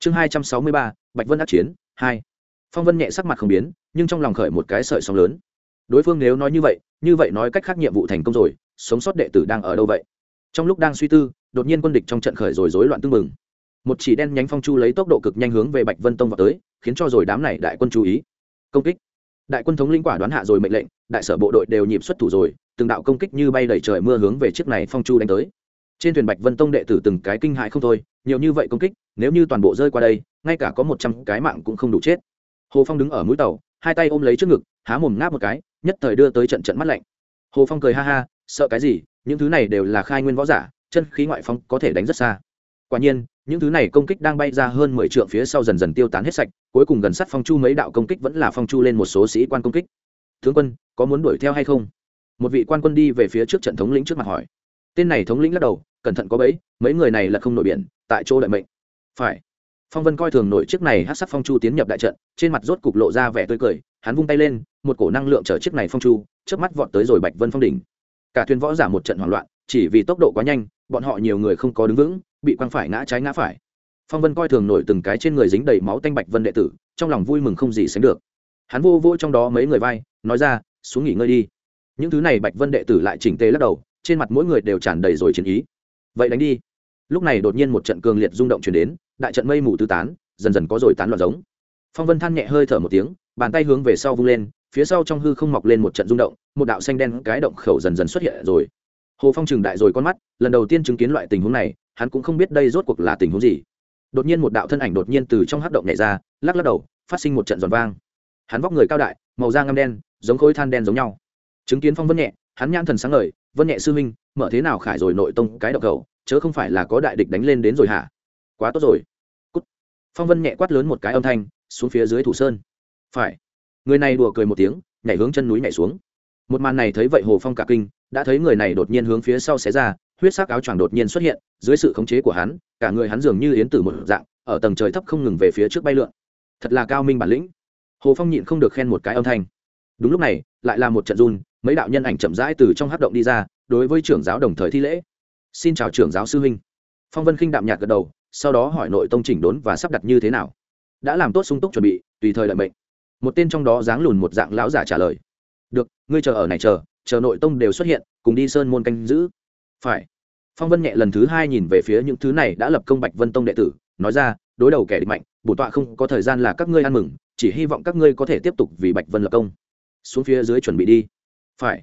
chương hai trăm sáu mươi ba, bạch vân ác chiến, hai. Phong vân nhẹ sắc mặt không biến, nhưng trong lòng khởi một cái sợi sóng lớn. Đối phương nếu nói như vậy như vậy nói cách khác nhiệm vụ thành công rồi, sống sót đệ tử đang ở đâu vậy? Trong lúc đang suy tư, đột nhiên quân địch trong trận khởi rồi rối loạn tương mừng một chỉ đen nhánh phong chu lấy tốc độ cực nhanh hướng về bạch vân tông vào tới, khiến cho rồi đám này đại quân chú ý. Công kích. Đại quân thống lĩnh quả đoán hạ rồi mệnh lệnh, đại sở bộ đội đều nhịp xuất thủ rồi, từng đạo công kích như bay đầy trời mưa hướng về chiếc này phong chu đánh tới trên thuyền bạch vân tông đệ tử từng cái kinh hại không thôi, nhiều như vậy công kích, nếu như toàn bộ rơi qua đây, ngay cả có một trăm cái mạng cũng không đủ chết. Hồ phong đứng ở mũi tàu, hai tay ôm lấy trước ngực, há mồm ngáp một cái, nhất thời đưa tới trận trận mắt lạnh. Hồ phong cười ha ha, sợ cái gì, những thứ này đều là khai nguyên võ giả, chân khí ngoại phong có thể đánh rất xa. Quả nhiên, những thứ này công kích đang bay ra hơn mười trượng phía sau dần dần tiêu tán hết sạch, cuối cùng gần sát phong chu mấy đạo công kích vẫn là phong chu lên một số sĩ quan công kích. Tướng quân, có muốn đuổi theo hay không? Một vị quan quân đi về phía trước trận thống lĩnh trước mặt hỏi. Tên này thống lĩnh lắc đầu cẩn thận có bẫy, mấy người này là không nổi biển, tại chỗ đợi mệnh. Phải. Phong vân coi thường nổi chiếc này hát sắc phong chu tiến nhập đại trận, trên mặt rốt cục lộ ra vẻ tươi cười, hắn vung tay lên, một cổ năng lượng chở chiếc này phong chu trước mắt vọt tới rồi bạch vân phong đỉnh. Cả thuyền võ giả một trận hoảng loạn, chỉ vì tốc độ quá nhanh, bọn họ nhiều người không có đứng vững, bị quăng phải ngã trái ngã phải. Phong vân coi thường nổi từng cái trên người dính đầy máu tanh bạch vân đệ tử, trong lòng vui mừng không gì sánh được. Hắn vô vô trong đó mấy người vai, nói ra, xuống nghỉ ngơi đi. Những thứ này bạch vân đệ tử lại chỉnh tê lắc đầu, trên mặt mỗi người đều tràn đầy rồi chiến ý vậy đánh đi. Lúc này đột nhiên một trận cường liệt rung động chuyển đến, đại trận mây mù tứ tán, dần dần có rồi tán loạn giống. Phong vân than nhẹ hơi thở một tiếng, bàn tay hướng về sau vung lên, phía sau trong hư không mọc lên một trận rung động, một đạo xanh đen cái động khẩu dần dần xuất hiện rồi. Hồ phong trừng đại rồi con mắt, lần đầu tiên chứng kiến loại tình huống này, hắn cũng không biết đây rốt cuộc là tình huống gì. Đột nhiên một đạo thân ảnh đột nhiên từ trong hắc động nhảy ra, lắc lắc đầu, phát sinh một trận giòn vang. Hắn vóc người cao đại, màu da ngăm đen, giống khối than đen giống nhau. Chứng kiến phong vân nhẹ, hắn nhãn thần sáng ngời vân nhẹ sư huynh, mở thế nào khải rồi nội tông cái độc cầu, chớ không phải là có đại địch đánh lên đến rồi hả? Quá tốt rồi. Cút. phong vân nhẹ quát lớn một cái âm thanh, xuống phía dưới thủ sơn. Phải. Người này đùa cười một tiếng, nhảy hướng chân núi nhảy xuống. Một màn này thấy vậy hồ phong cả kinh, đã thấy người này đột nhiên hướng phía sau xé ra, huyết sắc áo choàng đột nhiên xuất hiện, dưới sự khống chế của hắn, cả người hắn dường như yến tử một dạng, ở tầng trời thấp không ngừng về phía trước bay lượn. Thật là cao minh bản lĩnh. Hồ phong nhịn không được khen một cái âm thanh đúng lúc này, lại là một trận run, mấy đạo nhân ảnh chậm rãi từ trong hát động đi ra, đối với trưởng giáo đồng thời thi lễ. Xin chào trưởng giáo sư huynh. Phong vân khinh đạm nhạt gật đầu, sau đó hỏi nội tông chỉnh đốn và sắp đặt như thế nào. Đã làm tốt sung túc chuẩn bị, tùy thời lợi mệnh. Một tên trong đó dáng lùn một dạng lão giả trả lời. Được, ngươi chờ ở này chờ chờ nội tông đều xuất hiện, cùng đi sơn môn canh giữ. Phải. Phong vân nhẹ lần thứ hai nhìn về phía những thứ này đã lập công bạch vân tông đệ tử, nói ra, đối đầu kẻ địch mạnh bổn tọa không có thời gian là các ngươi ăn mừng, chỉ hy vọng các ngươi có thể tiếp tục vì bạch vân lập công xuống phía dưới chuẩn bị đi. Phải.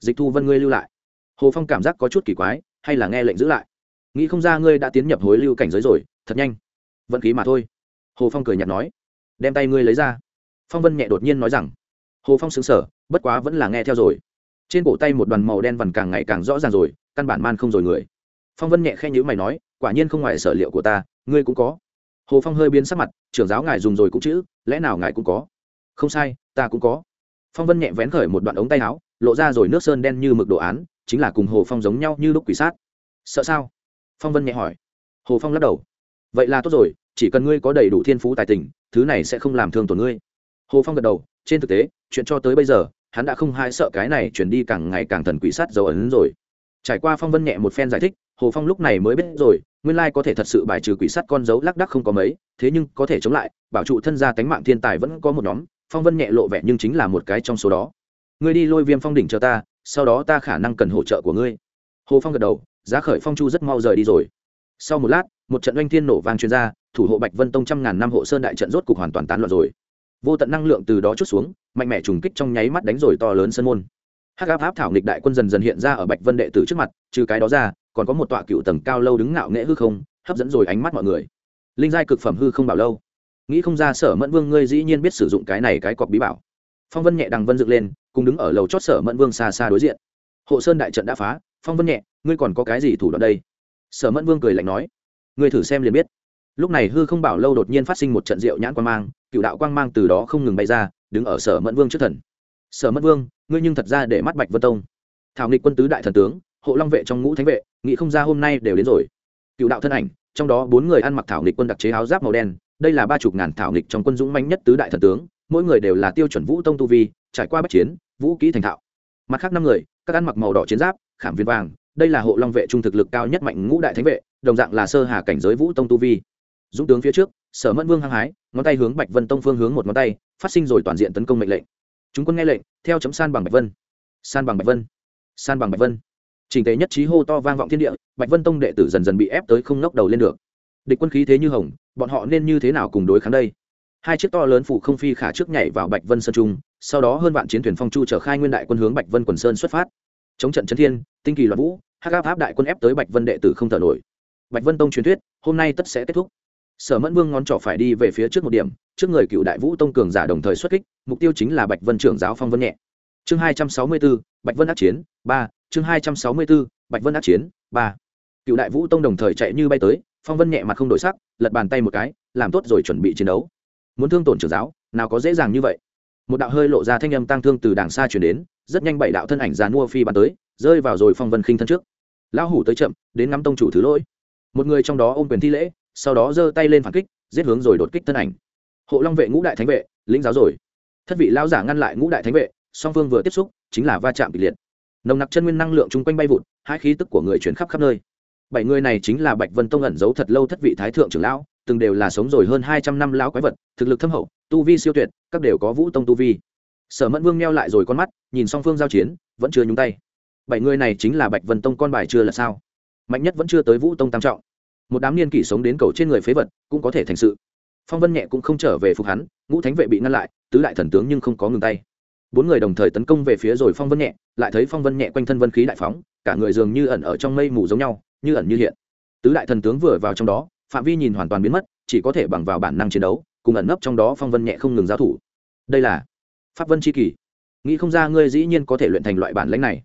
Dịch thu vân ngươi lưu lại. Hồ phong cảm giác có chút kỳ quái, hay là nghe lệnh giữ lại. Nghĩ không ra ngươi đã tiến nhập hối lưu cảnh giới rồi, thật nhanh. Vận khí mà thôi. Hồ phong cười nhạt nói. Đem tay ngươi lấy ra. Phong vân nhẹ đột nhiên nói rằng. Hồ phong xứng sở bất quá vẫn là nghe theo rồi. Trên cổ tay một đoàn màu đen vằn càng ngày càng rõ ràng rồi, căn bản man không rồi người. Phong vân nhẹ khen nhữ mày nói, quả nhiên không ngoài sở liệu của ta, ngươi cũng có. Hồ phong hơi biến sắc mặt, trưởng giáo ngài dùng rồi cũng chữ lẽ nào ngài cũng có? Không sai, ta cũng có phong vân nhẹ vén khởi một đoạn ống tay áo, lộ ra rồi nước sơn đen như mực đồ án, chính là cùng hồ phong giống nhau như lúc quỷ sát. Sợ sao? Phong vân nhẹ hỏi. Hồ phong lắc đầu. Vậy là tốt rồi, chỉ cần ngươi có đầy đủ thiên phú tài tình, thứ này sẽ không làm thương tổn ngươi. Hồ phong gật đầu. Trên thực tế, chuyện cho tới bây giờ, hắn đã không hai sợ cái này chuyển đi càng ngày càng thần quỷ sát dấu ấn rồi. Trải qua phong vân nhẹ một phen giải thích, hồ phong lúc này mới biết rồi, nguyên lai có thể thật sự bài trừ quỷ sắt con dấu lác đắc không có mấy, thế nhưng có thể chống lại, bảo trụ thân gia tánh mạng thiên tài vẫn có một nhóm phong vân nhẹ lộ vẻ nhưng chính là một cái trong số đó. Ngươi đi lôi viêm phong đỉnh cho ta, sau đó ta khả năng cần hỗ trợ của ngươi. Hồ phong gật đầu, giá khởi phong chu rất mau rời đi rồi. Sau một lát, một trận oanh thiên nổ vang chuyên gia thủ hộ bạch vân tông trăm ngàn năm hộ sơn đại trận rốt cục hoàn toàn tán loạn rồi. Vô tận năng lượng từ đó chút xuống, mạnh mẽ trùng kích trong nháy mắt đánh rồi to lớn sân môn. Hắc áp áp thảo nghịch đại quân dần dần hiện ra ở bạch vân đệ tử trước mặt, trừ cái đó ra, còn có một tọa cựu tầng cao lâu đứng ngạo nghễ hư không, hấp dẫn rồi ánh mắt mọi người. Linh giai cực phẩm hư không bảo lâu nghĩ không ra sở mẫn vương ngươi dĩ nhiên biết sử dụng cái này cái cọc bí bảo. Phong vân nhẹ đằng vân dựng lên, cùng đứng ở lầu chót sở mẫn vương xa xa đối diện. Hộ sơn đại trận đã phá, phong vân nhẹ, ngươi còn có cái gì thủ đoạn đây? Sở mẫn vương cười lạnh nói. Ngươi thử xem liền biết. Lúc này hư không bảo lâu đột nhiên phát sinh một trận rượu nhãn quan mang, cựu đạo quang mang từ đó không ngừng bay ra, đứng ở sở mẫn vương trước thần. Sở mẫn vương, ngươi nhưng thật ra để mắt bạch vân tông. Thảo nghịch quân tứ đại thần tướng, hộ long vệ trong ngũ thánh vệ nghị không ra hôm nay đều đến rồi. Cựu đạo thân ảnh, trong đó bốn người ăn mặc thảo nghịch quân đặc chế áo giáp màu đen đây là ba chục ngàn thảo nghịch trong quân dũng mạnh nhất tứ đại thần tướng, mỗi người đều là tiêu chuẩn vũ tông tu vi, trải qua bất chiến, vũ kỹ thành thạo. Mặt khác năm người, các ăn mặc màu đỏ chiến giáp, khảm viên vàng, đây là hộ long vệ trung thực lực cao nhất mạnh ngũ đại thánh vệ, đồng dạng là sơ hà cảnh giới vũ tông tu vi. Dũng tướng phía trước, sở mẫn vương hăng hái, ngón tay hướng bạch vân tông phương hướng một ngón tay, phát sinh rồi toàn diện tấn công mệnh lệnh. Chúng quân nghe lệnh, theo chấm san bằng bạch vân. San bằng bạch vân. San bằng bạch vân. Trình tế nhất trí hô to vang vọng thiên địa, bạch vân tông đệ tử dần dần bị ép tới không ngóc đầu lên được địch quân khí thế như hồng, bọn họ nên như thế nào cùng đối kháng đây? Hai chiếc to lớn phủ không phi khả trước nhảy vào bạch vân sơn trung, sau đó hơn vạn chiến thuyền phong chu trở khai nguyên đại quân hướng bạch vân quần sơn xuất phát. Chống trận trấn thiên, tinh kỳ loạn vũ, hắc áp áp đại quân ép tới bạch vân đệ tử không thở nổi. Bạch vân tông truyền thuyết, hôm nay tất sẽ kết thúc. Sở mẫn vương ngón trỏ phải đi về phía trước một điểm, trước người cựu đại vũ tông cường giả đồng thời xuất kích, mục tiêu chính là bạch vân trưởng giáo phong vân nhẹ. Chương hai trăm sáu mươi bốn, bạch vân ác chiến, ba, chương hai trăm sáu mươi bốn, bạch vân ác chiến, ba. Cựu đại vũ tông đồng thời chạy như bay tới phong vân nhẹ mặt không đổi sắc, lật bàn tay một cái, làm tốt rồi chuẩn bị chiến đấu. Muốn thương tổn trưởng giáo, nào có dễ dàng như vậy. Một đạo hơi lộ ra thanh âm tăng thương từ đàng xa chuyển đến, rất nhanh bảy đạo thân ảnh giàn mua phi bắn tới, rơi vào rồi phong vân khinh thân trước. Lão hủ tới chậm, đến ngắm tông chủ thứ lỗi. Một người trong đó ôm quyền thi lễ, sau đó giơ tay lên phản kích, giết hướng rồi đột kích thân ảnh. Hộ long vệ ngũ đại thánh vệ, lĩnh giáo rồi. Thất vị lão giả ngăn lại ngũ đại thánh vệ, song phương vừa tiếp xúc, chính là va chạm kịch liệt. Nồng nặc chân nguyên năng lượng chung quanh bay vụt, hai khí tức của người chuyển khắp khắp nơi bảy người này chính là bạch vân tông ẩn giấu thật lâu thất vị thái thượng trưởng lão, từng đều là sống rồi hơn hai trăm năm lão quái vật, thực lực thâm hậu, tu vi siêu tuyệt, các đều có vũ tông tu vi. Sở mẫn vương neo lại rồi con mắt, nhìn song phương giao chiến, vẫn chưa nhúng tay. Bảy người này chính là bạch vân tông con bài chưa là sao? Mạnh nhất vẫn chưa tới vũ tông tam trọng. Một đám niên kỷ sống đến cầu trên người phế vật, cũng có thể thành sự. Phong vân nhẹ cũng không trở về phục hắn, ngũ thánh vệ bị ngăn lại, tứ đại thần tướng nhưng không có ngừng tay. Bốn người đồng thời tấn công về phía rồi phong vân nhẹ, lại thấy phong vân nhẹ quanh thân vân khí đại phóng, cả người dường như ẩn ở trong mây mù giống nhau như ẩn như hiện. Tứ đại thần tướng vừa vào trong đó, phạm vi nhìn hoàn toàn biến mất, chỉ có thể bằng vào bản năng chiến đấu, cùng ẩn nấp trong đó phong vân nhẹ không ngừng giao thủ. Đây là pháp vân c h i kỳ. Nghĩ không ra ngươi dĩ nhiên có thể luyện thành loại bản lãnh này.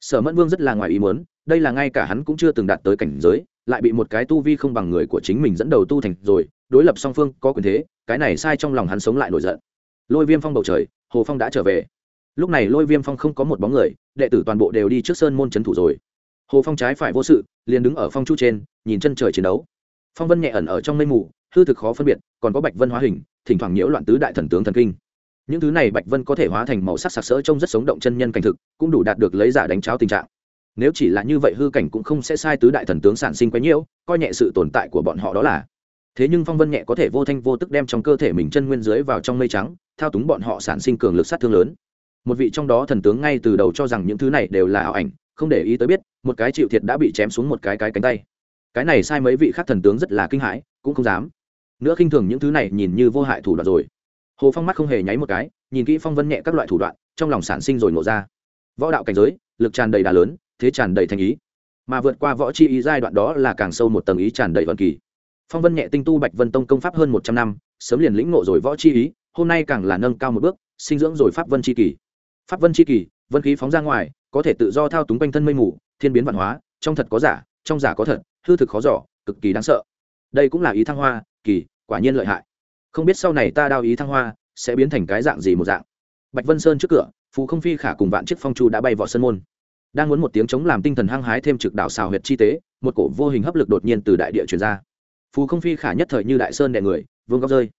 Sở mẫn vương rất là ngoài ý muốn, đây là ngay cả hắn cũng chưa từng đạt tới cảnh giới, lại bị một cái tu vi không bằng người của chính mình dẫn đầu tu thành rồi, đối lập song phương có quyền thế, cái này sai trong lòng hắn sống lại nổi giận. Lôi viêm phong bầu trời, hồ phong đã trở về. Lúc này lôi viêm phong không có một bóng người, đệ tử toàn bộ đều đi trước sơn môn c thủ rồi hồ phong trái phải vô sự, liền đứng ở phong chu trên, nhìn chân trời chiến đấu. Phong vân nhẹ ẩn ở trong mây mù, hư thực khó phân biệt, còn có bạch vân hóa hình, thỉnh thoảng nhiễu loạn tứ đại thần tướng thần kinh. Những thứ này bạch vân có thể hóa thành màu sắc sặc sỡ trông rất sống động chân nhân cảnh thực, cũng đủ đạt được lấy giả đánh cháo tình trạng. Nếu chỉ là như vậy hư cảnh cũng không sẽ sai tứ đại thần tướng sản sinh quấy nhiễu, coi nhẹ sự tồn tại của bọn họ đó là. Thế nhưng phong vân nhẹ có thể vô thanh vô tức đem trong cơ thể mình chân nguyên dưới vào trong mây trắng, thao túng bọn họ sản sinh cường lực sát thương lớn. Một vị trong đó thần tướng ngay từ đầu cho rằng những thứ này đều là ảo ảnh không để ý tới biết, một cái chịu thiệt đã bị chém xuống một cái cái cánh tay. Cái này sai mấy vị khác thần tướng rất là kinh hãi, cũng không dám. Nữa khinh thường những thứ này nhìn như vô hại thủ đoạn rồi. Hồ phong mắt không hề nháy một cái, nhìn kỹ phong vân nhẹ các loại thủ đoạn, trong lòng sản sinh rồi nổ ra. Võ đạo cảnh giới, lực tràn đầy đà lớn, thế tràn đầy thành ý. Mà vượt qua võ chi ý giai đoạn đó là càng sâu một tầng ý tràn đầy vận kỳ. Phong vân nhẹ tinh tu bạch vân tông công pháp hơn một trăm năm, sớm liền lĩnh ngộ rồi võ chi ý, hôm nay càng là nâng cao một bước, sinh dưỡng rồi pháp vân chi kỳ. Pháp vân chi kỳ vân khí phóng ra ngoài, có thể tự do thao túng quanh thân mây mù, thiên biến văn hóa, trong thật có giả, trong giả có thật, hư thực khó giỏ cực kỳ đáng sợ. Đây cũng là ý thăng hoa, kỳ, quả nhiên lợi hại. Không biết sau này ta đao ý thăng hoa, sẽ biến thành cái dạng gì một dạng. Bạch vân sơn trước cửa phú không phi khả cùng vạn chiếc phong chu đã bay vào sân môn. Đang muốn một tiếng chống làm tinh thần hăng hái thêm trực đảo xào huyệt chi tế, một cổ vô hình hấp lực đột nhiên từ đại địa truyền ra. Phú không phi khả nhất thời như đại sơn đè người vương góc rơi.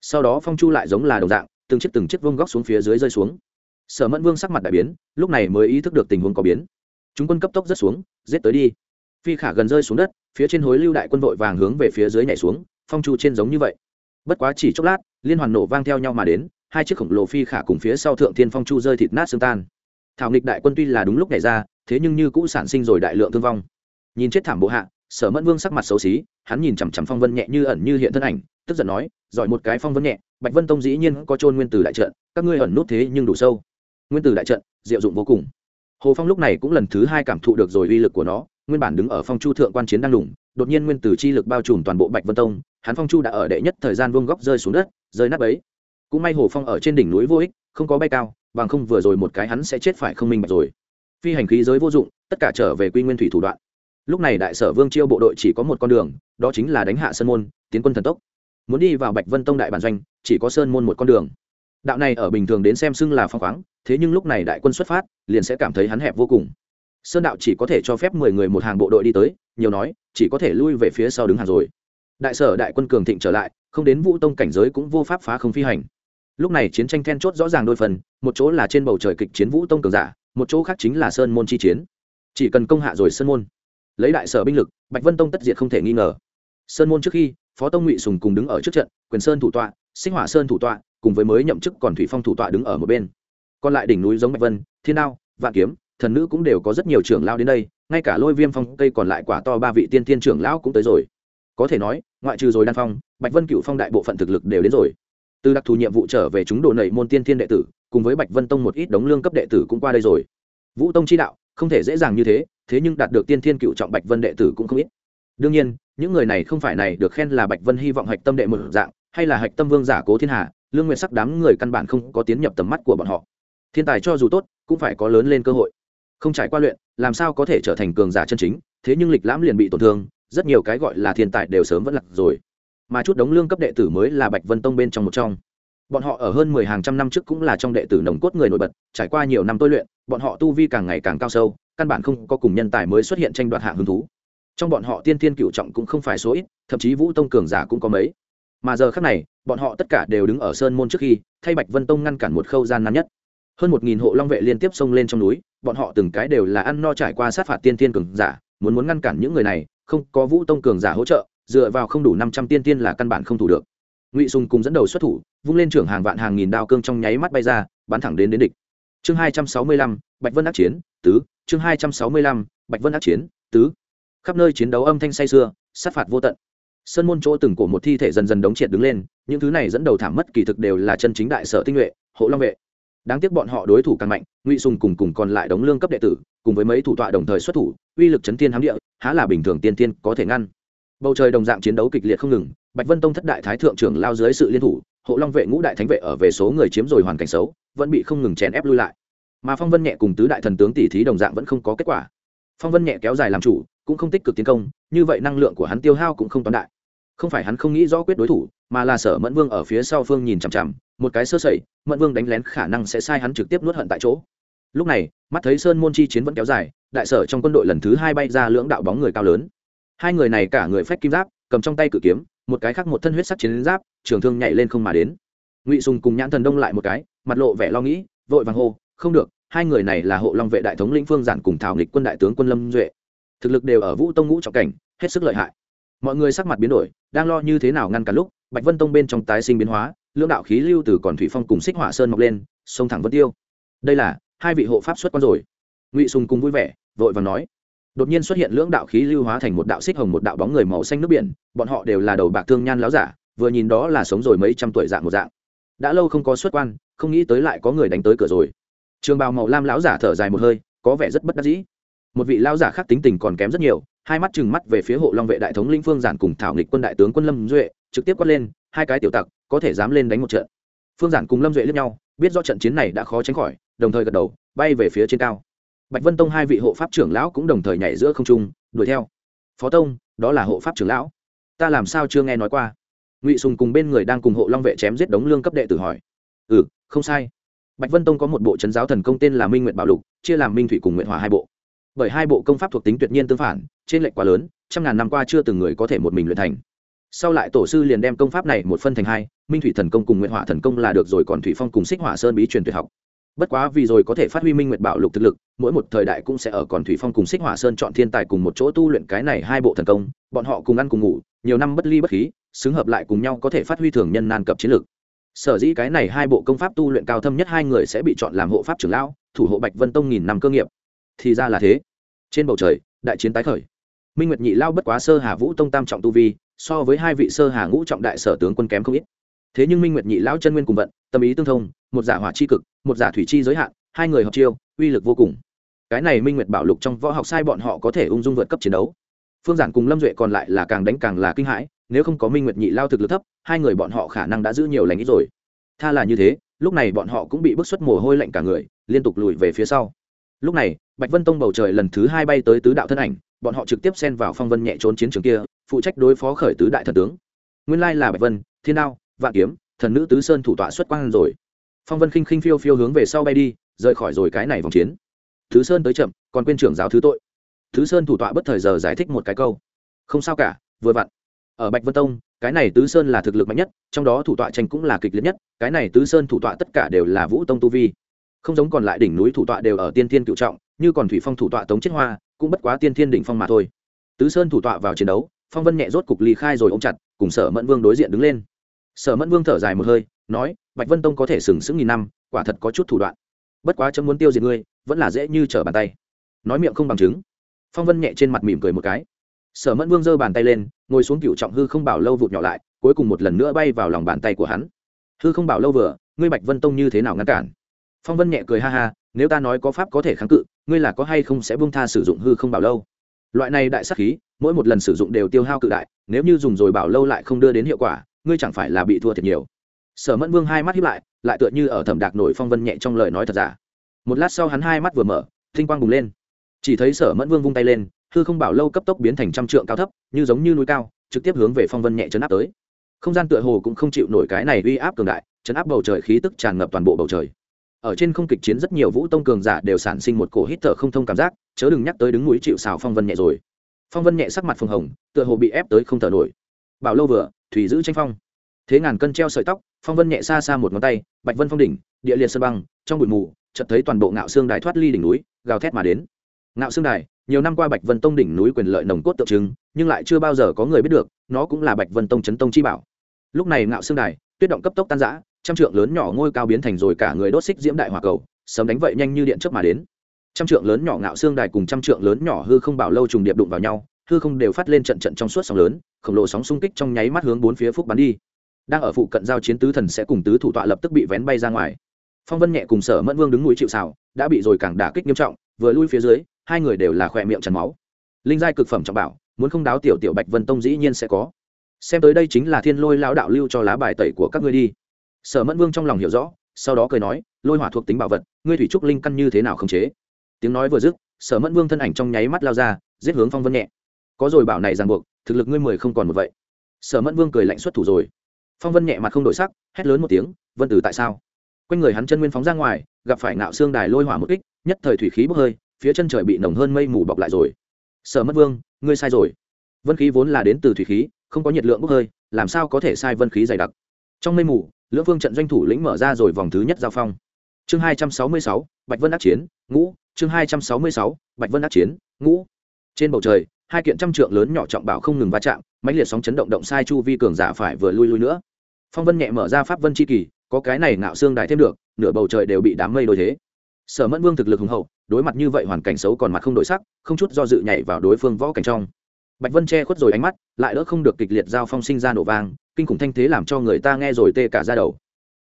Sau đó phong chu lại giống là đồng dạng, từng chiếc từng chiếc vương góc xuống phía dưới rơi xuống sở mẫn vương sắc mặt đại biến, lúc này mới ý thức được tình huống có biến. Chúng quân cấp tốc rất xuống, giết tới đi. Phi khả gần rơi xuống đất, phía trên hối lưu đại quân vội vàng hướng về phía dưới nhảy xuống, phong chu trên giống như vậy. Bất quá chỉ chốc lát, liên hoàn nổ vang theo nhau mà đến, hai chiếc khổng lồ phi khả cùng phía sau thượng thiên phong chu rơi thịt nát xương tan. Thảo nghịch đại quân tuy là đúng lúc nhảy ra, thế nhưng như cũ sản sinh rồi đại lượng thương vong. Nhìn chết thảm bộ hạ, sở mẫn vương sắc mặt xấu xí, hắn nhìn chằm chằm phong vân nhẹ như ẩn như hiện thân ảnh, tức giận nói, giỏi một cái phong vân nhẹ, bạch vân tông dĩ nhiên có trôn nguyên tử đại trận, các ngươi ẩn nút thế nhưng đủ sâu nguyên tử đại trận diệu dụng vô cùng. Hồ phong lúc này cũng lần thứ hai cảm thụ được rồi uy lực của nó nguyên bản đứng ở phong chu thượng quan chiến đang lủng, đột nhiên nguyên tử chi lực bao trùm toàn bộ bạch vân tông hắn phong chu đã ở đệ nhất thời gian vương góc rơi xuống đất rơi nát ấy. Cũng may hồ phong ở trên đỉnh núi vô ích không có bay cao bằng không vừa rồi một cái hắn sẽ chết phải không minh bạch rồi. Phi hành khí giới vô dụng tất cả trở về quy nguyên thủy thủ đoạn. Lúc này đại sở vương chiêu bộ đội chỉ có một con đường đó chính là đánh hạ sơn môn tiến quân thần tốc. Muốn đi vào bạch vân tông đại bản doanh chỉ có sơn môn một con đường đạo này ở bình thường đến xem xưng là phong khoáng, thế nhưng lúc này đại quân xuất phát, liền sẽ cảm thấy hắn hẹp vô cùng. Sơn đạo chỉ có thể cho phép mười người một hàng bộ đội đi tới, nhiều nói, chỉ có thể lui về phía sau đứng hàng rồi. Đại sở đại quân cường thịnh trở lại, không đến vũ tông cảnh giới cũng vô pháp phá không phi hành. Lúc này chiến tranh then chốt rõ ràng đôi phần, một chỗ là trên bầu trời kịch chiến vũ tông cường giả, một chỗ khác chính là sơn môn chi chiến. Chỉ cần công hạ rồi sơn môn, lấy đại sở binh lực, bạch vân tông tất diệt không thể nghi ngờ. Sơn môn trước khi, phó tông ngụy sùng cùng đứng ở trước trận, quyền sơn thủ tọa, sinh hỏa sơn thủ tọa cùng với mới nhậm chức còn thủy phong thủ tọa đứng ở một bên. Còn lại đỉnh núi giống bạch vân, thiên đao, vạn kiếm, thần nữ cũng đều có rất nhiều trưởng lao đến đây, ngay cả lôi viêm phong cây còn lại quả to ba vị tiên thiên trưởng lão cũng tới rồi. Có thể nói, ngoại trừ rồi đan phong, bạch vân cựu phong đại bộ phận thực lực đều đến rồi. Từ đặc thù nhiệm vụ trở về chúng đồ nảy môn tiên thiên đệ tử, cùng với bạch vân tông một ít đống lương cấp đệ tử cũng qua đây rồi. Vũ tông chi đạo, không thể dễ dàng như thế thế nhưng đạt được tiên thiên cựu trọng bạch vân đệ tử cũng không ít. Đương nhiên, những người này không phải này được khen là bạch vân hy vọng hạch tâm đệ một dạng, hay là hạch tâm vương giả cố thiên hà lương nguyện sắc đám người căn bản không có tiến nhập tầm mắt của bọn họ. Thiên tài cho dù tốt, cũng phải có lớn lên cơ hội. Không trải qua luyện, làm sao có thể trở thành cường giả chân chính, thế nhưng lịch lãm liền bị tổn thương, rất nhiều cái gọi là thiên tài đều sớm vẫn lặt rồi. Mà chút đống lương cấp đệ tử mới là bạch vân tông bên trong một trong. Bọn họ ở hơn mười hàng trăm năm trước cũng là trong đệ tử nồng cốt người nổi bật, trải qua nhiều năm tôi luyện, bọn họ tu vi càng ngày càng cao sâu, căn bản không có cùng nhân tài mới xuất hiện tranh đoạt hạng hứng thú. Trong bọn họ tiên tiên cựu trọng cũng không phải số ít, thậm chí vũ tông cường giả cũng có mấy mà giờ khác này, bọn họ tất cả đều đứng ở sơn môn trước khi, thay bạch vân tông ngăn cản một khâu gian nan nhất. Hơn một nghìn hộ long vệ liên tiếp xông lên trong núi, bọn họ từng cái đều là ăn no trải qua sát phạt tiên tiên cường giả, muốn muốn ngăn cản những người này, không có vũ tông cường giả hỗ trợ, dựa vào không đủ năm trăm tiên tiên là căn bản không thủ được. Ngụy sùng cùng dẫn đầu xuất thủ, vung lên trưởng hàng vạn hàng nghìn đao cương trong nháy mắt bay ra, bắn thẳng đến đến địch. Chương hai trăm sáu mươi lăm, bạch vân ác chiến, tứ. Chương hai trăm sáu mươi lăm, bạch vân ác chiến, tứ. Khắp nơi chiến đấu âm thanh say sưa, sát phạt vô tận sơn môn chỗ từng cổ một thi thể dần dần đống triệt đứng lên, những thứ này dẫn đầu thảm mất kỳ thực đều là chân chính đại sở tinh nhuệ, hộ long vệ. Đáng tiếc bọn họ đối thủ càng mạnh, ngụy sùng cùng cùng còn lại đống lương cấp đệ tử, cùng với mấy thủ tọa đồng thời xuất thủ, uy lực chấn tiên hám địa, há là bình thường tiên tiên có thể ngăn. Bầu trời đồng dạng chiến đấu kịch liệt không ngừng, bạch vân tông thất đại thái thượng trưởng lao dưới sự liên thủ, hộ long vệ ngũ đại thánh vệ ở về số người chiếm rồi hoàn cảnh xấu, vẫn bị không ngừng chèn ép lui lại. Mà phong vân nhẹ cùng tứ đại thần tướng tỷ thí đồng dạng vẫn không có kết quả. Phong vân nhẹ kéo dài làm chủ, cũng không tích cực tiến công, như vậy năng lượng của hắn tiêu hao cũng không toán đại không phải hắn không nghĩ rõ quyết đối thủ, mà là sở mẫn vương ở phía sau phương nhìn chằm chằm, một cái sơ sẩy, mẫn vương đánh lén khả năng sẽ sai hắn trực tiếp nuốt hận tại chỗ. Lúc này, mắt thấy sơn môn chi chiến vẫn kéo dài, đại sở trong quân đội lần thứ hai bay ra lưỡng đạo bóng người cao lớn. Hai người này cả người phách kim giáp, cầm trong tay cự kiếm, một cái khác một thân huyết sắc chiến giáp, trường thương nhảy lên không mà đến. Ngụy sùng cùng nhãn thần đông lại một cái, mặt lộ vẻ lo nghĩ, vội vàng hô, không được, hai người này là hộ long vệ đại thống lĩnh phương giản cùng thảo nghịch quân đại tướng quân lâm duệ. Thực lực đều ở vũ tông ngũ trọng cảnh, hết sức lợi hại mọi người sắc mặt biến đổi, đang lo như thế nào ngăn cả lúc, bạch vân tông bên trong tái sinh biến hóa, lưỡng đạo khí lưu từ còn thủy phong cùng xích hỏa sơn mọc lên, sông thẳng vân tiêu. Đây là, hai vị hộ pháp xuất quan rồi. Ngụy sùng cùng vui vẻ, vội và nói. Đột nhiên xuất hiện lưỡng đạo khí lưu hóa thành một đạo xích hồng một đạo bóng người màu xanh nước biển, bọn họ đều là đầu bạc thương nhan láo giả, vừa nhìn đó là sống rồi mấy trăm tuổi dạng một dạng. Đã lâu không có xuất quan, không nghĩ tới lại có người đánh tới cửa rồi. Trường bào màu lam láo giả thở dài một hơi, có vẻ rất bất đắc dĩ. Một vị lao giả khác tính tình còn kém rất nhiều hai mắt chừng mắt về phía hộ long vệ đại thống linh phương giản cùng thảo nghịch quân đại tướng quân lâm duệ, trực tiếp quát lên, hai cái tiểu tặc, có thể dám lên đánh một trận. Phương giản cùng lâm duệ liếc nhau, biết do trận chiến này đã khó tránh khỏi, đồng thời gật đầu, bay về phía trên cao. Bạch vân tông hai vị hộ pháp trưởng lão cũng đồng thời nhảy giữa không trung, đuổi theo. Phó tông, đó là hộ pháp trưởng lão. Ta làm sao chưa nghe nói qua? Ngụy sùng cùng bên người đang cùng hộ long vệ chém giết đống lương cấp đệ tử hỏi. Ừ không sai. Bạch vân tông có một bộ trấn giáo thần công tên là minh nguyện bảo lục, chia làm minh thủy cùng nguyện hòa hai bộ bởi hai bộ công pháp thuộc tính tuyệt nhiên tương phản, trên lệnh quá lớn, trăm ngàn năm qua chưa từng người có thể một mình luyện thành. Sau lại tổ sư liền đem công pháp này một phân thành hai, minh thủy thần công cùng nguyện hỏa thần công là được rồi còn thủy phong cùng xích hỏa sơn bí truyền tuyệt học. Bất quá vì rồi có thể phát huy minh nguyệt bảo lục thực lực, mỗi một thời đại cũng sẽ ở còn thủy phong cùng xích hỏa sơn chọn thiên tài cùng một chỗ tu luyện cái này hai bộ thần công, bọn họ cùng ăn cùng ngủ, nhiều năm bất ly bất khí, xứng hợp lại cùng nhau có thể phát huy thường nhân nan cập chiến lược. Sở dĩ cái này hai bộ công pháp tu luyện cao thâm nhất hai người sẽ bị chọn làm hộ pháp trưởng lão, thủ hộ bạch vân tông nghìn năm cơ nghiệp thì ra là thế. Trên bầu trời, đại chiến tái khởi. Minh nguyệt nhị lao bất quá sơ hà vũ tông tam trọng tu vi, so với hai vị sơ hà ngũ trọng đại sở tướng quân kém không ít. Thế nhưng minh nguyệt nhị lão chân nguyên cùng vận, tâm ý tương thông, một giả hỏa chi cực, một giả thủy chi giới hạn, hai người hợp chiêu, uy lực vô cùng. Cái này minh nguyệt bảo lục trong võ học sai bọn họ có thể ung dung vượt cấp chiến đấu. Phương giản cùng lâm duệ còn lại là càng đánh càng là kinh hãi, nếu không có minh nguyệt nhị lao thực lực thấp, hai người bọn họ khả năng đã giữ nhiều lành ít rồi. Tha là như thế, lúc này bọn họ cũng bị bức xuất mồ hôi lạnh cả người, liên tục lùi về phía sau lúc này, bạch vân tông bầu trời lần thứ hai bay tới tứ đạo thân ảnh, bọn họ trực tiếp xen vào phong vân nhẹ trốn chiến trường kia, phụ trách đối phó khởi tứ đại thần tướng. Nguyên lai là bạch vân, thiên đao, vạn kiếm, thần nữ tứ sơn thủ tọa xuất quang rồi. Phong vân khinh khinh phiêu phiêu hướng về sau bay đi, rời khỏi rồi cái này vòng chiến. Thứ sơn tới chậm, còn quên trưởng giáo thứ tội. Thứ sơn thủ tọa bất thời giờ giải thích một cái câu. Không sao cả, vừa vặn. Ở bạch vân tông, cái này tứ sơn là thực lực mạnh nhất, trong đó thủ tọa tranh cũng là kịch liệt nhất, cái này tứ sơn thủ tọa tất cả đều là vũ tông tu vi không giống còn lại đỉnh núi thủ tọa đều ở tiên thiên cựu trọng, như còn thủy phong thủ tọa tống chết hoa, cũng bất quá tiên thiên đỉnh phong mà thôi. Tứ sơn thủ tọa vào chiến đấu, phong vân nhẹ rốt cục ly khai rồi ôm chặt, cùng sở mẫn vương đối diện đứng lên. Sở mẫn vương thở dài một hơi, nói, bạch vân tông có thể sừng sững nghìn năm, quả thật có chút thủ đoạn. Bất quá chấm muốn tiêu diệt ngươi, vẫn là dễ như trở bàn tay. Nói miệng không bằng chứng. Phong vân nhẹ trên mặt mỉm cười một cái. Sở mẫn vương giơ bàn tay lên, ngồi xuống cựu trọng hư không bảo lâu vụt nhỏ lại, cuối cùng một lần nữa bay vào lòng bàn tay của hắn. Hư không bảo lâu vừa, ngươi bạch vân tông như thế nào ngăn cản? Phong vân nhẹ cười ha ha, nếu ta nói có pháp có thể kháng cự, ngươi là có hay không sẽ buông tha sử dụng hư không bảo lâu? Loại này đại sắc khí, mỗi một lần sử dụng đều tiêu hao cự đại, nếu như dùng rồi bảo lâu lại không đưa đến hiệu quả, ngươi chẳng phải là bị thua thiệt nhiều. Sở mẫn vương hai mắt hiếp lại lại tựa như ở thẩm đạc nổi phong vân nhẹ trong lời nói thật giả. Một lát sau hắn hai mắt vừa mở thinh quang bùng lên. Chỉ thấy sở mẫn vương vung tay lên, hư không bảo lâu cấp tốc biến thành trăm trượng cao thấp, như giống như núi cao, trực tiếp hướng về phong vân nhẹ chấn áp tới. Không gian tựa hồ cũng không chịu nổi cái này uy áp cường đại, chấn áp bầu trời khí tức tràn ngập toàn bộ bầu trời ở trên không kịch chiến rất nhiều vũ tông cường giả đều sản sinh một cổ hít thở không thông cảm giác, chớ đừng nhắc tới đứng núi chịu xào phong vân nhẹ rồi. Phong vân nhẹ sắc mặt phồng hồng, tựa hồ bị ép tới không thở nổi. Bảo lâu vừa, thủy giữ tranh phong. Thế ngàn cân treo sợi tóc, phong vân nhẹ xa xa một ngón tay, bạch vân phong đỉnh, địa liệt sơn băng, trong bụi mù, chợt thấy toàn bộ ngạo xương đài thoát ly đỉnh núi, gào thét mà đến. Ngạo xương đài, nhiều năm qua bạch vân tông đỉnh núi quyền lợi nồng cốt tượng trưng, nhưng lại chưa bao giờ có người biết được, nó cũng là bạch vân tông chấn tông chi bảo. Lúc này ngạo xương đài, tuyết động cấp tốc tan rã trăm trượng lớn nhỏ ngôi cao biến thành rồi cả người đốt xích diễm đại hỏa cầu, sớm đánh vậy nhanh như điện trước mà đến. Trăm trượng lớn nhỏ ngạo xương đài cùng trăm trượng lớn nhỏ hư không bảo lâu trùng điệp đụng vào nhau, hư không đều phát lên trận trận trong suốt sóng lớn, khổng lồ sóng xung kích trong nháy mắt hướng bốn phía phúc bắn đi. Đang ở phụ cận giao chiến tứ thần sẽ cùng tứ thủ tọa lập tức bị vén bay ra ngoài. Phong vân nhẹ cùng sở mẫn vương đứng núi chịu xào đã bị rồi càng đả kích nghiêm trọng, vừa lui phía dưới, hai người đều là khỏe miệng chắn máu. Linh giai cực phẩm trọng bảo, muốn không đáo tiểu tiểu bạch vân tông dĩ nhiên sẽ có. Xem tới đây chính là thiên lôi lão đạo lưu cho lá bài tẩy của các ngươi đi sở mẫn vương trong lòng hiểu rõ, sau đó cười nói, lôi hỏa thuộc tính bảo vật, ngươi thủy trúc linh căn như thế nào khống chế? Tiếng nói vừa dứt, sở mẫn vương thân ảnh trong nháy mắt lao ra, giết hướng phong vân nhẹ. Có rồi bảo này ràng buộc, thực lực ngươi mười không còn một vậy. Sở mẫn vương cười lạnh xuất thủ rồi. Phong vân nhẹ mặt không đổi sắc, hét lớn một tiếng, vân tử tại sao? Quanh người hắn chân nguyên phóng ra ngoài, gặp phải ngạo xương đài lôi hỏa một kích, nhất thời thủy khí bốc hơi, phía chân trời bị nồng hơn mây mù bọc lại rồi. Sở mất vương, ngươi sai rồi. Vân khí vốn là đến từ thủy khí, không có nhiệt lượng bốc hơi, làm sao có thể sai vân khí dày đặc? Trong mây mù lưỡng vương trận doanh thủ lĩnh mở ra rồi vòng thứ nhất giao phong. Chương hai trăm sáu mươi sáu, bạch vân đắc chiến, ngũ. Chương hai trăm sáu mươi sáu, bạch vân đắc chiến, ngũ. Trên bầu trời, hai kiện trăm trượng lớn nhỏ trọng bảo không ngừng va chạm, mãnh liệt sóng chấn động động sai chu vi cường giả phải vừa lui lui nữa. Phong vân nhẹ mở ra pháp vân chi kỳ, có cái này ngạo xương đại thêm được, nửa bầu trời đều bị đám mây đổi thế. Sở mẫn vương thực lực hùng hậu, đối mặt như vậy hoàn cảnh xấu còn mặt không đổi sắc, không chút do dự nhảy vào đối phương võ cảnh trong bạch vân che khuất rồi ánh mắt, lại đỡ không được kịch liệt giao phong sinh ra nổ vang, kinh khủng thanh thế làm cho người ta nghe rồi tê cả ra đầu.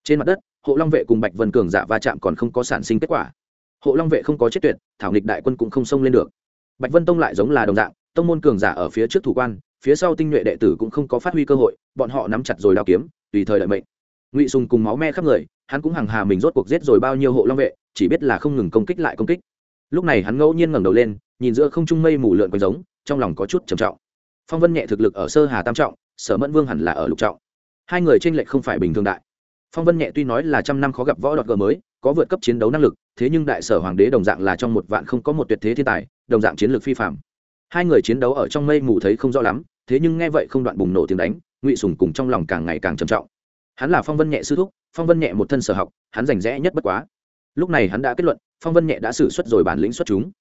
Trên mặt đất, hộ long vệ cùng bạch vân cường giả va chạm còn không có sản sinh kết quả. Hộ long vệ không có chết tuyệt, thảo nghịch đại quân cũng không xông lên được. Bạch vân tông lại giống là đồng dạng, tông môn cường giả ở phía trước thủ quan, phía sau tinh nhuệ đệ tử cũng không có phát huy cơ hội, bọn họ nắm chặt rồi đao kiếm, tùy thời đợi mệnh. Ngụy sùng cùng máu me khắp người, hắn cũng hàng hà mình rốt cuộc giết rồi bao nhiêu hộ long vệ, chỉ biết là không ngừng công kích lại công kích. Lúc này hắn ngẫu nhiên ngẩng đầu lên, nhìn giữa không trung mây mù lượn quanh giống trong lòng có chút trầm trọng. Phong vân nhẹ thực lực ở sơ hà tam trọng, sở mẫn vương hẳn là ở lục trọng. Hai người trên lệch không phải bình thường đại. Phong vân nhẹ tuy nói là trăm năm khó gặp võ đoạt gờ mới, có vượt cấp chiến đấu năng lực, thế nhưng đại sở hoàng đế đồng dạng là trong một vạn không có một tuyệt thế thiên tài, đồng dạng chiến lược phi phạm. Hai người chiến đấu ở trong mây mù thấy không rõ lắm, thế nhưng nghe vậy không đoạn bùng nổ tiếng đánh, ngụy sùng cùng trong lòng càng ngày càng trầm trọng. Hắn là phong vân nhẹ sư thúc, phong vân nhẹ một thân sở học, hắn rành rẽ nhất bất quá. Lúc này hắn đã kết luận, phong vân nhẹ đã xử suất rồi bản lĩnh xuất chúng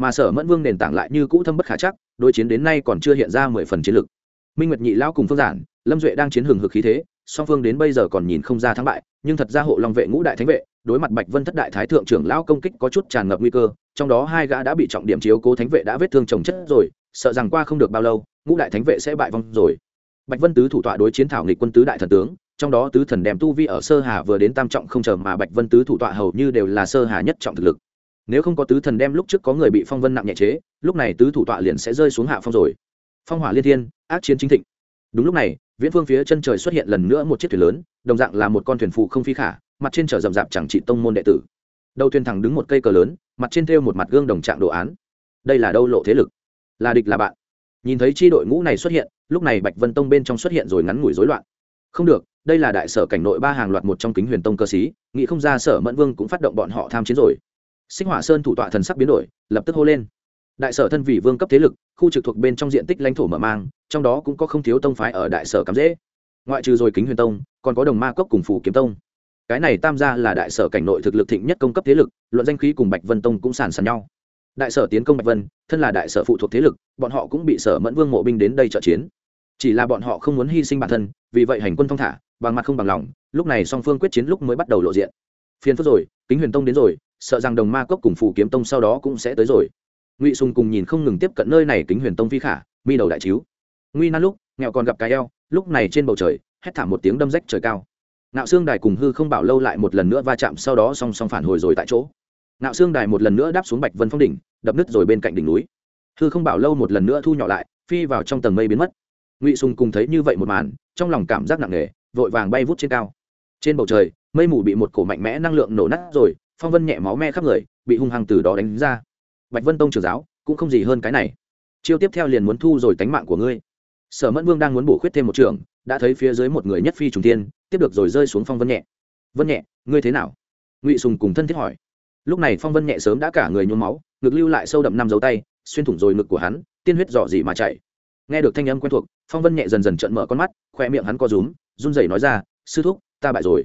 mà sở mẫn vương nền tảng lại như cũ thâm bất khả chắc, đối chiến đến nay còn chưa hiện ra mười phần chiến lực. Minh nguyệt nhị lao cùng phương giản, lâm duệ đang chiến hừng hực khí thế, song phương đến bây giờ còn nhìn không ra thắng bại, nhưng thật ra hộ long vệ ngũ đại thánh vệ, đối mặt bạch vân thất đại thái thượng trưởng lao công kích có chút tràn ngập nguy cơ, trong đó hai gã đã bị trọng điểm chiếu cố thánh vệ đã vết thương trồng chất rồi, sợ rằng qua không được bao lâu, ngũ đại thánh vệ sẽ bại vong rồi. Bạch vân tứ thủ tọa đối chiến thảo nghịch quân tứ đại thần tướng, trong đó tứ thần đem tu vi ở sơ hà vừa đến tam trọng không chờ mà bạch vân tứ thủ tọa hầu như đều là sơ hà nhất trọng thực lực nếu không có tứ thần đem lúc trước có người bị phong vân nặng nhẹ chế, lúc này tứ thủ tọa liền sẽ rơi xuống hạ phong rồi. Phong hỏa liên thiên, ác chiến chính thịnh. Đúng lúc này, viễn phương phía chân trời xuất hiện lần nữa một chiếc thuyền lớn, đồng dạng là một con thuyền phụ không phi khả, mặt trên chở rậm rạp chẳng trị tông môn đệ tử. Đầu thuyền thẳng đứng một cây cờ lớn, mặt trên thêu một mặt gương đồng trạng đồ án. Đây là đâu lộ thế lực? Là địch là bạn. Nhìn thấy chi đội ngũ này xuất hiện, lúc này bạch vân tông bên trong xuất hiện rồi ngắn ngủi rối loạn. Không được, đây là đại sở cảnh nội ba hàng loạt một trong kính huyền tông cơ sĩ, nghĩ không ra sở mẫn vương cũng phát động bọn họ tham chiến rồi sinh hỏa sơn thủ tọa thần sắc biến đổi, lập tức hô lên. Đại sở thân vị vương cấp thế lực, khu trực thuộc bên trong diện tích lãnh thổ mở mang, trong đó cũng có không thiếu tông phái ở đại sở cắm dễ. Ngoại trừ rồi kính huyền tông, còn có đồng ma cốc cùng phủ kiếm tông. Cái này tam gia là đại sở cảnh nội thực lực thịnh nhất công cấp thế lực, luận danh khí cùng bạch vân tông cũng sàn sàn nhau. Đại sở tiến công bạch vân, thân là đại sở phụ thuộc thế lực, bọn họ cũng bị sở mẫn vương mộ binh đến đây trợ chiến. Chỉ là bọn họ không muốn hy sinh bản thân, vì vậy hành quân thong thả, bằng mặt không bằng lòng, lúc này song phương quyết chiến lúc mới bắt đầu lộ diện. Phiền phức rồi, kính huyền tông đến rồi sợ rằng đồng ma cốc cùng phù kiếm tông sau đó cũng sẽ tới rồi. Ngụy sùng cùng nhìn không ngừng tiếp cận nơi này kính huyền tông phi khả, mi đầu đại chiếu. Nguy nan lúc, nghèo còn gặp cái eo, lúc này trên bầu trời, hét thảm một tiếng đâm rách trời cao. Nạo xương đài cùng hư không bảo lâu lại một lần nữa va chạm, sau đó song song phản hồi rồi tại chỗ. Nạo xương đài một lần nữa đáp xuống bạch vân phong đỉnh, đập nứt rồi bên cạnh đỉnh núi. Hư không bảo lâu một lần nữa thu nhỏ lại, phi vào trong tầng mây biến mất. Ngụy sùng cùng thấy như vậy một màn, trong lòng cảm giác nặng nề, vội vàng bay vút trên cao. Trên bầu trời, mây mù bị một cổ mạnh mẽ năng lượng nổ nát rồi phong vân nhẹ máu me khắp người, bị hung hăng từ đó đánh ra. Bạch vân tông trưởng giáo, cũng không gì hơn cái này. Chiêu tiếp theo liền muốn thu rồi tánh mạng của ngươi. Sở mẫn vương đang muốn bổ khuyết thêm một trường, đã thấy phía dưới một người nhất phi trùng tiên tiếp được rồi rơi xuống phong vân nhẹ. Vân nhẹ, ngươi thế nào? Ngụy sùng cùng thân thiết hỏi. Lúc này phong vân nhẹ sớm đã cả người nhuốm máu, ngực lưu lại sâu đậm năm dấu tay, xuyên thủng rồi ngực của hắn, tiên huyết dọ gì mà chạy. Nghe được thanh âm quen thuộc, phong vân nhẹ dần dần trợn mở con mắt, khoe miệng hắn co rúm, run rẩy nói ra, sư thúc, ta bại rồi.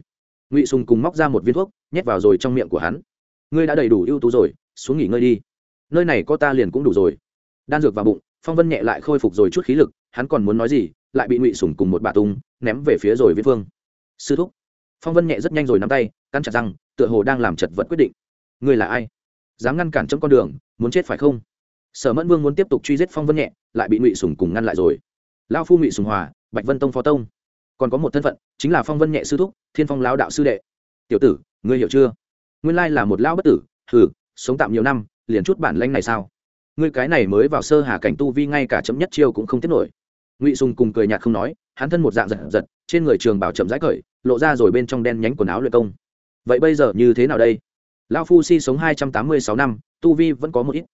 Ngụy sùng cùng móc ra một viên thuốc nhét vào rồi trong miệng của hắn. Ngươi đã đầy đủ ưu tú rồi, xuống nghỉ ngơi đi. Nơi này có ta liền cũng đủ rồi. Đan dược vào bụng, phong vân nhẹ lại khôi phục rồi chút khí lực, hắn còn muốn nói gì, lại bị ngụy sùng cùng một bà tung, ném về phía rồi viễn phương. Sư thúc. Phong vân nhẹ rất nhanh rồi nắm tay, cắn chặt răng, tựa hồ đang làm chật vật quyết định. Ngươi là ai? Dám ngăn cản trong con đường, muốn chết phải không? Sở mẫn vương muốn tiếp tục truy giết phong vân nhẹ, lại bị ngụy sùng cùng ngăn lại rồi. Lao phu ngụy sùng hòa, bạch vân tông phó tông. Còn có một thân phận, chính là phong vân nhẹ sư thúc, thiên phong lao đạo sư đệ tiểu tử, ngươi hiểu chưa? Nguyên lai là một lão bất tử, hừ, sống tạm nhiều năm, liền chút bản lanh này sao? Ngươi cái này mới vào sơ hà cảnh tu vi ngay cả chấm nhất chiêu cũng không tiếp nổi. Ngụy sùng cùng cười nhạt không nói, hắn thân một dạng giật giật, trên người trường bảo chậm rãi cởi, lộ ra rồi bên trong đen nhánh quần áo luyện công. Vậy bây giờ như thế nào đây? Lão phu si sống hai trăm tám mươi sáu năm, tu vi vẫn có một ít.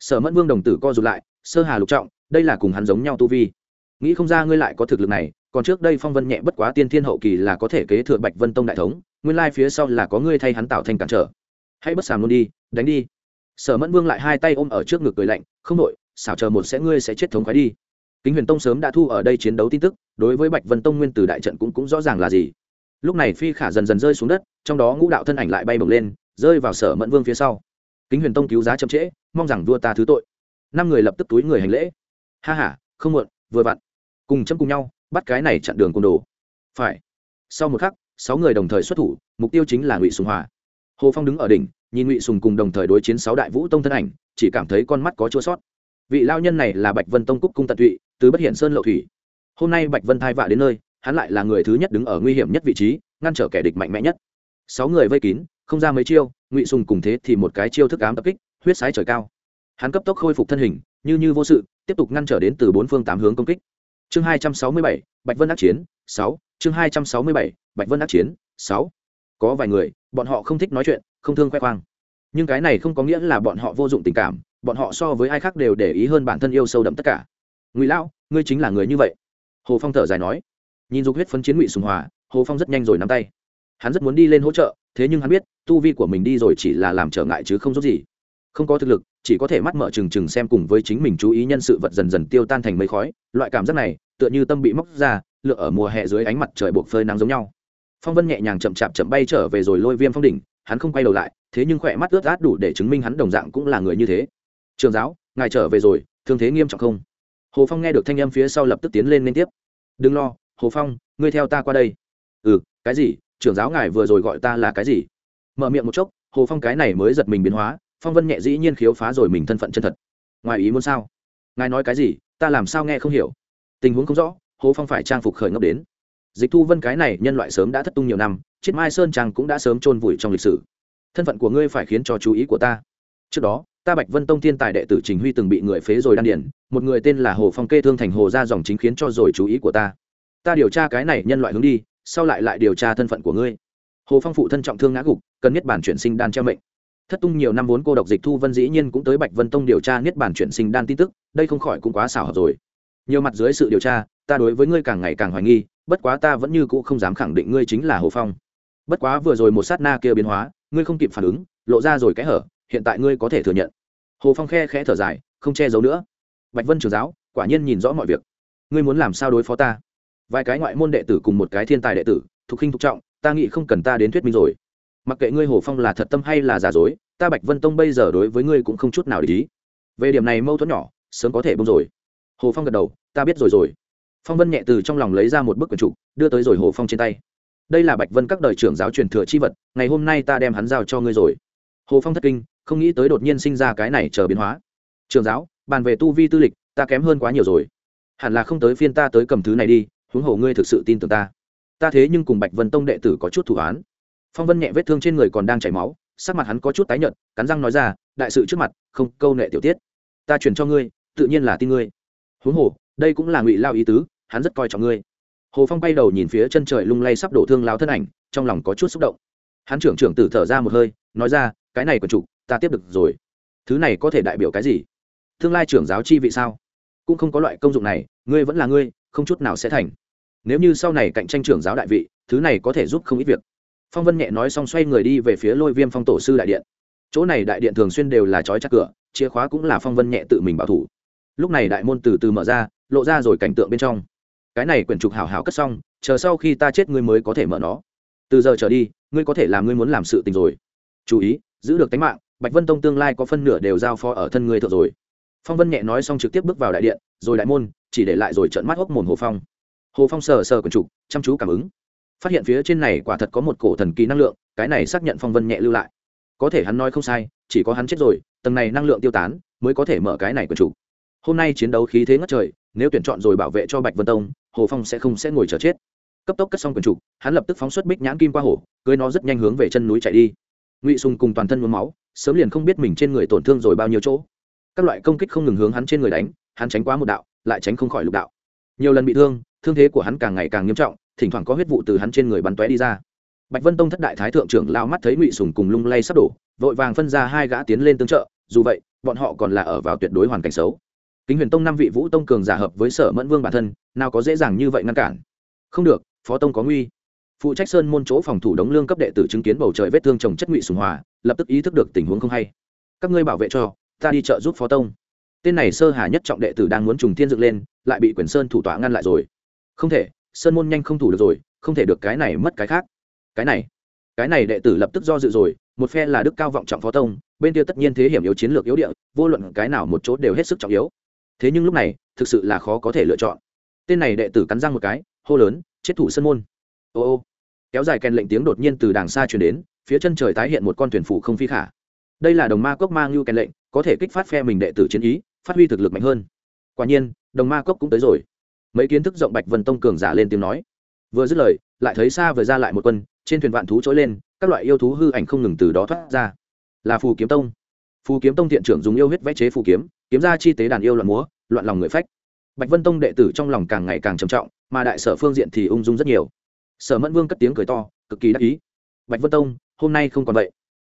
Sở mẫn vương đồng tử co rụt lại, sơ hà lục trọng, đây là cùng hắn giống nhau tu vi. Nghĩ không ra ngươi lại có thực lực này, còn trước đây phong vân nhẹ bất quá tiên thiên hậu kỳ là có thể kế thừa bạch vân tông đại thống nguyên lai phía sau là có ngươi thay hắn tạo thành cản trở. Hãy bất sàm luôn đi, đánh đi. Sở mẫn vương lại hai tay ôm ở trước ngực cười lạnh, không đội xảo chờ một sẽ ngươi sẽ chết thống khoái đi. Kính huyền tông sớm đã thu ở đây chiến đấu tin tức, đối với bạch vân tông nguyên từ đại trận cũng cũng rõ ràng là gì. Lúc này phi khả dần dần rơi xuống đất, trong đó ngũ đạo thân ảnh lại bay bổng lên, rơi vào sở mẫn vương phía sau. Kính huyền tông cứu giá chậm trễ, mong rằng vua ta thứ tội. Năm người lập tức túi người hành lễ. Ha h a không muộn, vừa vặn. Cùng chấm cùng nhau, bắt cái này chặn đường côn đồ. Phải. Sau một khắc sáu người đồng thời xuất thủ, mục tiêu chính là ngụy sùng hòa. Hồ phong đứng ở đỉnh, nhìn ngụy sùng cùng đồng thời đối chiến sáu đại vũ tông thân ảnh, chỉ cảm thấy con mắt có chua sót. Vị lao nhân này là bạch vân tông cúc cung tận tụy, từ bất hiển sơn lậu thủy. Hôm nay bạch vân thai vạ đến nơi, hắn lại là người thứ nhất đứng ở nguy hiểm nhất vị trí, ngăn trở kẻ địch mạnh mẽ nhất. Sáu người vây kín, không ra mấy chiêu, ngụy sùng cùng thế thì một cái chiêu thức ám tập kích, huyết sái trời cao. Hắn cấp tốc khôi phục thân hình, như như vô sự, tiếp tục ngăn trở đến từ bốn phương tám hướng công kích. Chương hai trăm sáu mươi bảy, bạch vân ác chiến, sáu chương hai trăm sáu mươi bảy, bạch vân ác chiến, sáu. Có vài người, bọn họ không thích nói chuyện, không thương khoe khoang. Nhưng cái này không có nghĩa là bọn họ vô dụng tình cảm, bọn họ so với ai khác đều để ý hơn bản thân yêu sâu đậm tất cả. Ngụy lão, ngươi chính là người như vậy. Hồ phong thở dài nói. Nhìn dục huyết phấn chiến ngụy sùng hòa, hồ phong rất nhanh rồi nắm tay. Hắn rất muốn đi lên hỗ trợ, thế nhưng hắn biết, tu vi của mình đi rồi chỉ là làm trở ngại chứ không giúp gì. Không có thực lực, chỉ có thể mắt mở trừng trừng xem cùng với chính mình chú ý nhân sự vật dần dần tiêu tan thành mây khói. Loại cảm giác này, tựa như tâm bị móc ra lựa ở mùa hè dưới ánh mặt trời buộc phơi nắng giống nhau. Phong vân nhẹ nhàng chậm chạp chậm bay trở về rồi lôi viêm phong đỉnh, hắn không quay đầu lại, thế nhưng khỏe mắt ướt át đủ để chứng minh hắn đồng dạng cũng là người như thế. Trường giáo, ngài trở về rồi, thương thế nghiêm trọng không? Hồ phong nghe được thanh âm phía sau lập tức tiến lên liên tiếp. Đừng lo, hồ phong, ngươi theo ta qua đây. Ừ cái gì? Trưởng giáo ngài vừa rồi gọi ta là cái gì? Mở miệng một chốc, hồ phong cái này mới giật mình biến hóa, phong vân nhẹ dĩ nhiên khiếu phá rồi mình thân phận chân thật. Ngoài ý muốn sao? Ngài nói cái gì? Ta làm sao nghe không hiểu? Tình huống không rõ hồ phong phải trang phục khởi ngốc đến. Dịch thu vân cái này nhân loại sớm đã thất tung nhiều năm chiết mai sơn trang cũng đã sớm chôn vùi trong lịch sử. Thân phận của ngươi phải khiến cho chú ý của ta. Trước đó, ta bạch vân tông thiên tài đệ tử trình huy từng bị người phế rồi đan điển một người tên là hồ phong kê thương thành hồ ra dòng chính khiến cho rồi chú ý của ta. Ta điều tra cái này nhân loại hướng đi, sau lại lại điều tra thân phận của ngươi. Hồ phong phụ thân trọng thương ngã gục, cần nhất bản chuyển sinh đan treo mệnh. Thất tung nhiều năm vốn cô độc dịch thu vân dĩ nhiên cũng tới bạch vân tông điều tra niết bản chuyển sinh đan tin tức, đây không khỏi cũng quá xảo hợp rồi nhiều mặt dưới sự điều tra, ta đối với ngươi càng ngày càng hoài nghi, bất quá ta vẫn như cũ không dám khẳng định ngươi chính là hồ phong. Bất quá vừa rồi một sát na kia biến hóa, ngươi không kịp phản ứng, lộ ra rồi cái hở, hiện tại ngươi có thể thừa nhận. Hồ phong khe khẽ thở dài, không che giấu nữa. Bạch vân trường giáo, quả nhiên nhìn rõ mọi việc. Ngươi muốn làm sao đối phó ta? Vài cái ngoại môn đệ tử cùng một cái thiên tài đệ tử thục khinh thục trọng, ta nghĩ không cần ta đến thuyết minh rồi. Mặc kệ ngươi hồ phong là thật tâm hay là giả dối, ta bạch vân tông bây giờ đối với ngươi cũng không chút nào để ý. Về điểm này mâu thuẫn nhỏ, sớm có thể bông rồi hồ phong gật đầu, ta biết rồi rồi. Phong vân nhẹ từ trong lòng lấy ra một bức quần trục đưa tới rồi hồ phong trên tay. Đây là bạch vân các đời trưởng giáo truyền thừa chi vật, ngày hôm nay ta đem hắn giao cho ngươi rồi. Hồ phong thất kinh, không nghĩ tới đột nhiên sinh ra cái này chờ biến hóa. Trường giáo, bàn về tu vi tư lịch, ta kém hơn quá nhiều rồi. Hẳn là không tới phiên ta tới cầm thứ này đi, huống hồ ngươi thực sự tin tưởng ta. Ta thế nhưng cùng bạch vân tông đệ tử có chút thủ án phong vân nhẹ vết thương trên người còn đang chảy máu, sắc mặt hắn có chút tái nhợt, cắn răng nói ra, đại sự trước mặt, không câu nệ tiểu tiết. Ta chuyển cho ngươi, tự nhiên là tin ngươi huống hồ, đây cũng là ngụy lao ý tứ, hắn rất coi trọng ngươi. Hồ phong bay đầu nhìn phía chân trời lung lay sắp đổ thương lao thân ảnh, trong lòng có chút xúc động. Hắn trưởng trưởng tử thở ra một hơi, nói ra, cái này quần trục ta tiếp được rồi. Thứ này có thể đại biểu cái gì? Tương lai trưởng giáo chi vị sao? Cũng không có loại công dụng này, ngươi vẫn là ngươi, không chút nào sẽ thành. Nếu như sau này cạnh tranh trưởng giáo đại vị, thứ này có thể giúp không ít việc. Phong vân nhẹ nói xong xoay người đi về phía lôi viêm phong tổ sư đại điện. Chỗ này đại điện thường xuyên đều là trói chắc cửa, chìa khóa cũng là phong vân nhẹ tự mình bảo thủ lúc này đại môn từ từ mở ra, lộ ra rồi cảnh tượng bên trong. Cái này quyển trục hào hào cất xong, chờ sau khi ta chết ngươi mới có thể mở nó. Từ giờ trở đi, ngươi có thể làm ngươi muốn làm sự tình rồi. Chú ý, giữ được tính mạng, bạch vân tông tương lai có phân nửa đều giao phó ở thân ngươi thượng rồi. Phong vân nhẹ nói xong trực tiếp bước vào đại điện, rồi đại môn, chỉ để lại rồi trận mắt hốc mồm hồ phong. Hồ phong sờ sờ quần trục, chăm chú cảm ứng. Phát hiện phía trên này quả thật có một cổ thần kỳ năng lượng, cái này xác nhận phong vân nhẹ lưu lại. Có thể hắn nói không sai, chỉ có hắn chết rồi, tầng này năng lượng tiêu tán, mới có thể mở cái này quần trục hôm nay chiến đấu khí thế ngất trời, nếu tuyển chọn rồi bảo vệ cho bạch vân tông, hồ phong sẽ không sẽ ngồi chờ chết. Cấp tốc cất xong quần trục, hắn lập tức phóng xuất bích nhãn kim qua hồ, cưới nó rất nhanh hướng về chân núi chạy đi. Ngụy sùng cùng toàn thân mướm máu, sớm liền không biết mình trên người tổn thương rồi bao nhiêu chỗ. Các loại công kích không ngừng hướng hắn trên người đánh, hắn tránh quá một đạo, lại tránh không khỏi lục đạo. Nhiều lần bị thương thương thế của hắn càng ngày càng nghiêm trọng, thỉnh thoảng có huyết vụ từ hắn trên người bắn tóe đi ra. Bạch vân tông thất đại thái thượng trưởng lao mắt thấy ngụy sùng cùng lung lay sắp đổ, vội vàng phân ra hai gã tiến lên tương trợ, dù vậy, bọn họ còn là ở vào tuyệt đối hoàn cảnh xấu kính huyền tông năm vị vũ tông cường giả hợp với sở mẫn vương bản thân, nào có dễ dàng như vậy ngăn cản. Không được, phó tông có nguy. Phụ trách sơn môn chỗ phòng thủ đống lương cấp đệ tử chứng kiến bầu trời vết thương trồng chất ngụy sùng hòa, lập tức ý thức được tình huống không hay. Các ngươi bảo vệ cho, ta đi chợ giúp phó tông. Tên này sơ hà nhất trọng đệ tử đang muốn trùng thiên dựng lên, lại bị quyền sơn thủ tọa ngăn lại rồi. Không thể, sơn môn nhanh không thủ được rồi, không thể được cái này mất cái khác. Cái này cái này đệ tử lập tức do dự rồi, một phe là đức cao vọng trọng phó tông, bên kia tất nhiên thế hiểm yếu chiến lược yếu địa, vô luận cái nào một chỗ đều hết sức trọng yếu thế nhưng lúc này, thực sự là khó có thể lựa chọn. Tên này đệ tử cắn răng một cái, hô lớn, chết thủ sân môn. Ô ô. Kéo dài kèn lệnh tiếng đột nhiên từ đàng xa chuyển đến, phía chân trời tái hiện một con thuyền phủ không phi khả. Đây là đồng ma cốc mang lưu kèn lệnh, có thể kích phát phe mình đệ tử chiến ý, phát huy thực lực mạnh hơn. Quả nhiên, đồng ma cốc cũng tới rồi. Mấy kiến thức rộng bạch vân tông cường giả lên tiếng nói. Vừa dứt lời, lại thấy xa vừa ra lại một quân, trên thuyền vạn thú trỗi lên, các loại yêu thú hư ảnh không ngừng từ đó thoát ra. Là phù kiếm tông. Phù kiếm tông thiện trưởng dùng yêu huyết vẽ chế phù kiếm kiếm ra chi tế đàn yêu loạn múa, loạn lòng người phách. Bạch vân tông đệ tử trong lòng càng ngày càng trầm trọng, mà đại sở phương diện thì ung dung rất nhiều. Sở mẫn vương cất tiếng cười to, cực kỳ đắc ý. Bạch vân tông, hôm nay không còn vậy.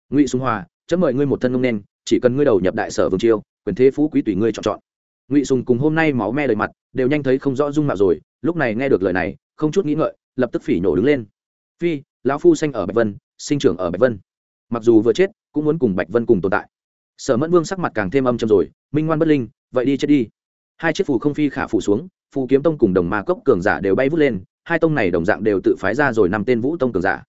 Ngụy xung hòa, chấm mời ngươi một thân ngông nen chỉ cần ngươi đầu nhập đại sở vương chiêu quyền thế phú quý tùy ngươi chọn chọn. Ngụy sùng cùng hôm nay máu me lời mặt, đều nhanh thấy không rõ dung mạo rồi, lúc này nghe được lời này, không chút nghĩ ngợi, lập tức phỉ nổ đứng lên. Phi, lão phu sanh ở bạch vân, sinh trưởng ở bạch vân. Mặc dù vừa chết, cũng muốn cùng bạch vân cùng tồn tại sở mẫn vương sắc mặt càng thêm âm trầm rồi, minh ngoan bất linh, vậy đi chết đi. Hai chiếc phù không phi khả phủ xuống, phù kiếm tông cùng đồng ma cốc cường giả đều bay vút lên, hai tông này đồng dạng đều tự phái ra rồi năm tên vũ tông cường giả.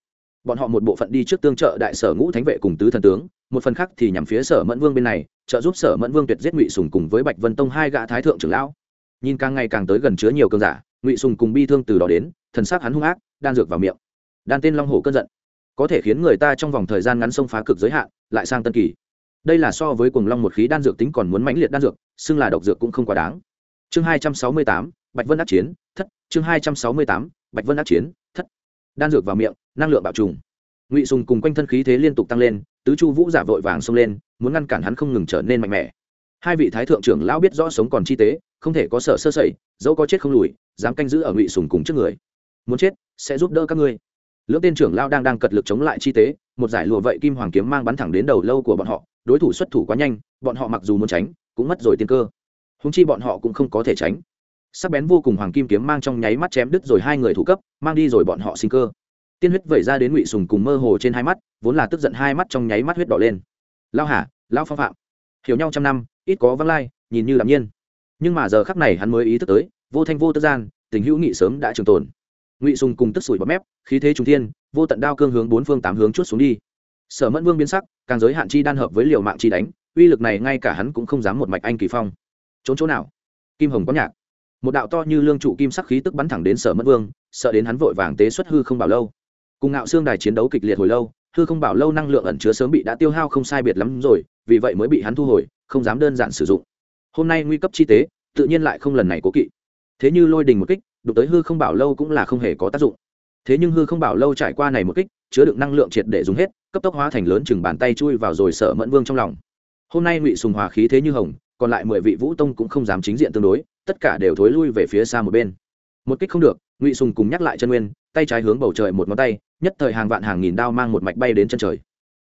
Bọn họ một bộ phận đi trước tương trợ đại sở ngũ thánh vệ cùng tứ thần tướng, một phần khác thì nhằm phía sở mẫn vương bên này, trợ giúp sở mẫn vương tuyệt giết ngụy sùng cùng với bạch vân tông hai gã thái thượng trưởng lão. Nhìn càng ngày càng tới gần chứa nhiều cường giả, ngụy sùng cùng bi thương từ đó đến, thần sắc hắn hung ác, đan dược vào miệng. Đan tên long hổ cơn giận. Có thể khiến người ta trong vòng thời gian ngắn xông phá cực giới hạn, lại sang tân kỳ đây là so với cuồng long một khí đan dược tính còn muốn mãnh liệt đan dược, xưng là độc dược cũng không quá đáng. Chương hai trăm sáu mươi tám, bạch vân ác chiến, thất. Chương hai trăm sáu mươi tám, bạch vân ác chiến, thất. Đan dược vào miệng, năng lượng bạo trùng. Ngụy sùng cùng quanh thân khí thế liên tục tăng lên, tứ chu vũ giả vội vàng xông lên, muốn ngăn cản hắn không ngừng trở nên mạnh mẽ. Hai vị thái thượng trưởng lão biết rõ sống còn chi tế, không thể có sợ sơ sẩy, dẫu có chết không lùi, dám canh giữ ở ngụy sùng cùng trước người. Muốn chết, sẽ giúp đỡ các ngươi. Lưỡng tên trưởng lao đang đang cật lực chống lại chi tế, một giải lụa vậy kim hoàng kiếm mang bắn thẳng đến đầu lâu của bọn họ đối thủ xuất thủ quá nhanh, bọn họ mặc dù muốn tránh, cũng mất rồi tiên cơ. Húng chi bọn họ cũng không có thể tránh. Sắc bén vô cùng hoàng kim kiếm mang trong nháy mắt chém đứt rồi hai người thủ cấp, mang đi rồi bọn họ sinh cơ. Tiên huyết vẩy ra đến ngụy sùng cùng mơ hồ trên hai mắt, vốn là tức giận hai mắt trong nháy mắt huyết đỏ lên. Lao hả lao phong phạm, hiểu nhau trăm năm, ít có văng lai, nhìn như đ nhiên. Nhưng mà giờ khắc này hắn mới ý thức tới, vô thanh vô tức gian, tình hữu nghị sớm đã trường tồn. Ngụy sùng cùng tức sủi bọt mép, khí thế trung thiên, vô tận đao cương hướng bốn phương tám hướng chút xuống đi sở mẫn vương biến sắc, càng giới hạn chi đan hợp với liều mạng chi đánh, uy lực này ngay cả hắn cũng không dám một mạch anh kỳ phong. Trốn chỗ nào? Kim hồng có nhạc. Một đạo to như lương trụ kim sắc khí tức bắn thẳng đến sở mẫn vương, sợ đến hắn vội vàng tế xuất hư không bảo lâu. Cùng ngạo xương đài chiến đấu kịch liệt hồi lâu, hư không bảo lâu năng lượng ẩn chứa sớm bị đã tiêu hao không sai biệt lắm rồi, vì vậy mới bị hắn thu hồi, không dám đơn giản sử dụng. Hôm nay nguy cấp chi tế, tự nhiên lại không lần này cố kỵ. Thế như lôi đình một kích, đụng tới hư không bảo lâu cũng là không hề có tác dụng thế nhưng hư không bảo lâu trải qua này một kích, chứa đựng năng lượng triệt để dùng hết, cấp tốc hóa thành lớn chừng bàn tay chui vào rồi sở mẫn vương trong lòng. Hôm nay ngụy sùng hòa khí thế như hồng, còn lại mười vị vũ tông cũng không dám chính diện tương đối, tất cả đều thối lui về phía xa một bên. Một kích không được, ngụy sùng cùng nhắc lại chân nguyên, tay trái hướng bầu trời một ngón tay, nhất thời hàng vạn hàng nghìn đao mang một mạch bay đến chân trời.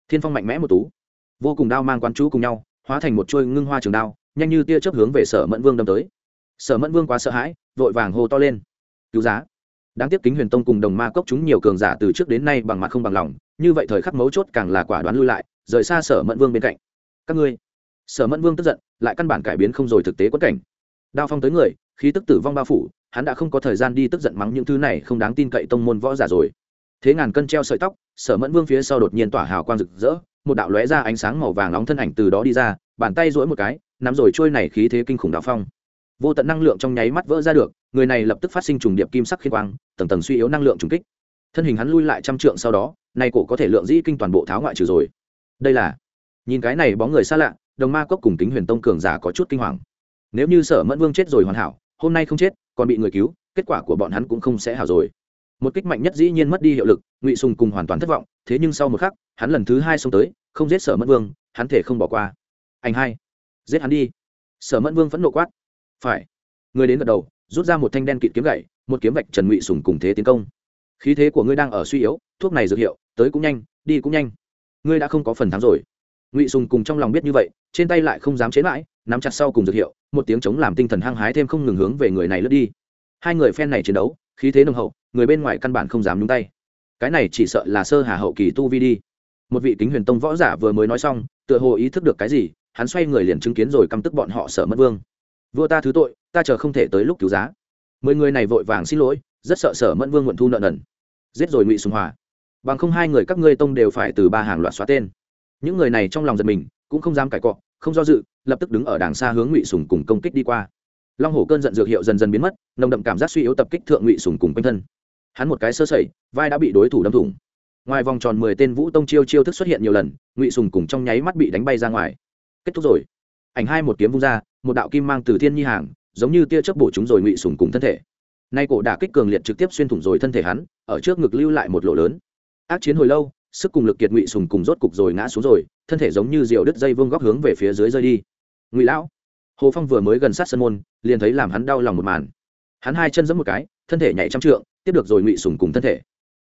Thiên phong mạnh mẽ một tú. Vô cùng đao mang quán chú cùng nhau, hóa thành một chuôi ngưng hoa trường đao, nhanh như tia chớp hướng về sở mẫn vương đâm tới. Sở mẫn vương quá sợ hãi, vội vàng hô to lên. Cứu giá! Đáng tiếc kính huyền tông cùng đồng ma cốc chúng nhiều cường giả từ trước đến nay bằng mặt không bằng lòng, như vậy thời khắc mấu chốt càng là quả đoán lui lại, rời xa sở mẫn vương bên cạnh. Các ngươi, sở mẫn vương tức giận, lại căn bản cải biến không rồi thực tế quất cảnh. Đao phong tới người, khí tức tử vong bao phủ, hắn đã không có thời gian đi tức giận mắng những thứ này không đáng tin cậy tông môn võ giả rồi. Thế ngàn cân treo sợi tóc, sở mẫn vương phía sau đột nhiên tỏa hào quang rực rỡ, một đạo lóe ra ánh sáng màu vàng nóng thân ảnh từ đó đi ra, bàn tay duỗi một cái, nắm rồi trôi này khí thế kinh khủng đao phong vô tận năng lượng trong nháy mắt vỡ ra được, người này lập tức phát sinh trùng điệp kim sắc khiên quang, tầng tầng suy yếu năng lượng trùng kích. Thân hình hắn lui lại trăm trượng sau đó nay cổ có thể lượng dĩ kinh toàn bộ tháo ngoại trừ rồi. Đây là, nhìn cái này bóng người xa lạ, đồng ma cốc cùng kính huyền tông cường giả có chút kinh hoàng. Nếu như sở mẫn vương chết rồi hoàn hảo, hôm nay không chết, còn bị người cứu, kết quả của bọn hắn cũng không sẽ hảo rồi. Một kích mạnh nhất dĩ nhiên mất đi hiệu lực, ngụy sùng cùng hoàn toàn thất vọng, thế nhưng sau một khắc, hắn lần thứ hai xông tới, không giết sở mẫn vương, hắn thể không bỏ qua. Anh hai, giết hắn đi. Sở mẫn vương phẫn nộ quát phải. Người đến gật đầu, rút ra một thanh đen kịt kiếm gậy, một kiếm vạch trần ngụy sùng cùng thế tiến công. Khí thế của ngươi đang ở suy yếu, thuốc này dược hiệu, tới cũng nhanh, đi cũng nhanh. Ngươi đã không có phần thắng rồi. Ngụy sùng cùng trong lòng biết như vậy, trên tay lại không dám chế mãi, nắm chặt sau cùng dược hiệu, một tiếng chống làm tinh thần hăng hái thêm không ngừng hướng về người này lướt đi. Hai người phen này chiến đấu, khí thế nồng hậu, người bên ngoài căn bản không dám nhúng tay. Cái này chỉ sợ là sơ hà hậu kỳ tu vi đi. Một vị kính huyền tông võ giả vừa mới nói xong, tựa hồ ý thức được cái gì, hắn xoay người liền chứng kiến rồi căm tức bọn họ sợ mất vương vua ta thứ tội, ta chờ không thể tới lúc cứu giá. Mười người này vội vàng xin lỗi, rất sợ sở mẫn vương muộn thu nợ nần. Giết rồi ngụy sùng hòa. Bằng không hai người các ngươi tông đều phải từ ba hàng loạt xóa tên. Những người này trong lòng giật mình, cũng không dám cải cọ, không do dự, lập tức đứng ở đàng xa hướng ngụy sùng cùng công kích đi qua. Long hổ cơn giận dược hiệu dần dần biến mất, nồng đậm cảm giác suy yếu tập kích thượng ngụy sùng cùng quanh thân. Hắn một cái sơ sẩy, vai đã bị đối thủ đâm thủng. Ngoài vòng tròn mười tên vũ tông chiêu chiêu thức xuất hiện nhiều lần, ngụy sùng cùng trong nháy mắt bị đánh bay ra ngoài. Kết thúc rồi. Ảnh hai một kiếm vung ra một đạo kim mang từ thiên nhi hàng, giống như tia chớp bổ chúng rồi ngụy sùng cùng thân thể. Nay cổ đả kích cường liệt trực tiếp xuyên thủng rồi thân thể hắn, ở trước ngực lưu lại một lỗ lớn. Ác chiến hồi lâu, sức cùng lực kiệt ngụy sùng cùng rốt cục rồi ngã xuống rồi, thân thể giống như diều đứt dây vương góc hướng về phía dưới rơi đi. Ngụy lão, hồ phong vừa mới gần sát sân môn, liền thấy làm hắn đau lòng một màn. Hắn hai chân giẫm một cái, thân thể nhảy trăm trượng, tiếp được rồi ngụy sùng cùng thân thể.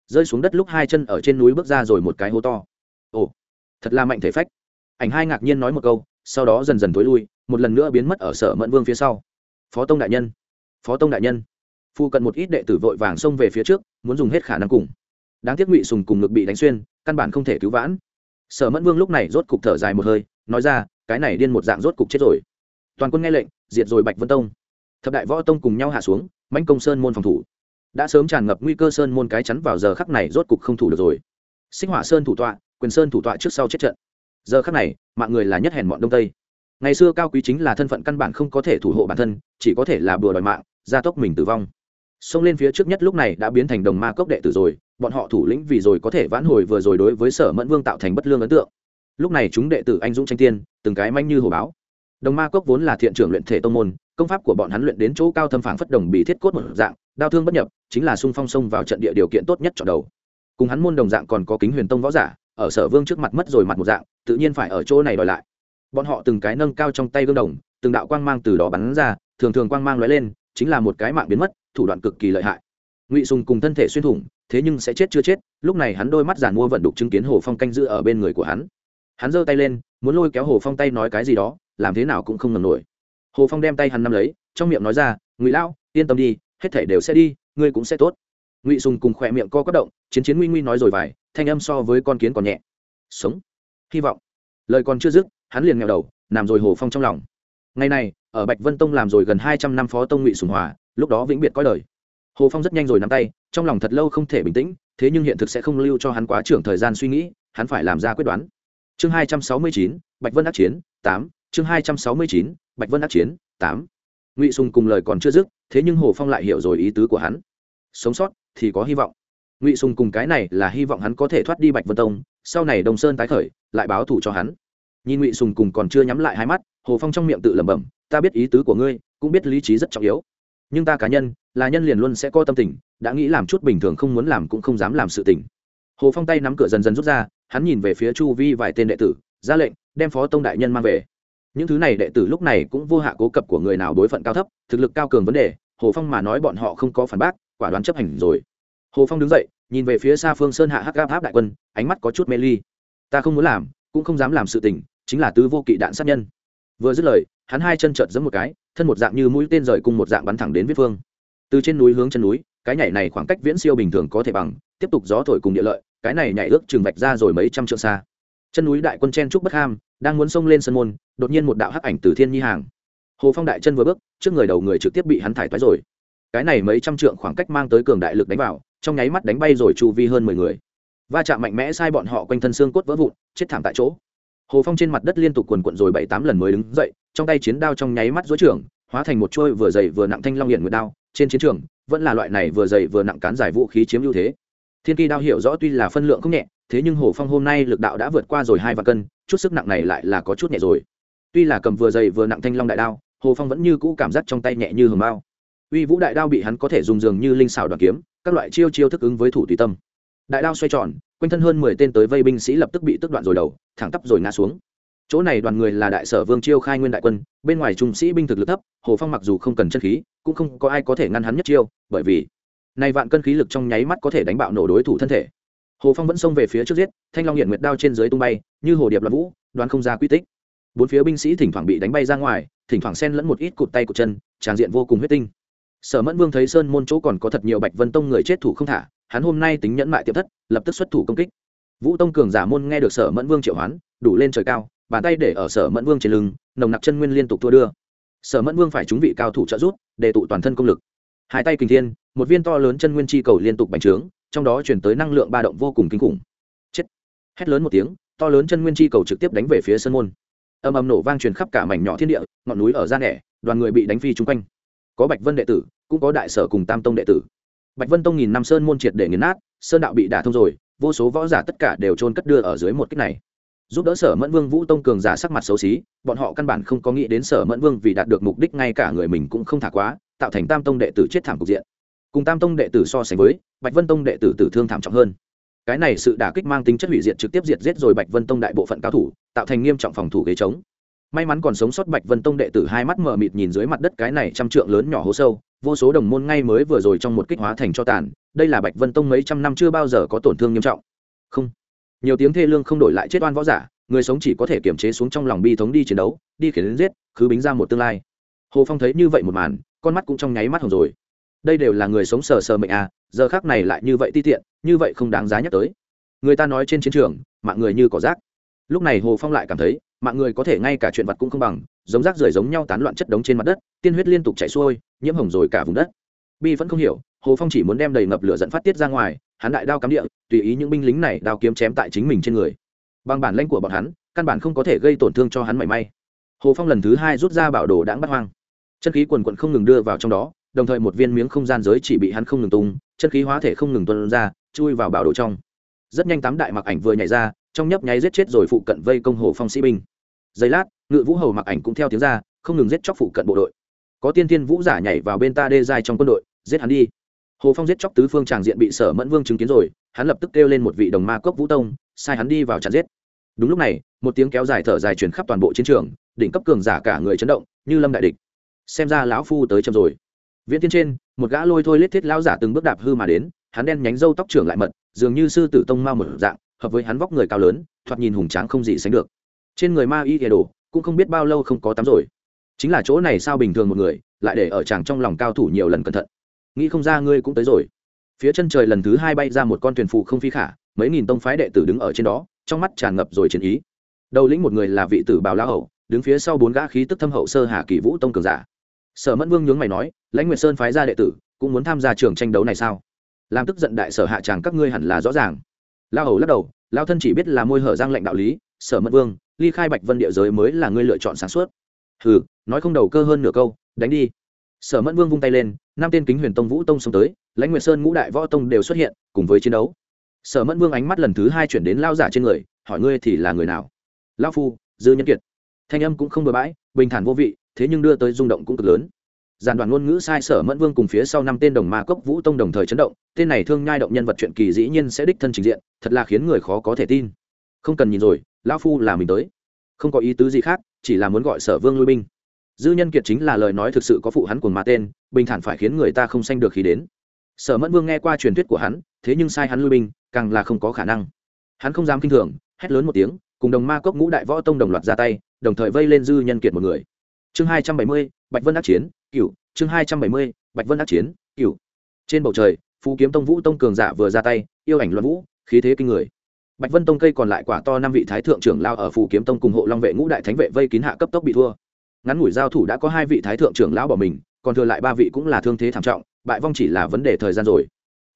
Rơi xuống đất lúc hai chân ở trên núi bước ra rồi một cái hố to. Ồ, thật là mạnh thể phách. Ảnh hai ngạc nhiên nói một câu, sau đó dần dần thối lui một lần nữa biến mất ở sở mẫn vương phía sau. Phó tông đại nhân, phó tông đại nhân. Phụ cận một ít đệ tử vội vàng xông về phía trước, muốn dùng hết khả năng cùng. Đáng tiếc ngụy sùng cùng ngực bị đánh xuyên, căn bản không thể cứu vãn. Sở mẫn vương lúc này rốt cục thở dài một hơi, nói ra, cái này điên một dạng rốt cục chết rồi. Toàn quân nghe lệnh, diệt rồi bạch vân tông. Thập đại võ tông cùng nhau hạ xuống, mãnh công sơn môn phòng thủ. Đã sớm tràn ngập nguy cơ sơn môn cái chắn vào giờ khắc này rốt cục không thủ được rồi. Sinh hỏa sơn thủ tọa, quyền sơn thủ tọa trước sau chết trận. Giờ khắc này, mạng người là nhất hèn mọn đông tây ngày xưa cao quý chính là thân phận căn bản không có thể thủ hộ bản thân, chỉ có thể là bừa đòi mạng, gia tốc mình tử vong. Xông lên phía trước nhất lúc này đã biến thành đồng ma cốc đệ tử rồi, bọn họ thủ lĩnh vì rồi có thể vãn hồi vừa rồi đối với sở mẫn vương tạo thành bất lương ấn tượng. Lúc này chúng đệ tử anh dũng tranh tiên, từng cái manh như hồ báo. Đồng ma cốc vốn là thiện trưởng luyện thể tông môn, công pháp của bọn hắn luyện đến chỗ cao thâm phảng phất đồng bị thiết cốt một dạng, đao thương bất nhập, chính là sung phong sông vào trận địa điều kiện tốt nhất chọn đầu. Cùng hắn môn đồng dạng còn có kính huyền tông võ giả, ở sở vương trước mặt mất rồi mặt một dạng, tự nhiên phải ở chỗ này đòi lại bọn họ từng cái nâng cao trong tay gương đồng, từng đạo quang mang từ đó bắn ra, thường thường quang mang lóe lên, chính là một cái mạng biến mất, thủ đoạn cực kỳ lợi hại. Ngụy sùng cùng thân thể xuyên thủng, thế nhưng sẽ chết chưa chết, lúc này hắn đôi mắt giản mua vận đục chứng kiến hồ phong canh giữ ở bên người của hắn. Hắn giơ tay lên, muốn lôi kéo hồ phong tay nói cái gì đó, làm thế nào cũng không ngầm nổi. Hồ phong đem tay hắn nắm lấy, trong miệng nói ra, ngụy lão, yên tâm đi, hết thể đều sẽ đi, ngươi cũng sẽ tốt. Ngụy sùng cùng khỏe miệng co quất động, chiến chiến nguy nguy nói rồi vài, thanh âm so với con kiến còn nhẹ. Sống. Hy vọng. Lời còn chưa dứt hắn liền nghèo đầu, nằm rồi hồ phong trong lòng. Ngày này, ở bạch vân tông làm rồi gần hai trăm năm phó tông ngụy sùng hòa, lúc đó vĩnh biệt coi đời. Hồ phong rất nhanh rồi nắm tay, trong lòng thật lâu không thể bình tĩnh, thế nhưng hiện thực sẽ không lưu cho hắn quá trưởng thời gian suy nghĩ, hắn phải làm ra quyết đoán. Chương hai trăm sáu mươi chín, bạch vân ác chiến, tám. Chương hai trăm sáu mươi chín, bạch vân ác chiến, tám. Ngụy sùng cùng lời còn chưa dứt, thế nhưng hồ phong lại hiểu rồi ý tứ của hắn. Sống sót thì có hy vọng. Ngụy sùng cùng cái này là hy vọng hắn có thể thoát đi bạch vân tông, sau này đồng sơn tái khởi, lại báo thù cho hắn nhìn ngụy sùng cùng còn chưa nhắm lại hai mắt hồ phong trong miệng tự lẩm bẩm ta biết ý tứ của ngươi cũng biết lý trí rất trọng yếu nhưng ta cá nhân là nhân liền luôn sẽ có tâm tình đã nghĩ làm chút bình thường không muốn làm cũng không dám làm sự tình hồ phong tay nắm cửa dần dần rút ra hắn nhìn về phía chu vi vài tên đệ tử ra lệnh đem phó tông đại nhân mang về những thứ này đệ tử lúc này cũng vô hạ cố cập của người nào đối phận cao thấp thực lực cao cường vấn đề hồ phong mà nói bọn họ không có phản bác quả đoán chấp hành rồi hồ phong đứng dậy nhìn về phía xa phương sơn hạ hắc gáp áp đại quân ánh mắt có chút mê ly ta không muốn làm cũng không dám làm sự tình, chính là tứ vô kỵ đạn sát nhân. Vừa dứt lời, hắn hai chân trợt giẫm một cái, thân một dạng như mũi tên rời cùng một dạng bắn thẳng đến viết phương. Từ trên núi hướng chân núi, cái nhảy này khoảng cách viễn siêu bình thường có thể bằng, tiếp tục gió thổi cùng địa lợi, cái này nhảy ước trường vạch ra rồi mấy trăm trượng xa. Chân núi đại quân chen trúc bất ham, đang muốn xông lên sân môn, đột nhiên một đạo hắc ảnh từ thiên nhi hàng. Hồ phong đại chân vừa bước, trước người đầu người trực tiếp bị hắn thải toái rồi. Cái này mấy trăm trượng khoảng cách mang tới cường đại lực đánh vào, trong nháy mắt đánh bay rồi chu vi hơn mười người va chạm mạnh mẽ sai bọn họ quanh thân xương cốt vỡ vụn, chết thảm tại chỗ. Hồ phong trên mặt đất liên tục quần quận rồi bảy tám lần mới đứng dậy, trong tay chiến đao trong nháy mắt dối trưởng, hóa thành một trôi vừa dày vừa nặng thanh long hiện nguyệt đao. Trên chiến trường, vẫn là loại này vừa dày vừa nặng cán giải vũ khí chiếm ưu thế. Thiên kỳ đao hiểu rõ tuy là phân lượng không nhẹ, thế nhưng hồ phong hôm nay lực đạo đã vượt qua rồi hai vạn cân, chút sức nặng này lại là có chút nhẹ rồi. Tuy là cầm vừa dày vừa nặng thanh long đại đao, hồ phong vẫn như cũ cảm giác trong tay nhẹ như hường bao uy vũ đại đao bị hắn có thể dùng dường như linh xảo đoàn kiếm, các loại chiêu chiêu thức ứng với thủ tùy tâm đại đao xoay tròn, quanh thân hơn mười tên tới vây binh sĩ lập tức bị tức đoạn rồi đầu, thẳng tắp rồi ngã xuống. Chỗ này đoàn người là đại sở vương chiêu khai nguyên đại quân, bên ngoài trung sĩ binh thực lực thấp, hồ phong mặc dù không cần chân khí, cũng không có ai có thể ngăn hắn nhất chiêu, bởi vì nay vạn cân khí lực trong nháy mắt có thể đánh bạo nổ đối thủ thân thể. Hồ phong vẫn xông về phía trước giết, thanh long hiện nguyệt đao trên dưới tung bay, như hồ điệp loạn vũ, đoán không ra quy tích. Bốn phía binh sĩ thỉnh thoảng bị đánh bay ra ngoài, thỉnh thoảng xen lẫn một ít cụt tay cụt chân tràng diện vô cùng huyết tinh sở mẫn vương thấy sơn môn chỗ còn có thật nhiều bạch vân tông người chết thủ không thả, hắn hôm nay tính nhẫn mại tiệm thất, lập tức xuất thủ công kích. Vũ tông cường giả môn nghe được sở mẫn vương triệu hoán, đủ lên trời cao, bàn tay để ở sở mẫn vương trên lưng, nồng nặc chân nguyên liên tục thua đưa. Sở mẫn vương phải trúng vị cao thủ trợ giúp, để tụ toàn thân công lực. Hai tay kình thiên, một viên to lớn chân nguyên chi cầu liên tục bành trướng, trong đó chuyển tới năng lượng ba động vô cùng kinh khủng. Chết. Hét lớn một tiếng, to lớn chân nguyên chi cầu trực tiếp đánh về phía sân môn. Âm âm nổ vang truyền khắp cả mảnh nhỏ thiên địa, ngọn núi ở gian nẻ đoàn người bị đánh phi chung quanh có bạch vân đệ tử, cũng có đại sở cùng tam tông đệ tử. Bạch vân tông nghìn năm sơn môn triệt để nghiền nát, sơn đạo bị đả thông rồi, vô số võ giả tất cả đều trôn cất đưa ở dưới một kích này. Giúp đỡ sở mẫn vương vũ tông cường giả sắc mặt xấu xí, bọn họ căn bản không có nghĩ đến sở mẫn vương vì đạt được mục đích ngay cả người mình cũng không thả quá, tạo thành tam tông đệ tử chết thảm cục diện. Cùng tam tông đệ tử so sánh với, bạch vân tông đệ tử tử thương thảm trọng hơn. Cái này sự đả kích mang tính chất hủy diệt trực tiếp diệt giết rồi bạch vân tông đại bộ phận cao thủ, tạo thành nghiêm trọng phòng thủ ghế trống may mắn còn sống sót bạch vân tông đệ tử hai mắt mở mịt nhìn dưới mặt đất cái này trăm trượng lớn nhỏ hố sâu, vô số đồng môn ngay mới vừa rồi trong một kích hóa thành cho tàn, đây là bạch vân tông mấy trăm năm chưa bao giờ có tổn thương nghiêm trọng. Không. Nhiều tiếng thê lương không đổi lại chết oan võ giả, người sống chỉ có thể kiềm chế xuống trong lòng bi thống đi chiến đấu, đi khiến đến giết, khứ bính ra một tương lai. Hồ phong thấy như vậy một màn, con mắt cũng trong nháy mắt hồng rồi. Đây đều là người sống sờ sờ mệnh à giờ khác này lại như vậy ti tiện, như vậy không đáng giá nhắc tới. Người ta nói trên chiến trường, mạng người như cỏ rác. Lúc này hồ phong lại cảm thấy mạng người có thể ngay cả chuyện vật cũng không bằng, giống rác rưởi giống nhau tán loạn chất đống trên mặt đất, tiên huyết liên tục chảy xuôi, nhiễm hồng rồi cả vùng đất. Bi vẫn không hiểu, hồ phong chỉ muốn đem đầy ngập lửa dẫn phát tiết ra ngoài, hắn đại đao cắm địa, tùy ý những binh lính này đao kiếm chém tại chính mình trên người. Bằng bản lãnh của bọn hắn, căn bản không có thể gây tổn thương cho hắn mảy may. Hồ phong lần thứ hai rút ra bảo đồ đãng bắt hoang. Chân khí quần quận không ngừng đưa vào trong đó, đồng thời một viên miếng không gian giới chỉ bị hắn không ngừng tung, chân khí hóa thể không ngừng tuân ra, chui vào bảo đồ trong. Rất nhanh tám đại mặc ảnh vừa nhảy ra trong nhấp nháy giết chết rồi phụ cận vây công hồ phong sĩ binh. Giây lát, ngự vũ hầu mặc ảnh cũng theo tiếng ra, không ngừng giết chóc phụ cận bộ đội. Có tiên thiên vũ giả nhảy vào bên ta đê dài trong quân đội, giết hắn đi. Hồ phong giết chóc tứ phương tràng diện bị sở mẫn vương chứng kiến rồi, hắn lập tức kêu lên một vị đồng ma cốc vũ tông, sai hắn đi vào chặn giết. Đúng lúc này, một tiếng kéo dài thở dài truyền khắp toàn bộ chiến trường, đỉnh cấp cường giả cả người chấn động, như lâm đại địch. Xem ra lão phu tới chậm rồi. Viễn tiên trên, một gã lôi thôi lết thiết lão giả từng bước đạp hư mà đến, hắn đen nhánh râu tóc trưởng lại mật, dường như sư tử tông ma một dạng hợp với hắn vóc người cao lớn, thoạt nhìn hùng tráng không gì sánh được. Trên người ma y kề đồ, cũng không biết bao lâu không có tắm rồi. Chính là chỗ này sao bình thường một người, lại để ở chàng trong lòng cao thủ nhiều lần cẩn thận. Nghĩ không ra ngươi cũng tới rồi. Phía chân trời lần thứ hai bay ra một con thuyền phụ không phi khả, mấy nghìn tông phái đệ tử đứng ở trên đó, trong mắt tràn ngập rồi chiến ý. Đầu lĩnh một người là vị tử bào lá hậu đứng phía sau bốn gã khí tức thâm hậu sơ hà kỳ vũ tông cường giả. Sở mẫn vương nhướng mày nói, lãnh nguyệt sơn phái ra đệ tử, cũng muốn tham gia trường tranh đấu này sao? Làm tức giận đại sở hạ tràng các ngươi hẳn là rõ ràng lao hầu lắc đầu, lao thân chỉ biết là môi hở giang lệnh đạo lý, sở mẫn vương, ly khai bạch vân địa giới mới là ngươi lựa chọn sáng suốt. Hừ, nói không đầu cơ hơn nửa câu, đánh đi. Sở mẫn vương vung tay lên, năm tên kính huyền tông vũ tông xông tới, lãnh nguyệt sơn ngũ đại võ tông đều xuất hiện, cùng với chiến đấu. Sở mẫn vương ánh mắt lần thứ hai chuyển đến lao giả trên người, hỏi ngươi thì là người nào? Lao phu, dư nhân kiệt. Thanh âm cũng không bừa bãi, bình thản vô vị, thế nhưng đưa tới rung động cũng cực lớn giàn đoàn ngôn ngữ sai sở mẫn vương cùng phía sau năm tên đồng ma cốc vũ tông đồng thời chấn động, tên này thương nhai động nhân vật chuyện kỳ dĩ nhiên sẽ đích thân trình diện, thật là khiến người khó có thể tin. Không cần nhìn rồi, lão phu là mình tới. Không có ý tứ gì khác, chỉ là muốn gọi sở vương lui binh. Dư nhân kiệt chính là lời nói thực sự có phụ hắn của mà tên, bình thản phải khiến người ta không sanh được khi đến. Sở mẫn vương nghe qua truyền thuyết của hắn, thế nhưng sai hắn lui binh, càng là không có khả năng. Hắn không dám kinh thường, hét lớn một tiếng, cùng đồng ma cốc ngũ đại võ tông đồng loạt ra tay, đồng thời vây lên dư nhân kiệt một người. Chương hai trăm bảy mươi bạch vân ác chiến cựu chương hai trăm bảy mươi, bạch vân ác chiến cựu trên bầu trời, phú kiếm tông vũ tông cường giả vừa ra tay, yêu ảnh luận vũ, khí thế kinh người. Bạch vân tông cây còn lại quả to năm vị thái thượng trưởng lao ở phù kiếm tông cùng hộ long vệ ngũ đại thánh vệ vây kín hạ cấp tốc bị thua. Ngắn ngủi giao thủ đã có hai vị thái thượng trưởng lão bỏ mình, còn thừa lại ba vị cũng là thương thế thảm trọng, bại vong chỉ là vấn đề thời gian rồi.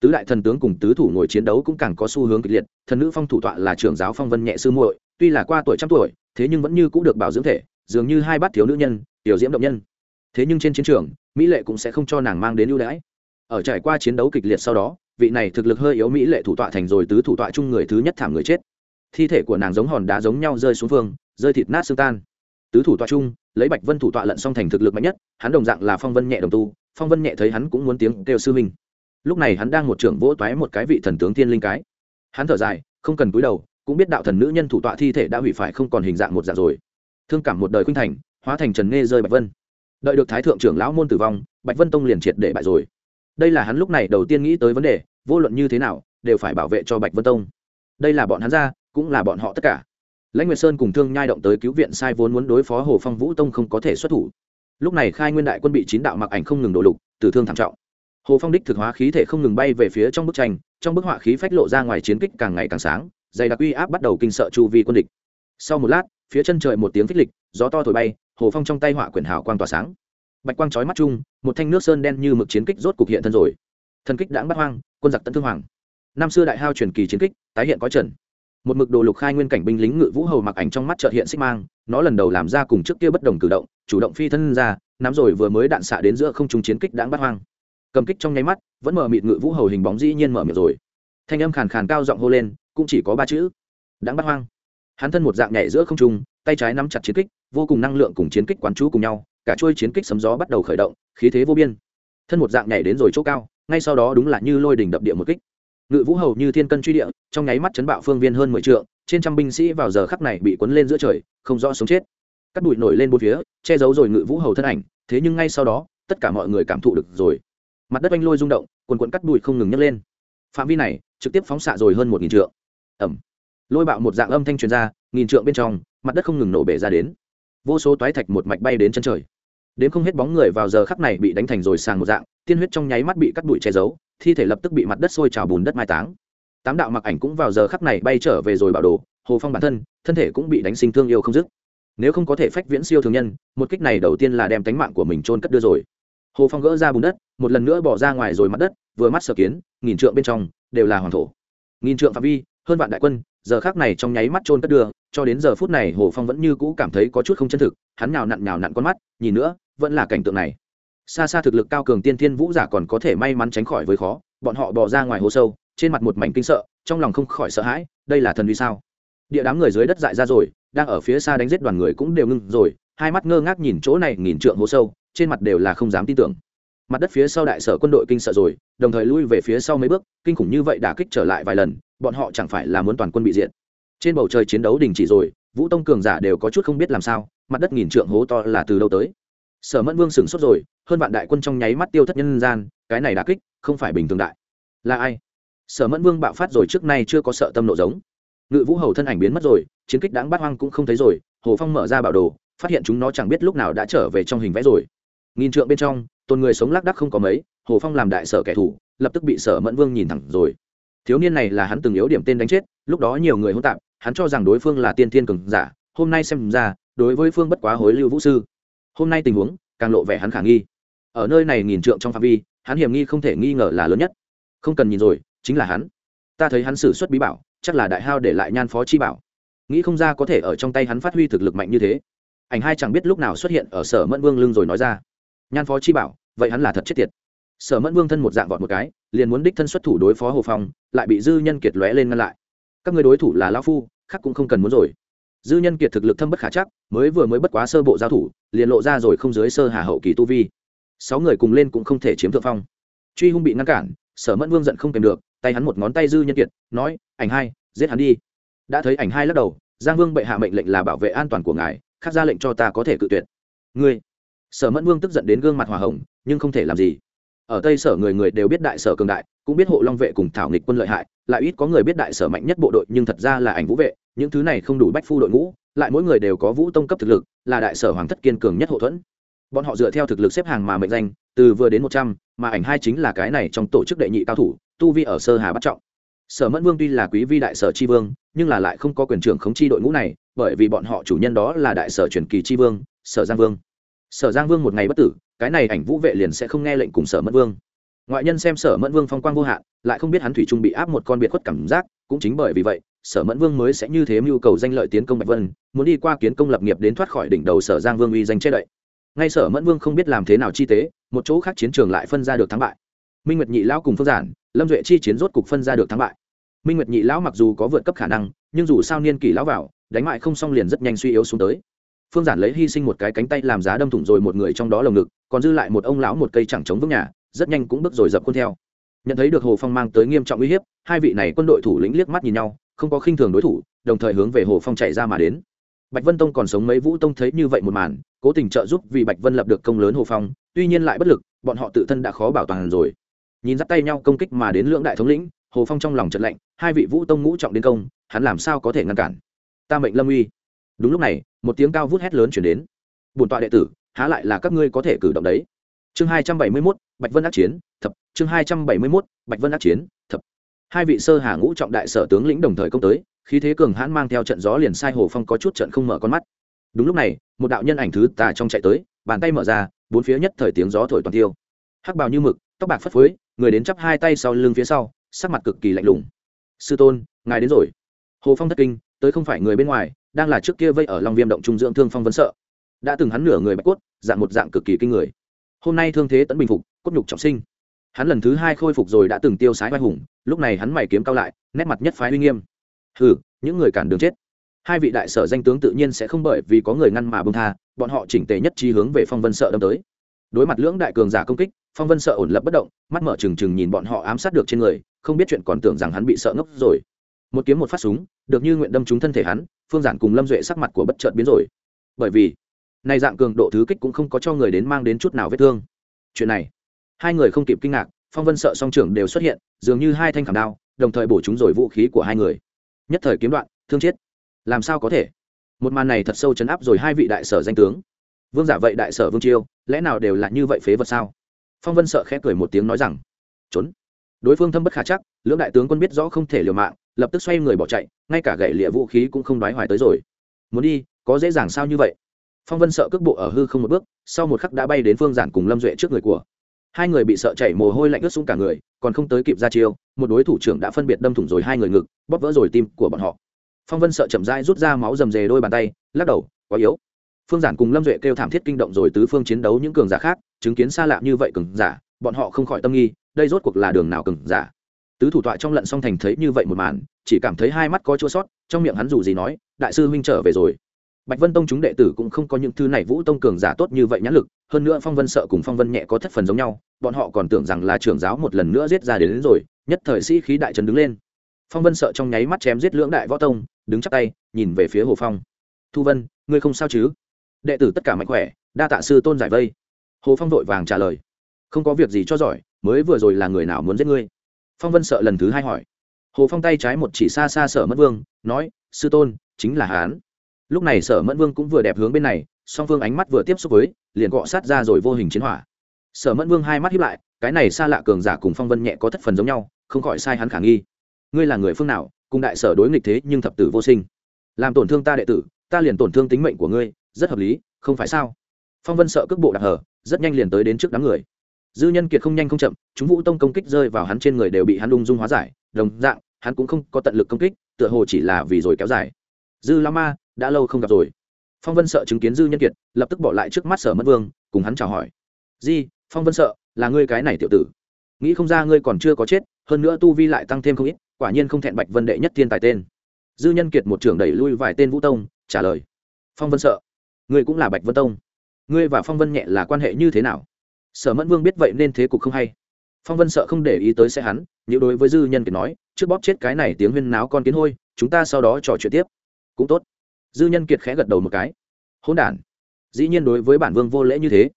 Tứ đại thần tướng cùng tứ thủ ngồi chiến đấu cũng càng có xu hướng kịch liệt, thần nữ phong thủ tọa là trưởng giáo phong vân nhẹ sư muội, tuy là qua tuổi trăm tuổi, thế nhưng vẫn như cũng được bảo dưỡng thể, dường như hai bát thiếu nữ nhân, tiểu diễm động nhân thế nhưng trên chiến trường, mỹ lệ cũng sẽ không cho nàng mang đến ưu đãi. Ở trải qua chiến đấu kịch liệt sau đó, vị này thực lực hơi yếu mỹ lệ thủ tọa thành rồi tứ thủ tọa chung người thứ nhất thảm người chết. Thi thể của nàng giống hòn đá giống nhau rơi xuống phương, rơi thịt nát xương tan. Tứ thủ tọa chung, lấy bạch vân thủ tọa lận song thành thực lực mạnh nhất, hắn đồng dạng là phong vân nhẹ đồng tu, phong vân nhẹ thấy hắn cũng muốn tiếng kêu sư minh lúc này hắn đang một trưởng vỗ toái một cái vị thần tướng thiên linh cái. Hắn thở dài, không cần cúi đầu, cũng biết đạo thần nữ nhân thủ tọa thi thể đã hủy phải không còn hình dạng một dạng rồi. Thương cảm một đời khuynh thành, hóa thành trần nghe rơi bạch vân đợi được thái thượng trưởng lão môn tử vong, bạch vân tông liền triệt để bại rồi. Đây là hắn lúc này đầu tiên nghĩ tới vấn đề, vô luận như thế nào, đều phải bảo vệ cho bạch vân tông. Đây là bọn hắn ra, cũng là bọn họ tất cả. Lãnh nguyệt sơn cùng thương nhai động tới cứu viện sai vốn muốn đối phó hồ phong vũ tông không có thể xuất thủ. Lúc này khai nguyên đại quân bị chín đạo mặc ảnh không ngừng đổ lục, tử thương thảm trọng. Hồ phong đích thực hóa khí thể không ngừng bay về phía trong bức tranh, trong bức họa khí phách lộ ra ngoài chiến kích càng ngày càng sáng, dày đặc uy áp bắt đầu kinh sợ chu vi quân địch. Sau một lát, phía chân trời một tiếng phích lịch, gió to thổi bay hồ phong trong tay họa quyển hào quang tỏa sáng. Bạch quang trói mắt chung, một thanh nước sơn đen như mực chiến kích rốt cục hiện thân rồi. Thần kích đãng bắt hoang, quân giặc tấn thương hoàng. Năm xưa đại hao truyền kỳ chiến kích, tái hiện có trần. Một mực đồ lục khai nguyên cảnh binh lính ngự vũ hầu mặc ảnh trong mắt trợt hiện xích mang, nó lần đầu làm ra cùng trước kia bất đồng cử động, chủ động phi thân ra, nắm rồi vừa mới đạn xạ đến giữa không trung chiến kích đãng bắt hoang. Cầm kích trong nháy mắt, vẫn mở mịt ngự vũ hầu hình bóng dĩ nhiên mở miệng rồi. Thanh âm khàn khàn cao giọng hô lên, cũng chỉ có ba chữ đãng bắt hoang. Hắn thân một dạng nhảy giữa không trung, tay trái nắm chặt chiến kích vô cùng năng lượng cùng chiến kích quán chú cùng nhau, cả chuôi chiến kích sấm gió bắt đầu khởi động, khí thế vô biên. Thân một dạng nhảy đến rồi chỗ cao, ngay sau đó đúng là như lôi đỉnh đập địa một kích. Ngự vũ hầu như thiên cân truy địa, trong nháy mắt chấn bạo phương viên hơn mười trượng, trên trăm binh sĩ vào giờ khắc này bị cuốn lên giữa trời, không rõ sống chết. Cắt bụi nổi lên bốn phía, che giấu rồi ngự vũ hầu thân ảnh, thế nhưng ngay sau đó, tất cả mọi người cảm thụ được rồi. Mặt đất oanh lôi rung động, quần quận cắt bụi không ngừng nhấc lên. Phạm vi này, trực tiếp phóng xạ rồi hơn một nghìn trượng. Ẩm lôi bạo một dạng âm thanh truyền ra, nghìn trượng bên trong, mặt đất không ngừng nổ bể ra đến vô số toái thạch một mạch bay đến chân trời. Đến không hết bóng người vào giờ khắc này bị đánh thành rồi sàng một dạng, tiên huyết trong nháy mắt bị cắt bụi che giấu, thi thể lập tức bị mặt đất sôi trào bùn đất mai táng. Tám đạo mặc ảnh cũng vào giờ khắc này bay trở về rồi bảo đồ, hồ phong bản thân thân thể cũng bị đánh sinh thương yêu không dứt. Nếu không có thể phách viễn siêu thường nhân, một kích này đầu tiên là đem tánh mạng của mình trôn cất đưa rồi. Hồ phong gỡ ra bùn đất, một lần nữa bỏ ra ngoài rồi mặt đất, vừa mắt sở kiến, nghìn trượng bên trong, đều là hoàng thổ. Nghìn trượng phạm vi, hơn vạn đại quân, giờ khác này trong nháy mắt trôn cất đưa cho đến giờ phút này hồ phong vẫn như cũ cảm thấy có chút không chân thực, hắn nào nặn nào nặn con mắt, nhìn nữa, vẫn là cảnh tượng này. Xa xa thực lực cao cường tiên thiên vũ giả còn có thể may mắn tránh khỏi với khó, bọn họ bỏ ra ngoài hồ sâu, trên mặt một mảnh kinh sợ, trong lòng không khỏi sợ hãi, đây là thần vì sao? Địa đám người dưới đất dại ra rồi, đang ở phía xa đánh giết đoàn người cũng đều ngưng rồi, hai mắt ngơ ngác nhìn chỗ này nghìn trượng hồ sâu, trên mặt đều là không dám tin tưởng. Mặt đất phía sau đại sở quân đội kinh sợ rồi, đồng thời lui về phía sau mấy bước, kinh khủng như vậy đã kích trở lại vài lần, bọn họ chẳng phải là muốn toàn quân bị diện trên bầu trời chiến đấu đình chỉ rồi, vũ tông cường giả đều có chút không biết làm sao, mặt đất nghìn trượng hố to là từ đâu tới. Sở mẫn vương sửng sốt rồi, hơn vạn đại quân trong nháy mắt tiêu thất nhân gian, cái này đã kích, không phải bình thường đại. Là ai? Sở mẫn vương bạo phát rồi trước nay chưa có sợ tâm nộ giống. Ngự vũ hầu thân ảnh biến mất rồi, chiến kích đáng bát hoang cũng không thấy rồi, hồ phong mở ra bảo đồ, phát hiện chúng nó chẳng biết lúc nào đã trở về trong hình vẽ rồi. Nghìn trượng bên trong, tôn người sống lác đắc không có mấy, hồ phong làm đại sở kẻ thù, lập tức bị sở mẫn vương nhìn thẳng rồi thiếu niên này là hắn từng yếu điểm tên đánh chết, lúc đó nhiều người hỗn tạp, hắn cho rằng đối phương là tiên thiên cường giả, hôm nay xem ra, đối với phương bất quá hối lưu vũ sư. Hôm nay tình huống, càng lộ vẻ hắn khả nghi. Ở nơi này nghìn trượng trong phạm vi, hắn hiểm nghi không thể nghi ngờ là lớn nhất. Không cần nhìn rồi, chính là hắn. Ta thấy hắn xử suất bí bảo, chắc là đại hao để lại nhan phó chi bảo. Nghĩ không ra có thể ở trong tay hắn phát huy thực lực mạnh như thế. Ảnh hai chẳng biết lúc nào xuất hiện ở sở mẫn vương lưng rồi nói ra. Nhan phó chi bảo, vậy hắn là thật chết tiệt. Sở mẫn vương thân một dạng vọt một cái liền muốn đích thân xuất thủ đối phó hồ phong, lại bị dư nhân kiệt lóe lên ngăn lại. Các người đối thủ là lao phu, khác cũng không cần muốn rồi. Dư nhân kiệt thực lực thâm bất khả chắc, mới vừa mới bất quá sơ bộ giao thủ, liền lộ ra rồi không dưới sơ hà hậu kỳ tu vi. Sáu người cùng lên cũng không thể chiếm thượng phong. Truy hung bị ngăn cản, sở mẫn vương giận không kèm được, tay hắn một ngón tay dư nhân kiệt, nói, ảnh hai, giết hắn đi. Đã thấy ảnh hai lắc đầu, giang vương bệ hạ mệnh lệnh là bảo vệ an toàn của ngài, khác ra lệnh cho ta có thể cự tuyệt. Ngươi? Sở mẫn vương tức giận đến gương mặt hòa hồng, nhưng không thể làm gì ở tây sở người người đều biết đại sở cường đại, cũng biết hộ long vệ cùng thảo nghịch quân lợi hại, lại ít có người biết đại sở mạnh nhất bộ đội nhưng thật ra là ảnh vũ vệ, những thứ này không đủ bách phu đội ngũ, lại mỗi người đều có vũ tông cấp thực lực, là đại sở hoàng thất kiên cường nhất hậu thuẫn. Bọn họ dựa theo thực lực xếp hàng mà mệnh danh, từ vừa đến một trăm, mà ảnh hai chính là cái này trong tổ chức đệ nhị cao thủ, tu vi ở sơ hà bắt trọng. Sở mẫn vương tuy là quý vi đại sở tri vương, nhưng là lại không có quyền trưởng khống chi đội ngũ này, bởi vì bọn họ chủ nhân đó là đại sở truyền kỳ tri vương, sở giang vương. Sở giang vương một ngày bất tử cái này ảnh vũ vệ liền sẽ không nghe lệnh cùng sở mẫn vương. Ngoại nhân xem sở mẫn vương phong quang vô hạn, lại không biết hắn thủy trung bị áp một con biệt khuất cảm giác, cũng chính bởi vì vậy, sở mẫn vương mới sẽ như thế mưu cầu danh lợi tiến công bạch vân, muốn đi qua kiến công lập nghiệp đến thoát khỏi đỉnh đầu sở giang vương uy danh che đậy. Ngay sở mẫn vương không biết làm thế nào chi tế, một chỗ khác chiến trường lại phân ra được thắng bại. Minh nguyệt nhị lão cùng phương giản, lâm duệ chi chiến rốt cục phân ra được thắng bại. Minh nguyệt nhị lão mặc dù có vượt cấp khả năng, nhưng dù sao niên kỷ lão vào, đánh mại không xong liền rất nhanh suy yếu xuống tới phương giản lấy hy sinh một cái cánh tay làm giá đâm thủng rồi một người trong đó lồng ngực, còn dư lại một ông lão một cây chẳng chống vững nhà, rất nhanh cũng bước rồi dập khuôn theo. Nhận thấy được hồ phong mang tới nghiêm trọng uy hiếp, hai vị này quân đội thủ lĩnh liếc mắt nhìn nhau, không có khinh thường đối thủ, đồng thời hướng về hồ phong chạy ra mà đến. Bạch vân tông còn sống mấy vũ tông thấy như vậy một màn, cố tình trợ giúp vì bạch vân lập được công lớn hồ phong, tuy nhiên lại bất lực, bọn họ tự thân đã khó bảo toàn rồi. Nhìn dắt tay nhau công kích mà đến lưỡng đại thống lĩnh, hồ phong trong lòng trận lạnh, hai vị vũ tông ngũ trọng đến công, hắn làm sao có thể ngăn cản? Ta mệnh lâm uy đúng lúc này, một tiếng cao vút hét lớn chuyển đến. Bổn tọa đệ tử, há lại là các ngươi có thể cử động đấy? Chương hai trăm bảy mươi mốt, bạch vân ác chiến, thập. Chương hai trăm bảy mươi mốt, bạch vân ác chiến, thập. Hai vị sơ hà ngũ trọng đại sở tướng lĩnh đồng thời công tới, khí thế cường hãn mang theo trận gió liền sai hồ phong có chút trận không mở con mắt. Đúng lúc này, một đạo nhân ảnh thứ tà trong chạy tới, bàn tay mở ra, bốn phía nhất thời tiếng gió thổi toàn tiêu. Hắc bào như mực, tóc bạc phất phới, người đến chắp hai tay sau lưng phía sau, sắc mặt cực kỳ lạnh lùng. Sư tôn, ngài đến rồi. Hồ phong thất kinh tới không phải người bên ngoài, đang là trước kia vây ở long viêm động trung dưỡng thương phong vấn sợ. Đã từng hắn nửa người bạch cốt, dạng một dạng cực kỳ kinh người. Hôm nay thương thế tẫn bình phục, cốt nhục trọng sinh. Hắn lần thứ hai khôi phục rồi đã từng tiêu sái vai hùng, lúc này hắn mày kiếm cao lại, nét mặt nhất phái uy nghiêm. Hừ, những người cản đường chết. Hai vị đại sở danh tướng tự nhiên sẽ không bởi vì có người ngăn mà bông tha, bọn họ chỉnh tề nhất trí hướng về phong vân sợ đâm tới. Đối mặt lưỡng đại cường giả công kích, phong vân sợ ổn lập bất động, mắt mở trừng trừng nhìn bọn họ ám sát được trên người, không biết chuyện còn tưởng rằng hắn bị sợ ngốc rồi một kiếm một phát súng, được như nguyện đâm trúng thân thể hắn, phương giản cùng lâm duệ sắc mặt của bất chợt biến rồi. Bởi vì, này dạng cường độ thứ kích cũng không có cho người đến mang đến chút nào vết thương. Chuyện này, hai người không kịp kinh ngạc, phong vân sợ song trưởng đều xuất hiện, dường như hai thanh khảm đao, đồng thời bổ chúng rồi vũ khí của hai người. Nhất thời kiếm đoạn, thương chết. Làm sao có thể? Một màn này thật sâu chấn áp rồi hai vị đại sở danh tướng. Vương giả vậy đại sở vương chiêu lẽ nào đều là như vậy phế vật sao? Phong vân sợ khẽ cười một tiếng nói rằng, trốn. Đối phương thâm bất khả chắc, lưỡng đại tướng quân biết rõ không thể liều mạng lập tức xoay người bỏ chạy, ngay cả gậy lịa vũ khí cũng không đoái hoài tới rồi. Muốn đi, có dễ dàng sao như vậy? Phong vân sợ cước bộ ở hư không một bước, sau một khắc đã bay đến phương giản cùng lâm duệ trước người của. Hai người bị sợ chảy mồ hôi lạnh ướt xuống cả người, còn không tới kịp ra chiêu, một đối thủ trưởng đã phân biệt đâm thủng rồi hai người ngực, bóp vỡ rồi tim của bọn họ. Phong vân sợ chậm rãi rút ra máu rầm rề đôi bàn tay, lắc đầu, quá yếu. Phương giản cùng lâm duệ kêu thảm thiết kinh động rồi tứ phương chiến đấu những cường giả khác, chứng kiến xa lạ như vậy cường giả, bọn họ không khỏi tâm nghi, đây rốt cuộc là đường nào cường giả? Tứ thủ tọa trong lận song thành thấy như vậy một màn chỉ cảm thấy hai mắt có chua sót trong miệng hắn dù gì nói đại sư huynh trở về rồi. Bạch vân tông chúng đệ tử cũng không có những thứ này vũ tông cường giả tốt như vậy nhãn lực hơn nữa phong vân sợ cùng phong vân nhẹ có thất phần giống nhau bọn họ còn tưởng rằng là trưởng giáo một lần nữa giết ra đến, đến rồi nhất thời sĩ khí đại trần đứng lên. Phong vân sợ trong nháy mắt chém giết lưỡng đại võ tông đứng chắp tay nhìn về phía hồ phong. Thu vân ngươi không sao chứ? Đệ tử tất cả mạnh khỏe đa tạ sư tôn giải vây. Hồ phong vội vàng trả lời không có việc gì cho giỏi mới vừa rồi là người nào muốn giết ngươi? Phong vân sợ lần thứ hai hỏi. Hồ phong tay trái một chỉ xa xa sở Mẫn vương, nói, sư tôn, chính là hán lúc này sở mẫn vương cũng vừa đẹp hướng bên này, song phương ánh mắt vừa tiếp xúc với, liền gọ sát ra rồi vô hình chiến hỏa. Sở mẫn vương hai mắt hiếp lại, cái này xa lạ cường giả cùng phong vân nhẹ có thất phần giống nhau, không khỏi sai hắn khả nghi. Ngươi là người phương nào, cùng đại sở đối nghịch thế nhưng thập tử vô sinh? Làm tổn thương ta đệ tử, ta liền tổn thương tính mệnh của ngươi, rất hợp lý, không phải sao? Phong vân sợ cước bộ đặc hở, rất nhanh liền tới đến trước đám người dư nhân kiệt không nhanh không chậm, chúng vũ tông công kích rơi vào hắn trên người đều bị hắn lung dung hóa giải, đồng dạng, hắn cũng không có tận lực công kích, tựa hồ chỉ là vì rồi kéo dài. Dư la ma, đã lâu không gặp rồi. Phong vân sợ chứng kiến dư nhân kiệt, lập tức bỏ lại trước mắt sở mất vương, cùng hắn chào hỏi. Di, phong vân sợ, là ngươi cái này tiểu tử. Nghĩ không ra ngươi còn chưa có chết, hơn nữa tu vi lại tăng thêm không ít, quả nhiên không thẹn bạch vân đệ nhất thiên tài tên. Dư nhân kiệt một trưởng đẩy lui vài tên vũ tông, trả lời. Phong vân sợ, ngươi cũng là bạch vân tông. Ngươi và phong vân nhẹ là quan hệ như thế nào? Sở mẫn vương biết vậy nên thế cục không hay. Phong vân sợ không để ý tới sẽ hắn nếu đối với dư nhân kiệt nói, trước bóp chết cái này tiếng huyên náo con kiến hôi, chúng ta sau đó trò chuyện tiếp. Cũng tốt. Dư nhân kiệt khẽ gật đầu một cái. Hôn đản. Dĩ nhiên đối với bản vương vô lễ như thế.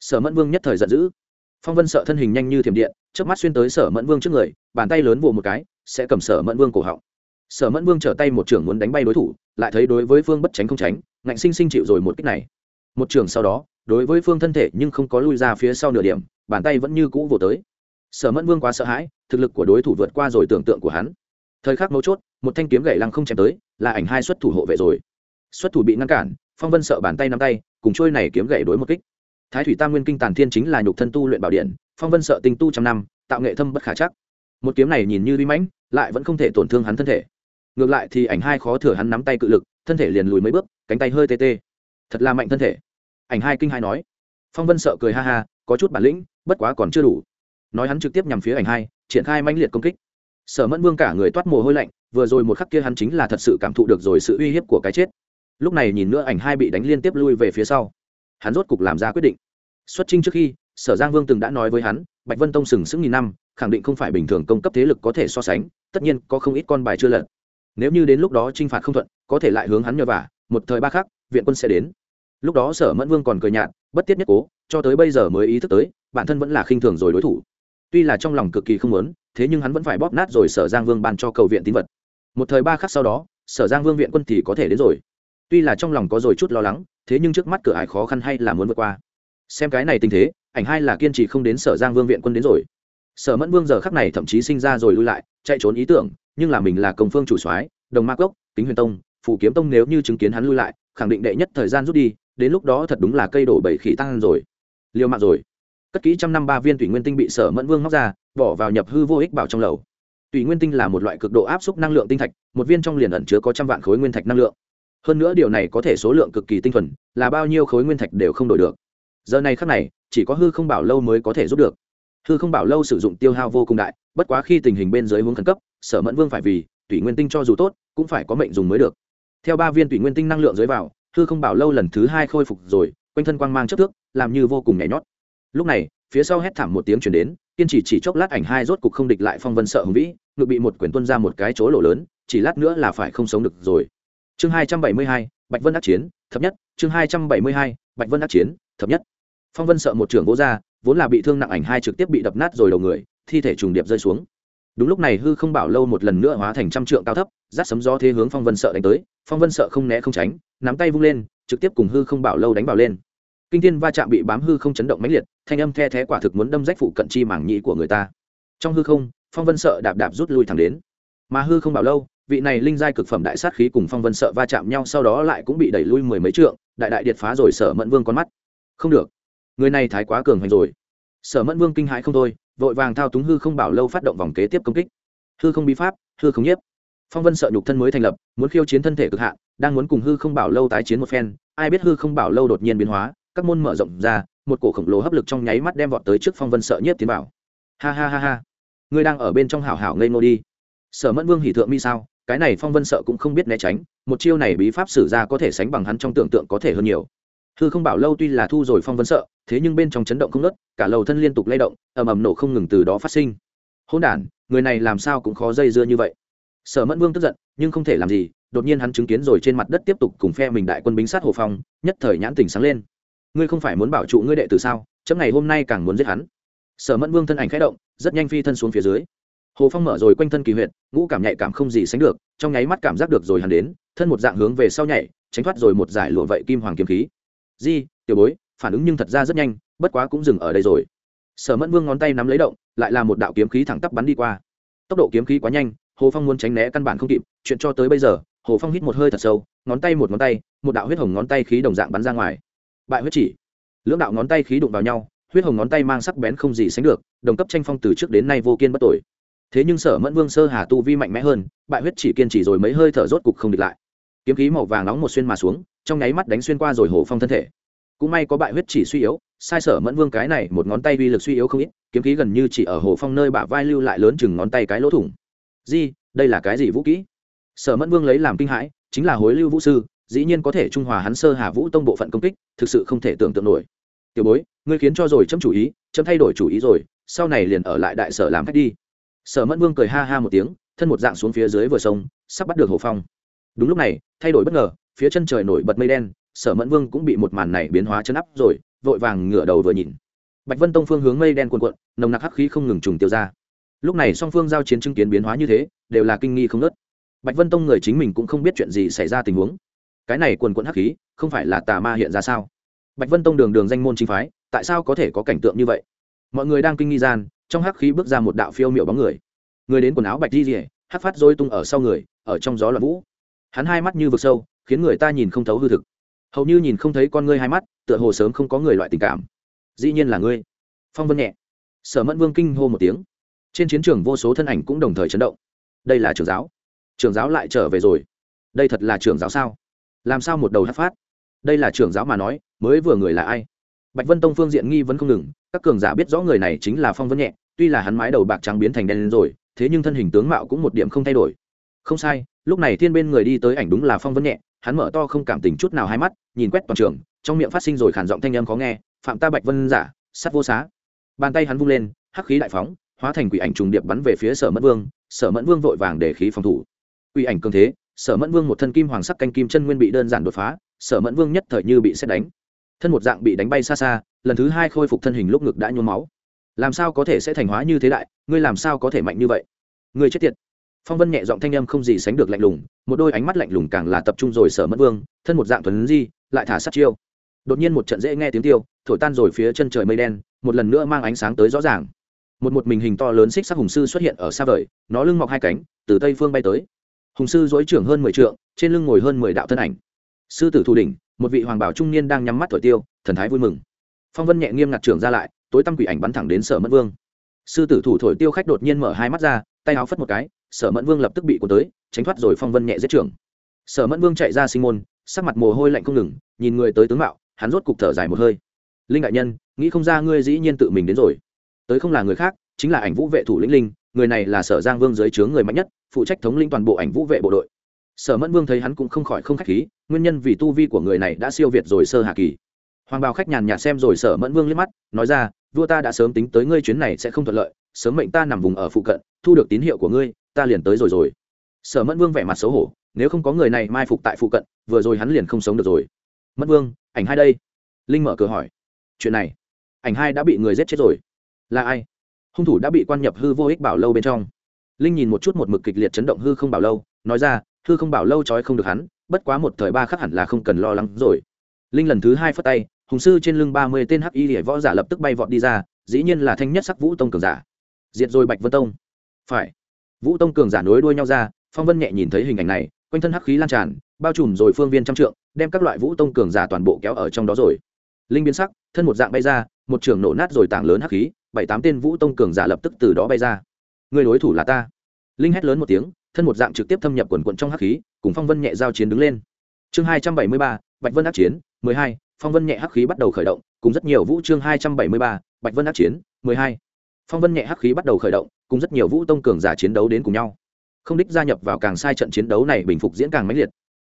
Sở mẫn vương nhất thời giận dữ. Phong vân sợ thân hình nhanh như thiểm điện trước mắt xuyên tới sở mẫn vương trước người, bàn tay lớn vồ một cái, sẽ cầm sở mẫn vương cổ họng. Sở mẫn vương trở tay một trưởng muốn đánh bay đối thủ, lại thấy đối với phương bất tránh không tránh, ngạnh sinh sinh chịu rồi một kích này. Một trưởng sau đó đối với phương thân thể nhưng không có lui ra phía sau nửa điểm, bàn tay vẫn như cũ vỗ tới. Sở mẫn vương quá sợ hãi, thực lực của đối thủ vượt qua rồi tưởng tượng của hắn. Thời khắc mấu chốt, một thanh kiếm gậy lăng không chém tới, là ảnh hai xuất thủ hộ vệ rồi. Xuất thủ bị ngăn cản, phong vân sợ bàn tay nắm tay, cùng trôi này kiếm gậy đối một kích. Thái thủy tam nguyên kinh tàn thiên chính là nhục thân tu luyện bảo điện, phong vân sợ tinh tu trăm năm, tạo nghệ thâm bất khả chắc. Một kiếm này nhìn như vi mãnh, lại vẫn không thể tổn thương hắn thân thể. Ngược lại thì ảnh hai khó thừa hắn nắm tay cự lực, thân thể liền lùi mấy bước, cánh tay hơi tê tê. Thật là mạnh thân thể ảnh hai kinh hai nói. Phong vân sợ cười ha ha, có chút bản lĩnh, bất quá còn chưa đủ. Nói hắn trực tiếp nhằm phía ảnh hai, triển khai mãnh liệt công kích. Sở mẫn vương cả người toát mồ hôi lạnh, vừa rồi một khắc kia hắn chính là thật sự cảm thụ được rồi sự uy hiếp của cái chết. Lúc này nhìn nữa ảnh hai bị đánh liên tiếp lui về phía sau. Hắn rốt cục làm ra quyết định. Xuất trinh trước khi, sở giang vương từng đã nói với hắn, bạch vân tông sừng sững nghìn năm, khẳng định không phải bình thường công cấp thế lực có thể so sánh, tất nhiên có không ít con bài chưa lật. Nếu như đến lúc đó t r i n h phạt không thuận, có thể lại hướng hắn nhờ vả, một thời ba khác viện quân sẽ đến lúc đó sở mẫn vương còn cười nhạt, bất tiết nhất cố, cho tới bây giờ mới ý thức tới, bản thân vẫn là khinh thường rồi đối thủ. Tuy là trong lòng cực kỳ không muốn, thế nhưng hắn vẫn phải bóp nát rồi sở giang vương ban cho cầu viện tín vật. Một thời ba khắc sau đó, sở giang vương viện quân thì có thể đến rồi. Tuy là trong lòng có rồi chút lo lắng, thế nhưng trước mắt cửa ải khó khăn hay là muốn vượt qua. Xem cái này tình thế, ảnh hai là kiên trì không đến sở giang vương viện quân đến rồi. Sở mẫn vương giờ khắc này thậm chí sinh ra rồi lui lại, chạy trốn ý tưởng, nhưng là mình là công phương chủ soái, đồng ma cốc, kính huyền tông phủ kiếm tông nếu như chứng kiến hắn lui lại khẳng định đệ nhất thời gian rút đi, đến lúc đó thật đúng là cây đổ bảy khỉ tăng rồi. Liều mạng rồi. Cất kỹ trăm năm ba viên thủy nguyên tinh bị sở mẫn vương móc ra, bỏ vào nhập hư vô ích bảo trong lầu. Thủy nguyên tinh là một loại cực độ áp suất năng lượng tinh thạch, một viên trong liền ẩn chứa có trăm vạn khối nguyên thạch năng lượng. Hơn nữa điều này có thể số lượng cực kỳ tinh thuần, là bao nhiêu khối nguyên thạch đều không đổi được. Giờ này khắc này, chỉ có hư không bảo lâu mới có thể giúp được. Hư không bảo lâu sử dụng tiêu hao vô cùng đại, bất quá khi tình hình bên dưới hướng khẩn cấp, sở mẫn vương phải vì thủy nguyên tinh cho dù tốt, cũng phải có mệnh dùng mới được theo ba viên tùy nguyên tinh năng lượng dưới vào, hư không bảo lâu lần thứ hai khôi phục rồi, quanh thân quang mang chất thước, làm như vô cùng nhảy nhót. Lúc này, phía sau hét thảm một tiếng chuyển đến, kiên trì chỉ chốc lát ảnh hai rốt cục không địch lại phong vân sợ hùng vĩ ngự bị một quyển tuân ra một cái chỗ lỗ lớn, chỉ lát nữa là phải không sống được rồi. Chương hai trăm bảy mươi hai, bạch vân đắc chiến thập nhất. Chương hai trăm bảy mươi hai, bạch vân đắc chiến thập nhất. Phong vân sợ một trưởng vỗ ra, vốn là bị thương nặng ảnh hai trực tiếp bị đập nát rồi đầu người, thi thể trùng điệp rơi xuống đúng lúc này hư không bảo lâu một lần nữa hóa thành trăm trượng cao thấp, rát sấm gió thế hướng phong vân sợ đánh tới, phong vân sợ không né không tránh, nắm tay vung lên, trực tiếp cùng hư không bảo lâu đánh vào lên. Kinh thiên va chạm bị bám hư không chấn động mãnh liệt, thanh âm the thé quả thực muốn đâm rách phụ cận chi mảng nhĩ của người ta. Trong hư không, phong vân sợ đạp đạp rút lui thẳng đến. Mà hư không bảo lâu, vị này linh giai cực phẩm đại sát khí cùng phong vân sợ va chạm nhau sau đó lại cũng bị đẩy lui mười mấy trượng, đại đại điệt phá rồi sở mẫn vương con mắt. Không được. Người này thái quá cường hành rồi. Sở mẫn vương kinh hãi không thôi vội vàng thao túng hư không bảo lâu phát động vòng kế tiếp công kích. Hư không bí pháp, hư không nhiếp. Phong vân sợ nhục thân mới thành lập, muốn khiêu chiến thân thể cực hạn, đang muốn cùng hư không bảo lâu tái chiến một phen, ai biết hư không bảo lâu đột nhiên biến hóa, các môn mở rộng ra, một cổ khổng lồ hấp lực trong nháy mắt đem vọt tới trước phong vân sợ nhiếp tiến bảo ha ha ha ha. Ngươi đang ở bên trong hảo hảo ngây ngô đi. Sở mẫn vương hỉ thượng mi sao, cái này phong vân sợ cũng không biết né tránh, một chiêu này bí pháp sử ra có thể sánh bằng hắn trong tưởng tượng có thể hơn nhiều hư không bảo lâu tuy là thu rồi phong vân sợ, thế nhưng bên trong chấn động không nớt cả lầu thân liên tục lay động, ầm ầm nổ không ngừng từ đó phát sinh. Hỗn đản, người này làm sao cũng khó dây dưa như vậy. Sở mẫn vương tức giận, nhưng không thể làm gì, đột nhiên hắn chứng kiến rồi trên mặt đất tiếp tục cùng phe mình đại quân bính sát hồ phong, nhất thời nhãn tỉnh sáng lên. Ngươi không phải muốn bảo trụ ngươi đệ từ sao? Chấm ngày hôm nay càng muốn giết hắn. Sở mẫn vương thân ảnh khẽ động, rất nhanh phi thân xuống phía dưới. Hồ phong mở rồi quanh thân kỳ huyệt, ngũ cảm nhạy cảm không gì sánh được, trong nháy mắt cảm giác được rồi hắn đến, thân một dạng hướng về sau nhảy, tránh thoát rồi một giải lụa vậy kim hoàng kiếm khí di, tiểu bối, phản ứng nhưng thật ra rất nhanh, bất quá cũng dừng ở đây rồi. Sở mẫn vương ngón tay nắm lấy động, lại là một đạo kiếm khí thẳng tắp bắn đi qua. Tốc độ kiếm khí quá nhanh, hồ phong muốn tránh né căn bản không kịp, chuyện cho tới bây giờ, hồ phong hít một hơi thật sâu, ngón tay một ngón tay, một đạo huyết hồng ngón tay khí đồng dạng bắn ra ngoài. Bại huyết chỉ. Lưỡng đạo ngón tay khí đụng vào nhau, huyết hồng ngón tay mang sắc bén không gì sánh được, đồng cấp tranh phong từ trước đến nay vô kiên bất tội thế nhưng sở mẫn vương sơ hà tu vi mạnh mẽ hơn, bại huyết chỉ kiên trì rồi mấy hơi thở rốt cục không địch lại kiếm khí màu vàng nóng một xuyên mà xuống, trong nháy mắt đánh xuyên qua rồi Hổ phong thân thể. Cũng may có bại huyết chỉ suy yếu, sai sở mẫn vương cái này một ngón tay uy lực suy yếu không ít, kiếm khí gần như chỉ ở hồ phong nơi bả vai lưu lại lớn chừng ngón tay cái lỗ thủng. Di, đây là cái gì vũ kỹ? Sở mẫn vương lấy làm kinh hãi, chính là hối lưu vũ sư, dĩ nhiên có thể trung hòa hắn sơ hà vũ tông bộ phận công kích, thực sự không thể tưởng tượng nổi. Tiểu bối, ngươi khiến cho rồi chấm chủ ý, chấm thay đổi chủ ý rồi, sau này liền ở lại đại sở làm khách đi. Sở mẫn vương cười ha ha một tiếng, thân một dạng xuống phía dưới vừa sông, sắp bắt được hồ phong đúng lúc này, thay đổi bất ngờ, phía chân trời nổi bật mây đen, sở mẫn vương cũng bị một màn này biến hóa chấn áp rồi, vội vàng ngửa đầu vừa nhìn. Bạch vân tông phương hướng mây đen cuồn cuộn, nồng nặc hắc khí không ngừng trùng tiêu ra. Lúc này song phương giao chiến chứng kiến biến hóa như thế, đều là kinh nghi không nớt bạch vân tông người chính mình cũng không biết chuyện gì xảy ra tình huống. Cái này quần quận hắc khí, không phải là tà ma hiện ra sao? Bạch vân tông đường đường danh môn chính phái, tại sao có thể có cảnh tượng như vậy? Mọi người đang kinh nghi gian, trong hắc khí bước ra một đạo phiêu miệu bóng người. Người đến quần áo bạch di rỉa, hắc phát dôi tung ở sau người, ở trong gió l vũ hắn hai mắt như vực sâu, khiến người ta nhìn không thấu hư thực. Hầu như nhìn không thấy con ngươi hai mắt, tựa hồ sớm không có người loại tình cảm. Dĩ nhiên là ngươi. Phong vân nhẹ. Sở mẫn vương kinh hô một tiếng. Trên chiến trường vô số thân ảnh cũng đồng thời chấn động. Đây là trường giáo. Trường giáo lại trở về rồi. Đây thật là trường giáo sao? Làm sao một đầu hát phát? Đây là trường giáo mà nói, mới vừa người là ai? Bạch vân tông phương diện nghi vẫn không ngừng, các cường giả biết rõ người này chính là phong vân nhẹ, tuy là hắn mái đầu bạc trắng biến thành đen lên rồi, thế nhưng thân hình tướng mạo cũng một điểm không thay đổi. Không sai lúc này thiên bên người đi tới ảnh đúng là phong vân nhẹ, hắn mở to không cảm tình chút nào hai mắt, nhìn quét toàn trường, trong miệng phát sinh rồi khản giọng thanh âm khó nghe, phạm ta bạch vân giả, sắt vô xá. Bàn tay hắn vung lên, hắc khí đại phóng, hóa thành quỷ ảnh trùng điệp bắn về phía sở mẫn vương, sở mẫn vương vội vàng để khí phòng thủ. Quỷ ảnh cường thế, sở mẫn vương một thân kim hoàng sắc canh kim chân nguyên bị đơn giản đột phá, sở mẫn vương nhất thời như bị xét đánh. Thân một dạng bị đánh bay xa xa, lần thứ hai khôi phục thân hình lúc ngực đã nhuốm máu. Làm sao có thể sẽ thành hóa như thế đại? Ngươi làm sao có thể mạnh như vậy? Ngươi chết tiệt! Phong vân nhẹ giọng thanh âm không gì sánh được lạnh lùng, một đôi ánh mắt lạnh lùng càng là tập trung rồi sở mất vương, thân một dạng thuần di, lại thả sát chiêu. Đột nhiên một trận dễ nghe tiếng tiêu, thổi tan rồi phía chân trời mây đen, một lần nữa mang ánh sáng tới rõ ràng. Một một mình hình to lớn xích sắc hùng sư xuất hiện ở xa vời, nó lưng mọc hai cánh, từ tây phương bay tới. Hùng sư dối trưởng hơn mười trượng, trên lưng ngồi hơn mười đạo thân ảnh. Sư tử thủ đỉnh, một vị hoàng bảo trung niên đang nhắm mắt thổi tiêu, thần thái vui mừng. Phong vân nhẹ nghiêm ngặt trưởng ra lại, tối tăm quỷ ảnh bắn thẳng đến sở mất vương. Sư tử thủ thổi tiêu khách đột nhiên mở hai mắt ra, tay áo phất một cái sở mẫn vương lập tức bị cuốn tới, tránh thoát rồi phong vân nhẹ giết trưởng. Sở mẫn vương chạy ra sinh môn, sắc mặt mồ hôi lạnh không ngừng, nhìn người tới tướng mạo, hắn rốt cục thở dài một hơi. Linh đại nhân, nghĩ không ra ngươi dĩ nhiên tự mình đến rồi. Tới không là người khác, chính là ảnh vũ vệ thủ lĩnh linh, người này là sở giang vương dưới trướng người mạnh nhất, phụ trách thống lĩnh toàn bộ ảnh vũ vệ bộ đội. Sở mẫn vương thấy hắn cũng không khỏi không khách khí, nguyên nhân vì tu vi của người này đã siêu việt rồi sơ hạ kỳ. Hoàng bào khách nhàn nhạt xem rồi sở mẫn vương liếc mắt, nói ra, vua ta đã sớm tính tới ngươi chuyến này sẽ không thuận lợi, sớm mệnh ta nằm vùng ở phụ cận, thu được tín hiệu của ngươi ta liền tới rồi rồi. Sở mẫn vương vẻ mặt xấu hổ, nếu không có người này mai phục tại phụ cận, vừa rồi hắn liền không sống được rồi. Mất vương, ảnh hai đây. Linh mở cửa hỏi. Chuyện này, ảnh hai đã bị người giết chết rồi. Là ai? Hung thủ đã bị quan nhập hư vô ích bảo lâu bên trong. Linh nhìn một chút một mực kịch liệt chấn động hư không bảo lâu, nói ra, hư không bảo lâu trói không được hắn, bất quá một thời ba khắc hẳn là không cần lo lắng rồi. Linh lần thứ hai phất tay, hùng sư trên lưng ba mươi tên hắc y hệ võ giả lập tức bay vọt đi ra, dĩ nhiên là thanh nhất sắc vũ tông cường giả. Diệt rồi bạch vân tông. Phải vũ tông cường giả nối đuôi nhau ra, phong vân nhẹ nhìn thấy hình ảnh này, quanh thân hắc khí lan tràn, bao trùm rồi phương viên trăm trượng, đem các loại vũ tông cường giả toàn bộ kéo ở trong đó rồi. Linh biến sắc, thân một dạng bay ra, một trường nổ nát rồi tảng lớn hắc khí, bảy tám tên vũ tông cường giả lập tức từ đó bay ra. Người đối thủ là ta. Linh hét lớn một tiếng, thân một dạng trực tiếp thâm nhập quần quận trong hắc khí, cùng phong vân nhẹ giao chiến đứng lên. Chương hai trăm bảy mươi ba, bạch vân ác chiến, mười hai, phong vân nhẹ hắc khí bắt đầu khởi động, cùng rất nhiều vũ chương hai trăm bảy mươi ba, bạch vân ác chiến, mười hai. Phong vân nhẹ hắc khí bắt đầu khởi động cùng rất nhiều vũ tông cường giả chiến đấu đến cùng nhau. Không đích gia nhập vào càng sai trận chiến đấu này bình phục diễn càng mãnh liệt.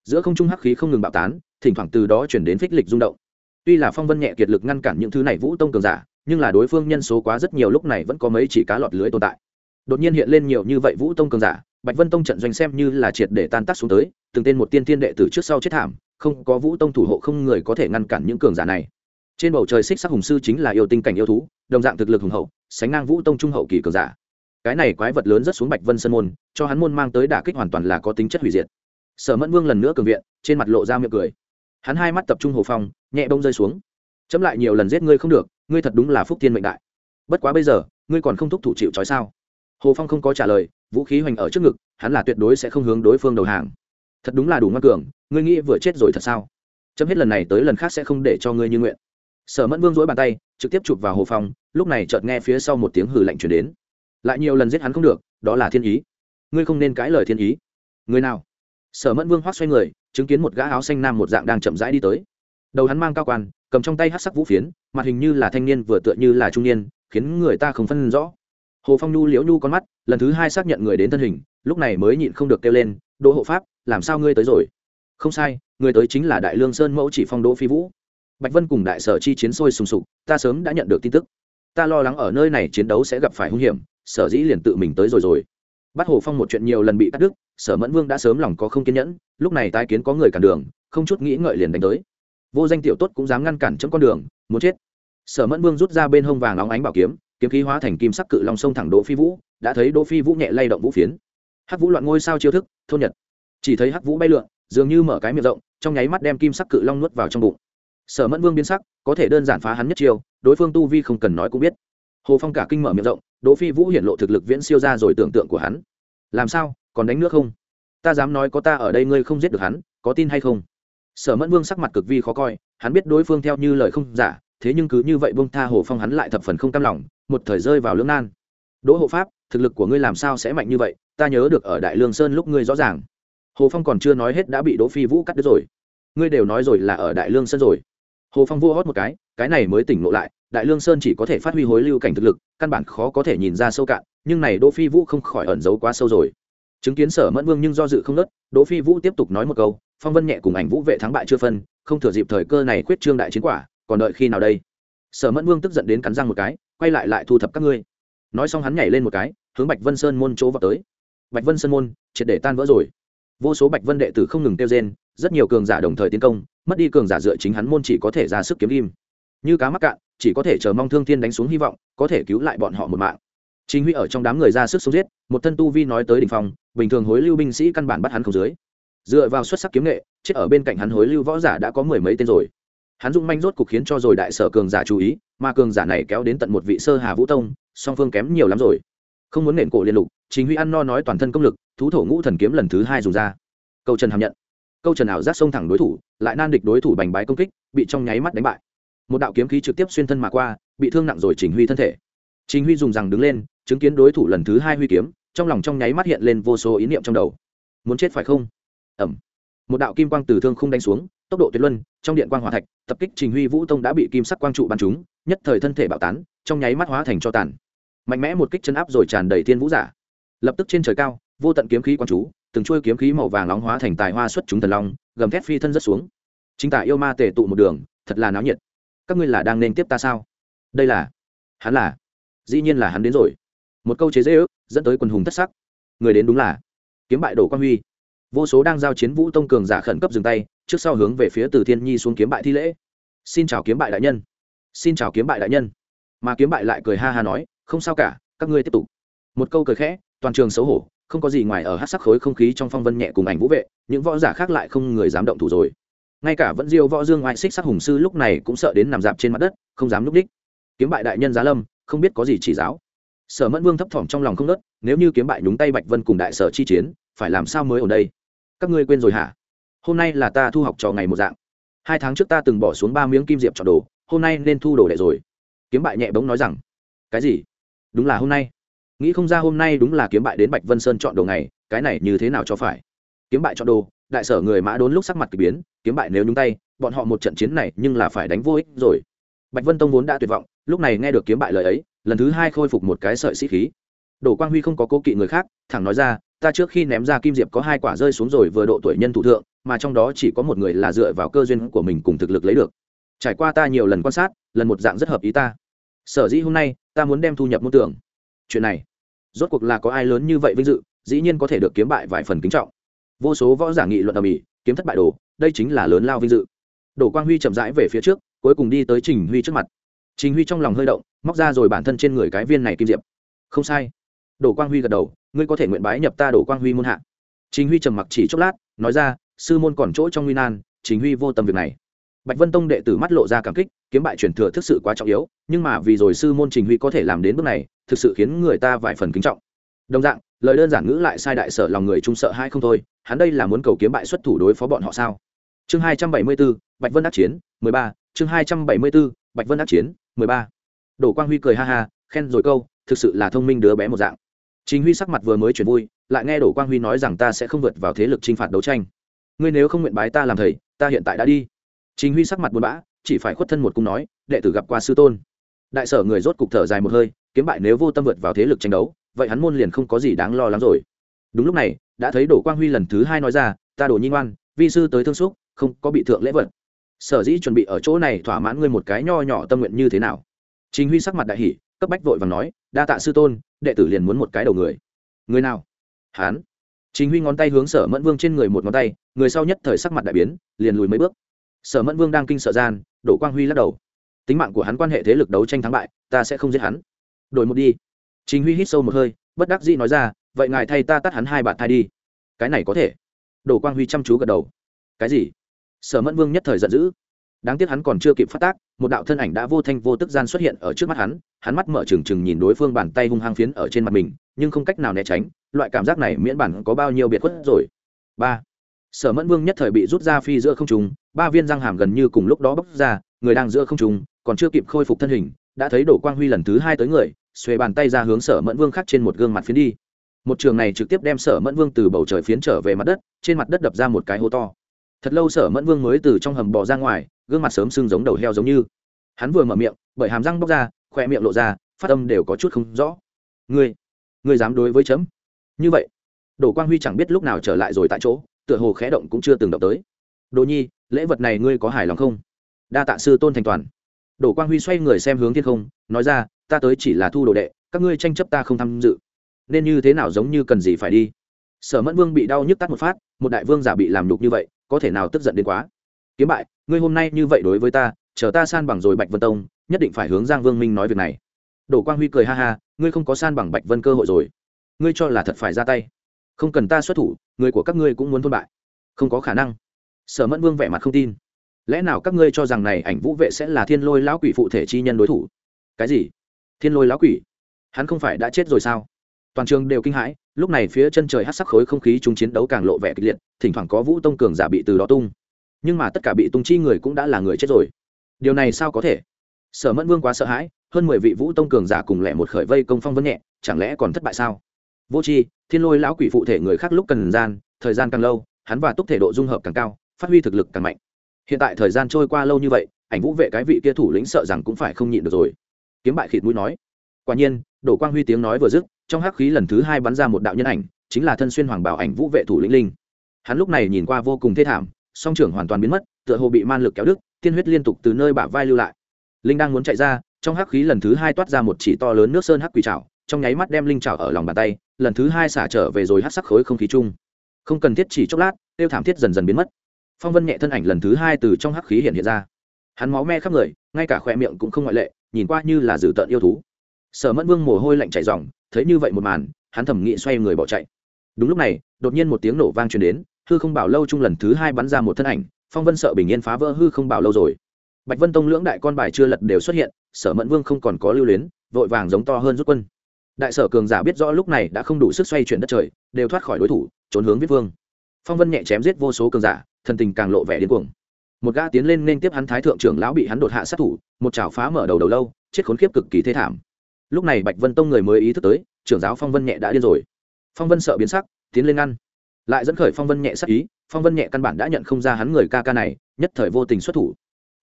Giữa không trung hắc khí không ngừng bạo tán, thỉnh thoảng từ đó chuyển đến phích lịch rung động. Tuy là phong vân nhẹ kiệt lực ngăn cản những thứ này vũ tông cường giả, nhưng là đối phương nhân số quá rất nhiều lúc này vẫn có mấy chỉ cá lọt lưới tồn tại. Đột nhiên hiện lên nhiều như vậy vũ tông cường giả, bạch vân tông trận doanh xem như là triệt để tan tác xuống tới, từng tên một tiên tiên đệ tử trước sau chết thảm, không có vũ tông thủ hộ không người có thể ngăn cản những cường giả này. Trên bầu trời xích sắc hùng sư chính là yêu tinh cảnh yêu thú, đồng dạng thực lực hùng hậu, sánh ngang vũ tông trung hậu kỳ cường giả cái này quái vật lớn rất xuống bạch vân sơn môn, cho hắn môn mang tới đả kích hoàn toàn là có tính chất hủy diệt. Sở mẫn vương lần nữa cường viện, trên mặt lộ ra miệng cười. Hắn hai mắt tập trung hồ phong, nhẹ bông rơi xuống. Chấm lại nhiều lần giết ngươi không được, ngươi thật đúng là phúc tiên mệnh đại. Bất quá bây giờ, ngươi còn không thúc thủ chịu trói sao? Hồ phong không có trả lời, vũ khí hoành ở trước ngực, hắn là tuyệt đối sẽ không hướng đối phương đầu hàng. Thật đúng là đủ ngoan cường, ngươi nghĩ vừa chết rồi thật sao? Chấm hết lần này tới lần khác sẽ không để cho ngươi như nguyện. Sở mẫn vương dối bàn tay, trực tiếp chụp vào hồ phong, lúc này chợt nghe phía sau một tiếng hử lạnh chuyển đến lại nhiều lần giết hắn không được, đó là thiên ý. Ngươi không nên cãi lời thiên ý. Người nào? Sở mẫn vương hoác xoay người, chứng kiến một gã áo xanh nam một dạng đang chậm rãi đi tới. Đầu hắn mang cao quan, cầm trong tay hát sắc vũ phiến, mặt hình như là thanh niên vừa tựa như là trung niên, khiến người ta không phân rõ. Hồ phong nhu liễu nhu con mắt, lần thứ hai xác nhận người đến thân hình, lúc này mới nhịn không được kêu lên, đỗ hộ pháp, làm sao ngươi tới rồi? Không sai, người tới chính là đại lương sơn mẫu chỉ phong đỗ phi vũ. Bạch vân cùng đại sở chi chiến sôi sùng sục, ta sớm đã nhận được tin tức. Ta lo lắng ở nơi này chiến đấu sẽ gặp phải hung hiểm sở dĩ liền tự mình tới rồi rồi. Bắt hồ phong một chuyện nhiều lần bị cắt đứt, sở mẫn vương đã sớm lòng có không kiên nhẫn, lúc này tái kiến có người cản đường, không chút nghĩ ngợi liền đánh tới. Vô danh tiểu tốt cũng dám ngăn cản chấm con đường, muốn chết. Sở mẫn vương rút ra bên hông vàng óng ánh bảo kiếm kiếm khí hóa thành kim sắc cự long sông thẳng đỗ phi vũ, đã thấy đỗ phi vũ nhẹ lay động vũ phiến. Hắc vũ loạn ngôi sao chiêu thức, thôn nhật. Chỉ thấy hắc vũ bay lượn, dường như mở cái miệng rộng, trong nháy mắt đem kim sắc cự long nuốt vào trong bụng. Sở mẫn vương biến sắc, có thể đơn giản phá hắn nhất chiêu, đối phương tu vi không cần nói cũng biết. Hồ phong cả kinh mở miệng rộng đỗ phi vũ hiển lộ thực lực viễn siêu ra rồi tưởng tượng của hắn. Làm sao, còn đánh nước không? Ta dám nói có ta ở đây ngươi không giết được hắn, có tin hay không? Sở mẫn vương sắc mặt cực vi khó coi, hắn biết đối phương theo như lời không giả, thế nhưng cứ như vậy bông tha hồ phong hắn lại thập phần không cam lòng, một thời rơi vào lưỡng nan. Đỗ hộ pháp, thực lực của ngươi làm sao sẽ mạnh như vậy? Ta nhớ được ở đại lương sơn lúc ngươi rõ ràng. Hồ phong còn chưa nói hết đã bị đỗ phi vũ cắt đứt rồi. Ngươi đều nói rồi là ở đại lương sơn rồi. Hồ phong vua hót một cái cái này mới tỉnh ngộ lại đại lương sơn chỉ có thể phát huy hối lưu cảnh thực lực, căn bản khó có thể nhìn ra sâu cạn, nhưng này đỗ phi vũ không khỏi ẩn giấu quá sâu rồi. Chứng kiến sở mẫn vương nhưng do dự không nớt, đỗ phi vũ tiếp tục nói một câu, phong vân nhẹ cùng ảnh vũ vệ thắng bại chưa phân, không thừa dịp thời cơ này quyết trương đại chiến quả, còn đợi khi nào đây? Sở mẫn vương tức giận đến cắn răng một cái, quay lại lại thu thập các ngươi. Nói xong hắn nhảy lên một cái, hướng bạch vân sơn môn chỗ vào tới. Bạch vân sơn môn, triệt để tan vỡ rồi. Vô số bạch vân đệ tử không ngừng kêu rên, rất nhiều cường giả đồng thời tiến công, mất đi cường giả dựa chính hắn môn chỉ có thể ra sức kiếm kim như cá mắc cạn, chỉ có thể chờ mong thương thiên đánh xuống hy vọng, có thể cứu lại bọn họ một mạng. Chính huy ở trong đám người ra sức sống giết, một thân tu vi nói tới đỉnh phong, bình thường hối lưu binh sĩ căn bản bắt hắn không dưới. Dựa vào xuất sắc kiếm nghệ, chết ở bên cạnh hắn hối lưu võ giả đã có mười mấy tên rồi. Hắn dung manh rốt cục khiến cho rồi đại sở cường giả chú ý, mà cường giả này kéo đến tận một vị sơ hà vũ tông, song phương kém nhiều lắm rồi. Không muốn nền cổ liên lục chính huy ăn no nói toàn thân công lực, thú thổ ngũ thần kiếm lần thứ hai dùng ra. Câu trần hàm nhận. Câu trần ảo giác xông thẳng đối thủ, lại nan địch đối thủ bành bái công kích, bị trong nháy mắt đánh bại một đạo kiếm khí trực tiếp xuyên thân mà qua, bị thương nặng rồi trình huy thân thể. Trình huy dùng rằng đứng lên, chứng kiến đối thủ lần thứ hai huy kiếm, trong lòng trong nháy mắt hiện lên vô số ý niệm trong đầu. Muốn chết phải không? Ẩm một đạo kim quang từ thương không đánh xuống, tốc độ tuyệt luân, trong điện quang hỏa thạch, tập kích trình huy vũ tông đã bị kim sắc quang trụ bắn trúng, nhất thời thân thể bạo tán, trong nháy mắt hóa thành cho tàn. Mạnh mẽ một kích chân áp rồi tràn đầy thiên vũ giả. Lập tức trên trời cao, vô tận kiếm khí quang chú, từng chuôi kiếm khí màu vàng nóng hóa thành tài hoa xuất chúng thần long, gầm thét phi thân rất xuống. Chính tả yêu ma tề tụ một đường, thật là náo nhiệt các ngươi là đang nên tiếp ta sao? Đây là, hắn là, dĩ nhiên là hắn đến rồi. Một câu chế dễ ước, dẫn tới quần hùng thất sắc. Người đến đúng là, kiếm bại đổ quang huy. Vô số đang giao chiến vũ tông cường giả khẩn cấp dừng tay, trước sau hướng về phía từ thiên nhi xuống kiếm bại thi lễ. Xin chào kiếm bại đại nhân. Xin chào kiếm bại đại nhân. Mà kiếm bại lại cười ha ha nói, không sao cả, các ngươi tiếp tục. Một câu cười khẽ, toàn trường xấu hổ, không có gì ngoài ở hát sắc khối không khí trong phong vân nhẹ cùng ảnh vũ vệ, những võ giả khác lại không người dám động thủ rồi ngay cả vẫn diêu võ dương ngoại xích sắc hùng sư lúc này cũng sợ đến nằm dạp trên mặt đất, không dám núp đích. Kiếm bại đại nhân giá lâm, không biết có gì chỉ giáo. Sở mẫn vương thấp thỏm trong lòng không nớt, nếu như kiếm bại nhúng tay bạch vân cùng đại sở chi chiến, phải làm sao mới ở đây? Các ngươi quên rồi hả? Hôm nay là ta thu học trò ngày một dạng. Hai tháng trước ta từng bỏ xuống ba miếng kim diệp chọn đồ, hôm nay nên thu đồ đệ rồi. Kiếm bại nhẹ bỗng nói rằng, cái gì? Đúng là hôm nay. Nghĩ không ra hôm nay đúng là kiếm bại đến bạch vân sơn chọn đồ ngày, cái này như thế nào cho phải? Kiếm bại chọn đồ đại sở người mã đốn lúc sắc mặt k ỳ biến, kiếm bại nếu nhúng tay, bọn họ một trận chiến này nhưng là phải đánh vô ích rồi. Bạch vân tông vốn đã tuyệt vọng, lúc này nghe được kiếm bại lời ấy, lần thứ hai khôi phục một cái sợi sĩ khí. Đổ quang huy không có cố kỵ người khác, thẳng nói ra, ta trước khi ném ra kim diệp có hai quả rơi xuống rồi vừa độ tuổi nhân thủ thượng, mà trong đó chỉ có một người là dựa vào cơ duyên của mình cùng thực lực lấy được. Trải qua ta nhiều lần quan sát, lần một dạng rất hợp ý ta. Sở dĩ hôm nay, ta muốn đem thu nhập môn tưởng. Chuyện này, rốt cuộc là có ai lớn như vậy vinh dự, dĩ nhiên có thể được kiếm bại vài phần kính trọng vô số võ giả nghị luận ở mỹ kiếm thất bại đồ, đây chính là lớn lao vinh dự. Đổ quang huy chậm rãi về phía trước, cuối cùng đi tới trình huy trước mặt. Trình huy trong lòng hơi động, móc ra rồi bản thân trên người cái viên này kim diệp. Không sai. Đổ quang huy gật đầu, ngươi có thể nguyện bái nhập ta đổ quang huy môn hạ. Trình huy trầm mặc chỉ chốc lát, nói ra, sư môn còn chỗ trong nguy nan, trình huy vô tâm việc này. Bạch vân tông đệ tử mắt lộ ra cảm kích, kiếm bại truyền thừa thực sự quá trọng yếu, nhưng mà vì rồi sư môn trình huy có thể làm đến bước này, thực sự khiến người ta vài phần kính trọng. Đồng dạng lời đơn giản ngữ lại sai đại sở lòng người trung sợ hai không thôi hắn đây là muốn cầu kiếm bại xuất thủ đối phó bọn họ sao chương hai trăm bảy mươi 274, bạch vân đắc chiến mười ba chương hai trăm bảy mươi 274, bạch vân đắc chiến mười ba đỗ quang huy cười ha ha khen rồi câu thực sự là thông minh đứa bé một dạng Trình Huy sắc mặt vừa mới chuyển vui, lại nghe Đỗ Quang Huy nói rằng ta sẽ không vượt vào thế lực chinh phạt đấu tranh. Ngươi nếu không nguyện bái ta làm thầy, ta hiện tại đã đi. Trình Huy sắc mặt buồn bã, chỉ phải khuất thân một cung nói đệ tử gặp qua sư tôn đại sở người rốt cục thở dài một hơi kiếm bại nếu vô tâm vượt vào thế lực tranh đấu vậy hắn môn liền không có gì đáng lo lắng rồi. Đúng lúc này, đã thấy đỗ quang huy lần thứ hai nói ra, ta đổ nhi ngoan, vi sư tới thương xúc, không có bị thượng lễ vật. Sở dĩ chuẩn bị ở chỗ này thỏa mãn ngươi một cái nho nhỏ tâm nguyện như thế nào? Chính huy sắc mặt đại hỷ cấp bách vội và nói, đa tạ sư tôn, đệ tử liền muốn một cái đầu người. Người nào? Hán chính huy ngón tay hướng sở mẫn vương trên người một ngón tay, người sau nhất thời sắc mặt đại biến, liền lùi mấy bước. Sở mẫn vương đang kinh sợ gian, đỗ quang huy lắc đầu. Tính mạng của hắn quan hệ thế lực đấu tranh thắng bại, ta sẽ không giết hắn. Đổi một đi chính huy hít sâu một hơi, bất đắc dĩ nói ra, vậy ngài thay ta tắt hắn hai bạn thai đi. Cái này có thể. Đồ quang huy chăm chú gật đầu. Cái gì? Sở mẫn vương nhất thời giận dữ. Đáng tiếc hắn còn chưa kịp phát tác, một đạo thân ảnh đã vô thanh vô tức gian xuất hiện ở trước mắt hắn hắn mắt mở trừng trừng nhìn đối phương bàn tay hung hăng phiến ở trên mặt mình, nhưng không cách nào né tránh, loại cảm giác này miễn bản có bao nhiêu biệt khuất rồi. Ba. Sở mẫn vương nhất thời bị rút ra phi giữa không trùng ba viên răng hàm gần như cùng lúc đó bốc ra, người đang giữa không trùng còn chưa kịp khôi phục thân hình, đã thấy đổ quang huy lần thứ hai tới người xuề bàn tay ra hướng sở mẫn vương khắc trên một gương mặt phiến đi. Một trường này trực tiếp đem sở mẫn vương từ bầu trời phiến trở về mặt đất, trên mặt đất đập ra một cái hố to. Thật lâu sở mẫn vương mới từ trong hầm bò ra ngoài, gương mặt sớm sưng giống đầu heo giống như. Hắn vừa mở miệng, bởi hàm răng bóc ra khoe miệng lộ ra, phát âm đều có chút không rõ. Ngươi ngươi dám đối với chấm? Như vậy đồ quang huy chẳng biết lúc nào trở lại rồi tại chỗ, tựa hồ khẽ động cũng chưa từng động tới. Đồ nhi, lễ vật này ngươi có hài lòng không? Đa tạ sư tôn thành toàn. Đồ quang huy xoay người xem hướng thiên không, nói ra ta tới chỉ là thu đồ đệ, các ngươi tranh chấp ta không tham dự. Nên như thế nào giống như cần gì phải đi? Sở mẫn vương bị đau nhức tắt một phát, một đại vương giả bị làm đục như vậy, có thể nào tức giận đến quá? Kiếm bại, ngươi hôm nay như vậy đối với ta, chờ ta san bằng rồi bạch vân tông, nhất định phải hướng giang vương minh nói việc này. Đỗ quang huy cười ha ha, ngươi không có san bằng bạch vân cơ hội rồi. Ngươi cho là thật phải ra tay. Không cần ta xuất thủ, người của các ngươi cũng muốn thôn bại. Không có khả năng. Sở mẫn vương vẻ mặt không tin. Lẽ nào các ngươi cho rằng này ảnh vũ vệ sẽ là thiên lôi lão quỷ phụ thể chi nhân đối thủ? Cái gì? Thiên lôi lão quỷ. Hắn không phải đã chết rồi sao? Toàn trường đều kinh hãi, lúc này phía chân trời hát sắc khối không khí chúng chiến đấu càng lộ vẻ kịch liệt, thỉnh thoảng có vũ tông cường giả bị từ đó tung. Nhưng mà tất cả bị tung chi người cũng đã là người chết rồi. Điều này sao có thể? Sở mẫn vương quá sợ hãi, hơn mười vị vũ tông cường giả cùng lẻ một khởi vây công phong vân nhẹ, chẳng lẽ còn thất bại sao? Vô c h i thiên lôi lão quỷ phụ thể người khác lúc cần gian, thời gian càng lâu, hắn và túc thể độ dung hợp càng cao, phát huy thực lực càng mạnh. Hiện tại thời gian trôi qua lâu như vậy, ảnh vũ vệ cái vị kia thủ lĩnh sợ rằng cũng phải không nhịn được rồi kiếm bại khịt mũi nói. Quả nhiên, đổ quang huy tiếng nói vừa dứt, trong hắc khí lần thứ hai bắn ra một đạo nhân ảnh, chính là thân xuyên hoàng bảo ảnh vũ vệ thủ lĩnh linh. Hắn lúc này nhìn qua vô cùng thê thảm, song trưởng hoàn toàn biến mất, tựa hồ bị man lực kéo đứt, tiên huyết liên tục từ nơi bả vai lưu lại. Linh đang muốn chạy ra, trong hắc khí lần thứ hai toát ra một chỉ to lớn nước sơn hắc quỷ trào trong nháy mắt đem linh trào ở lòng bàn tay, lần thứ hai xả trở về rồi hắc sắc khối không khí chung. Không cần thiết chỉ chốc lát, tiêu thảm thiết dần dần biến mất. Phong vân nhẹ thân ảnh lần thứ hai từ trong hắc khí hiện hiện ra. Hắn máu me khắp người, ngay cả khỏe miệng cũng không ngoại lệ nhìn qua như là dử tợn yêu thú. Sở mẫn vương mồ hôi lạnh chảy ròng, thấy như vậy một màn, hắn thẩm nghĩ xoay người bỏ chạy. Đúng lúc này, đột nhiên một tiếng nổ vang truyền đến, hư không bảo lâu chung lần thứ hai bắn ra một thân ảnh, phong vân sợ bình yên phá vỡ hư không bảo lâu rồi. Bạch vân tông lưỡng đại con bài chưa lật đều xuất hiện, sở mẫn vương không còn có lưu luyến, vội vàng giống to hơn rút quân. Đại sở cường giả biết rõ lúc này đã không đủ sức xoay chuyển đất trời, đều thoát khỏi đối thủ, trốn hướng viết vương. Phong vân nhẹ chém giết vô số cường giả, thần tình càng lộ vẻ điên cuồng một gã tiến lên nên tiếp hắn thái thượng trưởng lão bị hắn đột hạ sát thủ, một chảo phá mở đầu đầu lâu, chết khốn khiếp cực kỳ thê thảm. Lúc này bạch vân tông người mới ý thức tới, trưởng giáo phong vân nhẹ đã điên rồi. Phong vân sợ biến sắc, tiến lên ngăn. Lại dẫn khởi phong vân nhẹ sắc ý, phong vân nhẹ căn bản đã nhận không ra hắn người ca ca này, nhất thời vô tình xuất thủ.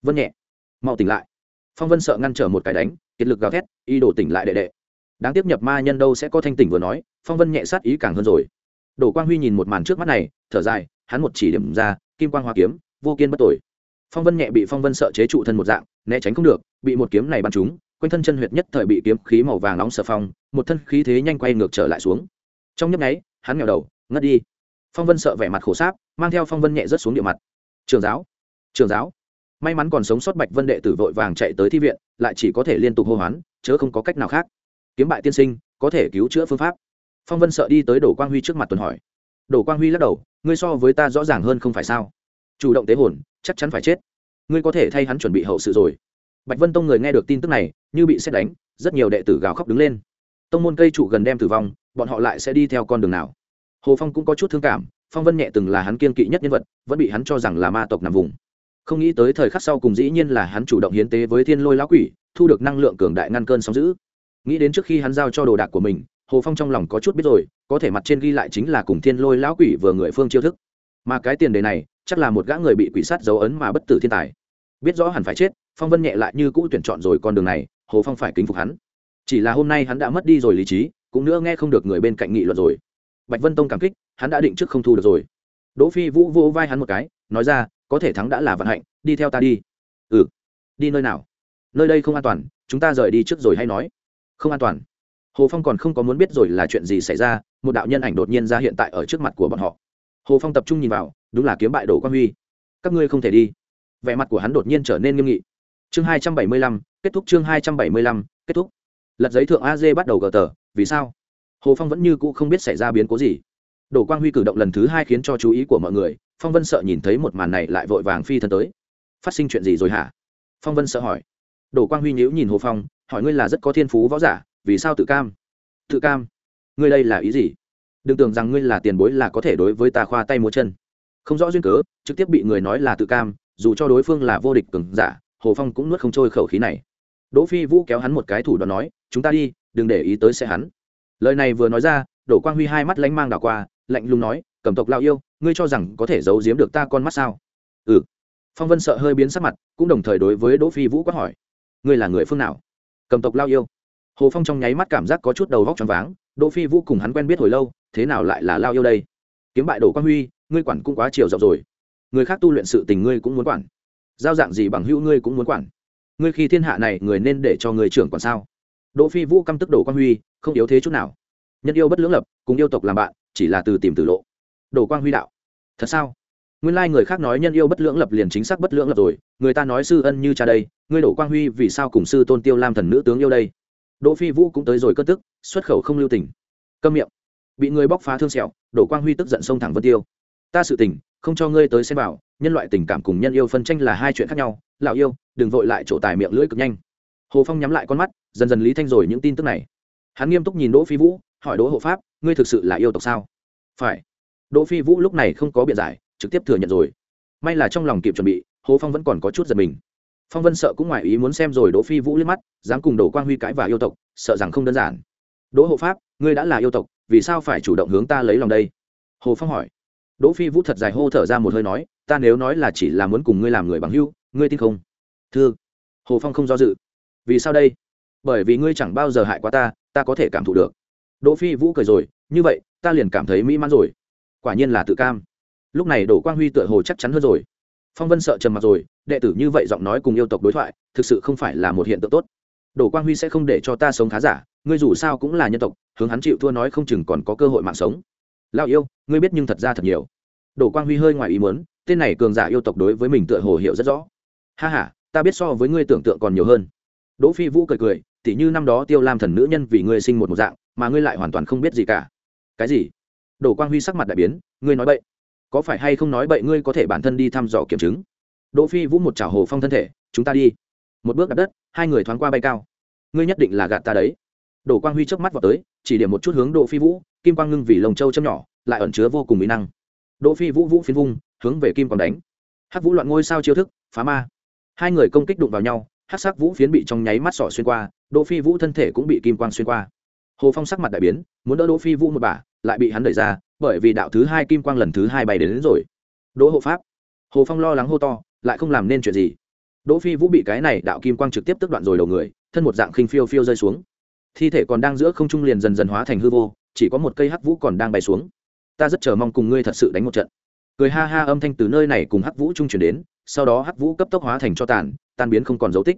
Vân nhẹ, mau tỉnh lại. Phong vân sợ ngăn trở một cái đánh, kiệt lực gào thét y đổ tỉnh lại đệ đệ. Đáng tiếp nhập ma nhân đâu sẽ có thanh tỉnh vừa nói, phong vân nhẹ sát ý càng hơn rồi. Đổ quang huy nhìn một màn trước mắt này, thở dài, hắn một chỉ điểm ra, kim quang hoa kiếm, vô kiên bất tội phong vân nhẹ bị phong vân sợ chế trụ thân một dạng, né tránh không được, bị một kiếm này bắn trúng, quanh thân chân huyệt nhất thời bị kiếm khí màu vàng nóng sở phong, một thân khí thế nhanh quay ngược trở lại xuống. Trong nhấp nháy, hắn nghèo đầu, ngất đi. Phong vân sợ vẻ mặt khổ sáp, mang theo phong vân nhẹ rớt xuống địa mặt. Trường giáo trường giáo. May mắn còn sống sót bạch vân đệ tử vội vàng chạy tới thi viện, lại chỉ có thể liên tục hô hoán, chớ không có cách nào khác. Kiếm bại tiên sinh, có thể cứu chữa phương pháp. Phong vân sợ đi tới đổ quang huy trước mặt tuần hỏi. Đổ quang huy lắc đầu, ngươi so với ta rõ ràng hơn không phải sao? Chủ động tế hồn chắc chắn phải chết. Ngươi có thể thay hắn chuẩn bị hậu sự rồi. Bạch vân tông người nghe được tin tức này, như bị xét đánh, rất nhiều đệ tử gào khóc đứng lên. Tông môn cây trụ gần đem tử vong, bọn họ lại sẽ đi theo con đường nào? Hồ phong cũng có chút thương cảm, phong vân nhẹ từng là hắn kiên kỵ nhất nhân vật, vẫn bị hắn cho rằng là ma tộc nằm vùng. Không nghĩ tới thời khắc sau cùng dĩ nhiên là hắn chủ động hiến tế với thiên lôi lão quỷ, thu được năng lượng cường đại ngăn cơn sóng giữ nghĩ đến trước khi hắn giao cho đồ đạc của mình, hồ phong trong lòng có chút biết rồi, có thể mặt trên ghi lại chính là cùng thiên lôi lão quỷ vừa người phương chiêu thức. Mà cái tiền đề này chắc là một gã người bị quỷ sát dấu ấn mà bất tử thiên tài. Biết rõ hẳn phải chết, phong vân nhẹ lại như cũ tuyển chọn rồi con đường này, hồ phong phải kính phục hắn. Chỉ là hôm nay hắn đã mất đi rồi lý trí, cũng nữa nghe không được người bên cạnh nghị luận rồi. Bạch vân tông cảm kích, hắn đã định trước không thu được rồi. Đỗ phi vũ vỗ vai hắn một cái, nói ra, có thể thắng đã là vận hạnh, đi theo ta đi. Ừ. Đi nơi nào? Nơi đây không an toàn, chúng ta rời đi trước rồi hay nói. Không an toàn. Hồ phong còn không có muốn biết rồi là chuyện gì xảy ra, một đạo nhân ảnh đột nhiên ra hiện tại ở trước mặt của bọn họ. Hồ phong tập trung nhìn vào đúng là kiếm bại đổ quan huy. Các ngươi không thể đi. Vẻ mặt của hắn đột nhiên trở nên nghiêm nghị. Chương hai trăm bảy mươi lăm, kết thúc chương hai trăm bảy mươi lăm, kết thúc. Lật giấy thượng a dê bắt đầu gờ tờ, vì sao? Hồ phong vẫn như cũ không biết xảy ra biến cố gì. Đổ quang huy cử động lần thứ hai khiến cho chú ý của mọi người, phong vân sợ nhìn thấy một màn này lại vội vàng phi thân tới. Phát sinh chuyện gì rồi hả? Phong vân sợ hỏi. Đổ quang huy nhíu nhìn hồ phong, hỏi ngươi là rất có thiên phú võ giả, vì sao tự cam? Tự cam? Ngươi đây là ý gì? Đừng tưởng rằng ngươi là tiền bối là có thể đối với ta khoa tay múa chân không rõ duyên cớ, trực tiếp bị người nói là tự cam, dù cho đối phương là vô địch cường giả, hồ phong cũng nuốt không trôi khẩu khí này. Đỗ phi vũ kéo hắn một cái thủ đoạn nói, chúng ta đi, đừng để ý tới xe hắn. Lời này vừa nói ra, đỗ quang huy hai mắt lánh mang đảo qua, lạnh lùng nói cầm tộc lao yêu, ngươi cho rằng có thể giấu giếm được ta con mắt sao? Ừ. Phong vân sợ hơi biến sắc mặt, cũng đồng thời đối với đỗ phi vũ quát hỏi, ngươi là người phương nào? Cầm tộc lao yêu. Hồ phong trong nháy mắt cảm giác có chút đầu vóc choáng váng, đỗ phi vũ cùng hắn quen biết hồi lâu, thế nào lại là lao yêu đây? Kiếm bại đỗ quang huy ngươi quản cũng quá chiều rộng rồi. Người khác tu luyện sự tình ngươi cũng muốn quản. Giao dạng gì bằng hữu ngươi cũng muốn quản. Ngươi khi thiên hạ này, người nên để cho người trưởng quản sao? Đỗ phi vũ căm tức đồ quang huy, không yếu thế chút nào. Nhân yêu bất lưỡng lập, cùng yêu tộc làm bạn, chỉ là từ tìm tử lộ. Đồ quang huy đạo. Thật sao? Nguyên lai người khác nói nhân yêu bất lưỡng lập liền chính xác bất lưỡng lập rồi, người ta nói sư ân như cha đây, ngươi Đổ quang huy vì sao cùng sư tôn tiêu lam thần nữ tướng yêu đây? Đỗ phi vũ cũng tới rồi cất tức, xuất khẩu không lưu tình. Câm miệng. Bị người bóc phá thương sẹo, Đổ quang huy tức giận xông thẳng vân tiêu ta sự tình, không cho ngươi tới xem bảo nhân loại tình cảm cùng nhân yêu phân tranh là hai chuyện khác nhau, lão yêu, đừng vội lại chỗ tài miệng lưỡi cực nhanh. Hồ phong nhắm lại con mắt, dần dần lý thanh rồi những tin tức này. Hắn nghiêm túc nhìn đỗ phi vũ, hỏi đỗ hộ pháp, ngươi thực sự là yêu tộc sao? Phải. Đỗ phi vũ lúc này không có biện giải, trực tiếp thừa nhận rồi. May là trong lòng kịp chuẩn bị, hồ phong vẫn còn có chút giật mình. Phong vân sợ cũng ngoài ý muốn xem rồi đỗ phi vũ liếc mắt, dám cùng đổ quang huy cãi và yêu tộc, sợ rằng không đơn giản. Đỗ hộ pháp, ngươi đã là yêu tộc, vì sao phải chủ động hướng ta lấy lòng đây? Hồ phong hỏi đỗ phi vũ thật dài hô thở ra một hơi nói, ta nếu nói là chỉ là muốn cùng ngươi làm người bằng hữu, ngươi tin không? Thưa hồ phong không do dự. Vì sao đây? Bởi vì ngươi chẳng bao giờ hại quá ta ta có thể cảm thụ được. Đỗ phi vũ cười rồi, như vậy, ta liền cảm thấy mỹ mãn rồi. Quả nhiên là tự cam. Lúc này đỗ quang huy tựa hồ chắc chắn hơn rồi. Phong vân sợ trầm mặt rồi, đệ tử như vậy giọng nói cùng yêu tộc đối thoại, thực sự không phải là một hiện tượng tốt. Đỗ quang huy sẽ không để cho ta sống khá giả, ngươi dù sao cũng là nhân tộc, hướng hắn chịu thua nói không chừng còn có cơ hội mạng sống lao yêu, ngươi biết nhưng thật ra thật nhiều. Đỗ quang huy hơi ngoài ý muốn, tên này cường giả yêu tộc đối với mình tựa hồ hiểu rất rõ. Ha ha, ta biết so với ngươi tưởng tượng còn nhiều hơn. Đỗ phi vũ cười cười, tỉ như năm đó tiêu lam thần nữ nhân vì ngươi sinh một một dạng, mà ngươi lại hoàn toàn không biết gì cả. Cái gì? Đỗ quang huy sắc mặt đại biến, ngươi nói bậy. Có phải hay không nói bậy ngươi có thể bản thân đi thăm dò kiểm chứng? Đỗ phi vũ một chảo hồ phong thân thể, chúng ta đi. Một bước đặt đất, hai người thoáng qua bay cao. Ngươi nhất định là gạt ta đấy đỗ quang huy chớp mắt vào tới chỉ điểm một chút hướng đỗ phi vũ kim quang ngưng vì lồng châu châm nhỏ lại ẩn chứa vô cùng mỹ năng. Đỗ phi vũ vũ phiến vung hướng về kim quang đánh. Hắc vũ loạn ngôi sao chiêu thức phá ma. Hai người công kích đụng vào nhau hắc sắc vũ phiến bị trong nháy mắt sỏ xuyên qua đỗ phi vũ thân thể cũng bị kim quang xuyên qua. Hồ phong sắc mặt đại biến muốn đỡ đỗ phi vũ một bà, lại bị hắn đẩy ra bởi vì đạo thứ hai kim quang lần thứ hai bay đến, đến rồi. Đỗ hộ pháp. Hồ phong lo lắng hô to lại không làm nên chuyện gì. Đỗ phi vũ bị cái này đạo kim quang trực tiếp tức đoạn rồi đầu người thân một dạng khinh phiêu phiêu rơi xuống thi thể còn đang giữa không trung liền dần dần hóa thành hư vô, chỉ có một cây hắc vũ còn đang bay xuống. Ta rất chờ mong cùng ngươi thật sự đánh một trận. Cười ha ha âm thanh từ nơi này cùng hắc vũ trung chuyển đến, sau đó hắc vũ cấp tốc hóa thành cho tàn, tan biến không còn dấu tích.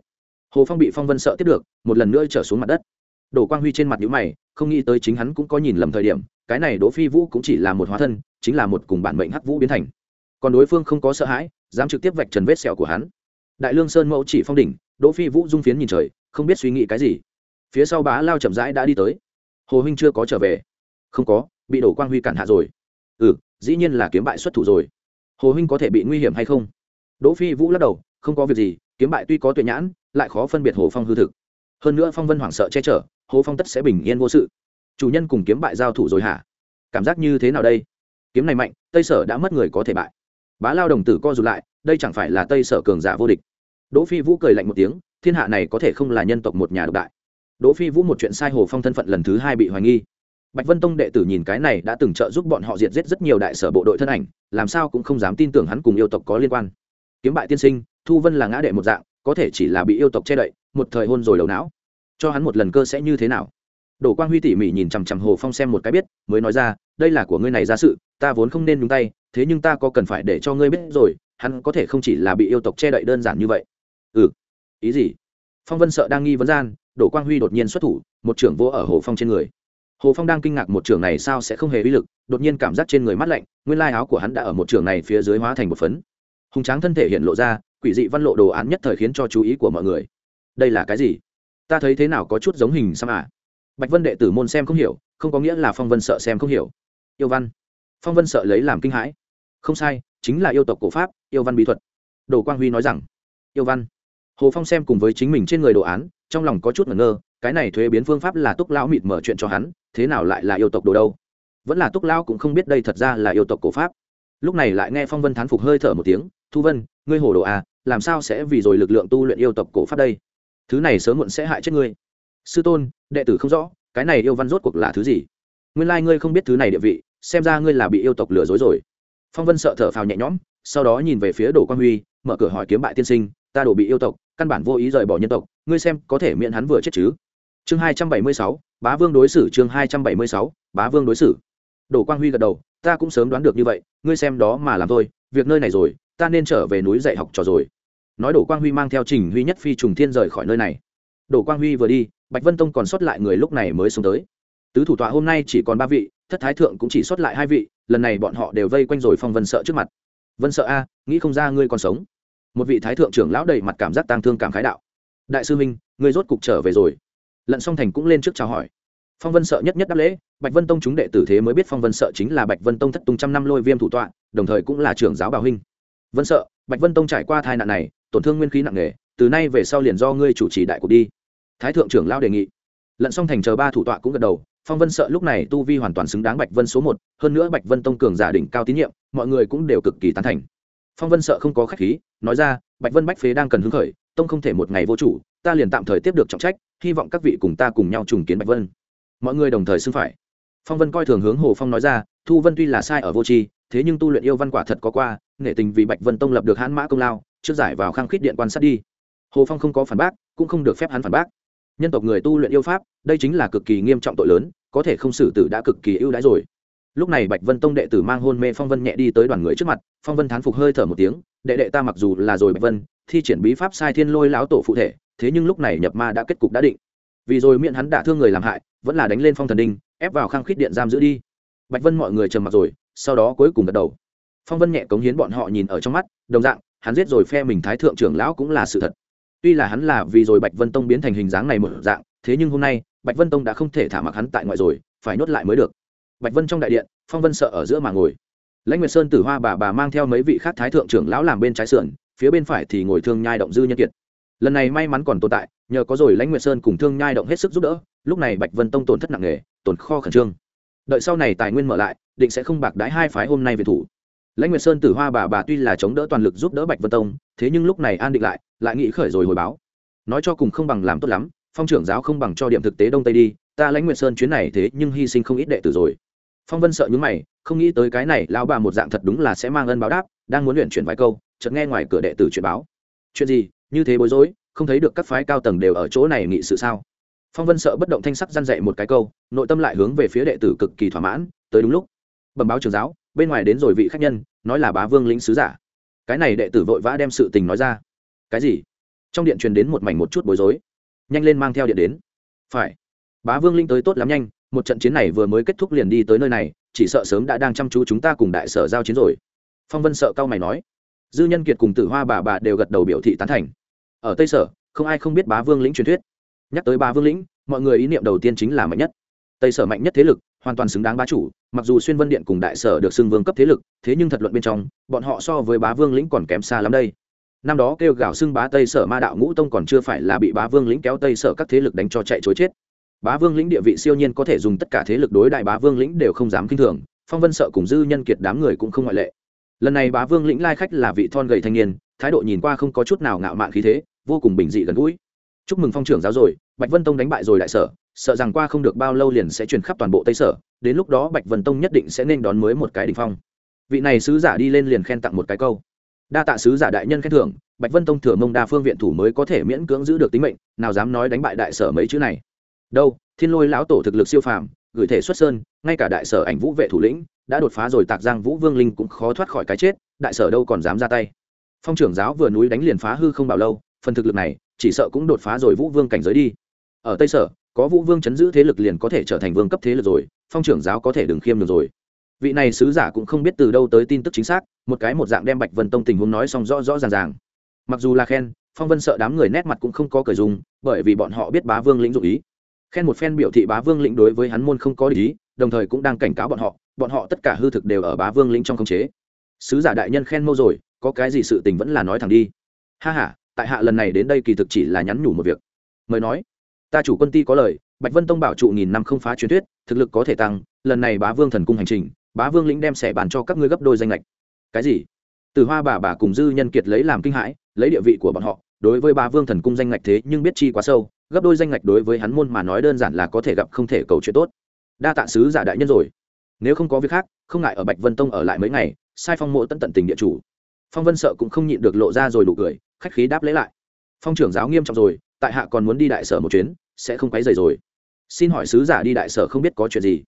Hồ phong bị phong vân sợ tiếp được, một lần nữa trở xuống mặt đất. Đổ quang huy trên mặt nhũ mày, không nghĩ tới chính hắn cũng có nhìn lầm thời điểm, cái này đỗ phi vũ cũng chỉ là một hóa thân, chính là một cùng bản mệnh hắc vũ biến thành. Còn đối phương không có sợ hãi, dám trực tiếp vạch trần vết sẹo của hắn. Đại lương sơn mẫu chỉ phong đỉnh, đỗ phi vũ dung phiến nhìn trời, không biết suy nghĩ cái gì phía sau bá lao chậm rãi đã đi tới. Hồ huynh chưa có trở về. Không có, bị đổ quang huy cản hạ rồi. Ừ dĩ nhiên là kiếm bại xuất thủ rồi. Hồ huynh có thể bị nguy hiểm hay không? Đỗ phi vũ lắc đầu, không có việc gì, kiếm bại tuy có tuyệt nhãn, lại khó phân biệt hồ phong hư thực. Hơn nữa phong vân hoảng sợ che chở, hồ phong tất sẽ bình yên vô sự. Chủ nhân cùng kiếm bại giao thủ rồi hả? Cảm giác như thế nào đây? Kiếm này mạnh, tây sở đã mất người có thể bại. Bá lao đồng tử co rụt lại, đây chẳng phải là tây sở cường giả vô địch. Đỗ phi vũ cười lạnh một tiếng, thiên hạ này có thể không là nhân tộc một nhà độc đại đỗ phi vũ một chuyện sai hồ phong thân phận lần thứ hai bị hoài nghi. Bạch vân tông đệ tử nhìn cái này đã từng trợ giúp bọn họ diệt giết rất nhiều đại sở bộ đội thân ảnh, làm sao cũng không dám tin tưởng hắn cùng yêu tộc có liên quan. Kiếm bại tiên sinh, thu vân là ngã đệ một dạng, có thể chỉ là bị yêu tộc che đậy, một thời hôn rồi đầu não. Cho hắn một lần cơ sẽ như thế nào? Đổ quang huy tỉ mỉ nhìn chằm chằm hồ phong xem một cái biết, mới nói ra, đây là của ngươi này ra sự, ta vốn không nên nhúng tay, thế nhưng ta có cần phải để cho ngươi biết rồi, hắn có thể không chỉ là bị yêu tộc che đậy đơn giản như vậy. Ừ. Ý gì? Phong vân sợ đang nghi vấn gian đổ quang huy đột nhiên xuất thủ, một trưởng vô ở hồ phong trên người. Hồ phong đang kinh ngạc một trưởng này sao sẽ không hề uy lực, đột nhiên cảm giác trên người mắt lạnh, nguyên lai áo của hắn đã ở một trưởng này phía dưới hóa thành một phấn. Hùng tráng thân thể hiện lộ ra, quỷ dị văn lộ đồ án nhất thời khiến cho chú ý của mọi người. Đây là cái gì? Ta thấy thế nào có chút giống hình xăm à? Bạch vân đệ tử môn xem không hiểu, không có nghĩa là phong vân sợ xem không hiểu. Yêu văn. Phong vân sợ lấy làm kinh hãi. Không sai, chính là yêu tộc cổ pháp, yêu văn bí thuật. Đồ quang huy nói rằng, yêu văn. Hồ phong xem cùng với chính mình trên người đồ án trong lòng có chút ngẩn ngơ, cái này thuế biến phương pháp là túc lão mịt mở chuyện cho hắn, thế nào lại là yêu tộc đồ đâu? Vẫn là túc lão cũng không biết đây thật ra là yêu tộc cổ pháp. Lúc này lại nghe phong vân thán phục hơi thở một tiếng, thu vân, ngươi hồ đồ à làm sao sẽ vì rồi lực lượng tu luyện yêu tộc cổ pháp đây? Thứ này sớm muộn sẽ hại chết ngươi. Sư tôn, đệ tử không rõ, cái này yêu văn rốt cuộc là thứ gì? Nguyên lai ngươi không biết thứ này địa vị, xem ra ngươi là bị yêu tộc lừa dối rồi. Phong vân sợ thở phào nhẹ nhõm, sau đó nhìn về phía đồ quan huy, mở cửa hỏi kiếm bại tiên sinh, ta đổ bị yêu tộc, căn bản vô ý rời bỏ nhân tộc ngươi xem có thể miễn hắn vừa chết chứ? Chương hai trăm bảy mươi sáu, bá vương đối xử chương hai trăm bảy mươi sáu, bá vương đối xử. Đồ quang huy gật đầu, ta cũng sớm đoán được như vậy, ngươi xem đó mà làm thôi, việc nơi này rồi, ta nên trở về núi dạy học trò rồi. Nói đổ quang huy mang theo trình huy nhất phi trùng thiên rời khỏi nơi này. Đổ quang huy vừa đi, bạch vân tông còn sót lại người lúc này mới xuống tới. Tứ thủ tọa hôm nay chỉ còn ba vị, thất thái thượng cũng chỉ sót lại hai vị, lần này bọn họ đều vây quanh rồi phong vân sợ trước mặt. Vân sợ a, nghĩ không ra ngươi còn sống. Một vị thái thượng trưởng lão đầy mặt cảm giác tang thương cảm khái đạo đại sư minh người rốt cục trở về rồi. Lận song thành cũng lên trước chào hỏi. Phong vân sợ nhất nhất đáp lễ, bạch vân tông chúng đệ tử thế mới biết phong vân sợ chính là bạch vân tông thất tung trăm năm lôi viêm thủ tọa, đồng thời cũng là trưởng giáo bảo huynh. Vân sợ, bạch vân tông trải qua tai nạn này, tổn thương nguyên khí nặng nề, từ nay về sau liền do ngươi chủ trì đại cuộc đi. Thái thượng trưởng lao đề nghị. Lận song thành chờ ba thủ tọa cũng gật đầu, phong vân sợ lúc này tu vi hoàn toàn xứng đáng bạch vân số một, hơn nữa bạch vân tông cường giả đỉnh cao tín nhiệm, mọi người cũng đều cực kỳ tán thành. Phong vân sợ không có khách khí, nói ra, bạch vân bách phế đang cần hứng khởi tông không thể một ngày vô chủ, ta liền tạm thời tiếp được trọng trách, hy vọng các vị cùng ta cùng nhau trùng kiến bạch vân. Mọi người đồng thời xưng phải. Phong vân coi thường hướng hồ phong nói ra, thu vân tuy là sai ở vô tri, thế nhưng tu luyện yêu văn quả thật có qua nghệ tình vì bạch vân tông lập được hãn mã công lao, trước giải vào khang khít điện quan sát đi. Hồ phong không có phản bác, cũng không được phép hắn phản bác. Nhân tộc người tu luyện yêu pháp, đây chính là cực kỳ nghiêm trọng tội lớn, có thể không xử tử đã cực kỳ ưu đãi rồi. Lúc này bạch vân tông đệ tử mang hôn mê phong vân nhẹ đi tới đoàn người trước mặt, phong vân thán phục hơi thở một tiếng, đệ đệ ta mặc dù là rồi bạch vân thi triển bí pháp sai thiên lôi lão tổ phụ thể, thế nhưng lúc này nhập ma đã kết cục đã định. Vì rồi miệng hắn đả thương người làm hại, vẫn là đánh lên phong thần đinh, ép vào khang khít điện giam giữ đi. Bạch vân mọi người trầm mặc rồi, sau đó cuối cùng gật đầu. Phong vân nhẹ cống hiến bọn họ nhìn ở trong mắt, đồng dạng, hắn giết rồi phe mình thái thượng trưởng lão cũng là sự thật. Tuy là hắn là vì rồi bạch vân tông biến thành hình dáng này một dạng, thế nhưng hôm nay, bạch vân tông đã không thể thả mặc hắn tại ngoại rồi, phải nhốt lại mới được. Bạch vân trong đại điện, phong vân sợ ở giữa mà ngồi. Lãnh nguyệt sơn tử hoa bà bà mang theo mấy vị khác thái thượng trưởng lão làm bên trái sườn phía bên phải thì ngồi thương nhai động dư nhân kiệt. Lần này may mắn còn tồn tại, nhờ có rồi lãnh nguyệt sơn cùng thương nhai động hết sức giúp đỡ, lúc này bạch vân tông tổn thất nặng nề, tổn kho khẩn trương. Đợi sau này tài nguyên mở lại, định sẽ không bạc đái hai phái hôm nay về thủ. Lãnh nguyệt sơn tử hoa bà bà tuy là chống đỡ toàn lực giúp đỡ bạch vân tông, thế nhưng lúc này an định lại lại nghĩ khởi rồi hồi báo. Nói cho cùng không bằng làm tốt lắm, phong trưởng giáo không bằng cho điểm thực tế đông tây đi, ta lãnh nguyệt sơn chuyến này thế nhưng hy sinh không ít đệ tử rồi. Phong vân sợ những mày, không nghĩ tới cái này lao bà một dạng thật đúng là sẽ mang ân báo đáp, đang muốn luyện chuyển vài câu chợt nghe ngoài cửa đệ tử truyền báo. Chuyện gì? Như thế bối rối, không thấy được các phái cao tầng đều ở chỗ này nghị sự sao? Phong vân sợ bất động thanh sắc răn dạy một cái câu, nội tâm lại hướng về phía đệ tử cực kỳ thỏa mãn, tới đúng lúc. Bẩm báo trường giáo, bên ngoài đến rồi vị khách nhân, nói là bá vương lĩnh sứ giả. Cái này đệ tử vội vã đem sự tình nói ra. Cái gì? Trong điện truyền đến một mảnh một chút bối rối. Nhanh lên mang theo điện đến. Phải. Bá vương linh tới tốt lắm nhanh, một trận chiến này vừa mới kết thúc liền đi tới nơi này, chỉ sợ sớm đã đang chăm chú chúng ta cùng đại sở giao chiến rồi. Phong vân sợ cao mày nói dư nhân kiệt cùng tử hoa bà bà đều gật đầu biểu thị tán thành. Ở tây sở, không ai không biết bá vương lĩnh truyền thuyết. Nhắc tới bá vương lĩnh, mọi người ý niệm đầu tiên chính là mạnh nhất. Tây sở mạnh nhất thế lực, hoàn toàn xứng đáng bá chủ, mặc dù xuyên vân điện cùng đại sở được xưng vương cấp thế lực, thế nhưng thật luận bên trong, bọn họ so với bá vương lĩnh còn kém xa lắm đây. Năm đó kêu gào xưng bá tây sở ma đạo ngũ tông còn chưa phải là bị bá vương lĩnh kéo tây sở các thế lực đánh cho chạy chối chết. Bá vương lĩnh địa vị siêu nhiên có thể dùng tất cả thế lực đối đại bá vương lĩnh đều không dám kinh thường, phong vân sợ cùng dư nhân kiệt đám người cũng không ngoại lệ lần này bá vương lĩnh lai khách là vị thon gầy thanh niên, thái độ nhìn qua không có chút nào ngạo mạn khí thế, vô cùng bình dị gần gũi. Chúc mừng phong trưởng giáo rồi, bạch vân tông đánh bại rồi đại sở, sợ rằng qua không được bao lâu liền sẽ truyền khắp toàn bộ tây sở, đến lúc đó bạch vân tông nhất định sẽ nên đón mới một cái đ ỉ n h phong. Vị này sứ giả đi lên liền khen tặng một cái câu. Đa tạ sứ giả đại nhân khen thưởng, bạch vân tông thừa mông đa phương viện thủ mới có thể miễn cưỡng giữ được tính mệnh, nào dám nói đánh bại đại sở mấy chữ này. Đâu, thiên lôi lão tổ thực lực siêu phàm gửi thể xuất sơn, ngay cả đại sở ảnh vũ vệ thủ lĩnh đã đột phá rồi, tạc giang vũ vương linh cũng khó thoát khỏi cái chết, đại sở đâu còn dám ra tay. Phong trưởng giáo vừa núi đánh liền phá hư không bao lâu, phần thực lực này chỉ sợ cũng đột phá rồi vũ vương cảnh giới đi. Ở tây sở, có vũ vương chấn giữ thế lực liền có thể trở thành vương cấp thế lực rồi, phong trưởng giáo có thể đừng khiêm được rồi. Vị này sứ giả cũng không biết từ đâu tới tin tức chính xác, một cái một dạng đem bạch vân tông tình huống nói xong rõ rõ ràng ràng. Mặc dù là khen, phong vân sợ đám người nét mặt cũng không có cởi dùng, bởi vì bọn họ biết bá vương lĩnh dụ ý khen một phen biểu thị bá vương lĩnh đối với hắn môn không có ý, đồng thời cũng đang cảnh cáo bọn họ bọn họ tất cả hư thực đều ở bá vương lĩnh trong khống chế. Sứ giả đại nhân khen mâu rồi, có cái gì sự tình vẫn là nói thẳng đi. Ha h a tại hạ lần này đến đây kỳ thực chỉ là nhắn nhủ một việc. Mời nói. Ta chủ quân ti có lời, bạch vân tông bảo trụ nghìn năm không phá truyền thuyết, thực lực có thể tăng, lần này bá vương thần cung hành trình, bá vương lĩnh đem sẻ bàn cho các ngươi gấp đôi danh lệch cái gì? Từ hoa bà bà cùng dư nhân kiệt lấy làm kinh hãi, lấy địa vị của bọn họ đối với ba vương thần cung danh ngạch thế nhưng biết chi quá sâu, gấp đôi danh ngạch đối với hắn môn mà nói đơn giản là có thể gặp không thể cầu chuyện tốt. Đa tạ sứ giả đại nhân rồi. Nếu không có việc khác, không ngại ở bạch vân tông ở lại mấy ngày, sai phong mộ tận tận tình địa chủ. Phong vân sợ cũng không nhịn được lộ ra rồi đủ cười, khách khí đáp lấy lại. Phong trưởng giáo nghiêm trọng rồi, tại hạ còn muốn đi đại sở một chuyến, sẽ không quấy rầy rồi. Xin hỏi sứ giả đi đại sở không biết có chuyện gì?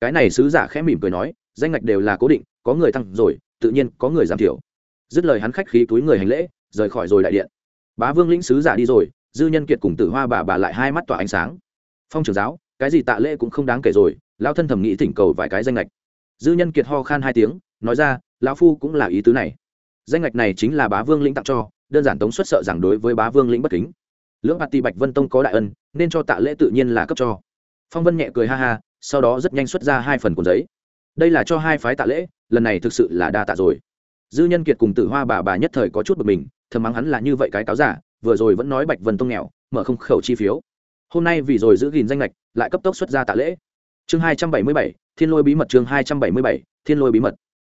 Cái này sứ giả khẽ mỉm cười nói, danh ngạch đều là cố định, có người tăng rồi, tự nhiên có người giảm thiểu. Dứt lời hắn khách khí túi người hành lễ, rời khỏi rồi đại điện bá vương lĩnh sứ giả đi rồi, dư nhân kiệt cùng tử hoa bà bà lại hai mắt tỏa ánh sáng. Phong trưởng giáo, cái gì tạ lễ cũng không đáng kể rồi lao thân thẩm nghĩ thỉnh cầu vài cái danh lệch dư nhân kiệt ho khan hai tiếng, nói ra, lão phu cũng là ý tứ này. Danh ngạch này chính là bá vương lĩnh tặng cho, đơn giản tống xuất sợ rằng đối với bá vương lĩnh bất kính. Lưỡng hạt tì bạch vân tông có đại ân, nên cho tạ lễ tự nhiên là cấp cho. Phong vân nhẹ cười ha ha, sau đó rất nhanh xuất ra hai phần cuốn giấy. Đây là cho hai phái tạ lễ, lần này thực sự là đa tạ rồi. Dư nhân kiệt cùng tử hoa bà bà nhất thời có chút bực mình thầm mắng hắn là như vậy cái cáo giả, vừa rồi vẫn nói bạch vân tông nghèo, mở không khẩu chi phiếu. Hôm nay vì rồi giữ gìn danh lệch lại cấp tốc xuất ra tạ lễ. Chương hai trăm bảy mươi bảy, thiên lôi bí mật chương hai trăm bảy mươi bảy, thiên lôi bí mật.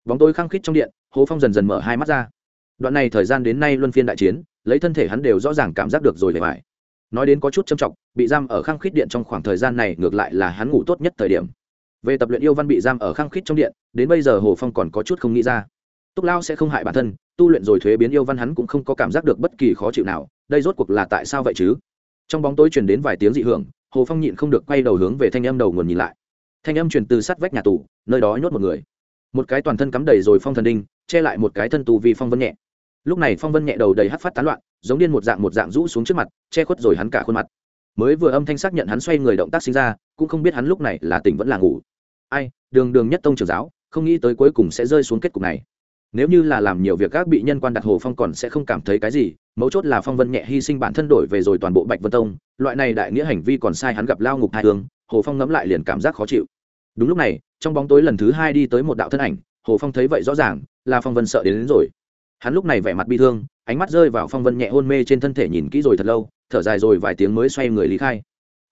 Bóng tối khăng khít trong điện, hồ phong dần dần mở hai mắt ra. Đoạn này thời gian đến nay luân phiên đại chiến, lấy thân thể hắn đều rõ ràng cảm giác được rồi để phải nói đến có chút trầm trọng, bị giam ở khăng khít điện trong khoảng thời gian này ngược lại là hắn ngủ tốt nhất thời điểm. Về tập luyện yêu văn bị giam ở khăng khít trong điện, đến bây giờ hồ phong còn có chút không nghĩ ra. Túc lao sẽ không hại bản thân tu luyện rồi thuế biến yêu văn hắn cũng không có cảm giác được bất kỳ khó chịu nào, đây rốt cuộc là tại sao vậy chứ? Trong bóng tối truyền đến vài tiếng dị hưởng, hồ phong nhịn không được quay đầu hướng về thanh âm đầu nguồn nhìn lại. Thanh âm truyền từ sát vách nhà tù, nơi đó nhốt một người. Một cái toàn thân cắm đầy rồi phong thần đinh, che lại một cái thân tù vì phong vân nhẹ. Lúc này phong vân nhẹ đầu đầy hắt phát tán loạn, giống điên một dạng một dạng rũ xuống trước mặt, che khuất rồi hắn cả khuôn mặt. Mới vừa âm thanh xác nhận hắn xoay người động tác sinh ra, cũng không biết hắn lúc này là tỉnh vẫn là ngủ. Ai, đường đường nhất tông trưởng giáo, không nghĩ tới cuối cùng sẽ rơi xuống kết cục này nếu như là làm nhiều việc các bị nhân quan đặt hồ phong còn sẽ không cảm thấy cái gì mấu chốt là phong vân nhẹ hy sinh bản thân đổi về rồi toàn bộ bạch vân tông loại này đại nghĩa hành vi còn sai hắn gặp lao ngục hai hương hồ phong ngẫm lại liền cảm giác khó chịu. Đúng lúc này trong bóng tối lần thứ hai đi tới một đạo thân ảnh hồ phong thấy vậy rõ ràng là phong vân sợ đến, đến rồi. Hắn lúc này vẻ mặt bi thương ánh mắt rơi vào phong vân nhẹ hôn mê trên thân thể nhìn kỹ rồi thật lâu thở dài rồi vài tiếng mới xoay người lý khai.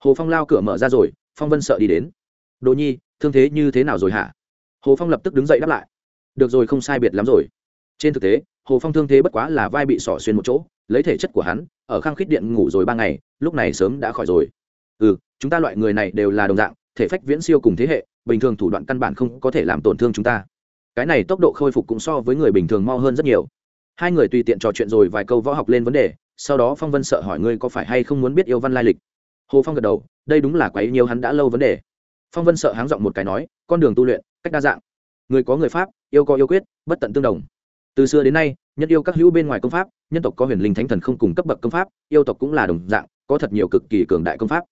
Hồ phong lao cửa mở ra rồi phong vân sợ đi đến. Đồ nhi thương thế như thế nào rồi hả? Hồ phong lập tức đứng dậy đáp lại được rồi, không sai biệt lắm rồi. Trên thực tế, hồ phong thương thế bất quá là vai bị sỏ xuyên một chỗ, lấy thể chất của hắn, ở khang khít điện ngủ rồi ba ngày, lúc này sớm đã khỏi rồi. Ừ chúng ta loại người này đều là đồng dạng, thể phách viễn siêu cùng thế hệ, bình thường thủ đoạn căn bản không có thể làm tổn thương chúng ta. Cái này tốc độ khôi phục cũng so với người bình thường mau hơn rất nhiều. Hai người tùy tiện trò chuyện rồi vài câu võ học lên vấn đề, sau đó phong vân sợ hỏi ngươi có phải hay không muốn biết yêu văn lai lịch. Hồ phong gật đầu, đây đúng là quấy nhiều hắn đã lâu vấn đề. Phong vân sợ háng giọng một cái nói, con đường tu luyện, cách đa dạng. Người có người pháp yêu có yêu quyết, bất tận tương đồng. Từ xưa đến nay nhân yêu các hữu bên ngoài công pháp, nhân tộc có huyền linh thánh thần không cùng cấp bậc công pháp, yêu tộc cũng là đồng dạng, có thật nhiều cực kỳ cường đại công pháp.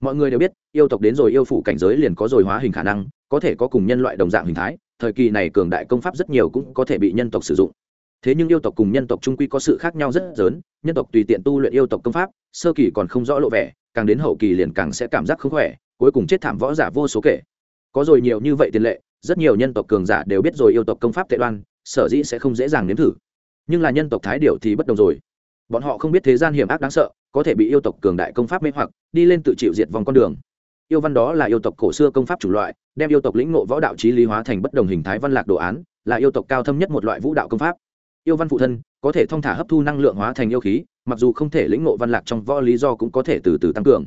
Mọi người đều biết, yêu tộc đến rồi yêu phụ cảnh giới liền có rồi hóa hình khả năng, có thể có cùng nhân loại đồng dạng hình thái, thời kỳ này cường đại công pháp rất nhiều cũng có thể bị nhân tộc sử dụng. Thế nhưng yêu tộc cùng nhân tộc trung quy có sự khác nhau rất lớn, nhân tộc tùy tiện tu luyện yêu tộc công pháp, sơ kỳ còn không rõ lộ vẻ, càng đến hậu kỳ liền càng sẽ cảm giác không khỏe, cuối cùng chết thảm võ giả vô số kể. Có rồi nhiều như vậy tiền lệ rất nhiều nhân tộc cường giả đều biết rồi yêu tộc công pháp tệ đoan, sở dĩ sẽ không dễ dàng nếm thử. Nhưng là nhân tộc thái điệu thì bất đồng rồi. Bọn họ không biết thế gian hiểm ác đáng sợ, có thể bị yêu tộc cường đại công pháp mê hoặc, đi lên tự chịu diệt vòng con đường. Yêu văn đó là yêu tộc cổ xưa công pháp chủ loại, đem yêu tộc lĩnh ngộ võ đạo trí lý hóa thành bất đồng hình thái văn lạc đồ án, là yêu tộc cao thâm nhất một loại vũ đạo công pháp. Yêu văn phụ thân, có thể thông thả hấp thu năng lượng hóa thành yêu khí, mặc dù không thể lĩnh ngộ văn lạc trong võ lý do cũng có thể từ từ tăng cường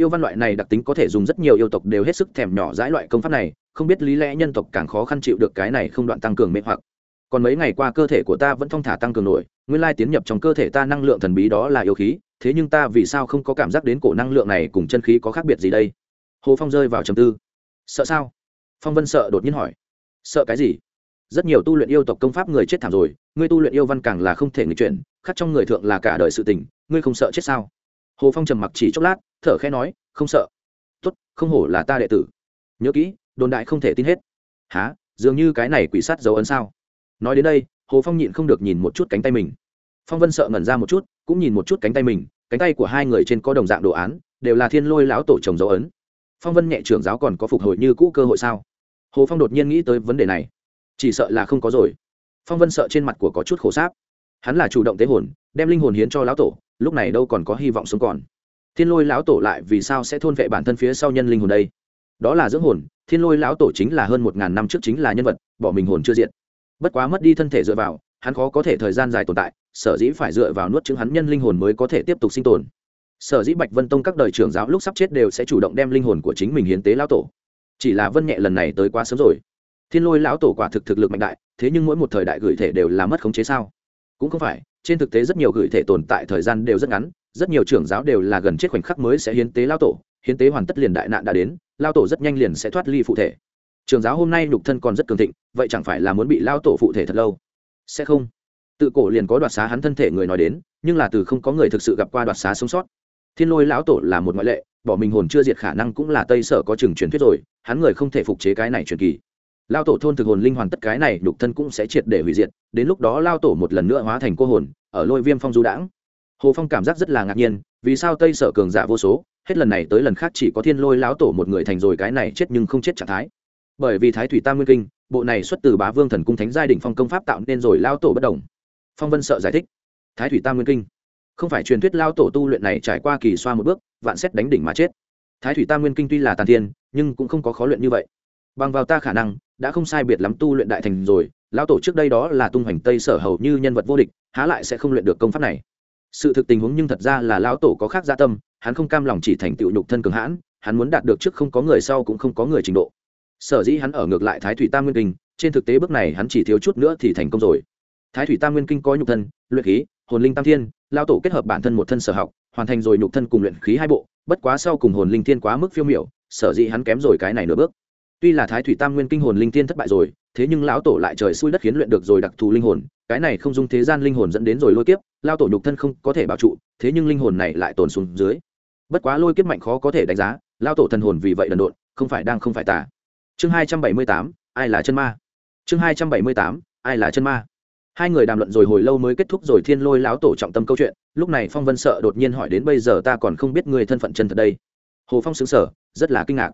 yêu văn loại này đặc tính có thể dùng rất nhiều yêu tộc đều hết sức thèm nhỏ dãi loại công pháp này, không biết lý lẽ nhân tộc càng khó khăn chịu được cái này không đoạn tăng cường mê hoặc. Còn mấy ngày qua cơ thể của ta vẫn thong thả tăng cường nổi, nguyên lai tiến nhập trong cơ thể ta năng lượng thần bí đó là yêu khí, thế nhưng ta vì sao không có cảm giác đến cổ năng lượng này cùng chân khí có khác biệt gì đây? Hồ phong rơi vào trầm tư. Sợ sao? Phong vân sợ đột nhiên hỏi. Sợ cái gì? Rất nhiều tu luyện yêu tộc công pháp người chết thảm rồi ngươi tu luyện yêu văn càng là không thể nghịch chuyển, khắc trong người thượng là cả đời sự tình, ngươi không sợ chết sao? Hồ phong trầm mặc chỉ chốc lát thở khẽ nói, không sợ. Tốt, không hổ là ta đệ tử. Nhớ kỹ, đồn đại không thể tin hết. Há dường như cái này quỷ sát dấu ấn sao? Nói đến đây, hồ phong nhịn không được nhìn một chút cánh tay mình. Phong vân sợ ngẩn ra một chút, cũng nhìn một chút cánh tay mình, cánh tay của hai người trên có đồng dạng đồ án, đều là thiên lôi lão tổ trồng dấu ấn. Phong vân nhẹ trưởng giáo còn có phục hồi như cũ cơ hội sao? Hồ phong đột nhiên nghĩ tới vấn đề này. Chỉ sợ là không có rồi. Phong vân sợ trên mặt của có chút khổ sáp. Hắn là chủ động tế hồn, đem linh hồn hiến cho lão tổ, lúc này đâu còn có hy vọng sống còn thiên lôi lão tổ lại vì sao sẽ thôn vệ bản thân phía sau nhân linh hồn đây? Đó là dưỡng hồn, thiên lôi lão tổ chính là hơn một ngàn năm trước chính là nhân vật, bỏ mình hồn chưa diện bất quá mất đi thân thể dựa vào, hắn khó có thể thời gian dài tồn tại, sở dĩ phải dựa vào nuốt chứng hắn nhân linh hồn mới có thể tiếp tục sinh tồn. Sở dĩ bạch vân tông các đời trưởng giáo lúc sắp chết đều sẽ chủ động đem linh hồn của chính mình hiến tế lão tổ. Chỉ là vân nhẹ lần này tới quá sớm rồi. Thiên lôi lão tổ quả thực thực lực mạnh đại, thế nhưng mỗi một thời đại gửi thể đều là mất khống chế sao? Cũng không phải, trên thực tế rất nhiều gửi thể tồn tại thời gian đều rất ngắn rất nhiều trưởng giáo đều là gần chết khoảnh khắc mới sẽ hiến tế lao tổ, hiến tế hoàn tất liền đại nạn đã đến, lao tổ rất nhanh liền sẽ thoát ly phụ thể. Trưởng giáo hôm nay nhục thân còn rất cường thịnh, vậy chẳng phải là muốn bị lao tổ phụ thể thật lâu? Sẽ không. Tự cổ liền có đoạt xá hắn thân thể người nói đến, nhưng là từ không có người thực sự gặp qua đoạt xá sống sót. Thiên lôi lão tổ là một ngoại lệ, bỏ mình hồn chưa diệt khả năng cũng là tây sở có chừng truyền thuyết rồi, hắn người không thể phục chế cái này truyền kỳ. Lao tổ thôn thực hồn linh hoàn tất cái này đục thân cũng sẽ triệt để hủy diệt, đến lúc đó lao tổ một lần nữa hóa thành cô hồn, ở lôi viêm phong du đãng hồ phong cảm giác rất là ngạc nhiên, vì sao tây sở cường giả vô số, hết lần này tới lần khác chỉ có thiên lôi lão tổ một người thành rồi cái này chết nhưng không chết trạng thái. Bởi vì thái thủy tam nguyên kinh, bộ này xuất từ bá vương thần cung thánh giai đ phong công pháp tạo nên rồi lao tổ bất đồng. Phong vân sợ giải thích, thái thủy tam nguyên kinh, không phải truyền thuyết lao tổ tu luyện này trải qua kỳ xoa một bước, vạn xét đánh đỉnh mà chết. Thái thủy tam nguyên kinh tuy là tàn thiên, nhưng cũng không có khó luyện như vậy. Bằng vào ta khả năng, đã không sai biệt lắm tu luyện đại thành rồi lao tổ trước đây đó là tung hoành tây sở hầu như nhân vật vô địch, há lại sẽ không luyện được công pháp này sự thực tình huống nhưng thật ra là lão tổ có khác gia tâm, hắn không cam lòng chỉ thành tựu nhục thân cường hãn, hắn muốn đạt được trước không có người sau cũng không có người trình độ. Sở dĩ hắn ở ngược lại thái thủy tam nguyên kinh, trên thực tế bước này hắn chỉ thiếu chút nữa thì thành công rồi. Thái thủy tam nguyên kinh có nhục thân, luyện khí, hồn linh tam thiên lao tổ kết hợp bản thân một thân sở học, hoàn thành rồi nhục thân cùng luyện khí hai bộ, bất quá sau cùng hồn linh thiên quá mức phiêu miểu, sở dĩ hắn kém rồi cái này nửa bước. Tuy là thái thủy tam nguyên kinh hồn linh thiên thất bại rồi thế nhưng lão tổ lại trời xui đất khiến luyện được rồi đặc thù linh hồn, cái này không dung thế gian linh hồn dẫn đến rồi lôi kiếp lao tổ nhục thân không có thể bảo trụ, thế nhưng linh hồn này lại tồn xuống dưới. Bất quá lôi kiếp mạnh khó có thể đánh giá lao tổ thần hồn vì vậy đần độn, không phải đang không phải tả chương hai trăm bảy mươi tám, ai là chân ma? Chương hai trăm bảy mươi tám, ai là chân ma? Hai người đàm luận rồi hồi lâu mới kết thúc rồi thiên lôi lão tổ trọng tâm câu chuyện, lúc này phong vân sợ đột nhiên hỏi đến bây giờ ta còn không biết người thân phận chân thật đây. Hồ phong xứng sở rất là kinh ngạc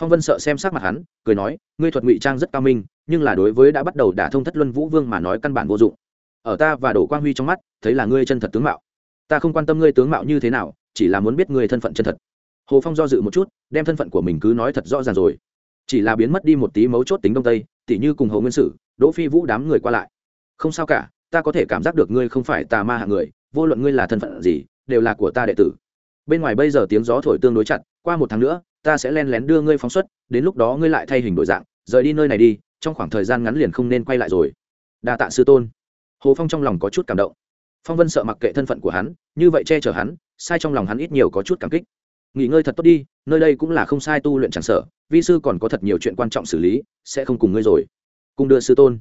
phong vân sợ xem sắc mặt hắn, cười nói, ngươi thuật ngụy trang rất cao minh, nhưng là đối với đã bắt đầu đả thông thất luân vũ vương mà nói căn bản vô dụng. Ở ta và đổ quang huy trong mắt, thấy là ngươi chân thật tướng mạo. Ta không quan tâm ngươi tướng mạo như thế nào, chỉ là muốn biết ngươi thân phận chân thật. Hồ phong do dự một chút, đem thân phận của mình cứ nói thật rõ ràng rồi. Chỉ là biến mất đi một tí mấu chốt tính đông tây, tỉ như cùng Hồ nguyên sử, đỗ phi vũ đám người qua lại. Không sao cả, ta có thể cảm giác được ngươi không phải tà ma hạng người, vô luận ngươi là thân phận gì, đều là của ta đệ tử. Bên ngoài bây giờ tiếng gió thổi tương đối chặt, qua một tháng nữa ta sẽ len lén đưa ngươi phóng xuất, đến lúc đó ngươi lại thay hình đổi dạng, rời đi nơi này đi, trong khoảng thời gian ngắn liền không nên quay lại rồi. Đa tạ sư tôn. Hồ phong trong lòng có chút cảm động. Phong vân sợ mặc kệ thân phận của hắn, như vậy che chở hắn, sai trong lòng hắn ít nhiều có chút cảm kích. Nghỉ ngơi thật tốt đi, nơi đây cũng là không sai tu luyện chẳng sợ, vi sư còn có thật nhiều chuyện quan trọng xử lý, sẽ không cùng ngươi rồi. Cùng đưa sư tôn.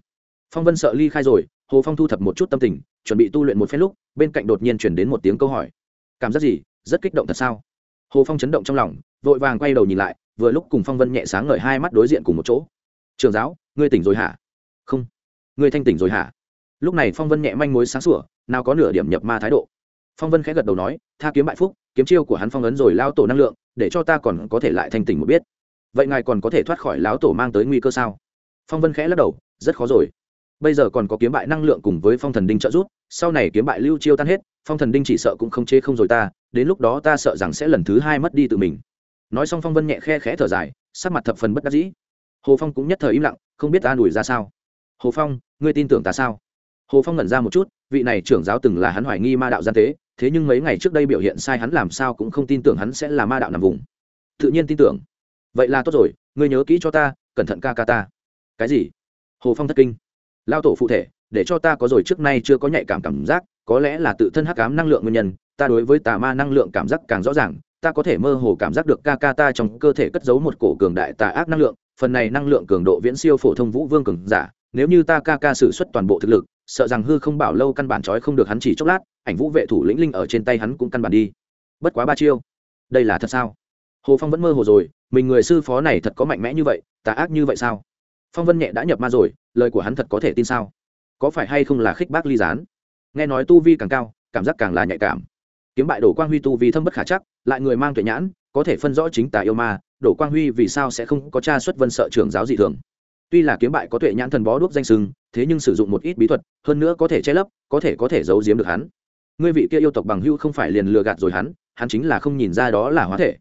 Phong vân sợ ly khai rồi, hồ phong thu thập một chút tâm tình, chuẩn bị tu luyện một phen lúc, bên cạnh đột nhiên chuyển đến một tiếng câu hỏi. Cảm giác gì? Rất kích động thật sao? Hồ phong chấn động trong lòng vội vàng quay đầu nhìn lại, vừa lúc cùng phong vân nhẹ sáng ngời hai mắt đối diện cùng một chỗ. Trường giáo, ngươi tỉnh rồi hả? Không. Ngươi thanh tỉnh rồi hả? Lúc này phong vân nhẹ manh mối sáng sủa, nào có nửa điểm nhập ma thái độ. Phong vân khẽ gật đầu nói, tha kiếm bại phúc, kiếm chiêu của hắn phong ấn rồi lao tổ năng lượng, để cho ta còn có thể lại thanh tỉnh một biết. Vậy ngài còn có thể thoát khỏi lão tổ mang tới nguy cơ sao? Phong vân khẽ lắc đầu, rất khó rồi. Bây giờ còn có kiếm bại năng lượng cùng với phong thần đinh trợ giúp, sau này kiếm bại lưu chiêu tan hết, phong thần đinh chỉ sợ cũng không chế không rồi ta, đến lúc đó ta sợ rằng sẽ lần thứ hai mất đi tự mình nói xong phong vân nhẹ khe khẽ thở dài, sắc mặt thập phần bất đắc dĩ. Hồ phong cũng nhất thời im lặng, không biết ta đuổi ra sao. Hồ phong, ngươi tin tưởng ta sao? Hồ phong ngẩn ra một chút, vị này trưởng giáo từng là hắn hoài nghi ma đạo gian tế, thế nhưng mấy ngày trước đây biểu hiện sai hắn làm sao cũng không tin tưởng hắn sẽ là ma đạo nằm vùng. Tự nhiên tin tưởng. Vậy là tốt rồi, ngươi nhớ kỹ cho ta, cẩn thận ca ca ta. Cái gì? Hồ phong thất kinh. Lao tổ phụ thể, để cho ta có rồi trước nay chưa có nhạy cảm cảm giác, có lẽ là tự thân hắc ám năng lượng nguyên nhân, ta đối với tà ma năng lượng cảm giác càng rõ ràng ta có thể mơ hồ cảm giác được ca ca ta trong cơ thể cất giấu một cổ cường đại tà ác năng lượng, phần này năng lượng cường độ viễn siêu phổ thông vũ vương cường giả, nếu như ta ca ca sử xuất toàn bộ thực lực, sợ rằng hư không bảo lâu căn bản trói không được hắn chỉ chốc lát, ảnh vũ vệ thủ lĩnh linh ở trên tay hắn cũng căn bản đi. Bất quá ba chiêu, đây là thật sao? Hồ phong vẫn mơ hồ rồi, mình người sư phó này thật có mạnh mẽ như vậy, tà ác như vậy sao? Phong vân nhẹ đã nhập ma rồi, lời của hắn thật có thể tin sao? Có phải hay không là khích bác ly gián? Nghe nói tu vi càng cao, cảm giác càng là nhạy cảm kiếm bại đổ quang huy tu vi thâm bất khả chắc, lại người mang tuệ nhãn, có thể phân rõ chính tà yêu ma, đổ quang huy vì sao sẽ không có cha xuất vân sợ trưởng giáo dị thường. Tuy là kiếm bại có tuệ nhãn thần bó đuốc danh sưng thế nhưng sử dụng một ít bí thuật, hơn nữa có thể che lấp, có thể có thể giấu giếm được hắn. Ngươi vị kia yêu tộc bằng hưu không phải liền lừa gạt rồi hắn hắn chính là không nhìn ra đó là hóa thể.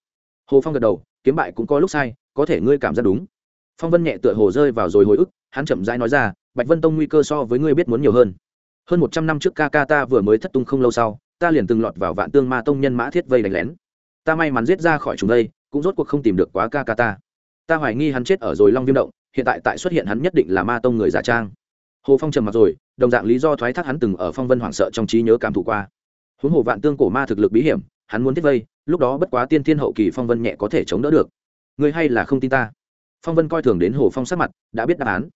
Hồ phong gật đầu, kiếm bại cũng có lúc sai, có thể ngươi cảm giác đúng. Phong vân nhẹ tựa hồ rơi vào rồi hồi ức, hắn chậm rãi nói ra, bạch vân tông nguy cơ so với ngươi biết muốn nhiều hơn. Hơn một trăm năm trước ca ca ta vừa mới thất tung không lâu sau ta liền từng lọt vào vạn tương ma tông nhân mã thiết vây đánh lén. Ta may mắn giết ra khỏi chúng đây, cũng rốt cuộc không tìm được quá ca ca ta. Ta hoài nghi hắn chết ở rồi long viêm động, hiện tại tại xuất hiện hắn nhất định là ma tông người giả trang. Hồ phong trầm mặt rồi, đồng dạng lý do thoái thác hắn từng ở phong vân hoảng sợ trong trí nhớ cảm thụ qua. Huống hồ vạn tương cổ ma thực lực bí hiểm, hắn muốn thiết vây, lúc đó bất quá tiên thiên hậu kỳ phong vân nhẹ có thể chống đỡ được. Người hay là không tin ta? Phong vân coi thường đến hồ phong sát mặt, đã biết đáp án.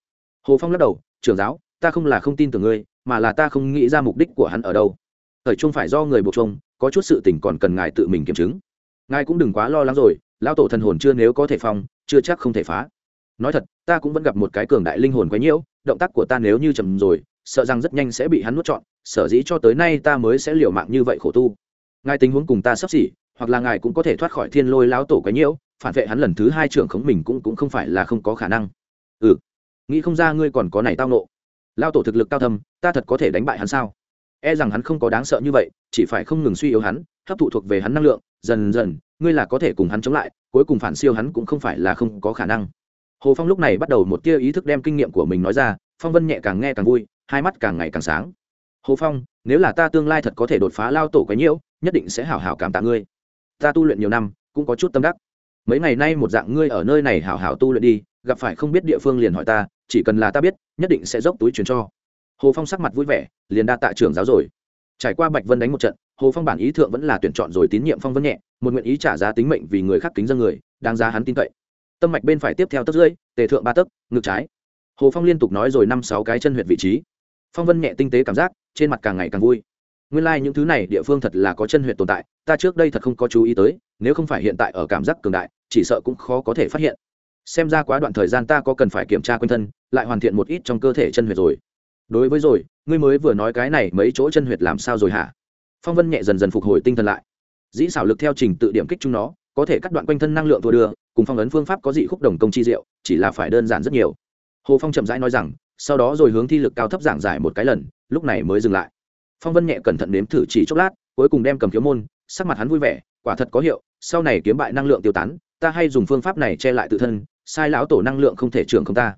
Hồ phong lắc đầu, trưởng giáo, ta không là không tin tưởng ngươi, mà là ta không nghĩ ra mục đích của hắn ở đâu thời trung phải do người buộc trông có chút sự tình còn cần ngài tự mình kiểm chứng. Ngài cũng đừng quá lo lắng rồi, lão tổ thần hồn chưa nếu có thể phong, chưa chắc không thể phá. Nói thật, ta cũng vẫn gặp một cái cường đại linh hồn quấy nhiễu, động tác của ta nếu như chậm rồi, sợ rằng rất nhanh sẽ bị hắn nuốt trọn, sở dĩ cho tới nay ta mới sẽ liều mạng như vậy khổ tu. Ngài tình huống cùng ta sắp xỉ, hoặc là ngài cũng có thể thoát khỏi thiên lôi lão tổ quấy nhiễu, phản vệ hắn lần thứ hai trưởng khống mình cũng cũng không phải là không có khả năng. Ừ. Nghĩ không ra ngươi còn có này tao nộ lao tổ thực lực cao thâm, ta thật có thể đánh bại hắn sao? E rằng hắn không có đáng sợ như vậy, chỉ phải không ngừng suy yếu hắn, hấp thụ thuộc về hắn năng lượng, dần dần, ngươi là có thể cùng hắn chống lại, cuối cùng phản siêu hắn cũng không phải là không có khả năng. Hồ phong lúc này bắt đầu một tia ý thức đem kinh nghiệm của mình nói ra, phong vân nhẹ càng nghe càng vui, hai mắt càng ngày càng sáng. Hồ phong, nếu là ta tương lai thật có thể đột phá lao tổ cái nhiễu, nhất định sẽ hảo hảo cảm tạ ngươi. Ta tu luyện nhiều năm, cũng có chút tâm đắc. Mấy ngày nay một dạng ngươi ở nơi này hảo hảo tu luyện đi, gặp phải không biết địa phương liền hỏi ta, chỉ cần là ta biết, nhất định sẽ dốc túi truyền cho hồ phong sắc mặt vui vẻ, liền đa tạ trưởng giáo rồi. Trải qua bạch vân đánh một trận, hồ phong bản ý thượng vẫn là tuyển chọn rồi tín nhiệm phong vân nhẹ, một nguyện ý trả giá tính mệnh vì người khác kính dân người, đáng giá hắn tin cậy. Tâm mạch bên phải tiếp theo tấc rưỡi, tề thượng ba tấc, ngực trái. Hồ phong liên tục nói rồi năm sáu cái chân huyệt vị trí. Phong vân nhẹ tinh tế cảm giác, trên mặt càng ngày càng vui. Nguyên lai、like、những thứ này địa phương thật là có chân huyệt tồn tại, ta trước đây thật không có chú ý tới, nếu không phải hiện tại ở cảm giác cường đại, chỉ sợ cũng khó có thể phát hiện. Xem ra quá đoạn thời gian ta có cần phải kiểm tra quanh thân, lại hoàn thiện một ít trong cơ thể chân huyệt rồi đối với rồi, ngươi mới vừa nói cái này mấy chỗ chân huyệt làm sao rồi hả? Phong vân nhẹ dần dần phục hồi tinh thần lại. Dĩ xảo lực theo trình tự điểm kích chúng nó, có thể cắt đoạn quanh thân năng lượng thua đưa, cùng phong ấn phương pháp có dị khúc đồng công chi diệu, chỉ là phải đơn giản rất nhiều. Hồ phong chậm rãi nói rằng, sau đó rồi hướng thi lực cao thấp giảng giải một cái lần, lúc này mới dừng lại. Phong vân nhẹ cẩn thận nếm thử chỉ chốc lát, cuối cùng đem cầm kiếm môn, sắc mặt hắn vui vẻ, quả thật có hiệu, sau này kiếm bại năng lượng tiêu tán, ta hay dùng phương pháp này che lại tự thân, sai lão tổ năng lượng không thể trưởng không ta.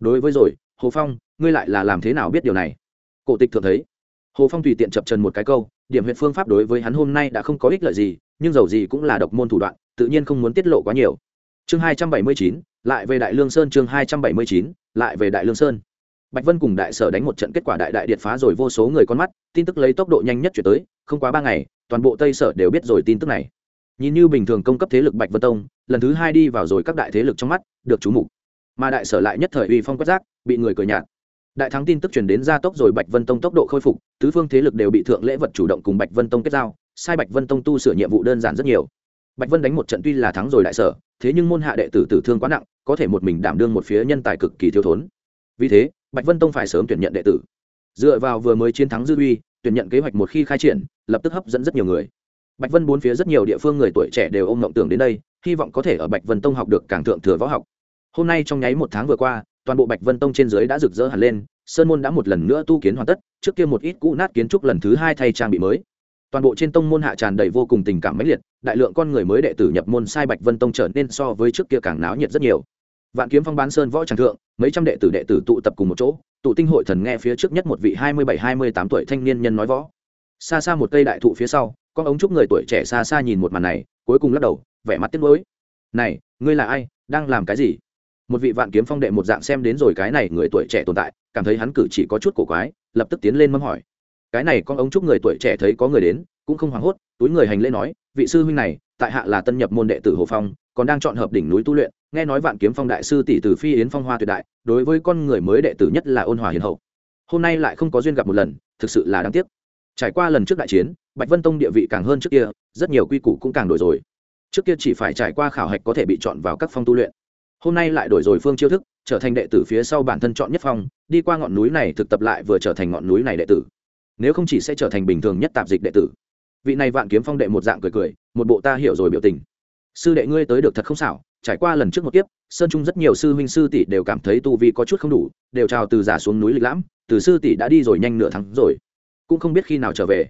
Đối với rồi hồ phong, ngươi lại là làm thế nào biết điều này? Cổ tịch thường thấy. Hồ phong tùy tiện chập trần một cái câu, điểm huyện phương pháp đối với hắn hôm nay đã không có ích lợi gì, nhưng dầu gì cũng là độc môn thủ đoạn, tự nhiên không muốn tiết lộ quá nhiều. Chương hai trăm bảy mươi chín, lại về đại lương sơn, chương hai trăm bảy mươi chín, lại về đại lương sơn. Bạch vân cùng đại sở đánh một trận kết quả đại đại điệt phá rồi vô số người con mắt, tin tức lấy tốc độ nhanh nhất chuyển tới, không quá ba ngày, toàn bộ tây sở đều biết rồi tin tức này. Nhìn như bình thường công cấp thế lực bạch vân tông, lần thứ hai đi vào rồi các đại thế lực trong mắt, được chú mục mà đại sở lại nhất thời uy phong quét rác, bị người cười nhạt. Đại thắng tin tức truyền đến gia tốc rồi bạch vân tông tốc độ khôi phục, tứ phương thế lực đều bị thượng lễ vật chủ động cùng bạch vân tông kết giao, sai bạch vân tông tu sửa nhiệm vụ đơn giản rất nhiều. Bạch vân đánh một trận tuy là thắng rồi đại sở, thế nhưng môn hạ đệ tử tử thương quá nặng, có thể một mình đảm đương một phía nhân tài cực kỳ thiếu thốn. Vì thế, bạch vân tông phải sớm tuyển nhận đệ tử. Dựa vào vừa mới chiến thắng dư uy, tuyển nhận kế hoạch một khi khai triển, lập tức hấp dẫn rất nhiều người. Bạch vân bốn phía rất nhiều địa phương người tuổi trẻ đều ôm mộng tưởng đến đây, hy vọng có thể ở bạch vân tông học được càng thượng thừa võ học hôm nay trong nháy một tháng vừa qua, toàn bộ bạch vân tông trên dưới đã rực rỡ hẳn lên, sơn môn đã một lần nữa tu kiến hoàn tất, trước kia một ít cũ nát kiến trúc lần thứ hai thay trang bị mới. Toàn bộ trên tông môn hạ tràn đầy vô cùng tình cảm mãnh liệt, đại lượng con người mới đệ tử nhập môn sai bạch vân tông trở nên so với trước kia càng náo nhiệt rất nhiều. Vạn kiếm phong bán sơn võ tràng thượng, mấy trăm đệ tử đệ tử tụ tập cùng một chỗ, tụ tinh hội thần nghe phía trước nhất một vị hai mươi bảy, hai mươi tám tuổi thanh niên nhân nói võ. Xa xa một cây đại thụ phía sau con ống trúc người tuổi trẻ xa xa nhìn một màn này, cuối cùng lắc đầu, vẻ mặt tiếc nuối. Này, ngươi là ai? Đang làm cái gì? Một vị vạn kiếm phong đệ một dạng xem đến rồi cái này người tuổi trẻ tồn tại, cảm thấy hắn cử chỉ có chút cổ quái, lập tức tiến lên mâm hỏi. Cái này con ống chúc người tuổi trẻ thấy có người đến, cũng không hoảng hốt, túi người hành lễ nói, vị sư huynh này, tại hạ là tân nhập môn đệ tử hồ phong, còn đang chọn hợp đỉnh núi tu luyện, nghe nói vạn kiếm phong đại sư tỷ từ phi yến phong hoa tuyệt đại, đối với con người mới đệ tử nhất là ôn hòa hiền hậu. Hôm nay lại không có duyên gặp một lần, thực sự là đáng tiếc. Trải qua lần trước đại chiến, bạch vân tông địa vị càng hơn trước kia, rất nhiều quy củ cũng càng đổi rồi. Trước kia chỉ phải trải qua khảo hạch có thể bị chọn vào các phong tu luyện hôm nay lại đổi rồi phương chiêu thức, trở thành đệ tử phía sau bản thân chọn nhất phong, đi qua ngọn núi này thực tập lại vừa trở thành ngọn núi này đệ tử. Nếu không chỉ sẽ trở thành bình thường nhất tạp dịch đệ tử. Vị này vạn kiếm phong đệ một dạng cười cười, một bộ ta hiểu rồi biểu tình. Sư đệ ngươi tới được thật không xảo, trải qua lần trước một kiếp, sơn trung rất nhiều sư huynh sư tỷ đều cảm thấy tu vi có chút không đủ, đều trào từ giả xuống núi lịch lãm, từ sư tỷ đã đi rồi nhanh nửa tháng rồi, cũng không biết khi nào trở về.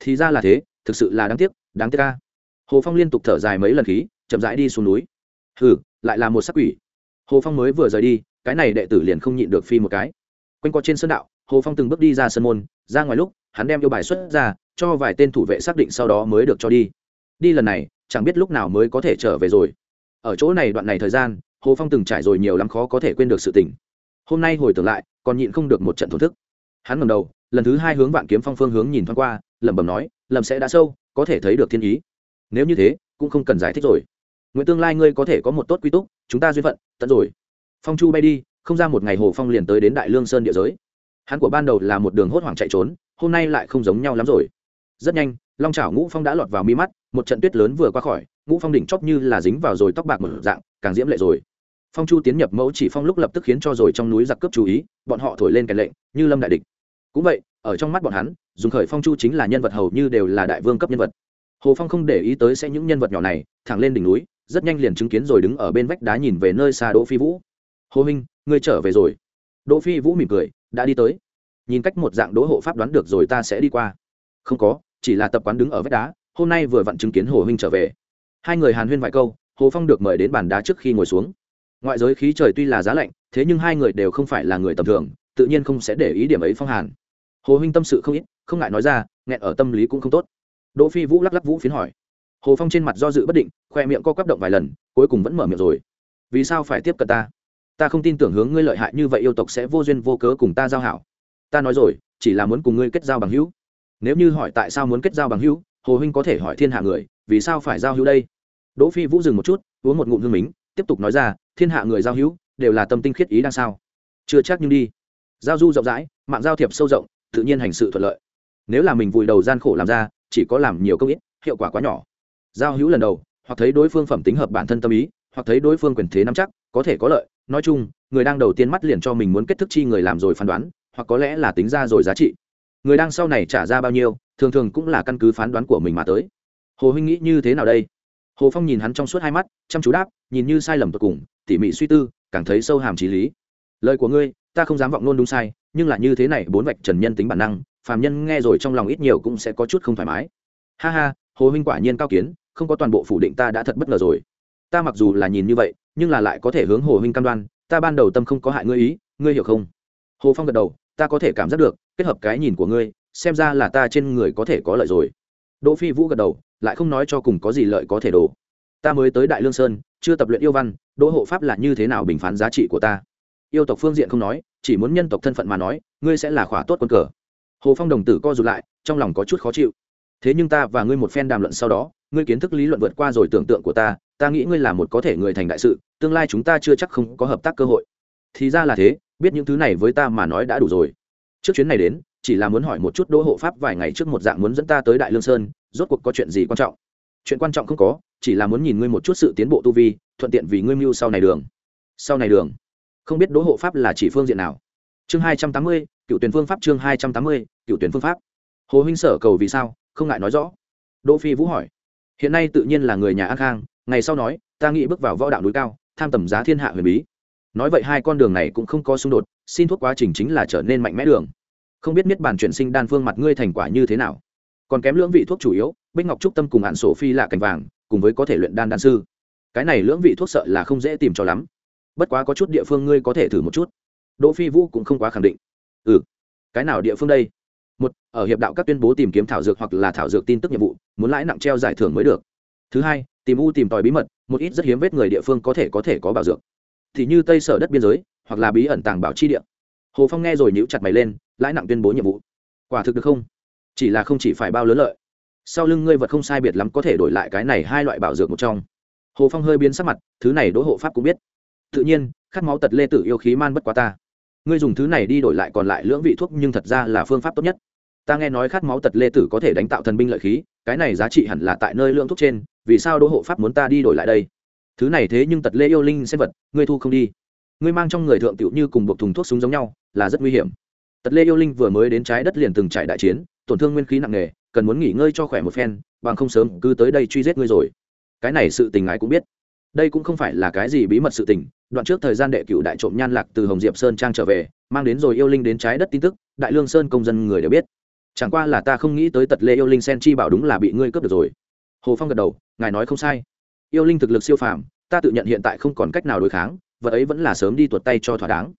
Thì ra là thế, thực sự là đáng tiếc đáng tiếc ca hồ phong liên tục thở dài mấy lần khí, chậm rãi đi xuống núi hừ, lại là một sắc quỷ. Hồ phong mới vừa rời đi, cái này đệ tử liền không nhịn được phi một cái. Quanh co trên sân đạo, hồ phong từng bước đi ra sân môn, ra ngoài lúc, hắn đem yêu bài xuất ra, cho vài tên thủ vệ xác định sau đó mới được cho đi. Đi lần này, chẳng biết lúc nào mới có thể trở về rồi. Ở chỗ này đoạn này thời gian, hồ phong từng trải rồi nhiều lắm khó có thể quên được sự tình. Hôm nay hồi tưởng lại, còn nhịn không được một trận thổn thức. Hắn ngầm đầu, lần thứ hai hướng vạn kiếm phong phương hướng nhìn thoáng qua, lẩm bẩm nói lầm sẽ đã sâu, có thể thấy được thiên ý. Nếu như thế, cũng không cần giải thích rồi nguyện tương lai ngươi có thể có một tốt quy túc, chúng ta duyên phận, tận rồi. Phong chu bay đi, không ra một ngày hồ phong liền tới đến đại lương sơn địa giới. Hắn của ban đầu là một đường hốt hoảng chạy trốn, hôm nay lại không giống nhau lắm rồi. Rất nhanh, long trào ngũ phong đã lọt vào mi mắt, một trận tuyết lớn vừa qua khỏi, ngũ phong đỉnh chóp như là dính vào rồi tóc bạc một dạng, càng diễm lệ rồi. Phong chu tiến nhập mẫu chỉ phong lúc lập tức khiến cho rồi trong núi giặc cướp chú ý, bọn họ thổi lên kèn lệnh, như lâm đại địch. Cũng vậy, ở trong mắt bọn hắn, dùng khởi phong chu chính là nhân vật hầu như đều là đại vương cấp nhân vật hồ phong không để ý tới sẽ những nhân vật nhỏ này, thẳng lên đỉnh núi, rất nhanh liền chứng kiến rồi đứng ở bên vách đá nhìn về nơi xa đỗ phi vũ. Hồ minh, ngươi trở về rồi. Đỗ phi vũ mỉm cười, đã đi tới. Nhìn cách một dạng đỗ hộ pháp đoán được rồi ta sẽ đi qua. Không có, chỉ là tập quán đứng ở vách đá, hôm nay vừa vặn chứng kiến hồ huynh trở về. Hai người hàn huyên vài câu, hồ phong được mời đến bàn đá trước khi ngồi xuống. Ngoại giới khí trời tuy là giá lạnh, thế nhưng hai người đều không phải là người tầm thường, tự nhiên không sẽ để ý điểm ấy phong hàn. Hồ huynh tâm sự không ít, không ngại nói ra, nghẹn ở tâm lý cũng không tốt đỗ phi vũ lắc lắc vũ phiến hỏi. Hồ phong trên mặt do dự bất định, khoe miệng co quắp động vài lần, cuối cùng vẫn mở miệng rồi. Vì sao phải tiếp cận ta? Ta không tin tưởng hướng ngươi lợi hại như vậy yêu tộc sẽ vô duyên vô cớ cùng ta giao hảo. Ta nói rồi, chỉ là muốn cùng ngươi kết giao bằng hữu. Nếu như hỏi tại sao muốn kết giao bằng hữu, hồ huynh có thể hỏi thiên hạ người, vì sao phải giao hữu đây? Đỗ phi vũ dừng một chút, uống một ngụm hương mính, tiếp tục nói ra, thiên hạ người giao hữu, đều là tâm tinh khiết ý đang sao? Chưa chắc nhưng đi. Giao du rộng rãi, mạng giao thiệp sâu rộng, tự nhiên hành sự thuận lợi. Nếu là mình vùi đầu gian khổ làm ra chỉ có làm nhiều công ít, hiệu quả quá nhỏ. Giao hữu lần đầu, hoặc thấy đối phương phẩm tính hợp bản thân tâm ý, hoặc thấy đối phương quyền thế nắm chắc, có thể có lợi. Nói chung, người đang đầu tiên mắt liền cho mình muốn kết thức chi người làm rồi phán đoán, hoặc có lẽ là tính ra rồi giá trị. Người đang sau này trả ra bao nhiêu, thường thường cũng là căn cứ phán đoán của mình mà tới. Hồ huynh nghĩ như thế nào đây? Hồ phong nhìn hắn trong suốt hai mắt, chăm chú đáp, nhìn như sai lầm tột cùng, tỉ mỉ suy tư, càng thấy sâu hàm trí lý. Lời của ngươi, ta không dám vọng luôn đúng sai, nhưng là như thế này bốn vạch trần nhân tính bản năng phàm nhân nghe rồi trong lòng ít nhiều cũng sẽ có chút không thoải mái. Ha ha, hồ huynh quả nhiên cao kiến, không có toàn bộ phủ định ta đã thật bất ngờ rồi. Ta mặc dù là nhìn như vậy, nhưng là lại có thể hướng hồ huynh cam đoan, ta ban đầu tâm không có hại ngươi ý, ngươi hiểu không? Hồ phong gật đầu, ta có thể cảm giác được, kết hợp cái nhìn của ngươi, xem ra là ta trên người có thể có lợi rồi. Đỗ phi vũ gật đầu, lại không nói cho cùng có gì lợi có thể đổ. Ta mới tới đại lương sơn, chưa tập luyện yêu văn, đỗ hộ pháp là như thế nào bình phán giá trị của ta? Yêu tộc phương diện không nói, chỉ muốn nhân tộc thân phận mà nói, ngươi sẽ là khỏa tốt quân cờ hồ phong đồng tử co rụt lại, trong lòng có chút khó chịu. Thế nhưng ta và ngươi một phen đàm luận sau đó, ngươi kiến thức lý luận vượt qua rồi tưởng tượng của ta ta nghĩ ngươi là một có thể người thành đại sự, tương lai chúng ta chưa chắc không có hợp tác cơ hội. Thì ra là thế, biết những thứ này với ta mà nói đã đủ rồi. Trước chuyến này đến, chỉ là muốn hỏi một chút đỗ hộ pháp vài ngày trước một dạng muốn dẫn ta tới đại lương sơn, rốt cuộc có chuyện gì quan trọng? Chuyện quan trọng không có, chỉ là muốn nhìn ngươi một chút sự tiến bộ tu vi, thuận tiện vì ngươi mưu sau này đường. Sau này đường. Không biết đỗ hộ pháp là chỉ phương diện nào. Chương hai trăm tám mươi, cựu tuyển phương pháp chương hai trăm tám mươi cựu tuyển phương pháp. Hồ huynh sở cầu vì sao? Không ngại nói rõ. Đỗ phi vũ hỏi. Hiện nay tự nhiên là người nhà an khang, ngày sau nói, ta nghĩ bước vào võ đạo núi cao, tham tầm giá thiên hạ huyền bí. Nói vậy hai con đường này cũng không có xung đột, xin thuốc quá trình chính là trở nên mạnh mẽ đường. Không biết miết bản chuyển sinh đan phương mặt ngươi thành quả như thế nào. Còn kém lưỡng vị thuốc chủ yếu, bích ngọc trúc tâm cùng hạn sổ phi lạ cành vàng, cùng với có thể luyện đan đan sư. Cái này lưỡng vị thuốc sợ là không dễ tìm cho lắm. Bất quá có chút địa phương ngươi có thể thử một chút. Đỗ phi vũ cũng không quá khẳng định. Ừ cái nào địa phương đây? Một, ở hiệp đạo các tuyên bố tìm kiếm thảo dược hoặc là thảo dược tin tức nhiệm vụ, muốn lãi nặng treo giải thưởng mới được. Thứ hai, tìm u tìm tòi bí mật, một ít rất hiếm vết người địa phương có thể có thể có bảo dược. Thì như tây sở đất biên giới, hoặc là bí ẩn tàng bảo chi địa. Hồ phong nghe rồi nhíu chặt mày lên, lãi nặng tuyên bố nhiệm vụ. Quả thực được không? Chỉ là không chỉ phải bao lớn lợi. Sau lưng ngươi vật không sai biệt lắm có thể đổi lại cái này hai loại bảo dược một trong. Hồ phong hơi biến sắc mặt, thứ này đỗ hộ pháp cũng biết. Tự nhiên, khát máu tật lê tử yêu khí man bất quá ta ngươi dùng thứ này đi đổi lại còn lại lưỡng vị thuốc nhưng thật ra là phương pháp tốt nhất. Ta nghe nói khát máu tật lê tử có thể đánh tạo thần binh lợi khí, cái này giá trị hẳn là tại nơi lượng thuốc trên, vì sao đỗ hộ pháp muốn ta đi đổi lại đây? Thứ này thế nhưng tật lê yêu linh xem vật, ngươi thu không đi. Ngươi mang trong người thượng tiểu như cùng buộc thùng thuốc súng giống nhau, là rất nguy hiểm. Tật lê yêu linh vừa mới đến trái đất liền từng trải đại chiến, tổn thương nguyên khí nặng nề, cần muốn nghỉ ngơi cho khỏe một phen, bằng không sớm cứ tới đây truy giết ngươi rồi. Cái này sự tình ngài cũng biết. Đây cũng không phải là cái gì bí mật sự tình đoạn trước thời gian đệ cựu đại trộm nhan lạc từ hồng diệp sơn trang trở về, mang đến rồi yêu linh đến trái đất tin tức, đại lương sơn công dân người đều biết. Chẳng qua là ta không nghĩ tới tật lê yêu linh sen chi bảo đúng là bị ngươi cướp được rồi. Hồ phong gật đầu, ngài nói không sai. Yêu linh thực lực siêu phàm, ta tự nhận hiện tại không còn cách nào đối kháng, vật ấy vẫn là sớm đi tuột tay cho thỏa đáng.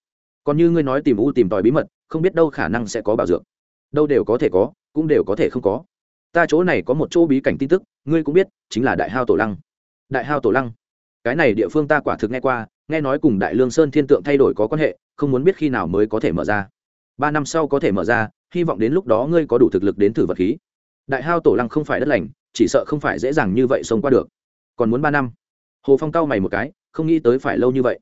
Còn như ngươi nói tìm u tìm tòi bí mật, không biết đâu khả năng sẽ có bảo dược. Đâu đều có thể có, cũng đều có thể không có. Ta chỗ này có một chỗ bí cảnh tin tức, ngươi cũng biết, chính là đại hao tổ lăng. Đại hao tổ lăng. Cái này địa phương ta quả thực nghe qua nghe nói cùng đại lương sơn thiên tượng thay đổi có quan hệ, không muốn biết khi nào mới có thể mở ra. Ba năm sau có thể mở ra, hy vọng đến lúc đó ngươi có đủ thực lực đến thử vật khí. Đại hao tổ lăng không phải đất lành, chỉ sợ không phải dễ dàng như vậy xông qua được. Còn muốn ba năm? Hồ phong cao mày một cái, không nghĩ tới phải lâu như vậy.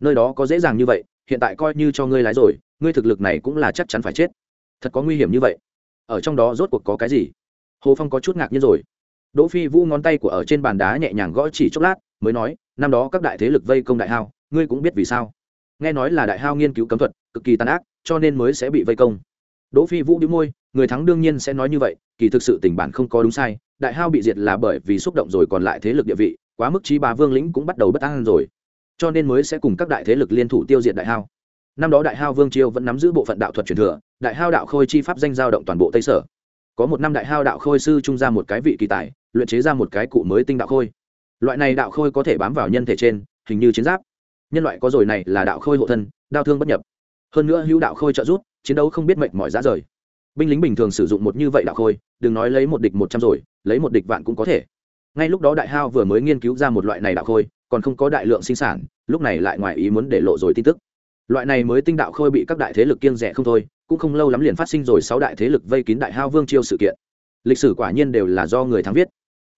Nơi đó có dễ dàng như vậy, hiện tại coi như cho ngươi lái rồi, ngươi thực lực này cũng là chắc chắn phải chết. Thật có nguy hiểm như vậy. Ở trong đó rốt cuộc có cái gì? Hồ phong có chút ngạc nhiên rồi. Đỗ phi vũ ngón tay của ở trên bàn đá nhẹ nhàng gõ chỉ chốc lát, mới nói năm đó các đại thế lực vây công đại hao, ngươi cũng biết vì sao. Nghe nói là đại hao nghiên cứu cấm thuật, cực kỳ tàn ác, cho nên mới sẽ bị vây công. Đỗ phi vũ đĩu môi, người thắng đương nhiên sẽ nói như vậy, kỳ thực sự tình bản không có đúng sai, đại hao bị diệt là bởi vì xúc động rồi còn lại thế lực địa vị, quá mức trí bà vương lĩnh cũng bắt đầu bất an rồi. Cho nên mới sẽ cùng các đại thế lực liên thủ tiêu diệt đại hao. Năm đó đại hao vương chiêu vẫn nắm giữ bộ phận đạo thuật truyền thừa, đại hao đạo khôi chi pháp danh giao động toàn bộ tây sở. Có một năm đại hao đạo khôi sư trung ra một cái vị kỳ tài, luyện chế ra một cái cụ mới tinh đạo khôi loại này đạo khôi có thể bám vào nhân thể trên, hình như chiến giáp. Nhân loại có rồi này là đạo khôi hộ thân, đau thương bất nhập. Hơn nữa hữu đạo khôi trợ giúp, chiến đấu không biết mệnh mỏi giá rời. Binh lính bình thường sử dụng một như vậy đạo khôi, đừng nói lấy một địch một trăm rồi, lấy một địch vạn cũng có thể. Ngay lúc đó đại hao vừa mới nghiên cứu ra một loại này đạo khôi, còn không có đại lượng sinh sản, lúc này lại ngoài ý muốn để lộ rồi tin tức. Loại này mới tinh đạo khôi bị các đại thế lực kiêng rẻ không thôi, cũng không lâu lắm liền phát sinh rồi sáu đại thế lực vây kín đại hao vương chiêu sự kiện. Lịch sử quả nhiên đều là do người thắng viết.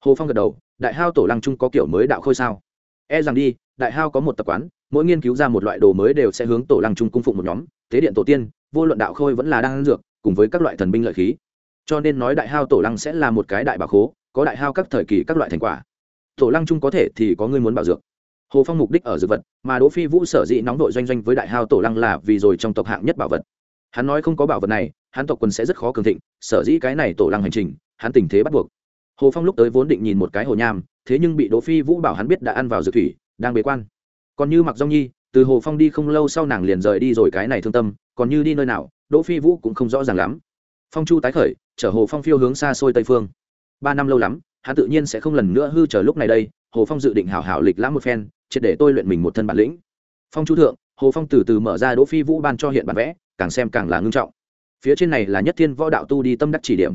Hồ phong gật đầu đại hao tổ lăng trung có kiểu mới đạo khôi sao? E rằng đi, đại hao có một tập quán, mỗi nghiên cứu ra một loại đồ mới đều sẽ hướng tổ lăng trung cung phụng một nhóm. Tế điện tổ tiên, vô luận đạo khôi vẫn là đang dược, cùng với các loại thần binh lợi khí. Cho nên nói đại hao tổ lăng sẽ là một cái đại bảo khố, có đại hao các thời kỳ các loại thành quả. Tổ lăng trung có thể thì có người muốn bảo dược. Hồ phong mục đích ở dược vật, mà đỗ phi vũ sở dĩ nóng đội doanh doanh với đại hao tổ lăng là vì rồi trong tộc hạng nhất bảo vật. Hắn nói không có bảo vật này, hắn tộc quân sẽ rất khó cường thịnh, sở dĩ cái này tổ lăng hành trình, hắn tình thế bắt buộc hồ phong lúc tới vốn định nhìn một cái hồ nham, thế nhưng bị đỗ phi vũ bảo hắn biết đã ăn vào dược thủy, đang bế quan. Còn như mặc dong nhi, từ hồ phong đi không lâu sau nàng liền rời đi rồi cái này thương tâm, còn như đi nơi nào, đỗ phi vũ cũng không rõ ràng lắm. Phong chu tái khởi, chở hồ phong phiêu hướng xa xôi tây phương. Ba năm lâu lắm, hắn tự nhiên sẽ không lần nữa hư chờ lúc này đây, hồ phong dự định hảo hảo lịch lãm một phen, triệt để tôi luyện mình một thân bản lĩnh. Phong chu thượng, hồ phong từ từ mở ra đỗ phi vũ ban cho hiện bản vẽ, càng xem càng là ngưng trọng. Phía trên này là nhất thiên võ đạo tu đi tâm đắc chỉ điểm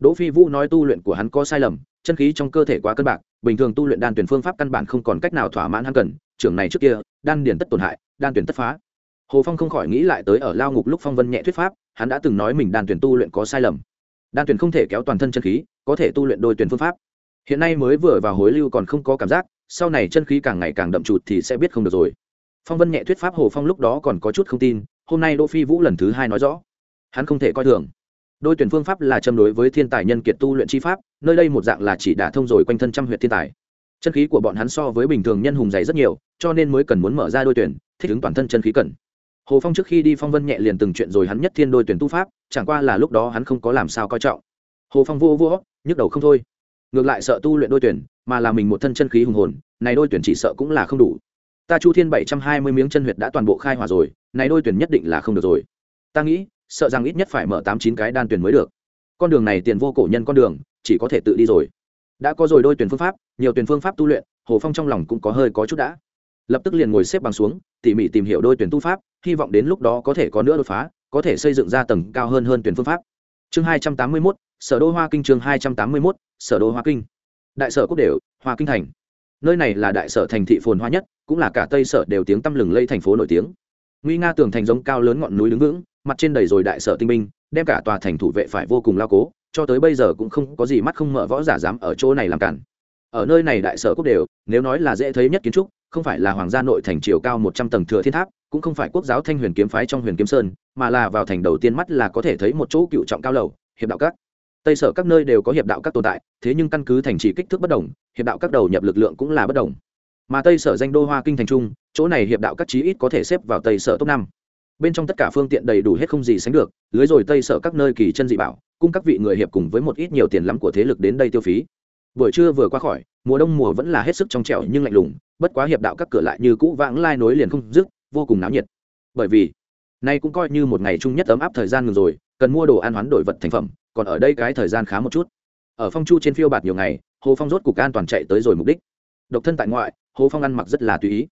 đỗ phi vũ nói tu luyện của hắn có sai lầm, chân khí trong cơ thể quá cân bạc, bình thường tu luyện đan tuyển phương pháp căn bản không còn cách nào thỏa mãn hắn cần, trưởng này trước kia, đan điển tất tổn hại, đan tuyển tất phá. Hồ phong không khỏi nghĩ lại tới ở lao ngục lúc phong vân nhẹ thuyết pháp, hắn đã từng nói mình đan tuyển tu luyện có sai lầm. Đan tuyển không thể kéo toàn thân chân khí, có thể tu luyện đôi tuyển phương pháp. Hiện nay mới vừa vào hối lưu còn không có cảm giác, sau này chân khí càng ngày càng đậm trụt thì sẽ biết không được rồi. Phong vân nhẹ thuyết pháp hồ phong lúc đó còn có chút không tin, hôm nay đỗ phi vũ lần thứ hai nói rõ. Hắn không thể coi thường đôi tuyển phương pháp là châm đối với thiên tài nhân kiệt tu luyện chi pháp, nơi đây một dạng là chỉ đả thông rồi quanh thân trăm huyện thiên tài. Chân khí của bọn hắn so với bình thường nhân hùng dày rất nhiều, cho nên mới cần muốn mở ra đôi tuyển, thích ứng toàn thân chân khí cần. Hồ phong trước khi đi phong vân nhẹ liền từng chuyện rồi hắn nhất thiên đôi tuyển tu pháp, chẳng qua là lúc đó hắn không có làm sao coi trọng. Hồ phong vô vô, nhức đầu không thôi. Ngược lại sợ tu luyện đôi tuyển, mà là mình một thân chân khí hùng hồn, này đôi tuyển chỉ sợ cũng là không đủ. Ta chu thiên bảy trăm hai mươi miếng chân huyệt đã toàn bộ khai hỏa rồi, này đôi tuyển nhất định là không được rồi. Ta nghĩ sợ rằng ít nhất phải mở tám chín cái đan tuyển mới được. Con đường này tiền vô cổ nhân con đường, chỉ có thể tự đi rồi. Đã có rồi đôi tuyển phương pháp, nhiều tuyển phương pháp tu luyện, hồ phong trong lòng cũng có hơi có chút đã. Lập tức liền ngồi xếp bằng xuống, tỉ mỉ tìm hiểu đôi tuyển tu pháp, hy vọng đến lúc đó có thể có nữa đột phá, có thể xây dựng ra tầng cao hơn hơn tuyển phương pháp. Chương hai trăm tám mươi mốt, sở đô hoa kinh chương hai trăm tám mươi mốt, sở đô hoa kinh. Đại sở quốc đều, hoa kinh thành. Nơi này là đại sở thành thị phồn hoa nhất, cũng là cả tây sở đều tiếng tăm lừng lây thành phố nổi tiếng. Nguy nga tường thành giống cao lớn ngọn núi đứng vững mặt trên đầy rồi đại sở tinh binh, đem cả tòa thành thủ vệ phải vô cùng lao cố, cho tới bây giờ cũng không có gì mắt không mở võ giả dám ở chỗ này làm cản. Ở nơi này đại sở quốc đều, nếu nói là dễ thấy nhất kiến trúc, không phải là hoàng gia nội thành chiều cao một trăm tầng thừa thiên tháp, cũng không phải quốc giáo thanh huyền kiếm phái trong huyền kiếm sơn, mà là vào thành đầu tiên mắt là có thể thấy một chỗ cựu trọng cao lầu, hiệp đạo các. Tây sở các nơi đều có hiệp đạo các tồn tại, thế nhưng căn cứ thành trì kích thước bất đồng, hiệp đạo các đầu nhập lực lượng cũng là bất đồng. Mà tây sở danh đô hoa kinh thành trung, chỗ này hiệp đạo các chí ít có thể xếp vào tây sở top năm bên trong tất cả phương tiện đầy đủ hết không gì sánh được, lưới rồi tây sở các nơi kỳ chân dị bảo, cung các vị người hiệp cùng với một ít nhiều tiền lắm của thế lực đến đây tiêu phí. Buổi trưa vừa qua khỏi, mùa đông mùa vẫn là hết sức trong trẻo nhưng lạnh lùng, bất quá hiệp đạo các cửa lại như cũ vãng lai nối liền không dứt, vô cùng náo nhiệt. Bởi vì, nay cũng coi như một ngày chung nhất ấm áp thời gian ngừng rồi, cần mua đồ ăn hoán đổi vật thành phẩm, còn ở đây cái thời gian khá một chút. Ở phong chu trên phiêu bạt nhiều ngày, hồ phong rốt cục an toàn chạy tới rồi mục đích. Độc thân tại ngoại, hồ phong ăn mặc rất là tùy ý.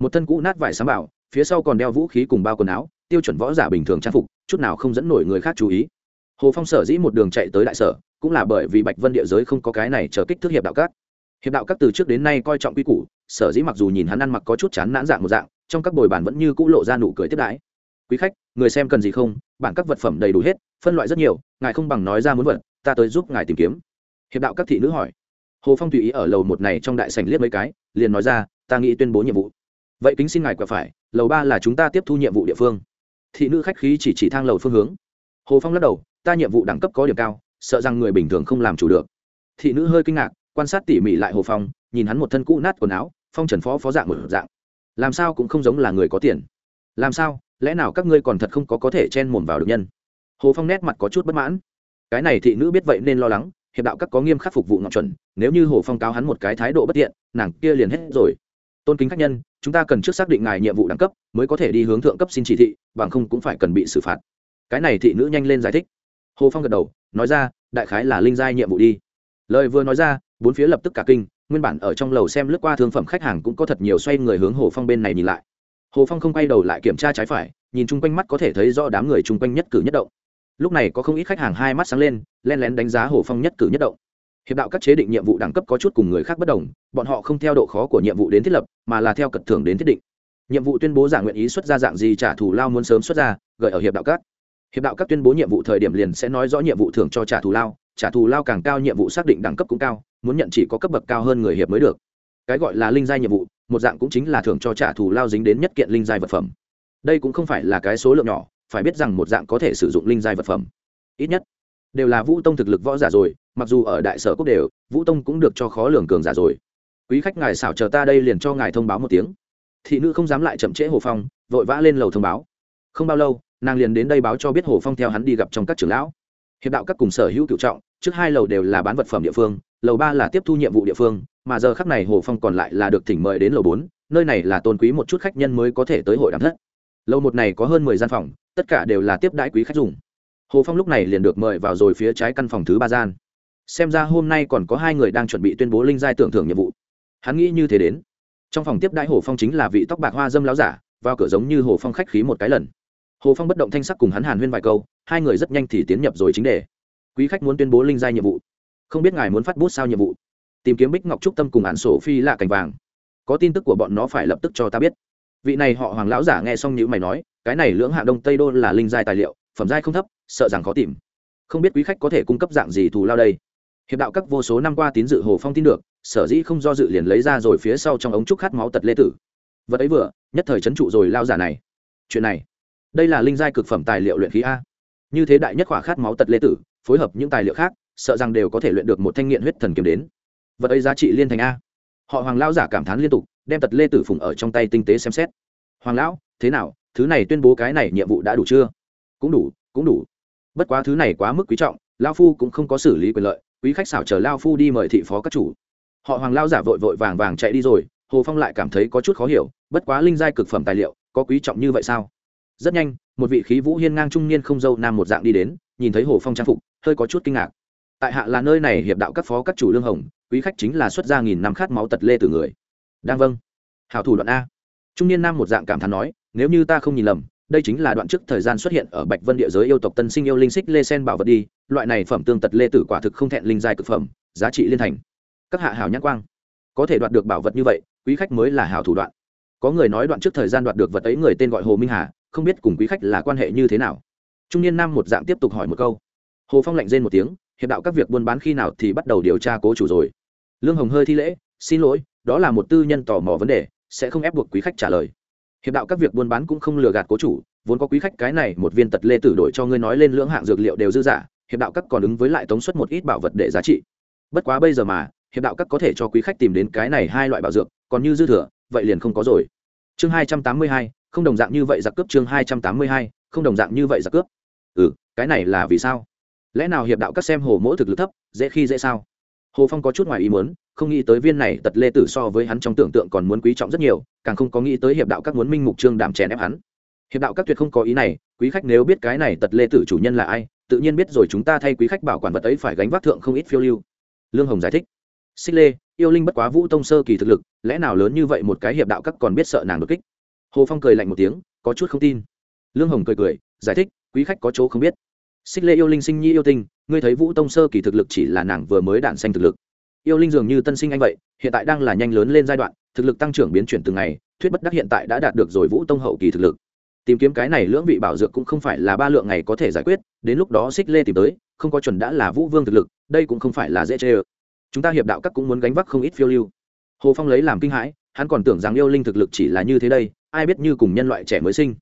Một thân cũ nát vải sáng bảo phía sau còn đeo vũ khí cùng bao quần áo, tiêu chuẩn võ giả bình thường trang phục, chút nào không dẫn nổi người khác chú ý. Hồ phong sở dĩ một đường chạy tới đại sở, cũng là bởi vì bạch vân địa giới không có cái này chờ kích thước hiệp đạo các. Hiệp đạo các từ trước đến nay coi trọng quy củ, sở dĩ mặc dù nhìn hắn ăn mặc có chút chán nản dạng một dạng, trong các bồi bản vẫn như cũ lộ ra nụ cười tiếp đãi. Quý khách, người xem cần gì không? Bản các vật phẩm đầy đủ hết, phân loại rất nhiều, ngài không bằng nói ra muốn vật, ta tới giúp ngài tìm kiếm. Hiệp đạo các thị nữ hỏi. Hồ phong tùy ý ở lầu một này trong đại sành liếc mấy cái, liền nói ra, ta nghĩ tuyên bố nhiệm vụ. Vậy kính xin ngài quả phải lầu ba là chúng ta tiếp thu nhiệm vụ địa phương. Thị nữ khách khí chỉ chỉ thang lầu phương hướng. Hồ phong lắc đầu, ta nhiệm vụ đẳng cấp có điểm cao, sợ rằng người bình thường không làm chủ được. Thị nữ hơi kinh ngạc, quan sát tỉ mỉ lại hồ phong, nhìn hắn một thân cũ nát quần áo, phong trần phó phó dạng một dạng. Làm sao cũng không giống là người có tiền. Làm sao, lẽ nào các ngươi còn thật không có có thể chen mồm vào được nhân? Hồ phong nét mặt có chút bất mãn. Cái này thị nữ biết vậy nên lo lắng, hiệp đạo các có nghiêm khắc phục vụ ngọc chuẩn, nếu như hồ phong cáo hắn một cái thái độ bất tiện, nàng kia liền hết rồi tôn kính khách nhân, chúng ta cần trước xác định ngài nhiệm vụ đẳng cấp, mới có thể đi hướng thượng cấp xin chỉ thị, bằng không cũng phải cần bị xử phạt. Cái này thị nữ nhanh lên giải thích. Hồ phong gật đầu, nói ra, đại khái là linh giai nhiệm vụ đi. Lời vừa nói ra, bốn phía lập tức cả kinh, nguyên bản ở trong lầu xem lướt qua thương phẩm khách hàng cũng có thật nhiều xoay người hướng hồ phong bên này nhìn lại. Hồ phong không quay đầu lại kiểm tra trái phải, nhìn chung quanh mắt có thể thấy rõ đám người chung quanh nhất cử nhất động. Lúc này có không ít khách hàng hai mắt sáng lên, len lén đánh giá hồ phong nhất cử nhất động hiệp đạo các chế định nhiệm vụ đẳng cấp có chút cùng người khác bất đồng, bọn họ không theo độ khó của nhiệm vụ đến thiết lập, mà là theo cật thưởng đến thiết định. Nhiệm vụ tuyên bố giả nguyện ý xuất ra dạng gì trả thù lao muốn sớm xuất ra, gợi ở hiệp đạo các. Hiệp đạo các tuyên bố nhiệm vụ thời điểm liền sẽ nói rõ nhiệm vụ thưởng cho trả thù lao, trả thù lao càng cao nhiệm vụ xác định đẳng cấp cũng cao, muốn nhận chỉ có cấp bậc cao hơn người hiệp mới được. Cái gọi là linh giai nhiệm vụ, một dạng cũng chính là thưởng cho trả thù lao dính đến nhất kiện linh giai vật phẩm. Đây cũng không phải là cái số lượng nhỏ, phải biết rằng một dạng có thể sử dụng linh giai vật phẩm. Ít nhất đều là vũ tông thực lực võ giả rồi, mặc dù ở đại sở quốc đều, vũ tông cũng được cho khó lường cường giả rồi. Quý khách ngài xảo chờ ta đây liền cho ngài thông báo một tiếng. Thị nữ không dám lại chậm trễ hồ phong, vội vã lên lầu thông báo. Không bao lâu, nàng liền đến đây báo cho biết hồ phong theo hắn đi gặp trong các trưởng lão. Hiệp đạo các cùng sở hữu cựu trọng, trước hai lầu đều là bán vật phẩm địa phương, lầu ba là tiếp thu nhiệm vụ địa phương, mà giờ khắc này hồ phong còn lại là được thỉnh mời đến lầu bốn, nơi này là tôn quý một chút khách nhân mới có thể tới hội đàm thất. Lầu một này có hơn mười gian phòng, tất cả đều là tiếp đãi quý khách dùng hồ phong lúc này liền được mời vào rồi phía trái căn phòng thứ ba gian. Xem ra hôm nay còn có hai người đang chuẩn bị tuyên bố linh giai tưởng thưởng nhiệm vụ. Hắn nghĩ như thế đến. Trong phòng tiếp đãi hồ phong chính là vị tóc bạc hoa dâm láo giả, vào cửa giống như hồ phong khách khí một cái lần. Hồ phong bất động thanh sắc cùng hắn hàn huyên vài câu, hai người rất nhanh thì tiến nhập rồi chính đề. Quý khách muốn tuyên bố linh giai nhiệm vụ. Không biết ngài muốn phát bút sao nhiệm vụ. Tìm kiếm bích ngọc trúc tâm cùng án sổ phi lạ cành vàng. Có tin tức của bọn nó phải lập tức cho ta biết. Vị này họ hoàng lão giả nghe xong như mày nói, cái này lưỡng hạ đông tây đô là linh giai tài liệu phẩm giai không thấp, sợ rằng khó tìm. Không biết quý khách có thể cung cấp dạng gì thù lao đây. Hiệp đạo các vô số năm qua tín dự hồ phong tin được, sở dĩ không do dự liền lấy ra rồi phía sau trong ống trúc khát máu tật lê tử. Vật ấy vừa, nhất thời chấn trụ rồi lao giả này. Chuyện này, đây là linh giai cực phẩm tài liệu luyện khí a. Như thế đại nhất khỏa khát máu tật lê tử, phối hợp những tài liệu khác, sợ rằng đều có thể luyện được một thanh nghiện huyết thần kiếm đến. Vật ấy giá trị liên thành a. Họ hoàng lão giả cảm thán liên tục, đem tật lê tử phùng ở trong tay tinh tế xem xét. Hoàng lão, thế nào? Thứ này tuyên bố cái này nhiệm vụ đã đủ chưa? Cũng đủ cũng đủ. Bất quá thứ này quá mức quý trọng, lao phu cũng không có xử lý quyền lợi, quý khách xảo chờ lao phu đi mời thị phó các chủ. Họ hoàng lao giả vội vội vàng vàng chạy đi rồi, hồ phong lại cảm thấy có chút khó hiểu, bất quá linh giai cực phẩm tài liệu, có quý trọng như vậy sao? Rất nhanh, một vị khí vũ hiên ngang trung niên không dâu nam một dạng đi đến, nhìn thấy hồ phong trang phục, hơi có chút kinh ngạc. Tại hạ là nơi này hiệp đạo các phó các chủ lương hồng, quý khách chính là xuất gia nghìn năm khát máu tật lê từ người. Đang vâng. Hảo thủ đoạn a. Trung niên nam một dạng cảm thán nói, nếu như ta không nhìn lầm đây chính là đoạn trước thời gian xuất hiện ở bạch vân địa giới yêu tộc tân sinh yêu linh xích lê sen bảo vật đi, loại này phẩm tương tật lê tử quả thực không thẹn linh giai cực phẩm, giá trị liên thành. Các hạ hảo nhãn quang. Có thể đoạt được bảo vật như vậy, quý khách mới là hảo thủ đoạn. Có người nói đoạn trước thời gian đoạt được vật ấy người tên gọi hồ minh hà, không biết cùng quý khách là quan hệ như thế nào. Trung niên nam một dạng tiếp tục hỏi một câu. Hồ phong lạnh rên một tiếng, hiệp đạo các việc buôn bán khi nào thì bắt đầu điều tra cố chủ rồi. Lương hồng hơi thi lễ, xin lỗi, đó là một tư nhân tò mò vấn đề, sẽ không ép buộc quý khách trả lời hiệp đạo các việc buôn bán cũng không lừa gạt cố chủ, vốn có quý khách cái này một viên tật lê tử đổi cho ngươi nói lên lưỡng hạng dược liệu đều dư giả, hiệp đạo các còn ứng với lại tống suất một ít bảo vật để giá trị. Bất quá bây giờ mà, hiệp đạo các có thể cho quý khách tìm đến cái này hai loại bảo dược, còn như dư thừa, vậy liền không có rồi. Chương hai trăm tám mươi hai, không đồng dạng như vậy giặc cướp, chương hai trăm tám mươi hai, không đồng dạng như vậy giặc cướp. Ừ cái này là vì sao? Lẽ nào hiệp đạo các xem hồ mỗi thực lực thấp, dễ khi dễ sao? Hồ phong có chút ngoài ý muốn không nghĩ tới viên này tật lê tử so với hắn trong tưởng tượng còn muốn quý trọng rất nhiều, càng không có nghĩ tới hiệp đạo các muốn minh mục trương đàm chèn ép hắn. Hiệp đạo các tuyệt không có ý này, quý khách nếu biết cái này tật lê tử chủ nhân là ai, tự nhiên biết rồi chúng ta thay quý khách bảo quản vật ấy phải gánh vác thượng không ít phiêu lưu. Lương hồng giải thích. Xích lê, yêu linh bất quá vũ tông sơ kỳ thực lực, lẽ nào lớn như vậy một cái hiệp đạo các còn biết sợ nàng đột kích? Hồ phong cười lạnh một tiếng, có chút không tin. Lương hồng cười cười, giải thích, quý khách có chỗ không biết. Xích lê yêu linh sinh nhi yêu tinh, ngươi thấy vũ tông sơ kỳ thực lực chỉ là nàng vừa mới đản xanh thực lực yêu linh dường như tân sinh anh vậy, hiện tại đang là nhanh lớn lên giai đoạn, thực lực tăng trưởng biến chuyển từng ngày, thuyết bất đắc hiện tại đã đạt được rồi vũ tông hậu kỳ thực lực. Tìm kiếm cái này lưỡng vị bảo dược cũng không phải là ba lượng ngày có thể giải quyết, đến lúc đó xích lê tìm tới, không có chuẩn đã là vũ vương thực lực, đây cũng không phải là dễ chê ơ. Chúng ta hiệp đạo các cũng muốn gánh vác không ít phiêu lưu. Hồ phong lấy làm kinh hãi, hắn còn tưởng rằng yêu linh thực lực chỉ là như thế đây, ai biết như cùng nhân loại trẻ mới sinh.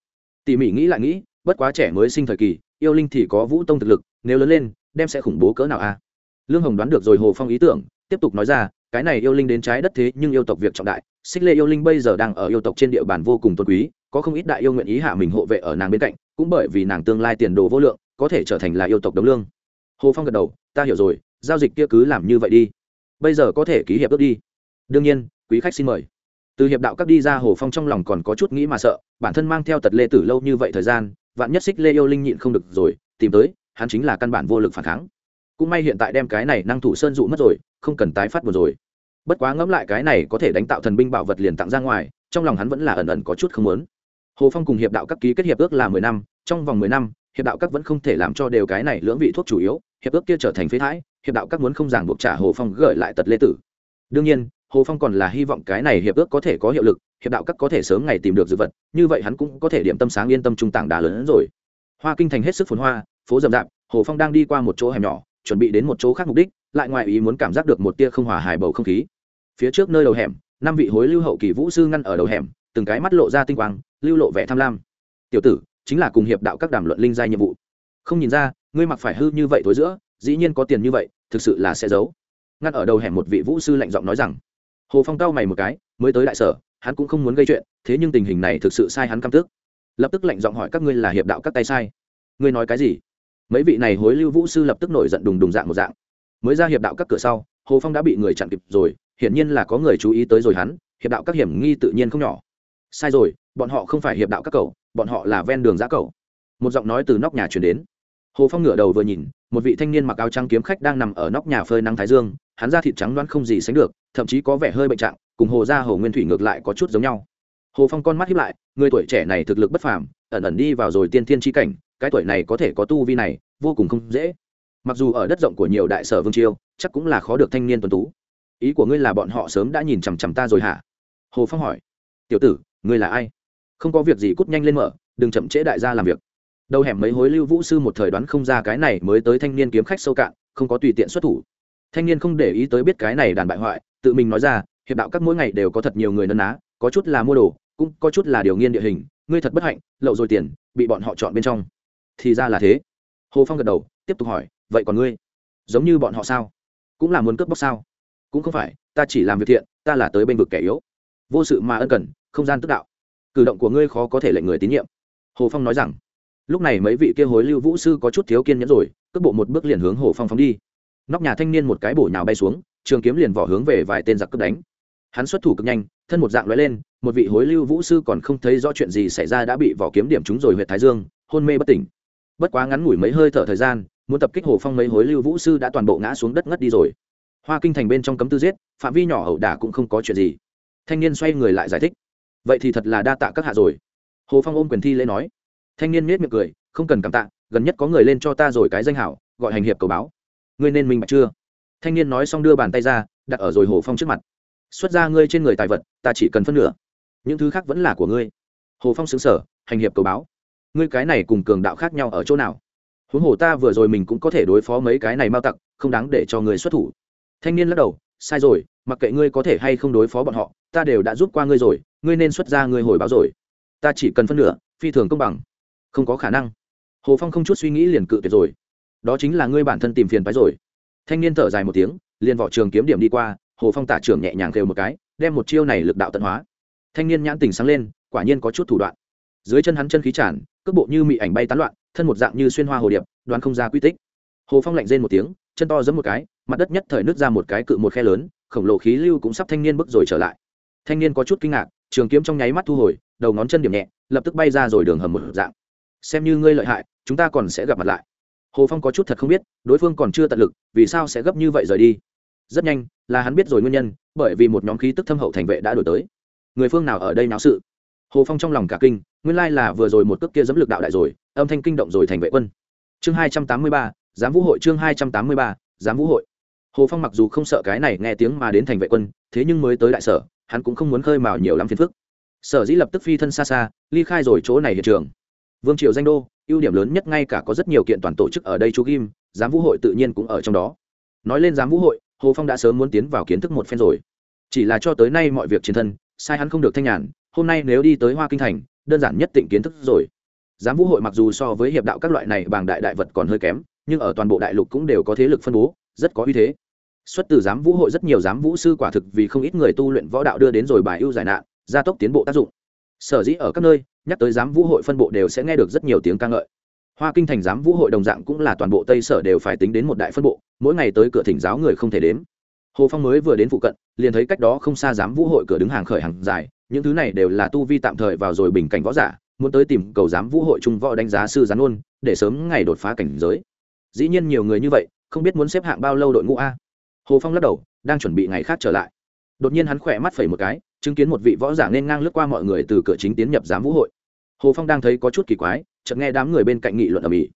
Tỉ mỉ nghĩ lại nghĩ, bất quá trẻ mới sinh thời kỳ, yêu linh thì có vũ tông thực lực, nếu lớn lên, đem sẽ khủng bố cỡ nào a? Lương hồng đoán được rồi hồ phong ý tưởng tiếp tục nói ra, cái này yêu linh đến trái đất thế nhưng yêu tộc việc trọng đại, xích lê yêu linh bây giờ đang ở yêu tộc trên địa bàn vô cùng tôn quý, có không ít đại yêu nguyện ý hạ mình hộ vệ ở nàng bên cạnh, cũng bởi vì nàng tương lai tiền đồ vô lượng, có thể trở thành là yêu tộc đồng lương. Hồ phong gật đầu, ta hiểu rồi, giao dịch kia cứ làm như vậy đi. Bây giờ có thể ký hiệp ước đi. Đương nhiên, quý khách xin mời. Từ hiệp đạo các đi ra, hồ phong trong lòng còn có chút nghĩ mà sợ, bản thân mang theo tật lê tử lâu như vậy thời gian, vạn nhất xích lê yêu linh nhịn không được rồi, tìm tới, hắn chính là căn bản vô lực phản kháng. Cũng may hiện tại đem cái này năng thủ sơn dụ mất rồi không cần tái phát một rồi. Bất quá ngẫm lại cái này có thể đánh tạo thần binh bảo vật liền tặng ra ngoài, trong lòng hắn vẫn là ẩn ẩn có chút không muốn. Hồ phong cùng hiệp đạo các ký kết hiệp ước là mười năm, trong vòng mười năm, hiệp đạo các vẫn không thể làm cho đều cái này lưỡng vị thuốc chủ yếu, hiệp ước kia trở thành phế thái hiệp đạo các muốn không ràng buộc trả hồ phong gửi lại tật lê tử. Đương nhiên, hồ phong còn là hy vọng cái này hiệp ước có thể có hiệu lực, hiệp đạo các có thể sớm ngày tìm được dự vật, như vậy hắn cũng có thể điểm tâm sáng yên tâm trung tảng đá lớn hơn rồi. Hoa kinh thành hết sức phồn hoa, phố rậm rạp, hồ phong đang đi qua một chỗ hẻm nhỏ, chuẩn bị đến một chỗ khác mục đích lại ngoài ý muốn cảm giác được một tia không hòa hài bầu không khí. Phía trước nơi đầu hẻm, năm vị hối lưu hậu kỳ vũ sư ngăn ở đầu hẻm, từng cái mắt lộ ra tinh quang, lưu lộ vẻ tham lam. Tiểu tử, chính là cùng hiệp đạo các đàm luận linh giai nhiệm vụ. Không nhìn ra, ngươi mặc phải hư như vậy tối giữa, dĩ nhiên có tiền như vậy, thực sự là sẽ giấu. Ngăn ở đầu hẻm một vị vũ sư lạnh giọng nói rằng. Hồ phong cau mày một cái, mới tới đại sở, hắn cũng không muốn gây chuyện, thế nhưng tình hình này thực sự sai hắn căm tức. Lập tức lạnh giọng hỏi các ngươi là hiệp đạo các tay sai. Ngươi nói cái gì? Mấy vị này hối lưu vũ sư lập tức nổi giận đùng đùng dạng một dạng mới ra hiệp đạo các cửa sau, hồ phong đã bị người chặn kịp rồi, hiển nhiên là có người chú ý tới rồi hắn, hiệp đạo các hiểm nghi tự nhiên không nhỏ. Sai rồi, bọn họ không phải hiệp đạo các cầu bọn họ là ven đường giã cầu một giọng nói từ nóc nhà chuyển đến. Hồ phong ngửa đầu vừa nhìn, một vị thanh niên mặc áo trắng kiếm khách đang nằm ở nóc nhà phơi nắng thái dương, hắn da thịt trắng đoán không gì sánh được, thậm chí có vẻ hơi bệnh trạng, cùng hồ gia hồ nguyên thủy ngược lại có chút giống nhau. Hồ phong con mắt hiếp lại, người tuổi trẻ này thực lực bất phàm, ẩn ẩn đi vào rồi tiên thiên tri cảnh, cái tuổi này có thể có tu vi này, vô cùng không dễ mặc dù ở đất rộng của nhiều đại sở vương chiêu chắc cũng là khó được thanh niên tuần tú. Ý của ngươi là bọn họ sớm đã nhìn chằm chằm ta rồi hả? Hồ phong hỏi. Tiểu tử, ngươi là ai? Không có việc gì cút nhanh lên mở, đừng chậm trễ đại gia làm việc. Đầu hẻm mấy hối lưu vũ sư một thời đoán không ra cái này mới tới thanh niên kiếm khách sâu cạn, không có tùy tiện xuất thủ. Thanh niên không để ý tới biết cái này đàn bại hoại, tự mình nói ra, hiệp đạo các mỗi ngày đều có thật nhiều người nân á, có chút là mua đồ, cũng có chút là điều nghiên địa hình, ngươi thật bất hạnh, lậu rồi tiền, bị bọn họ chọn bên trong. Thì ra là thế. Hồ phong gật đầu, tiếp tục hỏi vậy còn ngươi? Giống như bọn họ sao? Cũng là muốn cướp bóc sao? Cũng không phải, ta chỉ làm việc thiện, ta là tới bên vực kẻ yếu. Vô sự mà ân cần, không gian tức đạo. Cử động của ngươi khó có thể lệnh người tín nhiệm. Hồ phong nói rằng, lúc này mấy vị kia hối lưu vũ sư có chút thiếu kiên nhẫn rồi, cước bộ một bước liền hướng hồ phong phóng đi. Nóc nhà thanh niên một cái bổ nhào bay xuống, trường kiếm liền vỏ hướng về vài tên giặc cướp đánh. Hắn xuất thủ cực nhanh, thân một dạng lóe lên, một vị hối lưu vũ sư còn không thấy rõ chuyện gì xảy ra đã bị vỏ kiếm điểm trúng rồi huyện thái dương, hôn mê bất tỉnh. Bất quá ngắn ngủi mấy hơi thở thời gian muốn tập kích hồ phong mấy hối lưu vũ sư đã toàn bộ ngã xuống đất ngất đi rồi. Hoa kinh thành bên trong cấm tư giết, phạm vi nhỏ ẩu đả cũng không có chuyện gì. Thanh niên xoay người lại giải thích. Vậy thì thật là đa tạ các hạ rồi. Hồ phong ôm quyền thi lễ nói. Thanh niên nết miệng cười, không cần cảm tạ, gần nhất có người lên cho ta rồi cái danh hảo, gọi hành hiệp cầu báo. Ngươi nên minh bạch chưa? Thanh niên nói xong đưa bàn tay ra, đặt ở rồi hồ phong trước mặt. Xuất ra ngươi trên người tài vật, ta chỉ cần phân nửa. Những thứ khác vẫn là của ngươi. Hồ phong xứng sở hành hiệp cầu báo. Ngươi cái này cùng cường đạo khác nhau ở chỗ nào? Huống hồ ta vừa rồi mình cũng có thể đối phó mấy cái này mao tặc, không đáng để cho người xuất thủ. Thanh niên lắc đầu, sai rồi, mặc kệ ngươi có thể hay không đối phó bọn họ, ta đều đã giúp qua ngươi rồi, ngươi nên xuất ra ngươi hồi báo rồi. Ta chỉ cần phân nửa, phi thường công bằng. Không có khả năng. Hồ phong không chút suy nghĩ liền cự tuyệt rồi. Đó chính là ngươi bản thân tìm phiền phái rồi. Thanh niên thở dài một tiếng, liền vỏ trường kiếm điểm đi qua, hồ phong tả trưởng nhẹ nhàng kêu một cái, đem một chiêu này lực đạo tận hóa. Thanh niên nhãn tình sáng lên, quả nhiên có chút thủ đoạn. Dưới chân hắn chân khí tràn, cước bộ như mị ảnh bay tán loạn thân một dạng như xuyên hoa hồ điệp, đoán không ra quy tích. Hồ phong lạnh rên một tiếng, chân to giấm một cái, mặt đất nhất thời nứt ra một cái cự một khe lớn, khổng lồ khí lưu cũng sắp thanh niên bước rồi trở lại. Thanh niên có chút kinh ngạc, trường kiếm trong nháy mắt thu hồi, đầu ngón chân điểm nhẹ, lập tức bay ra rồi đường hầm một dạng. Xem như ngươi lợi hại, chúng ta còn sẽ gặp mặt lại. Hồ phong có chút thật không biết, đối phương còn chưa tận lực, vì sao sẽ gấp như vậy rời đi? Rất nhanh, là hắn biết rồi nguyên nhân, bởi vì một nhóm khí tức thâm hậu thành vệ đã đổi tới. Người phương nào ở đây náo sự? Hồ phong trong lòng cả kinh, nguyên lai là vừa rồi một cước kia dẫm lực đạo đại rồi âm thanh kinh động rồi thành vệ quân. Chương hai trăm tám mươi ba, giám vũ hội, chương hai trăm tám mươi ba, giám vũ hội. Hồ phong mặc dù không sợ cái này nghe tiếng mà đến thành vệ quân, thế nhưng mới tới đại sở, hắn cũng không muốn khơi mào nhiều lắm phiền phức. Sở dĩ lập tức phi thân xa xa, ly khai rồi chỗ này hiện trường. Vương triều danh đô, ưu điểm lớn nhất ngay cả có rất nhiều kiện toàn tổ chức ở đây chú kim giám vũ hội tự nhiên cũng ở trong đó. Nói lên giám vũ hội, hồ phong đã sớm muốn tiến vào kiến thức một phen rồi. Chỉ là cho tới nay mọi việc chiến thân, sai hắn không được thanh nhàn, hôm nay nếu đi tới hoa kinh thành, đơn giản nhất tịnh kiến thức rồi giám vũ hội mặc dù so với hiệp đạo các loại này bằng đại đại vật còn hơi kém, nhưng ở toàn bộ đại lục cũng đều có thế lực phân bố, rất có uy thế. Xuất từ giám vũ hội rất nhiều giám vũ sư quả thực vì không ít người tu luyện võ đạo đưa đến rồi bài ưu giải nạn, gia tốc tiến bộ tác dụng. Sở dĩ ở các nơi, nhắc tới giám vũ hội phân bộ đều sẽ nghe được rất nhiều tiếng ca ngợi. Hoa kinh thành giám vũ hội đồng dạng cũng là toàn bộ tây sở đều phải tính đến một đại phân bộ, mỗi ngày tới cửa thỉnh giáo người không thể đến hồ phong mới vừa đến phụ cận, liền thấy cách đó không xa giám vũ hội cửa đứng hàng khởi hàng dài, những thứ này đều là tu vi tạm thời vào rồi bình cảnh võ giả muốn tới tìm cầu giám vũ hội trung võ đánh giá sư gián ôn, để sớm ngày đột phá cảnh giới. Dĩ nhiên nhiều người như vậy, không biết muốn xếp hạng bao lâu đội ngũ a. Hồ phong lắc đầu, đang chuẩn bị ngày khác trở lại. Đột nhiên hắn khỏe mắt phẩy một cái, chứng kiến một vị võ giả nên ngang lướt qua mọi người từ cửa chính tiến nhập giám vũ hội. Hồ phong đang thấy có chút kỳ quái, chợt nghe đám người bên cạnh nghị luận ở mỹ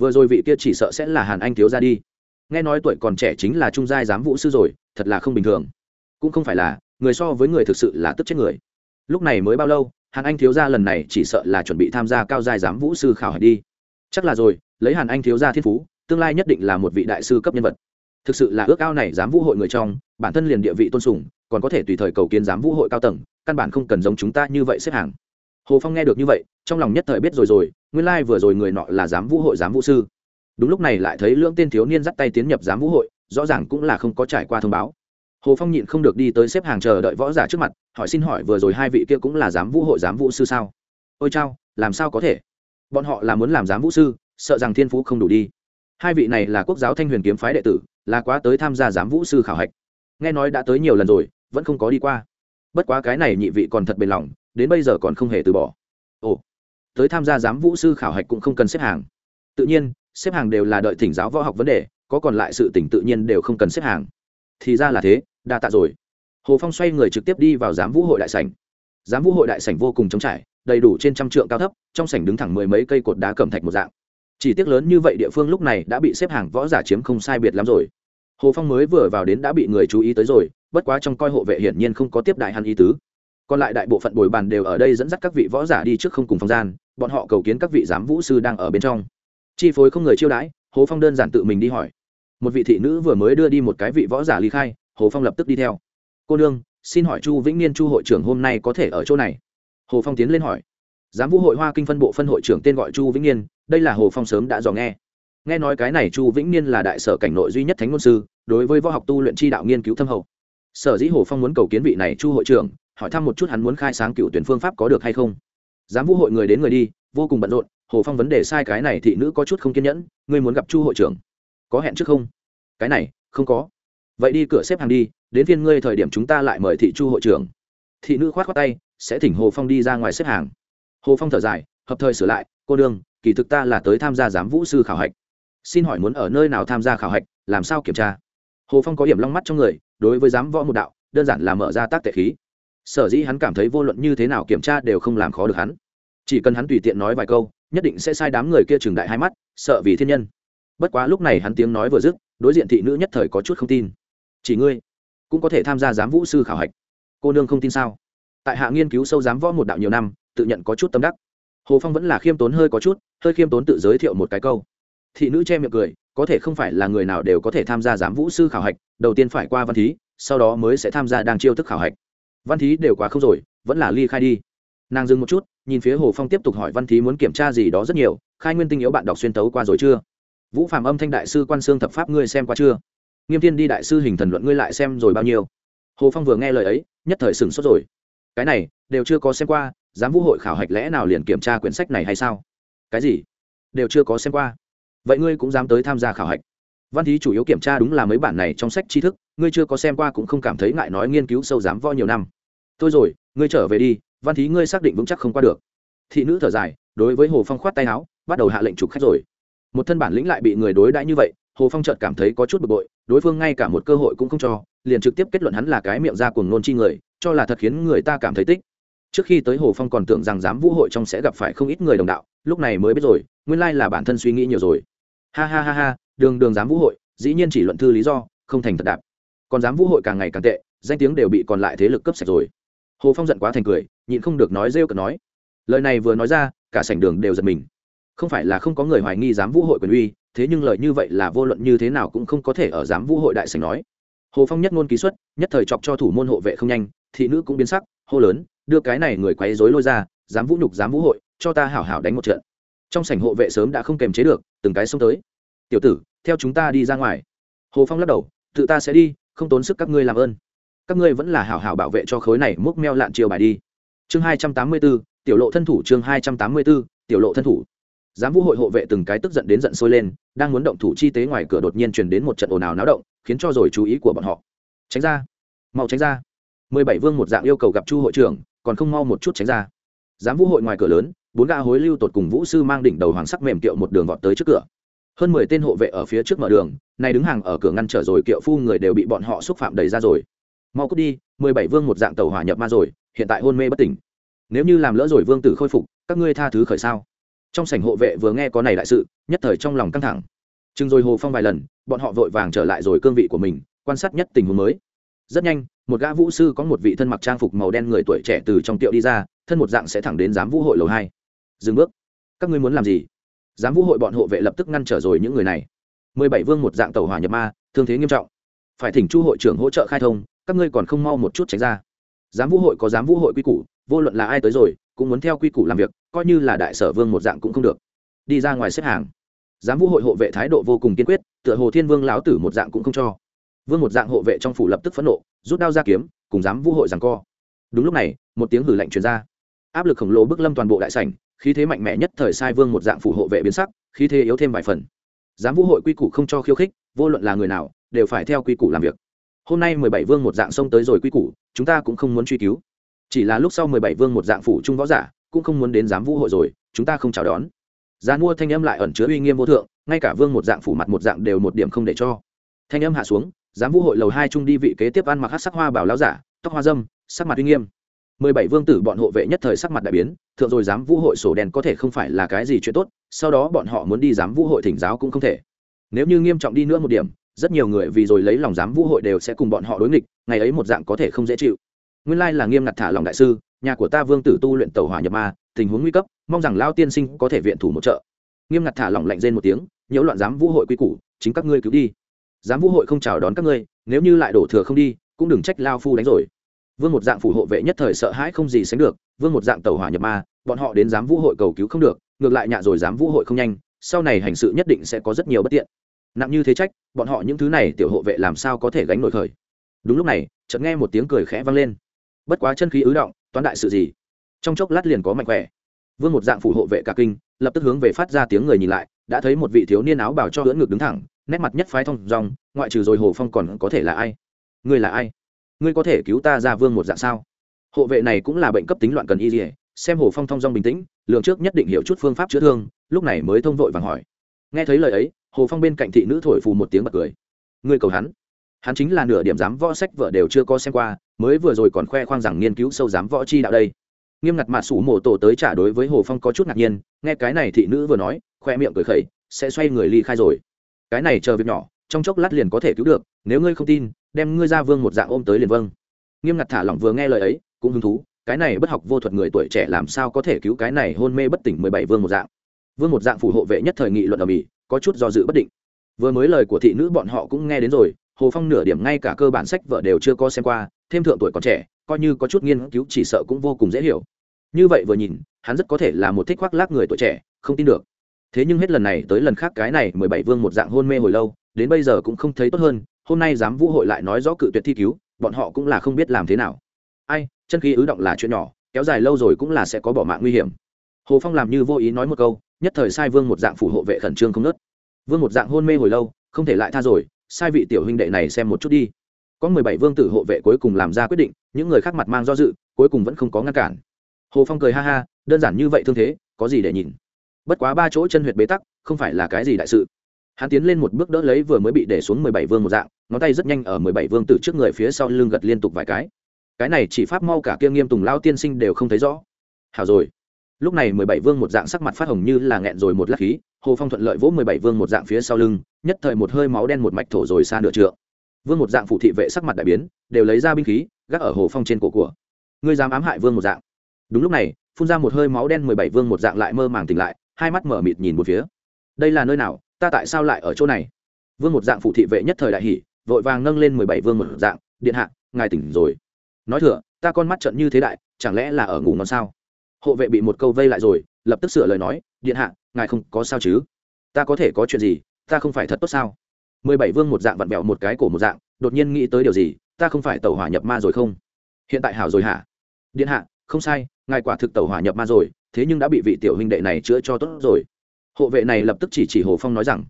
vừa rồi vị kia chỉ sợ sẽ là hàn anh thiếu ra đi. Nghe nói tuổi còn trẻ chính là trung giai giám vũ sư rồi, thật là không bình thường. Cũng không phải là, người so với người thực sự là tức chết người. Lúc này mới bao lâu hàn anh thiếu gia lần này chỉ sợ là chuẩn bị tham gia cao giai giám vũ sư khảo hạch đi. Chắc là rồi, lấy hàn anh thiếu gia thiên phú, tương lai nhất định là một vị đại sư cấp nhân vật. Thực sự là ước ao này giám vũ hội người trong, bản thân liền địa vị tôn sùng, còn có thể tùy thời cầu kiến giám vũ hội cao tầng, căn bản không cần giống chúng ta như vậy xếp hàng. Hồ phong nghe được như vậy, trong lòng nhất thời biết rồi rồi, nguyên lai vừa rồi người nọ là giám vũ hội giám vũ sư. Đúng lúc này lại thấy lưỡng tên thiếu niên dắt tay tiến nhập giám vũ hội, rõ ràng cũng là không có trải qua thông báo hồ phong nhịn không được đi tới xếp hàng chờ đợi võ giả trước mặt, hỏi xin hỏi vừa rồi hai vị kia cũng là giám vũ hội giám vũ sư sao? Ôi chao, làm sao có thể? Bọn họ là muốn làm giám vũ sư, sợ rằng thiên phú không đủ đi. Hai vị này là quốc giáo thanh huyền kiếm phái đệ tử, là quá tới tham gia giám vũ sư khảo hạch. Nghe nói đã tới nhiều lần rồi, vẫn không có đi qua. Bất quá cái này nhị vị còn thật bền lòng, đến bây giờ còn không hề từ bỏ. Ồ, tới tham gia giám vũ sư khảo hạch cũng không cần xếp hàng. Tự nhiên, xếp hàng đều là đợi thỉnh giáo võ học vấn đề, có còn lại sự tỉnh tự nhiên đều không cần xếp hàng thì ra là thế, đa tạ rồi. Hồ phong xoay người trực tiếp đi vào giám vũ hội đại sảnh. Giám vũ hội đại sảnh vô cùng trống trải, đầy đủ trên trăm trượng cao thấp, trong sảnh đứng thẳng mười mấy cây cột đá cẩm thạch một dạng. Chỉ tiếc lớn như vậy địa phương lúc này đã bị xếp hàng võ giả chiếm không sai biệt lắm rồi. Hồ phong mới vừa vào đến đã bị người chú ý tới rồi, bất quá trong coi hộ vệ hiển nhiên không có tiếp đại hắn ý tứ. Còn lại đại bộ phận bồi bàn đều ở đây dẫn dắt các vị võ giả đi trước không cùng phòng gian, bọn họ cầu kiến các vị giám vũ sư đang ở bên trong. Chi phối không người chiêu đãi, hồ phong đơn giản tự mình đi hỏi một vị thị nữ vừa mới đưa đi một cái vị võ giả ly khai, hồ phong lập tức đi theo. Cô nương, xin hỏi chu vĩnh niên chu hội trưởng hôm nay có thể ở chỗ này? Hồ phong tiến lên hỏi. Giám vũ hội hoa kinh phân bộ phân hội trưởng tên gọi chu vĩnh niên, đây là hồ phong sớm đã dò nghe. Nghe nói cái này chu vĩnh niên là đại sở cảnh nội duy nhất thánh ngôn sư, đối với võ học tu luyện tri đạo nghiên cứu thâm hậu. Sở dĩ hồ phong muốn cầu kiến vị này chu hội trưởng, hỏi thăm một chút hắn muốn khai sáng cựu tuyển phương pháp có được hay không. Giám vũ hội người đến người đi, vô cùng bận rộn, hồ phong vấn đề sai cái này thị nữ có chút không kiên nhẫn, ngươi muốn gặp chu hội trưởng? Có hẹn trước không? Cái này, không có. Vậy đi cửa xếp hàng đi, đến phiên ngươi thời điểm chúng ta lại mời thị chu hội trưởng. Thị nữ khoát khoát tay, sẽ thỉnh hồ phong đi ra ngoài xếp hàng. Hồ phong thở dài, hợp thời sửa lại, cô đương kỳ thực ta là tới tham gia giám vũ sư khảo hạch. Xin hỏi muốn ở nơi nào tham gia khảo hạch, làm sao kiểm tra? Hồ phong có điểm long mắt trong người, đối với giám võ một đạo, đơn giản là mở ra tác tệ khí. Sở dĩ hắn cảm thấy vô luận như thế nào kiểm tra đều không làm khó được hắn. Chỉ cần hắn tùy tiện nói vài câu, nhất định sẽ sai đám người kia trừng đại hai mắt, sợ vì thiên nhân bất quá lúc này hắn tiếng nói vừa dứt, đối diện thị nữ nhất thời có chút không tin. Chỉ ngươi, cũng có thể tham gia giám vũ sư khảo hạch. Cô nương không tin sao? Tại hạ nghiên cứu sâu giám võ một đạo nhiều năm, tự nhận có chút tâm đắc. Hồ phong vẫn là khiêm tốn hơi có chút, hơi khiêm tốn tự giới thiệu một cái câu. Thị nữ che miệng cười, có thể không phải là người nào đều có thể tham gia giám vũ sư khảo hạch, đầu tiên phải qua văn thí, sau đó mới sẽ tham gia đang chiêu thức khảo hạch. Văn thí đều quá không rồi, vẫn là ly khai đi. Nàng dừng một chút, nhìn phía hồ phong tiếp tục hỏi văn thí muốn kiểm tra gì đó rất nhiều, khai nguyên tinh yếu bạn đọc xuyên tấu qua rồi chưa? Vũ phạm âm thanh đại sư quan xương thập pháp ngươi xem qua chưa? Nghiêm thiên đi đại sư hình thần luận ngươi lại xem rồi bao nhiêu? Hồ phong vừa nghe lời ấy, nhất thời sửng sốt rồi. Cái này, đều chưa có xem qua, giám vũ hội khảo hạch lẽ nào liền kiểm tra quyển sách này hay sao? Cái gì? Đều chưa có xem qua. Vậy ngươi cũng dám tới tham gia khảo hạch. Văn thí chủ yếu kiểm tra đúng là mấy bản này trong sách tri thức, ngươi chưa có xem qua cũng không cảm thấy ngại nói nghiên cứu sâu dám vo nhiều năm. Thôi rồi, ngươi trở về đi, văn thí ngươi xác định vững chắc không qua được. Thị nữ thở dài, đối với hồ phong khoát tay áo, bắt đầu hạ lệnh trục khách rồi một thân bản lĩnh lại bị người đối đãi như vậy, hồ phong chợt cảm thấy có chút bực bội, đối phương ngay cả một cơ hội cũng không cho, liền trực tiếp kết luận hắn là cái miệng ra cuồng nôn chi người, cho là thật khiến người ta cảm thấy tích. Trước khi tới hồ phong còn tưởng rằng giám vũ hội trong sẽ gặp phải không ít người đồng đạo, lúc này mới biết rồi, nguyên lai là bản thân suy nghĩ nhiều rồi. Ha ha ha ha, đường đường giám vũ hội, dĩ nhiên chỉ luận thư lý do, không thành thật đạp. Còn giám vũ hội càng ngày càng tệ, danh tiếng đều bị còn lại thế lực cấp sạch rồi. Hồ phong giận quá thành cười, nhịn không được nói rêu cợt nói. Lời này vừa nói ra, cả sảnh đường đều giật mình không phải là không có người hoài nghi giám vũ hội quyền uy, thế nhưng lời như vậy là vô luận như thế nào cũng không có thể ở giám vũ hội đại sảnh nói. Hồ phong nhất ngôn ký xuất, nhất thời chọc cho thủ môn hộ vệ không nhanh, thị nữ cũng biến sắc, hô lớn, đưa cái này người quấy rối lôi ra dám vũ nhục dám vũ hội, cho ta hảo hảo đánh một trận. Trong sảnh hộ vệ sớm đã không kềm chế được, từng cái xông tới. Tiểu tử, theo chúng ta đi ra ngoài. Hồ phong lắc đầu, tự ta sẽ đi, không tốn sức các ngươi làm ơn. Các ngươi vẫn là hảo hảo bảo vệ cho khối này múc meo lạn chiều bài đi. Chương hai trăm tám mươi b tiểu lộ thân thủ, chương hai trăm tám mươi b tiểu lộ thân thủ giám vũ hội hộ vệ từng cái tức giận đến giận sôi lên, đang muốn động thủ chi tế ngoài cửa đột nhiên truyền đến một trận ồn ào náo động, khiến cho rồi chú ý của bọn họ. Tránh ra. Mau tránh ra. Mười bảy vương một dạng yêu cầu gặp chu hội trưởng, còn không mau một chút tránh ra. Giám vũ hội ngoài cửa lớn, bốn gã hối lưu tột cùng vũ sư mang đỉnh đầu hoàng sắc mềm kiệu một đường vọt tới trước cửa. Hơn mười tên hộ vệ ở phía trước mở đường, này đứng hàng ở cửa ngăn trở rồi kiệu phu người đều bị bọn họ xúc phạm đầy ra rồi. Mau cút đi, mười bảy vương một dạng tàu hỏa nhập ma rồi, hiện tại hôn mê bất tỉnh. Nếu như làm lỡ rồi vương tử khôi phục, các ngươi tha thứ khởi sao? Trong sảnh hộ vệ vừa nghe có này đại sự, nhất thời trong lòng căng thẳng. Chừng rồi hồ phong vài lần, bọn họ vội vàng trở lại rồi cương vị của mình, quan sát nhất tình huống mới. Rất nhanh, một gã vũ sư có một vị thân mặc trang phục màu đen người tuổi trẻ từ trong tiệu đi ra, thân một dạng sẽ thẳng đến giám vũ hội lầu hai. Dừng bước. Các ngươi muốn làm gì? Giám vũ hội bọn hộ vệ lập tức ngăn trở rồi những người này. Mười bảy vương một dạng tàu hỏa nhập ma, thương thế nghiêm trọng. Phải thỉnh chu hội trưởng hỗ trợ khai thông, các ngươi còn không mau một chút tránh ra. Giám vũ hội có giám vũ hội quy củ, vô luận là ai tới rồi cũng muốn theo quy củ làm việc, coi như là đại sở vương một dạng cũng không được. Đi ra ngoài xếp hàng. Giám vũ hội hộ vệ thái độ vô cùng kiên quyết, tựa hồ thiên vương lão tử một dạng cũng không cho. Vương một dạng hộ vệ trong phủ lập tức phẫn nộ, rút đao ra kiếm, cùng giám vũ hội rằng co. Đúng lúc này, một tiếng hử lạnh truyền ra. Áp lực khổng lồ bức lâm toàn bộ đại sảnh, khí thế mạnh mẽ nhất thời sai vương một dạng phủ hộ vệ biến sắc, khí thế yếu thêm vài phần. Giám vũ hội quy củ không cho khiêu khích, vô luận là người nào, đều phải theo quy củ làm việc. Hôm nay mười bảy vương một dạng xông tới rồi quy củ, chúng ta cũng không muốn truy cứu chỉ là lúc sau mười bảy vương một dạng phủ trung võ giả, cũng không muốn đến giám vũ hội rồi, chúng ta không chào đón. Giá mua thanh âm lại ẩn chứa uy nghiêm vô thượng, ngay cả vương một dạng phủ mặt một dạng đều một điểm không để cho. Thanh âm hạ xuống, giám vũ hội lầu hai trung đi vị kế tiếp ăn mặc hát sắc hoa bảo lão giả, tóc hoa dâm, sắc mặt uy nghiêm. Mười bảy vương tử bọn hộ vệ nhất thời sắc mặt đại biến, thượng rồi giám vũ hội sổ đen có thể không phải là cái gì chuyện tốt, sau đó bọn họ muốn đi giám vũ hội thỉnh giáo cũng không thể. Nếu như nghiêm trọng đi nữa một điểm, rất nhiều người vì rồi lấy lòng giám vũ hội đều sẽ cùng bọn họ đối nghịch, ngày ấy một dạng có thể không dễ chịu nguyên lai là nghiêm ngặt thả lòng đại sư, nhà của ta vương tử tu luyện tàu hỏa nhập ma, tình huống nguy cấp, mong rằng lao tiên sinh có thể viện thủ một trợ. Nghiêm ngặt thả lỏng lạnh rên một tiếng, nhiễu loạn giám vũ hội quy củ, chính các ngươi cứu đi. Giám vũ hội không chào đón các ngươi, nếu như lại đổ thừa không đi, cũng đừng trách lao phu đánh rồi. Vương một dạng phủ hộ vệ nhất thời sợ hãi không gì sánh được, vương một dạng tàu hỏa nhập ma, bọn họ đến giám vũ hội cầu cứu không được, ngược lại nhạ rồi giám vũ hội không nhanh, sau này hành sự nhất định sẽ có rất nhiều bất tiện. Nặng như thế trách, bọn họ những thứ này tiểu hộ vệ làm sao có thể gánh nổi khởi. Đúng lúc này, chợt nghe một tiếng cười khẽ vang lên bất quá chân khí ứ động, toán đại sự gì? Trong chốc lát liền có mạnh khỏe. Vương một dạng phủ hộ vệ cả kinh, lập tức hướng về phát ra tiếng người nhìn lại, đã thấy một vị thiếu niên áo bảo cho hưỡng ngực đứng thẳng, nét mặt nhất phái thông dòng ngoại trừ rồi hồ phong còn có thể là ai? Ngươi là ai? Ngươi có thể cứu ta ra vương một dạng sao? Hộ vệ này cũng là bệnh cấp tính loạn cần y dỉa xem hồ phong thông dong bình tĩnh lượng trước nhất định hiểu chút phương pháp chữa thương, lúc này mới thông vội vàng hỏi. Nghe thấy lời ấy, hồ phong bên cạnh thị nữ thổi phù một tiếng bật cười. Ngươi cầu hắn. Hắn chính là nửa điểm dám võ sách vợ đều chưa có xem qua mới vừa rồi còn khoe khoang rằng nghiên cứu sâu dám võ chi đạo đây. Nghiêm ngặt mạ sủ mổ tổ tới trả đối với hồ phong có chút ngạc nhiên, nghe cái này thị nữ vừa nói, khoe miệng cười khẩy, sẽ xoay người ly khai rồi. Cái này chờ việc nhỏ, trong chốc lát liền có thể cứu được, nếu ngươi không tin, đem ngươi ra vương một dạng ôm tới liền vâng. Nghiêm ngặt thả lỏng vừa nghe lời ấy, cũng hứng thú, cái này bất học vô thuật người tuổi trẻ làm sao có thể cứu cái này hôn mê bất tỉnh mười bảy vương một dạng. Vương một dạng phủ hộ vệ nhất thời nghị luận ở mỹ, có chút do dự bất định. Vừa mới lời của thị nữ bọn họ cũng nghe đến rồi, hồ phong nửa điểm ngay cả cơ bản sách vợ đều chưa có xem qua thêm thượng tuổi còn trẻ, coi như có chút nghiên cứu chỉ sợ cũng vô cùng dễ hiểu. Như vậy vừa nhìn, hắn rất có thể là một thích khoác lác người tuổi trẻ, không tin được. Thế nhưng hết lần này tới lần khác cái này mười bảy vương một dạng hôn mê hồi lâu, đến bây giờ cũng không thấy tốt hơn, hôm nay dám vũ hội lại nói rõ cự tuyệt thi cứu, bọn họ cũng là không biết làm thế nào. Ai, chân khí ứ động là chuyện nhỏ, kéo dài lâu rồi cũng là sẽ có bỏ mạng nguy hiểm. Hồ phong làm như vô ý nói một câu, nhất thời sai vương một dạng phủ hộ vệ khẩn trương không nớt. Vương một dạng hôn mê hồi lâu, không thể lại tha rồi, sai vị tiểu huynh đệ này xem một chút đi có mười bảy vương tử hộ vệ cuối cùng làm ra quyết định, những người khác mặt mang do dự, cuối cùng vẫn không có ngăn cản. Hồ phong cười ha ha, đơn giản như vậy thương thế, có gì để nhìn? Bất quá ba chỗ chân huyệt bế tắc, không phải là cái gì đại sự. Hắn tiến lên một bước đỡ lấy vừa mới bị để xuống mười bảy vương một dạng, ngón tay rất nhanh ở mười bảy vương tử trước người phía sau lưng gật liên tục vài cái. Cái này chỉ pháp mau cả kia nghiêm tùng lao tiên sinh đều không thấy rõ. Hảo rồi. Lúc này mười bảy vương một dạng sắc mặt phát hồng như là nghẹn rồi một lát khí, hồ phong thuận lợi vỗ mười bảy vương một dạng phía sau lưng, nhất thời một hơi máu đen một mạch thổ rồi xa nửa trượng vương một dạng phụ thị vệ sắc mặt đại biến, đều lấy ra binh khí, gác ở hồ phong trên cổ của. Ngươi dám ám hại vương một dạng. Đúng lúc này, phun ra một hơi máu đen mười bảy vương một dạng lại mơ màng tỉnh lại, hai mắt mở mịt nhìn một phía. Đây là nơi nào, ta tại sao lại ở chỗ này? Vương một dạng phụ thị vệ nhất thời đại hỷ vội vàng nâng lên mười bảy vương một dạng, điện hạ, ngài tỉnh rồi. Nói thừa, ta con mắt trận như thế đại, chẳng lẽ là ở ngủ ngon sao? Hộ vệ bị một câu vây lại rồi, lập tức sửa lời nói, điện hạ, ngài không có sao chứ? Ta có thể có chuyện gì, ta không phải thật tốt sao? Mười bảy vương một dạng vặn vẹo một cái cổ một dạng, đột nhiên nghĩ tới điều gì, ta không phải tàu hỏa nhập ma rồi không? Hiện tại hảo rồi hả? Điện hạ, không sai, ngài quả thực tàu hỏa nhập ma rồi, thế nhưng đã bị vị tiểu huynh đệ này chữa cho tốt rồi. Hộ vệ này lập tức chỉ chỉ hồ phong nói rằng,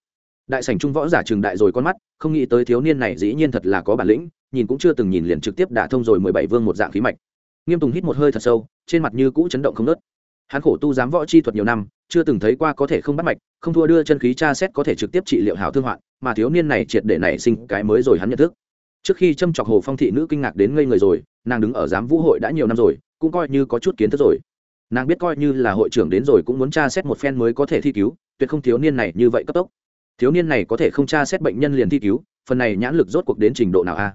đại sảnh trung võ giả trường đại rồi con mắt, không nghĩ tới thiếu niên này dĩ nhiên thật là có bản lĩnh, nhìn cũng chưa từng nhìn liền trực tiếp đả thông rồi mười bảy vương một dạng khí mạch. Nghiêm tùng hít một hơi thật sâu, trên mặt như cũ chấn động không nớt hắn khổ tu giám võ chi thuật nhiều năm, chưa từng thấy qua có thể không bắt mạch, không thua đưa chân khí tra xét có thể trực tiếp trị liệu hảo thương hoạn, mà thiếu niên này triệt để nảy sinh cái mới rồi hắn nhận thức. Trước khi châm chọc hồ phong thị nữ kinh ngạc đến ngây người rồi, nàng đứng ở giám vũ hội đã nhiều năm rồi, cũng coi như có chút kiến thức rồi. Nàng biết coi như là hội trưởng đến rồi cũng muốn tra xét một phen mới có thể thi cứu, tuyệt không thiếu niên này như vậy cấp tốc. Thiếu niên này có thể không tra xét bệnh nhân liền thi cứu, phần này nhãn lực rốt cuộc đến trình độ nào a?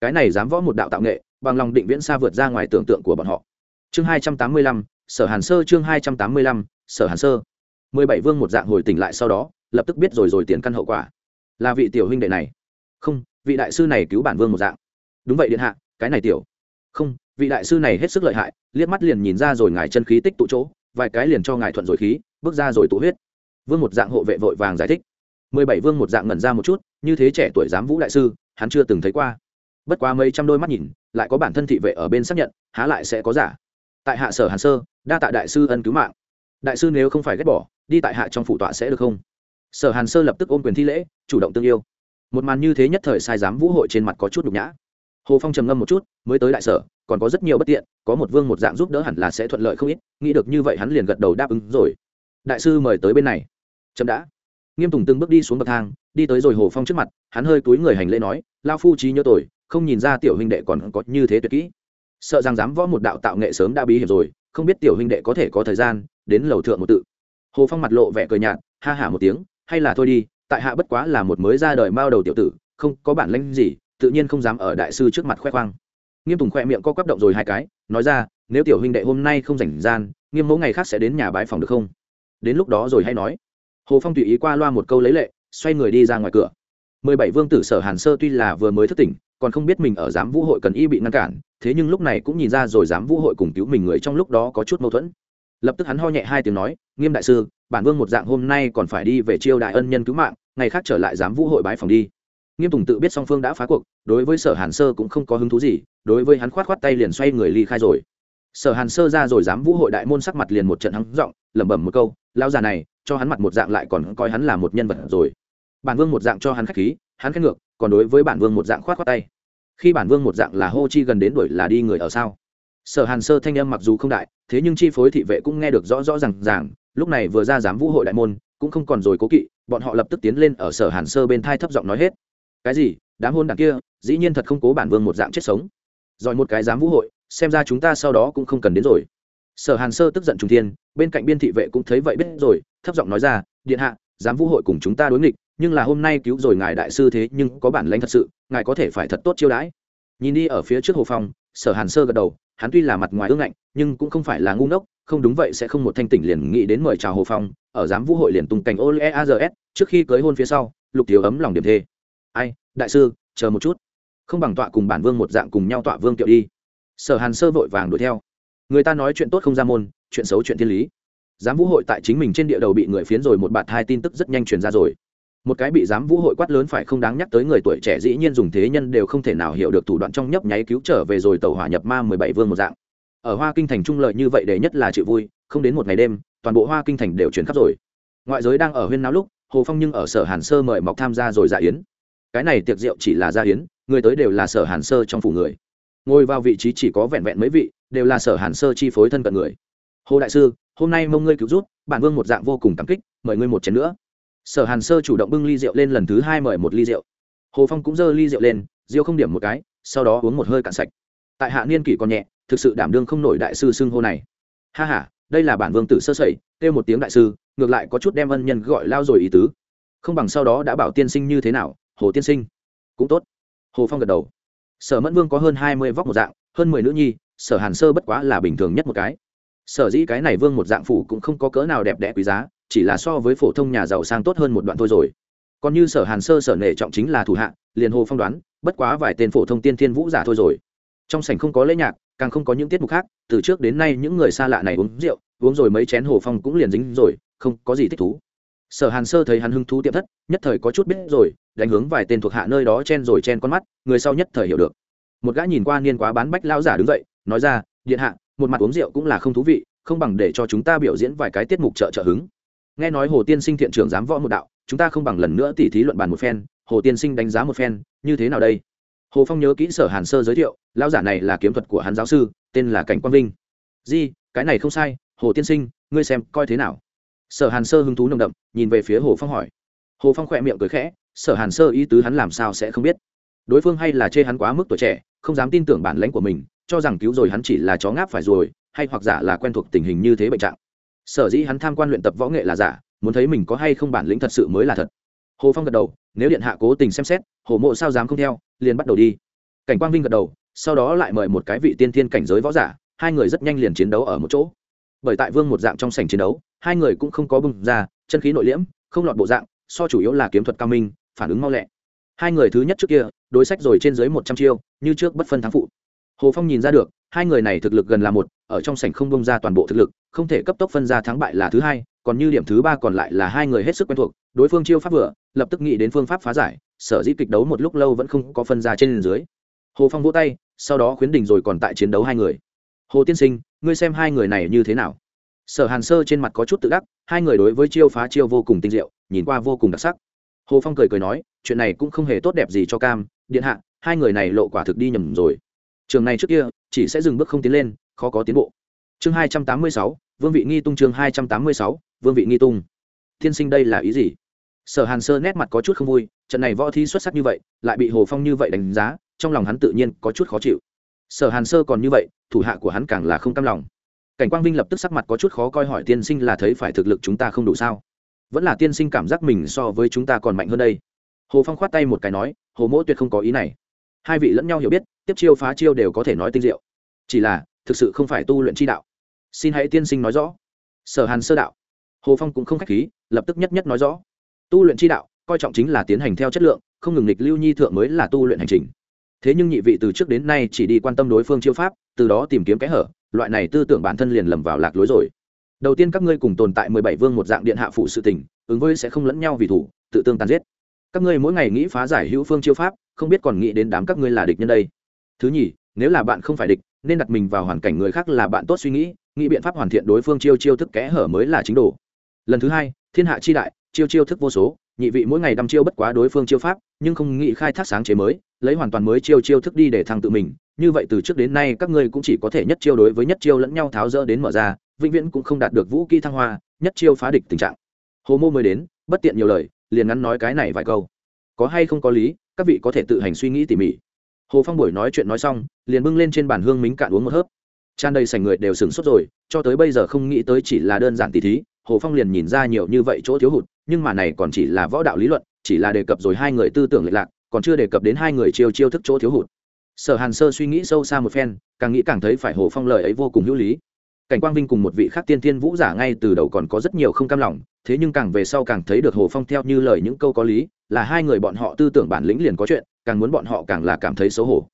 Cái này dám võ một đạo tạo nghệ, bằng lòng định viễn xa vượt ra ngoài tưởng tượng của bọn họ. Chương hai trăm tám mươi lăm sở hàn sơ chương hai trăm tám mươi lăm, sở hàn sơ. mười bảy vương một dạng hồi tỉnh lại sau đó, lập tức biết rồi rồi tiền căn hậu quả. Là vị tiểu huynh đệ này. Không, vị đại sư này cứu bản vương một dạng. Đúng vậy điện hạ, cái này tiểu. Không, vị đại sư này hết sức lợi hại, liếc mắt liền nhìn ra rồi ngài chân khí tích tụ chỗ, vài cái liền cho ngài thuận rồi khí, bước ra rồi tụ huyết. Vương một dạng hộ vệ vội vàng giải thích. mười bảy vương một dạng ngẩn ra một chút, như thế trẻ tuổi giám vũ đại sư, hắn chưa từng thấy qua. Bất quá mấy trăm đôi mắt nhìn, lại có bản thân thị vệ ở bên xác nhận, há lại sẽ có giả tại hạ sở hàn sơ, đa tạ đại sư ân cứu mạng. Đại sư nếu không phải ghét bỏ, đi tại hạ trong phủ tọa sẽ được không? Sở hàn sơ lập tức ôm quyền thi lễ, chủ động tương yêu. Một màn như thế nhất thời sai giám vũ hội trên mặt có chút nhục nhã. Hồ phong trầm ngâm một chút, mới tới đại sở, còn có rất nhiều bất tiện, có một vương một dạng giúp đỡ hẳn là sẽ thuận lợi không ít, nghĩ được như vậy hắn liền gật đầu đáp ứng rồi. Đại sư mời tới bên này. Chậm đã. Nghiêm tùng từng bước đi xuống bậc thang, đi tới rồi hồ phong trước mặt, hắn hơi túi người hành lễ nói, lao phu trí nhớ tội không nhìn ra tiểu huynh đệ còn có như thế tuyệt kỹ sợ rằng dám võ một đạo tạo nghệ sớm đã bí hiểm rồi, không biết tiểu huynh đệ có thể có thời gian đến lầu thượng một tự. Hồ phong mặt lộ vẻ cười nhạt, ha hả một tiếng, hay là thôi đi, tại hạ bất quá là một mới ra đời mao đầu tiểu tử, không có bản lĩnh gì, tự nhiên không dám ở đại sư trước mặt khoe khoang. Nghiêm tùng khoe miệng co quắp động rồi hai cái, nói ra, nếu tiểu huynh đệ hôm nay không rảnh gian, nghiêm mẫu ngày khác sẽ đến nhà bái phòng được không? Đến lúc đó rồi hay nói. Hồ phong tùy ý qua loa một câu lấy lệ, xoay người đi ra ngoài cửa. Mười bảy vương tử sở hàn sơ tuy là vừa mới thức tỉnh còn không biết mình ở giám vũ hội cần y bị ngăn cản, thế nhưng lúc này cũng nhìn ra rồi giám vũ hội cùng cứu mình người trong lúc đó có chút mâu thuẫn. Lập tức hắn ho nhẹ hai tiếng nói, nghiêm đại sư, bản vương một dạng hôm nay còn phải đi về chiêu đại ân nhân cứu mạng, ngày khác trở lại giám vũ hội bái phòng đi. Nghiêm tùng tự biết song phương đã phá cuộc, đối với sở hàn sơ cũng không có hứng thú gì, đối với hắn khoát khoát tay liền xoay người ly khai rồi. Sở hàn sơ ra rồi dám vũ hội đại môn sắc mặt liền một trận hắn giọng, lẩm bẩm một câu lao già này, cho hắn mặt một dạng lại còn coi hắn là một nhân vật rồi. Bản vương một dạng cho hắn khách khí, hắn khen ngược còn đối với bản vương một dạng khoát khoát tay. Khi bản vương một dạng là hô chi gần đến đuổi là đi người ở sao? Sở hàn sơ thanh âm mặc dù không đại, thế nhưng chi phối thị vệ cũng nghe được rõ rõ r à n g ràng, lúc này vừa ra dám vũ hội đại môn, cũng không còn rồi cố kỵ, bọn họ lập tức tiến lên ở sở hàn sơ bên thai thấp giọng nói hết. Cái gì? Đám hôn đảng kia, dĩ nhiên thật không cố bản vương một dạng chết sống. Rồi một cái dám vũ hội, xem ra chúng ta sau đó cũng không cần đến rồi. Sở hàn sơ tức giận trung thiên, bên cạnh biên thị vệ cũng thấy vậy biết rồi, thấp giọng nói ra, điện hạ dám vũ hội cùng chúng ta đối nghịch nhưng là hôm nay cứu rồi ngài đại sư thế nhưng có bản lãnh thật sự, ngài có thể phải thật tốt chiêu đãi. Nhìn đi ở phía trước hồ phong, sở hàn sơ gật đầu, hắn tuy là mặt ngoài ương ngạnh, nhưng cũng không phải là ngu ngốc, không đúng vậy sẽ không một thanh tỉnh liền nghĩ đến mời chào hồ phong, ở giám vũ hội liền tung cảnh ô trước khi cưới hôn phía sau, lục thiếu ấm lòng điểm thê. Ai, đại sư, chờ một chút. Không bằng tọa cùng bản vương một dạng cùng nhau tọa vương kiệu đi. Sở hàn sơ vội vàng đuổi theo. Người ta nói chuyện tốt không ra môn, chuyện xấu chuyện thiên lý. Giám vũ hội tại chính mình trên địa đầu bị người phiến rồi một bạt hai tin tức rất nhanh truyền ra rồi một cái bị giám vũ hội quát lớn phải không đáng nhắc tới người tuổi trẻ dĩ nhiên dùng thế nhân đều không thể nào hiểu được thủ đoạn trong nhấp nháy cứu trở về rồi tàu hỏa nhập ma mười bảy vương một dạng. Ở hoa kinh thành trung lợi như vậy để nhất là chịu vui, không đến một ngày đêm, toàn bộ hoa kinh thành đều chuyển khắp rồi. Ngoại giới đang ở huyên náo lúc, hồ phong nhưng ở sở hàn sơ mời mọc tham gia rồi dạ yến. Cái này tiệc rượu chỉ là gia yến, người tới đều là sở hàn sơ trong phủ người. Ngồi vào vị trí chỉ có vẹn vẹn mấy vị, đều là sở hàn sơ chi phối thân cận người. Hồ đại sư, hôm nay mong ngươi cứu rút bản vương một dạng vô cùng cảm kích, mời ngươi một chén nữa sở hàn sơ chủ động bưng ly rượu lên lần thứ hai mời một ly rượu. Hồ phong cũng giơ ly rượu lên, rượu không điểm một cái, sau đó uống một hơi cạn sạch. Tại hạ niên kỷ còn nhẹ, thực sự đảm đương không nổi đại sư xưng hô này. Ha h a đây là bản vương tử sơ sẩy, kêu một tiếng đại sư, ngược lại có chút đem ân nhân gọi lao rồi ý tứ. Không bằng sau đó đã bảo tiên sinh như thế nào, hồ tiên sinh. Cũng tốt. Hồ phong gật đầu. Sở mẫn vương có hơn hai mươi vóc một dạng, hơn mười nữ nhi, sở hàn sơ bất quá là bình thường nhất một cái. Sở dĩ cái này vương một dạng phủ cũng không có cỡ nào đẹp đẽ quý giá chỉ là so với phổ thông nhà giàu sang tốt hơn một đoạn thôi rồi. Còn như sở hàn sơ, sở nể trọng chính là thủ hạ, liền hồ phong đoán, bất quá vài tên phổ thông tiên thiên vũ giả thôi rồi. Trong sảnh không có lễ nhạc, càng không có những tiết mục khác, từ trước đến nay những người xa lạ này uống rượu, uống rồi mấy chén hồ phong cũng liền dính rồi, không có gì thích thú. Sở hàn sơ thấy hắn hưng thú tiệm thất, nhất thời có chút biết rồi, đánh hướng vài tên thuộc hạ nơi đó chen rồi chen con mắt, người sau nhất thời hiểu được. Một gã nhìn qua niên quá bán bách lao giả đứng dậy, nói ra, điện hạ, một mặt uống rượu cũng là không thú vị, không bằng để cho chúng ta biểu diễn vài cái tiết mục trợ trợ hứng nghe nói hồ tiên sinh thiện trưởng dám võ một đạo, chúng ta không bằng lần nữa tỉ thí luận bàn một phen, hồ tiên sinh đánh giá một phen, như thế nào đây? Hồ phong nhớ kỹ sở hàn sơ giới thiệu lao giả này là kiếm thuật của hắn giáo sư, tên là cảnh quang vinh. Di, cái này không sai, hồ tiên sinh, ngươi xem, coi thế nào? Sở hàn sơ hứng thú nồng đậm, nhìn về phía hồ phong hỏi. Hồ phong khỏe miệng cười khẽ, sở hàn sơ ý tứ hắn làm sao sẽ không biết? Đối phương hay là chê hắn quá mức tuổi trẻ, không dám tin tưởng bản lãnh của mình, cho rằng cứu rồi hắn chỉ là chó ngáp phải rồi, hay hoặc giả là quen thuộc tình hình như thế bệnh trạng sở dĩ hắn tham quan luyện tập võ nghệ là giả, muốn thấy mình có hay không bản lĩnh thật sự mới là thật. Hồ phong gật đầu, nếu điện hạ cố tình xem xét, hồ mộ sao dám không theo, liền bắt đầu đi. Cảnh quang vinh gật đầu, sau đó lại mời một cái vị tiên thiên cảnh giới võ giả, hai người rất nhanh liền chiến đấu ở một chỗ. Bởi tại vương một dạng trong sảnh chiến đấu, hai người cũng không có bưng ra, chân khí nội liễm, không lọt bộ dạng, so chủ yếu là kiếm thuật cao minh, phản ứng mau lẹ. Hai người thứ nhất trước kia, đối sách rồi trên dưới một trăm chiêu, như trước bất phân thắng phụ. Hồ phong nhìn ra được, hai người này thực lực gần là một ở trong sảnh không bông ra toàn bộ thực lực, không thể cấp tốc phân ra thắng bại là thứ hai, còn như điểm thứ ba còn lại là hai người hết sức quen thuộc, đối phương chiêu pháp vừa, lập tức nghĩ đến phương pháp phá giải, sở dĩ kịch đấu một lúc lâu vẫn không có phân ra trên dưới. Hồ phong vỗ tay, sau đó khuyến đình rồi còn tại chiến đấu hai người. Hồ tiên sinh, ngươi xem hai người này như thế nào? Sở hàn sơ trên mặt có chút tự đắc, hai người đối với chiêu phá chiêu vô cùng tinh diệu, nhìn qua vô cùng đặc sắc. Hồ phong cười cười nói, chuyện này cũng không hề tốt đẹp gì cho cam, điện hạ, hai người này lộ quả thực đi nhầm rồi. Trường này trước kia, chỉ sẽ dừng bước không tiến lên khó có tiến bộ. Chương hai trăm tám mươi sáu, vương vị nghi tung chương hai trăm tám mươi sáu, vương vị nghi tung. Tiên sinh đây là ý gì? Sở hàn sơ nét mặt có chút không vui, trận này võ thi xuất sắc như vậy, lại bị hồ phong như vậy đánh giá, trong lòng hắn tự nhiên có chút khó chịu. Sở hàn sơ còn như vậy, thủ hạ của hắn càng là không cam lòng. Cảnh quang vinh lập tức sắc mặt có chút khó coi hỏi tiên sinh là thấy phải thực lực chúng ta không đủ sao? Vẫn là tiên sinh cảm giác mình so với chúng ta còn mạnh hơn đây. Hồ phong khoát tay một cái nói, hồ mỗ tuyệt không có ý này. Hai vị lẫn nhau hiểu biết, tiếp chiêu phá chiêu đều có thể nói tinh diệu. Chỉ là thực sự không phải tu luyện chi đạo. Xin hãy tiên sinh nói rõ. Sở hàn sơ đạo. Hồ phong cũng không k h á c h khí, lập tức nhất nhất nói rõ. Tu luyện chi đạo, coi trọng chính là tiến hành theo chất lượng, không ngừng lịch lưu nhi thượng mới là tu luyện hành trình. Thế nhưng nhị vị từ trước đến nay chỉ đi quan tâm đối phương chiêu pháp, từ đó tìm kiếm kẽ hở, loại này tư tưởng bản thân liền lầm vào lạc lối rồi. Đầu tiên các ngươi cùng tồn tại mười bảy vương một dạng điện hạ phụ sự tình, ứng với sẽ không lẫn nhau vì thủ, tự tương tàn giết. Các ngươi mỗi ngày nghĩ phá giải hữu phương chiêu pháp, không biết còn nghĩ đến đám các ngươi là địch nhân đây. Thứ nhì nếu là bạn không phải địch, nên đặt mình vào hoàn cảnh người khác là bạn tốt suy nghĩ nghĩ biện pháp hoàn thiện đối phương chiêu chiêu thức kẽ hở mới là chính đồ. Lần thứ hai, thiên hạ chi đại, chiêu chiêu thức vô số, nhị vị mỗi ngày đăm chiêu bất quá đối phương chiêu pháp, nhưng không nghĩ khai thác sáng chế mới, lấy hoàn toàn mới chiêu chiêu thức đi để thăng tự mình. Như vậy từ trước đến nay các ngươi cũng chỉ có thể nhất chiêu đối với nhất chiêu lẫn nhau tháo rỡ đến mở ra, vĩnh viễn cũng không đạt được vũ kỹ thăng hoa, nhất chiêu phá địch tình trạng. Hồ mô mới đến, bất tiện nhiều lời, liền ngắn nói cái này vài câu. Có hay không có lý, các vị có thể tự hành suy nghĩ tỉ mỉ hồ phong buổi nói chuyện nói xong, liền bưng lên trên bàn hương mính cạn uống một hớp. Tràn đầy sành người đều sửng sốt rồi, cho tới bây giờ không nghĩ tới chỉ là đơn giản tỉ thí, hồ phong liền nhìn ra nhiều như vậy chỗ thiếu hụt, nhưng mà này còn chỉ là võ đạo lý luận, chỉ là đề cập rồi hai người tư tưởng lệch lạc, còn chưa đề cập đến hai người chiêu chiêu thức chỗ thiếu hụt. Sở hàn sơ suy nghĩ sâu xa một phen, càng nghĩ càng thấy phải hồ phong lời ấy vô cùng hữu lý. Cảnh quang vinh cùng một vị khác tiên thiên vũ giả ngay từ đầu còn có rất nhiều không cam lòng, thế nhưng càng về sau càng thấy được hồ phong theo như lời những câu có lý là hai người bọn họ tư tưởng bản lĩnh liền có chuyện, càng muốn bọn họ càng là cảm thấy xấu hổ.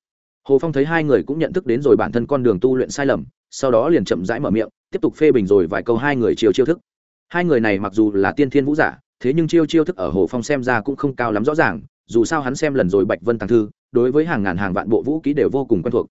Hồ phong thấy hai người cũng nhận thức đến rồi bản thân con đường tu luyện sai lầm, sau đó liền chậm rãi mở miệng, tiếp tục phê bình rồi vài câu hai người chiều chiêu thức. Hai người này mặc dù là tiên thiên vũ giả, thế nhưng chiêu chiêu thức ở hồ phong xem ra cũng không cao lắm rõ ràng, dù sao hắn xem lần rồi bạch vân tàng thư, đối với hàng ngàn hàng vạn bộ vũ ký đều vô cùng quen thuộc.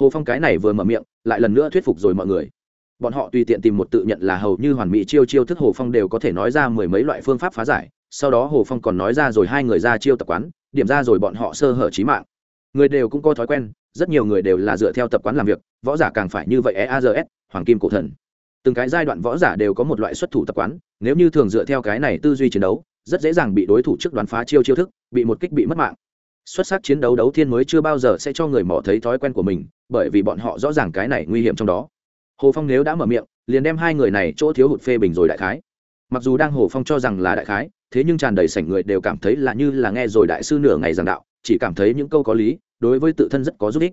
Hồ phong cái này vừa mở miệng, lại lần nữa thuyết phục rồi mọi người. Bọn họ tùy tiện tìm một tự nhận là hầu như hoàn mỹ chiêu chiêu thức hồ phong đều có thể nói ra mười mấy loại phương pháp phá giải sau đó hồ phong còn nói ra rồi hai người ra chiêu tập quán, điểm ra rồi bọn họ sơ hở trí mạng. Người đều cũng có thói quen, rất nhiều người đều là dựa theo tập quán làm việc, võ giả càng phải như vậy ears hoàng kim cổ thần. Từng cái giai đoạn võ giả đều có một loại xuất thủ tập quán, nếu như thường dựa theo cái này tư duy chiến đấu, rất dễ dàng bị đối thủ trước đoán phá chiêu chiêu thức, bị một kích bị mất mạng. Xuất sắc chiến đấu đấu thiên mới chưa bao giờ sẽ cho người mỏ thấy thói quen của mình, bởi vì bọn họ rõ ràng cái này nguy hiểm trong đó. Hồ phong nếu đã mở miệng, liền đem hai người này chỗ thiếu hụt phê bình rồi đại khái mặc dù đang hồ phong cho rằng là đại khái, thế nhưng tràn đầy sảnh người đều cảm thấy là như là nghe rồi đại sư nửa ngày giảng đạo, chỉ cảm thấy những câu có lý, đối với tự thân rất có giúp ích.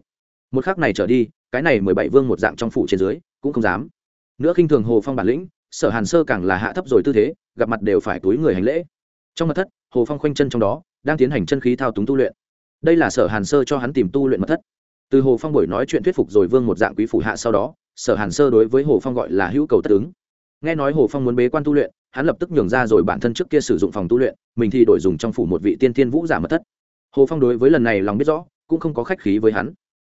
Một khắc này trở đi, cái này mười bảy vương một dạng trong phủ trên dưới, cũng không dám. Nữa khinh thường hồ phong bản lĩnh, sở hàn sơ càng là hạ thấp rồi tư thế, gặp mặt đều phải túi người hành lễ. Trong mật thất, hồ phong khoanh chân trong đó, đang tiến hành chân khí thao túng tu luyện. Đây là sở hàn sơ cho hắn tìm tu luyện mật thất. Từ hồ phong buổi nói chuyện thuyết phục rồi vương một dạng quý phủ hạ sau đó, sở hàn sơ đối với hồ phong gọi là hữu cầu tất ứng. Nghe nói hồ phong muốn bế quan tu luyện hắn lập tức nhường ra rồi bản thân trước kia sử dụng phòng tu luyện, mình thì đổi dùng trong phủ một vị tiên thiên vũ giả mật thất. Hồ phong đối với lần này lòng biết rõ, cũng không có khách khí với hắn.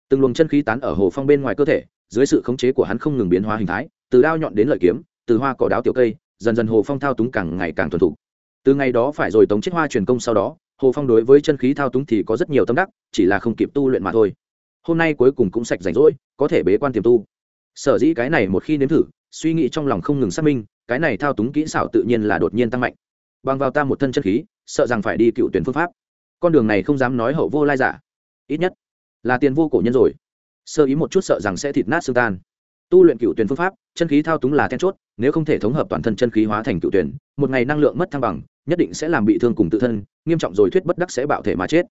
Từng luồng chân khí tán ở hồ phong bên ngoài cơ thể, dưới sự khống chế của hắn không ngừng biến hóa hình thái, từ đao nhọn đến lợi kiếm, từ hoa cỏ đáo tiểu cây, dần dần hồ phong thao túng càng ngày càng thuần thục. Từ ngày đó phải rồi tống chết hoa truyền công sau đó, hồ phong đối với chân khí thao túng thì có rất nhiều tâm đắc, chỉ là không kịp tu luyện mà thôi. Hôm nay cuối cùng cũng sạch rảnh rỗi, có thể bế quan tiềm tu. Sở dĩ cái này một khi nếm thử, suy nghĩ trong lòng không ngừng xác minh cái này thao túng kỹ xảo tự nhiên là đột nhiên tăng mạnh. Bằng vào ta một thân chân khí, sợ rằng phải đi cựu tuyển phương pháp. Con đường này không dám nói hậu vô lai giả. Ít nhất là tiền vô cổ nhân rồi. Sơ ý một chút sợ rằng sẽ thịt nát xương tan. Tu luyện cựu tuyển phương pháp, chân khí thao túng là then chốt, nếu không thể thống hợp toàn thân chân khí hóa thành cựu tuyển, một ngày năng lượng mất thăng bằng, nhất định sẽ làm bị thương cùng tự thân, nghiêm trọng rồi thuyết bất đắc sẽ bạo thể mà chết.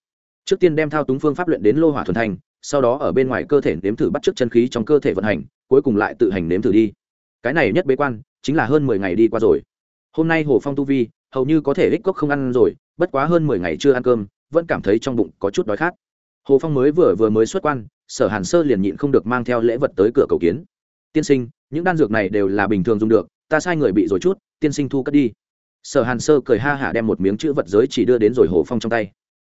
Trước tiên đem thao túng phương pháp luyện đến lô hỏa thuần thành, sau đó ở bên ngoài cơ thể nếm thử bắt chước chân khí trong cơ thể vận hành, cuối cùng lại tự hành nếm thử đi cái này nhất bế quan, chính là hơn mười ngày đi qua rồi. Hôm nay hồ phong tu vi, hầu như có thể ích cốc không ăn rồi, bất quá hơn mười ngày chưa ăn cơm, vẫn cảm thấy trong bụng có chút đói khát. Hồ phong mới vừa vừa mới xuất quan, sở hàn sơ liền nhịn không được mang theo lễ vật tới cửa cầu kiến. Tiên sinh, những đan dược này đều là bình thường dùng được, ta sai người bị rồi chút, tiên sinh thu cất đi. Sở hàn sơ cười ha hả đem một miếng chữ vật giới chỉ đưa đến rồi hồ phong trong tay.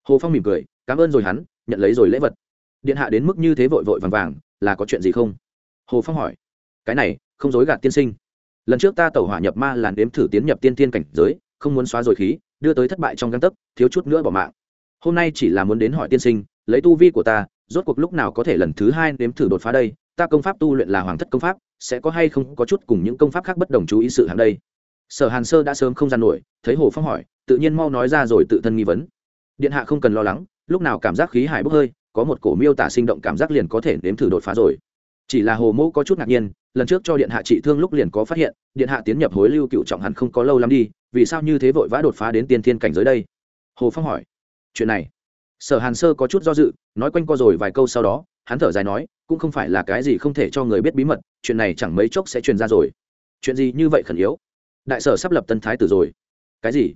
Hồ phong mỉm cười, cảm ơn rồi hắn, nhận lấy rồi lễ vật. Điện hạ đến mức như thế vội vội vàng vàng, là có chuyện gì không? Hồ phong hỏi. Cái này không dối gạt tiên sinh. Lần trước ta tẩu hỏa nhập ma làn đếm thử tiến nhập tiên tiên cảnh giới, không muốn xóa rồi khí, đưa tới thất bại trong găng tấc, thiếu chút nữa bỏ mạng. Hôm nay chỉ là muốn đến hỏi tiên sinh, lấy tu vi của ta, rốt cuộc lúc nào có thể lần thứ hai đếm thử đột phá đây? Ta công pháp tu luyện là hoàng thất công pháp, sẽ có hay không có chút cùng những công pháp khác bất đồng chú ý sự hàng đây? Sở hàn sơ đã sớm không gian nổi, thấy hồ phong hỏi, tự nhiên mau nói ra rồi tự thân nghi vấn. Điện hạ không cần lo lắng, lúc nào cảm giác khí hải bốc hơi, có một cổ miêu tả sinh động cảm giác liền có thể nếm thử đột phá rồi chỉ là hồ mẫu có chút ngạc nhiên, lần trước cho điện hạ trị thương lúc liền có phát hiện, điện hạ tiến nhập hối lưu cựu trọng hẳn không có lâu lắm đi, vì sao như thế vội vã đột phá đến tiên thiên cảnh giới đây? Hồ phong hỏi. Chuyện này, sở hàn sơ có chút do dự, nói quanh co rồi vài câu sau đó, hắn thở dài nói, cũng không phải là cái gì không thể cho người biết bí mật, chuyện này chẳng mấy chốc sẽ truyền ra rồi. Chuyện gì như vậy khẩn yếu? Đại sở sắp lập tân thái tử rồi. Cái gì?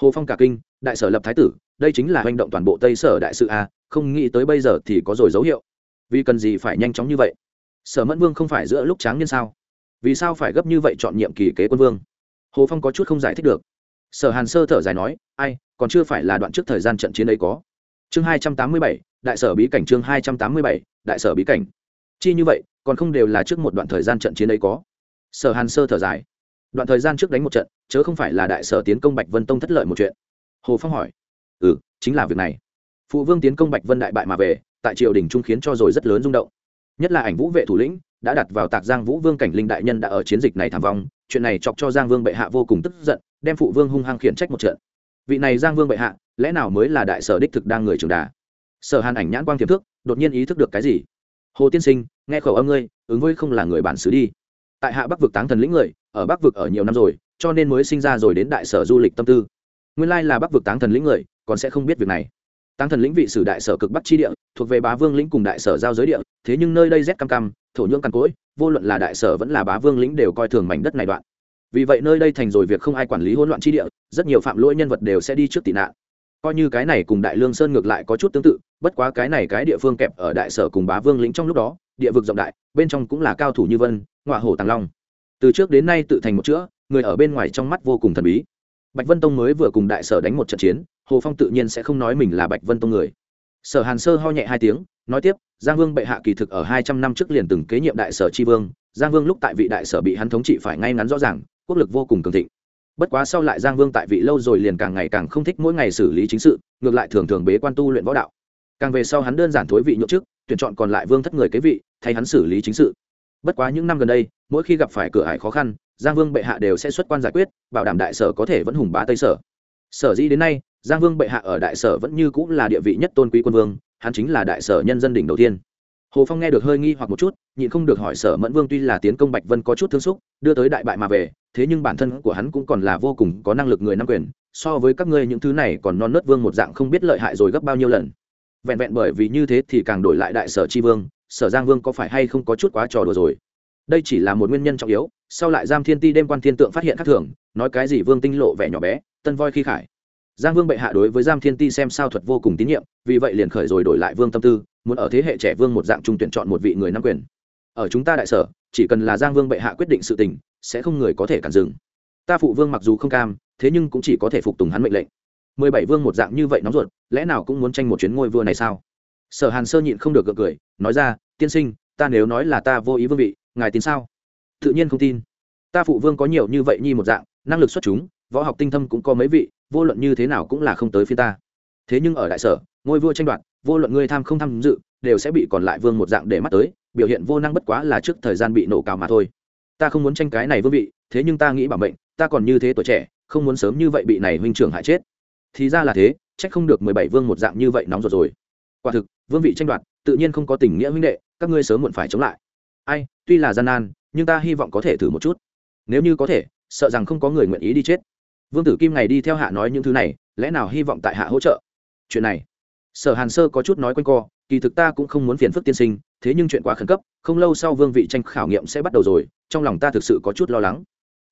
Hồ phong cả kinh, đại sở lập thái tử, đây chính là hành động toàn bộ tây sở đại sự a, không nghĩ tới bây giờ thì có rồi dấu hiệu. Vì cần gì phải nhanh chóng như vậy? Sở mẫn vương không phải giữa lúc tráng nhân sao? Vì sao phải gấp như vậy chọn nhiệm kỳ kế quân vương? Hồ phong có chút không giải thích được. Sở hàn sơ thở dài nói, ai, còn chưa phải là đoạn trước thời gian trận chiến ấy có. Chương hai trăm tám mươi bảy, đại sở bí cảnh chương hai trăm tám mươi bảy, đại sở bí cảnh. Chi như vậy, còn không đều là trước một đoạn thời gian trận chiến ấy có? Sở hàn sơ thở dài. Đoạn thời gian trước đánh một trận, chớ không phải là đại sở tiến công bạch vân tông thất lợi một chuyện. Hồ phong hỏi. Ừ chính là việc này. Phụ vương tiến công bạch vân đại bại mà về, tại triều đình trung khiến cho rồi rất lớn rung động nhất là ảnh vũ vệ thủ lĩnh, đã đặt vào tạc giang vũ vương cảnh linh đại nhân đã ở chiến dịch này thảm vong, chuyện này chọc cho giang vương bệ hạ vô cùng tức giận, đem phụ vương hung hăng khiển trách một trận. Vị này giang vương bệ hạ, lẽ nào mới là đại sở đích thực đang người trường đà? Sở hàn ảnh nhãn quang tiềm thức đột nhiên ý thức được cái gì? Hồ tiên sinh, nghe khẩu âm ngươi, ứng với không là người bản xứ đi. Tại hạ bắc vực táng thần lĩnh người, ở bắc vực ở nhiều năm rồi, cho nên mới sinh ra rồi đến đại sở du lịch tâm tư. Nguyên lai là bắc vực táng thần lĩnh người, còn sẽ không biết việc này. Tăng thần lĩnh vị sử đại sở cực bắc chi địa, thuộc về bá vương lĩnh cùng đại sở giao giới địa, thế nhưng nơi đây rét cam cam, thổ nhưỡng cằn cỗi, vô luận là đại sở vẫn là bá vương lĩnh đều coi thường mảnh đất này đoạn. Vì vậy nơi đây thành rồi việc không ai quản lý hỗn loạn chi địa, rất nhiều phạm lỗi nhân vật đều sẽ đi trước tị nạn. Coi như cái này cùng đại lương sơn ngược lại có chút tương tự, bất quá cái này cái địa phương kẹp ở đại sở cùng bá vương lĩnh trong lúc đó, địa vực rộng đại, bên trong cũng là cao thủ như vân, ngọa hổ tàng long. Từ trước đến nay tự thành một chữa, người ở bên ngoài trong mắt vô cùng thần bí. Bạch vân tông mới vừa cùng đại sở đánh một trận chiến hồ phong tự nhiên sẽ không nói mình là bạch vân tông người. Sở hàn sơ ho nhẹ hai tiếng, nói tiếp, giang vương bệ hạ kỳ thực ở hai trăm năm trước liền từng kế nhiệm đại sở tri vương, giang vương lúc tại vị đại sở bị hắn thống trị phải ngay ngắn rõ ràng, quốc lực vô cùng cường thịnh. Bất quá sau lại giang vương tại vị lâu rồi liền càng ngày càng không thích mỗi ngày xử lý chính sự, ngược lại thường thường bế quan tu luyện võ đạo. Càng về sau hắn đơn giản thối vị nhậu chức, tuyển chọn còn lại vương thất người kế vị, thay hắn xử lý chính sự. Bất quá những năm gần đây, mỗi khi gặp phải cửa ải khó khăn, giang vương bệ hạ đều sẽ xuất quan giải quyết, bảo đảm đại sở có thể vẫn hùng bá tây sở. Sở dĩ đến nay giang vương bệ hạ ở đại sở vẫn như cũng là địa vị nhất tôn quý quân vương, hắn chính là đại sở nhân dân đỉnh đầu tiên. Hồ phong nghe được hơi nghi hoặc một chút, nhịn không được hỏi sở mẫn vương tuy là tiến công bạch vân có chút thương xúc, đưa tới đại bại mà về, thế nhưng bản thân của hắn cũng còn là vô cùng có năng lực người nắm quyền, so với các ngươi những thứ này còn non nớt vương một dạng không biết lợi hại rồi gấp bao nhiêu lần. Vẹn vẹn bởi vì như thế thì càng đổi lại đại sở tri vương, sở giang vương có phải hay không có chút quá trò đùa rồi? Đây chỉ là một nguyên nhân trọng yếu, sau lại giam thiên ti đêm quan thiên tượng phát hiện khác thường, nói cái gì vương tinh lộ vẻ nhỏ bé, tân voi khi khải giang vương bệ hạ đối với giam thiên ti xem sao thuật vô cùng tín nhiệm, vì vậy liền khởi rồi đổi lại vương tâm tư, muốn ở thế hệ trẻ vương một dạng trung tuyển chọn một vị người nắm quyền. Ở chúng ta đại sở, chỉ cần là giang vương bệ hạ quyết định sự tình, sẽ không người có thể cản dừng. Ta phụ vương mặc dù không cam, thế nhưng cũng chỉ có thể phục tùng hắn mệnh lệnh. Mười bảy vương một dạng như vậy nóng ruột, lẽ nào cũng muốn tranh một chuyến ngôi vua này sao? Sở hàn sơ nhịn không được gượng cười, nói ra, tiên sinh, ta nếu nói là ta vô ý vương vị, ngài tin sao? Tự nhiên không tin. Ta phụ vương có nhiều như vậy nhi một dạng, năng lực xuất chúng, võ học tinh thâm cũng có mấy vị vô luận như thế nào cũng là không tới phía ta. Thế nhưng ở đại sở, ngôi vua tranh đoạt, vô luận ngươi tham không tham dự, đều sẽ bị còn lại vương một dạng để mắt tới, biểu hiện vô năng bất quá là trước thời gian bị nổ cào mà thôi. Ta không muốn tranh cái này vương vị, thế nhưng ta nghĩ bảo mệnh, ta còn như thế tuổi trẻ, không muốn sớm như vậy bị này huynh trưởng hại chết. Thì ra là thế, trách không được mười bảy vương một dạng như vậy nóng ruột rồi. Quả thực, vương vị tranh đoạt, tự nhiên không có tình nghĩa huynh đệ, các ngươi sớm muộn phải chống lại. Ai, tuy là gian nan, nhưng ta hy vọng có thể thử một chút. Nếu như có thể, sợ rằng không có người nguyện ý đi chết vương tử kim ngày đi theo hạ nói những thứ này, lẽ nào hy vọng tại hạ hỗ trợ? Chuyện này, sở hàn sơ có chút nói quanh co, kỳ thực ta cũng không muốn phiền phức tiên sinh, thế nhưng chuyện quá khẩn cấp, không lâu sau vương vị tranh khảo nghiệm sẽ bắt đầu rồi, trong lòng ta thực sự có chút lo lắng.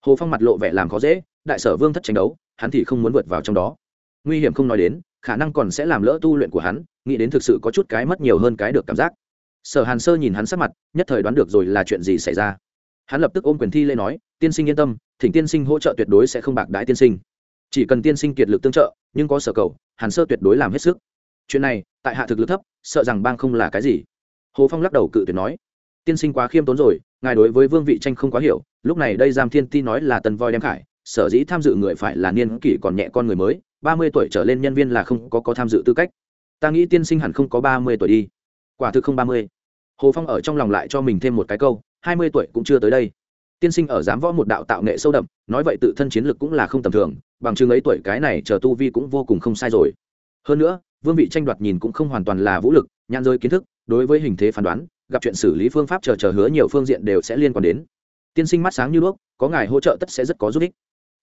Hồ phong mặt lộ vẻ làm khó dễ, đại sở vương thất tranh đấu, hắn thì không muốn vượt vào trong đó. Nguy hiểm không nói đến, khả năng còn sẽ làm lỡ tu luyện của hắn, nghĩ đến thực sự có chút cái mất nhiều hơn cái được cảm giác. Sở hàn sơ nhìn hắn sắc mặt, nhất thời đoán được rồi là chuyện gì xảy ra hắn lập tức ôm quyền thi lê nói tiên sinh yên tâm thỉnh tiên sinh hỗ trợ tuyệt đối sẽ không bạc đái tiên sinh. Chỉ cần tiên sinh kiệt lực tương trợ nhưng có sở cầu hàn sơ tuyệt đối làm hết sức. Chuyện này tại hạ thực lực thấp sợ rằng bang không là cái gì. Hồ phong lắc đầu cự tuyệt nói tiên sinh quá khiêm tốn rồi ngài đối với vương vị tranh không quá hiểu lúc này đây giam thiên ti nói là tần voi đem khải sở dĩ tham dự người phải là niên kỷ còn nhẹ con người mới ba mươi tuổi trở lên nhân viên là không có, có tham dự tư cách. Ta nghĩ tiên sinh hẳn không có ba mươi tuổi đi. Quả thực không ba mươi. Hồ phong ở trong lòng lại cho mình thêm một cái câu hai mươi tuổi cũng chưa tới đây. Tiên sinh ở giám võ một đạo tạo nghệ sâu đậm, nói vậy tự thân chiến lực cũng là không tầm thường, bằng chứng ấy tuổi cái này chờ tu vi cũng vô cùng không sai rồi. Hơn nữa, vương vị tranh đoạt nhìn cũng không hoàn toàn là vũ lực, nhãn rơi kiến thức, đối với hình thế phán đoán, gặp chuyện xử lý phương pháp chờ chờ hứa nhiều phương diện đều sẽ liên quan đến. Tiên sinh mắt sáng như đuốc, có ngài hỗ trợ tất sẽ rất có giúp ích.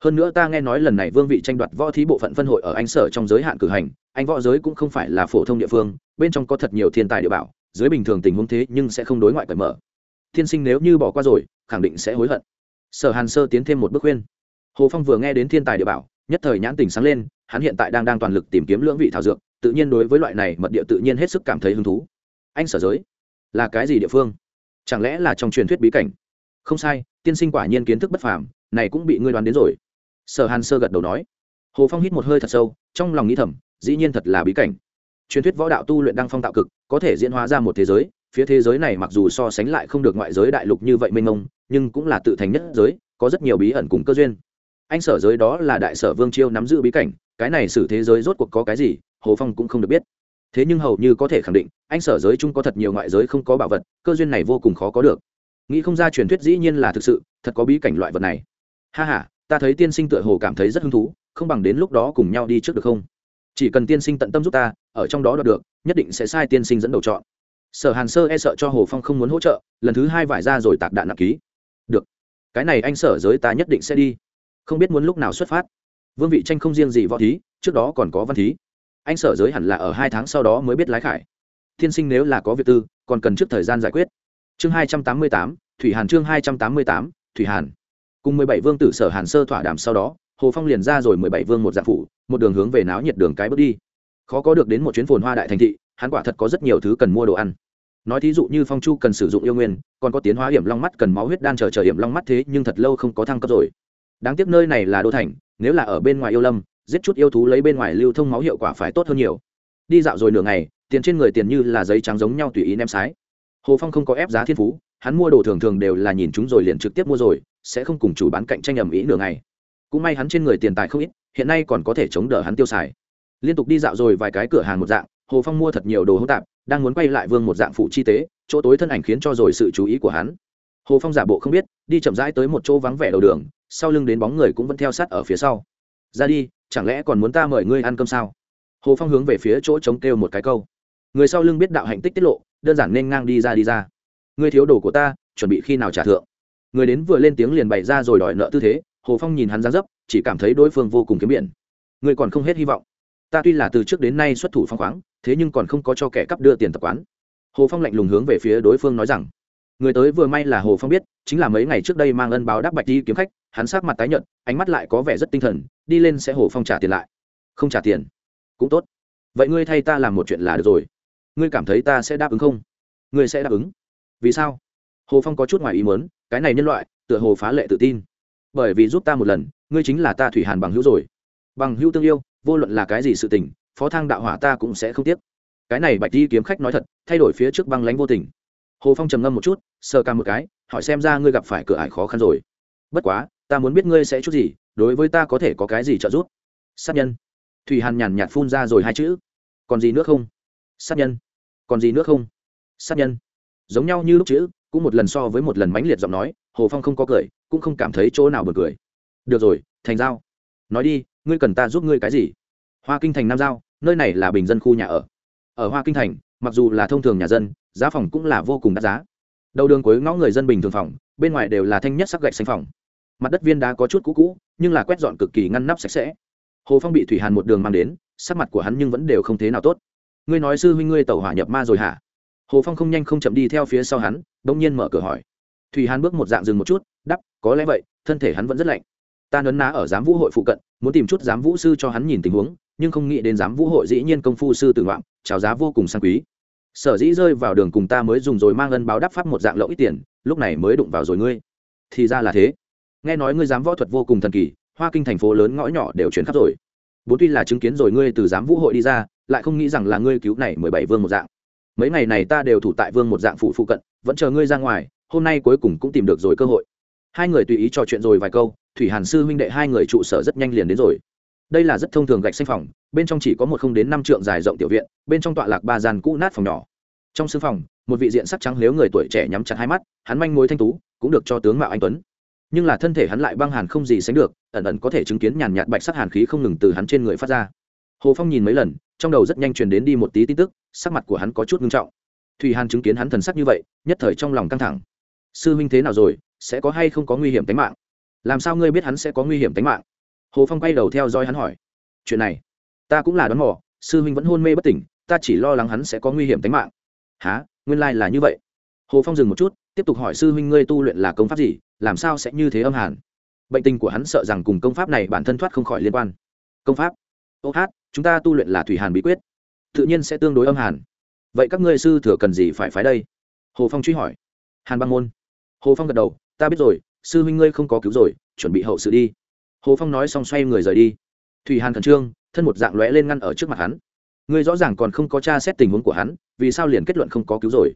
Hơn nữa ta nghe nói lần này vương vị tranh đoạt võ thí bộ phận phân hội ở anh sở trong giới hạn cử hành, anh võ giới cũng không phải là phổ thông địa phương, bên trong có thật nhiều thiên tài địa bảo, dưới bình thường tình huống thế nhưng sẽ không đối ngoại cởi mở tiên sinh nếu như bỏ qua rồi, khẳng định sẽ hối hận. Sở hàn sơ tiến thêm một bước khuyên. Hồ phong vừa nghe đến thiên tài địa bảo, nhất thời nhãn tình sáng lên, hắn hiện tại đang đang toàn lực tìm kiếm lưỡng vị thảo dược, tự nhiên đối với loại này mật địa tự nhiên hết sức cảm thấy hứng thú. Anh sở giới, là cái gì địa phương? Chẳng lẽ là trong truyền thuyết bí cảnh? Không sai, tiên sinh quả nhiên kiến thức bất phàm, này cũng bị ngươi đoán đến rồi. Sở hàn sơ gật đầu nói. Hồ phong hít một hơi thật sâu, trong lòng nghĩ thầm, dĩ nhiên thật là bí cảnh. Truyền thuyết võ đạo tu luyện đăng phong tạo cực, có thể diễn hóa ra một thế giới phía thế giới này mặc dù so sánh lại không được ngoại giới đại lục như vậy mênh mông, nhưng cũng là tự thành nhất giới, có rất nhiều bí ẩn cùng cơ duyên. Anh sở giới đó là đại sở vương chiêu nắm giữ bí cảnh, cái này xử thế giới rốt cuộc có cái gì, hồ phong cũng không được biết. Thế nhưng hầu như có thể khẳng định, anh sở giới chung có thật nhiều ngoại giới không có bảo vật, cơ duyên này vô cùng khó có được. Nghĩ không ra truyền thuyết dĩ nhiên là thực sự, thật có bí cảnh loại vật này. Ha h a ta thấy tiên sinh tựa hồ cảm thấy rất hứng thú, không bằng đến lúc đó cùng nhau đi trước được không? Chỉ cần tiên sinh tận tâm giúp ta, ở trong đó đoạt được, nhất định sẽ sai tiên sinh dẫn đầu chọn sở hàn sơ e sợ cho hồ phong không muốn hỗ trợ, lần thứ hai vải ra rồi tạc đạn nặng ký. Được, cái này anh sở giới ta nhất định sẽ đi. Không biết muốn lúc nào xuất phát. Vương vị tranh không riêng gì võ thí, trước đó còn có văn thí. Anh sở giới hẳn là ở hai tháng sau đó mới biết lái khải. Tiên sinh nếu là có việc tư, còn cần trước thời gian giải quyết. Chương hai trăm tám mươi tám, thủy hàn chương hai trăm tám mươi tám, thủy hàn. Cùng mười bảy vương tử sở hàn sơ thỏa đàm sau đó, hồ phong liền ra rồi mười bảy vương một dạng phủ, một đường hướng về náo nhiệt đường cái bước đi. Khó có được đến một chuyến phồn hoa đại thành thị, hắn quả thật có rất nhiều thứ cần mua đồ ăn nói thí dụ như phong chu cần sử dụng yêu nguyên, còn có tiến hóa hiểm long mắt cần máu huyết đan chờ chờ hiểm long mắt thế, nhưng thật lâu không có thăng cấp rồi. Đáng tiếc nơi này là đô thành, nếu là ở bên ngoài yêu lâm, giết chút yêu thú lấy bên ngoài lưu thông máu hiệu quả phải tốt hơn nhiều. Đi dạo rồi nửa ngày, tiền trên người tiền như là giấy trắng giống nhau tùy ý ném sái. Hồ phong không có ép giá thiên phú, hắn mua đồ thường thường đều là nhìn chúng rồi liền trực tiếp mua rồi, sẽ không cùng chủ bán cạnh tranh ầm ĩ nửa ngày. Cũng may hắn trên người tiền tài không ít, hiện nay còn có thể chống đỡ hắn tiêu xài. Liên tục đi dạo rồi vài cái cửa hàng một dạng, hồ phong mua thật nhiều đồ hỗn tạp đang muốn quay lại vương một dạng phụ chi tế, chỗ tối thân ảnh khiến cho rồi sự chú ý của hắn. Hồ phong giả bộ không biết, đi chậm rãi tới một chỗ vắng vẻ đầu đường, sau lưng đến bóng người cũng vẫn theo sát ở phía sau. Ra đi, chẳng lẽ còn muốn ta mời ngươi ăn cơm sao? Hồ phong hướng về phía chỗ chống kêu một cái câu. Người sau lưng biết đạo hạnh tích tiết lộ, đơn giản nên ngang đi ra đi ra. Ngươi thiếu đồ của ta, chuẩn bị khi nào trả thượng? Người đến vừa lên tiếng liền bày ra rồi đòi nợ tư thế, hồ phong nhìn hắn ra dấp, chỉ cảm thấy đối phương vô cùng kiếm biển. Người còn không hết hy vọng ta tuy là từ trước đến nay xuất thủ phong khoáng, thế nhưng còn không có cho kẻ cắp đưa tiền tập quán. Hồ phong lạnh lùng hướng về phía đối phương nói rằng, người tới vừa may là hồ phong biết, chính là mấy ngày trước đây mang ân báo đáp bạch đi kiếm khách, hắn sát mặt tái nhợt, ánh mắt lại có vẻ rất tinh thần, đi lên sẽ hồ phong trả tiền lại. Không trả tiền, cũng tốt. Vậy ngươi thay ta làm một chuyện là được rồi. Ngươi cảm thấy ta sẽ đáp ứng không? Ngươi sẽ đáp ứng. Vì sao? Hồ phong có chút ngoài ý muốn, cái này nhân loại, tựa hồ phá lệ tự tin. Bởi vì giúp ta một lần, ngươi chính là ta thủy hàn bằng hữu rồi. Bằng hữu tương yêu vô luận là cái gì sự tình, phó thang đạo hỏa ta cũng sẽ không tiếc. Cái này bạch y kiếm khách nói thật, thay đổi phía trước băng lánh vô tình. Hồ phong trầm ngâm một chút, sờ ca một cái, hỏi xem ra ngươi gặp phải cửa ải khó khăn rồi. Bất quá, ta muốn biết ngươi sẽ chút gì, đối với ta có thể có cái gì trợ giúp? Sát nhân. Thủy hàn nhàn nhạt phun ra rồi hai chữ. Còn gì nữa không? Sát nhân. Còn gì nữa không? Sát nhân. Giống nhau như lúc chữ, cũng một lần so với một lần mãnh liệt giọng nói, hồ phong không có cười, cũng không cảm thấy chỗ nào bật cười. Được rồi, thành giao. Nói đi ngươi cần ta giúp ngươi cái gì? Hoa kinh thành nam giao, nơi này là bình dân khu nhà ở. Ở hoa kinh thành, mặc dù là thông thường nhà dân, giá phòng cũng là vô cùng đắt giá. Đầu đường cuối ngõ người dân bình thường phòng, bên ngoài đều là thanh nhất sắc gạch xanh phòng. Mặt đất viên đá có chút cũ cũ, nhưng là quét dọn cực kỳ ngăn nắp sạch sẽ. Hồ phong bị thủy hàn một đường mang đến, sắc mặt của hắn nhưng vẫn đều không thế nào tốt. Ngươi nói sư huynh ngươi tẩu hỏa nhập ma rồi hả? Hồ phong không nhanh không chậm đi theo phía sau hắn đ ỗ n g nhiên mở cửa hỏi. Thủy hàn bước một dạng dừng một chút đắp có lẽ vậy, thân thể hắn vẫn rất lạnh. Ta nấn ná ở giám vũ hội phụ cận muốn tìm chút giám vũ sư cho hắn nhìn tình huống, nhưng không nghĩ đến giám vũ hội dĩ nhiên công phu sư tử ngoạm trào giá vô cùng sang quý. Sở dĩ rơi vào đường cùng ta mới dùng rồi mang ân báo đáp pháp một dạng lậu ít tiền, lúc này mới đụng vào rồi ngươi. Thì ra là thế. Nghe nói ngươi dám võ thuật vô cùng thần kỳ, hoa kinh thành phố lớn ngõ nhỏ đều chuyển khắp rồi. Bố tuy là chứng kiến rồi ngươi từ giám vũ hội đi ra, lại không nghĩ rằng là ngươi cứu này mười bảy vương một dạng. Mấy ngày này ta đều thủ tại vương một dạng phụ phụ cận, vẫn chờ ngươi ra ngoài, hôm nay cuối cùng cũng tìm được rồi cơ hội. Hai người tùy ý trò chuyện rồi vài câu thủy hàn sư huynh đệ hai người trụ sở rất nhanh liền đến rồi. Đây là rất thông thường gạch xanh phòng, bên trong chỉ có một không đến năm trượng dài rộng tiểu viện, bên trong tọa lạc ba gian cũ nát phòng nhỏ. Trong sưng phòng, một vị diện sắc trắng lếu người tuổi trẻ nhắm chặt hai mắt, hắn manh mối thanh tú, cũng được cho tướng mạo anh tuấn. Nhưng là thân thể hắn lại băng hàn không gì sánh được, ẩn ẩn có thể chứng kiến nhàn nhạt bạch sắc hàn khí không ngừng từ hắn trên người phát ra. Hồ phong nhìn mấy lần, trong đầu rất nhanh truyền đến đi một tí tin tức, sắc mặt của hắn có chút ngưng trọng. Thùy hàn chứng kiến hắn thần sắc như vậy, nhất thời trong lòng căng thẳng. Sư huynh thế nào rồi, sẽ có hay không có nguy hiểm tính mạng? Làm sao ngươi biết hắn sẽ có nguy hiểm tính mạng? Hồ phong quay đầu theo dõi hắn hỏi. Chuyện này, ta cũng là đoán mò, sư huynh vẫn hôn mê bất tỉnh, ta chỉ lo lắng hắn sẽ có nguy hiểm tính mạng. Há nguyên lai là như vậy. Hồ phong dừng một chút, tiếp tục hỏi sư huynh ngươi tu luyện là công pháp gì, làm sao sẽ như thế âm hàn? Bệnh tình của hắn sợ rằng cùng công pháp này bản thân thoát không khỏi liên quan. Công pháp? Ô hát, chúng ta tu luyện là thủy hàn bí quyết. Tự nhiên sẽ tương đối âm hàn. Vậy các ngươi sư thừa cần gì phải phái đây? Hồ phong truy hỏi. Hàn băng môn. Hồ phong gật đầu, ta biết rồi sư huynh ngươi không có cứu rồi, chuẩn bị hậu sự đi. Hồ phong nói xong xoay người rời đi. Thủy hàn khẩn trương, thân một dạng lóe lên ngăn ở trước mặt hắn. Ngươi rõ ràng còn không có tra xét tình huống của hắn, vì sao liền kết luận không có cứu rồi?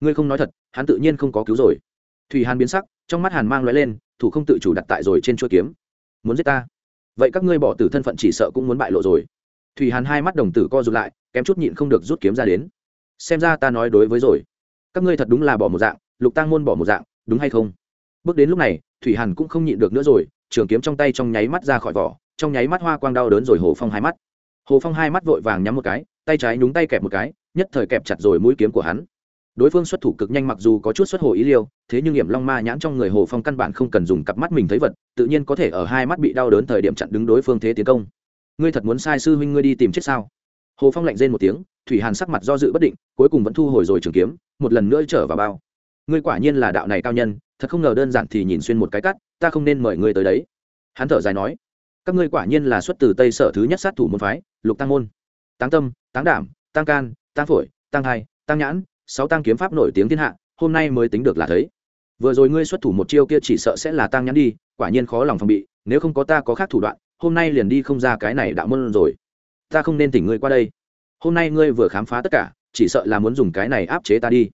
Ngươi không nói thật, hắn tự nhiên không có cứu rồi. Thủy hàn biến sắc, trong mắt hàn mang lóe lên, thủ không tự chủ đặt tại rồi trên chuỗi kiếm. Muốn giết ta? Vậy các ngươi bỏ tử thân phận chỉ sợ cũng muốn bại lộ rồi. Thủy hàn hai mắt đồng tử co rụt lại, kém chút nhịn không được rút kiếm ra đến. Xem ra ta nói đối với rồi. Các ngươi thật đúng là bỏ một dạng, lục tăng môn bỏ một dạng, đúng hay không? Bước đến lúc này, thủy hàn cũng không nhịn được nữa rồi, trường kiếm trong tay trong nháy mắt ra khỏi vỏ, trong nháy mắt hoa quang đau đớn rồi hồ phong hai mắt. Hồ phong hai mắt vội vàng nhắm một cái, tay trái nhúng tay kẹp một cái, nhất thời kẹp chặt rồi mũi kiếm của hắn. Đối phương xuất thủ cực nhanh mặc dù có chút xuất hồ ý liêu, thế nhưng hiểm long ma nhãn trong người hồ phong căn bản không cần dùng cặp mắt mình thấy vật, tự nhiên có thể ở hai mắt bị đau đớn thời điểm chặn đứng đối phương thế tiến công. Ngươi thật muốn sai sư huynh ngươi đi tìm chết sao? Hồ phong lạnh rên một tiếng, thủy hàn sắc mặt do dự bất định, cuối cùng vẫn thu hồi rồi trường kiếm, một lần nữa trở vào bao. Ngươi quả nhiên là đạo này cao nhân thật không ngờ đơn giản thì nhìn xuyên một cái cắt, ta không nên mời ngươi tới đấy. Hắn thở dài nói, các ngươi quả nhiên là xuất từ tây sở thứ nhất sát thủ môn phái, lục tăng môn. Táng tâm, táng đảm tăng can tăng phổi tăng hai tăng nhãn, sáu tăng kiếm pháp nổi tiếng thiên hạ, hôm nay mới tính được là thấy. Vừa rồi ngươi xuất thủ một chiêu kia chỉ sợ sẽ là tăng nhãn đi, quả nhiên khó lòng phòng bị, nếu không có ta có khác thủ đoạn, hôm nay liền đi không ra cái này đạo môn rồi. Ta không nên tỉnh ngươi qua đây. Hôm nay ngươi vừa khám phá tất cả, chỉ sợ là muốn dùng cái này áp chế ta đi.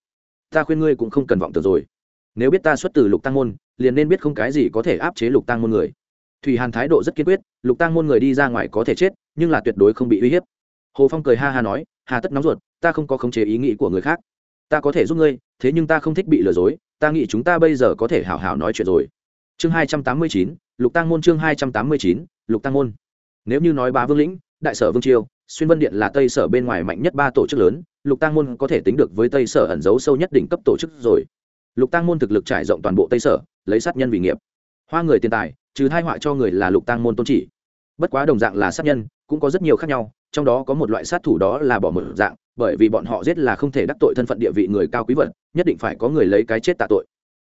Ta khuyên ngươi cũng không cần vọng tưởng rồi nếu biết ta xuất từ lục tăng môn, liền nên biết không cái gì có thể áp chế lục tăng môn người. Thủy hàn thái độ rất kiên quyết, lục tăng môn người đi ra ngoài có thể chết, nhưng là tuyệt đối không bị uy hiếp. Hồ phong cười ha ha nói, hà tất nóng ruột, ta không có khống chế ý nghĩ của người khác. Ta có thể giúp ngươi, thế nhưng ta không thích bị lừa dối, ta nghĩ chúng ta bây giờ có thể hảo hảo nói chuyện rồi. Chương hai trăm tám mươi chín, lục tăng môn chương hai trăm tám mươi chín, lục tăng môn. Nếu như nói bá vương lĩnh, đại sở vương triều, xuyên vân điện là tây sở bên ngoài mạnh nhất ba tổ chức lớn, lục tăng môn có thể tính được với tây sở ẩn giấu sâu nhất đỉnh cấp tổ chức rồi lục tăng môn thực lực trải rộng toàn bộ tây sở, lấy sát nhân vì nghiệp. Hoa người tiền tài, trừ thai họa cho người là lục tăng môn tôn chỉ. Bất quá đồng dạng là sát nhân, cũng có rất nhiều khác nhau, trong đó có một loại sát thủ đó là bỏ một dạng, bởi vì bọn họ giết là không thể đắc tội thân phận địa vị người cao quý vật, nhất định phải có người lấy cái chết tạ tội.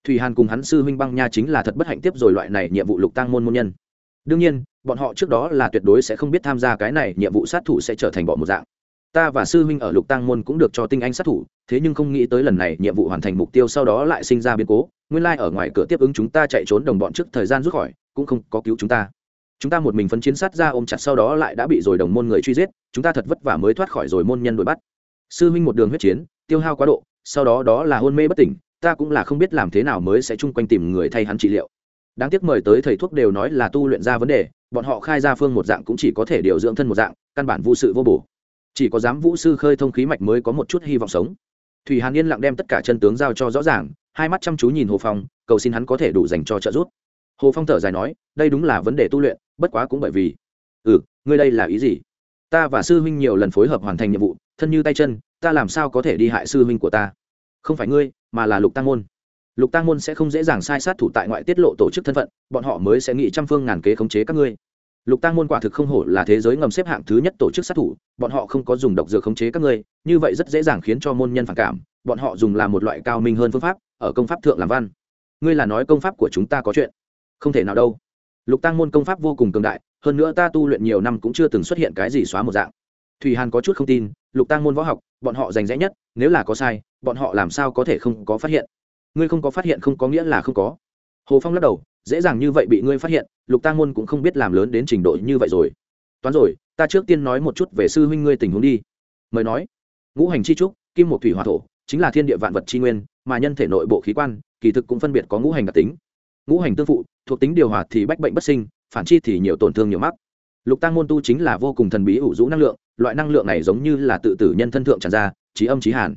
Thùy hàn cùng hắn sư huynh băng nha chính là thật bất hạnh tiếp rồi loại này nhiệm vụ lục tăng môn môn nhân. Đương nhiên, bọn họ trước đó là tuyệt đối sẽ không biết tham gia cái này nhiệm vụ sát thủ sẽ trở thành bỏ một dạng ta và sư huynh ở lục tăng môn cũng được cho tinh anh sát thủ, thế nhưng không nghĩ tới lần này nhiệm vụ hoàn thành mục tiêu sau đó lại sinh ra biến cố, nguyên lai ở ngoài cửa tiếp ứng chúng ta chạy trốn đồng bọn trước thời gian rút khỏi, cũng không có cứu chúng ta. Chúng ta một mình phấn chiến sát ra ôm chặt sau đó lại đã bị rồi đồng môn người truy giết, chúng ta thật vất vả mới thoát khỏi rồi môn nhân đuổi bắt. Sư huynh một đường huyết chiến, tiêu hao quá độ, sau đó đó là hôn mê bất tỉnh, ta cũng là không biết làm thế nào mới sẽ chung quanh tìm người thay hắn trị liệu. Đáng tiếc mời tới thầy thuốc đều nói là tu luyện ra vấn đề, bọn họ khai ra phương một dạng cũng chỉ có thể điều dưỡng thân một dạng, căn bản vô sự vô bổ chỉ có giám vũ sư khơi thông khí mạch mới có một chút hy vọng sống. Thủy hàn yên lặng đem tất cả chân tướng giao cho rõ ràng, hai mắt chăm chú nhìn hồ phong, cầu xin hắn có thể đủ dành cho trợ giúp. Hồ phong thở dài nói, đây đúng là vấn đề tu luyện, bất quá cũng bởi vì. Ừ ngươi đây là ý gì? Ta và sư huynh nhiều lần phối hợp hoàn thành nhiệm vụ, thân như tay chân, ta làm sao có thể đi hại sư huynh của ta? Không phải ngươi, mà là lục tăng môn. Lục tăng môn sẽ không dễ dàng sai sát thủ tại ngoại tiết lộ tổ chức thân phận, bọn họ mới sẽ nghĩ trăm phương ngàn kế khống chế các ngươi lục tăng môn quả thực không hổ là thế giới ngầm xếp hạng thứ nhất tổ chức sát thủ, bọn họ không có dùng độc dược khống chế các ngươi, như vậy rất dễ dàng khiến cho môn nhân phản cảm, bọn họ dùng làm một loại cao minh hơn phương pháp, ở công pháp thượng làm văn. Ngươi là nói công pháp của chúng ta có chuyện. Không thể nào đâu. Lục tăng môn công pháp vô cùng cường đại, hơn nữa ta tu luyện nhiều năm cũng chưa từng xuất hiện cái gì xóa một dạng. Thùy hàn có chút không tin, lục tăng môn võ học, bọn họ giành rẽ nhất, nếu là có sai, bọn họ làm sao có thể không có phát hiện? Ngươi không có phát hiện không có nghĩa là không có. Hồ phong lắc đầu dễ dàng như vậy bị ngươi phát hiện, lục tăng ngôn cũng không biết làm lớn đến trình độ như vậy rồi. Toán rồi, ta trước tiên nói một chút về sư huynh ngươi tình huống đi. Mời nói. Ngũ hành chi trúc, kim một thủy hòa thổ, chính là thiên địa vạn vật chi nguyên, mà nhân thể nội bộ khí quan, kỳ thực cũng phân biệt có ngũ hành đặc tính. Ngũ hành tương phụ, thuộc tính điều hòa thì bách bệnh bất sinh, phản chi thì nhiều tổn thương nhiều mắc. Lục tăng môn tu chính là vô cùng thần bí ủ rũ năng lượng, loại năng lượng này giống như là tự tử nhân thân thượng tràn ra, trí âm trí hàn.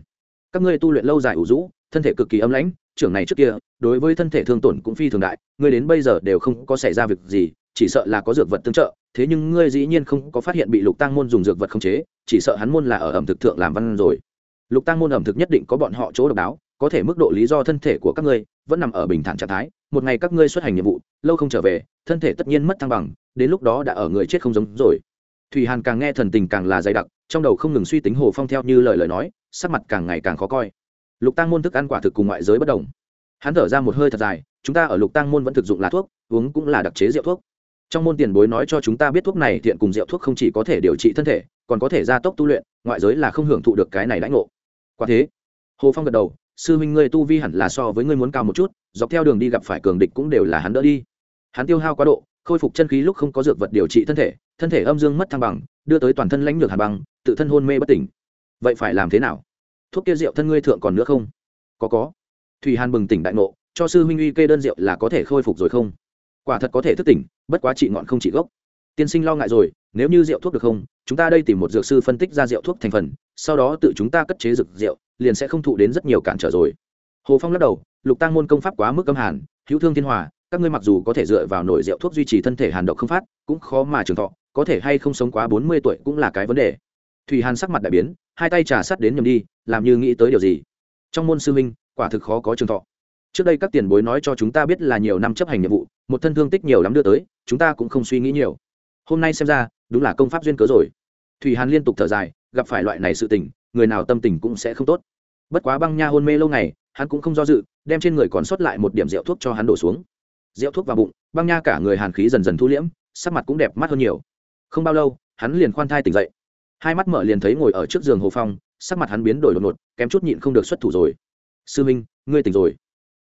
Các ngươi tu luyện lâu dài ủ rũ, thân thể cực kỳ âm lãnh trưởng này trước kia, đối với thân thể thương tổn cũng phi thường đại, ngươi đến bây giờ đều không có xảy ra việc gì, chỉ sợ là có dược vật tương trợ, thế nhưng ngươi dĩ nhiên không có phát hiện bị lục tăng môn dùng dược vật khống chế, chỉ sợ hắn môn là ở ẩm thực thượng làm văn rồi. Lục tăng môn ẩm thực nhất định có bọn họ chỗ độc đáo, có thể mức độ lý do thân thể của các ngươi vẫn nằm ở bình thản trạng thái, một ngày các ngươi xuất hành nhiệm vụ, lâu không trở về, thân thể tất nhiên mất thăng bằng, đến lúc đó đã ở người chết không giống rồi. Thủy hàn càng nghe thần tình càng là dày đặc, trong đầu không ngừng suy tính hồ phong theo như lời lời nói, sắc mặt càng ngày càng khó coi lục tăng môn thức ăn quả thực cùng ngoại giới bất đồng. Hắn thở ra một hơi thật dài, chúng ta ở lục tăng môn vẫn thực dụng là thuốc, uống cũng là đặc chế rượu thuốc. Trong môn tiền bối nói cho chúng ta biết thuốc này thiện cùng rượu thuốc không chỉ có thể điều trị thân thể, còn có thể gia tốc tu luyện, ngoại giới là không hưởng thụ được cái này lãnh ngộ. Quả thế, hồ phong gật đầu, sư huynh ngươi tu vi hẳn là so với ngươi muốn cao một chút, dọc theo đường đi gặp phải cường địch cũng đều là hắn đỡ đi. Hắn tiêu hao quá độ, khôi phục chân khí lúc không có dược vật điều trị thân thể thân thể âm dương mất thăng bằng, đưa tới toàn thân lãnh lược hàn băng, tự thân hôn mê bất tỉnh. Vậy phải làm thế nào? Thuốc kia rượu thân ngươi thượng còn nữa không? Có có. Thủy hàn bừng tỉnh đại ngộ, cho sư huynh uy kê đơn rượu là có thể khôi phục rồi không? Quả thật có thể thức tỉnh, bất quá trị ngọn không trị gốc. Tiên sinh lo ngại rồi, nếu như rượu thuốc được không, chúng ta đây tìm một dược sư phân tích ra rượu thuốc thành phần, sau đó tự chúng ta cất chế dược rượu, liền sẽ không thụ đến rất nhiều cản trở rồi. Hồ phong lắc đầu, lục tăng môn công pháp quá mức âm hàn, hữu thương thiên hòa, các ngươi mặc dù có thể dựa vào nổi rượu thuốc duy trì thân thể hàn độc không phát, cũng khó mà trường thọ, có thể hay không sống quá bốn mươi tuổi cũng là cái vấn đề. Thủy hàn sắc mặt đại biến hai tay trà sắt đến nhầm đi, làm như nghĩ tới điều gì. Trong môn sư minh quả thực khó có trường thọ. Trước đây các tiền bối nói cho chúng ta biết là nhiều năm chấp hành nhiệm vụ, một thân thương tích nhiều lắm đưa tới, chúng ta cũng không suy nghĩ nhiều. Hôm nay xem ra, đúng là công pháp duyên cớ rồi. Thủy hàn liên tục thở dài, gặp phải loại này sự tình, người nào tâm tình cũng sẽ không tốt. Bất quá băng nha hôn mê lâu ngày, hắn cũng không do dự, đem trên người còn sót lại một điểm rượu thuốc cho hắn đổ xuống. Rượu thuốc vào bụng, băng nha cả người hàn khí dần dần thu liễm, sắc mặt cũng đẹp mắt hơn nhiều. Không bao lâu, hắn liền khoan thai tỉnh dậy hai mắt mở liền thấy ngồi ở trước giường hồ phong, sắc mặt hắn biến đổi đột ngột, kém chút nhịn không được xuất thủ rồi. Sư minh, ngươi tỉnh rồi.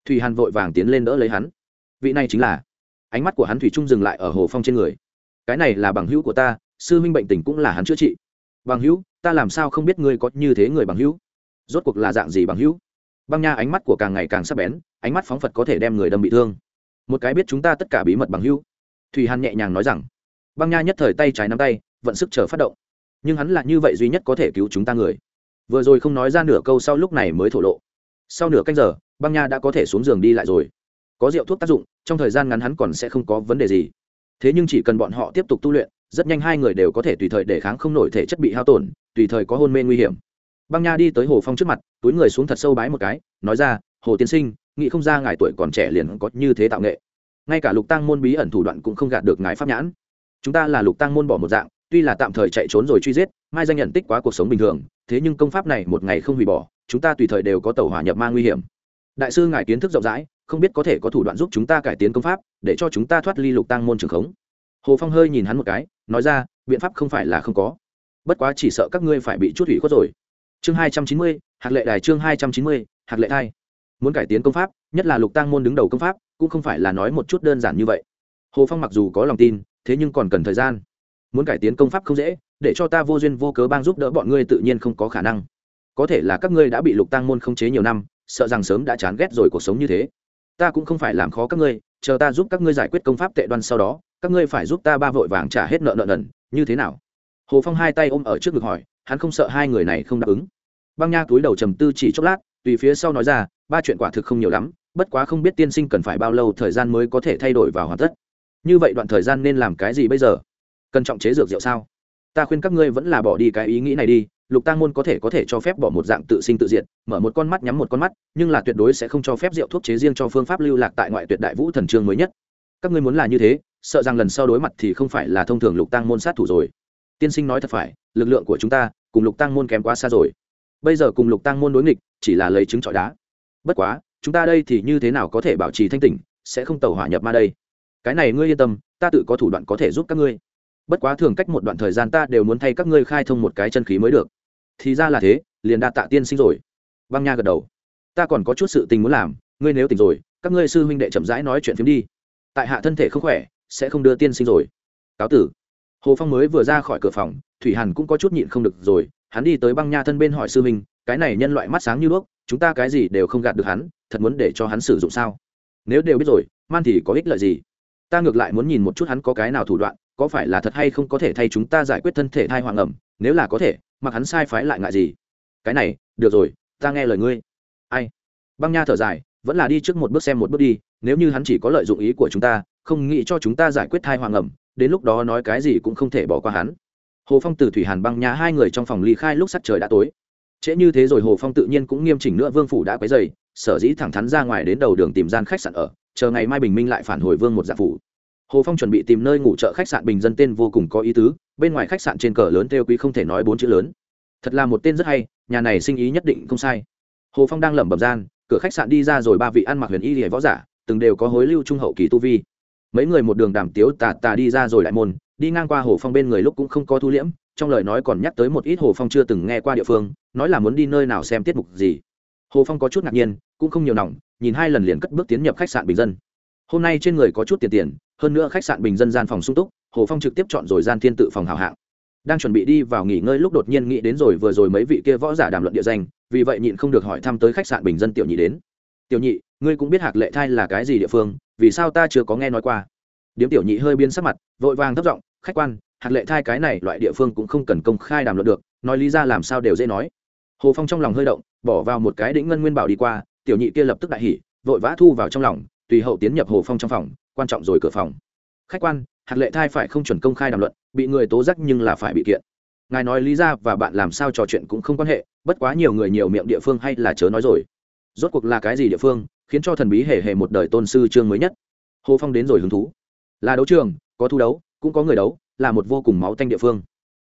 Thủy hàn vội vàng tiến lên đỡ lấy hắn. Vị này chính là. Ánh mắt của hắn thủy trung dừng lại ở hồ phong trên người. Cái này là bằng hữu của ta, sư minh bệnh tình cũng là hắn chữa trị. Bằng hữu, ta làm sao không biết ngươi có như thế người bằng hữu? Rốt cuộc là dạng gì bằng hữu? Băng nha ánh mắt của càng ngày càng sắc bén, ánh mắt phóng phật có thể đem người đâm bị thương. Một cái biết chúng ta tất cả bí mật bằng hữu. Thủy hàn nhẹ nhàng nói rằng. Băng nha nhất thời tay trái nắm tay, vận sức chờ phát động nhưng hắn là như vậy duy nhất có thể cứu chúng ta người. Vừa rồi không nói ra nửa câu sau lúc này mới thổ lộ. Sau nửa canh giờ, băng nha đã có thể xuống giường đi lại rồi. Có rượu thuốc tác dụng, trong thời gian ngắn hắn còn sẽ không có vấn đề gì. Thế nhưng chỉ cần bọn họ tiếp tục tu luyện, rất nhanh hai người đều có thể tùy thời để kháng không nổi thể chất bị hao tổn, tùy thời có hôn mê nguy hiểm. Băng nha đi tới hồ phong trước mặt, túi người xuống thật sâu bái một cái, nói ra, hồ tiên sinh, nghĩ không ra ngài tuổi còn trẻ liền có như thế tạo nghệ. Ngay cả lục tăng môn bí ẩn thủ đoạn cũng không gạt được ngài pháp nhãn. Chúng ta là lục tăng môn bỏ một dạng tuy là tạm thời chạy trốn rồi truy giết, mai danh nhận tích quá cuộc sống bình thường, thế nhưng công pháp này một ngày không hủy bỏ, chúng ta tùy thời đều có tàu hỏa nhập ma nguy hiểm. Đại sư ngài kiến thức rộng rãi, không biết có thể có thủ đoạn giúp chúng ta cải tiến công pháp, để cho chúng ta thoát ly lục tăng môn trường khống. Hồ phong hơi nhìn hắn một cái, nói ra, biện pháp không phải là không có. Bất quá chỉ sợ các ngươi phải bị chút hủy khuất rồi. Chương hai trăm chín mươi hạt lệ đài chương hai trăm chín mươi hạt lệ thai muốn cải tiến công pháp, nhất là lục tăng môn đứng đầu công pháp, cũng không phải là nói một chút đơn giản như vậy. Hồ phong mặc dù có lòng tin, thế nhưng còn cần thời gian muốn cải tiến công pháp không dễ, để cho ta vô duyên vô cớ bang giúp đỡ bọn ngươi tự nhiên không có khả năng. Có thể là các ngươi đã bị lục tăng môn không chế nhiều năm, sợ rằng sớm đã chán ghét rồi cuộc sống như thế. Ta cũng không phải làm khó các ngươi, chờ ta giúp các ngươi giải quyết công pháp tệ đoan sau đó, các ngươi phải giúp ta ba vội vàng trả hết nợ nợ nần, như thế nào? Hồ phong hai tay ôm ở trước ngực hỏi, hắn không sợ hai người này không đáp ứng. Băng nha túi đầu trầm tư chỉ chốc lát, tùy phía sau nói ra, ba chuyện quả thực không nhiều lắm, bất quá không biết tiên sinh cần phải bao lâu thời gian mới có thể thay đổi vào hoàn tất. Như vậy đoạn thời gian nên làm cái gì bây giờ? Cần trọng chế dược rượu sao? Ta khuyên các ngươi vẫn là bỏ đi cái ý nghĩ này đi, lục tăng môn có thể có thể cho phép bỏ một dạng tự sinh tự diện mở một con mắt nhắm một con mắt, nhưng là tuyệt đối sẽ không cho phép rượu thuốc chế riêng cho phương pháp lưu lạc tại ngoại tuyệt đại vũ thần trương mới nhất. Các ngươi muốn là như thế, sợ rằng lần sau đối mặt thì không phải là thông thường lục tăng môn sát thủ rồi. Tiên sinh nói thật phải, lực lượng của chúng ta cùng lục tăng môn kém quá xa rồi. Bây giờ cùng lục tăng môn đối nghịch, chỉ là lấy chứng trọi đá. Bất quá, chúng ta đây thì như thế nào có thể bảo trì thanh tỉnh, sẽ không tàu hỏa nhập ma đây. Cái này ngươi yên tâm, ta tự có thủ đoạn có thể giúp các ngươi bất quá thường cách một đoạn thời gian ta đều muốn thay các ngươi khai thông một cái chân khí mới được. Thì ra là thế, liền đa tạ tiên sinh rồi. Băng nha gật đầu. Ta còn có chút sự tình muốn làm, ngươi nếu tỉnh rồi, các ngươi sư huynh đệ chậm rãi nói chuyện phiếm đi. Tại hạ thân thể không khỏe, sẽ không đưa tiên sinh rồi. Cáo tử. Hồ phong mới vừa ra khỏi cửa phòng, thủy hàn cũng có chút nhịn không được rồi, hắn đi tới băng nha thân bên hỏi sư huynh, cái này nhân loại mắt sáng như đuốc, chúng ta cái gì đều không gạt được hắn, thật muốn để cho hắn sử dụng sao? Nếu đều biết rồi, man thì có ích lợi gì? Ta ngược lại muốn nhìn một chút hắn có cái nào thủ đoạn có phải là thật hay không có thể thay chúng ta giải quyết thân thể thai hoàng ẩm? Nếu là có thể, mặc hắn sai phái lại ngại gì? Cái này, được rồi, ta nghe lời ngươi. Ai? Băng nha thở dài, vẫn là đi trước một bước xem một bước đi, nếu như hắn chỉ có lợi dụng ý của chúng ta, không nghĩ cho chúng ta giải quyết thai hoàng ẩm, đến lúc đó nói cái gì cũng không thể bỏ qua hắn. Hồ phong từ thủy hàn băng nha hai người trong phòng ly khai lúc sắc trời đã tối. Trễ như thế rồi hồ phong tự nhiên cũng nghiêm chỉnh nữa, vương phủ đã quấy dày sở dĩ thẳng thắn ra ngoài đến đầu đường tìm gian khách sạn ở, chờ ngày mai bình minh lại phản hồi vương một dạng phủ hồ phong chuẩn bị tìm nơi ngủ chợ khách sạn bình dân tên vô cùng có ý tứ, bên ngoài khách sạn trên cờ lớn theo quý không thể nói bốn chữ lớn. Thật là một tên rất hay, nhà này sinh ý nhất định không sai. Hồ phong đang lẩm bẩm gian, cửa khách sạn đi ra rồi ba vị ăn mặc huyền y hề võ giả, từng đều có hối lưu trung hậu kỳ tu vi. Mấy người một đường đàm tiếu tà tà đi ra rồi lại môn, đi ngang qua hồ phong bên người lúc cũng không có thu liễm, trong lời nói còn nhắc tới một ít hồ phong chưa từng nghe qua địa phương, nói là muốn đi nơi nào xem tiết mục gì. Hồ phong có chút ngạc nhiên, cũng không nhiều nòng, nhìn hai lần liền cất bước tiến nhập khách sạn bình dân. Hôm nay trên người có chút tiền tiền hơn nữa khách sạn bình dân gian phòng sung túc, hồ phong trực tiếp chọn rồi gian thiên tự phòng hào hạng. Đang chuẩn bị đi vào nghỉ ngơi lúc đột nhiên nghĩ đến rồi vừa rồi mấy vị kia võ giả đàm luận địa danh, vì vậy nhịn không được hỏi thăm tới khách sạn bình dân tiểu nhị đến. Tiểu nhị, ngươi cũng biết hạc lệ thai là cái gì địa phương, vì sao ta chưa có nghe nói qua? Điếm tiểu nhị hơi biến sắc mặt, vội vàng thấp giọng, khách quan, hạc lệ thai cái này loại địa phương cũng không cần công khai đàm luận được, nói lý ra làm sao đều dễ nói. Hồ phong trong lòng hơi động, bỏ vào một cái đĩnh ngân nguyên bảo đi qua, tiểu nhị kia lập tức đại hỉ, vội vã thu vào trong lòng, tùy hậu tiến nhập hồ phong trong phòng quan trọng rồi cửa phòng. Khách quan hạt lệ thai phải không chuẩn công khai đàm luận, bị người tố giác nhưng là phải bị kiện. Ngài nói lý ra và bạn làm sao trò chuyện cũng không quan hệ, bất quá nhiều người nhiều miệng địa phương hay là chớ nói rồi. Rốt cuộc là cái gì địa phương, khiến cho thần bí hề hề một đời tôn sư chương mới nhất? Hồ phong đến rồi hứng thú. Là đấu trường, có thu đấu, cũng có người đấu, là một vô cùng máu tanh địa phương.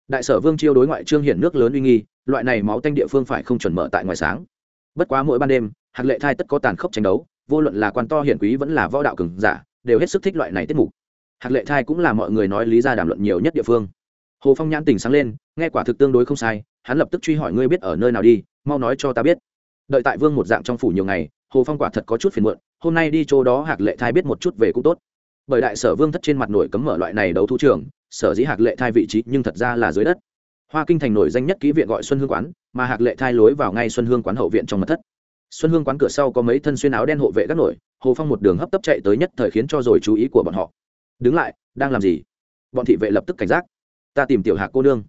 Đại sở vương chiêu đối ngoại trương hiển nước lớn uy nghi, loại này máu tanh địa phương phải không chuẩn mở tại ngoài sáng. Bất quá mỗi ban đêm hạt lệ thai tất có tàn khốc tranh đấu, vô luận là quan to hiển quý vẫn là võ đạo cường giả đều hết sức thích loại này tiết mục. Hạc lệ thai cũng là mọi người nói lý ra đàm luận nhiều nhất địa phương. Hồ phong nhãn tỉnh sáng lên, nghe quả thực tương đối không sai, hắn lập tức truy hỏi ngươi biết ở nơi nào đi, mau nói cho ta biết. Đợi tại vương một dạng trong phủ nhiều ngày, hồ phong quả thật có chút phiền muộn, hôm nay đi chỗ đó hạc lệ thai biết một chút về cũng tốt. Bởi đại sở vương thất trên mặt nổi cấm mở loại này đấu thú trường, sở dĩ hạc lệ thai vị trí nhưng thật ra là dưới đất. Hoa kinh thành nổi danh nhất ký viện gọi xuân hương quán, mà hạc lệ thai lối vào ngay xuân hương quán hậu viện trong mật thất. Xuân hương quán cửa sau có mấy thân xuyên áo đen hộ vệ các nổi hồ phong một đường hấp tấp chạy tới nhất thời khiến cho rồi chú ý của bọn họ. Đứng lại, đang làm gì? Bọn thị vệ lập tức cảnh giác. Ta tìm tiểu hạc cô nương.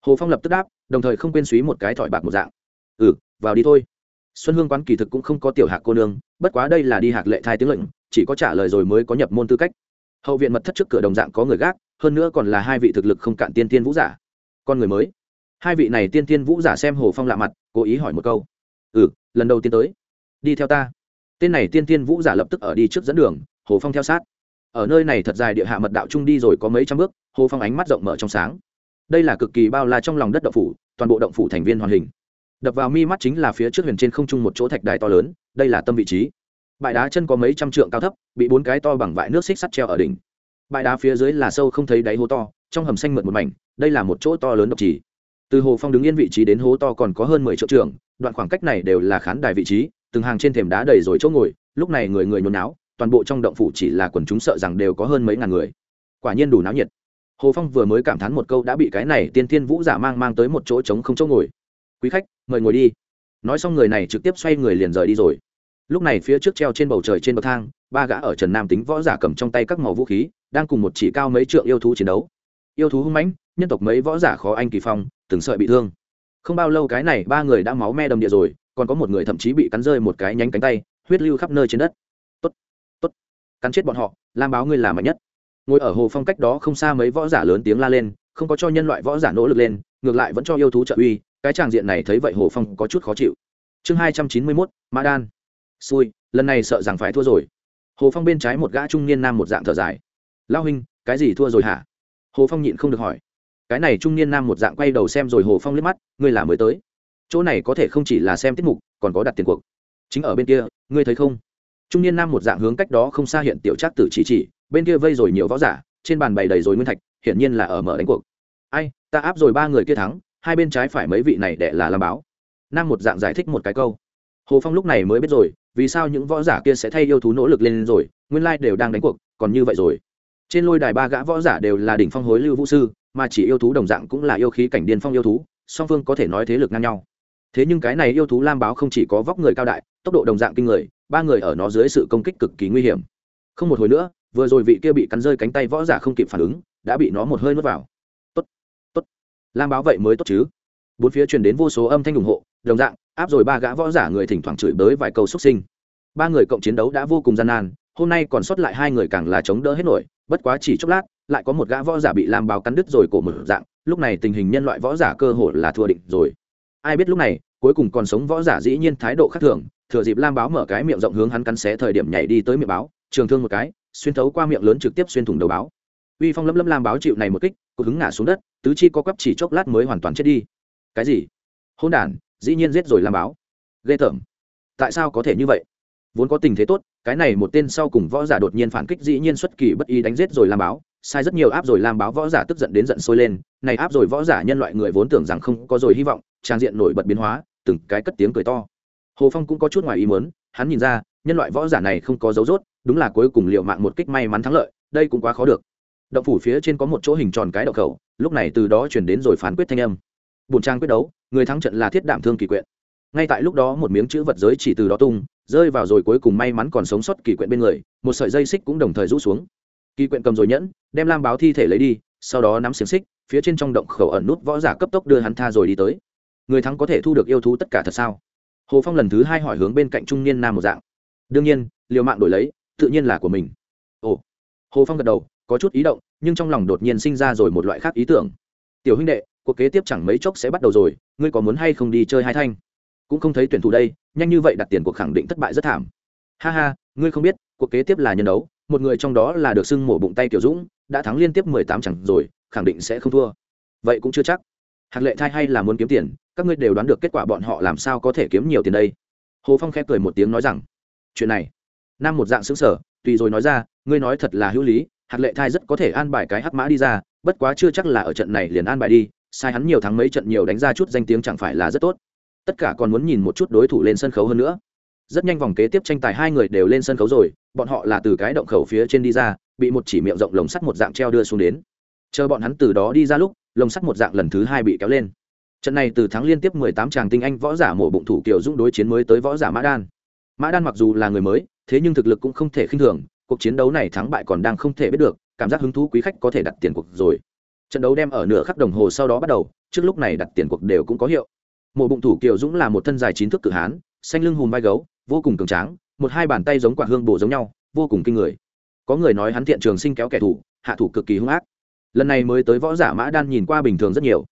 Hồ phong lập tức đáp, đồng thời không quên suý một cái thỏi bạc một dạng. Ừ vào đi thôi. Xuân hương quán kỳ thực cũng không có tiểu hạc cô nương, bất quá đây là đi hạc lệ thai tiếng lệnh, chỉ có trả lời rồi mới có nhập môn tư cách. Hậu viện mật thất trước cửa đồng dạng có người gác, hơn nữa còn là hai vị thực lực không cạn tiên tiên vũ giả. Con người mới. Hai vị này tiên tiên vũ giả xem hồ phong lạ mặt, cố ý hỏi một câu. Ừ lần đầu tiên tới. Đi theo ta tên này tiên tiên vũ giả lập tức ở đi trước dẫn đường, hồ phong theo sát. Ở nơi này thật dài địa hạ mật đạo trung đi rồi có mấy trăm bước, hồ phong ánh mắt rộng mở trong sáng. Đây là cực kỳ bao la trong lòng đất động phủ, toàn bộ động phủ thành viên hoàn hình. Đập vào mi mắt chính là phía trước huyền trên không trung một chỗ thạch đài to lớn, đây là tâm vị trí. Bãi đá chân có mấy trăm trượng cao thấp, bị bốn cái to bằng vại nước xích sắt treo ở đỉnh. Bãi đá phía dưới là sâu không thấy đáy hố to, trong hầm xanh mượt một mảnh, đây là một chỗ to lớn độc trì. Từ hồ phong đứng yên vị trí đến hố to còn có hơn mười triệu trường, đoạn khoảng cách này đều là khán đài vị trí từng hàng trên thềm đá đầy rồi chỗ ngồi, lúc này người người nhốn náo, toàn bộ trong động phủ chỉ là quần chúng sợ rằng đều có hơn mấy ngàn người. Quả nhiên đủ náo nhiệt. Hồ phong vừa mới cảm thán một câu đã bị cái này tiên tiên vũ giả mang mang tới một chỗ trống không chỗ ngồi. Quý khách, mời ngồi đi. Nói xong người này trực tiếp xoay người liền rời đi rồi. Lúc này phía trước treo trên bầu trời trên bậc thang, ba gã ở trần nam tính võ giả cầm trong tay các màu vũ khí, đang cùng một chỉ cao mấy trượng yêu thú chiến đấu. Yêu thú hung mãnh, nhân tộc mấy võ giả khó anh kỳ phong, từng sợi bị thương. Không bao lâu cái này ba người đã máu me đầm địa rồi còn có một người thậm chí bị cắn rơi một cái nhánh cánh tay, huyết lưu khắp nơi trên đất. Tốt tốt. Cắn chết bọn họ, lam báo ngươi là mạnh nhất. Ngồi ở hồ phong cách đó không xa mấy võ giả lớn tiếng la lên, không có cho nhân loại võ giả nỗ lực lên, ngược lại vẫn cho yêu thú trợ uy, cái tràng diện này thấy vậy hồ phong có chút khó chịu. Chương hai trăm chín mươi mốt, mã đan. Xui, lần này sợ rằng phải thua rồi. Hồ phong bên trái một gã trung niên nam một dạng thở dài. Lao huynh, cái gì thua rồi hả? Hồ phong nhịn không được hỏi. Cái này trung niên nam một dạng quay đầu xem rồi hồ phong liếc mắt, ngươi là mới tới chỗ này có thể không chỉ là xem tiết mục, còn có đặt tiền cuộc. Chính ở bên kia, ngươi thấy không? Trung niên nam một dạng hướng cách đó không xa hiện tiểu trác tử chỉ chỉ, bên kia vây rồi nhiều võ giả, trên bàn bày đầy rồi nguyên thạch, hiển nhiên là ở mở đánh cuộc. Ai, ta áp rồi ba người kia thắng, hai bên trái phải mấy vị này để là làm báo. Nam một dạng giải thích một cái câu. Hồ phong lúc này mới biết rồi, vì sao những võ giả kia sẽ thay yêu thú nỗ lực lên rồi, nguyên lai đều đang đánh cuộc, còn như vậy rồi. Trên lôi đài ba gã võ giả đều là đỉnh phong hối lưu vũ sư, mà chỉ yêu thú đồng dạng cũng là yêu khí cảnh điên phong yêu thú, song phương có thể nói thế lực ngang nhau thế nhưng cái này yêu thú lam báo không chỉ có vóc người cao đại, tốc độ đồng dạng kinh người, ba người ở nó dưới sự công kích cực kỳ nguy hiểm. Không một hồi nữa, vừa rồi vị kia bị cắn rơi cánh tay võ giả không kịp phản ứng, đã bị nó một hơi nuốt vào. Tốt tốt. Lam báo vậy mới tốt chứ. Bốn phía truyền đến vô số âm thanh ủng hộ, đồng dạng, áp rồi ba gã võ giả người thỉnh thoảng chửi bới vài câu xuất sinh. Ba người cộng chiến đấu đã vô cùng gian nan, hôm nay còn sót lại hai người càng là chống đỡ hết nổi, bất quá chỉ chốc lát, lại có một gã võ giả bị lam báo cắn đứt rồi cổ một dạng, lúc này tình hình nhân loại võ giả cơ hội là thua định rồi ai biết lúc này, cuối cùng còn sống võ giả dĩ nhiên thái độ khác thường, thừa dịp lam báo mở cái miệng rộng hướng hắn cắn xé thời điểm nhảy đi tới miệng báo, trường thương một cái, xuyên thấu qua miệng lớn trực tiếp xuyên thủng đầu báo. Uy phong lâm lâm lam báo chịu này một kích cột hứng ngã xuống đất, tứ chi có quắp chỉ chốc lát mới hoàn toàn chết đi. Cái gì? Hôn đản, dĩ nhiên giết rồi lam báo. Ghê tởm. Tại sao có thể như vậy? Vốn có tình thế tốt, cái này một tên sau cùng võ giả đột nhiên phản kích dĩ nhiên xuất kỳ bất ý đánh giết rồi lam báo, sai rất nhiều áp rồi lam báo võ giả tức giận đến giận sôi lên, này áp rồi võ giả nhân loại người vốn tưởng rằng không có rồi hy vọng trang diện nổi bật biến hóa, từng cái cất tiếng cười to. Hồ phong cũng có chút ngoài ý muốn, hắn nhìn ra, nhân loại võ giả này không có dấu rốt, đúng là cuối cùng liệu mạng một kích may mắn thắng lợi, đây cũng quá khó được. Động phủ phía trên có một chỗ hình tròn cái đậu khẩu, lúc này từ đó chuyển đến rồi phán quyết thanh âm. Bùn trang quyết đấu, người thắng trận là thiết đảm thương kỳ quyện. Ngay tại lúc đó một miếng chữ vật giới chỉ từ đó tung, rơi vào rồi cuối cùng may mắn còn sống sót kỳ quyện bên người, một sợi dây xích cũng đồng thời rũ xuống. Kỳ quyện cầm rồi nhẫn, đem lam báo thi thể lấy đi, sau đó nắm xiềng xích, phía trên trong động khẩu ẩn nút võ giả cấp tốc đưa hắn tha rồi đi tới người thắng có thể thu được yêu thú tất cả thật sao? Hồ phong lần thứ hai hỏi hướng bên cạnh trung niên nam một dạng. Đương nhiên, liều mạng đổi lấy, tự nhiên là của mình. Ồ. Hồ phong gật đầu, có chút ý động, nhưng trong lòng đột nhiên sinh ra rồi một loại khác ý tưởng. Tiểu huynh đệ, cuộc kế tiếp chẳng mấy chốc sẽ bắt đầu rồi, ngươi có muốn hay không đi chơi hai thanh? Cũng không thấy tuyển thủ đây, nhanh như vậy đặt tiền cuộc khẳng định thất bại rất thảm. Ha ha, ngươi không biết, cuộc kế tiếp là nhân đấu, một người trong đó là được xưng mổ bụng tay kiểu dũng, đã thắng liên tiếp mười tám chẳng rồi, khẳng định sẽ không thua. Vậy cũng chưa chắc hạt lệ thai hay là muốn kiếm tiền, các ngươi đều đoán được kết quả bọn họ làm sao có thể kiếm nhiều tiền đây. Hồ phong khép cười một tiếng nói rằng, chuyện này, nam một dạng xứng sở tùy rồi nói ra, ngươi nói thật là hữu lý, hạt lệ thai rất có thể an bài cái hắc mã đi ra, bất quá chưa chắc là ở trận này liền an bài đi, sai hắn nhiều tháng mấy trận nhiều đánh ra chút danh tiếng chẳng phải là rất tốt. Tất cả còn muốn nhìn một chút đối thủ lên sân khấu hơn nữa. Rất nhanh vòng kế tiếp tranh tài hai người đều lên sân khấu rồi, bọn họ là từ cái động khẩu phía trên đi ra, bị một chỉ miệng rộng lồng sắt một dạng treo đưa xuống đến. Chờ bọn hắn từ đó đi ra lúc lồng sắt một dạng lần thứ hai bị kéo lên. Trận này từ thắng liên tiếp mười tám tinh anh võ giả mổ bụng thủ kiều dũng đối chiến mới tới võ giả mã đan. Mã đan mặc dù là người mới, thế nhưng thực lực cũng không thể khinh thường, cuộc chiến đấu này thắng bại còn đang không thể biết được, cảm giác hứng thú quý khách có thể đặt tiền cuộc rồi. Trận đấu đem ở nửa khắc đồng hồ sau đó bắt đầu, trước lúc này đặt tiền cuộc đều cũng có hiệu. Mổ bụng thủ kiều dũng là một thân dài chín thước cử hán, xanh lưng hùm vai gấu, vô cùng cường tráng, một hai bàn tay giống quả hương bổ giống nhau, vô cùng kinh người. Có người nói hắn thiện trường sinh kéo kẻ thủ hạ thủ cực kỳ hung ác lần này mới tới võ giả mã đan nhìn qua bình thường rất nhiều.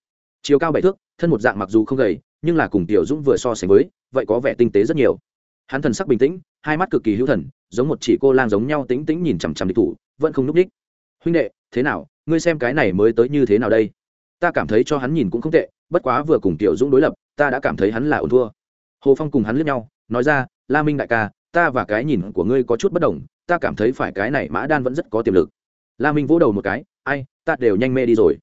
Chiều cao bảy thước, thân một dạng mặc dù không gầy, nhưng là cùng tiểu dũng vừa so sánh với, vậy có vẻ tinh tế rất nhiều. Hắn thần sắc bình tĩnh, hai mắt cực kỳ hữu thần, giống một chỉ cô lang giống nhau tính tĩnh nhìn chằm chằm địch thủ, vẫn không n ú c đích huynh đệ, thế nào? Ngươi xem cái này mới tới như thế nào đây? Ta cảm thấy cho hắn nhìn cũng không tệ, bất quá vừa cùng tiểu dũng đối lập, ta đã cảm thấy hắn là ổn thua. Hồ phong cùng hắn lướt nhau, nói ra, la minh đại ca, ta và cái nhìn của ngươi có chút bất đồng, ta cảm thấy phải cái này mã đan vẫn rất có tiềm lực. La minh vỗ đầu một cái ai, ta đều nhanh mê đi rồi.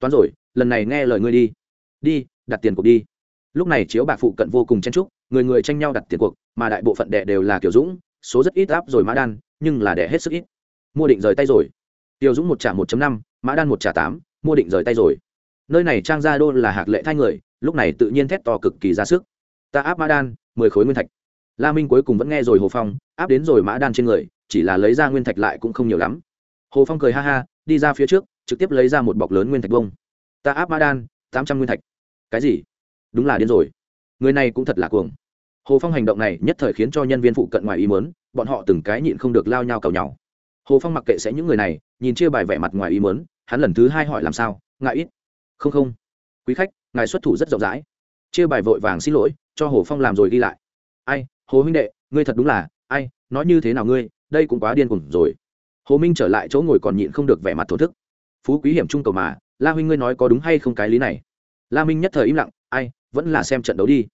Toán rồi, lần này nghe lời ngươi đi. Đi, đặt tiền cuộc đi. Lúc này chiếu bạc phụ cận vô cùng chen trúc người người tranh nhau đặt tiền cuộc, mà đại bộ phận đệ đều là kiểu dũng, số rất ít áp rồi mã đan, nhưng là đẻ hết sức ít. Mua định rời tay rồi. Tiểu dũng một trả một năm, mã đan một trả tám, mua định rời tay rồi. Nơi này trang gia đô là hạc lệ thay người, lúc này tự nhiên thét to cực kỳ ra sức. Ta áp mã đan, mười khối nguyên thạch. La minh cuối cùng vẫn nghe rồi hồ phong, áp đến rồi mã đan trên người, chỉ là lấy ra nguyên thạch lại cũng không nhiều lắm. Hồ phong cười ha ha đi ra phía trước, trực tiếp lấy ra một bọc lớn nguyên thạch bông. Ta áp mã đan, tám trăm nguyên thạch. Cái gì? Đúng là điên rồi. Người này cũng thật là cuồng. Hồ phong hành động này nhất thời khiến cho nhân viên phụ cận ngoài ý mớn bọn họ từng cái nhịn không được lao nhau cầu nhau hồ phong mặc kệ sẽ những người này, nhìn chia bài vẻ mặt ngoài ý mớn hắn lần thứ hai hỏi làm sao ngại ít? Không không. Quý khách, ngài xuất thủ rất rộng rãi. Chia bài vội vàng xin lỗi, cho hồ phong làm rồi đi lại. Ai, hồ huynh đệ, ngươi thật đúng là, ai, nói như thế nào ngươi, đây cũng quá điên cuồng rồi hồ minh trở lại chỗ ngồi còn nhịn không được vẻ mặt thổ thức. Phú quý hiểm trung cầu mà, la huynh ngươi nói có đúng hay không cái lý này? La minh nhất thời im lặng, ai, vẫn là xem trận đấu đi.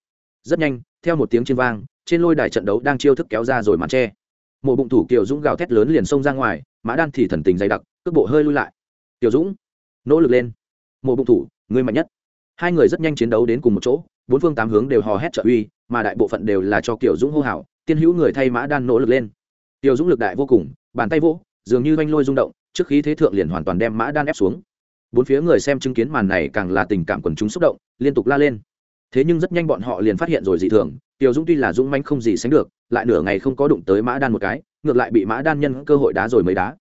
Rất nhanh, theo một tiếng trên vang, trên lôi đài trận đấu đang chiêu thức kéo ra rồi màn tre một bụng thủ kiều dũng gào thét lớn liền xông ra ngoài, mã đan thì thần tình dày đặc, cước bộ hơi lui lại. Kiều dũng, nỗ lực lên. Một bụng thủ người mạnh nhất. Hai người rất nhanh chiến đấu đến cùng một chỗ, bốn phương tám hướng đều hò hét trợ uy, mà đại bộ phận đều là cho kiều dũng hô hào, tiên hữu người thay mã đan nỗ lực lên. Kiều dũng lực đại vô cùng, bàn tay vỗ dường như oanh lôi rung động, trước khí thế thượng liền hoàn toàn đem mã đan ép xuống. Bốn phía người xem chứng kiến màn này càng là tình cảm quần chúng xúc động, liên tục la lên. Thế nhưng rất nhanh bọn họ liền phát hiện rồi dị thường, tiểu dũng tuy là dũng manh không gì sánh được, lại nửa ngày không có đụng tới mã đan một cái, ngược lại bị mã đan nhân cơ hội đá rồi mới đá.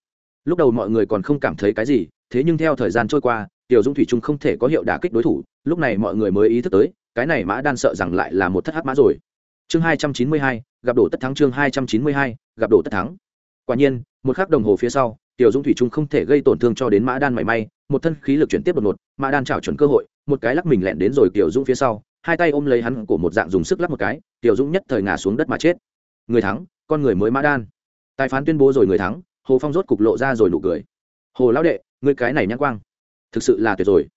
Lúc đầu mọi người còn không cảm thấy cái gì, thế nhưng theo thời gian trôi qua, tiểu dũng thủy trung không thể có hiệu đả kích đối thủ, lúc này mọi người mới ý thức tới, cái này mã đan sợ rằng lại là một thất hát mã rồi. Chương hai trăm chín mươi hai, gặp đổ tất thắng chương hai trăm chín mươi hai, gặp đổ tất thắng quả nhiên, một khắc đồng hồ phía sau, tiểu dũng thủy trung không thể gây tổn thương cho đến mã đan mảy may, một thân khí lực chuyển tiếp đột ngột, mã đan trào chuẩn cơ hội, một cái lắc mình lẹn đến rồi tiểu dũng phía sau, hai tay ôm lấy hắn của một dạng dùng sức lắc một cái, tiểu dũng nhất thời ngã xuống đất mà chết. Người thắng, con người mới mã đan. Tài phán tuyên bố rồi người thắng, hồ phong rốt cục lộ ra rồi nụ cười. Hồ lão đệ người cái này nhãn quang, thực sự là tuyệt rồi.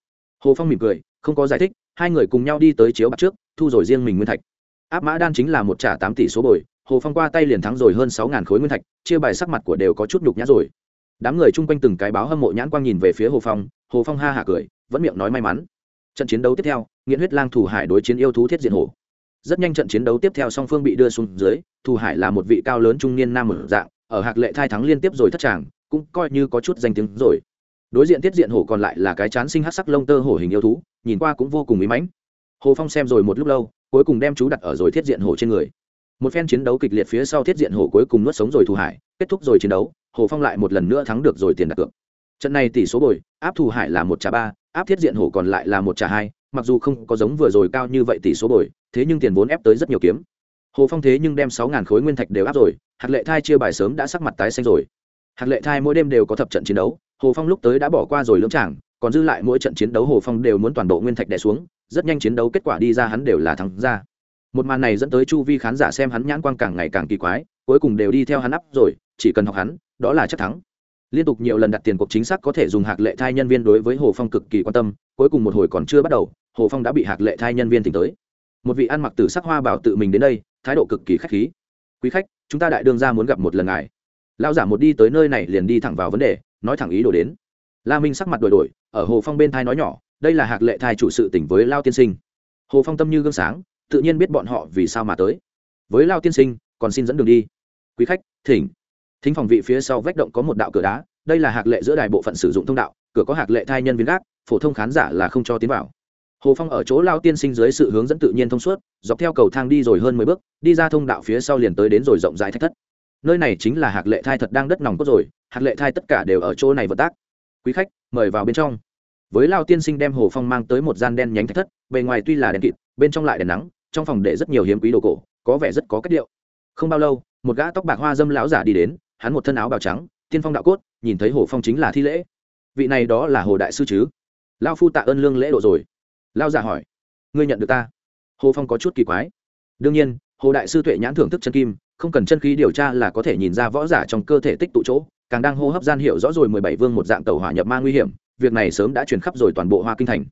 Hồ phong mỉm cười, không có giải thích, hai người cùng nhau đi tới chiếu bạc trước, thu rồi riêng mình nguyên thạch. Áp mã đan chính là một trả tám tỷ số bồi hồ phong qua tay liền thắng rồi hơn sáu ngàn khối nguyên thạch, chia bài sắc mặt của đều có chút nhục nhã rồi. Đám người chung quanh từng cái báo hâm mộ nhãn quang nhìn về phía hồ phong hồ phong ha hả cười, vẫn miệng nói may mắn. Trận chiến đấu tiếp theo, nghiện huyết lang thủ hải đối chiến yêu thú thiết diện hổ rất nhanh trận chiến đấu tiếp theo song phương bị đưa xuống dưới, thủ hải là một vị cao lớn trung niên nam ở dạng, ở hạc lệ thai thắng liên tiếp rồi thất tràng, cũng coi như có chút danh tiếng rồi. Đối diện tiết diện hổ còn lại là cái chán sinh hát sắc lông tơ hổ hình yêu thú, nhìn qua cũng vô cùng mỹ mãnh. Hồ phong xem rồi một lúc lâu, cuối cùng đem chú đặt ở rồi thiết diện hổ trên người một phen chiến đấu kịch liệt phía sau thiết diện hổ cuối cùng nuốt sống rồi thủ hải, kết thúc rồi chiến đấu, hồ phong lại một lần nữa thắng được rồi tiền đặt cược. Trận này tỷ số bồi, áp thủ hải là một trả ba, áp thiết diện hổ còn lại là một trả hai, mặc dù không có giống vừa rồi cao như vậy tỷ số bồi, thế nhưng tiền vốn ép tới rất nhiều kiếm. Hồ phong thế nhưng đem sáu ngàn khối nguyên thạch đều áp rồi, hạt lệ thai chia bài sớm đã sắc mặt tái xanh rồi. Hạt lệ thai mỗi đêm đều có thập trận chiến đấu, hồ phong lúc tới đã bỏ qua rồi lưỡng tràng, còn dư lại mỗi trận chiến đấu hồ phong đều muốn toàn bộ nguyên thạch đẻ xuống, rất nhanh chiến đấu kết quả đi ra hắn đều là thắng ra một màn này dẫn tới chu vi khán giả xem hắn nhãn quang càng ngày càng kỳ quái, cuối cùng đều đi theo hắn ắp rồi, chỉ cần học hắn, đó là chắc thắng. Liên tục nhiều lần đặt tiền cuộc chính xác có thể dùng hạc lệ thai nhân viên đối với hồ phong cực kỳ quan tâm, cuối cùng một hồi còn chưa bắt đầu, hồ phong đã bị hạc lệ thai nhân viên tỉnh tới. Một vị ăn mặc tử sắc hoa bảo tự mình đến đây, thái độ cực kỳ khách khí. Quý khách, chúng ta đại đương ra muốn gặp một lần ngài. Lao giả một đi tới nơi này liền đi thẳng vào vấn đề, nói thẳng ý đồ đến. La minh sắc mặt đổi đổi, ở hồ phong bên thai nói nhỏ, đây là hạc lệ thai chủ sự tỉnh với lao tiên sinh. Hồ phong tâm như gương sáng tự nhiên biết bọn họ vì sao mà tới. Với lao tiên sinh, còn xin dẫn đường đi. Quý khách, thỉnh. Thính phòng vị phía sau vách động có một đạo cửa đá, đây là hạc lệ giữa đài bộ phận sử dụng thông đạo, cửa có hạc lệ thai nhân viên gác, phổ thông khán giả là không cho tiến vào. Hồ phong ở chỗ lao tiên sinh dưới sự hướng dẫn tự nhiên thông suốt, dọc theo cầu thang đi rồi hơn mười bước, đi ra thông đạo phía sau liền tới đến rồi rộng rãi thách thất. Nơi này chính là hạc lệ thai thật đang đất nòng cốt rồi, hạc lệ thai tất cả đều ở chỗ này vận tác. Quý khách, mời vào bên trong. Với lao tiên sinh đem hồ phong mang tới một gian đen nhánh thách thất, bề ngoài tuy là đèn kịt, bên trong lại đèn nắng trong phòng để rất nhiều hiếm quý đồ cổ, có vẻ rất có cách điệu. Không bao lâu, một gã tóc bạc hoa dâm lão giả đi đến, hắn một thân áo bào trắng, tiên phong đạo cốt, nhìn thấy hồ phong chính là thi lễ. Vị này đó là hồ đại sư chứ? Lao phu tạ ơn lương lễ độ rồi. Lao giả hỏi. Ngươi nhận được ta? Hồ phong có chút kỳ quái. Đương nhiên, hồ đại sư tuệ nhãn thưởng thức chân kim, không cần chân khí điều tra là có thể nhìn ra võ giả trong cơ thể tích tụ chỗ, càng đang hô hấp gian hiệu rõ rồi mười bảy vương một dạng tàu hỏa nhập ma nguy hiểm, việc này sớm đã truyền khắp rồi toàn bộ hoa kinh thành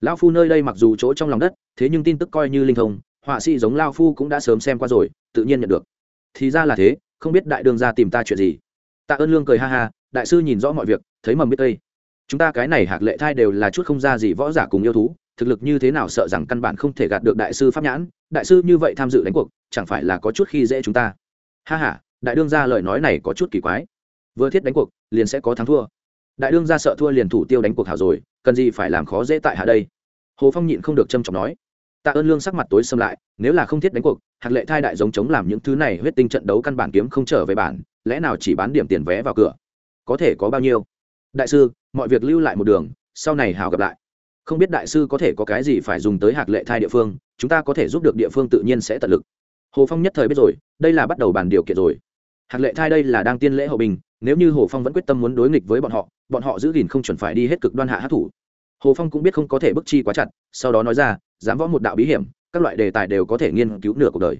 lao phu nơi đây mặc dù chỗ trong lòng đất thế nhưng tin tức coi như linh thông họa sĩ giống lao phu cũng đã sớm xem qua rồi tự nhiên nhận được. Thì ra là thế không biết đại đương ra tìm ta chuyện gì. Tạ ơn lương cười ha ha đại sư nhìn rõ mọi việc thấy mầm biết tây. Chúng ta cái này hạc lệ thai đều là chút không ra gì võ giả cùng yêu thú thực lực như thế nào sợ rằng căn bản không thể gạt được đại sư pháp nhãn đại sư như vậy tham dự đánh cuộc chẳng phải là có chút khi dễ chúng ta. Ha ha, đại đương ra lời nói này có chút kỳ quái. Vừa thiết đánh cuộc liền sẽ có thắng thua. Đại đương ra sợ thua liền thủ tiêu đánh cuộc hảo rồi cần gì phải làm khó dễ tại hạ đây? Hồ phong nhịn không được trâm trọng nói. Tạ ơn lương sắc mặt tối xâm lại, nếu là không thiết đánh cuộc, hạc lệ thai đại giống chống làm những thứ này huyết tinh trận đấu căn bản kiếm không trở về bản, lẽ nào chỉ bán điểm tiền vé vào cửa? Có thể có bao nhiêu? Đại sư, mọi việc lưu lại một đường, sau này hào gặp lại. Không biết đại sư có thể có cái gì phải dùng tới hạc lệ thai địa phương, chúng ta có thể giúp được địa phương tự nhiên sẽ tận lực. Hồ phong nhất thời biết rồi, đây là bắt đầu bàn điều kiện rồi. Hạc lệ thai đây là đang tiên lễ hậu bình nếu như hồ phong vẫn quyết tâm muốn đối nghịch với bọn họ bọn họ giữ gìn không chuẩn phải đi hết cực đoan hạ hát thủ. Hồ phong cũng biết không có thể bức chi quá chặt, sau đó nói ra, dám võ một đạo bí hiểm, các loại đề tài đều có thể nghiên cứu nửa cuộc đời.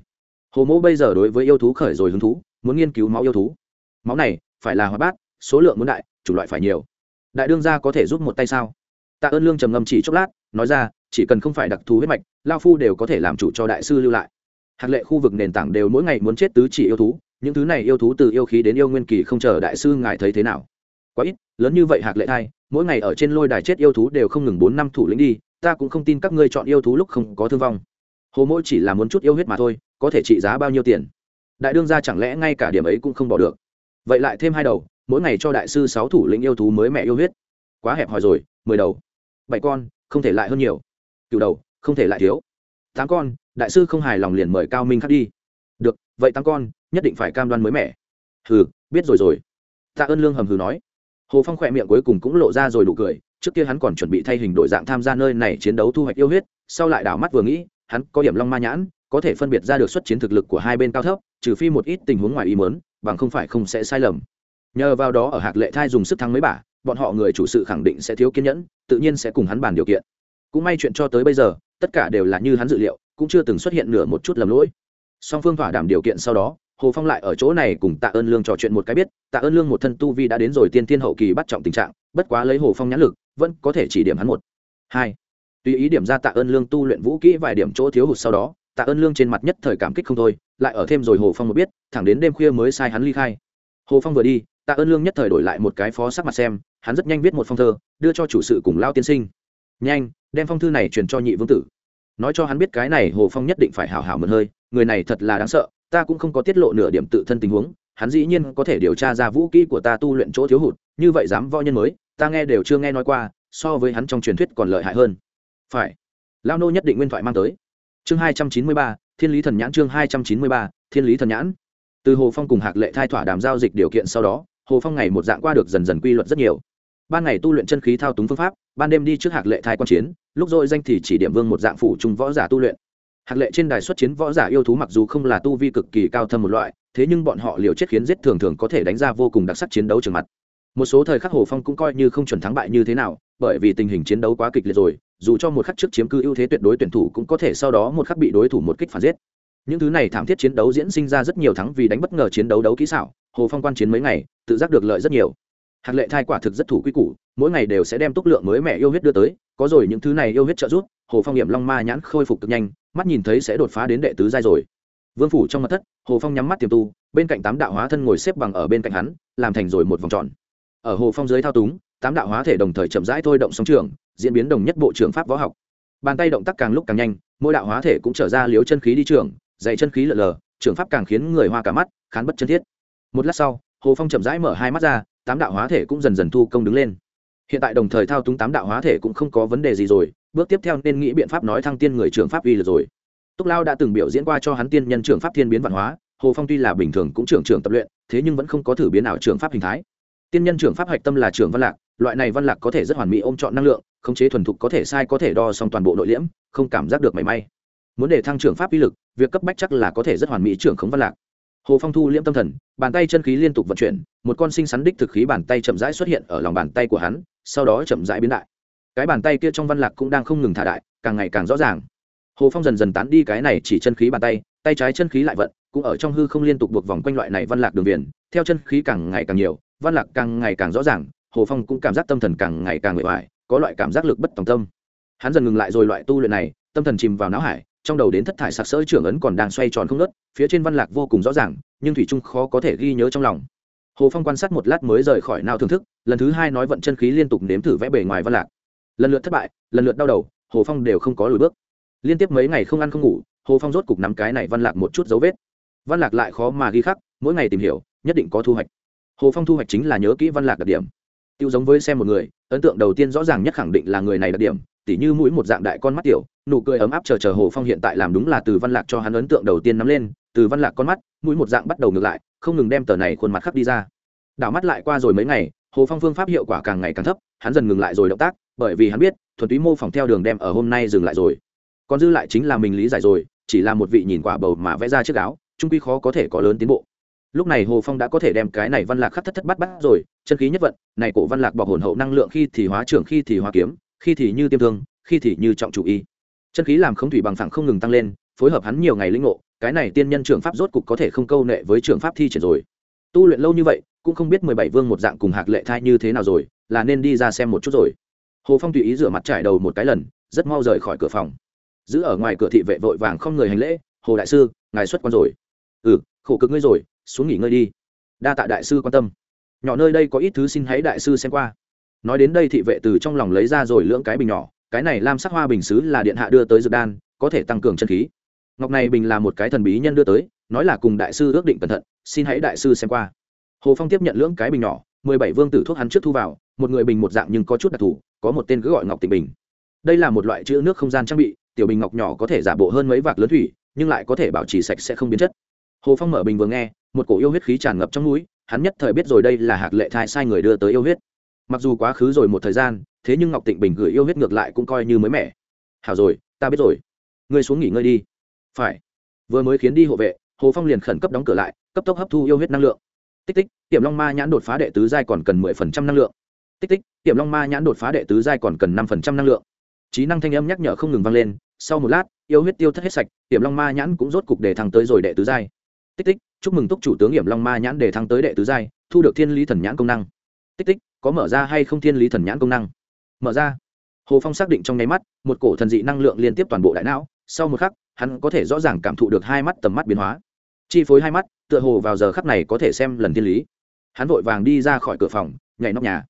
Hồ mẫu bây giờ đối với yêu thú khởi rồi hứng thú, muốn nghiên cứu máu yêu thú. Máu này phải là hóa bát, số lượng muốn đại, chủ loại phải nhiều. Đại đương gia có thể giúp một tay sao? Tạ ơn lương trầm ngâm chỉ chốc lát, nói ra, chỉ cần không phải đặc thù huyết mạch, lao phu đều có thể làm chủ cho đại sư lưu lại. Hạt lệ khu vực nền tảng đều mỗi ngày muốn chết tứ chỉ yêu thú những thứ này yêu thú từ yêu khí đến yêu nguyên kỳ không chờ đại sư ngài thấy thế nào? Quá ít, lớn như vậy hạt lệ thai, mỗi ngày ở trên lôi đài chết yêu thú đều không ngừng bốn năm thủ lĩnh đi, ta cũng không tin các ngươi chọn yêu thú lúc không có thương vong. Hồ mỗi chỉ là muốn chút yêu huyết mà thôi, có thể trị giá bao nhiêu tiền? Đại đương gia chẳng lẽ ngay cả điểm ấy cũng không bỏ được? Vậy lại thêm hai đầu, mỗi ngày cho đại sư sáu thủ lĩnh yêu thú mới mẹ yêu huyết. Quá hẹp hòi rồi, mười đầu. Bảy con, không thể lại hơn nhiều. Cựu đầu, không thể lại thiếu. Tám con, đại sư không hài lòng liền mời cao minh khắc đi. Được, vậy tám con nhất định phải cam đoan mới mẻ. Hừ, biết rồi rồi. Tạ ơn lương hầm hừ nói. Hồ phong khỏe miệng cuối cùng cũng lộ ra rồi đủ cười, trước kia hắn còn chuẩn bị thay hình đổi dạng tham gia nơi này chiến đấu thu hoạch yêu huyết, sau lại đảo mắt vừa nghĩ, hắn có điểm long ma nhãn, có thể phân biệt ra được xuất chiến thực lực của hai bên cao thấp, trừ phi một ít tình huống ngoài ý mớn bằng không phải không sẽ sai lầm. Nhờ vào đó ở hạc lệ thai dùng sức thắng mấy bả bọn họ người chủ sự khẳng định sẽ thiếu kiên nhẫn, tự nhiên sẽ cùng hắn bàn điều kiện. Cũng may chuyện cho tới bây giờ, tất cả đều là như hắn dự liệu, cũng chưa từng xuất hiện nửa một chút lầm lỗi. Song phương thỏa đảm điều kiện sau đó hồ phong lại ở chỗ này cùng tạ ơn lương trò chuyện một cái biết, tạ ơn lương một thân tu vi đã đến rồi tiên tiên hậu kỳ bắt trọng tình trạng, bất quá lấy hồ phong nhãn lực, vẫn có thể chỉ điểm hắn một. Hai. Tùy ý điểm ra tạ ơn lương tu luyện vũ kỹ vài điểm chỗ thiếu hụt sau đó, tạ ơn lương trên mặt nhất thời cảm kích không thôi, lại ở thêm rồi hồ phong một biết, thẳng đến đêm khuya mới sai hắn ly khai. Hồ phong vừa đi, tạ ơn lương nhất thời đổi lại một cái phó sắc mặt xem, hắn rất nhanh viết một phong thơ, đưa cho chủ sự cùng lao tiên sinh. Nhanh, đem phong thư này truyền cho nhị vương tử. Nói cho hắn biết cái này hồ phong nhất định phải hảo hảo mượn hơi, người này thật là đáng sợ ta cũng không có tiết lộ nửa điểm tự thân tình huống, hắn dĩ nhiên có thể điều tra ra vũ kỹ của ta tu luyện chỗ thiếu hụt, như vậy dám võ nhân mới, ta nghe đều chưa nghe nói qua, so với hắn trong truyền thuyết còn lợi hại hơn. Phải. Lao nô nhất định nguyên thoại mang tới. Chương hai trăm chín mươi ba, thiên lý thần nhãn chương hai trăm chín mươi ba, thiên lý thần nhãn. Từ hồ phong cùng hạc lệ thai thỏa đàm giao dịch điều kiện sau đó, hồ phong ngày một dạng qua được dần dần quy luật rất nhiều. Ban ngày tu luyện chân khí thao túng phương pháp, ban đêm đi trước hạc lệ thai quan chiến, lúc rồi danh thì chỉ điểm vương một dạng phủ trung võ giả tu luyện hạc lệ trên đài xuất chiến võ giả yêu thú mặc dù không là tu vi cực kỳ cao thâm một loại, thế nhưng bọn họ liều chết khiến giết thường thường có thể đánh ra vô cùng đặc sắc chiến đấu trường mặt. Một số thời khắc hồ phong cũng coi như không chuẩn thắng bại như thế nào, bởi vì tình hình chiến đấu quá kịch liệt rồi, dù cho một khắc trước chiếm cứ ưu thế tuyệt đối tuyển thủ cũng có thể sau đó một khắc bị đối thủ một kích phản giết. Những thứ này thảm thiết chiến đấu diễn sinh ra rất nhiều thắng vì đánh bất ngờ chiến đấu đấu kỹ xảo, hồ phong quan chiến mấy ngày, tự giác được lợi rất nhiều hạt lệ thai quả thực rất thủ quy củ, mỗi ngày đều sẽ đem túc lượng mới mẹ yêu huyết đưa tới, có rồi những thứ này yêu huyết trợ giúp, hồ phong hiểm long ma nhãn khôi phục cực nhanh, mắt nhìn thấy sẽ đột phá đến đệ tứ giai rồi. Vương phủ trong mặt thất, hồ phong nhắm mắt tiềm tu, bên cạnh tám đạo hóa thân ngồi xếp bằng ở bên cạnh hắn, làm thành rồi một vòng tròn. Ở hồ phong dưới thao túng, tám đạo hóa thể đồng thời chậm rãi thôi động sóng trường, diễn biến đồng nhất bộ trưởng pháp võ học. Bàn tay động tác càng lúc càng nhanh, mỗi đạo hóa thể cũng trở ra liếu chân khí đi trường dạy chân khí lờ lờ trưởng pháp càng khiến người hoa cả mắt, khán bất chân thiết. Một lát sau, hồ phong chậm rãi mở hai mắt ra tám đạo hóa thể cũng dần dần thu công đứng lên. Hiện tại đồng thời thao túng tám đạo hóa thể cũng không có vấn đề gì rồi, bước tiếp theo nên nghĩ biện pháp nói thăng tiên người trưởng pháp uy lực rồi. Túc lao đã từng biểu diễn qua cho hắn tiên nhân trưởng pháp thiên biến văn hóa, hồ phong tuy là bình thường cũng trưởng trưởng tập luyện, thế nhưng vẫn không có thử biến ảo trưởng pháp hình thái. Tiên nhân trưởng pháp hạch tâm là trưởng văn lạc, loại này văn lạc có thể rất hoàn mỹ ôm chọn năng lượng, khống chế thuần thục có thể sai có thể đo xong toàn bộ nội liễm, không cảm giác được mảy may. Muốn để thăng trưởng pháp uy lực, việc cấp bách chắc là có thể rất hoàn mỹ trưởng khống văn lạc hồ phong thu liễm tâm thần, bàn tay chân khí liên tục vận chuyển, một con sinh sắn đích thực khí bàn tay chậm rãi xuất hiện ở lòng bàn tay của hắn, sau đó chậm rãi biến đại. Cái bàn tay kia trong văn lạc cũng đang không ngừng thả đại, càng ngày càng rõ ràng. Hồ phong dần dần tán đi cái này chỉ chân khí bàn tay tay trái chân khí lại vận, cũng ở trong hư không liên tục buộc vòng quanh loại này văn lạc đường viền, theo chân khí càng ngày càng nhiều, văn lạc càng ngày càng rõ ràng, hồ phong cũng cảm giác tâm thần càng ngày càng nguệ hoài có loại cảm giác lực bất tòng tâm. Hắn dần ngừng lại rồi loại tu luyện này, tâm thần chìm vào não hải trong đầu đến thất thải sặc sỡ trưởng ấn còn đang xoay tròn không ngớt, phía trên văn lạc vô cùng rõ ràng, nhưng thủy trung khó có thể ghi nhớ trong lòng. Hồ phong quan sát một lát mới rời khỏi nào thưởng thức, lần thứ hai nói vận chân khí liên tục nếm thử vẽ bề ngoài văn lạc. Lần lượt thất bại, lần lượt đau đầu, hồ phong đều không có lùi bước. Liên tiếp mấy ngày không ăn không ngủ, hồ phong rốt cục nắm cái này văn lạc một chút dấu vết. Văn lạc lại khó mà ghi khắc, mỗi ngày tìm hiểu, nhất định có thu hoạch. Hồ phong thu hoạch chính là nhớ kỹ văn lạc đặc điểm. Tiêu giống với xem một người, ấn tượng đầu tiên rõ ràng nhất khẳng định là người này đặc điểm tỉ như mũi một dạng đại con mắt tiểu, nụ cười ấm áp chờ chờ hồ phong hiện tại làm đúng là từ văn lạc cho hắn ấn tượng đầu tiên nắm lên, từ văn lạc con mắt, mũi một dạng bắt đầu ngược lại, không ngừng đem tờ này khuôn mặt khắc đi ra. Đảo mắt lại qua rồi mấy ngày, hồ phong phương pháp hiệu quả càng ngày càng thấp, hắn dần ngừng lại rồi động tác, bởi vì hắn biết, thuần túy mô phỏng theo đường đem ở hôm nay dừng lại rồi. Còn dư lại chính là mình lý giải rồi, chỉ là một vị nhìn quả bầu mà vẽ ra chiếc áo, trung quy khó có thể có lớn tiến bộ. Lúc này hồ phong đã có thể đem cái này văn lạc khắc thất thất bắt bắt rồi, chân khí nhất vận, này cổ văn lạc bọc hồn hậu năng lượng khi thì hóa trưởng, khi thì hóa kiếm khi thì như tiêm thương, khi thì như trọng chủ y. Chân khí làm không thủy bằng phẳng không ngừng tăng lên, phối hợp hắn nhiều ngày linh ngộ, cái này tiên nhân trường pháp rốt cục có thể không câu nệ với trường pháp thi triển rồi. Tu luyện lâu như vậy, cũng không biết mười bảy vương một dạng cùng hạc lệ thai như thế nào rồi, là nên đi ra xem một chút rồi. Hồ phong tùy ý rửa mặt trải đầu một cái lần, rất mau rời khỏi cửa phòng. Giữ ở ngoài cửa thị vệ vội vàng không người hành lễ, hồ đại sư, ngài xuất quan rồi. Ừ khổ cực ngươi rồi, xuống nghỉ ngơi đi. Đa tạ đại sư quan tâm. Nhỏ nơi đây có ít thứ xin hãy đại sư xem qua nói đến đây thị vệ từ trong lòng lấy ra rồi lưỡng cái bình nhỏ, cái này lam sắc hoa bình xứ là điện hạ đưa tới dược đan, có thể tăng cường chân khí. Ngọc này bình là một cái thần bí nhân đưa tới, nói là cùng đại sư ước định cẩn thận, xin hãy đại sư xem qua. Hồ phong tiếp nhận lưỡng cái bình nhỏ, mười bảy vương tử thuốc hắn trước thu vào, một người bình một dạng nhưng có chút đặc thù, có một tên cứ gọi ngọc tịnh bình. Đây là một loại chữ nước không gian trang bị, tiểu bình ngọc nhỏ có thể giả bộ hơn mấy vạc lớn thủy, nhưng lại có thể bảo trì sạch sẽ không biến chất. Hồ phong mở bình vừa nghe, một cổ yêu huyết khí tràn ngập trong núi, hắn nhất thời biết rồi đây là hạc lệ thai sai người đưa tới yêu huyết mặc dù quá khứ rồi một thời gian, thế nhưng ngọc tịnh bình gửi yêu huyết ngược lại cũng coi như mới mẻ. Hảo rồi, ta biết rồi. Ngươi xuống nghỉ ngơi đi. Phải. Vừa mới khiến đi hộ vệ, hồ phong liền khẩn cấp đóng cửa lại, cấp tốc hấp thu yêu huyết năng lượng. Tích tích tiềm long ma nhãn đột phá đệ tứ giai còn cần mười phần trăm năng lượng. Tích tích tiềm long ma nhãn đột phá đệ tứ giai còn cần năm phần trăm năng lượng. Trí năng thanh âm nhắc nhở không ngừng vang lên, sau một lát, yêu huyết tiêu thất hết sạch tiềm long ma nhãn cũng rốt cục để thăng tới rồi đệ tứ giai. Tích tích, chúc mừng túc chủ tướng hiểm long ma nhãn để thăng tới đệ tứ giai, thu được thiên lý thần nhãn công năng. Tích tích có mở ra hay không thiên lý thần nhãn công năng? Mở ra. Hồ phong xác định trong nháy mắt, một cổ thần dị năng lượng liên tiếp toàn bộ đại não, sau một khắc, hắn có thể rõ ràng cảm thụ được hai mắt tầm mắt biến hóa. Chi phối hai mắt, tựa hồ vào giờ khắc này có thể xem lần thiên lý. Hắn vội vàng đi ra khỏi cửa phòng, nhảy nóc nhà.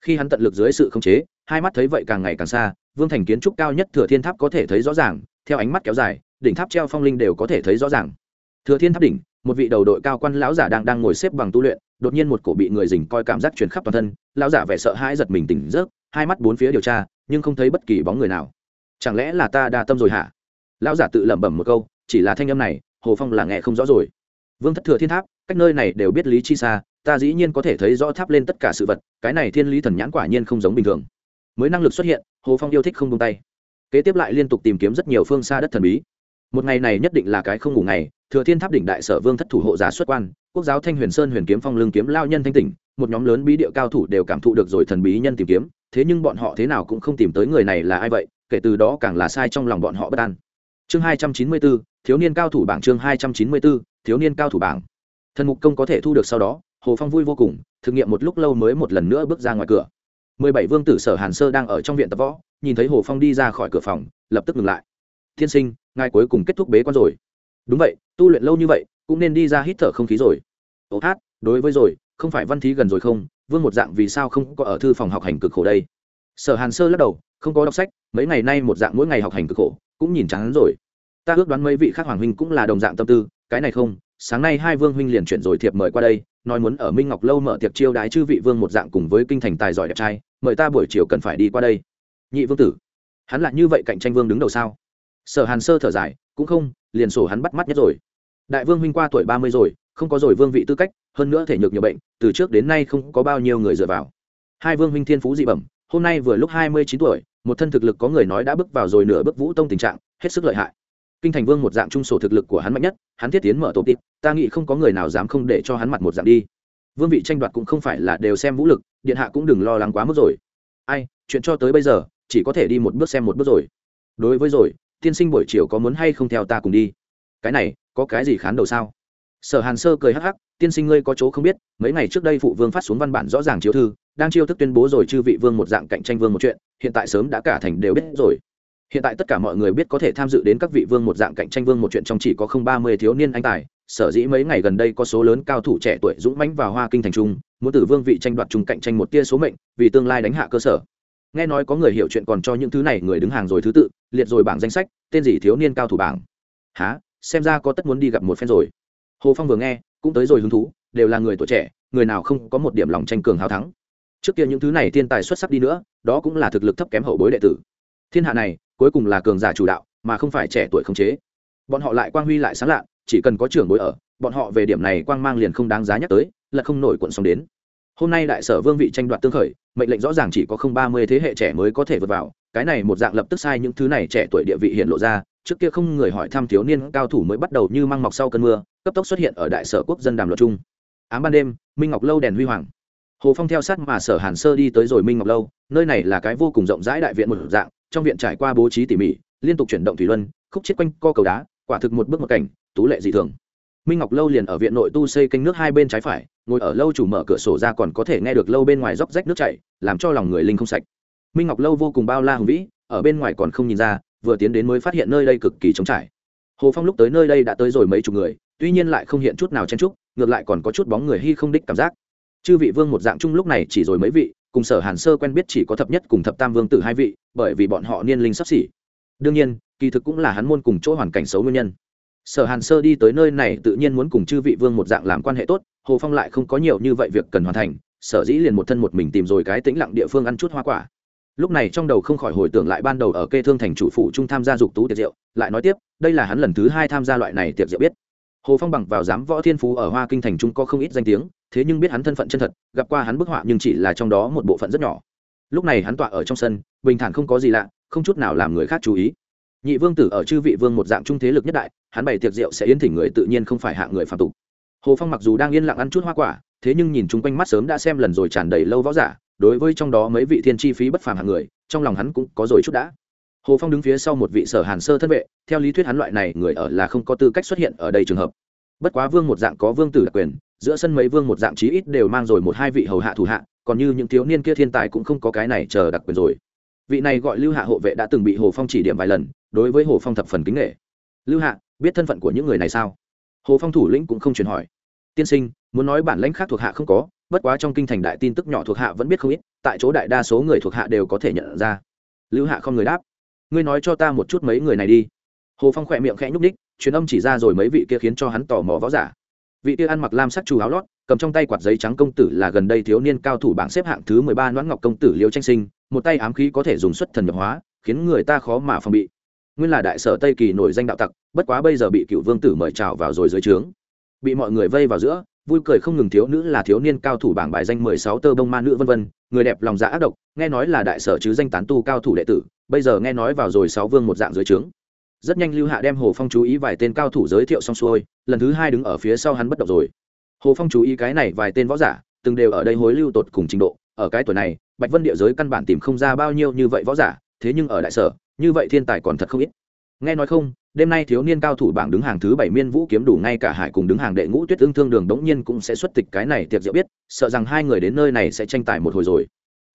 Khi hắn tận lực dưới sự khống chế, hai mắt thấy vậy càng ngày càng xa, vương thành kiến trúc cao nhất thừa thiên tháp có thể thấy rõ ràng, theo ánh mắt kéo dài, đỉnh tháp treo phong linh đều có thể thấy rõ ràng. Thừa thiên tháp đỉnh, một vị đầu đội cao quan lão giả đang đang ngồi xếp bằng tu luyện đột nhiên một cổ bị người dình coi cảm giác truyền khắp toàn thân, lão giả vẻ sợ hãi giật mình tỉnh giấc, hai mắt bốn phía điều tra, nhưng không thấy bất kỳ bóng người nào. Chẳng lẽ là ta đa tâm rồi hả? Lão giả tự lẩm bẩm một câu, chỉ là thanh âm này, hồ phong là nghe không rõ rồi. Vương thất thừa thiên tháp, cách nơi này đều biết lý chi xa, ta dĩ nhiên có thể thấy rõ tháp lên tất cả sự vật, cái này thiên lý thần nhãn quả nhiên không giống bình thường. Mới năng lực xuất hiện, hồ phong yêu thích không tung tay. Kế tiếp lại liên tục tìm kiếm rất nhiều phương xa đất thần bí một ngày này nhất định là cái không ngủ ngày, thừa thiên tháp đỉnh đại sở vương thất thủ hộ giả xuất quan, quốc giáo thanh huyền sơn huyền kiếm phong lương kiếm lao nhân thanh tỉnh, một nhóm lớn bí địa cao thủ đều cảm thụ được rồi thần bí nhân tìm kiếm, thế nhưng bọn họ thế nào cũng không tìm tới người này là ai vậy, kể từ đó càng là sai trong lòng bọn họ bất an. Chương hai trăm chín mươi bốn, thiếu niên cao thủ bảng chương hai trăm chín mươi bốn, thiếu niên cao thủ bảng. Thần mục công có thể thu được sau đó, hồ phong vui vô cùng thực nghiệm một lúc lâu mới một lần nữa bước ra ngoài cửa. Mười bảy vương tử sở hàn sơ đang ở trong viện tập võ, nhìn thấy hồ phong đi ra khỏi cửa phòng, lập tức ngừng lại. Tiên sinh ngài cuối cùng kết thúc bế quan rồi. Đúng vậy, tu luyện lâu như vậy, cũng nên đi ra hít thở không khí rồi. Ô hát, đối với rồi, không phải văn thí gần rồi không? Vương một dạng vì sao không có ở thư phòng học hành cực khổ đây? Sở hàn sơ lắc đầu, không có đọc sách, mấy ngày nay một dạng mỗi ngày học hành cực khổ, cũng nhìn chán rồi. Ta ước đoán mấy vị khác hoàng huynh cũng là đồng dạng tâm tư, cái này không, sáng nay hai vương huynh liền chuyển rồi thiệp mời qua đây, nói muốn ở minh ngọc lâu mở tiệc chiêu đái chư vị vương một dạng cùng với kinh thành tài giỏi đẹp trai, mời ta buổi chiều cần phải đi qua đây. Nhị vương tử, hắn lại như vậy cạnh tranh vương đứng đầu sao? Sở hàn sơ thở dài, cũng không, liền sổ hắn bắt mắt nhất rồi. Đại vương huynh qua tuổi ba mươi rồi, không có rồi vương vị tư cách, hơn nữa thể nhược nhiều bệnh, từ trước đến nay không có bao nhiêu người dựa vào. Hai vương huynh thiên phú dị bẩm, hôm nay vừa lúc hai mươi chín tuổi, một thân thực lực có người nói đã bước vào rồi nửa bước vũ tông tình trạng, hết sức lợi hại. Kinh thành vương một dạng trung sổ thực lực của hắn mạnh nhất, hắn thiết tiến mở tổ tịp ta nghĩ không có người nào dám không để cho hắn mặt một dạng đi. Vương vị tranh đoạt cũng không phải là đều xem vũ lực, điện hạ cũng đừng lo lắng quá mức rồi. Ai, chuyện cho tới bây giờ, chỉ có thể đi một bước xem một bước rồi. Đối với rồi tiên sinh buổi chiều có muốn hay không theo ta cùng đi? Cái này, có cái gì khán đầu sao? Sở hàn sơ cười hắc hắc, tiên sinh ngươi có chỗ không biết, mấy ngày trước đây phụ vương phát xuống văn bản rõ ràng chiếu thư, đang chiêu thức tuyên bố rồi chư vị vương một dạng cạnh tranh vương một chuyện, hiện tại sớm đã cả thành đều biết rồi. Hiện tại tất cả mọi người biết có thể tham dự đến các vị vương một dạng cạnh tranh vương một chuyện trong chỉ có không ba mươi thiếu niên anh tài, sở dĩ mấy ngày gần đây có số lớn cao thủ trẻ tuổi dũng mãnh vào hoa kinh thành trung, muốn từ vương vị tranh đoạt chung cạnh tranh một tia số mệnh, vì tương lai đánh hạ cơ sở. Nghe nói có người hiểu chuyện còn cho những thứ này, người đứng hàng rồi thứ tự liệt rồi bảng danh sách, tên gì thiếu niên cao thủ bảng. Há xem ra có tất muốn đi gặp một phen rồi. Hồ phong vừa nghe, cũng tới rồi hứng thú, đều là người tuổi trẻ, người nào không có một điểm lòng tranh cường hào thắng. Trước kia những thứ này thiên tài xuất sắc đi nữa, đó cũng là thực lực thấp kém hậu bối đệ tử. Thiên hạ này, cuối cùng là cường giả chủ đạo, mà không phải trẻ tuổi không chế. Bọn họ lại quang huy lại sáng lạ, chỉ cần có trưởng bối ở, bọn họ về điểm này quang mang liền không đáng giá nhắc tới, là không nổi cuộn sóng đến. Hôm nay đại sở vương vị tranh đoạt tương khởi, mệnh lệnh rõ ràng chỉ có không ba mươi thế hệ trẻ mới có thể vượt vào cái này một dạng lập tức sai những thứ này trẻ tuổi địa vị hiện lộ ra, trước kia không người hỏi thăm thiếu niên cao thủ mới bắt đầu như măng mọc sau cơn mưa, cấp tốc xuất hiện ở đại sở quốc dân đàm luật chung. Ám ban đêm, minh ngọc lâu đèn huy hoàng. Hồ phong theo sát mà sở hàn sơ đi tới rồi minh ngọc lâu, nơi này là cái vô cùng rộng rãi đại viện một dạng, trong viện trải qua bố trí tỉ mỉ, liên tục chuyển động thủy luân, khúc chết quanh co cầu đá, quả thực một bước một cảnh, tú lệ dị thường. Minh ngọc lâu liền ở viện nội tu xây kênh nước hai bên trái phải, ngồi ở lâu chủ mở cửa sổ ra còn có thể nghe được lâu bên ngoài róc rách nước chảy, làm cho lòng người linh không sạch minh ngọc lâu vô cùng bao la hùng vĩ ở bên ngoài còn không nhìn ra vừa tiến đến mới phát hiện nơi đây cực kỳ trống trải hồ phong lúc tới nơi đây đã tới rồi mấy chục người tuy nhiên lại không hiện chút nào chen trúc ngược lại còn có chút bóng người hy không đích cảm giác chư vị vương một dạng chung lúc này chỉ rồi mấy vị cùng sở hàn sơ quen biết chỉ có thập nhất cùng thập tam vương tử hai vị bởi vì bọn họ niên linh sắp xỉ đương nhiên kỳ thực cũng là hắn môn cùng chỗ hoàn cảnh xấu nguyên nhân sở hàn sơ đi tới nơi này tự nhiên muốn cùng chư vị vương một dạng làm quan hệ tốt hồ phong lại không có nhiều như vậy việc cần hoàn thành sở dĩ liền một thân một mình tìm rồi cái tĩnh lặng địa phương ăn chút hoa quả lúc này trong đầu không khỏi hồi tưởng lại ban đầu ở kê thương thành chủ phụ trung tham gia dục tú tiệc rượu, lại nói tiếp, đây là hắn lần thứ hai tham gia loại này tiệc rượu biết. Hồ phong bằng vào giám võ thiên phú ở hoa kinh thành trung có không ít danh tiếng, thế nhưng biết hắn thân phận chân thật, gặp qua hắn bức họa nhưng chỉ là trong đó một bộ phận rất nhỏ. Lúc này hắn tọa ở trong sân, bình thản không có gì lạ, không chút nào làm người khác chú ý. Nhị vương tử ở chư vị vương một dạng trung thế lực nhất đại, hắn bày tiệc rượu sẽ yến thỉnh người tự nhiên không phải hạ người phạm tục. Hồ phong mặc dù đang yên lặng ăn chút hoa quả, thế nhưng nhìn chung quanh mắt sớm đã xem lần rồi tràn đầy lâu võ giả đối với trong đó mấy vị thiên chi phí bất phàm hạng người, trong lòng hắn cũng có rồi chút đã. Hồ phong đứng phía sau một vị sở hàn sơ thân vệ, theo lý thuyết hắn loại này người ở là không có tư cách xuất hiện ở đây trường hợp. Bất quá vương một dạng có vương tử đặc quyền, giữa sân mấy vương một dạng chí ít đều mang rồi một hai vị hầu hạ thủ hạ, còn như những thiếu niên kia thiên tài cũng không có cái này chờ đặc quyền rồi. Vị này gọi lưu hạ hộ vệ đã từng bị hồ phong chỉ điểm vài lần, đối với hồ phong thập phần kính nghệ lưu hạ, biết thân phận của những người này sao? Hồ phong thủ lĩnh cũng không truyền hỏi. Tiên sinh, muốn nói bản lãnh khác thuộc hạ không có bất quá trong kinh thành đại tin tức nhỏ thuộc hạ vẫn biết không ít, tại chỗ đại đa số người thuộc hạ đều có thể nhận ra. Lưu hạ không người đáp. Ngươi nói cho ta một chút mấy người này đi. Hồ phong khỏe miệng khẽ nhúc ních truyền âm chỉ ra rồi mấy vị kia khiến cho hắn tò mò võ giả. Vị kia ăn mặc lam sắc trù áo lót, cầm trong tay quạt giấy trắng công tử là gần đây thiếu niên cao thủ bảng xếp hạng thứ mười ba noãn ngọc công tử liêu tranh sinh, một tay ám khí có thể dùng xuất thần nhập hóa, khiến người ta khó mà phòng bị. Nguyên là đại sở tây kỳ nổi danh đạo tặc, bất quá bây giờ bị cựu vương tử mời chào vào rồi dưới trướng. Bị mọi người vây vào giữa vui cười không ngừng thiếu nữ là thiếu niên cao thủ bảng bài danh mười sáu tơ bông ma nữ vân vân, người đẹp lòng dạ ác độc, nghe nói là đại sở chứ danh tán tu cao thủ đệ tử, bây giờ nghe nói vào rồi sáu vương một dạng dưới trướng. Rất nhanh lưu hạ đem hồ phong chú ý vài tên cao thủ giới thiệu xong xuôi, lần thứ hai đứng ở phía sau hắn bất động rồi. Hồ phong chú ý cái này vài tên võ giả, từng đều ở đây hối lưu tột cùng trình độ, ở cái tuổi này, bạch vân địa giới căn bản tìm không ra bao nhiêu như vậy võ giả, thế nhưng ở đại sở, như vậy thiên tài còn thật không ít nghe nói không, đêm nay thiếu niên cao thủ bảng đứng hàng thứ bảy miên vũ kiếm đủ ngay cả hải cùng đứng hàng đệ ngũ tuyết ương thương đường đống nhiên cũng sẽ xuất tịch cái này tiệc rượu biết, sợ rằng hai người đến nơi này sẽ tranh tài một hồi rồi.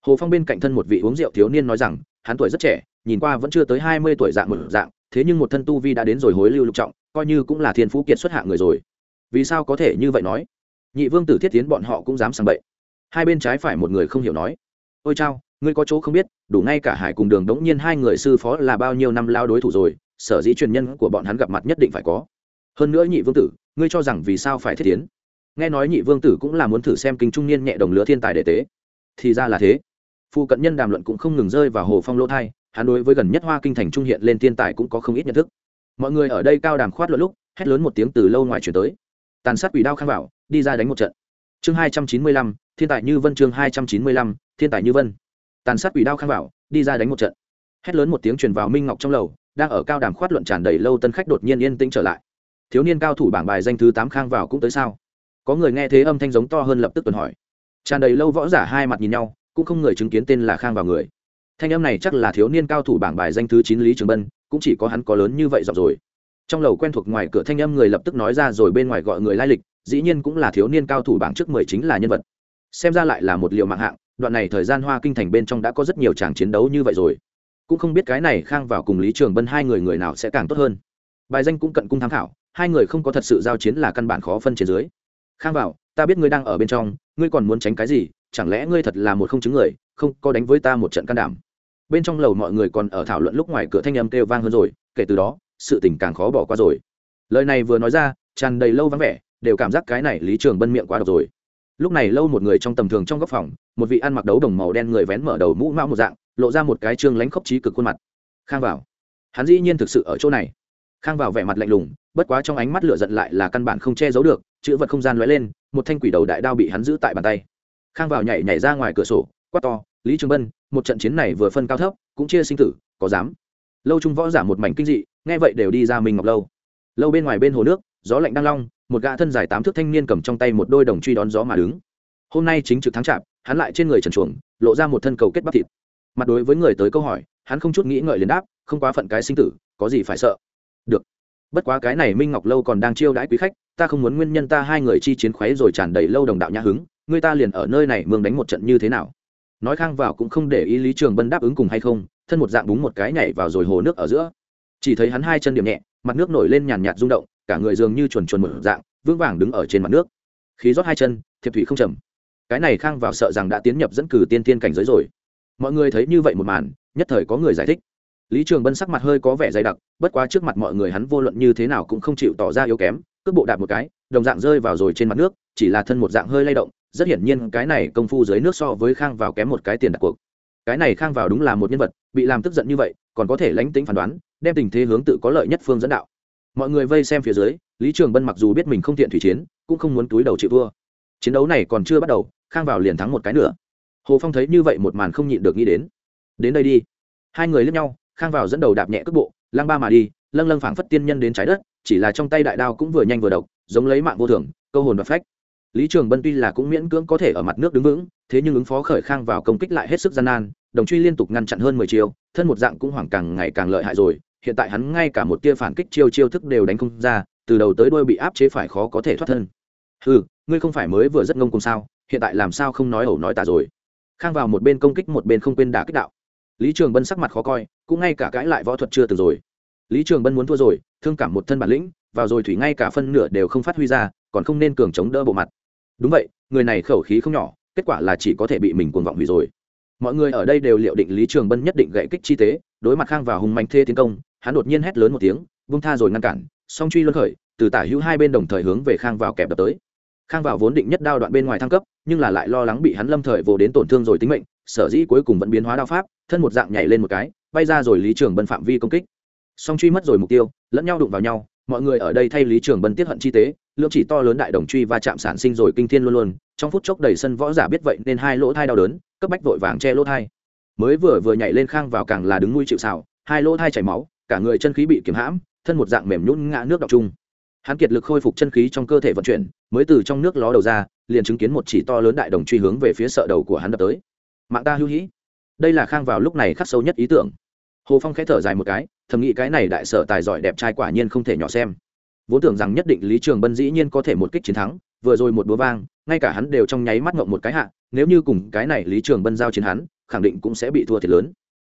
Hồ phong bên cạnh thân một vị uống rượu thiếu niên nói rằng, hắn tuổi rất trẻ, nhìn qua vẫn chưa tới hai mươi tuổi dạng một dạng, thế nhưng một thân tu vi đã đến rồi hối lưu lục trọng, coi như cũng là thiên phú kiệt xuất hạ người rồi. Vì sao có thể như vậy nói? Nhị vương tử thiết tiến bọn họ cũng dám sang bậy. Hai bên trái phải một người không hiểu nói. Ôi chao, ngươi có chỗ không biết, đủ ngay cả hải cùng đường đống nhiên hai người sư phó là bao nhiêu năm lao đối thủ rồi sở dĩ truyền nhân của bọn hắn gặp mặt nhất định phải có. Hơn nữa nhị vương tử, ngươi cho rằng vì sao phải thiết tiến? Nghe nói nhị vương tử cũng là muốn thử xem kinh trung niên nhẹ đồng lứa thiên tài đệ tế. Thì ra là thế. Phụ cận nhân đàm luận cũng không ngừng rơi vào hồ phong lỗ thai, hắn đối với gần nhất hoa kinh thành trung hiện lên thiên tài cũng có không ít nhận thức. Mọi người ở đây cao đàm khoát luận lúc, hét lớn một tiếng từ lâu ngoài chuyển tới. Tàn sát quỷ đao khang bảo, đi ra đánh một trận. Chương hai trăm chín mươi lăm, thiên tài như vân chương hai trăm chín mươi lăm, thiên tài như vân. Tàn sát quỷ đao khang bảo, đi ra đánh một trận hét lớn một tiếng truyền vào minh ngọc trong lầu, đang ở cao đàm khoát luận tràn đầy lâu tân khách đột nhiên yên tĩnh trở lại. Thiếu niên cao thủ bảng bài danh thứ tám khang vào cũng tới sao? Có người nghe thế âm thanh giống to hơn lập tức tuần hỏi. Tràn đầy lâu võ giả hai mặt nhìn nhau, cũng không người chứng kiến tên là khang vào người. Thanh âm này chắc là thiếu niên cao thủ bảng bài danh thứ chín lý trường bân, cũng chỉ có hắn có lớn như vậy dọc rồi. Trong lầu quen thuộc ngoài cửa thanh âm người lập tức nói ra rồi bên ngoài gọi người lai lịch, dĩ nhiên cũng là thiếu niên cao thủ bảng trước mười chính là nhân vật. Xem ra lại là một liệu mạng hạng, đoạn này thời gian hoa kinh thành bên trong đã có rất nhiều tràng chiến đấu như vậy rồi cũng không biết cái này khang vào cùng lý trường bân hai người người nào sẽ càng tốt hơn. Bài danh cũng cận cung tham khảo, hai người không có thật sự giao chiến là căn bản khó phân trên dưới. Khang vào, ta biết ngươi đang ở bên trong, ngươi còn muốn tránh cái gì, chẳng lẽ ngươi thật là một không chứng người, không, có đánh với ta một trận can đảm. Bên trong lầu mọi người còn ở thảo luận lúc ngoài cửa thanh âm kêu vang hơn rồi, kể từ đó, sự tình càng khó bỏ qua rồi. Lời này vừa nói ra, tràn đầy lâu vắng vẻ, đều cảm giác cái này lý trường bân miệng quá độc rồi. Lúc này lâu một người trong tầm thường trong góc phòng, một vị ăn mặc đấu đồng màu đen người vén mở đầu mũ mão một dạng lộ ra một cái trương lánh khốc trí cực khuôn mặt. Khang vào hắn dĩ nhiên thực sự ở chỗ này. Khang vào vẻ mặt lạnh lùng, bất quá trong ánh mắt lửa giận lại là căn bản không che giấu được, chữ vật không gian lóe lên, một thanh quỷ đầu đại đao bị hắn giữ tại bàn tay. Khang vào nhảy nhảy ra ngoài cửa sổ, quát to, lý trường bân, một trận chiến này vừa phân cao thấp, cũng chia sinh tử, có dám? Lâu trung võ giả một mảnh kinh dị, nghe vậy đều đi ra mình ngọc lâu. Lâu bên ngoài bên hồ nước, gió lạnh đang long, một gã thân dài tám thước thanh niên cầm trong tay một đôi đồng truy đón gió mà đứng. Hôm nay chính trực tháng chạp hắn lại trên người trần chuồng, lộ ra một thân cầu kết bắp thịt mặt đối với người tới câu hỏi, hắn không chút nghĩ ngợi liền đáp, không quá phận cái sinh tử, có gì phải sợ? Được. Bất quá cái này minh ngọc lâu còn đang chiêu đãi quý khách, ta không muốn nguyên nhân ta hai người chi chiến khoáy rồi tràn đầy lâu đồng đạo nhã hứng, người ta liền ở nơi này mương đánh một trận như thế nào? Nói khang vào cũng không để ý lý trường bân đáp ứng cùng hay không, thân một dạng búng một cái nhảy vào rồi hồ nước ở giữa. Chỉ thấy hắn hai chân điểm nhẹ, mặt nước nổi lên nhàn nhạt rung động, cả người dường như chuồn chuồn một dạng, vững vàng đứng ở trên mặt nước. Khí rót hai chân, thiệp thủy không trầm cái này khang vào sợ rằng đã tiến nhập dẫn cử tiên tiên cảnh giới rồi mọi người thấy như vậy một màn, nhất thời có người giải thích. Lý trường bân sắc mặt hơi có vẻ dày đặc, bất quá trước mặt mọi người hắn vô luận như thế nào cũng không chịu tỏ ra yếu kém, cước bộ đạp một cái, đồng dạng rơi vào rồi trên mặt nước, chỉ là thân một dạng hơi lay động, rất hiển nhiên cái này công phu dưới nước so với khang vào kém một cái tiền đặt cuộc. Cái này khang vào đúng là một nhân vật, bị làm tức giận như vậy, còn có thể lánh tính phán đoán, đem tình thế hướng tự có lợi nhất phương dẫn đạo. Mọi người vây xem phía dưới, lý trường bân mặc dù biết mình không thiện thủy chiến, cũng không muốn túi đầu chịu thua. Chiến đấu này còn chưa bắt đầu, khang vào liền thắng một cái nữa hồ phong thấy như vậy một màn không nhịn được nghĩ đến. Đến đây đi. Hai người lướt nhau, khang vào dẫn đầu đạp nhẹ cước bộ, lăng ba mà đi, lâng lâng phảng phất tiên nhân đến trái đất, chỉ là trong tay đại đao cũng vừa nhanh vừa độc, giống lấy mạng vô thường, câu hồn và phách. Lý trường bân tuy là cũng miễn cưỡng có thể ở mặt nước đứng vững, thế nhưng ứng phó khởi khang vào công kích lại hết sức gian nan, đồng truy liên tục ngăn chặn hơn mười chiêu thân một dạng cũng hoảng càng ngày càng lợi hại rồi, hiện tại hắn ngay cả một tia phản kích chiêu chiêu thức đều đánh không ra, từ đầu tới đuôi bị áp chế phải khó có thể thoát thân. Ừ ngươi không phải mới vừa rất ngông cùng sao, hiện tại làm sao không nói ẩu nói tả rồi? Khang vào một bên công kích, một bên không quên đả kích đạo. Lý trường bân sắc mặt khó coi, cũng ngay cả cãi lại võ thuật chưa từng rồi. Lý trường bân muốn thua rồi, thương cảm một thân bản lĩnh, vào rồi thủy ngay cả phân nửa đều không phát huy ra, còn không nên cường chống đỡ bộ mặt. Đúng vậy, người này khẩu khí không nhỏ, kết quả là chỉ có thể bị mình cuồng vọng hủy rồi. Mọi người ở đây đều liệu định lý trường bân nhất định gậy kích chi tế, đối mặt khang vào hùng mạnh thê tiến công, hắn đột nhiên hét lớn một tiếng, vung tha rồi ngăn cản, song truy luân khởi, từ tả hữu hai bên đồng thời hướng về khang vào kẹp đập tới khang vào vốn định nhất đao đoạn bên ngoài thăng cấp, nhưng là lại lo lắng bị hắn lâm thời vồ đến tổn thương rồi tính mệnh, sở dĩ cuối cùng vẫn biến hóa đao pháp, thân một dạng nhảy lên một cái, bay ra rồi lý trường bân phạm vi công kích. Song truy mất rồi mục tiêu, lẫn nhau đụng vào nhau, mọi người ở đây thay lý trường bân tiết hận chi tế, lượng chỉ to lớn đại đồng truy va chạm sản sinh rồi kinh thiên luôn luôn, trong phút chốc đầy sân võ giả biết vậy nên hai lỗ thai đau đớn, cấp bách vội vàng che lỗ thai. Mới vừa vừa nhảy lên khang vào càng là đứng nuôi chịu xào hai lỗ thai chảy máu, cả người chân khí bị kiếm hãm, thân một dạng mềm nhún ngã nước đọc chung hắn kiệt lực khôi phục chân khí trong cơ thể vận chuyển, mới từ trong nước ló đầu ra, liền chứng kiến một chỉ to lớn đại đồng truy hướng về phía sợ đầu của hắn đập tới. Mạng ta hưu hĩ. Đây là khang vào lúc này khắc sâu nhất ý tưởng. Hồ phong khẽ thở dài một cái, thầm nghĩ cái này đại sở tài giỏi đẹp trai quả nhiên không thể nhỏ xem. Vốn tưởng rằng nhất định lý trường bân dĩ nhiên có thể một kích chiến thắng, vừa rồi một búa vang, ngay cả hắn đều trong nháy mắt ngộng một cái hạ, nếu như cùng cái này lý trường bân giao chiến hắn, khẳng định cũng sẽ bị thua thiệt lớn.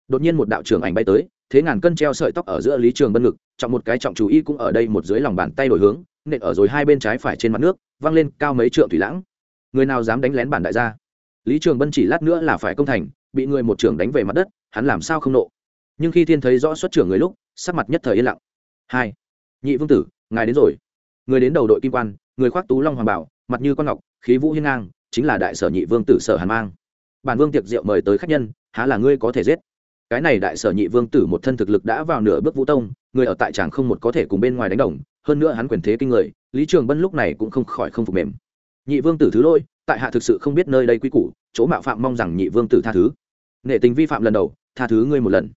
Đột nhiên một đạo trưởng ảnh bay tới, thế ngàn cân treo sợi tóc ở giữa lý trường bân ngực trọng một cái trọng chú ý cũng ở đây một dưới lòng bàn tay đổi hướng, nện ở rồi hai bên trái phải trên mặt nước, văng lên cao mấy trượng thủy lãng. Người nào dám đánh lén bản đại gia? Lý trường bân chỉ lát nữa là phải công thành, bị người một trưởng đánh về mặt đất, hắn làm sao không nộ? Nhưng khi thiên thấy rõ xuất trưởng người lúc, sắc mặt nhất thời yên lặng. Hai. Nhị vương tử, ngài đến rồi. Người đến đầu đội kim quan, người khoác tú long hoàng bảo, mặt như con ngọc, khí vũ hiên ngang, chính là đại sở nhị vương tử sở hàn mang. Bản vương tiệc rượu mời tới khách nhân, há là ngươi có thể giết? Cái này đại sở nhị vương tử một thân thực lực đã vào nửa bước vũ tông, người ở tại tràng không một có thể cùng bên ngoài đánh đồng, hơn nữa hắn quyền thế kinh người, lý trường bân lúc này cũng không khỏi không phục mềm. Nhị vương tử thứ lỗi, tại hạ thực sự không biết nơi đây quy củ, chỗ mạo phạm mong rằng nhị vương tử tha thứ. Nể tình vi phạm lần đầu, tha thứ ngươi một lần.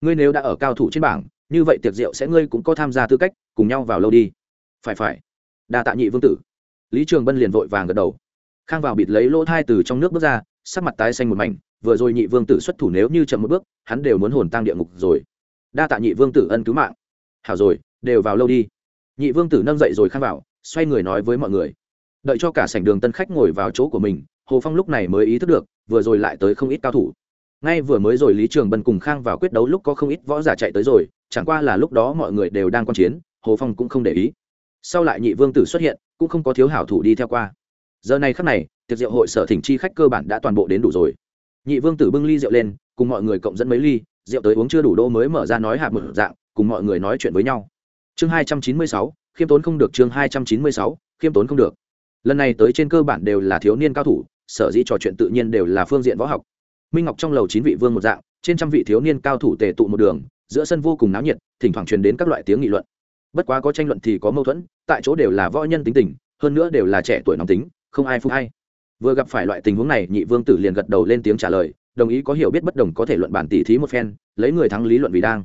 Ngươi nếu đã ở cao thủ trên bảng, như vậy tiệc rượu sẽ ngươi cũng có tham gia tư cách, cùng nhau vào lâu đi. Phải phải. Đa tạ nhị vương tử. Lý trường bân liền vội vàng gật đầu. Khang vào bịt lấy lỗ thai từ trong nước bước ra, sắc mặt tái xanh một mảnh, vừa rồi nhị vương tử xuất thủ nếu như chậm một bước hắn đều muốn hồn tăng địa ngục rồi. Đa tạ nhị vương tử ân cứu mạng. Hảo rồi, đều vào lâu đi. Nhị vương tử nâng dậy rồi khăn vào xoay người nói với mọi người. Đợi cho cả sảnh đường tân khách ngồi vào chỗ của mình, hồ phong lúc này mới ý thức được, vừa rồi lại tới không ít cao thủ. Ngay vừa mới rồi lý trường bân cùng khang vào quyết đấu lúc có không ít võ giả chạy tới rồi, chẳng qua là lúc đó mọi người đều đang quan chiến, hồ phong cũng không để ý. Sau lại nhị vương tử xuất hiện, cũng không có thiếu hảo thủ đi theo qua. Giờ này khắc này, tiệc rượu hội sở thỉnh chi khách cơ bản đã toàn bộ đến đủ rồi. Nhị vương tử bưng ly rượu lên cùng mọi người cộng dẫn mấy ly, rượu tới uống chưa đủ đô mới mở ra nói hạp một dạng, cùng mọi người nói chuyện với nhau. Chương hai trăm chín mươi sáu, khiêm tốn không được chương hai trăm chín mươi sáu, khiêm tốn không được. Lần này tới trên cơ bản đều là thiếu niên cao thủ, sở dĩ trò chuyện tự nhiên đều là phương diện võ học. Minh ngọc trong lầu chín vị vương một dạng, trên trăm vị thiếu niên cao thủ tề tụ một đường, giữa sân vô cùng náo nhiệt, thỉnh thoảng truyền đến các loại tiếng nghị luận. Bất quá có tranh luận thì có mâu thuẫn, tại chỗ đều là võ nhân tính tình, hơn nữa đều là trẻ tuổi nóng tính, không ai phục hay. Vừa gặp phải loại tình huống này, nhị vương tử liền gật đầu lên tiếng trả lời đồng ý có hiểu biết bất đồng có thể luận bản tỉ thí một phen, lấy người thắng lý luận vì đang.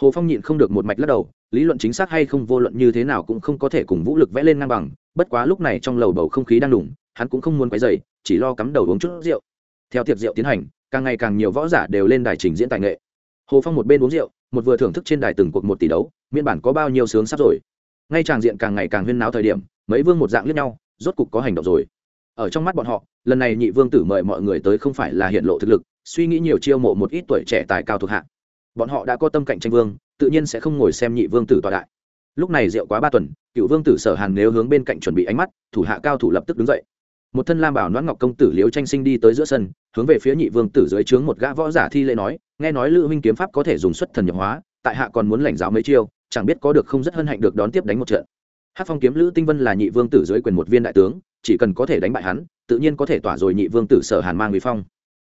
Hồ phong nhịn không được một mạch lắc đầu, lý luận chính xác hay không vô luận như thế nào cũng không có thể cùng vũ lực vẽ lên ngang bằng, bất quá lúc này trong lầu bầu không khí đang đủng hắn cũng không muốn quấy dày chỉ lo cắm đầu uống chút rượu. Theo tiệc rượu tiến hành, càng ngày càng nhiều võ giả đều lên đài trình diễn tài nghệ. Hồ phong một bên uống rượu, một vừa thưởng thức trên đài từng cuộc một tỷ đấu miên bản có bao nhiêu sướng sắp rồi. Ngay tràng diện càng ngày càng huyên náo thời điểm, mấy vương một dạng lướt nhau, rốt cục có hành động rồi ở trong mắt bọn họ, lần này nhị vương tử mời mọi người tới không phải là hiện lộ thực lực, suy nghĩ nhiều chiêu mộ một ít tuổi trẻ tài cao thuộc hạ. Bọn họ đã có tâm cạnh tranh vương, tự nhiên sẽ không ngồi xem nhị vương tử tọa đại. Lúc này rượu quá ba tuần, cựu vương tử sở hàn nếu hướng bên cạnh chuẩn bị ánh mắt, thủ hạ cao thủ lập tức đứng dậy. Một thân lam bảo noãn ngọc công tử liễu tranh sinh đi tới giữa sân, hướng về phía nhị vương tử dưới trướng một gã võ giả thi lễ nói, nghe nói lữ huynh kiếm pháp có thể dùng xuất thần nhập hóa, tại hạ còn muốn lãnh giáo mấy chiêu, chẳng biết có được không rất hân hạnh được đón tiếp đánh một trận. Hát phong kiếm lữ tinh vân là nhị vương tử dưới quyền một viên đại tướng chỉ cần có thể đánh bại hắn, tự nhiên có thể tỏa rồi nhị vương tử sở hàn mang vì phong.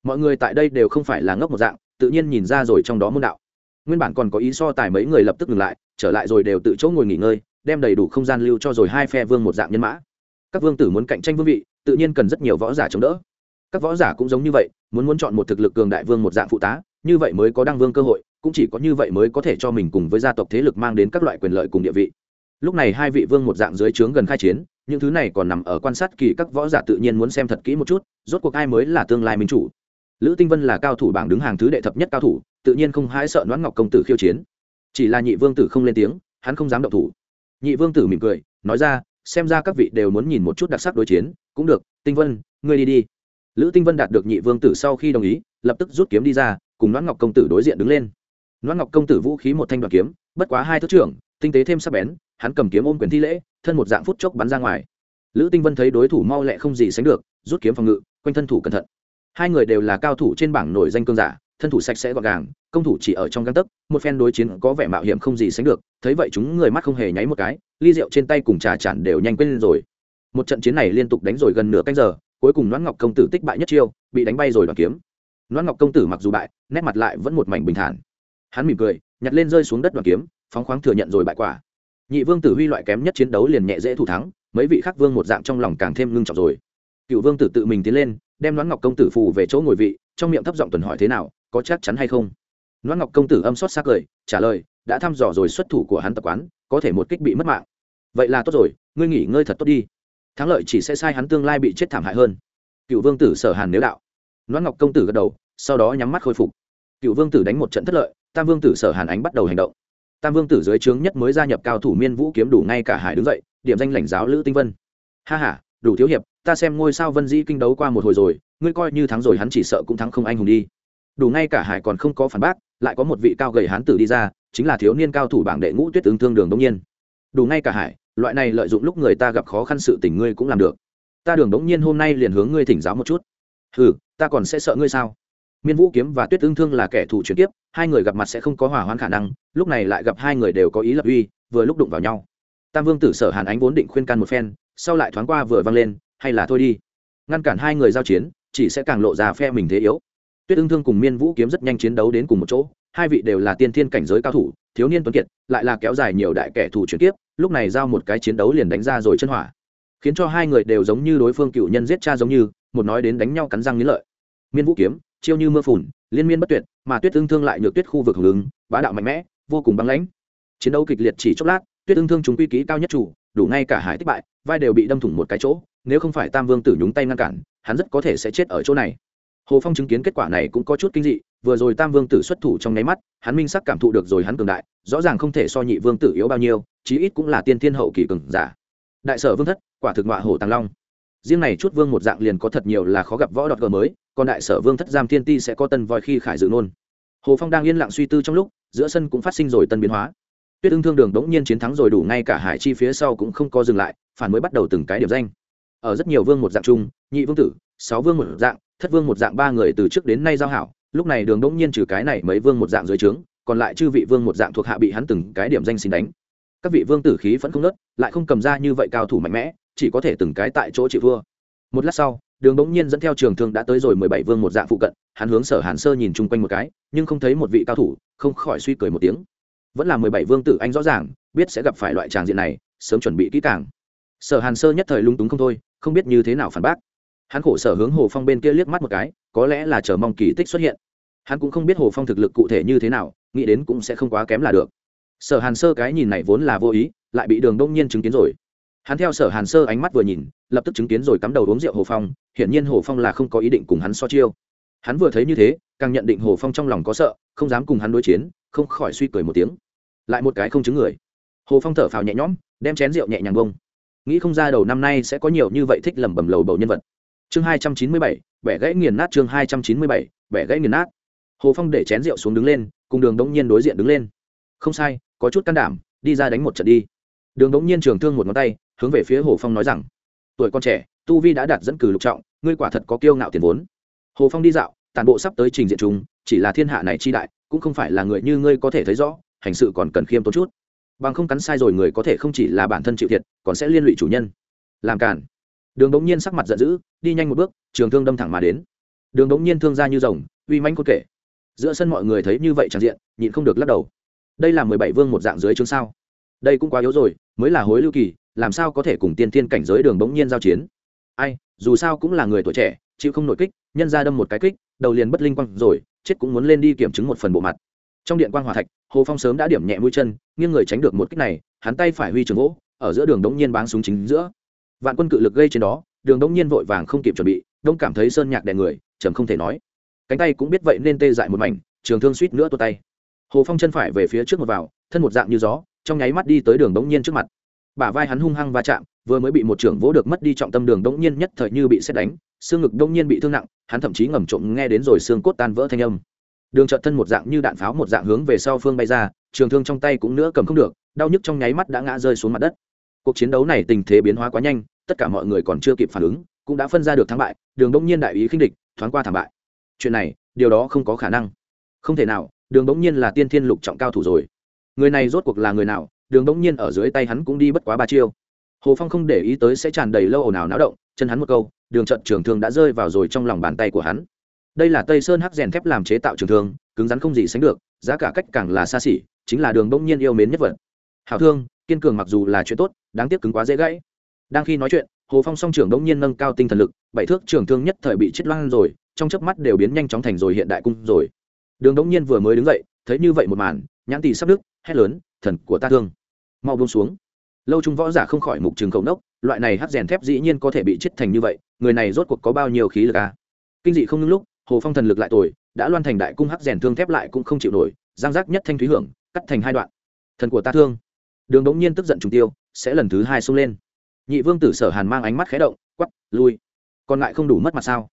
Mọi người tại đây đều không phải là ngốc một dạng, tự nhiên nhìn ra rồi trong đó môn đạo. Nguyên bản còn có ý so tài mấy người lập tức ngừng lại, trở lại rồi đều tự chỗ ngồi nghỉ ngơi, đem đầy đủ không gian lưu cho rồi hai phe vương một dạng nhân mã. Các vương tử muốn cạnh tranh vương vị, tự nhiên cần rất nhiều võ giả chống đỡ. Các võ giả cũng giống như vậy, muốn muốn chọn một thực lực cường đại vương một dạng phụ tá, như vậy mới có đăng vương cơ hội, cũng chỉ có như vậy mới có thể cho mình cùng với gia tộc thế lực mang đến các loại quyền lợi cùng địa vị. Lúc này hai vị vương một dạng dưới trướng gần khai chiến những thứ này còn nằm ở quan sát kỳ các võ giả tự nhiên muốn xem thật kỹ một chút, rốt cuộc ai mới là tương lai minh chủ. Lữ tinh vân là cao thủ bảng đứng hàng thứ đệ thập nhất cao thủ, tự nhiên không hãi sợ đoán ngọc công tử khiêu chiến. Chỉ là nhị vương tử không lên tiếng, hắn không dám động thủ. Nhị vương tử mỉm cười, nói ra, xem ra các vị đều muốn nhìn một chút đặc sắc đối chiến, cũng được, tinh vân, ngươi đi đi. Lữ tinh vân đạt được nhị vương tử sau khi đồng ý, lập tức rút kiếm đi ra, cùng đoán ngọc công tử đối diện đứng lên. Đoán ngọc công tử vũ khí một thanh đoạn kiếm, bất quá hai thứ trưởng, tinh tế thêm sắc bén, hắn cầm kiếm ôm quyền thi lễ thân một dạng phút chốc bắn ra ngoài. Lữ tinh vân thấy đối thủ mau lẹ không gì sánh được, rút kiếm phòng ngự, quanh thân thủ cẩn thận. Hai người đều là cao thủ trên bảng nổi danh cương giả, thân thủ sạch sẽ gọn gàng, công thủ chỉ ở trong găng tấc, một phen đối chiến có vẻ mạo hiểm không gì sánh được, thấy vậy chúng người mắt không hề nháy một cái, ly rượu trên tay cùng trà chản đều nhanh quên lên rồi. Một trận chiến này liên tục đánh rồi gần nửa canh giờ, cuối cùng noãn ngọc công tử tích bại nhất chiêu, bị đánh bay rồi đoàn kiếm. Noãn ngọc công tử mặc dù bại, nét mặt lại vẫn một mảnh bình thản. Hắn mỉm cười, nhặt lên rơi xuống đất đoàn kiếm, phóng khoáng thừa nhận rồi bại quả nhị vương tử huy loại kém nhất chiến đấu liền nhẹ dễ thủ thắng, mấy vị khác vương một dạng trong lòng càng thêm ngưng trọng rồi. Cựu vương tử tự mình tiến lên, đem đoán ngọc công tử phù về chỗ ngồi vị, trong miệng thấp giọng tuần hỏi thế nào, có chắc chắn hay không? Đoán ngọc công tử âm xót xa cười, trả lời, đã thăm dò rồi xuất thủ của hắn tập quán, có thể một kích bị mất mạng. Vậy là tốt rồi, ngươi nghỉ ngơi thật tốt đi. Thắng lợi chỉ sẽ sai hắn tương lai bị chết thảm hại hơn. Cựu vương tử sở hàn nếu đạo. Đoán ngọc công tử gật đầu, sau đó nhắm mắt khôi phục. Cựu vương tử đánh một trận thất lợi, tam vương tử sở hàn ánh bắt đầu hành động tam vương tử dưới trướng nhất mới gia nhập cao thủ miên vũ kiếm đủ ngay cả hải đứng dậy, điểm danh lãnh giáo lữ tinh vân. Ha h a đủ thiếu hiệp, ta xem ngôi sao vân dĩ kinh đấu qua một hồi rồi, ngươi coi như thắng rồi hắn chỉ sợ cũng thắng không anh hùng đi. Đủ ngay cả hải còn không có phản bác, lại có một vị cao gầy hán tử đi ra, chính là thiếu niên cao thủ bảng đệ ngũ tuyết ứng thương đường đông nhiên. Đủ ngay cả hải, loại này lợi dụng lúc người ta gặp khó khăn sự tình ngươi cũng làm được. Ta đường đống nhiên hôm nay liền hướng ngươi thỉnh giáo một chút. Ừ ta còn sẽ sợ ngươi sao? Miên vũ kiếm và tuyết Ưng thương là kẻ thù chuyển tiếp hai người gặp mặt sẽ không có hỏa hoãn khả năng, lúc này lại gặp hai người đều có ý lập uy, vừa lúc đụng vào nhau. Tam vương tử sở hàn ánh vốn định khuyên can một phen, sau lại thoáng qua vừa văng lên, hay là thôi đi, ngăn cản hai người giao chiến, chỉ sẽ càng lộ ra phe mình thế yếu. Tuyết Ưng thương cùng miên vũ kiếm rất nhanh chiến đấu đến cùng một chỗ, hai vị đều là tiên thiên cảnh giới cao thủ, thiếu niên tuấn kiệt, lại là kéo dài nhiều đại kẻ thù chuyển tiếp lúc này giao một cái chiến đấu liền đánh ra rồi chân hỏa. Khiến cho hai người đều giống như đối phương cựu nhân giết cha giống như, một nói đến đánh nhau cắn răng nghiến lợi. Miên vũ kiếm chiêu như mưa phùn, liên miên bất tuyệt, mà tuyết tương thương lại nhược tuyết khu vực hưởng ứng, bá đạo mạnh mẽ, vô cùng băng lãnh. Chiến đấu kịch liệt chỉ chốc lát, tuyết tương thương chúng quy ký cao nhất chủ, đủ ngay cả hải tích bại, vai đều bị đâm thủng một cái chỗ, nếu không phải tam vương tử nhúng tay ngăn cản, hắn rất có thể sẽ chết ở chỗ này. Hồ phong chứng kiến kết quả này cũng có chút kinh dị, vừa rồi tam vương tử xuất thủ trong nháy mắt, hắn minh sắc cảm thụ được rồi hắn cường đại, rõ ràng không thể so nhị vương tử yếu bao nhiêu, chí ít cũng là tiên thiên hậu kỳ cường giả. Đại sở vương thất, quả thực ngọa hổ tàng long riêng này chút vương một dạng liền có thật nhiều là khó gặp võ đọt gờ mới, còn đại sở vương thất giam thiên ti sẽ có tân voi khi khải dự nôn. Hồ phong đang yên lặng suy tư trong lúc, giữa sân cũng phát sinh rồi tân biến hóa. Tuyết ưng thương đường đống nhiên chiến thắng rồi đủ ngay cả hải chi phía sau cũng không có dừng lại, phản mới bắt đầu từng cái điểm danh. Ở rất nhiều vương một dạng chung, nhị vương tử, sáu vương một dạng, thất vương một dạng ba người từ trước đến nay giao hảo, lúc này đường đống nhiên trừ cái này mấy vương một dạng dưới trướng, còn lại chư vị vương một dạng thuộc hạ bị hắn từng cái điểm danh xin đánh các vị vương tử khí vẫn không nớt, lại không cầm ra như vậy cao thủ mạnh mẽ, chỉ có thể từng cái tại chỗ chịu vua. Một lát sau, đường đống nhiên dẫn theo trường thương đã tới rồi mười bảy vương một dạng phụ cận, hắn hướng sở hàn sơ nhìn chung quanh một cái, nhưng không thấy một vị cao thủ, không khỏi suy cười một tiếng. Vẫn là mười bảy vương tử anh rõ ràng, biết sẽ gặp phải loại tràng diện này, sớm chuẩn bị kỹ càng. Sở hàn sơ nhất thời lung túng không thôi, không biết như thế nào phản bác. Hắn khổ sở hướng hồ phong bên kia liếc mắt một cái, có lẽ là chờ mong kỳ tích xuất hiện. Hắn cũng không biết hồ phong thực lực cụ thể như thế nào, nghĩ đến cũng sẽ không quá kém là được sở hàn sơ cái nhìn này vốn là vô ý, lại bị đường đông nhiên chứng kiến rồi. Hắn theo sở hàn sơ ánh mắt vừa nhìn, lập tức chứng kiến rồi cắm đầu uống rượu hồ phong, hiển nhiên hồ phong là không có ý định cùng hắn so chiêu. Hắn vừa thấy như thế, càng nhận định hồ phong trong lòng có sợ, không dám cùng hắn đối chiến, không khỏi suy cười một tiếng. Lại một cái không chứng người. Hồ phong thở phào nhẹ nhõm, đem chén rượu nhẹ nhàng bông. Nghĩ không ra đầu năm nay sẽ có nhiều như vậy thích lẩm bẩm lầu bầu nhân vật. Chương hai trăm chín mươi bảy, bẻ gãy nghiền nát chương hai trăm chín mươi bảy, bẻ gãy nghiền nát. Hồ phong để chén rượu xuống đứng lên, cùng đường đông nhiên đối diện đứng lên. Không sai có chút can đảm, đi ra đánh một trận đi. Đường Đống nhiên trường thương một ngón tay, hướng về phía hồ phong nói rằng, tuổi con trẻ, tu vi đã đạt dẫn cử lục trọng, ngươi quả thật có kiêu ngạo tiền vốn. Hồ phong đi dạo tàn bộ sắp tới trình diện chúng, chỉ là thiên hạ này chi đại, cũng không phải là người như ngươi có thể thấy rõ, hành sự còn cần khiêm tốn chút. Bằng không cắn sai rồi người có thể không chỉ là bản thân chịu thiệt, còn sẽ liên lụy chủ nhân. Làm cản đường đống nhiên sắc mặt giận dữ, đi nhanh một bước, trường thương đâm thẳng mà đến. Đường đống nhiên thương ra như rồng, uy manh cốt kể. Giữa sân mọi người thấy như vậy tràn diện, nhịn không được lắc đầu đây là mười bảy vương một dạng dưới chương sao? Đây cũng quá yếu rồi, mới là hối lưu kỳ, làm sao có thể cùng tiên thiên cảnh giới đường bỗng nhiên giao chiến? Ai, dù sao cũng là người tuổi trẻ, chịu không nội kích, nhân ra đâm một cái kích, đầu liền bất linh quang rồi, chết cũng muốn lên đi kiểm chứng một phần bộ mặt. Trong điện quan hòa thạch, hồ phong sớm đã điểm nhẹ mũi chân, nghiêng người tránh được một kích này, hắn tay phải huy trường gỗ, ở giữa đường đống nhiên báng súng chính giữa. Vạn quân cự lực gây trên đó, đường đống nhiên vội vàng không kịp chuẩn bị, đông cảm thấy sơn nhạc đè người, trầm không thể nói. Cánh tay cũng biết vậy nên tê dại một mảnh, trường thương suýt nữa tuột tay hồ phong chân phải về phía trước một vào, thân một dạng như gió, trong nháy mắt đi tới đường đống nhiên trước mặt. Bả vai hắn hung hăng va chạm, vừa mới bị một trưởng vỗ được mất đi trọng tâm đường đống nhiên nhất thời như bị xét đánh, xương ngực đông nhiên bị thương nặng, hắn thậm chí ngầm trộm nghe đến rồi xương cốt tan vỡ thanh âm. Đường trợt thân một dạng như đạn pháo một dạng hướng về sau phương bay ra, trường thương trong tay cũng nữa cầm không được, đau nhức trong nháy mắt đã ngã rơi xuống mặt đất. Cuộc chiến đấu này tình thế biến hóa quá nhanh, tất cả mọi người còn chưa kịp phản ứng, cũng đã phân ra được thắng bại, đường đông nhiên đại ý khinh địch, thoáng qua thảm bại. Chuyện này, điều đó không có khả năng. Không thể nào đường bỗng nhiên là tiên thiên lục trọng cao thủ rồi. Người này rốt cuộc là người nào, đường bỗng nhiên ở dưới tay hắn cũng đi bất quá ba chiêu. Hồ phong không để ý tới sẽ tràn đầy lâu ồn ào náo động, chân hắn một câu, đường trận trường thương đã rơi vào rồi trong lòng bàn tay của hắn. Đây là tây sơn hắc rèn thép làm chế tạo trường thương, cứng rắn không gì sánh được, giá cả cách càng là xa xỉ, chính là đường bỗng nhiên yêu mến nhất vật hảo thương, kiên cường mặc dù là chuyện tốt, đáng tiếc cứng quá dễ gãy. Đang khi nói chuyện, hồ phong song trưởng đông nhiên nâng cao tinh thần lực, bảy thước trường thương nhất thời bị chết loang rồi, trong chớp mắt đều biến nhanh chóng thành rồi hiện đại cung rồi đường Đống nhiên vừa mới đứng dậy, thấy như vậy một màn, nhãn tỳ sắp đức hét lớn, thần của ta thương. Mau buông xuống. Lâu trung võ giả không khỏi mục trường cầu nốc, loại này hắt rèn thép dĩ nhiên có thể bị chết thành như vậy, người này rốt cuộc có bao nhiêu khí lực à? Kinh dị không ngưng lúc, hồ phong thần lực lại tồi, đã loan thành đại cung hắc rèn thương thép lại cũng không chịu nổi, giang giác nhất thanh thúy hưởng, cắt thành hai đoạn. Thần của ta thương. Đường đống nhiên tức giận trùng tiêu, sẽ lần thứ hai xông lên. Nhị vương tử sở hàn mang ánh mắt khé động quắp lui. Còn lại không đủ mất mặt sao?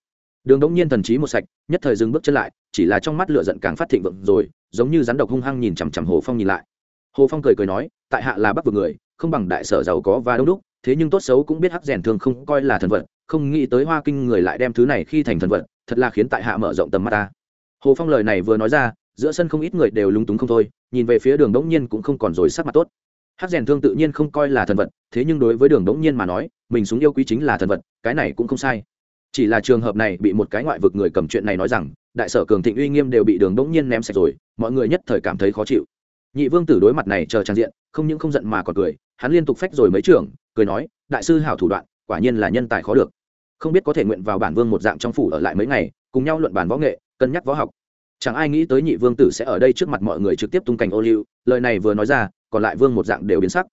Đường đống nhiên thần trí một sạch, nhất thời dừng bước chân lại chỉ là trong mắt lửa giận càng phát thịnh vượng rồi, giống như rắn độc hung hăng nhìn chằm chằm hồ phong nhìn lại. Hồ phong cười cười nói, tại hạ là bắc vực người, không bằng đại sở giàu có và đông đúc, thế nhưng tốt xấu cũng biết hắc rèn thương không coi là thần vật, không nghĩ tới hoa kinh người lại đem thứ này khi thành thần vật, thật là khiến tại hạ mở rộng tầm mắt ta. Hồ phong lời này vừa nói ra, giữa sân không ít người đều lúng túng không thôi, nhìn về phía đường đống nhiên cũng không còn rồi sắc mặt tốt. Hắc rèn thương tự nhiên không coi là thần vật, thế nhưng đối với đường đống nhiên mà nói, mình súng yêu quý chính là thần vật, cái này cũng không sai. Chỉ là trường hợp này bị một cái ngoại vực người cầm chuyện này nói rằng đại sở cường thịnh uy nghiêm đều bị đường đống nhiên ném sạch rồi, mọi người nhất thời cảm thấy khó chịu. Nhị vương tử đối mặt này chờ trang diện, không những không giận mà còn cười, hắn liên tục phách rồi mấy trưởng, cười nói, đại sư hảo thủ đoạn, quả nhiên là nhân tài khó được. Không biết có thể nguyện vào bản vương một dạng trong phủ ở lại mấy ngày, cùng nhau luận bàn võ nghệ, cân nhắc võ học. Chẳng ai nghĩ tới nhị vương tử sẽ ở đây trước mặt mọi người trực tiếp tung cảnh ô liu, lời này vừa nói ra, còn lại vương một dạng đều biến sắc.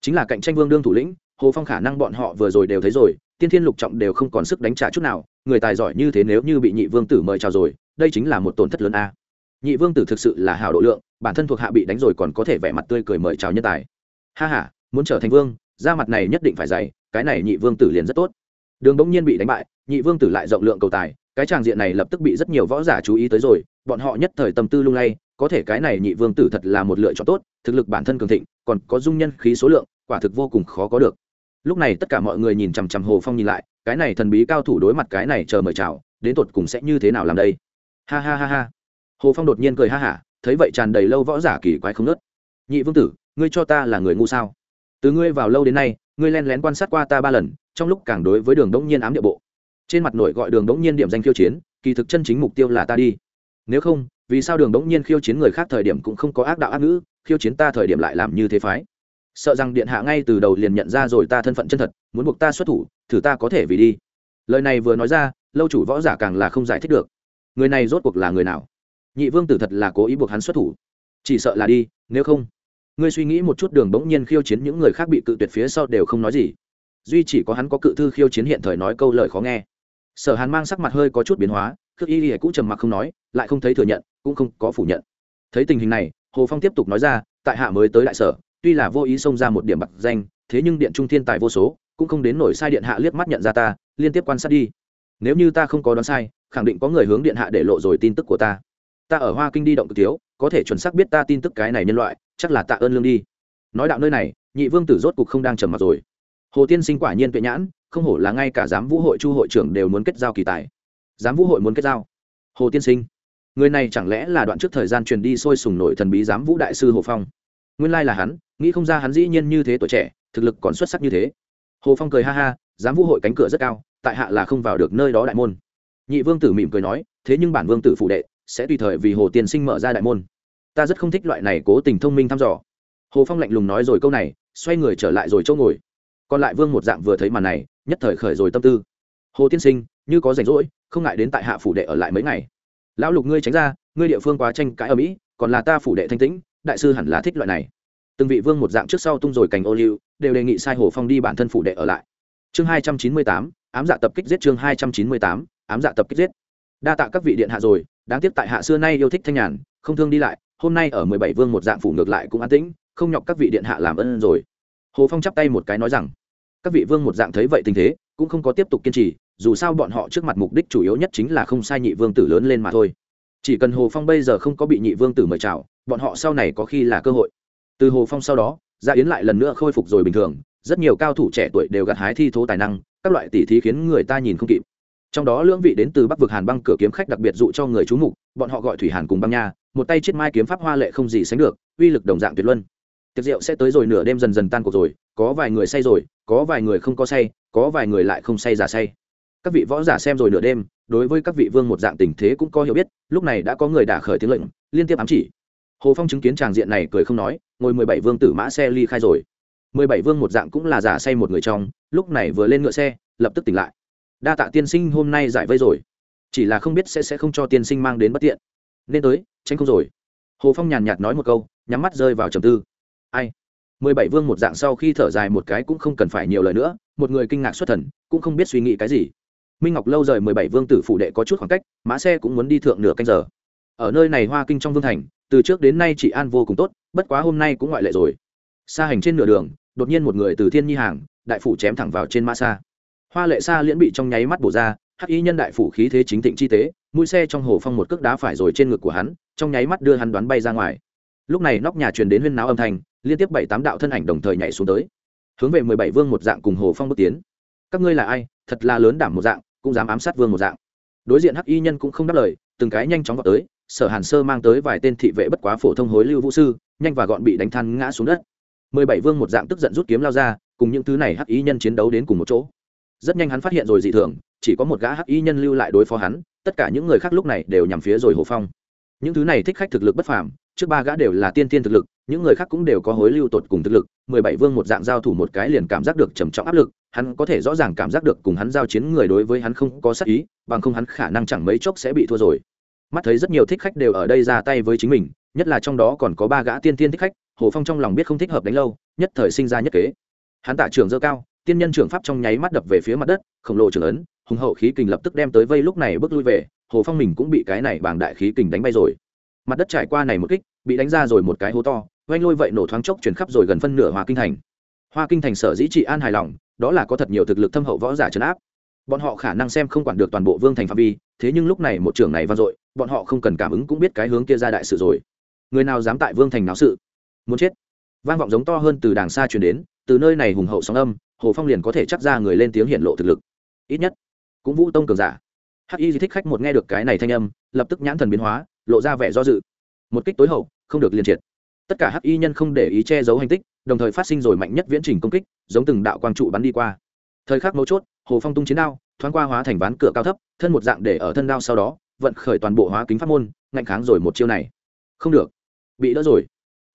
Chính là cạnh tranh vương đương thủ lĩnh, hồ phong khả năng bọn họ vừa rồi đều thấy rồi, tiên thiên lục trọng đều không còn sức đánh trả chút nào, người tài giỏi như thế nếu như bị nhị vương tử mời chào rồi đây chính là một tổn thất lớn a. Nhị vương tử thực sự là hào độ lượng, bản thân thuộc hạ bị đánh rồi còn có thể vẻ mặt tươi cười mời chào nhân tài. Ha h a muốn trở thành vương da mặt này nhất định phải dày cái này nhị vương tử liền rất tốt. Đường bỗng nhiên bị đánh bại, nhị vương tử lại rộng lượng cầu tài, cái tràng diện này lập tức bị rất nhiều võ giả chú ý tới rồi, bọn họ nhất thời tâm tư lung lay, có thể cái này nhị vương tử thật là một lựa chọn tốt, thực lực bản thân cường thịnh, còn có dung nhân khí số lượng, quả thực vô cùng khó có được. Lúc này tất cả mọi người nhìn chằm chằm hồ phong nhìn lại, cái này thần bí cao thủ đối mặt cái này chờ mời chào, đến tột cùng sẽ như thế nào làm đây? Ha ha ha ha. Hồ phong đột nhiên cười ha hả, thấy vậy tràn đầy lâu võ giả kỳ quái không nớt. Nhị vương tử, ngươi cho ta là người ngu sao? Từ ngươi vào lâu đến nay, ngươi len lén quan sát qua ta ba lần, trong lúc càng đối với đường đống nhiên ám địa bộ. Trên mặt nổi gọi đường đống nhiên điểm danh khiêu chiến, kỳ thực chân chính mục tiêu là ta đi. Nếu không, vì sao đường đống nhiên khiêu chiến người khác thời điểm cũng không có ác đạo ác ngữ, khiêu chiến ta thời điểm lại làm như thế phái? Sợ rằng điện hạ ngay từ đầu liền nhận ra rồi ta thân phận chân thật, muốn buộc ta xuất thủ, thử ta có thể vì đi. Lời này vừa nói ra, lâu chủ võ giả càng là không giải thích được người này rốt cuộc là người nào? Nhị vương tử thật là cố ý buộc hắn xuất thủ. Chỉ sợ là đi, nếu không, ngươi suy nghĩ một chút đường bỗng nhiên khiêu chiến những người khác bị cự tuyệt phía sau đều không nói gì. Duy chỉ có hắn có cự thư khiêu chiến hiện thời nói câu lời khó nghe. Sở hàn mang sắc mặt hơi có chút biến hóa, khước y y cũng trầm mặc không nói, lại không thấy thừa nhận, cũng không có phủ nhận. Thấy tình hình này, hồ phong tiếp tục nói ra, tại hạ mới tới đại sở, tuy là vô ý xông ra một điểm bạc danh, thế nhưng điện trung thiên tài vô số, cũng không đến nổi sai điện hạ liếc mắt nhận ra ta, liên tiếp quan sát đi. Nếu như ta không có đoán sai khẳng định có người hướng điện hạ để lộ rồi tin tức của ta. Ta ở hoa kinh đi động cực thiếu, có thể chuẩn xác biết ta tin tức cái này nhân loại, chắc là tạ ơn lương đi. Nói đạo nơi này, nhị vương tử rốt cục không đang trầm mặt rồi. Hồ tiên sinh quả nhiên tuệ nhãn, không hổ là ngay cả giám vũ hội chu hội trưởng đều muốn kết giao kỳ tài. Giám vũ hội muốn kết giao. Hồ tiên sinh, người này chẳng lẽ là đoạn trước thời gian truyền đi sôi sùng nổi thần bí giám vũ đại sư hồ phong? Nguyên lai là hắn, nghĩ không ra hắn dĩ nhiên như thế tuổi trẻ, thực lực còn xuất sắc như thế. Hồ phong cười ha ha, giám vũ hội cánh cửa rất cao, tại hạ là không vào được nơi đó đại môn nhị vương tử mỉm cười nói, thế nhưng bản vương tử phụ đệ sẽ tùy thời vì hồ tiên sinh mở ra đại môn. Ta rất không thích loại này cố tình thông minh thăm dò. Hồ phong lạnh lùng nói rồi câu này, xoay người trở lại rồi chỗ ngồi. Còn lại vương một dạng vừa thấy màn này, nhất thời khởi rồi tâm tư. Hồ tiên sinh, như có rảnh rỗi, không ngại đến tại hạ phủ đệ ở lại mấy ngày. Lão lục ngươi tránh ra, ngươi địa phương quá tranh cãi ở mỹ, còn là ta phủ đệ thanh tĩnh, đại sư hẳn là thích loại này. Từng vị vương một dạng trước sau tung rồi cành ô liu, đều đề nghị sai hồ phong đi bản thân phủ đệ ở lại. Chương hai trăm chín mươi tám, ám dạ tập kích giết chương hai trăm chín mươi tám ám dạ tập kích giết. Đa tạ các vị điện hạ rồi, đáng tiếc tại hạ xưa nay yêu thích thanh nhàn, không thương đi lại, hôm nay ở mười bảy vương một dạng phủ ngược lại cũng an tĩnh, không nhọc các vị điện hạ làm ơn rồi. Hồ phong chắp tay một cái nói rằng, các vị vương một dạng thấy vậy tình thế, cũng không có tiếp tục kiên trì, dù sao bọn họ trước mặt mục đích chủ yếu nhất chính là không sai nhị vương tử lớn lên mà thôi. Chỉ cần hồ phong bây giờ không có bị nhị vương tử mời chào, bọn họ sau này có khi là cơ hội. Từ hồ phong sau đó, gia yến lại lần nữa khôi phục rồi bình thường, rất nhiều cao thủ trẻ tuổi đều gặt hái thi thố tài năng, các loại tỉ thí khiến người ta nhìn không kịp trong đó lưỡng vị đến từ bắc vực hàn băng cửa kiếm khách đặc biệt dụ cho người chú mục, bọn họ gọi thủy hàn cùng băng nha, một tay chiết mai kiếm pháp hoa lệ không gì sánh được, uy lực đồng dạng tuyệt luân. Tiệc rượu sẽ tới rồi, nửa đêm dần dần tan cuộc rồi, có vài người say rồi, có vài người không có say, có vài người lại không say giả say. Các vị võ giả xem rồi nửa đêm, đối với các vị vương một dạng tình thế cũng có hiểu biết, lúc này đã có người đả khởi tiếng lệnh, liên tiếp ám chỉ. Hồ phong chứng kiến tràng diện này cười không nói, ngồi mười bảy vương tử mã xe ly khai rồi. mười bảy vương một dạng cũng là giả say một người trong, lúc này vừa lên ngựa xe, lập tức tỉnh lại đa tạ tiên sinh hôm nay giải vây rồi. Chỉ là không biết sẽ sẽ không cho tiên sinh mang đến bất tiện. Nên tới, tránh không rồi. Hồ phong nhàn nhạt nói một câu, nhắm mắt rơi vào trầm tư. Ai? Mười bảy vương một dạng sau khi thở dài một cái cũng không cần phải nhiều lời nữa, một người kinh ngạc xuất thần, cũng không biết suy nghĩ cái gì. Minh ngọc lâu rời mười bảy vương tử phủ đệ có chút khoảng cách, mã xe cũng muốn đi thượng nửa canh giờ. Ở nơi này hoa kinh trong vương thành, từ trước đến nay chị an vô cùng tốt, bất quá hôm nay cũng ngoại lệ rồi. Xa hành trên nửa đường, đột nhiên một người từ thiên nhi hàng, đại phủ chém thẳng vào trên mã xa hoa lệ xa liễn bị trong nháy mắt bổ ra, hắc y nhân đại phủ khí thế chính thịnh chi tế, mũi xe trong hồ phong một cước đá phải rồi trên ngực của hắn, trong nháy mắt đưa hắn đoán bay ra ngoài. Lúc này nóc nhà truyền đến huyên náo âm thanh, liên tiếp bảy tám đạo thân ảnh đồng thời nhảy xuống tới. Hướng về mười bảy vương một dạng cùng hồ phong bước tiến. Các ngươi là ai? Thật là lớn đảm một dạng, cũng dám ám sát vương một dạng. Đối diện hắc y nhân cũng không đáp lời, từng cái nhanh chóng vào tới, sở hàn sơ mang tới vài tên thị vệ bất quá phổ thông hối lưu vũ sư, nhanh và gọn bị đánh than ngã xuống đất. Mười bảy vương một dạng tức giận rút kiếm lao ra, cùng những thứ này hắc y nhân chiến đấu đến cùng một chỗ rất nhanh hắn phát hiện rồi dị thường, chỉ có một gã hắc y nhân lưu lại đối phó hắn, tất cả những người khác lúc này đều nhằm phía rồi hồ phong. Những thứ này thích khách thực lực bất phàm, trước ba gã đều là tiên tiên thực lực, những người khác cũng đều có hối lưu tột cùng thực lực, mười bảy vương một dạng giao thủ một cái liền cảm giác được trầm trọng áp lực, hắn có thể rõ ràng cảm giác được cùng hắn giao chiến người đối với hắn không có sắc ý, bằng không hắn khả năng chẳng mấy chốc sẽ bị thua rồi. Mắt thấy rất nhiều thích khách đều ở đây ra tay với chính mình, nhất là trong đó còn có ba gã tiên tiên thích khách, hồ phong trong lòng biết không thích hợp đánh lâu, nhất thời sinh ra nhất kế. Hắn tạ trường dơ cao tiên nhân trưởng pháp trong nháy mắt đập về phía mặt đất, khổng lồ trưởng ấn, hùng hậu khí kình lập tức đem tới vây lúc này bước lui về, hồ phong mình cũng bị cái này bảng đại khí kình đánh bay rồi. Mặt đất trải qua này một kích, bị đánh ra rồi một cái hố to oanh lôi vậy nổ thoáng chốc chuyển khắp rồi gần phân nửa hoa kinh thành. Hoa kinh thành sở dĩ trị an hài lòng, đó là có thật nhiều thực lực thâm hậu võ giả trấn áp. Bọn họ khả năng xem không quản được toàn bộ vương thành phạm vi, thế nhưng lúc này một trưởng này vang dội, bọn họ không cần cảm ứng cũng biết cái hướng kia ra đại sự rồi. Người nào dám tại vương thành náo sự? Muốn chết. Vang vọng giống to hơn từ đàng xa truyền đến, từ nơi này hùng hậu sóng âm hồ phong liền có thể chắc ra người lên tiếng hiện lộ thực lực. Ít nhất, cũng vũ tông cường giả. Hắc y di thích khách một nghe được cái này thanh âm, lập tức nhãn thần biến hóa, lộ ra vẻ do dự. Một kích tối hậu, không được liên triệt. Tất cả hắc y nhân không để ý che giấu hành tích, đồng thời phát sinh rồi mạnh nhất viễn trình công kích, giống từng đạo quang trụ bắn đi qua. Thời khắc mấu chốt, hồ phong tung chiến đao, thoáng qua hóa thành ván cửa cao thấp, thân một dạng để ở thân đao sau đó, vận khởi toàn bộ hóa kính pháp môn ngạnh kháng rồi một chiêu này. Không được. Bị đỡ rồi.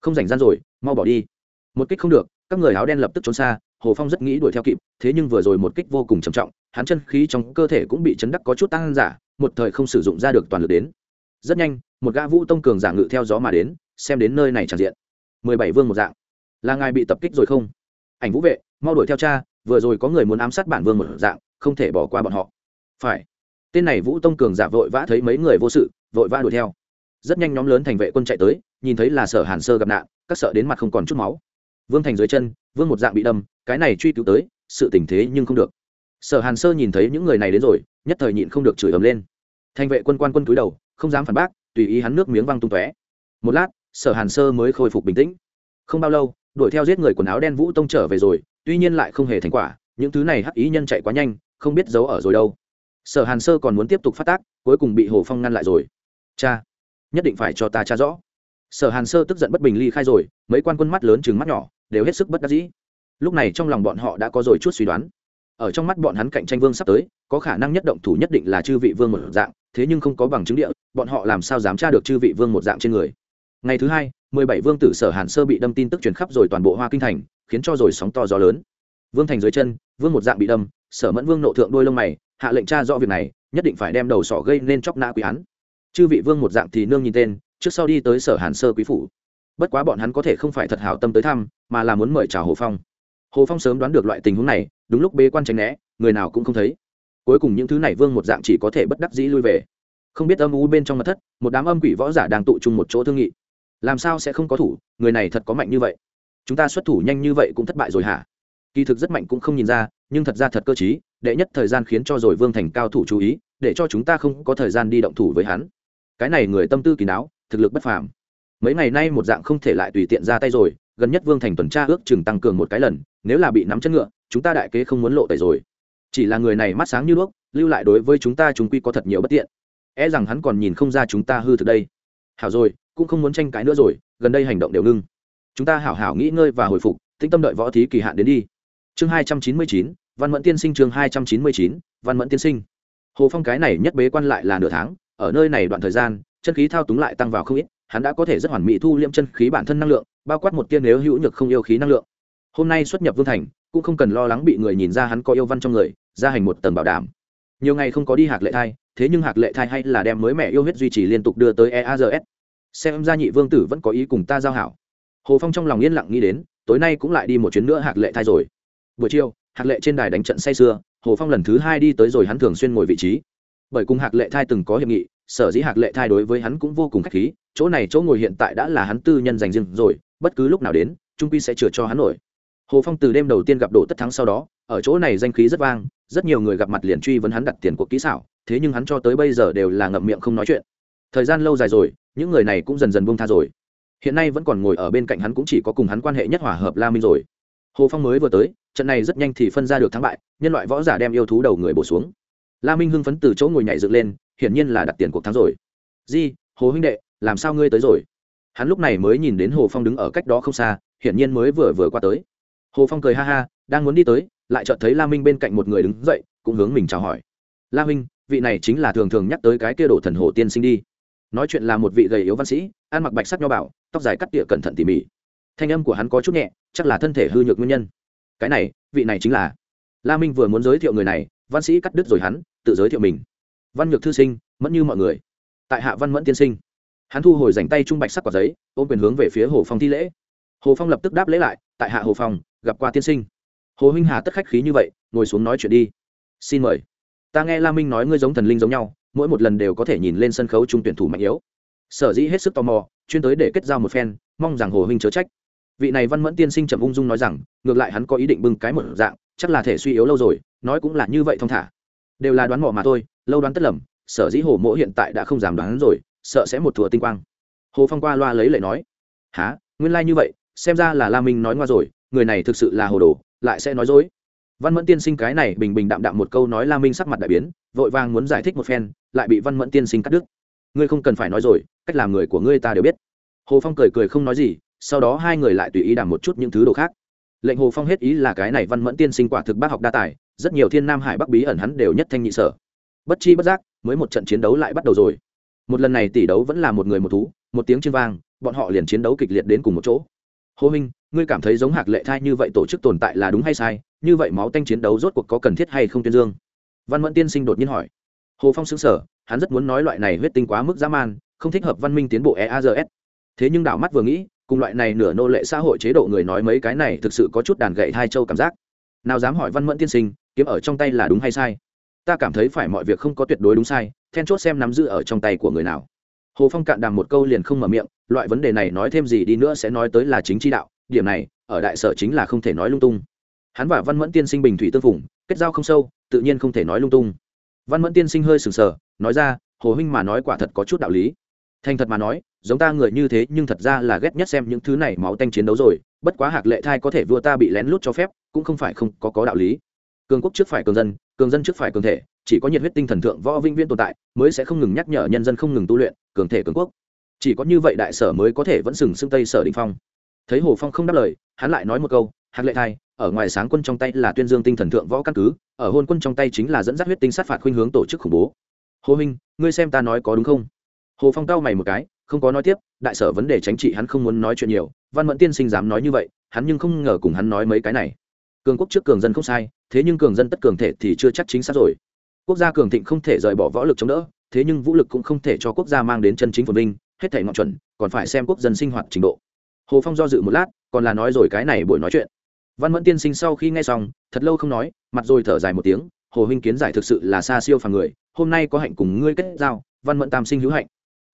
Không rảnh gian rồi, mau bỏ đi. Một kích không được, các người áo đen lập tức trốn xa hồ phong rất nghĩ đuổi theo kịp, thế nhưng vừa rồi một kích vô cùng trầm trọng, hắn chân khí trong cơ thể cũng bị chấn đắc có chút tăng giả, một thời không sử dụng ra được toàn lực đến. Rất nhanh, một gã vũ tông cường giả ngự theo gió mà đến, xem đến nơi này tràn diện. Mười bảy vương một dạng. Là ngài bị tập kích rồi không? Ảnh vũ vệ, mau đuổi theo cha, vừa rồi có người muốn ám sát bản vương một dạng, không thể bỏ qua bọn họ. Phải. Tên này vũ tông cường giả vội vã thấy mấy người vô sự, vội vã đuổi theo. Rất nhanh nhóm lớn thành vệ quân chạy tới, nhìn thấy là sở hàn sơ gặp nạn, các sợ đến mặt không còn chút máu. Vương thành dưới chân vương một dạng bị đâm, cái này truy cứu tới, sự tình thế nhưng không được. Sở hàn sơ nhìn thấy những người này đến rồi, nhất thời nhịn không được chửi ấm lên. Thành vệ quân quan quân cúi đầu, không dám phản bác, tùy ý hắn nước miếng văng tung tóe. Một lát, sở hàn sơ mới khôi phục bình tĩnh. Không bao lâu, đuổi theo giết người quần áo đen vũ tông trở về rồi, tuy nhiên lại không hề thành quả, những thứ này hắc ý nhân chạy quá nhanh, không biết giấu ở rồi đâu. Sở hàn sơ còn muốn tiếp tục phát tác, cuối cùng bị hồ phong ngăn lại rồi. Cha, nhất định phải cho ta cha rõ. Sở hàn sơ tức giận bất bình ly khai rồi, mấy quan quân mắt lớn chừng mắt nhỏ đều hết sức bất đắc dĩ. Lúc này trong lòng bọn họ đã có rồi chút suy đoán. Ở trong mắt bọn hắn cạnh tranh vương sắp tới, có khả năng nhất động thủ nhất định là chư vị vương một dạng, thế nhưng không có bằng chứng địa, bọn họ làm sao dám tra được chư vị vương một dạng trên người. Ngày thứ hai, mười bảy vương tử sở hàn sơ bị đâm tin tức truyền khắp rồi toàn bộ hoa kinh thành, khiến cho rồi sóng to gió lớn. Vương thành dưới chân, vương một dạng bị đâm, sở mẫn vương nộ thượng đôi lông mày, hạ lệnh tra rõ việc này, nhất định phải đem đầu sỏ gây nên chóc nã quý án. Chư vị vương một dạng thì nương nhìn tên, trước sau đi tới sở hàn sơ quý phủ bất quá bọn hắn có thể không phải thật hảo tâm tới thăm, mà là muốn mời chào hồ phong. Hồ phong sớm đoán được loại tình huống này, đúng lúc bế quan tránh né, người nào cũng không thấy. Cuối cùng những thứ này vương một dạng chỉ có thể bất đắc dĩ lui về. Không biết âm u bên trong mặt thất, một đám âm quỷ võ giả đang tụ chung một chỗ thương nghị. Làm sao sẽ không có thủ, người này thật có mạnh như vậy. Chúng ta xuất thủ nhanh như vậy cũng thất bại rồi hả? Kỳ thực rất mạnh cũng không nhìn ra, nhưng thật ra thật cơ t đệ nhất thời gian khiến cho rồi vương thành cao thủ chú ý, để cho chúng ta không có thời gian đi động thủ với hắn. Cái này người tâm tư kỳ não, thực lực bất phàm mấy ngày nay một dạng không thể lại tùy tiện ra tay rồi, gần nhất vương thành tuần tra ước chừng tăng cường một cái lần, nếu là bị nắm chân ngựa, chúng ta đại kế không muốn lộ tẩy rồi. Chỉ là người này mắt sáng như đuốc, lưu lại đối với chúng ta chúng quy có thật nhiều bất tiện. E rằng hắn còn nhìn không ra chúng ta hư thực đây. Hảo rồi, cũng không muốn tranh cãi nữa rồi, gần đây hành động đều ngưng. Chúng ta hảo hảo nghỉ ngơi và hồi phục, tĩnh tâm đợi võ thí kỳ hạn đến đi. Chương hai trăm chín mươi chín, văn mẫn tiên sinh chương hai trăm chín mươi chín, văn mẫn tiên sinh. Hồ phong cái này nhất bế quan lại là nửa tháng, ở nơi này đoạn thời gian, chân khí thao túng lại tăng vào không ít hắn đã có thể rất hoàn mỹ thu liễm chân khí bản thân năng lượng, bao quát một tiên nếu hữu nhược không yêu khí năng lượng. Hôm nay xuất nhập vương thành, cũng không cần lo lắng bị người nhìn ra hắn có yêu văn trong người, ra hành một tầng bảo đảm. Nhiều ngày không có đi hạc lệ thai, thế nhưng hạc lệ thai hay là đem mới mẹ yêu huyết duy trì liên tục đưa tới eazs xem ra nhị vương tử vẫn có ý cùng ta giao hảo. Hồ phong trong lòng yên lặng nghĩ đến, tối nay cũng lại đi một chuyến nữa hạc lệ thai rồi. Buổi chiều, hạc lệ trên đài đánh trận say sưa, hồ phong lần thứ hai đi tới rồi hắn thường xuyên ngồi vị trí. Bởi cùng hạc lệ thai từng có hiệp nghị sở dĩ hạc lệ thai đối với hắn cũng vô cùng k h á c h khí, chỗ này chỗ ngồi hiện tại đã là hắn tư nhân dành riêng rồi, bất cứ lúc nào đến, trung quy sẽ chừa cho hắn nổi. Hồ phong từ đêm đầu tiên gặp đổ tất thắng sau đó, ở chỗ này danh khí rất vang, rất nhiều người gặp mặt liền truy vấn hắn đặt tiền cuộc kỹ xảo, thế nhưng hắn cho tới bây giờ đều là ngậm miệng không nói chuyện. Thời gian lâu dài rồi, những người này cũng dần dần buông tha rồi. Hiện nay vẫn còn ngồi ở bên cạnh hắn cũng chỉ có cùng hắn quan hệ nhất hòa hợp la minh rồi. Hồ phong mới vừa tới, trận này rất nhanh thì phân ra được thắng bại, nhân loại võ giả đem yêu thú đầu người bổ xuống. La minh hưng phấn từ chỗ ngồi nhảy dựng lên hiển nhiên là đặt tiền cuộc thắng rồi. Di, hồ huynh đệ, làm sao ngươi tới rồi? Hắn lúc này mới nhìn đến hồ phong đứng ở cách đó không xa, hiển nhiên mới vừa vừa qua tới. Hồ phong cười ha ha, đang muốn đi tới, lại chợt thấy la minh bên cạnh một người đứng dậy, cũng hướng mình chào hỏi. La minh vị này chính là thường thường nhắc tới cái kia đổ thần hồ tiên sinh đi. Nói chuyện là một vị gầy yếu văn sĩ, ăn mặc bạch sắc nho bảo tóc dài cắt tỉa cẩn thận tỉ mỉ. Thanh âm của hắn có chút nhẹ, chắc là thân thể hư nhược nguyên nhân. Cái này, vị này chính là. La minh vừa muốn giới thiệu người này, văn sĩ cắt đứt rồi hắn, tự giới thiệu mình văn nhược thư sinh, mẫn như mọi người. Tại hạ văn mẫn tiên sinh. Hắn thu hồi dành tay trung bạch sắc quả giấy, ôm quyền hướng về phía hồ phong thi lễ. Hồ phong lập tức đáp lễ lại, tại hạ hồ phong, gặp qua tiên sinh. Hồ huynh hà tất khách khí như vậy, ngồi xuống nói chuyện đi. Xin mời. Ta nghe la minh nói ngươi giống thần linh giống nhau, mỗi một lần đều có thể nhìn lên sân khấu trung tuyển thủ mạnh yếu. Sở dĩ hết sức tò mò, chuyên tới để kết giao một phen, mong rằng hồ huynh chớ trách. Vị này văn mẫn tiên sinh trầm ung dung nói rằng, ngược lại hắn có ý định bưng cái một dạng, chắc là thể suy yếu lâu rồi, nói cũng là như vậy thong thả đều là đoán mò mà thôi, lâu đoán tất lầm, sở dĩ hồ mỗ hiện tại đã không dám đoán rồi, sợ sẽ một thùa tinh quang. Hồ phong qua loa lấy lệ nói há nguyên lai、like、như vậy, xem ra là la minh nói ngoa rồi, người này thực sự là hồ đồ, lại sẽ nói dối. Văn mẫn tiên sinh cái này bình bình đạm đạm một câu nói la minh sắc mặt đại biến, vội vàng muốn giải thích một phen, lại bị văn mẫn tiên sinh cắt đứt. Ngươi không cần phải nói rồi, cách làm người của ngươi ta đều biết. Hồ phong cười cười không nói gì, sau đó hai người lại tùy ý đảm một chút những thứ đồ khác lệnh hồ phong hết ý là cái này văn mẫn tiên sinh quả thực bác học đa tài, rất nhiều thiên nam hải bắc bí ẩn hắn đều nhất thanh nhị sở. Bất chi bất giác, mới một trận chiến đấu lại bắt đầu rồi. Một lần này tỷ đấu vẫn là một người một thú, một tiếng trên vang, bọn họ liền chiến đấu kịch liệt đến cùng một chỗ. Hồ minh, ngươi cảm thấy giống hạc lệ thai như vậy tổ chức tồn tại là đúng hay sai? Như vậy máu tanh chiến đấu rốt cuộc có cần thiết hay không tuyên dương? Văn mẫn tiên sinh đột nhiên hỏi. Hồ phong xứng sở hắn rất muốn nói loại này huyết tinh quá mức dã man, không thích hợp văn minh tiến bộ ears thế nhưng đảo mắt vừa nghĩ cùng loại này nửa nô lệ xã hội chế độ người nói mấy cái này thực sự có chút đàn gậy hai châu cảm giác. Nào dám hỏi văn mẫn tiên sinh, kiếm ở trong tay là đúng hay sai? Ta cảm thấy phải mọi việc không có tuyệt đối đúng sai, then chốt xem nắm giữ ở trong tay của người nào. Hồ phong cạn đàm một câu liền không mở miệng, loại vấn đề này nói thêm gì đi nữa sẽ nói tới là chính chi đạo, điểm này, ở đại sở chính là không thể nói lung tung. Hắn và văn mẫn tiên sinh bình thủy tương phủng kết giao không sâu, tự nhiên không thể nói lung tung. Văn mẫn tiên sinh hơi sừng sờ, nói ra, hồ huynh mà nói quả thật có chút đạo lý thành thật mà nói, giống ta người như thế nhưng thật ra là ghét nhất xem những thứ này máu tanh chiến đấu rồi, bất quá hạc lệ thai có thể vua ta bị lén lút cho phép, cũng không phải không có có đạo lý. Cường quốc trước phải cường dân cường dân trước phải cường thể, chỉ có nhiệt huyết tinh thần thượng võ vinh viễn tồn tại, mới sẽ không ngừng nhắc nhở nhân dân không ngừng tu luyện, cường thể cường quốc. Chỉ có như vậy đại sở mới có thể vẫn sừng sưng tây sở đình phong. Thấy hồ phong không đáp lời, hắn lại nói một câu, hạc lệ thai, ở ngoài sáng quân trong tay là tuyên dương tinh thần thượng võ căn cứ, ở hôn quân trong tay chính là dẫn dắt huyết tinh sát phạt khuynh hướng tổ chức khủng bố. Hồ minh ngươi xem ta nói có đúng không? Hồ phong cau mày một cái, không có nói tiếp, đại sở vấn đề tránh trị hắn không muốn nói chuyện nhiều, văn mẫn tiên sinh dám nói như vậy, hắn nhưng không ngờ cùng hắn nói mấy cái này. Cường quốc trước cường dân không sai, thế nhưng cường dân tất cường thể thì chưa chắc chính xác rồi. Quốc gia cường thịnh không thể rời bỏ võ lực chống đỡ, thế nhưng vũ lực cũng không thể cho quốc gia mang đến chân chính phồn vinh, hết thể ngọn chuẩn, còn phải xem quốc dân sinh hoạt trình độ. Hồ phong do dự một lát, còn là nói rồi cái này buổi nói chuyện. Văn mẫn tiên sinh sau khi nghe xong, thật lâu không nói, mặt rồi thở dài một tiếng, hồ huynh kiến giải thực sự là xa siêu phàm người, hôm nay có hạnh cùng ngươi kết giao, văn mẫn tam sinh hữu hạnh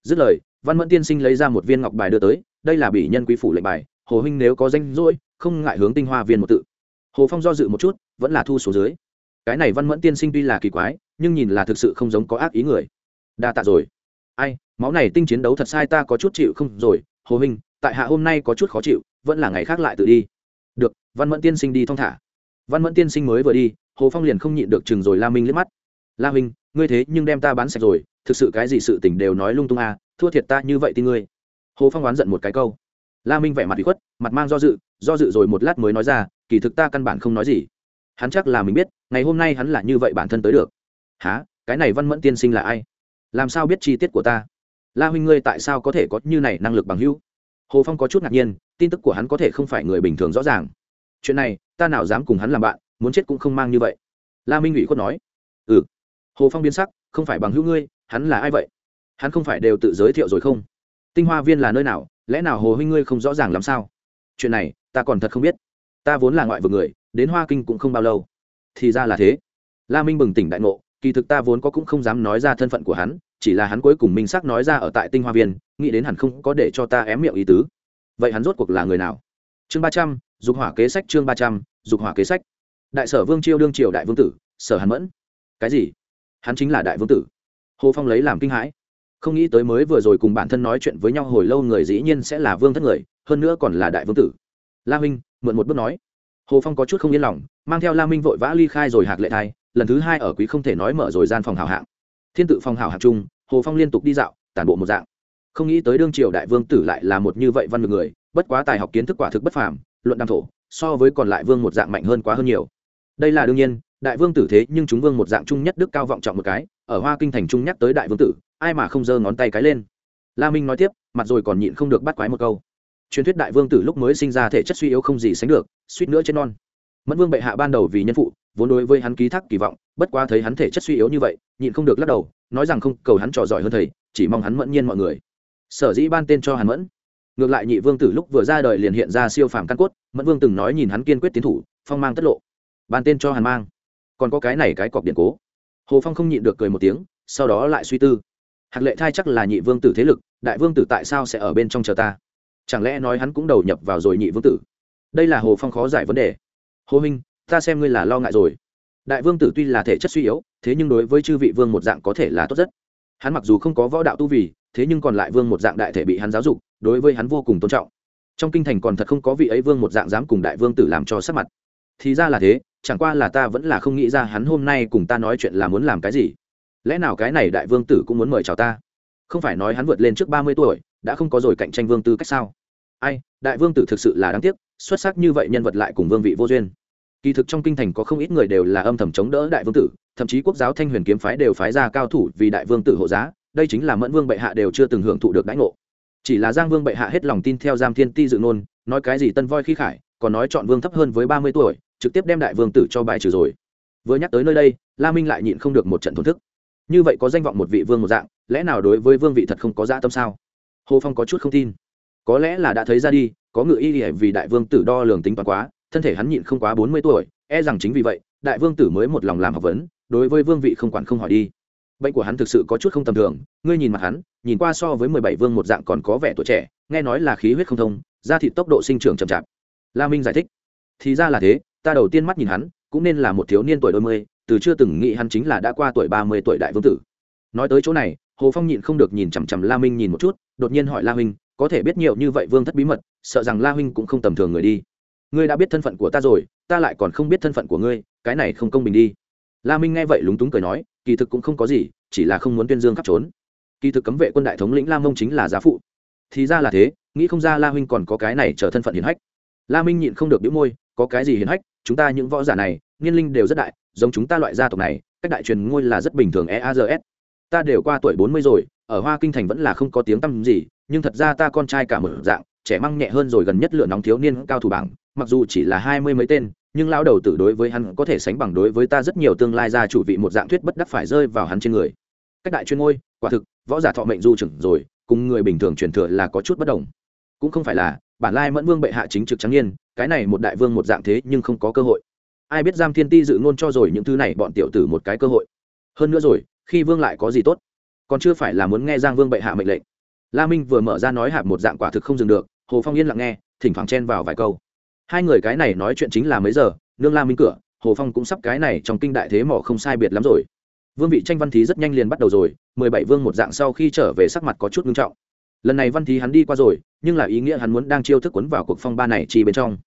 dứt lời, văn mẫn tiên sinh lấy ra một viên ngọc bài đưa tới, đây là bỉ nhân quý phủ lệnh bài, hồ huynh nếu có danh rỗi, không ngại hướng tinh hoa viên một tự. Hồ phong do dự một chút, vẫn là thu số dưới. Cái này văn mẫn tiên sinh tuy là kỳ quái, nhưng nhìn là thực sự không giống có ác ý người. Đa tạ rồi. Ai, máu này tinh chiến đấu thật sai ta có chút chịu không rồi, hồ huynh, tại hạ hôm nay có chút khó chịu, vẫn là ngày khác lại tự đi. Được, văn mẫn tiên sinh đi thong thả. Văn mẫn tiên sinh mới vừa đi, hồ phong liền không nhịn được chừng rồi la minh liếc mắt. La huynh, ngươi thế nhưng đem ta bán sạch rồi thực sự cái gì sự tình đều nói lung tung à thua thiệt ta như vậy tin ngươi. Hồ phong oán giận một cái câu. La minh vẻ mặt bị khuất, mặt mang do dự do dự rồi một lát mới nói ra, kỳ thực ta căn bản không nói gì. Hắn chắc là mình biết, ngày hôm nay hắn là như vậy bản thân tới được. Há cái này văn mẫn tiên sinh là ai? Làm sao biết chi tiết của ta? La huynh ngươi tại sao có thể có như này năng lực bằng hữu? Hồ phong có chút ngạc nhiên, tin tức của hắn có thể không phải người bình thường rõ ràng. Chuyện này, ta nào dám cùng hắn làm bạn, muốn chết cũng không mang như vậy. La minh ủy khuất nói. Ừ. Hồ phong biến sắc, không phải bằng hữu ngươi hắn là ai vậy? Hắn không phải đều tự giới thiệu rồi không? Tinh hoa viên là nơi nào? Lẽ nào hồ huynh ngươi không rõ ràng làm sao? Chuyện này, ta còn thật không biết. Ta vốn là ngoại vực người, đến hoa kinh cũng không bao lâu. Thì ra là thế. La minh bừng tỉnh đại ngộ, kỳ thực ta vốn có cũng không dám nói ra thân phận của hắn, chỉ là hắn cuối cùng minh xác nói ra ở tại tinh hoa viên, nghĩ đến hẳn không có để cho ta ém miệng ý tứ. Vậy hắn rốt cuộc là người nào? Chương ba trăm, dục hỏa kế sách chương ba trăm, dục hỏa kế sách. Đại sở vương chiêu đương triều đại vương tử, sở hàn mẫn. Cái gì? Hắn chính là đại vương tử hồ phong lấy làm kinh hãi. Không nghĩ tới mới vừa rồi cùng bản thân nói chuyện với nhau hồi lâu người dĩ nhiên sẽ là vương thất người, hơn nữa còn là đại vương tử. La minh mượn một bước nói. Hồ phong có chút không yên lòng, mang theo la minh vội vã ly khai rồi hạc lệ thai, lần thứ hai ở quý không thể nói mở rồi gian phòng hào hạng. Thiên tự phòng hào hạc chung, hồ phong liên tục đi dạo, tản bộ một dạng. Không nghĩ tới đương triều đại vương tử lại là một như vậy văn được người, bất quá tài học kiến thức quả thực bất phàm, luận đam thổ, so với còn lại vương một dạng mạnh hơn quá hơn nhiều. Đây là đương nhiên đại vương tử thế nhưng chúng vương một dạng trung nhất đức cao vọng trọng một cái, ở hoa kinh thành trung nhắc tới đại vương tử, ai mà không giơ ngón tay cái lên. La minh nói tiếp, mặt rồi còn nhịn không được bắt quái một câu. Truyền thuyết đại vương tử lúc mới sinh ra thể chất suy yếu không gì sánh được, suýt nữa chết non. Mẫn vương bệ hạ ban đầu vì nhân phụ, vốn đối với hắn ký thác kỳ vọng, bất quá thấy hắn thể chất suy yếu như vậy, nhịn không được lắc đầu, nói rằng không, cầu hắn trò giỏi hơn thầy, chỉ mong hắn mẫn nhiên mọi người. Sở dĩ ban tên cho hắn mẫn. Ngược lại nhị vương tử lúc vừa ra đời liền hiện ra siêu phàm căn cốt, mẫn vương từng nói nhìn hắn kiên quyết tiến thủ, phong mang tất lộ. Ban tên cho hàn mang còn có cái này cái cọc điện cố. Hồ phong không nhịn được cười một tiếng, sau đó lại suy tư. Hạc lệ thai chắc là nhị vương tử thế lực, đại vương tử tại sao sẽ ở bên trong chờ ta? Chẳng lẽ nói hắn cũng đầu nhập vào rồi nhị vương tử? Đây là hồ phong khó giải vấn đề. Hồ minh ta xem ngươi là lo ngại rồi. Đại vương tử tuy là thể chất suy yếu, thế nhưng đối với chư vị vương một dạng có thể là tốt rất hắn mặc dù không có võ đạo tu vì, thế nhưng còn lại vương một dạng đại thể bị hắn giáo dục, đối với hắn vô cùng tôn trọng. Trong kinh thành còn thật không có vị ấy vương một dạng dám cùng đại vương tử làm cho sắc mặt. Thì ra là thế chẳng qua là ta vẫn là không nghĩ ra hắn hôm nay cùng ta nói chuyện là muốn làm cái gì. Lẽ nào cái này đại vương tử cũng muốn mời chào ta? Không phải nói hắn vượt lên trước ba mươi tuổi, đã không có rồi cạnh tranh vương tư cách sao? Ai, đại vương tử thực sự là đáng tiếc, xuất sắc như vậy nhân vật lại cùng vương vị vô duyên. Kỳ thực trong kinh thành có không ít người đều là âm thầm chống đỡ đại vương tử, thậm chí quốc giáo thanh huyền kiếm phái đều phái ra cao thủ vì đại vương tử hộ giá, đây chính là mẫn vương bệ hạ đều chưa từng hưởng thụ được đãi ngộ. Chỉ là giang vương bệ hạ hết lòng tin theo giam thiên ti dự nôn nói cái gì tân voi khi khải, còn nói chọn vương thấp hơn với ba mươi tuổi trực tiếp đem đại vương tử cho bài trừ rồi. Vừa nhắc tới nơi đây, la minh lại nhịn không được một trận thổn thức. Như vậy có danh vọng một vị vương một dạng, lẽ nào đối với vương vị thật không có dã tâm sao? Hồ phong có chút không tin. Có lẽ là đã thấy ra đi, có ngự y vì đại vương tử đo lường tính toán quá, thân thể hắn nhịn không quá bốn mươi tuổi e rằng chính vì vậy, đại vương tử mới một lòng làm học vấn, đối với vương vị không quản không hỏi đi. Bệnh của hắn thực sự có chút không tầm thường, ngươi nhìn mặt hắn, nhìn qua so với mười bảy vương một dạng còn có vẻ tuổi trẻ, nghe nói là khí huyết không thông, da thịt tốc độ sinh trưởng chậm chạp. La minh giải thích. Thì ra là thế ta đầu tiên mắt nhìn hắn, cũng nên là một thiếu niên tuổi đôi mươi, từ chưa từng nghĩ hắn chính là đã qua tuổi ba mươi tuổi đại vương tử. Nói tới chỗ này, hồ phong nhịn không được nhìn chằm chằm la minh nhìn một chút, đột nhiên hỏi la huynh, có thể biết nhiều như vậy vương thất bí mật, sợ rằng la huynh cũng không tầm thường người đi. Ngươi đã biết thân phận của ta rồi, ta lại còn không biết thân phận của ngươi, cái này không công bình đi. La minh nghe vậy lúng túng cười nói, kỳ thực cũng không có gì, chỉ là không muốn tuyên dương khắp trốn. Kỳ thực cấm vệ quân đại thống lĩnh la mông chính là giá phụ. Thì ra là thế, nghĩ không ra la huynh còn có cái này trở thân phận hiền hách. La minh nhịn không được biếu môi có cái gì hiền hách, chúng ta những võ giả này, niên linh đều rất đại, giống chúng ta loại gia tộc này, cách đại truyền ngôi là rất bình thường ears ta đều qua tuổi bốn mươi rồi, ở hoa kinh thành vẫn là không có tiếng tăm gì, nhưng thật ra ta con trai cả mở dạng, trẻ măng nhẹ hơn rồi gần nhất lửa nóng thiếu niên cao thủ bảng, mặc dù chỉ là hai mươi mấy tên, nhưng lão đầu tử đối với hắn có thể sánh bằng đối với ta rất nhiều tương lai ra chủ vị một dạng thuyết bất đắc phải rơi vào hắn trên người. Cách đại chuyên ngôi, quả thực, võ giả thọ mệnh du trưởng rồi, cùng người bình thường truyền thừa là có chút bất đồng. Cũng không phải là bản lai mẫn vương bệ hạ chính trực trắng nhiên cái này một đại vương một dạng thế nhưng không có cơ hội. Ai biết giam thiên ti dự ngôn cho rồi những thứ này bọn tiểu tử một cái cơ hội. Hơn nữa rồi, khi vương lại có gì tốt? Còn chưa phải là muốn nghe giang vương bệ hạ mệnh lệnh. La minh vừa mở ra nói hạp một dạng quả thực không dừng được, hồ phong yên lặng nghe, thỉnh thoảng chen vào vài câu. Hai người cái này nói chuyện chính là mấy giờ, nương la minh cửa, hồ phong cũng sắp cái này trong kinh đại thế mỏ không sai biệt lắm rồi. Vương vị tranh văn thí rất nhanh liền bắt đầu rồi, mười bảy vương một dạng sau khi trở về sắc mặt có chút nghiêm trọng lần này văn thí hắn đi qua rồi, nhưng là ý nghĩa hắn muốn đang chiêu thức quấn vào cuộc phong ba này chi bên trong.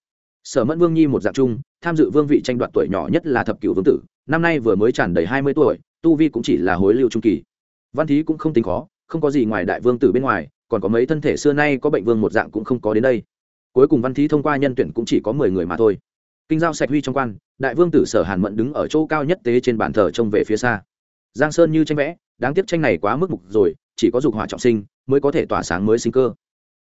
Sở mẫn vương nhi một dạng chung, tham dự vương vị tranh đoạt tuổi nhỏ nhất là thập cửu vương tử, năm nay vừa mới tràn đầy hai mươi tuổi, tu vi cũng chỉ là hối lưu trung kỳ. Văn thí cũng không tính khó, không có gì ngoài đại vương tử bên ngoài, còn có mấy thân thể xưa nay có bệnh vương một dạng cũng không có đến đây. Cuối cùng văn thí thông qua nhân tuyển cũng chỉ có mười người mà thôi. Kinh giao sạch huy trong quan, đại vương tử sở hàn mẫn đứng ở chỗ cao nhất tế trên bàn thờ trông về phía xa. Giang sơn như tranh vẽ, đáng tiếc tranh này quá mức mục rồi chỉ có dục hỏa trọng sinh mới có thể tỏa sáng mới sinh cơ.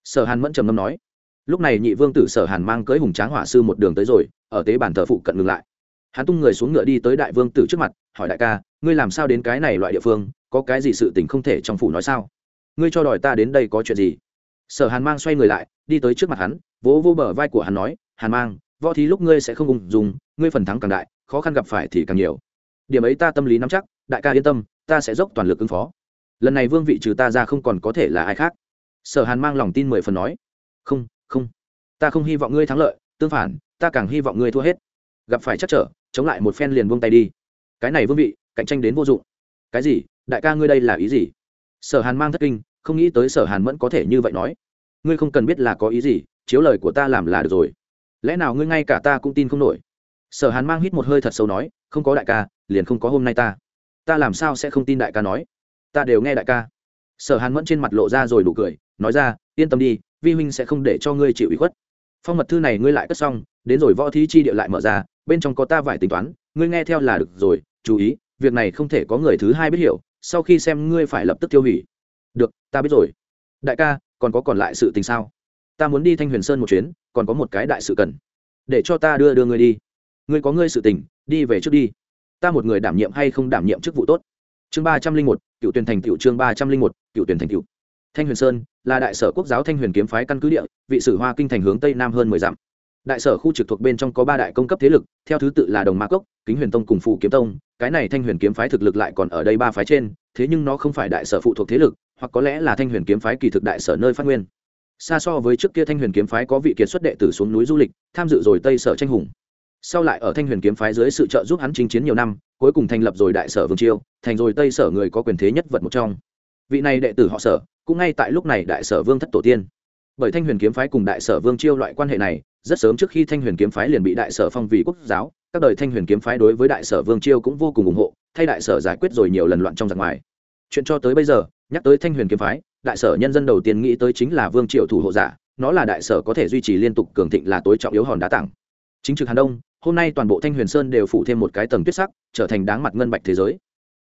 Sở hàn mẫn trầm ngâm nói, lúc này nhị vương tử sở hàn mang cưới hùng tráng hỏa sư một đường tới rồi, ở tế bàn thờ phụ cận ngừng lại. Hắn tung người xuống ngựa đi tới đại vương tử trước mặt, hỏi đại ca, ngươi làm sao đến cái này loại địa phương, có cái gì sự tình không thể trong phủ nói sao? Ngươi cho đòi ta đến đây có chuyện gì? Sở hàn mang xoay người lại, đi tới trước mặt hắn, vỗ vô bờ vai của hắn nói, hàn mang, võ thí lúc ngươi sẽ không ung dùng ngươi phần thắng càng đại, khó khăn gặp phải thì càng nhiều. Điểm ấy ta tâm lý nắm chắc, đại ca yên tâm, ta sẽ dốc toàn lực ứng phó lần này vương vị trừ ta ra không còn có thể là ai khác. Sở hàn mang lòng tin mười phần nói. Không không. Ta không hy vọng ngươi thắng lợi, tương phản, ta càng hy vọng ngươi thua hết. Gặp phải chắc trở, chống lại một phen liền buông tay đi. Cái này vương vị, cạnh tranh đến vô dụng. Cái gì? Đại ca ngươi đây là ý gì? Sở hàn mang thất kinh, không nghĩ tới sở hàn mẫn có thể như vậy nói. Ngươi không cần biết là có ý gì, chiếu lời của ta làm là được rồi. Lẽ nào ngươi ngay cả ta cũng tin không nổi? Sở hàn mang hít một hơi thật sâu nói, không có đại ca, liền không có hôm nay ta. Ta làm sao sẽ không tin đại ca nói? Ta đều nghe đại ca. Sở hàn mẫn trên mặt lộ ra rồi đủ cười, nói ra, yên tâm đi, vi huynh sẽ không để cho ngươi chịu ủy khuất. Phong mật thư này ngươi lại cất xong, đến rồi võ thí chi địa lại mở ra, bên trong có ta vải tính toán, ngươi nghe theo là được rồi, chú ý, việc này không thể có người thứ hai biết hiểu, sau khi xem ngươi phải lập tức tiêu hủy. Được, ta biết rồi. Đại ca, còn có còn lại sự tình sao? Ta muốn đi thanh huyền sơn một chuyến, còn có một cái đại sự cần. Để cho ta đưa đưa ngươi đi. Ngươi có ngươi sự tình, đi về trước đi. Ta một người đảm nhiệm hay không đảm nhiệm chức vụ tốt? Chương ba trăm linh một cựu tuyển thành cựu chương ba trăm linh một, cựu tuyển thành cựu thanh huyền sơn là đại sở quốc giáo thanh huyền kiếm phái căn cứ địa, vị sử hoa kinh thành hướng tây nam hơn mười dặm. Đại sở khu trực thuộc bên trong có ba đại công cấp thế lực, theo thứ tự là đồng ma cốc, kính huyền tông cùng phụ kiếm tông. Cái này thanh huyền kiếm phái thực lực lại còn ở đây ba phái trên, thế nhưng nó không phải đại sở phụ thuộc thế lực, hoặc có lẽ là thanh huyền kiếm phái kỳ thực đại sở nơi phát nguyên. Xa so với trước kia thanh huyền kiếm phái có vị kiệt xuất đệ tử xuống núi du lịch, tham dự rồi tây sở tranh hùng sau lại ở thanh huyền kiếm phái dưới sự trợ giúp hắn chinh chiến nhiều năm, cuối cùng thành lập rồi đại sở vương chiêu thành rồi tây sở người có quyền thế nhất vật một trong. Vị này đệ tử họ sở, cũng ngay tại lúc này đại sở vương thất tổ tiên. Bởi thanh huyền kiếm phái cùng đại sở vương chiêu loại quan hệ này, rất sớm trước khi thanh huyền kiếm phái liền bị đại sở phong vì quốc giáo, các đời thanh huyền kiếm phái đối với đại sở vương chiêu cũng vô cùng ủng hộ, thay đại sở giải quyết rồi nhiều lần loạn trong giặc ngoài. Chuyện cho tới bây giờ, nhắc tới thanh huyền kiếm phái, đại sở nhân dân đầu tiên nghĩ tới chính là vương triệu thủ hộ giả, nó là đại sở có thể duy trì liên tục cường thịnh là tối trọng yếu hòn đá tặng chính trực hàn đông hôm nay toàn bộ thanh huyền sơn đều phủ thêm một cái tầng tuyết sắc, trở thành đáng mặt ngân bạch thế giới.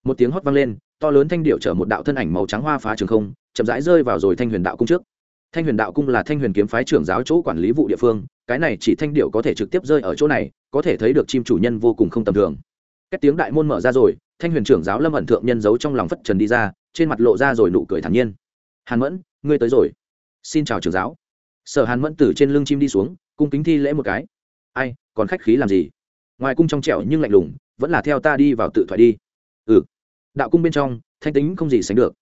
Một tiếng hót vang lên, to lớn thanh điệu chở một đạo thân ảnh màu trắng hoa phá trường không, chậm rãi rơi vào rồi thanh huyền đạo cung trước. Thanh huyền đạo cung là thanh huyền kiếm phái trưởng giáo chỗ quản lý vụ địa phương, cái này chỉ thanh điệu có thể trực tiếp rơi ở chỗ này, có thể thấy được chim chủ nhân vô cùng không tầm thường. Các tiếng đại môn mở ra rồi, thanh huyền trưởng giáo lâm ẩn thượng nhân giấu trong lòng phất trần đi ra, trên mặt lộ ra rồi nụ cười thản nhiên. Hàn mẫn, ngươi tới rồi. Xin chào trưởng giáo. Sở hàn mẫn từ trên lưng chim đi xuống, cung kính thi lễ một cái. Ai còn khách khí làm gì? Ngoài cung trong trẻo nhưng lạnh lùng, vẫn là theo ta đi vào tự thoại đi. Ừ. Đạo cung bên trong, thanh tính không gì sánh được.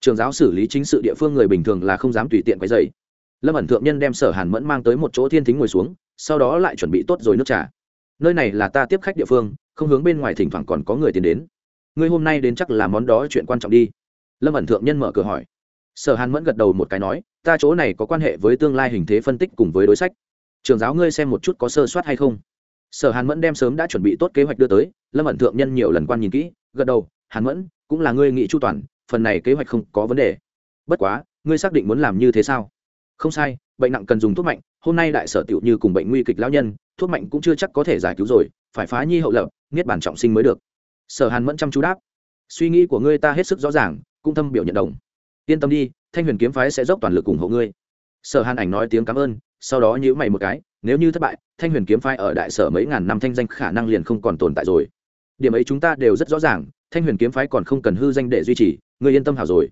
Trường giáo xử lý chính sự địa phương người bình thường là không dám tùy tiện quấy dày lâm ẩn thượng nhân đem sở hàn mẫn mang tới một chỗ thiên thính ngồi xuống, sau đó lại chuẩn bị tốt rồi nước trà. Nơi này là ta tiếp khách địa phương, không hướng bên ngoài thỉnh thoảng còn có người tiến đến. Ngươi hôm nay đến chắc là món đó chuyện quan trọng đi. Lâm ẩn thượng nhân mở cửa hỏi. Sở hàn mẫn gật đầu một cái nói, ta chỗ này có quan hệ với tương lai hình thế phân tích cùng với đối sách trường giáo ngươi xem một chút có sơ soát hay không. Sở hàn mẫn đem sớm đã chuẩn bị tốt kế hoạch đưa tới, lâm ẩn thượng nhân nhiều lần quan nhìn kỹ, gật đầu, hàn mẫn, cũng là ngươi nghị chu toàn, phần này kế hoạch không có vấn đề. Bất quá, ngươi xác định muốn làm như thế sao? Không sai, bệnh nặng cần dùng thuốc mạnh, hôm nay đại sở tiểu như cùng bệnh nguy kịch lão nhân, thuốc mạnh cũng chưa chắc có thể giải cứu rồi, phải phá nhi hậu lập niết bản trọng sinh mới được. Sở hàn mẫn chăm chú đáp, suy nghĩ của ngươi ta hết sức rõ ràng, cũng thâm biểu nhận đồng. Yên tâm đi, thanh huyền kiếm phái sẽ dốc toàn lực ủng hộ ngươi. Sở hàn ảnh nói tiếng cảm ơn sau đó nhữ mày một cái, nếu như thất bại, thanh huyền kiếm phái ở đại sở mấy ngàn năm thanh danh khả năng liền không còn tồn tại rồi. Điểm ấy chúng ta đều rất rõ ràng, thanh huyền kiếm phái còn không cần hư danh để duy trì người yên tâm hảo rồi.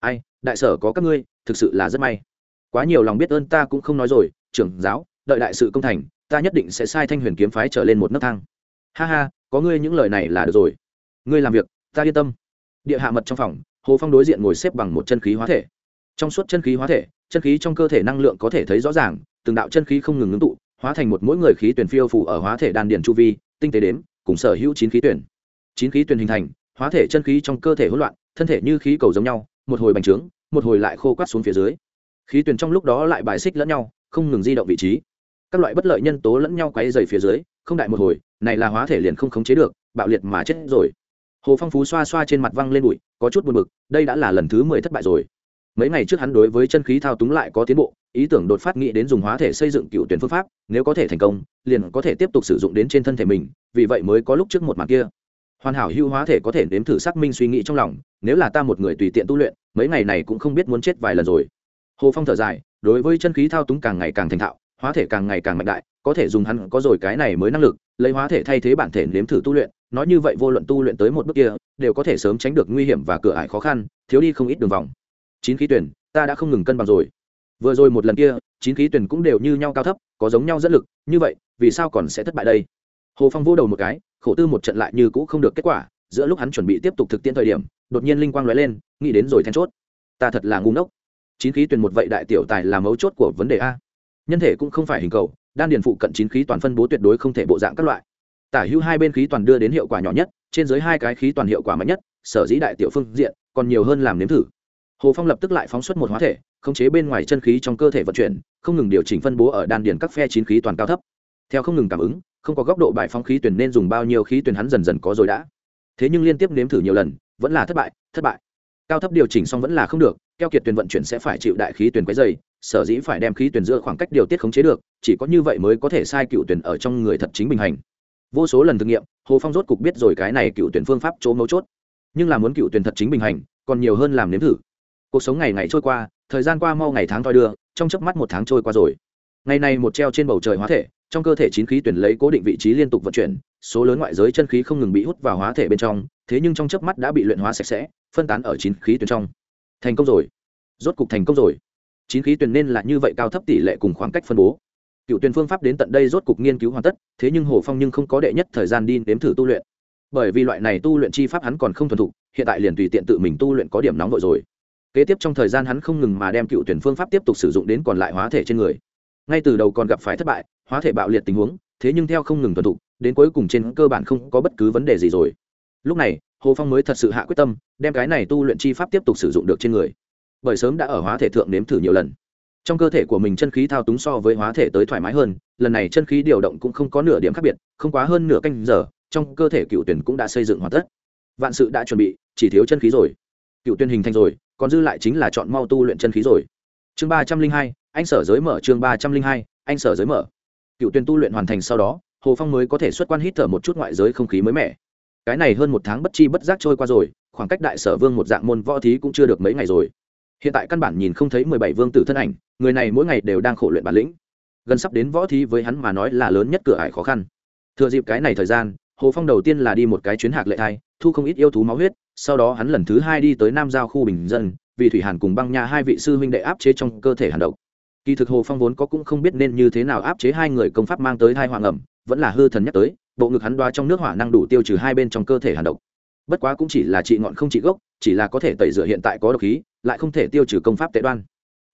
Ai, đại sở có các ngươi, thực sự là rất may. Quá nhiều lòng biết ơn ta cũng không nói rồi, trưởng giáo, đợi đại sự công thành, ta nhất định sẽ sai thanh huyền kiếm phái trở lên một nấc thang. Ha ha, có ngươi những lời này là được rồi. Ngươi làm việc, ta yên tâm. Địa hạ mật trong phòng, hồ phong đối diện ngồi xếp bằng một chân khí hóa thể trong suốt chân khí hóa thể, chân khí trong cơ thể năng lượng có thể thấy rõ ràng, từng đạo chân khí không ngừng ngưng tụ, hóa thành một mỗi người khí tuyển phiêu phủ ở hóa thể đan điền chu vi, tinh tế đếm, cùng sở hữu chín khí tuyển. Chín khí tuyển hình thành, hóa thể chân khí trong cơ thể hỗn loạn, thân thể như khí cầu giống nhau, một hồi bành trướng, một hồi lại khô quát xuống phía dưới. Khí tuyển trong lúc đó lại bài xích lẫn nhau, không ngừng di động vị trí. Các loại bất lợi nhân tố lẫn nhau quay dày phía dưới, không đại một hồi, này là hóa thể liền không khống chế được, bạo liệt mà chết rồi. Hồ phong phú xoa xoa trên mặt văng lên bụi, có chút buồn bực, đây đã là lần thứ mười thất bại rồi mấy ngày trước hắn đối với chân khí thao túng lại có tiến bộ, ý tưởng đột phát nghĩ đến dùng hóa thể xây dựng cựu tuyển phương pháp, nếu có thể thành công, liền có thể tiếp tục sử dụng đến trên thân thể mình, vì vậy mới có lúc trước một mặt kia. Hoàn hảo hưu hóa thể có thể nếm thử xác minh suy nghĩ trong lòng, nếu là ta một người tùy tiện tu luyện, mấy ngày này cũng không biết muốn chết vài lần rồi. Hồ phong thở dài, đối với chân khí thao túng càng ngày càng thành thạo, hóa thể càng ngày càng mạnh đại, có thể dùng hắn có rồi cái này mới năng lực, lấy hóa thể thay thế bản thể nếm thử tu luyện, nói như vậy vô luận tu luyện tới một bước kia, đều có thể sớm tránh được nguy hiểm và cửa ải khó khăn, thiếu đi không ít đường vòng chín khí tuyển, ta đã không ngừng cân bằng rồi. Vừa rồi một lần kia, chín khí tuyển cũng đều như nhau cao thấp, có giống nhau dẫn lực, như vậy, vì sao còn sẽ thất bại đây? Hồ phong vô đầu một cái, khổ tư một trận lại như cũ không được kết quả, giữa lúc hắn chuẩn bị tiếp tục thực tiễn thời điểm, đột nhiên linh quang lóe lên, nghĩ đến rồi then chốt. Ta thật là ngu ngốc. Chín khí tuyển một vậy đại tiểu tài là mấu chốt của vấn đề a. Nhân thể cũng không phải hình cầu, đan điền phụ cận chín khí toàn phân bố tuyệt đối không thể bộ dạng các loại. Tả hữu hai bên khí toàn đưa đến hiệu quả nhỏ nhất, trên dưới hai cái khí toàn hiệu quả mạnh nhất, sở dĩ đại tiểu phương diện còn nhiều hơn làm nếm thử hồ phong lập tức lại phóng xuất một hóa thể, khống chế bên ngoài chân khí trong cơ thể vận chuyển, không ngừng điều chỉnh phân bố ở đan điền các phe chín khí toàn cao thấp. Theo không ngừng cảm ứng, không có góc độ bài phóng khí tuyển nên dùng bao nhiêu khí tuyển hắn dần dần có rồi đã. Thế nhưng liên tiếp nếm thử nhiều lần, vẫn là thất bại thất bại. Cao thấp điều chỉnh xong vẫn là không được, keo kiệt tuyển vận chuyển sẽ phải chịu đại khí tuyển quấy dày sở dĩ phải đem khí tuyển giữa khoảng cách điều tiết khống chế được, chỉ có như vậy mới có thể sai cựu tuyển ở trong người thật chính bình hành. Vô số lần thực nghiệm, hồ phong rốt cục biết rồi cái này cựu tuyển phương pháp chỗ mấu chốt. Nhưng là muốn cựu tuyển thật chính bình hành, còn nhiều hơn làm nếm thử cuộc sống ngày ngày trôi qua, thời gian qua mau ngày tháng thoi đưa, trong chớp mắt một tháng trôi qua rồi. Ngày này một treo trên bầu trời hóa thể, trong cơ thể chín khí tuyển lấy cố định vị trí liên tục vận chuyển, số lớn ngoại giới chân khí không ngừng bị hút vào hóa thể bên trong, thế nhưng trong chớp mắt đã bị luyện hóa sạch sẽ, phân tán ở chín khí tuyển trong. Thành công rồi. Rốt cục thành công rồi. Chín khí tuyển nên là như vậy cao thấp tỷ lệ cùng khoảng cách phân bố. Cựu tuyển phương pháp đến tận đây rốt cục nghiên cứu hoàn tất, thế nhưng hồ phong nhưng không có đệ nhất thời gian đi nếm thử tu luyện. Bởi vì loại này tu luyện chi pháp hắn còn không thuần thục, hiện tại liền tùy tiện tự mình tu luyện có điểm nóng vội rồi kế tiếp trong thời gian hắn không ngừng mà đem cựu tuyển phương pháp tiếp tục sử dụng đến còn lại hóa thể trên người. Ngay từ đầu còn gặp phải thất bại, hóa thể bạo liệt tình huống, thế nhưng theo không ngừng thuần thục đến cuối cùng trên cơ bản không có bất cứ vấn đề gì rồi. Lúc này, hồ phong mới thật sự hạ quyết tâm, đem cái này tu luyện chi pháp tiếp tục sử dụng được trên người. Bởi sớm đã ở hóa thể thượng nếm thử nhiều lần. Trong cơ thể của mình chân khí thao túng so với hóa thể tới thoải mái hơn, lần này chân khí điều động cũng không có nửa điểm khác biệt, không quá hơn nửa canh giờ, trong cơ thể cựu tuyển cũng đã xây dựng hoàn tất. Vạn sự đã chuẩn bị, chỉ thiếu chân khí rồi. Cựu tuyển hình thành rồi còn dư lại chính là chọn mau tu luyện chân khí rồi. Chương ba trăm linh hai, anh sở giới mở, chương ba trăm linh hai, anh sở giới mở. Cựu tuyển tu luyện hoàn thành sau đó, hồ phong mới có thể xuất quan hít thở một chút ngoại giới không khí mới mẻ. Cái này hơn một tháng bất chi bất giác trôi qua rồi, khoảng cách đại sở vương một dạng môn võ thí cũng chưa được mấy ngày rồi. Hiện tại căn bản nhìn không thấy mười bảy vương tử thân ảnh, người này mỗi ngày đều đang khổ luyện bản lĩnh. Gần sắp đến võ thí với hắn mà nói là lớn nhất cửa ải khó khăn. Thừa dịp cái này thời gian, hồ phong đầu tiên là đi một cái chuyến hạc lệ thai, thu không ít yêu thú máu huyết sau đó hắn lần thứ hai đi tới nam giao khu bình dân, vì thủy hàn cùng băng nha hai vị sư huynh đệ áp chế trong cơ thể hàn độc. Kỳ thực hồ phong vốn có cũng không biết nên như thế nào áp chế hai người công pháp mang tới hai hoàng ẩm vẫn là hư thần nhắc tới, bộ ngực hắn đoa trong nước hỏa năng đủ tiêu trừ hai bên trong cơ thể hàn độc. Bất quá cũng chỉ là trị ngọn không trị gốc, chỉ là có thể tẩy rửa hiện tại có độc khí, lại không thể tiêu trừ công pháp tệ đoan.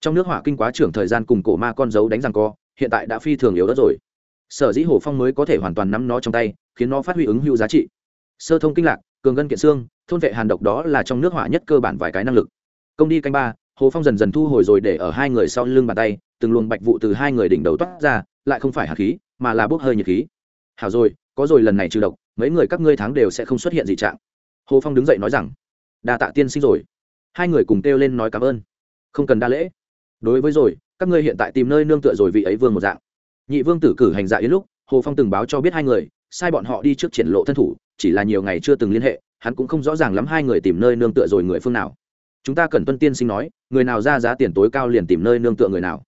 Trong nước hỏa kinh quá trưởng thời gian cùng cổ ma con dấu đánh răng co, hiện tại đã phi thường yếu đất rồi. Sở dĩ hồ phong mới có thể hoàn toàn nắm nó trong tay, khiến nó phát huy ứng hữu giá trị. Sơ thông kinh lạc, cường ngân kiện xương thôn vệ hàn độc đó là trong nước hỏa nhất cơ bản vài cái năng lực. Công đi canh ba, hồ phong dần dần thu hồi rồi để ở hai người sau lưng bàn tay, từng luồng bạch vụ từ hai người đỉnh đầu toát ra, lại không phải hạt khí, mà là bốc hơi nhiệt khí. Hảo rồi, có rồi lần này trừ độc, mấy người các ngươi tháng đều sẽ không xuất hiện gì trạng. Hồ phong đứng dậy nói rằng, đa tạ tiên sinh rồi. Hai người cùng kêu lên nói cảm ơn. Không cần đa lễ. Đối với rồi, các ngươi hiện tại tìm nơi nương tựa rồi vị ấy vương một dạng. Nhị vương tử cử hành dạ yến lúc, hồ phong từng báo cho biết hai người, sai bọn họ đi trước triển lộ thân thủ, chỉ là nhiều ngày chưa từng liên hệ hắn cũng không rõ ràng lắm hai người tìm nơi nương tựa rồi người phương nào. Chúng ta cần tuân tiên sinh nói, người nào ra giá tiền tối cao liền tìm nơi nương tựa người nào.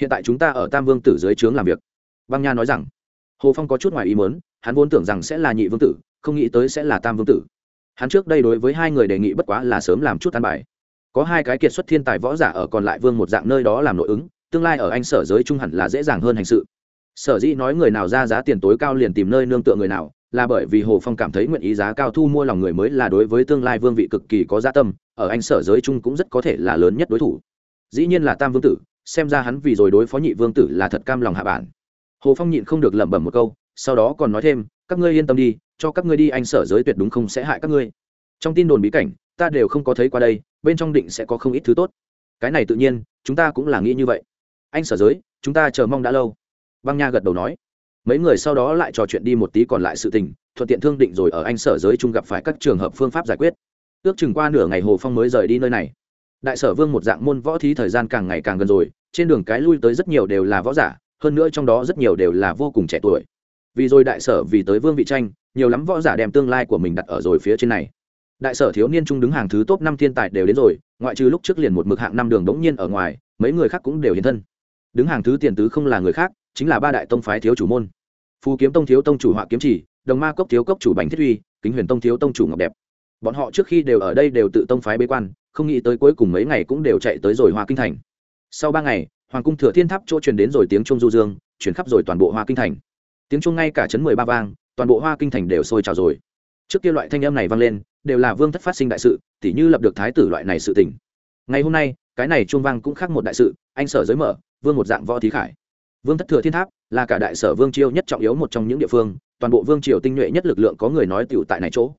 Hiện tại chúng ta ở tam vương tử dưới trướng làm việc. Băng nha nói rằng, hồ phong có chút ngoài ý mớn hắn vốn tưởng rằng sẽ là nhị vương tử, không nghĩ tới sẽ là tam vương tử. Hắn trước đây đối với hai người đề nghị bất quá là sớm làm chút tan bài. Có hai cái kiệt xuất thiên tài võ giả ở còn lại vương một dạng nơi đó làm nội ứng, tương lai ở anh sở giới trung hẳn là dễ dàng hơn hành sự. Sở dĩ nói người nào ra giá tiền tối cao liền tìm nơi nương tựa người nào là bởi vì hồ phong cảm thấy nguyện ý giá cao thu mua lòng người mới là đối với tương lai vương vị cực kỳ có gia tâm, ở anh sở giới chung cũng rất có thể là lớn nhất đối thủ. Dĩ nhiên là tam vương tử, xem ra hắn vì rồi đối phó nhị vương tử là thật cam lòng hạ bản. Hồ phong nhịn không được lẩm bẩm một câu, sau đó còn nói thêm, các ngươi yên tâm đi, cho các ngươi đi anh sở giới tuyệt đúng không sẽ hại các ngươi. Trong tin đồn bí cảnh, ta đều không có thấy qua đây, bên trong định sẽ có không ít thứ tốt. Cái này tự nhiên, chúng ta cũng là nghĩ như vậy. Anh sở giới, chúng ta chờ mong đã lâu. Băng nha gật đầu nói mấy người sau đó lại trò chuyện đi một tí còn lại sự tình, thuận tiện thương định rồi ở anh sở giới chung gặp phải các trường hợp phương pháp giải quyết. Ước chừng qua nửa ngày hồ phong mới rời đi nơi này. Đại sở vương một dạng môn võ thí thời gian càng ngày càng gần rồi, trên đường cái lui tới rất nhiều đều là võ giả, hơn nữa trong đó rất nhiều đều là vô cùng trẻ tuổi. Vì rồi đại sở vì tới vương vị tranh, nhiều lắm võ giả đem tương lai của mình đặt ở rồi phía trên này. Đại sở thiếu niên trung đứng hàng thứ top năm thiên tài đều đến rồi, ngoại trừ lúc trước liền một mực hạng năm đường đống nhiên ở ngoài, mấy người khác cũng đều hiện thân. Đứng hàng thứ tiền tứ không là người khác, chính là ba đại tông phái thiếu chủ môn phù kiếm tông thiếu tông chủ họa kiếm chỉ, đồng ma cốc thiếu cốc chủ bành thiết uy kính huyền tông thiếu tông chủ ngọc đẹp. Bọn họ trước khi đều ở đây đều tự tông phái bế quan, không nghĩ tới cuối cùng mấy ngày cũng đều chạy tới rồi hoa kinh thành. Sau ba ngày, hoàng cung thừa thiên tháp chỗ truyền đến rồi tiếng trung du dương chuyển khắp rồi toàn bộ hoa kinh thành. Tiếng trung ngay cả chấn mười ba vang, toàn bộ hoa kinh thành đều sôi trào rồi. Trước kia loại thanh âm này vang lên, đều là vương thất phát sinh đại sự, tỉ như lập được thái tử loại này sự tình. Ngày hôm nay, cái này chuông vang cũng khác một đại sự, anh sở giới mở, vương một dạng võ thí khải. Vương thất thừa thiên tháp là cả đại sở vương chiêu nhất trọng yếu một trong những địa phương, toàn bộ vương triều tinh nhuệ nhất lực lượng có người nói tựu tại này chỗ.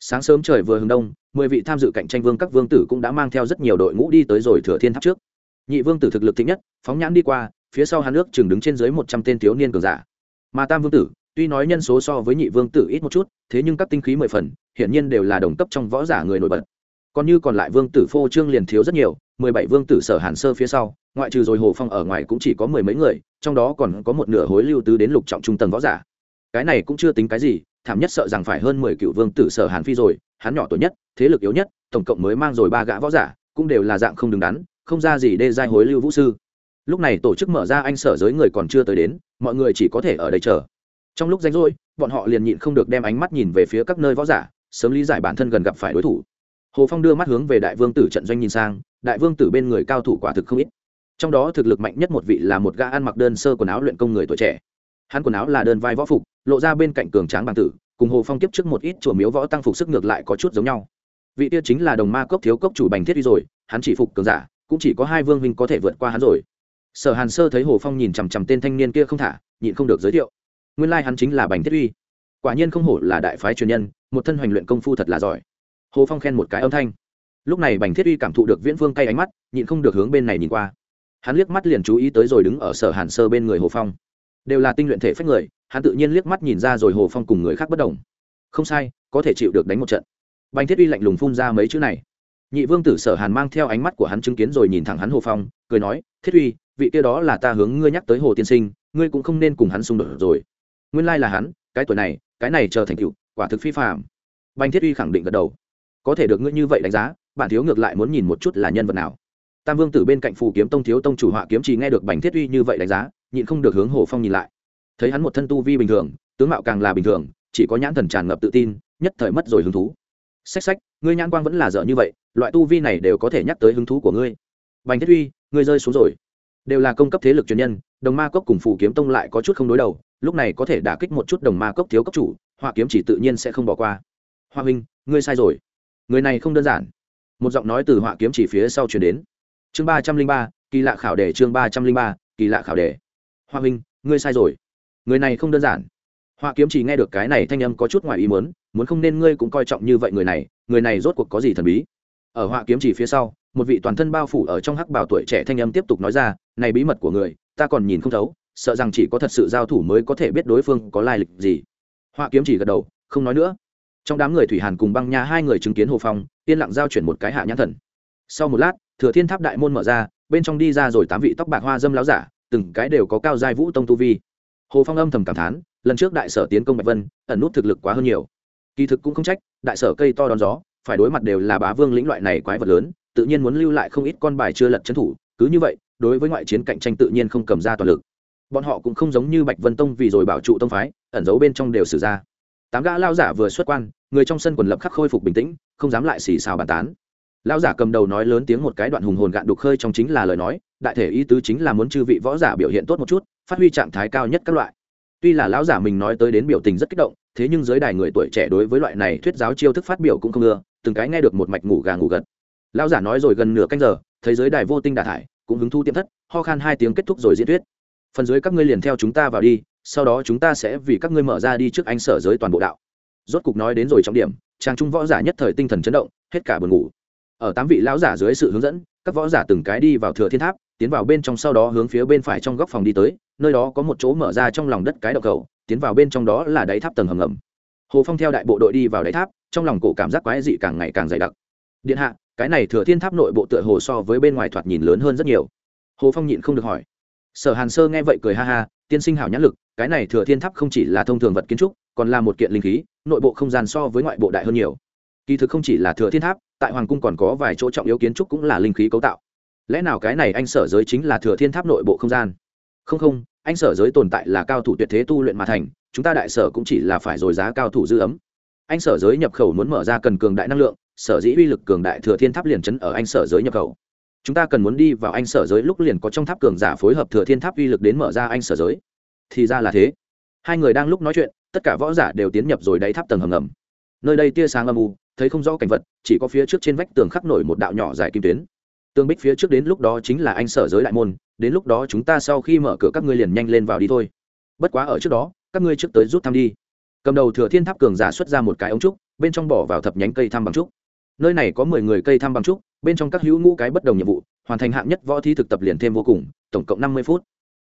Sáng sớm trời vừa hướng đông, mười vị tham dự cạnh tranh vương các vương tử cũng đã mang theo rất nhiều đội ngũ đi tới rồi thừa thiên tháp trước. Nhị vương tử thực lực thích nhất, phóng nhãn đi qua, phía sau hắn nước chừng đứng trên dưới một trăm tên thiếu niên cường giả. Mà tam vương tử, tuy nói nhân số so với nhị vương tử ít một chút, thế nhưng các tinh khí mười phần, hiển nhiên đều là đồng cấp trong võ giả người nổi bật. Còn như còn lại vương tử phô trương liền thiếu rất nhiều mười bảy vương tử sở hàn sơ phía sau, ngoại trừ rồi hồ phong ở ngoài cũng chỉ có mười mấy người, trong đó còn có một nửa hối lưu tứ đến lục trọng trung tầng võ giả. Cái này cũng chưa tính cái gì, thảm nhất sợ rằng phải hơn mười cựu vương tử sở hàn phi rồi, hắn nhỏ tuổi nhất, thế lực yếu nhất, tổng cộng mới mang rồi ba gã võ giả, cũng đều là dạng không đứng đắn, không ra gì đê giai hối lưu vũ sư. Lúc này tổ chức mở ra anh sở giới người còn chưa tới đến, mọi người chỉ có thể ở đây chờ. Trong lúc rảnh rỗi, bọn họ liền nhịn không được đem ánh mắt nhìn về phía các nơi võ giả, sớm lý giải bản thân gần gặp phải đối thủ hồ phong đưa mắt hướng về đại vương tử trận doanh nhìn sang, đại vương tử bên người cao thủ quả thực không ít. Trong đó thực lực mạnh nhất một vị là một gã ăn mặc đơn sơ quần áo luyện công người tuổi trẻ. Hắn quần áo là đơn vai võ phục, lộ ra bên cạnh cường tráng bằng tử, cùng hồ phong tiếp trước một ít chùa miếu võ tăng phục sức ngược lại có chút giống nhau. Vị tiêu chính là đồng ma cốc thiếu cốc chủ bành thiết uy rồi, hắn chỉ phục cường giả, cũng chỉ có hai vương huynh có thể vượt qua hắn rồi. Sở hàn sơ thấy hồ phong nhìn chằm chằm tên thanh niên kia không thả, nhịn không được giới thiệu. Nguyên lai、like、hắn chính là bành thiết uy. Quả nhiên không hổ là đại phái truyền nhân, một thân hoành luyện công phu thật là giỏi hồ phong khen một cái âm thanh. Lúc này bành thiết uy cảm thụ được viễn phương cay ánh mắt, nhịn không được hướng bên này nhìn qua. Hắn liếc mắt liền chú ý tới rồi đứng ở sở hàn sơ bên người hồ phong. Đều là tinh luyện thể phách người, hắn tự nhiên liếc mắt nhìn ra rồi hồ phong cùng người khác bất đồng. Không sai, có thể chịu được đánh một trận. Bành thiết uy lạnh lùng phun ra mấy chữ này. Nhị vương tử sở hàn mang theo ánh mắt của hắn chứng kiến rồi nhìn thẳng hắn hồ phong, cười nói, thiết uy, vị kia đó là ta hướng ngươi nhắc tới hồ tiên sinh, ngươi cũng không nên cùng hắn xung đột rồi. Nguyên lai là hắn, cái tuổi này, cái này chờ thành cựu quả thực phi phạm bành thiết uy khẳng định gật đầu có thể được ngươi như vậy đánh giá bản thiếu ngược lại muốn nhìn một chút là nhân vật nào. Tam vương tử bên cạnh phù kiếm tông thiếu tông chủ họa kiếm chỉ nghe được bành thiết uy như vậy đánh giá, nhịn không được hướng hồ phong nhìn lại. Thấy hắn một thân tu vi bình thường, tướng mạo càng là bình thường, chỉ có nhãn thần tràn ngập tự tin, nhất thời mất rồi hứng thú. Sách sách ngươi nhãn quang vẫn là dở như vậy, loại tu vi này đều có thể nhắc tới hứng thú của ngươi. Bành thiết uy, ngươi rơi xuống rồi. Đều là công cấp thế lực truyền nhân, đồng ma cốc cùng phù kiếm tông lại có chút không đối đầu, lúc này có thể đả kích một chút đồng ma cốc thiếu cấp chủ, họa kiếm chỉ tự nhiên sẽ không bỏ qua. Hoa huynh, ngươi sai rồi người này không đơn giản. Một giọng nói từ họa kiếm chỉ phía sau chuyển đến. Chương ba trăm linh ba, kỳ lạ khảo đề, chương ba trăm linh ba, kỳ lạ khảo đề. Hoa huynh ngươi sai rồi. Người này không đơn giản. Họa kiếm chỉ nghe được cái này thanh âm có chút ngoài ý muốn muốn không nên ngươi cũng coi trọng như vậy người này người này rốt cuộc có gì thần bí. Ở họa kiếm chỉ phía sau, một vị toàn thân bao phủ ở trong hắc bào tuổi trẻ thanh âm tiếp tục nói ra, này bí mật của người, ta còn nhìn không thấu, sợ rằng chỉ có thật sự giao thủ mới có thể biết đối phương có lai lịch gì. Họa kiếm chỉ gật đầu, không nói nữa trong đám người thủy hàn cùng băng nha hai người chứng kiến hồ phong, yên lặng giao chuyển một cái hạ nhãn thần. Sau một lát, thừa thiên tháp đại môn mở ra, bên trong đi ra rồi tám vị tóc bạc hoa dâm láo giả, từng cái đều có cao giai vũ tông tu vi. Hồ phong âm thầm cảm thán, lần trước đại sở tiến công bạch vân, ẩn nút thực lực quá hơn nhiều. Kỳ thực cũng không trách, đại sở cây to đón gió, phải đối mặt đều là bá vương lĩnh loại này quái vật lớn, tự nhiên muốn lưu lại không ít con bài chưa lật trấn thủ, cứ như vậy, đối với ngoại chiến cạnh tranh tự nhiên không cầm ra toàn lực. Bọn họ cũng không giống như bạch vân tông vì rồi bảo trụ tông phái, ẩn giấu bên trong đều xử ra tám gã lao giả vừa xuất quan, người trong sân quần lập khắc khôi phục bình tĩnh, không dám lại xì xào bàn tán. Lao giả cầm đầu nói lớn tiếng một cái đoạn hùng hồn gạn đục khơi trong chính là lời nói, đại thể ý tứ chính là muốn chư vị võ giả biểu hiện tốt một chút, phát huy trạng thái cao nhất các loại. Tuy là lão giả mình nói tới đến biểu tình rất kích động, thế nhưng giới đài người tuổi trẻ đối với loại này thuyết giáo chiêu thức phát biểu cũng không ưa, từng cái nghe được một mạch ngủ gà ngủ gật. Lão giả nói rồi gần nửa canh giờ, thấy giới đài vô tinh đà thải, cũng hứng thu tiệm thất, ho khan hai tiếng kết thúc rồi diễn thuyết. Phần dưới các ngươi liền theo chúng ta vào đi sau đó chúng ta sẽ vì các ngươi mở ra đi trước anh sở giới toàn bộ đạo. Rốt cục nói đến rồi trọng điểm trang trung võ giả nhất thời tinh thần chấn động, hết cả buồn ngủ. Ở tám vị lão giả dưới sự hướng dẫn, các võ giả từng cái đi vào thừa thiên tháp, tiến vào bên trong sau đó hướng phía bên phải trong góc phòng đi tới, nơi đó có một chỗ mở ra trong lòng đất cái độc cầu, tiến vào bên trong đó là đáy tháp tầng hầm ngầm. Hồ phong theo đại bộ đội đi vào đáy tháp, trong lòng cổ cảm giác quái dị càng ngày càng dày đặc. Điện hạ, cái này thừa thiên tháp nội bộ tựa hồ so với bên ngoài thoạt nhìn lớn hơn rất nhiều. Hồ phong nhịn không được hỏi. Sở hàn sơ nghe vậy cười ha ha tiên sinh hảo nhãn lực, cái này thừa thiên tháp không chỉ là thông thường vật kiến trúc, còn là một kiện linh khí, nội bộ không gian so với ngoại bộ đại hơn nhiều. Kỳ thực không chỉ là thừa thiên tháp, tại hoàng cung còn có vài chỗ trọng yếu kiến trúc cũng là linh khí cấu tạo. Lẽ nào cái này anh sở giới chính là thừa thiên tháp nội bộ không gian? Không không, anh sở giới tồn tại là cao thủ tuyệt thế tu luyện mà thành, chúng ta đại sở cũng chỉ là phải rồi giá cao thủ dư ấm. Anh sở giới nhập khẩu muốn mở ra cần cường đại năng lượng, sở dĩ uy lực cường đại thừa thiên tháp liền chấn ở anh sở giới nhập khẩu chúng ta cần muốn đi vào anh sở giới lúc liền có trong tháp cường giả phối hợp thừa thiên tháp uy lực đến mở ra anh sở giới. Thì ra là thế. Hai người đang lúc nói chuyện, tất cả võ giả đều tiến nhập rồi đáy tháp tầng hầm ngầm. Nơi đây tia sáng âm u, thấy không rõ cảnh vật, chỉ có phía trước trên vách tường khắc nổi một đạo nhỏ dài kim tuyến. Tương bích phía trước đến lúc đó chính là anh sở giới đại môn, đến lúc đó chúng ta sau khi mở cửa các ngươi liền nhanh lên vào đi thôi. Bất quá ở trước đó, các ngươi trước tới rút thăm đi. Cầm đầu thừa thiên tháp cường giả xuất ra một cái ống trúc, bên trong bỏ vào thập nhánh cây thăm bằng trúc nơi này có mười người cây thăm bằng trúc, bên trong các hữu ngũ cái bất đồng nhiệm vụ, hoàn thành hạng nhất võ thi thực tập liền thêm vô cùng, tổng cộng năm mươi phút.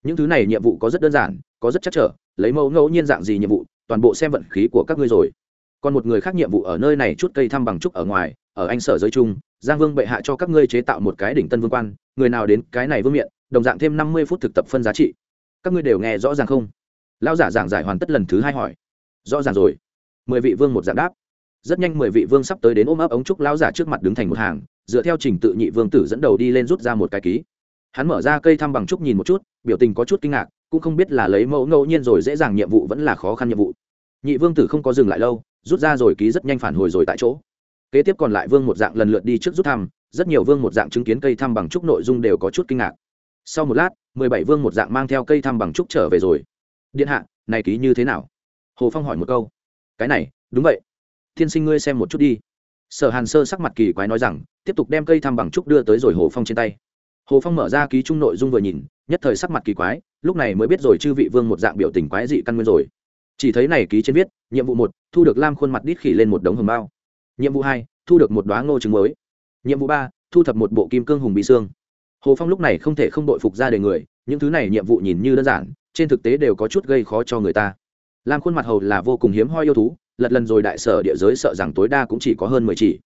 Những thứ này nhiệm vụ có rất đơn giản, có rất chắc trở, lấy mẫu ngẫu nhiên dạng gì nhiệm vụ, toàn bộ xem vận khí của các ngươi rồi. Còn một người khác nhiệm vụ ở nơi này chút cây thăm bằng trúc ở ngoài, ở anh sở giới chung giang vương bệ hạ cho các ngươi chế tạo một cái đỉnh tân vương quan, người nào đến cái này vương miện, đồng dạng thêm năm mươi phút thực tập phân giá trị. Các ngươi đều nghe rõ ràng không? Lao giả giảng giải hoàn tất lần thứ hai hỏi. Rõ ràng rồi. Mười vị vương một dạng đáp rất nhanh mười vị vương sắp tới đến ôm ấp ống trúc lão giả trước mặt đứng thành một hàng, dựa theo trình tự nhị vương tử dẫn đầu đi lên rút ra một cái ký. Hắn mở ra cây thăm bằng trúc nhìn một chút, biểu tình có chút kinh ngạc, cũng không biết là lấy mẫu ngẫu nhiên rồi dễ dàng nhiệm vụ vẫn là khó khăn nhiệm vụ. Nhị vương tử không có dừng lại lâu, rút ra rồi ký rất nhanh phản hồi rồi tại chỗ. Kế tiếp còn lại vương một dạng lần lượt đi trước rút thăm, rất nhiều vương một dạng chứng kiến cây thăm bằng trúc nội dung đều có chút kinh ngạc. Sau một lát, mười bảy vương một dạng mang theo cây thăm bằng trúc trở về rồi. Điện hạ, này ký như thế nào? Hồ phong hỏi một câu. Cái này, đúng vậy thiên sinh ngươi xem một chút đi. Sở hàn sơ sắc mặt kỳ quái nói rằng, tiếp tục đem cây thăm bằng trúc đưa tới rồi hồ phong trên tay. Hồ phong mở ra ký chung nội dung vừa nhìn, nhất thời sắc mặt kỳ quái, lúc này mới biết rồi chư vị vương một dạng biểu tình quái dị căn nguyên rồi. Chỉ thấy này ký trên viết, nhiệm vụ một, thu được lam khuôn mặt đít khỉ lên một đống hầm bao. Nhiệm vụ hai, thu được một đoá ngô trứng mới nhiệm vụ ba, thu thập một bộ kim cương hùng bị xương. Hồ phong lúc này không thể không đội phục ra đời người, những thứ này nhiệm vụ nhìn như đơn giản, trên thực tế đều có chút gây khó cho người ta. Lam khuôn mặt hầu là vô cùng hiếm hoi yêu thú lật lần rồi đại sở địa giới sợ rằng tối đa cũng chỉ có hơn mười chỉ.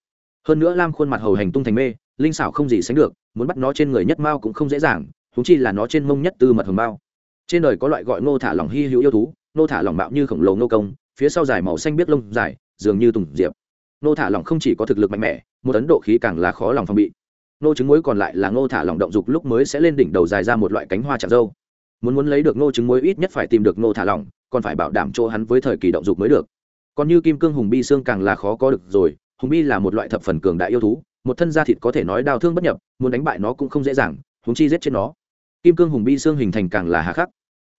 Hơn nữa lam khuôn mặt hầu hành tung thành mê, linh xảo không gì sánh được, muốn bắt nó trên người nhất mao cũng không dễ dàng thú chi là nó trên mông nhất tư mật hồng mao. Trên đời có loại gọi ngô thả lỏng hy hữu yêu thú nô thả lỏng mạo như khổng lồ nô công, phía sau dài màu xanh biết lông dài, dường như tùng diệp. Nô thả lỏng không chỉ có thực lực mạnh mẽ, một ấn độ khí càng là khó lòng phòng bị. Nô trứng muối còn lại là nô thả lỏng động dục lúc mới sẽ lên đỉnh đầu dài ra một loại cánh hoa chạm dâu. Muốn muốn lấy được nô trứng muối ít nhất phải tìm được nô thả lỏng còn phải bảo đảm chỗ hắn với thời kỳ động dục mới được còn như kim cương hùng bi xương càng là khó có được rồi, hùng bi là một loại thập phần cường đại yêu thú, một thân da thịt có thể nói đau thương bất nhập, muốn đánh bại nó cũng không dễ dàng húng chi giết chết nó. Kim cương hùng bi xương hình thành càng là hà khắc.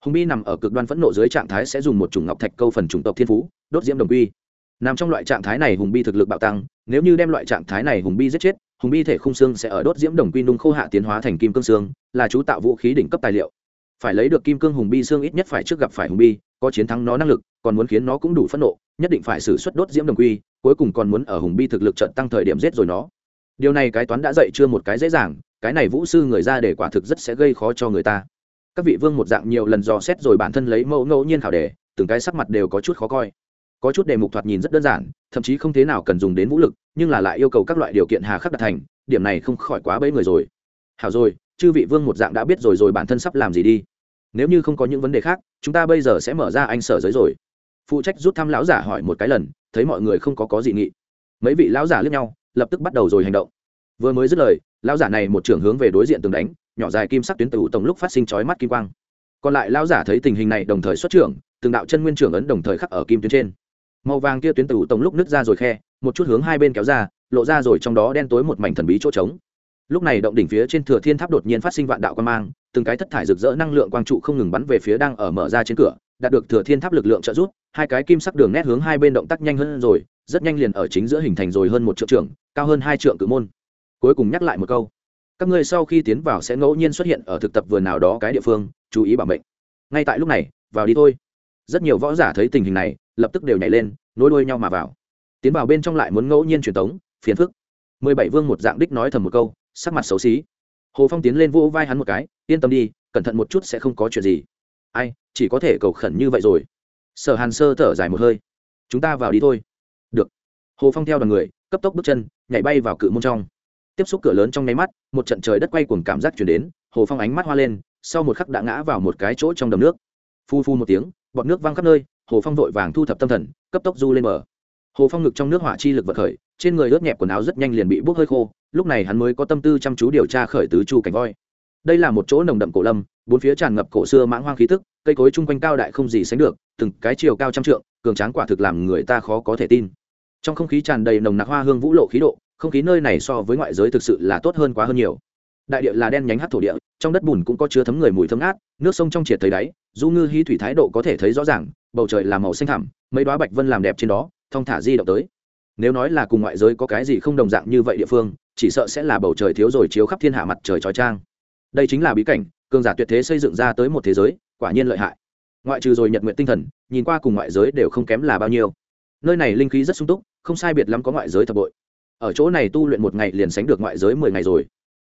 Hùng bi nằm ở cực đoan phẫn nộ dưới trạng thái sẽ dùng một chủng ngọc thạch câu phần chủng tộc thiên phú, đốt diễm đồng quy. Nằm trong loại trạng thái này hùng bi thực lực bạo tăng, nếu như đem loại trạng thái này hùng bi giết chết, hùng bi thể khung xương sẽ ở đốt diễm đồng quy nung khô hạ tiến hóa thành kim cương xương, là chú tạo vũ khí đỉnh cấp tài liệu. Phải lấy được kim cương hùng bi xương ít nhất phải trước gặp phải hùng bi, có chiến thắng nó năng lực, còn muốn khiến nó cũng đủ phẫn nộ nhất định phải xử suất đốt diễm đồng quy, cuối cùng còn muốn ở hùng bi thực lực trận tăng thời điểm giết rồi nó. Điều này cái toán đã dạy chưa một cái dễ dàng, cái này vũ sư người ra để quả thực rất sẽ gây khó cho người ta. Các vị vương một dạng nhiều lần dò xét rồi bản thân lấy mẫu ngẫu nhiên khảo đề, từng cái sắc mặt đều có chút khó coi. Có chút đề mục thoạt nhìn rất đơn giản, thậm chí không thế nào cần dùng đến vũ lực, nhưng là lại yêu cầu các loại điều kiện hà khắc đặt thành, điểm này không khỏi quá bẫy người rồi. Hảo rồi, chư vị vương một dạng đã biết rồi rồi bản thân sắp làm gì đi. Nếu như không có những vấn đề khác, chúng ta bây giờ sẽ mở ra anh sở giới rồi phụ trách rút thăm lão giả hỏi một cái lần, thấy mọi người không có có gì nghị. Mấy vị lão giả lướt nhau, lập tức bắt đầu rồi hành động. Vừa mới dứt lời, lão giả này một trưởng hướng về đối diện tường đánh, nhỏ dài kim sắc tuyến tử tổng lúc phát sinh chói mắt kim quang. Còn lại lão giả thấy tình hình này đồng thời xuất trưởng, từng đạo chân nguyên trưởng ấn đồng thời khắc ở kim tuyến trên. Màu vàng kia tuyến tử tổng lúc nứt ra rồi khe, một chút hướng hai bên kéo ra, lộ ra rồi trong đó đen tối một mảnh thần bí chỗ trống. Lúc này động đỉnh phía trên thừa thiên tháp đột nhiên phát sinh vạn đạo quan mang, từng cái thất thải rực rỡ năng lượng quang trụ không ngừng bắn về phía đang ở mở ra trên cửa đạt được thừa thiên tháp lực lượng trợ giúp, hai cái kim sắc đường nét hướng hai bên động tác nhanh hơn rồi, rất nhanh liền ở chính giữa hình thành rồi hơn một triệu trưởng, cao hơn hai trượng cự môn. Cuối cùng nhắc lại một câu, các ngươi sau khi tiến vào sẽ ngẫu nhiên xuất hiện ở thực tập vườn nào đó cái địa phương, chú ý bảo mệnh. Ngay tại lúc này, vào đi thôi. Rất nhiều võ giả thấy tình hình này, lập tức đều nhảy lên, nối đuôi nhau mà vào. Tiến vào bên trong lại muốn ngẫu nhiên truyền tống, phiền phức. Mười bảy vương một dạng đích nói thầm một câu, sắc mặt xấu xí. Hồ phong tiến lên vỗ vai hắn một cái, yên tâm đi, cẩn thận một chút sẽ không có chuyện gì ai, chỉ có thể cầu khẩn như vậy rồi. Sở hàn sơ thở dài một hơi. Chúng ta vào đi thôi. Được. Hồ phong theo đoàn người, cấp tốc bước chân, nhảy bay vào cự môn trong. Tiếp xúc cửa lớn trong nháy mắt, một trận trời đất quay cuồng cảm giác chuyển đến, hồ phong ánh mắt hoa lên, sau một khắc đã ngã vào một cái chỗ trong đầm nước. Phu phu một tiếng, bọt nước văng khắp nơi, hồ phong vội vàng thu thập tâm thần, cấp tốc du lên bờ. Hồ phong ngực trong nước hỏa chi lực vật khởi, trên người ướt nhẹp quần áo rất nhanh liền bị bốc hơi khô, lúc này hắn mới có tâm tư chăm chú điều tra khởi tứ chu cảnh voi. Đây là một chỗ nồng đậm cổ lâm bốn phía tràn ngập cổ xưa mãng hoang khí tức, cây cối chung quanh cao đại không gì sánh được, từng cái chiều cao trăm trượng, cường tráng quả thực làm người ta khó có thể tin. Trong không khí tràn đầy nồng nặc hoa hương vũ lộ khí độ, không khí nơi này so với ngoại giới thực sự là tốt hơn quá hơn nhiều. Đại địa là đen nhánh hát thổ địa, trong đất bùn cũng có chứa thấm người mùi thấm ngát, nước sông trong triệt thấy đáy, du ngư hy thủy thái độ có thể thấy rõ ràng, bầu trời là màu xanh thẳm, mấy đoá bạch vân làm đẹp trên đó, thong thả di động tới. Nếu nói là cùng ngoại giới có cái gì không đồng dạng như vậy địa phương, chỉ sợ sẽ là bầu trời thiếu rồi chiếu khắp thiên hạ mặt trời trói trang. Đây chính là bí cảnh cường giả tuyệt thế xây dựng ra tới một thế giới, quả nhiên lợi hại. Ngoại trừ rồi nhật nguyện tinh thần, nhìn qua cùng ngoại giới đều không kém là bao nhiêu. Nơi này linh khí rất sung túc, không sai biệt lắm có ngoại giới thập bội. Ở chỗ này tu luyện một ngày liền sánh được ngoại giới mười ngày rồi.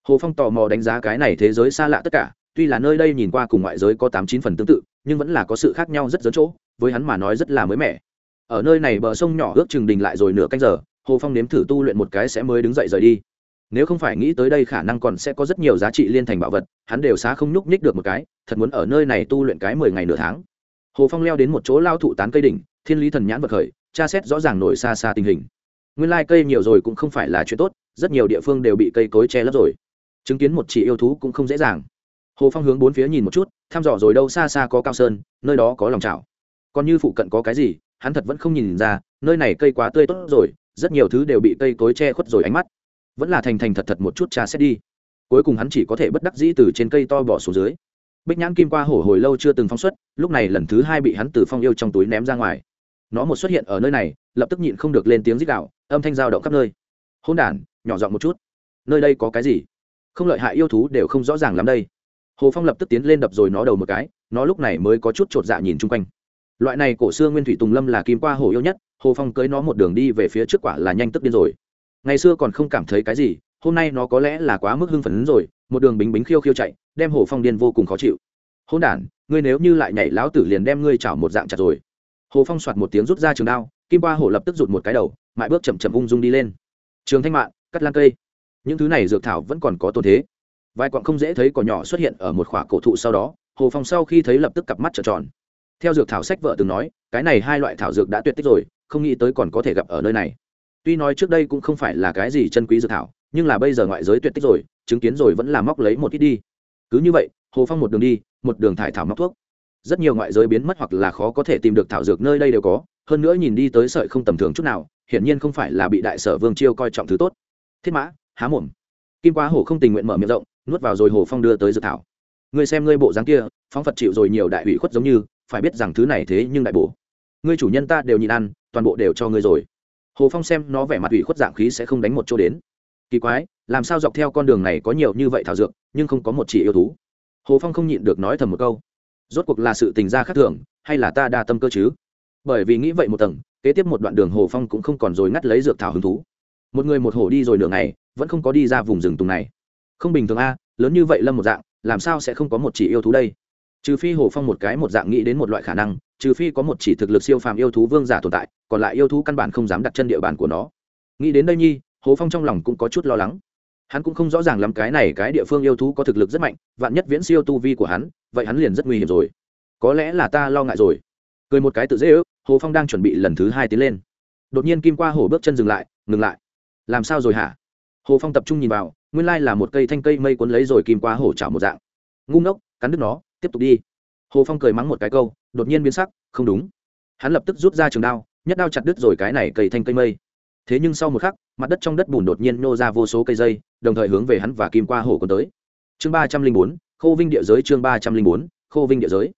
Hồ phong tò mò đánh giá cái này thế giới xa lạ tất cả, tuy là nơi đây nhìn qua cùng ngoại giới có tám chín phần tương tự, nhưng vẫn là có sự khác nhau rất lớn chỗ, với hắn mà nói rất là mới mẻ. Ở nơi này bờ sông nhỏ ước chừng đình lại rồi nửa canh giờ, hồ phong nếm thử tu luyện một cái sẽ mới đứng dậy rời đi nếu không phải nghĩ tới đây khả năng còn sẽ có rất nhiều giá trị liên thành bảo vật, hắn đều xá không nhúc nhích được một cái, thật muốn ở nơi này tu luyện cái mười ngày nửa tháng. Hồ phong leo đến một chỗ lao thụ tán cây đỉnh, thiên lý thần nhãn vật khởi, tra xét rõ ràng nổi xa xa tình hình. Nguyên lai、like、cây nhiều rồi cũng không phải là chuyện tốt, rất nhiều địa phương đều bị cây cối che lấp rồi. Chứng kiến một chị yêu thú cũng không dễ dàng. Hồ phong hướng bốn phía nhìn một chút, thăm dò rồi đâu xa xa có cao sơn, nơi đó có lòng trào còn như phụ cận có cái gì, hắn thật vẫn không nhìn ra, nơi này cây quá tươi tốt rồi, rất nhiều thứ đều bị cây cối che khuất rồi ánh mắt vẫn là thành thành thật thật một chút trà xét đi. Cuối cùng hắn chỉ có thể bất đắc dĩ từ trên cây to bỏ xuống dưới. Bích nhãn kim qua hổ hồi lâu chưa từng phóng xuất, lúc này lần thứ hai bị hắn từ phong yêu trong túi ném ra ngoài. Nó một xuất hiện ở nơi này, lập tức nhịn không được lên tiếng rít đạo âm thanh dao động khắp nơi. Hôn đản, nhỏ giọng một chút. Nơi đây có cái gì? Không lợi hại yêu thú đều không rõ ràng lắm đây. Hồ phong lập tức tiến lên đập rồi nó đầu một cái, nó lúc này mới có chút chột dạ nhìn chung quanh. Loại này cổ xưa nguyên thủy tùng lâm là kim qua hổ yêu nhất, hồ phong cưới nó một đường đi về phía trước quả là nhanh tức điên rồi ngày xưa còn không cảm thấy cái gì, hôm nay nó có lẽ là quá mức hưng phấn rồi, một đường bính bính khiêu khiêu chạy, đem hồ phong điên vô cùng khó chịu. Hôn đản, ngươi nếu như lại nhảy lão tử liền đem ngươi chảo một dạng chặt rồi. Hồ phong soạt một tiếng rút ra trường đao, kim qua hổ lập tức rụt một cái đầu mãi bước chậm chậm ung dung đi lên. Trường thanh mạng cắt lan cây. Những thứ này dược thảo vẫn còn có tồn thế. Vài quặng không dễ thấy cỏ nhỏ xuất hiện ở một khỏa cổ thụ sau đó, hồ phong sau khi thấy lập tức cặp mắt trợn tròn. Theo dược thảo sách vợ từng nói, cái này hai loại thảo dược đã tuyệt tích rồi, không nghĩ tới còn có thể gặp ở nơi này tuy nói trước đây cũng không phải là cái gì chân quý dược thảo, nhưng là bây giờ ngoại giới tuyệt tích rồi, chứng kiến rồi vẫn là móc lấy một ít đi. Cứ như vậy, hồ phong một đường đi, một đường thải thảo móc thuốc. Rất nhiều ngoại giới biến mất hoặc là khó có thể tìm được thảo dược nơi đây đều có, hơn nữa nhìn đi tới sợi không tầm thường chút nào, hiển nhiên không phải là bị đại sở vương chiêu coi trọng thứ tốt. Thiết mã, há mồm. Kim quá hổ không tình nguyện mở miệng rộng, nuốt vào rồi hồ phong đưa tới dược thảo. Ngươi xem ngươi bộ dáng kia phong phật chịu rồi nhiều đại ủy khuất giống như, phải biết rằng thứ này thế nhưng đại bổ. Ngươi chủ nhân ta đều nhịn ăn, toàn bộ đều cho ngươi rồi hồ phong xem nó vẻ mặt ủy khuất dạng khí sẽ không đánh một chỗ đến. Kỳ quái, làm sao dọc theo con đường này có nhiều như vậy thảo dược, nhưng không có một chỉ yêu thú? Hồ phong không nhịn được nói thầm một câu. Rốt cuộc là sự tình gia khác thường, hay là ta đa tâm cơ chứ? Bởi vì nghĩ vậy một tầng, kế tiếp một đoạn đường hồ phong cũng không còn rồi ngắt lấy dược thảo hứng thú. Một người một hồ đi rồi nửa ngày, vẫn không có đi ra vùng rừng tùng này. Không bình thường a, lớn như vậy lâm một dạng, làm sao sẽ không có một chỉ yêu thú đây? Trừ phi hồ phong một cái một dạng nghĩ đến một loại khả năng trừ phi có một chỉ thực lực siêu phàm yêu thú vương giả tồn tại, còn lại yêu thú căn bản không dám đặt chân địa bàn của nó. Nghĩ đến đây nhi, hồ phong trong lòng cũng có chút lo lắng. Hắn cũng không rõ ràng lắm cái này cái địa phương yêu thú có thực lực rất mạnh, vạn nhất viễn siêu tu vi của hắn, vậy hắn liền rất nguy hiểm rồi. Có lẽ là ta lo ngại rồi. Cười một cái tự dễ ước, hồ phong đang chuẩn bị lần thứ hai tiến lên. Đột nhiên kim qua Hổ bước chân dừng lại, ngừng lại. Làm sao rồi hả? Hồ phong tập trung nhìn vào, nguyên lai là một cây thanh cây mây cuốn lấy rồi kim qua hổ chảo một dạng. Ngu ngốc, cắn đứt nó, tiếp tục đi. Hồ phong cười mắng một cái câu đột nhiên biến sắc, không đúng. Hắn lập tức rút ra trường đao, nhất đao chặt đứt rồi cái này cây thanh cây mây. Thế nhưng sau một khắc, mặt đất trong đất bùn đột nhiên nô ra vô số cây dây, đồng thời hướng về hắn và kim qua hổ còn tới. Chương ba trăm linh bốn, khô vinh địa giới chương ba trăm linh bốn, khô vinh địa giới.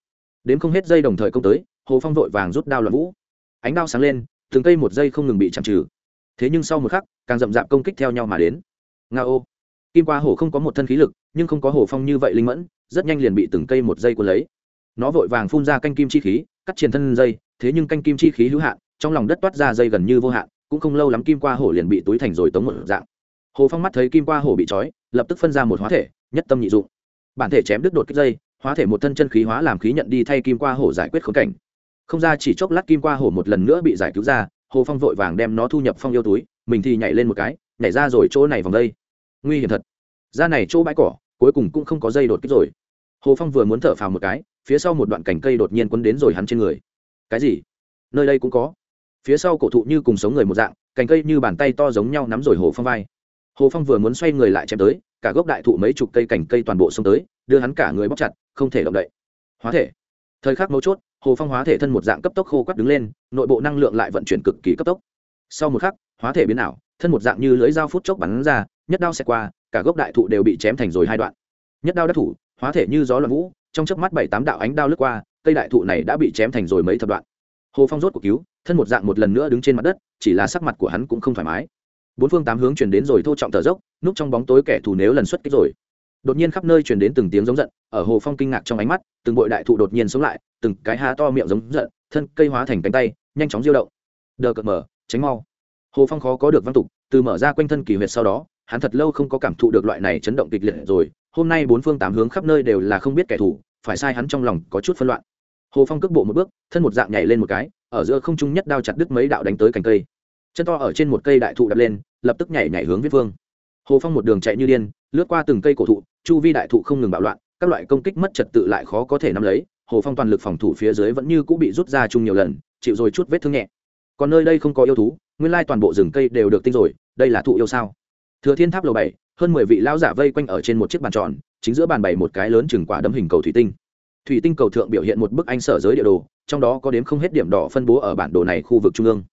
Đến không hết dây đồng thời công tới, hồ phong vội vàng rút đao loạn vũ. Ánh đao sáng lên, từng cây một dây không ngừng bị chạm trừ. Thế nhưng sau một khắc, càng rậm rạp công kích theo nhau mà đến. Nga ô. Kim qua hổ không có một thân khí lực, nhưng không có hổ phong như vậy linh mẫn, rất nhanh liền bị từng cây một dây cuốn lấy nó vội vàng phun ra canh kim chi khí, cắt triển thân dây, thế nhưng canh kim chi khí hữu hạn, trong lòng đất toát ra dây gần như vô hạn, cũng không lâu lắm kim qua hổ liền bị túi thành rồi tống một dạng. Hồ phong mắt thấy kim qua hổ bị trói, lập tức phân ra một hóa thể, nhất tâm nhị dụng. Bản thể chém đứt đột kích dây, hóa thể một thân chân khí hóa làm khí nhận đi thay kim qua hổ giải quyết khống cảnh. Không ra chỉ chốc lát kim qua hổ một lần nữa bị giải cứu ra, hồ phong vội vàng đem nó thu nhập phong yêu túi, mình thì nhảy lên một cái, nhảy ra rồi chỗ này vòng đây. Nguy hiểm thật. Ra này chỗ bãi cỏ, cuối cùng cũng không có dây đột kích rồi. Hồ phong vừa muốn thở phào một cái phía sau một đoạn cành cây đột nhiên quấn đến rồi hắn trên người. Cái gì? Nơi đây cũng có. Phía sau cổ thụ như cùng sống người một dạng, cành cây như bàn tay to giống nhau nắm rồi hồ phong vai. Hồ phong vừa muốn xoay người lại chém tới, cả gốc đại thụ mấy chục cây cành cây toàn bộ xông tới, đưa hắn cả người bóc chặt, không thể động đậy. Hóa thể. Thời khắc mấu chốt, hồ phong hóa thể thân một dạng cấp tốc khô quắt đứng lên, nội bộ năng lượng lại vận chuyển cực kỳ cấp tốc. Sau một khắc, hóa thể biến ảo, thân một dạng như lưới dao phút chốc bắn ra, nhất đao xẹt qua, cả gốc đại thụ đều bị chém thành rồi hai đoạn. Nhất đao đắc thủ, hóa thể như gió loạn vũ trong chớp mắt bảy tám đạo ánh đao lướt qua, cây đại thụ này đã bị chém thành rồi mấy thập đoạn. Hồ phong rốt cuộc cứu, thân một dạng một lần nữa đứng trên mặt đất, chỉ là sắc mặt của hắn cũng không thoải mái. Bốn phương tám hướng chuyển đến rồi thô trọng thở dốc, núp trong bóng tối kẻ thù nếu lần xuất kích rồi. Đột nhiên khắp nơi chuyển đến từng tiếng giống giận, ở hồ phong kinh ngạc trong ánh mắt, từng bội đại thụ đột nhiên sống lại, từng cái há to miệng giống giận, thân cây hóa thành cánh tay, nhanh chóng diêu động. Đờ cợt mở, tránh mau. Hồ phong khó có được văn tục, từ mở ra quanh thân kỳ huyệt sau đó, hắn thật lâu không có cảm thụ được loại này chấn động kịch liệt rồi. Hôm nay bốn phương tám hướng khắp nơi đều là không biết kẻ thù phải sai hắn trong lòng có chút phân loạn. Hồ phong cước bộ một bước, thân một dạng nhảy lên một cái, ở giữa không trung nhất đao chặt đứt mấy đạo đánh tới cành cây. Chân to ở trên một cây đại thụ đập lên, lập tức nhảy nhảy hướng viết vương hồ phong một đường chạy như điên, lướt qua từng cây cổ thụ, chu vi đại thụ không ngừng bạo loạn, các loại công kích mất trật tự lại khó có thể nắm lấy, hồ phong toàn lực phòng thủ phía dưới vẫn như cũng bị rút ra chung nhiều lần, chịu rồi chút vết thương nhẹ. Còn nơi đây không có yêu thú, nguyên lai toàn bộ rừng cây đều được tinh rồi, đây là thụ yêu sao? Thừa thiên tháp lầu bảy, hơn mười vị lão giả vây quanh ở trên một chiếc bàn tròn chính giữa bàn bày một cái lớn chừng quả đấm hình cầu thủy tinh. Thủy tinh cầu thượng biểu hiện một bức anh sở giới địa đồ, trong đó có đếm không hết điểm đỏ phân bố ở bản đồ này khu vực trung ương.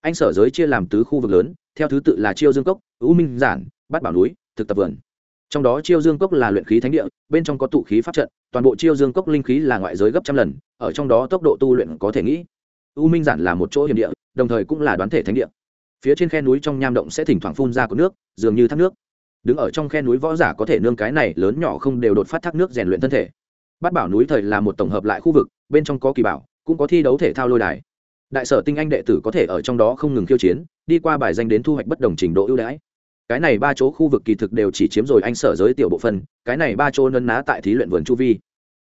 Anh sở giới chia làm tứ khu vực lớn, theo thứ tự là chiêu dương cốc ưu minh giản, bát bảo núi, thực tập vườn. Trong đó chiêu dương cốc là luyện khí thánh địa, bên trong có tụ khí pháp trận, toàn bộ chiêu dương cốc linh khí là ngoại giới gấp trăm lần, ở trong đó tốc độ tu luyện có thể nghĩ. U minh giản là một chỗ hiểm địa, đồng thời cũng là đoán thể thánh địa. Phía trên khe núi trong nham động sẽ thỉnh thoảng phun ra có nước, dường như thác nước đứng ở trong khe núi võ giả có thể nương cái này lớn nhỏ không đều đột phát thác nước rèn luyện thân thể. Bát bảo núi thời là một tổng hợp lại khu vực, bên trong có kỳ bảo, cũng có thi đấu thể thao lôi đài. Đại sở tinh anh đệ tử có thể ở trong đó không ngừng khiêu chiến, đi qua bài danh đến thu hoạch bất đồng trình độ ưu đãi. Cái này ba chỗ khu vực kỳ thực đều chỉ chiếm rồi anh sở giới tiểu bộ phân cái này ba chỗ nấn ná tại thí luyện vườn chu vi.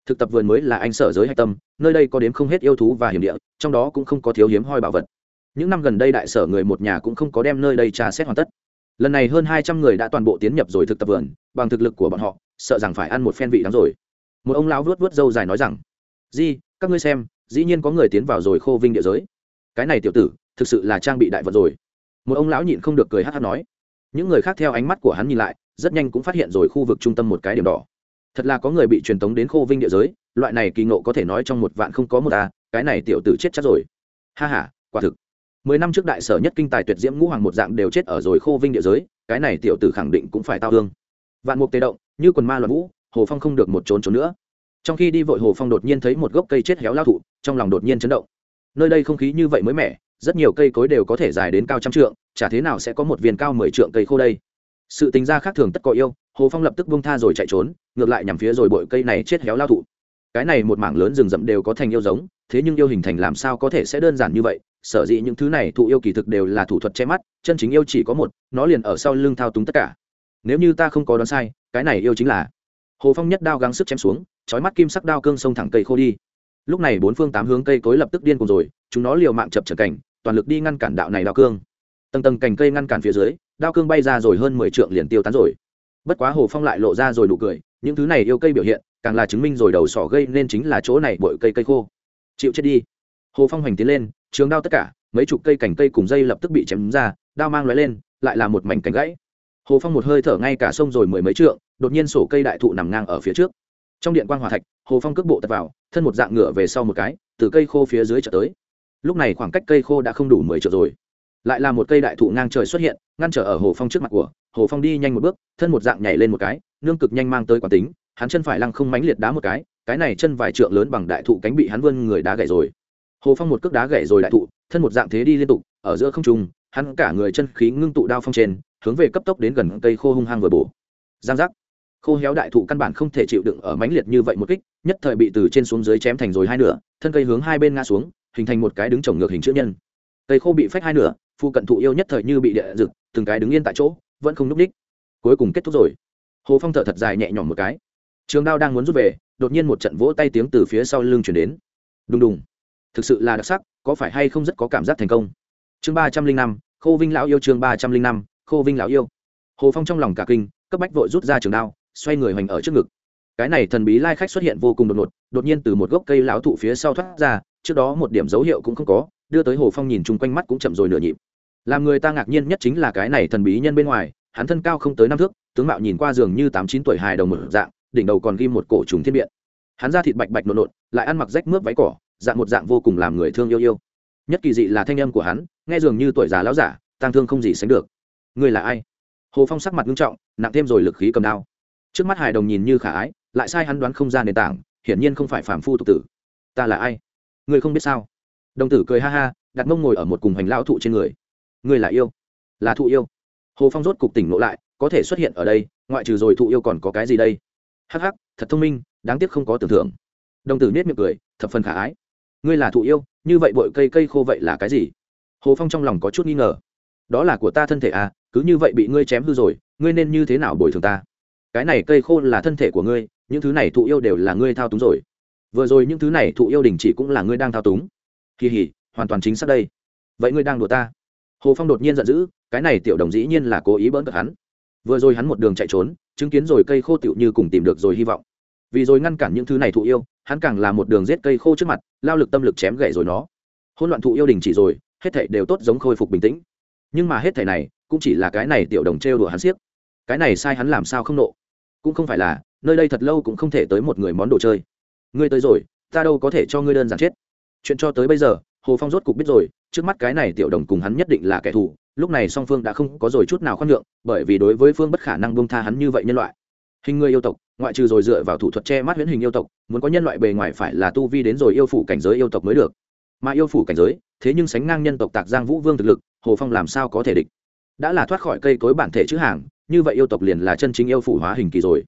Thực tập vườn mới là anh sở giới hạch tâm, nơi đây có đếm không hết yêu thú và hiểm địa, trong đó cũng không có thiếu hiếm hoi bảo vật. Những năm gần đây đại sở người một nhà cũng không có đem nơi đây tra xét hoàn tất lần này hơn hai trăm người đã toàn bộ tiến nhập rồi thực tập vườn, bằng thực lực của bọn họ, sợ rằng phải ăn một phen vị đắng rồi. Một ông lão vuốt vuốt râu dài nói rằng, di, các ngươi xem, dĩ nhiên có người tiến vào rồi khô vinh địa giới. Cái này tiểu tử, thực sự là trang bị đại vật rồi. Một ông lão nhịn không được cười hát hát nói. Những người khác theo ánh mắt của hắn nhìn lại, rất nhanh cũng phát hiện rồi khu vực trung tâm một cái điểm đỏ. Thật là có người bị truyền tống đến khô vinh địa giới, loại này kỳ ngộ có thể nói trong một vạn không có một a, cái này tiểu tử chết chắc rồi. Ha h a quả thực mười năm trước đại sở nhất kinh tài tuyệt diễm ngũ hoàng một dạng đều chết ở rồi khô vinh địa giới, cái này tiểu tử khẳng định cũng phải tao hương vạn mục tê động, như quần ma loạn vũ, hồ phong không được một trốn trốn nữa. Trong khi đi vội hồ phong đột nhiên thấy một gốc cây chết héo lao thụ, trong lòng đột nhiên chấn động. Nơi đây không khí như vậy mới mẻ, rất nhiều cây cối đều có thể dài đến cao trăm trượng, chả thế nào sẽ có một viên cao mười trượng cây khô đây? Sự tính ra khác thường tất có yêu, hồ phong lập tức bông tha rồi chạy trốn, ngược lại nhằm phía rồi bội cây này chết héo lao thụ. Cái này một mảng lớn rừng rậm đều có thành yêu giống, thế nhưng yêu hình thành làm sao có thể sẽ đơn giản như vậy? Sở dĩ những thứ này thụ yêu kỳ thực đều là thủ thuật che mắt, chân chính yêu chỉ có một, nó liền ở sau lưng thao túng tất cả. Nếu như ta không có đoán sai, cái này yêu chính là hồ phong nhất đao gắng sức chém xuống trói mắt kim sắc đao cương sông thẳng cây khô đi. Lúc này bốn phương tám hướng cây cối lập tức điên cùng rồi, chúng nó liều mạng chập trở cảnh, toàn lực đi ngăn cản đạo này đao cương. Tầng tầng cành cây ngăn cản phía dưới, đao cương bay ra rồi hơn mười trượng liền tiêu tán rồi. Bất quá hồ phong lại lộ ra rồi nụ cười, những thứ này yêu cây biểu hiện, càng là chứng minh rồi đầu sỏ gây nên chính là chỗ này bội cây cây khô. Chịu chết đi. Hồ phong hoành tiến lên trường đao tất cả, mấy chục cây cành cây cùng dây lập tức bị chém ra, đao mang lóe lên, lại là một mảnh cành gãy. Hồ phong một hơi thở ngay cả sông rồi mười mấy trượng, đột nhiên sổ cây đại thụ nằm ngang ở phía trước. Trong điện quan hòa thạch, hồ phong cước bộ tập vào, thân một dạng ngựa về sau một cái, từ cây khô phía dưới trở tới. Lúc này khoảng cách cây khô đã không đủ mười trượng rồi. Lại là một cây đại thụ ngang trời xuất hiện, ngăn trở ở hồ phong trước mặt của. Hồ phong đi nhanh một bước, thân một dạng nhảy lên một cái, nương cực nhanh mang tới quán tính, hắn chân phải lăng không mánh liệt đá một cái cái này chân vài trượng lớn bằng đại thụ cánh bị hắn vươn người đá gãy rồi hồ phong một cước đá gãy rồi đại thụ, thân một dạng thế đi liên tục, ở giữa không trung, hắn cả người chân khí ngưng tụ đao phong trên, hướng về cấp tốc đến gần cây khô hung hăng vừa bổ. Giang giác. Khô héo đại thụ căn bản không thể chịu đựng ở mãnh liệt như vậy một kích, nhất thời bị từ trên xuống dưới chém thành rồi hai nửa, thân cây hướng hai bên ngã xuống, hình thành một cái đứng trồng ngược hình chữ nhân. Cây khô bị phách hai nửa phụ cận thụ yêu nhất thời như bị địa rực, từng cái đứng yên tại chỗ, vẫn không n ú c ních cuối cùng kết thúc rồi. Hồ phong thở thật dài nhẹ nhõm một cái. Trường đao đang muốn rút về, đột nhiên một trận vỗ tay tiếng từ phía sau lưng chuyển đến. Đùng đùng thực sự là đặc sắc, có phải hay không rất có cảm giác thành công? Chương ba trăm linh năm, khô vinh lão yêu chương ba trăm linh năm, khô vinh lão yêu. Hồ phong trong lòng cả kinh, cấp bách vội rút ra trường đao, xoay người hoành ở trước ngực. Cái này thần bí lai khách xuất hiện vô cùng đột ngột, đột nhiên từ một gốc cây lão thụ phía sau thoát ra, trước đó một điểm dấu hiệu cũng không có, đưa tới hồ phong nhìn chung quanh mắt cũng chậm rồi nửa nhịp. Làm người ta ngạc nhiên nhất chính là cái này thần bí nhân bên ngoài, hắn thân cao không tới năm thước, tướng mạo nhìn qua giường như tám chín tuổi hài đồng một dạng, đỉnh đầu còn ghi một cổ trùng thiên biện. Hắn ra thịt bạch bạch nộn nộn, lại ăn mặc rách mướp váy cỏ dạng một dạng vô cùng làm người thương yêu yêu. Nhất kỳ dị là thanh âm của hắn, nghe dường như tuổi già lão giả, tang thương không gì sánh được. Người là ai? Hồ phong sắc mặt nghiêm trọng, nặng thêm rồi lực khí cầm đao. Trước mắt hài đồng nhìn như khả ái, lại sai hắn đoán không ra nền tảng, hiển nhiên không phải phàm phu tục tử. Ta là ai? Ngươi không biết sao? Đồng tử cười ha ha, đặt mông ngồi ở một cùng hành lao thụ trên người. Người là yêu? Là thụ yêu. Hồ phong rốt cục tỉnh ngộ lại, có thể xuất hiện ở đây, ngoại trừ rồi thụ yêu còn có cái gì đây? Hắc hắc, thật thông minh, đáng tiếc không có tưởng thưởng đồng tử nết miệng cười, thập phần khả ái ngươi là thụ yêu, như vậy bội cây cây khô vậy là cái gì? Hồ phong trong lòng có chút nghi ngờ. Đó là của ta thân thể à cứ như vậy bị ngươi chém hư rồi, ngươi nên như thế nào bồi thường ta? Cái này cây khô là thân thể của ngươi, những thứ này thụ yêu đều là ngươi thao túng rồi. Vừa rồi những thứ này thụ yêu đình chỉ cũng là ngươi đang thao túng. Kỳ hỉ, hoàn toàn chính xác đây. Vậy ngươi đang đùa ta? Hồ phong đột nhiên giận dữ, cái này tiểu đồng dĩ nhiên là cố ý bỡn cợt hắn. Vừa rồi hắn một đường chạy trốn, chứng kiến rồi cây khô tựu như cùng tìm được rồi hy vọng. Vì rồi ngăn cản những thứ này thụ yêu hắn càng là một đường giết cây khô trước mặt, lao lực tâm lực chém gậy rồi nó. Hôn loạn thụ yêu đình chỉ rồi, hết thảy đều tốt giống khôi phục bình tĩnh. Nhưng mà hết thảy này, cũng chỉ là cái này tiểu đồng trêu đùa hắn siếc. Cái này sai hắn làm sao không nộ? Cũng không phải là, nơi đây thật lâu cũng không thể tới một người món đồ chơi. Ngươi tới rồi, ta đâu có thể cho ngươi đơn giản chết. Chuyện cho tới bây giờ, hồ phong rốt cục biết rồi, trước mắt cái này tiểu đồng cùng hắn nhất định là kẻ thù, lúc này song phương đã không có rồi chút nào khoan nhượng, bởi vì đối với phương bất khả năng bông tha hắn như vậy nhân loại. Hình người yêu tộc ngoại trừ rồi dựa vào thủ thuật che mắt huyễn hình yêu tộc, muốn có nhân loại bề ngoài phải là tu vi đến rồi yêu phủ cảnh giới yêu tộc mới được. Mà yêu phủ cảnh giới, thế nhưng sánh ngang nhân tộc tạc giang vũ vương thực lực, hồ phong làm sao có thể địch? Đã là thoát khỏi cây cối bản thể chữ hàng, như vậy yêu tộc liền là chân chính yêu phủ hóa hình kỳ rồi.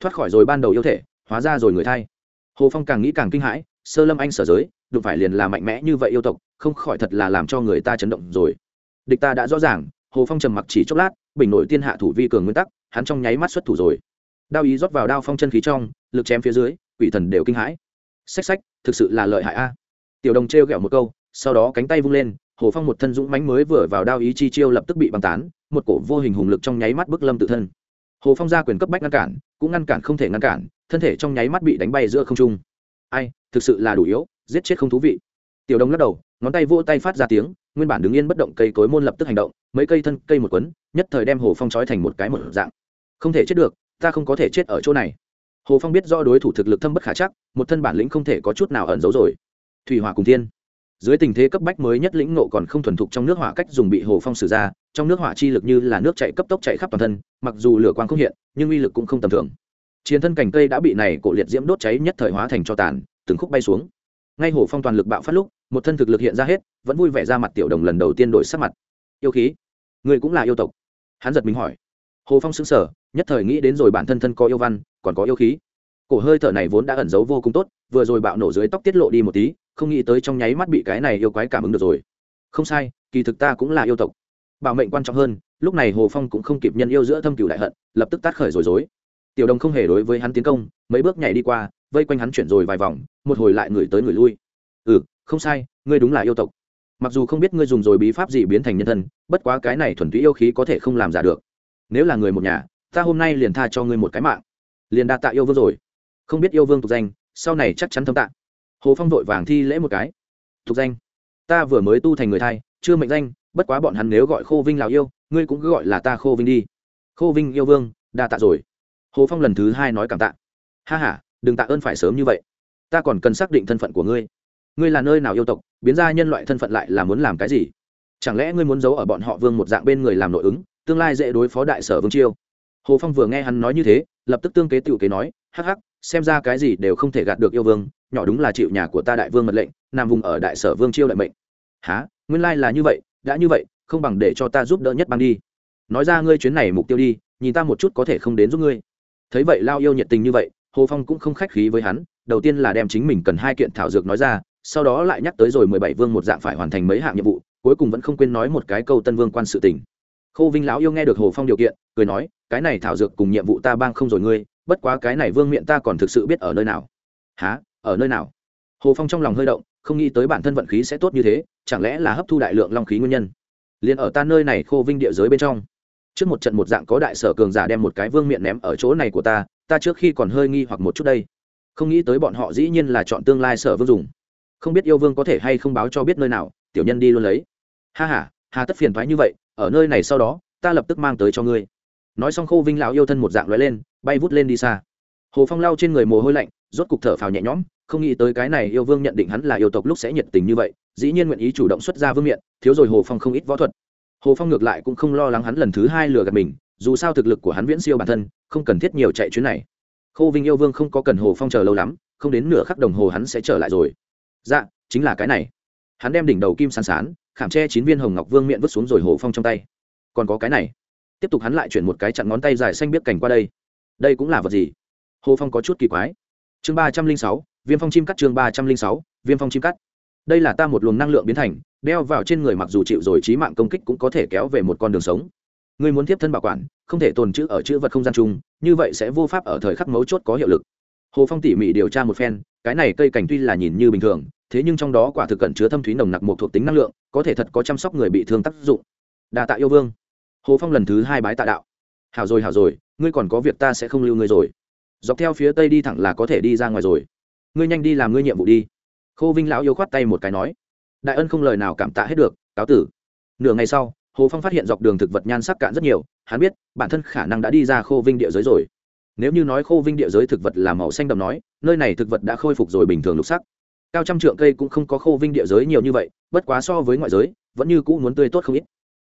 Thoát khỏi rồi ban đầu yêu thể, hóa ra rồi người thay. Hồ phong càng nghĩ càng kinh hãi, sơ lâm anh sở giới, đụng phải liền là mạnh mẽ như vậy yêu tộc, không khỏi thật là làm cho người ta chấn động rồi. Địch ta đã rõ ràng, hồ phong trầm mặc chỉ chốc lát, bình nổi tiên hạ thủ vi cường nguyên tắc, hắn trong nháy mắt xuất thủ rồi đao ý rót vào đao phong chân khí trong, lực chém phía dưới, quỷ thần đều kinh hãi. Xách xách, thực sự là lợi hại a. Tiểu đồng trêu ghẹo một câu, sau đó cánh tay vung lên, hồ phong một thân dũng mánh mới vừa vào đao ý chi chiêu lập tức bị băng tán, một cổ vô hình hùng lực trong nháy mắt bức lâm tự thân. Hồ phong ra quyền cấp bách ngăn cản, cũng ngăn cản không thể ngăn cản, thân thể trong nháy mắt bị đánh bay giữa không trung. Ai, thực sự là đủ yếu, giết chết không thú vị. Tiểu đồng lắc đầu, ngón tay vỗ tay phát ra tiếng, nguyên bản đứng yên bất động cây cối môn lập tức hành động, mấy cây thân, cây một quấn, nhất thời đem hồ phong trói thành một cái một dạng. Không thể chết được ta không có thể chết ở chỗ này. Hồ phong biết do đối thủ thực lực thâm bất khả chắc, một thân bản lĩnh không thể có chút nào ẩn giấu rồi. Thủy hỏa cùng thiên. Dưới tình thế cấp bách mới nhất lĩnh nộ còn không thuần thục trong nước hỏa cách dùng bị hồ phong xử ra, trong nước hỏa chi lực như là nước chạy cấp tốc chạy khắp toàn thân, mặc dù lửa quang không hiện, nhưng uy lực cũng không tầm thường. Chiến thân cành cây đã bị này cổ liệt diễm đốt cháy nhất thời hóa thành cho tàn, từng khúc bay xuống. Ngay hồ phong toàn lực bạo phát lúc, một thân thực lực hiện ra hết, vẫn vui vẻ ra mặt tiểu đồng lần đầu tiên đổi sắc mặt. Yêu khí người cũng là yêu tộc? Hắn giật mình hỏi hồ phong xứng sở nhất thời nghĩ đến rồi bản thân thân có yêu văn, còn có yêu khí. Cổ hơi thở này vốn đã ẩn giấu vô cùng tốt, vừa rồi bạo nổ dưới tóc tiết lộ đi một tí, không nghĩ tới trong nháy mắt bị cái này yêu quái cảm ứng được rồi. Không sai, kỳ thực ta cũng là yêu tộc. Bảo mệnh quan trọng hơn, lúc này hồ phong cũng không kịp nhân yêu giữa thâm cửu đại hận, lập tức tát khởi rồi dối tiểu đồng không hề đối với hắn tiến công, mấy bước nhảy đi qua, vây quanh hắn chuyển rồi vài vòng, một hồi lại người tới người lui. Ừ không sai, ngươi đúng là yêu tộc. Mặc dù không biết ngươi dùng rồi bí pháp gì biến thành nhân thân, bất quá cái này thuần túy yêu khí có thể không làm giả được nếu là người một nhà, ta hôm nay liền tha cho ngươi một cái mạng. Liền đa tạ yêu vương rồi. Không biết yêu vương tục danh, sau này chắc chắn thâm tạ. Hồ phong vội vàng thi lễ một cái. Tục danh. Ta vừa mới tu thành người thai, chưa mệnh danh, bất quá bọn hắn nếu gọi khô vinh lào yêu, ngươi cũng cứ gọi là ta khô vinh đi. Khô vinh yêu vương, đa tạ rồi. Hồ phong lần thứ hai nói cảm tạ. Ha h a đừng tạ ơn phải sớm như vậy. Ta còn cần xác định thân phận của ngươi. Ngươi là nơi nào yêu tộc, biến ra nhân loại thân phận lại là muốn làm cái gì? Chẳng lẽ ngươi muốn giấu ở bọn họ vương một dạng bên người làm nội ứng tương lai dễ đối phó đại sở vương chiêu. Hồ phong vừa nghe hắn nói như thế, lập tức tương kế t kế nói, hắc hắc, xem ra cái gì đều không thể gạt được yêu vương, nhỏ đúng là chịu nhà của ta đại vương mật lệnh, nằm vùng ở đại sở vương chiêu đại mệnh. Há nguyên lai là như vậy, đã như vậy, không bằng để cho ta giúp đỡ nhất bang đi. Nói ra ngươi chuyến này mục tiêu đi, nhìn ta một chút có thể không đến giúp ngươi. Thấy vậy lao yêu nhiệt tình như vậy, hồ phong cũng không khách khí với hắn, đầu tiên là đem chính mình cần hai kiện thảo dược nói ra, sau đó lại nhắc tới rồi mười bảy vương một dạng phải hoàn thành mấy hạng nhiệm vụ, cuối cùng vẫn không quên nói một cái câu tân vương quan sự tình khô vinh lão yêu nghe được hồ phong điều kiện, cười nói, cái này thảo dược cùng nhiệm vụ ta bang không rồi ngươi, bất quá cái này vương miện ta còn thực sự biết ở nơi nào. Há ở nơi nào? Hồ phong trong lòng hơi động, không nghĩ tới bản thân vận khí sẽ tốt như thế, chẳng lẽ là hấp thu đại lượng long khí nguyên nhân? Liền ở ta nơi này khô vinh địa giới bên trong. Trước một trận một dạng có đại sở cường giả đem một cái vương miện ném ở chỗ này của ta ta trước khi còn hơi nghi hoặc một chút đây. Không nghĩ tới bọn họ dĩ nhiên là chọn tương lai sở vương dùng. Không biết yêu vương có thể hay không báo cho biết nơi nào, tiểu nhân đi luôn lấy. Ha h a hà tất phiền thoái như vậy ở nơi này sau đó, ta lập tức mang tới cho ngươi. Nói xong khô vinh lão yêu thân một dạng loại lên, bay vút lên đi xa. Hồ phong lao trên người mồ hôi lạnh, rốt cục thở phào nhẹ nhõm, không nghĩ tới cái này yêu vương nhận định hắn là yêu tộc lúc sẽ nhiệt tình như vậy, dĩ nhiên nguyện ý chủ động xuất ra vương miện, thiếu rồi hồ phong không ít võ thuật. Hồ phong ngược lại cũng không lo lắng hắn lần thứ hai lừa gạt mình, dù sao thực lực của hắn viễn siêu bản thân, không cần thiết nhiều chạy chuyến này. Khô vinh yêu vương không có cần hồ phong chờ lâu lắm, không đến nửa khắc đồng hồ hắn sẽ trở lại rồi. Dạ chính là cái này. Hắn đem đỉnh đầu kim sán sán khảm tre chín viên hồng ngọc vương miệng vứt xuống rồi hồ phong trong tay. Còn có cái này. Tiếp tục hắn lại chuyển một cái chặn ngón tay dài xanh biết cảnh qua đây. Đây cũng là vật gì? Hồ phong có chút kỳ quái. Chương ba trăm linh sáu, viêm phong chim cắt chương ba trăm linh sáu, viêm phong chim cắt. Đây là ta một luồng năng lượng biến thành, đeo vào trên người mặc dù chịu rồi trí mạng công kích cũng có thể kéo về một con đường sống. Người muốn tiếp thân bảo quản, không thể tồn chữ ở chữ vật không gian chung, như vậy sẽ vô pháp ở thời khắc mấu chốt có hiệu lực. Hồ phong tỉ mỉ điều tra một phen, cái này cây cảnh tuy là nhìn như bình thường thế nhưng trong đó quả thực cẩn chứa thâm thúy nồng nặc một thuộc tính năng lượng, có thể thật có chăm sóc người bị thương tác dụng. Đa tạ yêu vương. Hồ phong lần thứ hai bái tạ đạo. Hảo rồi hảo rồi, ngươi còn có việc ta sẽ không lưu ngươi rồi. Dọc theo phía tây đi thẳng là có thể đi ra ngoài rồi. Ngươi nhanh đi làm ngươi nhiệm vụ đi. Khô vinh lão yêu khoát tay một cái nói. Đại ân không lời nào cảm tạ hết được, cáo tử. Nửa ngày sau, hồ phong phát hiện dọc đường thực vật nhan sắc cạn rất nhiều, hắn biết, bản thân khả năng đã đi ra khô vinh địa giới rồi. Nếu như nói khô vinh địa giới thực vật là màu xanh đậm nói, nơi này thực vật đã khôi phục rồi bình thường lục sắc cao trăm trượng cây cũng không có khô vinh địa giới nhiều như vậy, bất quá so với ngoại giới, vẫn như cũ muốn tươi tốt không ít.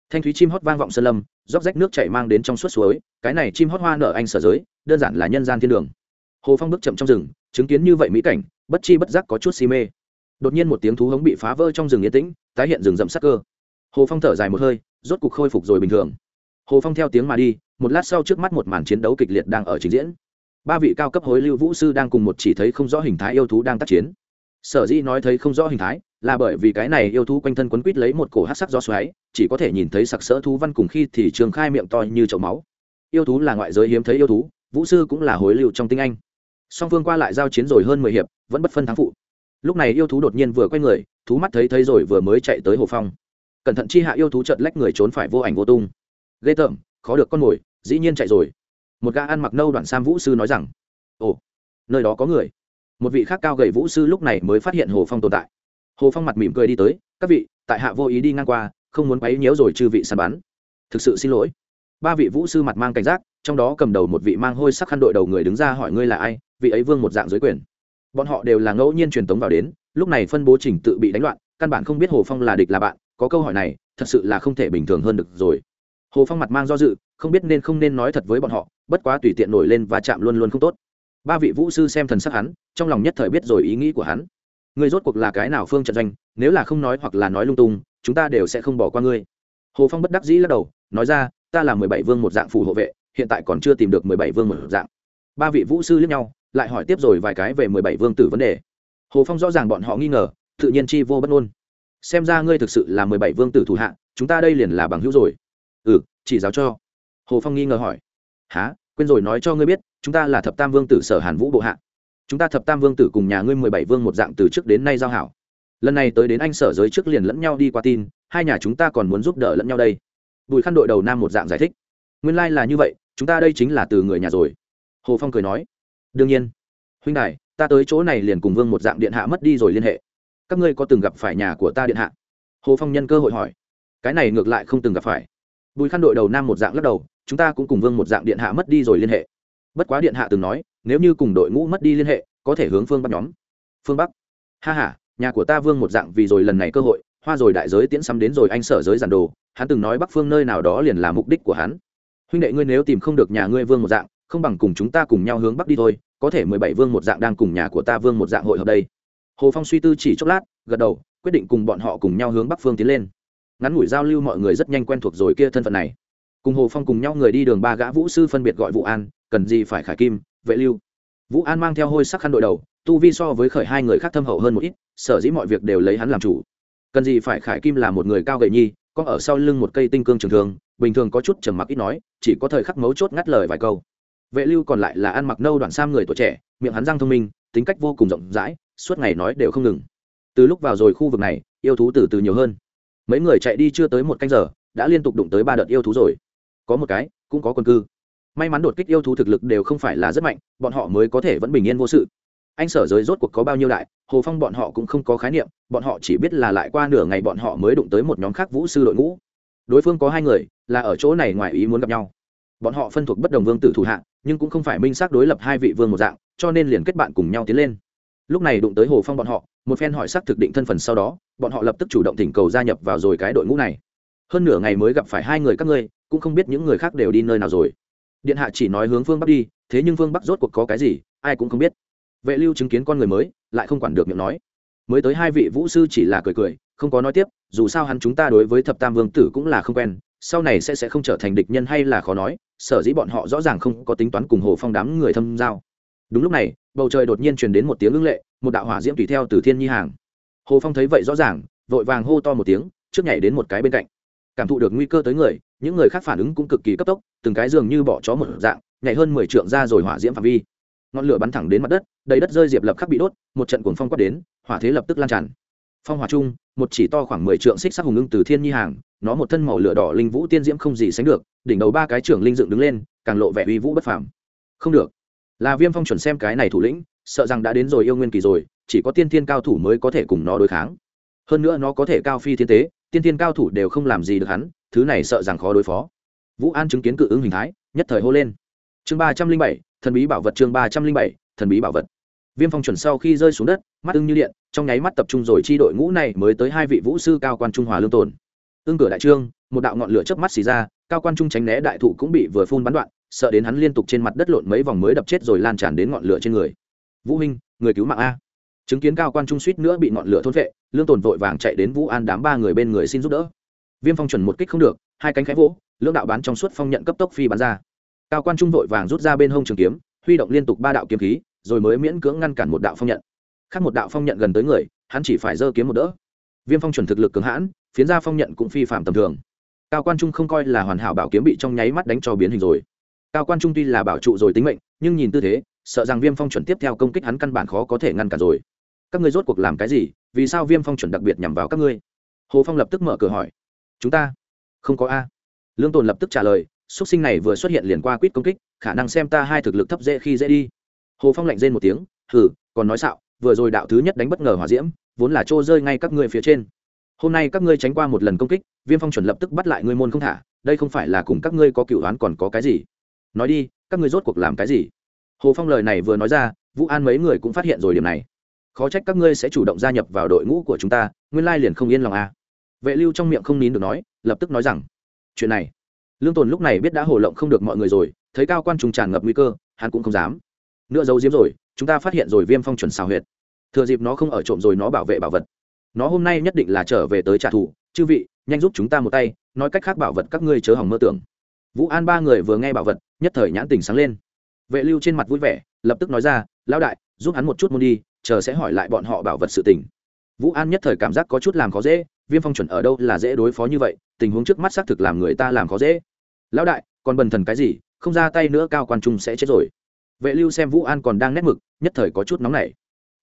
Thanh thúy chim hót vang vọng sơn lâm, róc rách nước chảy mang đến trong suốt suối, cái này chim hót hoa nở anh sở giới, đơn giản là nhân gian thiên đường. Hồ phong bước chậm trong rừng, chứng kiến như vậy mỹ cảnh, bất chi bất giác có chút si mê. Đột nhiên một tiếng thú hống bị phá vỡ trong rừng yên tĩnh, tái hiện rừng rậm sắc cơ. Hồ phong thở dài một hơi, rốt cục khôi phục rồi bình thường. Hồ phong theo tiếng mà đi, một lát sau trước mắt một màn chiến đấu kịch liệt đang ở trình diễn. Ba vị cao cấp hối lưu vũ sư đang cùng một chỉ thấy không rõ hình thái yêu thú đang tác chiến sở dĩ nói thấy không rõ hình thái, là bởi vì cái này yêu thú quanh thân quấn quít lấy một cổ hát sắc do xoáy, chỉ có thể nhìn thấy sặc sỡ thú văn cùng khi thì trường khai miệng to như chậu máu. Yêu thú là ngoại giới hiếm thấy yêu thú, vũ sư cũng là hối lưu trong tinh anh. Song phương qua lại giao chiến rồi hơn mười hiệp, vẫn bất phân thắng phụ. Lúc này yêu thú đột nhiên vừa quay người, thú mắt thấy thấy rồi vừa mới chạy tới hồ phong. Cẩn thận chi hạ yêu thú chợt lách người trốn phải vô ảnh vô tung. Ghê tởm, khó được con mồi, dĩ nhiên chạy rồi. Một gã ăn mặc nâu đoạn sam vũ sư nói rằng, ồ, nơi đó có người một vị khác cao gầy vũ sư lúc này mới phát hiện hồ phong tồn tại hồ phong mặt mỉm cười đi tới các vị tại hạ vô ý đi ngang qua không muốn quấy nhiễu rồi chư vị săn bắn thực sự xin lỗi ba vị vũ sư mặt mang cảnh giác trong đó cầm đầu một vị mang hôi sắc khăn đội đầu người đứng ra hỏi ngươi là ai vị ấy vương một dạng giới quyền bọn họ đều là ngẫu nhiên truyền tống vào đến lúc này phân bố trình tự bị đánh loạn căn bản không biết hồ phong là địch là bạn có câu hỏi này thật sự là không thể bình thường hơn được rồi hồ phong mặt mang do dự không biết nên không nên nói thật với bọn họ bất quá tùy tiện nổi lên và chạm luôn luôn không tốt ba vị vũ sư xem thần sắc hắn, trong lòng nhất thời biết rồi ý nghĩ của hắn. Người rốt cuộc là cái nào phương trận doanh, nếu là không nói hoặc là nói lung tung, chúng ta đều sẽ không bỏ qua ngươi. Hồ phong bất đắc dĩ lắc đầu, nói ra, ta là mười bảy vương một dạng phù hộ vệ, hiện tại còn chưa tìm được mười bảy vương một dạng. Ba vị vũ sư liếc nhau, lại hỏi tiếp rồi vài cái về mười bảy vương tử vấn đề. Hồ phong rõ ràng bọn họ nghi ngờ, tự nhiên chi vô bất ngôn. Xem ra ngươi thực sự là mười bảy vương tử thủ hạ, chúng ta đây liền là bằng hữu rồi. Ừ chỉ giáo cho. Hồ phong nghi ngờ hỏi. Há quên rồi nói cho ngươi biết chúng ta là thập tam vương tử sở hàn vũ bộ hạ. Chúng ta thập tam vương tử cùng nhà ngươi mười bảy vương một dạng từ trước đến nay giao hảo. Lần này tới đến anh sở giới trước liền lẫn nhau đi qua tin, hai nhà chúng ta còn muốn giúp đỡ lẫn nhau đây. Bùi khăn đội đầu nam một dạng giải thích. Nguyên lai、like、là như vậy, chúng ta đây chính là từ người nhà rồi. Hồ phong cười nói. Đương nhiên. Huynh đại ta tới chỗ này liền cùng vương một dạng điện hạ mất đi rồi liên hệ. Các ngươi có từng gặp phải nhà của ta điện hạ? Hồ phong nhân cơ hội hỏi. Cái này ngược lại không từng gặp phải. Bùi khăn đội đầu nam một dạng lắc đầu, chúng ta cũng cùng vương một dạng điện hạ mất đi rồi liên hệ bất quá điện hạ từng nói, nếu như cùng đội ngũ mất đi liên hệ, có thể hướng phương bắc nhóm. Phương bắc? Ha h a nhà của ta vương một dạng vì rồi lần này cơ hội, hoa rồi đại giới tiễn xăm đến rồi anh sở giới giản đồ, hắn từng nói bắc phương nơi nào đó liền là mục đích của hắn. Huynh đệ ngươi nếu tìm không được nhà ngươi vương một dạng, không bằng cùng chúng ta cùng nhau hướng bắc đi thôi, có thể mười bảy vương một dạng đang cùng nhà của ta vương một dạng hội hợp đây. Hồ phong suy tư chỉ chốc lát, gật đầu, quyết định cùng bọn họ cùng nhau hướng bắc phương tiến lên. Ngắn ngủi giao lưu mọi người rất nhanh quen thuộc rồi kia thân phận này cùng hồ phong cùng nhau người đi đường ba gã vũ sư phân biệt gọi Vũ an, cần gì phải khải kim, vệ lưu. Vũ an mang theo hôi sắc khăn đội đầu, tu vi so với khởi hai người khác thâm hậu hơn một ít, sở dĩ mọi việc đều lấy hắn làm chủ. Cần gì phải khải kim là một người cao gậy nhi, có ở sau lưng một cây tinh cương trường thường, bình thường có chút trầm mặc ít nói, chỉ có thời khắc mấu chốt ngắt lời vài câu. Vệ lưu còn lại là ăn mặc nâu đoạn sam người tuổi trẻ, miệng hắn răng thông minh, tính cách vô cùng rộng rãi, suốt ngày nói đều không ngừng. Từ lúc vào rồi khu vực này, yêu thú từ từ nhiều hơn. Mấy người chạy đi chưa tới một canh giờ, đã liên tục đụng tới ba đợt yêu thú rồi có một cái cũng có quân cư. May mắn đột kích yêu thú thực lực đều không phải là rất mạnh bọn họ mới có thể vẫn bình yên vô sự. Anh sở giới rốt cuộc có bao nhiêu đại hồ phong bọn họ cũng không có khái niệm bọn họ chỉ biết là lại qua nửa ngày bọn họ mới đụng tới một nhóm khác vũ sư đội ngũ. Đối phương có hai người là ở chỗ này ngoài ý muốn gặp nhau. Bọn họ phân thuộc bất đồng vương tử thủ hạng, nhưng cũng không phải minh xác đối lập hai vị vương một dạng cho nên liền kết bạn cùng nhau tiến lên. Lúc này đụng tới hồ phong bọn họ một phen hỏi xác thực định thân phần sau đó bọn họ lập tức chủ động thỉnh cầu gia nhập vào rồi cái đội ngũ này. Hơn nửa ngày mới gặp phải hai người các ngươi cũng không biết những người khác đều đi nơi nào rồi. Điện hạ chỉ nói hướng phương bắc đi, thế nhưng phương bắc rốt cuộc có cái gì, ai cũng không biết. Vệ lưu chứng kiến con người mới, lại không quản được miệng nói. Mới tới hai vị vũ sư chỉ là cười cười, không có nói tiếp, dù sao hắn chúng ta đối với thập tam vương tử cũng là không quen, sau này sẽ sẽ không trở thành địch nhân hay là khó nói, sở dĩ bọn họ rõ ràng không có tính toán cùng hồ phong đám người thâm giao. Đúng lúc này, bầu trời đột nhiên truyền đến một tiếng ưng lệ, một đạo hỏa diễm tùy theo từ thiên nhi hàng. Hồ phong thấy vậy rõ ràng, vội vàng hô to một tiếng, trước nhảy đến một cái bên cạnh. Cảm thụ được nguy cơ tới người những người khác phản ứng cũng cực kỳ cấp tốc, từng cái dường như bỏ chó một dạng, nhảy hơn mười trượng ra rồi hỏa diễm phạm vi. Ngọn lửa bắn thẳng đến mặt đất, đầy đất rơi diệp lập khắc bị đốt, một trận cuồng phong quát đến, hỏa thế lập tức lan tràn. Phong hỏa chung, một chỉ to khoảng mười trượng xích sắc hùng ưng từ thiên nhi hàng, nó một thân màu lửa đỏ linh vũ tiên diễm không gì sánh được, đỉnh đầu ba cái trưởng linh dựng đứng lên, càng lộ vẻ uy vũ bất phàm. Không được. Là viêm phong chuẩn xem cái này thủ lĩnh, sợ rằng đã đến rồi yêu nguyên kỳ rồi, chỉ có tiên thiên cao thủ mới có thể cùng nó đối kháng. Hơn nữa nó có thể cao phi thiên tế, tiên thiên cao thủ đều không làm gì được hắn thứ này sợ rằng khó đối phó. Vũ an chứng kiến cự ứng hình thái, nhất thời hô lên. Chương ba trăm linh bảy, thần bí bảo vật chương ba trăm linh bảy, thần bí bảo vật. Viêm phong chuẩn sau khi rơi xuống đất, mắt ưng như điện, trong nháy mắt tập trung rồi chi đội ngũ này mới tới hai vị vũ sư cao quan trung hòa lương tồn. Ưng cửa đại trương, một đạo ngọn lửa chớp mắt xì ra, cao quan trung tránh né đại thụ cũng bị vừa phun bắn đoạn, sợ đến hắn liên tục trên mặt đất lộn mấy vòng mới đập chết rồi lan tràn đến ngọn lửa trên người. Vũ huynh, người cứu mạng a. Chứng kiến cao quan trung suýt nữa bị ngọn lửa thôn vệ lương tồn vội vàng chạy đến vũ an đám ba người bên người xin giúp đỡ viêm phong chuẩn một kích không được, hai cánh khẽ vỗ, lưỡng đạo bán trong suốt phong nhận cấp tốc phi bắn ra. Cao quan trung vội vàng rút ra bên hông trường kiếm, huy động liên tục ba đạo kiếm khí, rồi mới miễn cưỡng ngăn cản một đạo phong nhận. Khác một đạo phong nhận gần tới người, hắn chỉ phải giơ kiếm một đỡ. Viêm phong chuẩn thực lực cường hãn, phiến ra phong nhận cũng phi phạm tầm thường. Cao quan trung không coi là hoàn hảo bảo kiếm bị trong nháy mắt đánh cho biến hình rồi. Cao quan trung tuy là bảo trụ rồi tính mệnh, nhưng nhìn tư thế, sợ rằng viêm phong chuẩn tiếp theo công kích hắn căn bản khó có thể ngăn cản rồi. Các ngươi rốt cuộc làm cái gì? Vì sao viêm phong chuẩn đặc biệt nhằm vào các ngươi? Hồ phong lập tức mở cửa hỏi chúng ta? Không có a. Lương tồn lập tức trả lời x u ấ t sinh này vừa xuất hiện liền qua quýt công kích, khả năng xem ta hai thực lực thấp dễ khi dễ đi. Hồ phong lạnh rên một tiếng, hừ, còn nói xạo, vừa rồi đạo thứ nhất đánh bất ngờ hỏa diễm, vốn là trô rơi ngay các ngươi phía trên. Hôm nay các ngươi tránh qua một lần công kích, viêm phong chuẩn lập tức bắt lại ngươi môn không thả, đây không phải là cùng các ngươi có cựu đoán còn có cái gì. Nói đi, các ngươi rốt cuộc làm cái gì? Hồ phong lời này vừa nói ra, vũ an mấy người cũng phát hiện rồi điểm này. Khó trách các ngươi sẽ chủ động gia nhập vào đội ngũ của chúng ta, nguyên lai liền không yên lòng à vệ lưu trong miệng không nín được nói, lập tức nói rằng, chuyện này, lương tồn lúc này biết đã hồ lộng không được mọi người rồi, thấy cao quan trùng tràn ngập nguy cơ, hắn cũng không dám. Nữa giấu diếm rồi, chúng ta phát hiện rồi viêm phong chuẩn xào huyệt. Thừa dịp nó không ở trộm rồi nó bảo vệ bảo vật. Nó hôm nay nhất định là trở về tới trả thù. Chư vị, nhanh giúp chúng ta một tay, nói cách khác bảo vật các ngươi chớ hỏng mơ tưởng. Vũ an ba người vừa nghe bảo vật, nhất thời nhãn tình sáng lên. Vệ lưu trên mặt vui vẻ, lập tức nói ra, lão đại, giúp hắn một chút môn đi, chờ sẽ hỏi lại bọn họ bảo vật sự tình vũ an nhất thời cảm giác có chút làm khó dễ, viêm phong chuẩn ở đâu là dễ đối phó như vậy, tình huống trước mắt xác thực làm người ta làm khó dễ. Lão đại, còn bần thần cái gì, không ra tay nữa cao quan trung sẽ chết rồi. Vệ lưu xem vũ an còn đang nét mực, nhất thời có chút nóng nảy.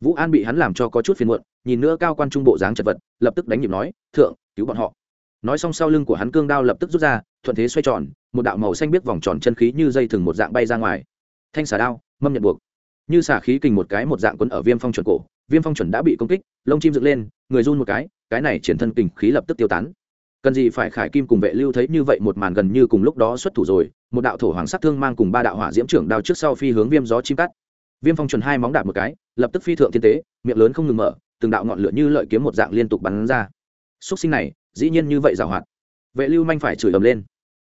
Vũ an bị hắn làm cho có chút phiền muộn, nhìn nữa cao quan trung bộ dáng chật vật, lập tức đánh nhịp nói, thượng, cứu bọn họ. Nói xong sau lưng của hắn cương đao lập tức rút ra, thuận thế xoay tròn, một đạo màu xanh biết vòng tròn chân khí như dây thừng một dạng bay ra ngoài. Thanh xà đao, mâm nhận buộc. Như xả khí kình một cái một dạng quấn ở viêm phong chuẩn cổ viêm phong chuẩn đã bị công kích, lông chim dựng lên, người run một cái cái này triển thân kình khí lập tức tiêu tán. Cần gì phải khải kim cùng vệ lưu thấy như vậy một màn gần như cùng lúc đó xuất thủ rồi, một đạo thổ hoàng sắc thương mang cùng ba đạo hỏa diễm trưởng đao trước sau phi hướng viêm gió chim cắt. Viêm phong chuẩn hai móng đạp một cái, lập tức phi thượng thiên tế, miệng lớn không ngừng mở, từng đạo ngọn lửa như lợi kiếm một dạng liên tục bắn ra. Xúc sinh này, dĩ nhiên như vậy giảo hoạt. Vệ lưu manh phải chửi ầm lên.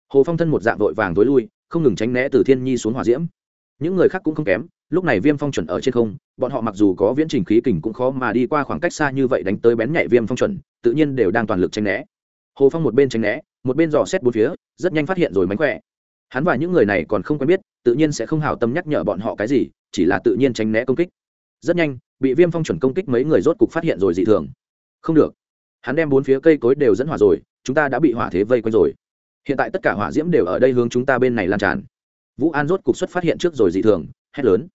Hồ phong thân một dạng vội vàng tối lui, không ngừng tránh né từ thiên nhi xuống hỏa diễm. Những người khác cũng không kém lúc này viêm phong chuẩn ở trên không, bọn họ mặc dù có viễn trình khí kình cũng khó mà đi qua khoảng cách xa như vậy đánh tới bén nhạy viêm phong chuẩn, tự nhiên đều đang toàn lực tranh né. Hồ phong một bên tranh né, một bên dò xét bốn phía, rất nhanh phát hiện rồi mánh khỏe. Hắn và những người này còn không quen biết, tự nhiên sẽ không hào tâm nhắc nhở bọn họ cái gì, chỉ là tự nhiên tránh né công kích. Rất nhanh, bị viêm phong chuẩn công kích mấy người rốt cục phát hiện rồi dị thường. Không được. Hắn đem bốn phía cây cối đều dẫn hỏa rồi, chúng ta đã bị hỏa thế vây quanh rồi. Hiện tại tất cả hỏa diễm đều ở đây hướng chúng ta bên này lan tràn. Vũ an rốt cục xuất phát hiện trước rồi dị thường, hét lớn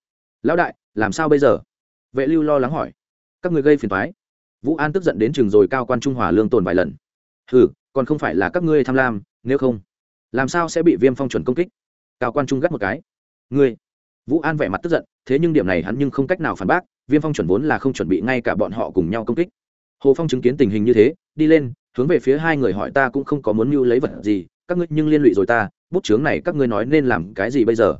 lão đại, làm sao bây giờ? Vệ lưu lo lắng hỏi. Các người gây phiền thoái vũ an tức giận đến chừng rồi cao quan trung hòa lương tồn vài lần. Hừ, còn không phải là các ngươi tham lam, nếu không, làm sao sẽ bị viêm phong chuẩn công kích? Cao quan trung gắt một cái. Ngươi? Vũ an vẻ mặt tức giận, thế nhưng điểm này hắn nhưng không cách nào phản bác, viêm phong chuẩn vốn là không chuẩn bị ngay cả bọn họ cùng nhau công kích. Hồ phong chứng kiến tình hình như thế, đi lên, hướng về phía hai người hỏi, ta cũng không có muốn mưu lấy vật gì, các ngươi nhưng liên lụy rồi ta, bút chướng này các ngươi nói nên làm cái gì bây giờ?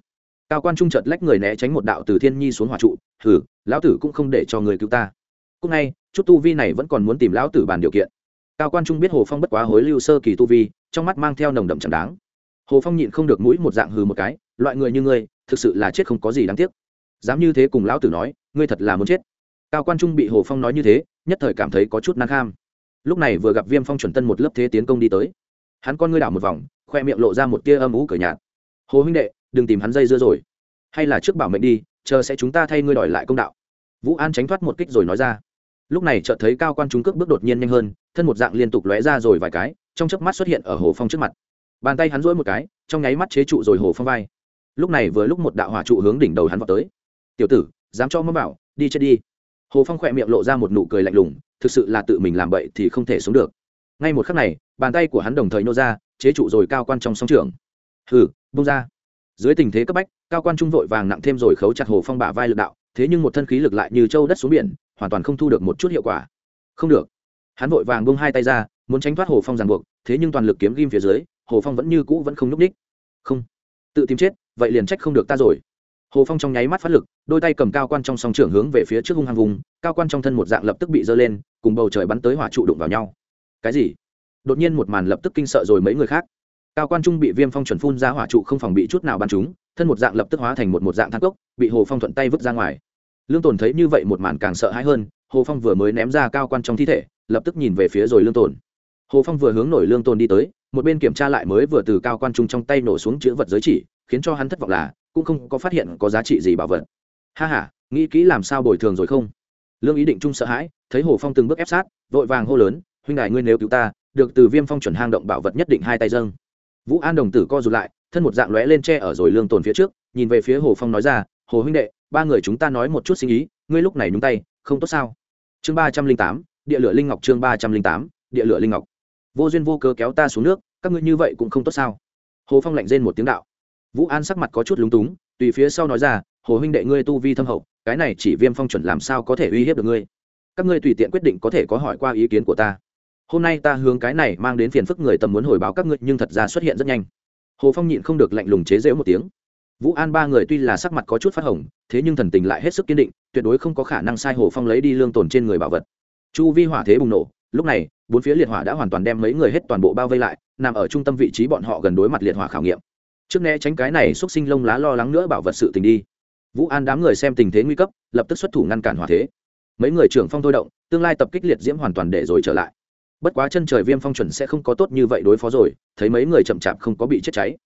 Cao quan trung chợt lách người né tránh một đạo từ thiên nhi xuống hỏa trụ, hừ, lão tử cũng không để cho người cứu ta. Cúc ngay, chút tu vi này vẫn còn muốn tìm lão tử bàn điều kiện. Cao quan trung biết hồ phong bất quá hối lưu sơ kỳ tu vi, trong mắt mang theo nồng đậm chẳng đáng. Hồ phong nhịn không được mũi một dạng hừ một cái, loại người như ngươi, thực sự là chết không có gì đáng tiếc. Dám như thế cùng lão tử nói, ngươi thật là muốn chết. Cao quan trung bị hồ phong nói như thế, nhất thời cảm thấy có chút năng kham. Lúc này vừa gặp viêm phong chuẩn tân một lớp thế tiến công đi tới. Hắn con ngươi đảo một vòng, khoe miệng lộ ra một tia âm ú cởi nhạt. Hồ huynh đệ đừng tìm hắn dây dưa rồi. Hay là trước bảo mệnh đi, chờ sẽ chúng ta thay ngươi đòi lại công đạo. Vũ an tránh thoát một kích rồi nói ra. Lúc này chợt thấy cao quan trung cước bước đột nhiên nhanh hơn, thân một dạng liên tục lóe ra rồi vài cái, trong chớp mắt xuất hiện ở hồ phong trước mặt. Bàn tay hắn rỗi một cái, trong nháy mắt chế trụ rồi hồ phong vai. Lúc này vừa lúc một đạo hỏa trụ hướng đỉnh đầu hắn vào tới. Tiểu tử, dám cho mơ bảo, đi chết đi. Hồ phong khỏe miệng lộ ra một nụ cười lạnh lùng, thực sự là tự mình làm bậy thì không thể sống được. Ngay một khắc này, bàn tay của hắn đồng thời nô ra, chế trụ rồi cao quan trong sóng trường. Hừ bông ra dưới tình thế cấp bách, cao quan trung vội vàng nặng thêm rồi khấu chặt hồ phong bả vai lực đạo, thế nhưng một thân khí lực lại như châu đất xuống biển, hoàn toàn không thu được một chút hiệu quả. Không được. Hắn vội vàng bông hai tay ra, muốn tránh thoát hồ phong ràng buộc, thế nhưng toàn lực kiếm ghim phía dưới, hồ phong vẫn như cũ vẫn không n ú c ních không. Tự tìm chết, vậy liền trách không được ta rồi. Hồ phong trong nháy mắt phát lực, đôi tay cầm cao quan trong song trưởng hướng về phía trước hung hăng vùng, cao quan trong thân một dạng lập tức bị dơ lên, cùng bầu trời bắn tới hỏa trụ đụng vào nhau. Cái gì? Đột nhiên một màn lập tức kinh sợ rồi mấy người khác cao quan trung bị viêm phong chuẩn phun ra hỏa trụ không phòng bị chút nào bắn chúng, thân một dạng lập tức hóa thành một một dạng thang cốc, bị hồ phong thuận tay vứt ra ngoài. Lương tồn thấy như vậy một màn càng sợ hãi hơn, hồ phong vừa mới ném ra cao quan trong thi thể, lập tức nhìn về phía rồi lương tồn. Hồ phong vừa hướng nổi lương tồn đi tới, một bên kiểm tra lại mới vừa từ cao quan trung trong tay nổ xuống chữ vật giới chỉ, khiến cho hắn thất vọng là, cũng không có phát hiện có giá trị gì bảo vật. Ha h a nghĩ kỹ làm sao bồi thường rồi không? Lương ý định trung sợ hãi, thấy hồ phong từng bước ép sát, vội vàng hô lớn, huynh đài ngươi nếu cứu ta, được từ viêm phong chuẩn hang động bảo vật nhất định hai tay dâng vũ an đồng tử co rụt lại, thân một dạng lóe lên tre ở rồi lương tồn phía trước, nhìn về phía hồ phong nói ra, hồ huynh đệ, ba người chúng ta nói một chút sinh ý, ngươi lúc này nhúng tay, không tốt sao? Chương ba trăm linh tám, địa lửa linh ngọc chương ba trăm linh tám, địa lửa linh ngọc. Vô duyên vô cớ kéo ta xuống nước, các ngươi như vậy cũng không tốt sao? Hồ phong lạnh rên một tiếng đạo. Vũ an sắc mặt có chút lúng túng, tùy phía sau nói ra, hồ huynh đệ ngươi tu vi thâm hậu, cái này chỉ viêm phong chuẩn làm sao có thể uy hiếp được ngươi? Các ngươi tùy tiện quyết định có thể có hỏi qua ý kiến của ta hôm nay ta hướng cái này mang đến phiền phức người tầm muốn hồi báo các ngươi, nhưng thật ra xuất hiện rất nhanh. Hồ phong nhịn không được lạnh lùng chế giễu một tiếng. Vũ an ba người tuy là sắc mặt có chút phát hồng, thế nhưng thần tình lại hết sức kiên định, tuyệt đối không có khả năng sai hồ phong lấy đi lương tồn trên người bảo vật. Chu vi hỏa thế bùng nổ, lúc này, bốn phía liệt hỏa đã hoàn toàn đem mấy người hết toàn bộ bao vây lại, nằm ở trung tâm vị trí bọn họ gần đối mặt liệt hỏa khảo nghiệm. Trước né tránh cái này xúc sinh lông lá lo lắng nữa bảo vật sự tình đi. Vũ an đám người xem tình thế nguy cấp, lập tức xuất thủ ngăn cản hỏa thế. Mấy người trưởng phong thôi động, tương lai tập kích liệt diễm hoàn toàn để rồi trở lại bất quá chân trời viêm phong chuẩn sẽ không có tốt như vậy đối phó rồi, thấy mấy người chậm chạp không có bị chết cháy.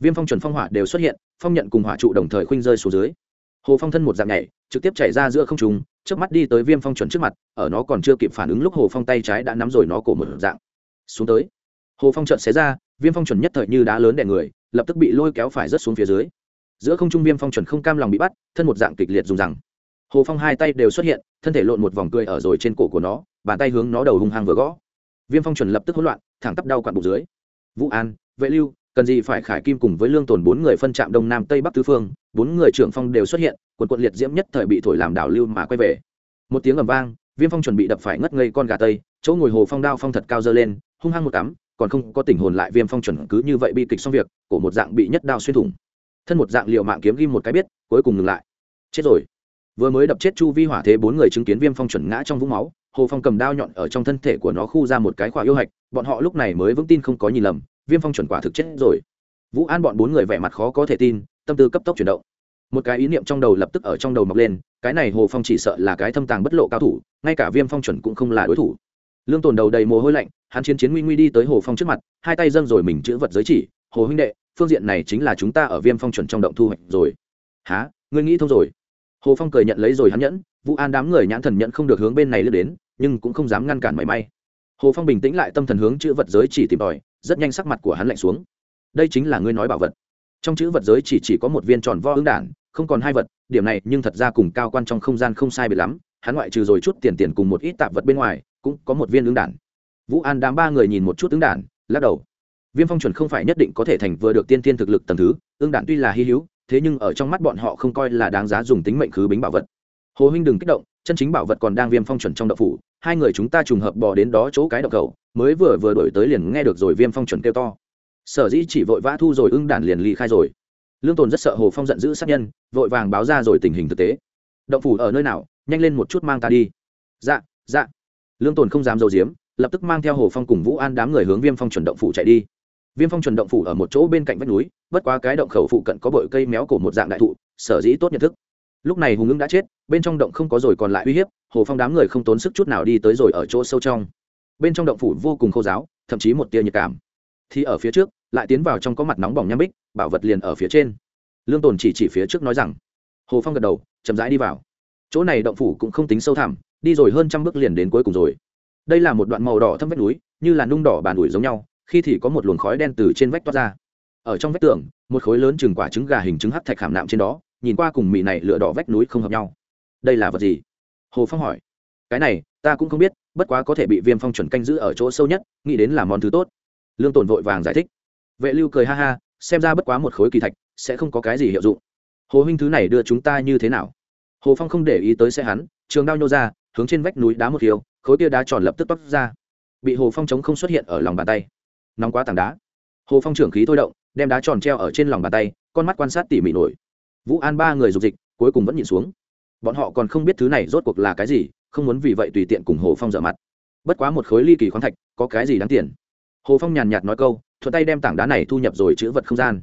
Viêm phong chuẩn phong hỏa đều xuất hiện, phong nhận cùng hỏa trụ đồng thời khuynh rơi xuống dưới. Hồ phong thân một dạng nhảy, trực tiếp chảy ra giữa không trùng trước mắt đi tới viêm phong chuẩn trước mặt, ở nó còn chưa kịp phản ứng lúc hồ phong tay trái đã nắm rồi nó cổ một dạng. Xuống tới. Hồ phong trận xé ra, viêm phong chuẩn nhất thời như đá lớn đè người, lập tức bị lôi kéo phải rớt xuống phía dưới. Giữa không trung viêm phong chuẩn không cam lòng bị bắt, thân một dạng kịch liệt dùng rằng. Hồ phong hai tay đều xuất hiện, thân thể lộn một vòng cười ở rồi trên cổ của nó, bàn tay hướng nó đầu hung hăng vừa gõ viêm phong chuẩn lập tức hỗn loạn, thẳng tắp đau quặn bụng dưới. Vũ an, vệ lưu, cần gì phải khải kim cùng với lương tồn bốn người phân trạm đông nam tây bắc tứ phương, bốn người trưởng phong đều xuất hiện, quần quận liệt diễm nhất thời bị thổi làm đảo lưu mà quay về. Một tiếng ầm vang, viêm phong chuẩn bị đập phải ngất ngây con gà tây, chỗ ngồi hồ phong đao phong thật cao dơ lên, hung hăng một cắm, còn không có tình hồn lại viêm phong chuẩn cứ như vậy bi kịch xong việc, cổ một dạng bị nhất đao xuyên thủng. Thân một dạng liệu mạng kiếm ghim một cái biết, cuối cùng ngừng lại. Chết rồi vừa mới đập chết chu vi hỏa thế bốn người chứng kiến viêm phong chuẩn ngã trong vũng máu, hồ phong cầm đao nhọn ở trong thân thể của nó khu ra một cái khỏa yêu hạch, bọn họ lúc này mới vững tin không có nhìn lầm, viêm phong chuẩn quả thực chết rồi. Vũ an bọn bốn người vẻ mặt khó có thể tin, tâm tư cấp tốc chuyển động. Một cái ý niệm trong đầu lập tức ở trong đầu mọc lên, cái này hồ phong chỉ sợ là cái thâm tàng bất lộ cao thủ, ngay cả viêm phong chuẩn cũng không là đối thủ. Lương tồn đầu đầy mồ hôi lạnh, hắn chiến chiến nguy nguy đi tới hồ phong trước mặt, hai tay dâng rồi mình chữ vật giới chỉ, hồ huynh đệ, phương diện này chính là chúng ta ở viêm phong chuẩn trong động thu hoạch rồi. Há ngươi nghĩ thông rồi? Hồ phong cười nhận lấy rồi hắn nhẫn, vũ an đám người nhãn thần nhận không được hướng bên này lướt đến, nhưng cũng không dám ngăn cản mảy may. Hồ phong bình tĩnh lại tâm thần hướng chữ vật giới chỉ tìm tòi, rất nhanh sắc mặt của hắn lạnh xuống. Đây chính là ngươi nói bảo vật. Trong chữ vật giới chỉ chỉ có một viên tròn vo ứng đản, không còn hai vật, điểm này nhưng thật ra cùng cao quan trong không gian không sai biệt lắm, hắn ngoại trừ rồi chút tiền tiền cùng một ít tạp vật bên ngoài, cũng có một viên ứng đản. Vũ an đám ba người nhìn một chút ứng đản, lắc đầu. Viêm phong chuẩn không phải nhất định có thể thành vừa được tiên tiên thực lực tầm thứ, ứng đản tuy là hy hữu thế nhưng ở trong mắt bọn họ không coi là đáng giá dùng tính mệnh khứ bính bảo vật. Hồ huynh đừng kích động, chân chính bảo vật còn đang viêm phong chuẩn trong đậu phủ, hai người chúng ta trùng hợp bỏ đến đó chỗ cái đậu cầu, mới vừa vừa đổi tới liền nghe được rồi viêm phong chuẩn kêu to. Sở dĩ chỉ vội vã thu rồi ưng đản liền ly khai rồi. Lương tồn rất sợ hồ phong giận dữ sát nhân, vội vàng báo ra rồi tình hình thực tế. Động phủ ở nơi nào? Nhanh lên một chút mang ta đi. Dạ dạ. Lương tồn không dám dầu diếm lập tức mang theo hồ phong cùng vũ an đám người hướng viêm phong chuẩn động phủ chạy đi viêm phong chuẩn động phủ ở một chỗ bên cạnh vách núi, bất quá cái động khẩu phụ cận có bội cây méo cổ một dạng đại thụ, sở dĩ tốt nhận thức. Lúc này hùng ưng đã chết, bên trong động không có rồi còn lại uy hiếp, hồ phong đám người không tốn sức chút nào đi tới rồi ở chỗ sâu trong. Bên trong động phủ vô cùng khô giáo, thậm chí một tia nhiệt cảm. Thì ở phía trước, lại tiến vào trong có mặt nóng bỏng nham bích, bảo vật liền ở phía trên. Lương tồn chỉ chỉ phía trước nói rằng, hồ phong gật đầu, chậm rãi đi vào. Chỗ này động phủ cũng không tính sâu thẳm, đi rồi hơn trăm bước liền đến cuối cùng rồi. Đây là một đoạn màu đỏ thâm vách núi, như là nung đỏ bàn ủi giống nhau khi thì có một luồng khói đen từ trên vách toát ra. Ở trong vách tường, một khối lớn chừng quả trứng gà hình trứng hắc thạch khảm nạm trên đó, nhìn qua cùng mì này lửa đỏ vách núi không hợp nhau. Đây là vật gì? Hồ phong hỏi. Cái này, ta cũng không biết, bất quá có thể bị viêm phong chuẩn canh giữ ở chỗ sâu nhất, nghĩ đến là món thứ tốt. Lương tồn vội vàng giải thích. Vệ lưu cười ha ha, xem ra bất quá một khối kỳ thạch, sẽ không có cái gì hiệu dụng. Hồ huynh thứ này đưa chúng ta như thế nào? Hồ phong không để ý tới xe hắn, trường đao nhô ra, hướng trên vách núi đá một khiếu khối kia đá tròn lập tức toát ra. Bị hồ phong chống không xuất hiện ở lòng bàn tay nóng quá tảng đá. Hồ phong trưởng khí thôi động, đem đá tròn treo ở trên lòng bàn tay, con mắt quan sát tỉ mỉ nổi. Vũ an ba người dục dịch, cuối cùng vẫn nhìn xuống. Bọn họ còn không biết thứ này rốt cuộc là cái gì, không muốn vì vậy tùy tiện cùng hồ phong dở mặt. Bất quá một khối ly kỳ khoáng thạch, có cái gì đáng tiền? Hồ phong nhàn nhạt nói câu, thuận tay đem tảng đá này thu nhập rồi chữ vật không gian.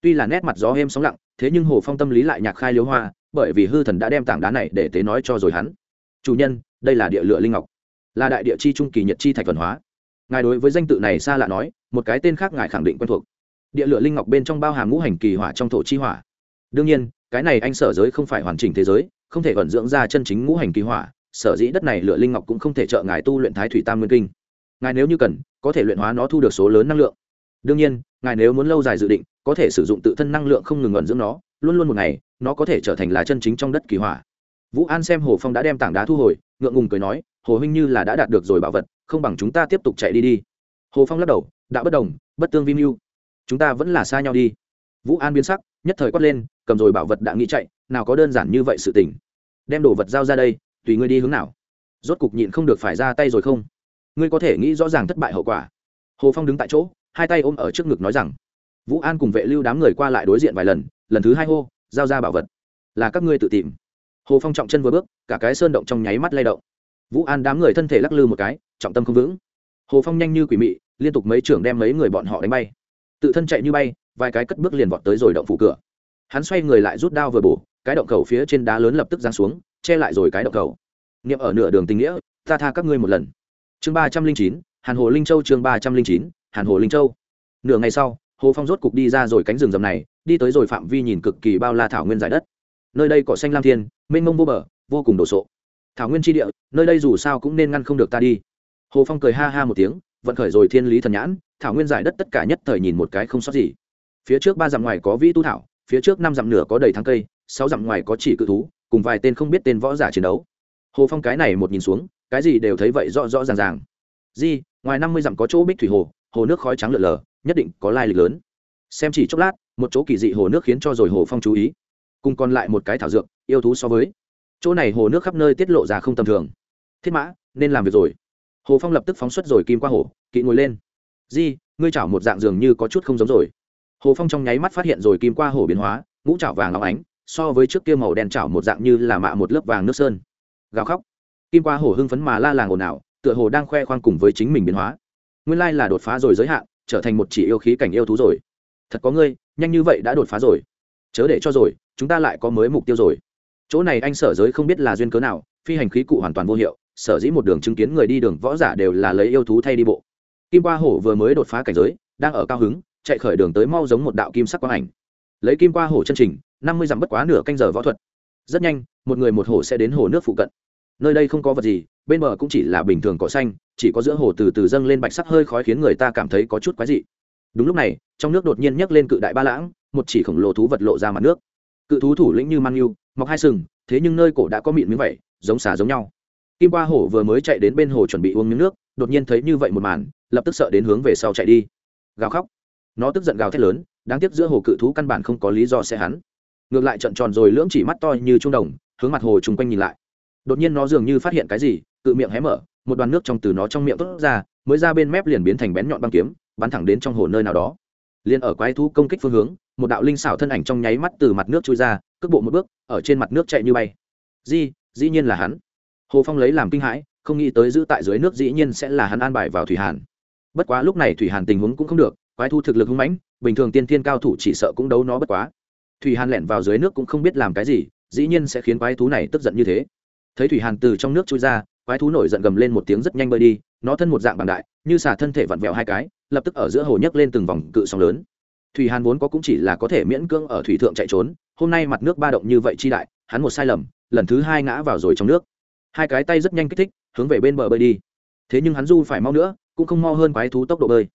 Tuy là nét mặt gió êm sóng lặng, thế nhưng hồ phong tâm lý lại nhạc khai liếu hoa, bởi vì hư thần đã đem tảng đá này để tế nói cho rồi hắn. Chủ nhân, đây là địa lựa linh ngọc, là đại địa chi trung kỳ nhật chi thạch thuần hóa. Ngài đối với danh tự này xa lạ nói một cái tên khác ngài khẳng định quen thuộc. Địa lửa linh ngọc bên trong bao hàm ngũ hành kỳ hỏa trong thổ chi hỏa. Đương nhiên, cái này anh sở giới không phải hoàn chỉnh thế giới, không thể vận dưỡng ra chân chính ngũ hành kỳ hỏa, sở dĩ đất này lửa linh ngọc cũng không thể trợ ngài tu luyện thái thủy tam nguyên kinh. Ngài nếu như cần, có thể luyện hóa nó thu được số lớn năng lượng. Đương nhiên, ngài nếu muốn lâu dài dự định, có thể sử dụng tự thân năng lượng không ngừng vận dưỡng nó, luôn luôn một ngày, nó có thể trở thành là chân chính trong đất kỳ hỏa. Vũ an xem hồ phong đã đem tảng đá thu hồi, ngượng ngùng cười nói, hồ huynh như là đã đạt được rồi bảo vật, không bằng chúng ta tiếp tục chạy đi đi hồ phong lắc đầu đã bất đồng, bất tương vi mưu. Chúng ta vẫn là xa nhau đi. Vũ an biến sắc, nhất thời quát lên, cầm rồi bảo vật đã nghĩ chạy, nào có đơn giản như vậy sự tình. Đem đồ vật giao ra đây, tùy ngươi đi hướng nào. Rốt cục nhịn không được phải ra tay rồi không? Ngươi có thể nghĩ rõ ràng thất bại hậu quả. Hồ phong đứng tại chỗ, hai tay ôm ở trước ngực nói rằng, vũ an cùng vệ lưu đám người qua lại đối diện vài lần lần thứ hai hô, giao ra bảo vật. Là các ngươi tự tìm. Hồ phong trọng chân vừa bước, cả cái sơn động trong nháy mắt lay động. Vũ an đám người thân thể lắc lư một cái, trọng tâm không vững hồ phong nhanh như quỷ mị, liên tục mấy trưởng đem mấy người bọn họ đánh bay. Tự thân chạy như bay, vài cái cất bước liền vọt tới rồi động phủ cửa. Hắn xoay người lại rút đao vừa bổ, cái động cầu phía trên đá lớn lập tức giáng xuống, che lại rồi cái động cầu. Niệm ở nửa đường tình nghĩa, ta tha các ngươi một lần. Chương ba trăm linh chín, hàn hồ linh châu chương ba trăm linh chín, hàn hồ linh châu. Nửa ngày sau, hồ phong rốt cục đi ra rồi cánh rừng rầm này, đi tới rồi phạm vi nhìn cực kỳ bao la thảo nguyên giải đất. Nơi đây cỏ xanh lam thiên, mênh mông vô bờ, vô cùng đồ sộ. Thảo nguyên tri địa, nơi đây dù sao cũng nên ngăn không được ta đi hồ phong cười ha ha một tiếng, vận khởi rồi thiên lý thần nhãn, thảo nguyên giải đất tất cả nhất thời nhìn một cái không sót gì. Phía trước ba dặm ngoài có vĩ tu thảo, phía trước năm dặm nửa có đầy thắng cây, sáu dặm ngoài có chỉ cự thú, cùng vài tên không biết tên võ giả chiến đấu. Hồ phong cái này một nhìn xuống, cái gì đều thấy vậy rõ rõ ràng ràng. Di, ngoài năm mươi dặm có chỗ bích thủy hồ hồ nước khói trắng lợn lờ, nhất định có lai lịch lớn. Xem chỉ chốc lát, một chỗ kỳ dị hồ nước khiến cho rồi hồ phong chú ý. Cùng còn lại một cái thảo dược, yêu thú so với. Chỗ này hồ nước khắp nơi tiết lộ ra không tầm thường. Thiết mã, nên làm việc rồi hồ phong lập tức phóng xuất rồi kim qua hồ kỵ ngồi lên. Di, ngươi chảo một dạng dường như có chút không giống rồi. Hồ phong trong nháy mắt phát hiện rồi kim qua hồ biến hóa, ngũ chảo vàng óng ánh, so với trước kia màu đen chảo một dạng như là mạ một lớp vàng nước sơn. Gào khóc. Kim qua hồ hưng phấn mà la làng ồn ào, tựa hồ đang khoe khoang cùng với chính mình biến hóa. Nguyên lai là đột phá rồi giới hạn, trở thành một chỉ yêu khí cảnh yêu thú rồi. Thật có ngươi, nhanh như vậy đã đột phá rồi. Chớ để cho rồi, chúng ta lại có mới mục tiêu rồi. Chỗ này anh sở giới không biết là duyên cớ nào, phi hành khí cụ hoàn toàn vô hiệu sở dĩ một đường chứng kiến người đi đường võ giả đều là lấy yêu thú thay đi bộ. Kim qua hổ vừa mới đột phá cảnh giới, đang ở cao hứng, chạy khởi đường tới mau giống một đạo kim sắc quang ảnh. Lấy kim qua hổ chân trình, năm mươi dặm bất quá nửa canh giờ võ thuật. Rất nhanh, một người một hổ sẽ đến hồ nước phụ cận. Nơi đây không có vật gì, bên bờ cũng chỉ là bình thường cỏ xanh, chỉ có giữa hồ từ từ dâng lên bạch sắc hơi khói khiến người ta cảm thấy có chút quái dị. Đúng lúc này, trong nước đột nhiên nhấc lên cự đại ba lãng, một chỉ khổng lồ thú vật lộ ra mặt nước. Cự thú thủ lĩnh như mang yêu mọc hai sừng, thế nhưng nơi cổ đã có mịn miếng vậy, giống xà giống nhau kim qua hổ vừa mới chạy đến bên hồ chuẩn bị uống miếng nước, đột nhiên thấy như vậy một màn, lập tức sợ đến hướng về sau chạy đi. Gào khóc. Nó tức giận gào thét lớn, đáng tiếc giữa hồ cự thú căn bản không có lý do sẽ hắn. Ngược lại trận tròn rồi lưỡng chỉ mắt to như trung đồng, hướng mặt hồ chung quanh nhìn lại. Đột nhiên nó dường như phát hiện cái gì cự miệng hé mở, một đoàn nước trong từ nó trong miệng tốt ra, mới ra bên mép liền biến thành bén nhọn băng kiếm, bắn thẳng đến trong hồ nơi nào đó. Liền ở quái thú công kích phương hướng, một đạo linh xảo thân ảnh trong nháy mắt từ mặt nước trôi ra, cước bộ một bước, ở trên mặt nước chạy như bay. Di, dĩ nhiên là hắn hồ phong lấy làm kinh hãi, không nghĩ tới giữ tại dưới nước dĩ nhiên sẽ là hắn an bài vào thủy hàn. Bất quá lúc này thủy hàn tình huống cũng không được, quái thu thực lực hung mãnh, bình thường tiên thiên cao thủ chỉ sợ cũng đấu nó bất quá. Thủy hàn lẻn vào dưới nước cũng không biết làm cái gì, dĩ nhiên sẽ khiến quái thú này tức giận như thế. Thấy thủy hàn từ trong nước trôi ra, quái thú nổi giận gầm lên một tiếng rất nhanh bơi đi, nó thân một dạng bằng đại, như xả thân thể vặn vẹo hai cái, lập tức ở giữa hồ nhấc lên từng vòng cự sóng lớn. Thủy hàn vốn có cũng chỉ là có thể miễn cưỡng ở thủy thượng chạy trốn, hôm nay mặt nước ba động như vậy chi đại, hắn một sai lầm, lần thứ hai ngã vào rồi trong nước hai cái tay rất nhanh kích thích, hướng về bên bờ bơi đi. Thế nhưng hắn du phải mau nữa, cũng không mau hơn quái thú tốc độ bơi.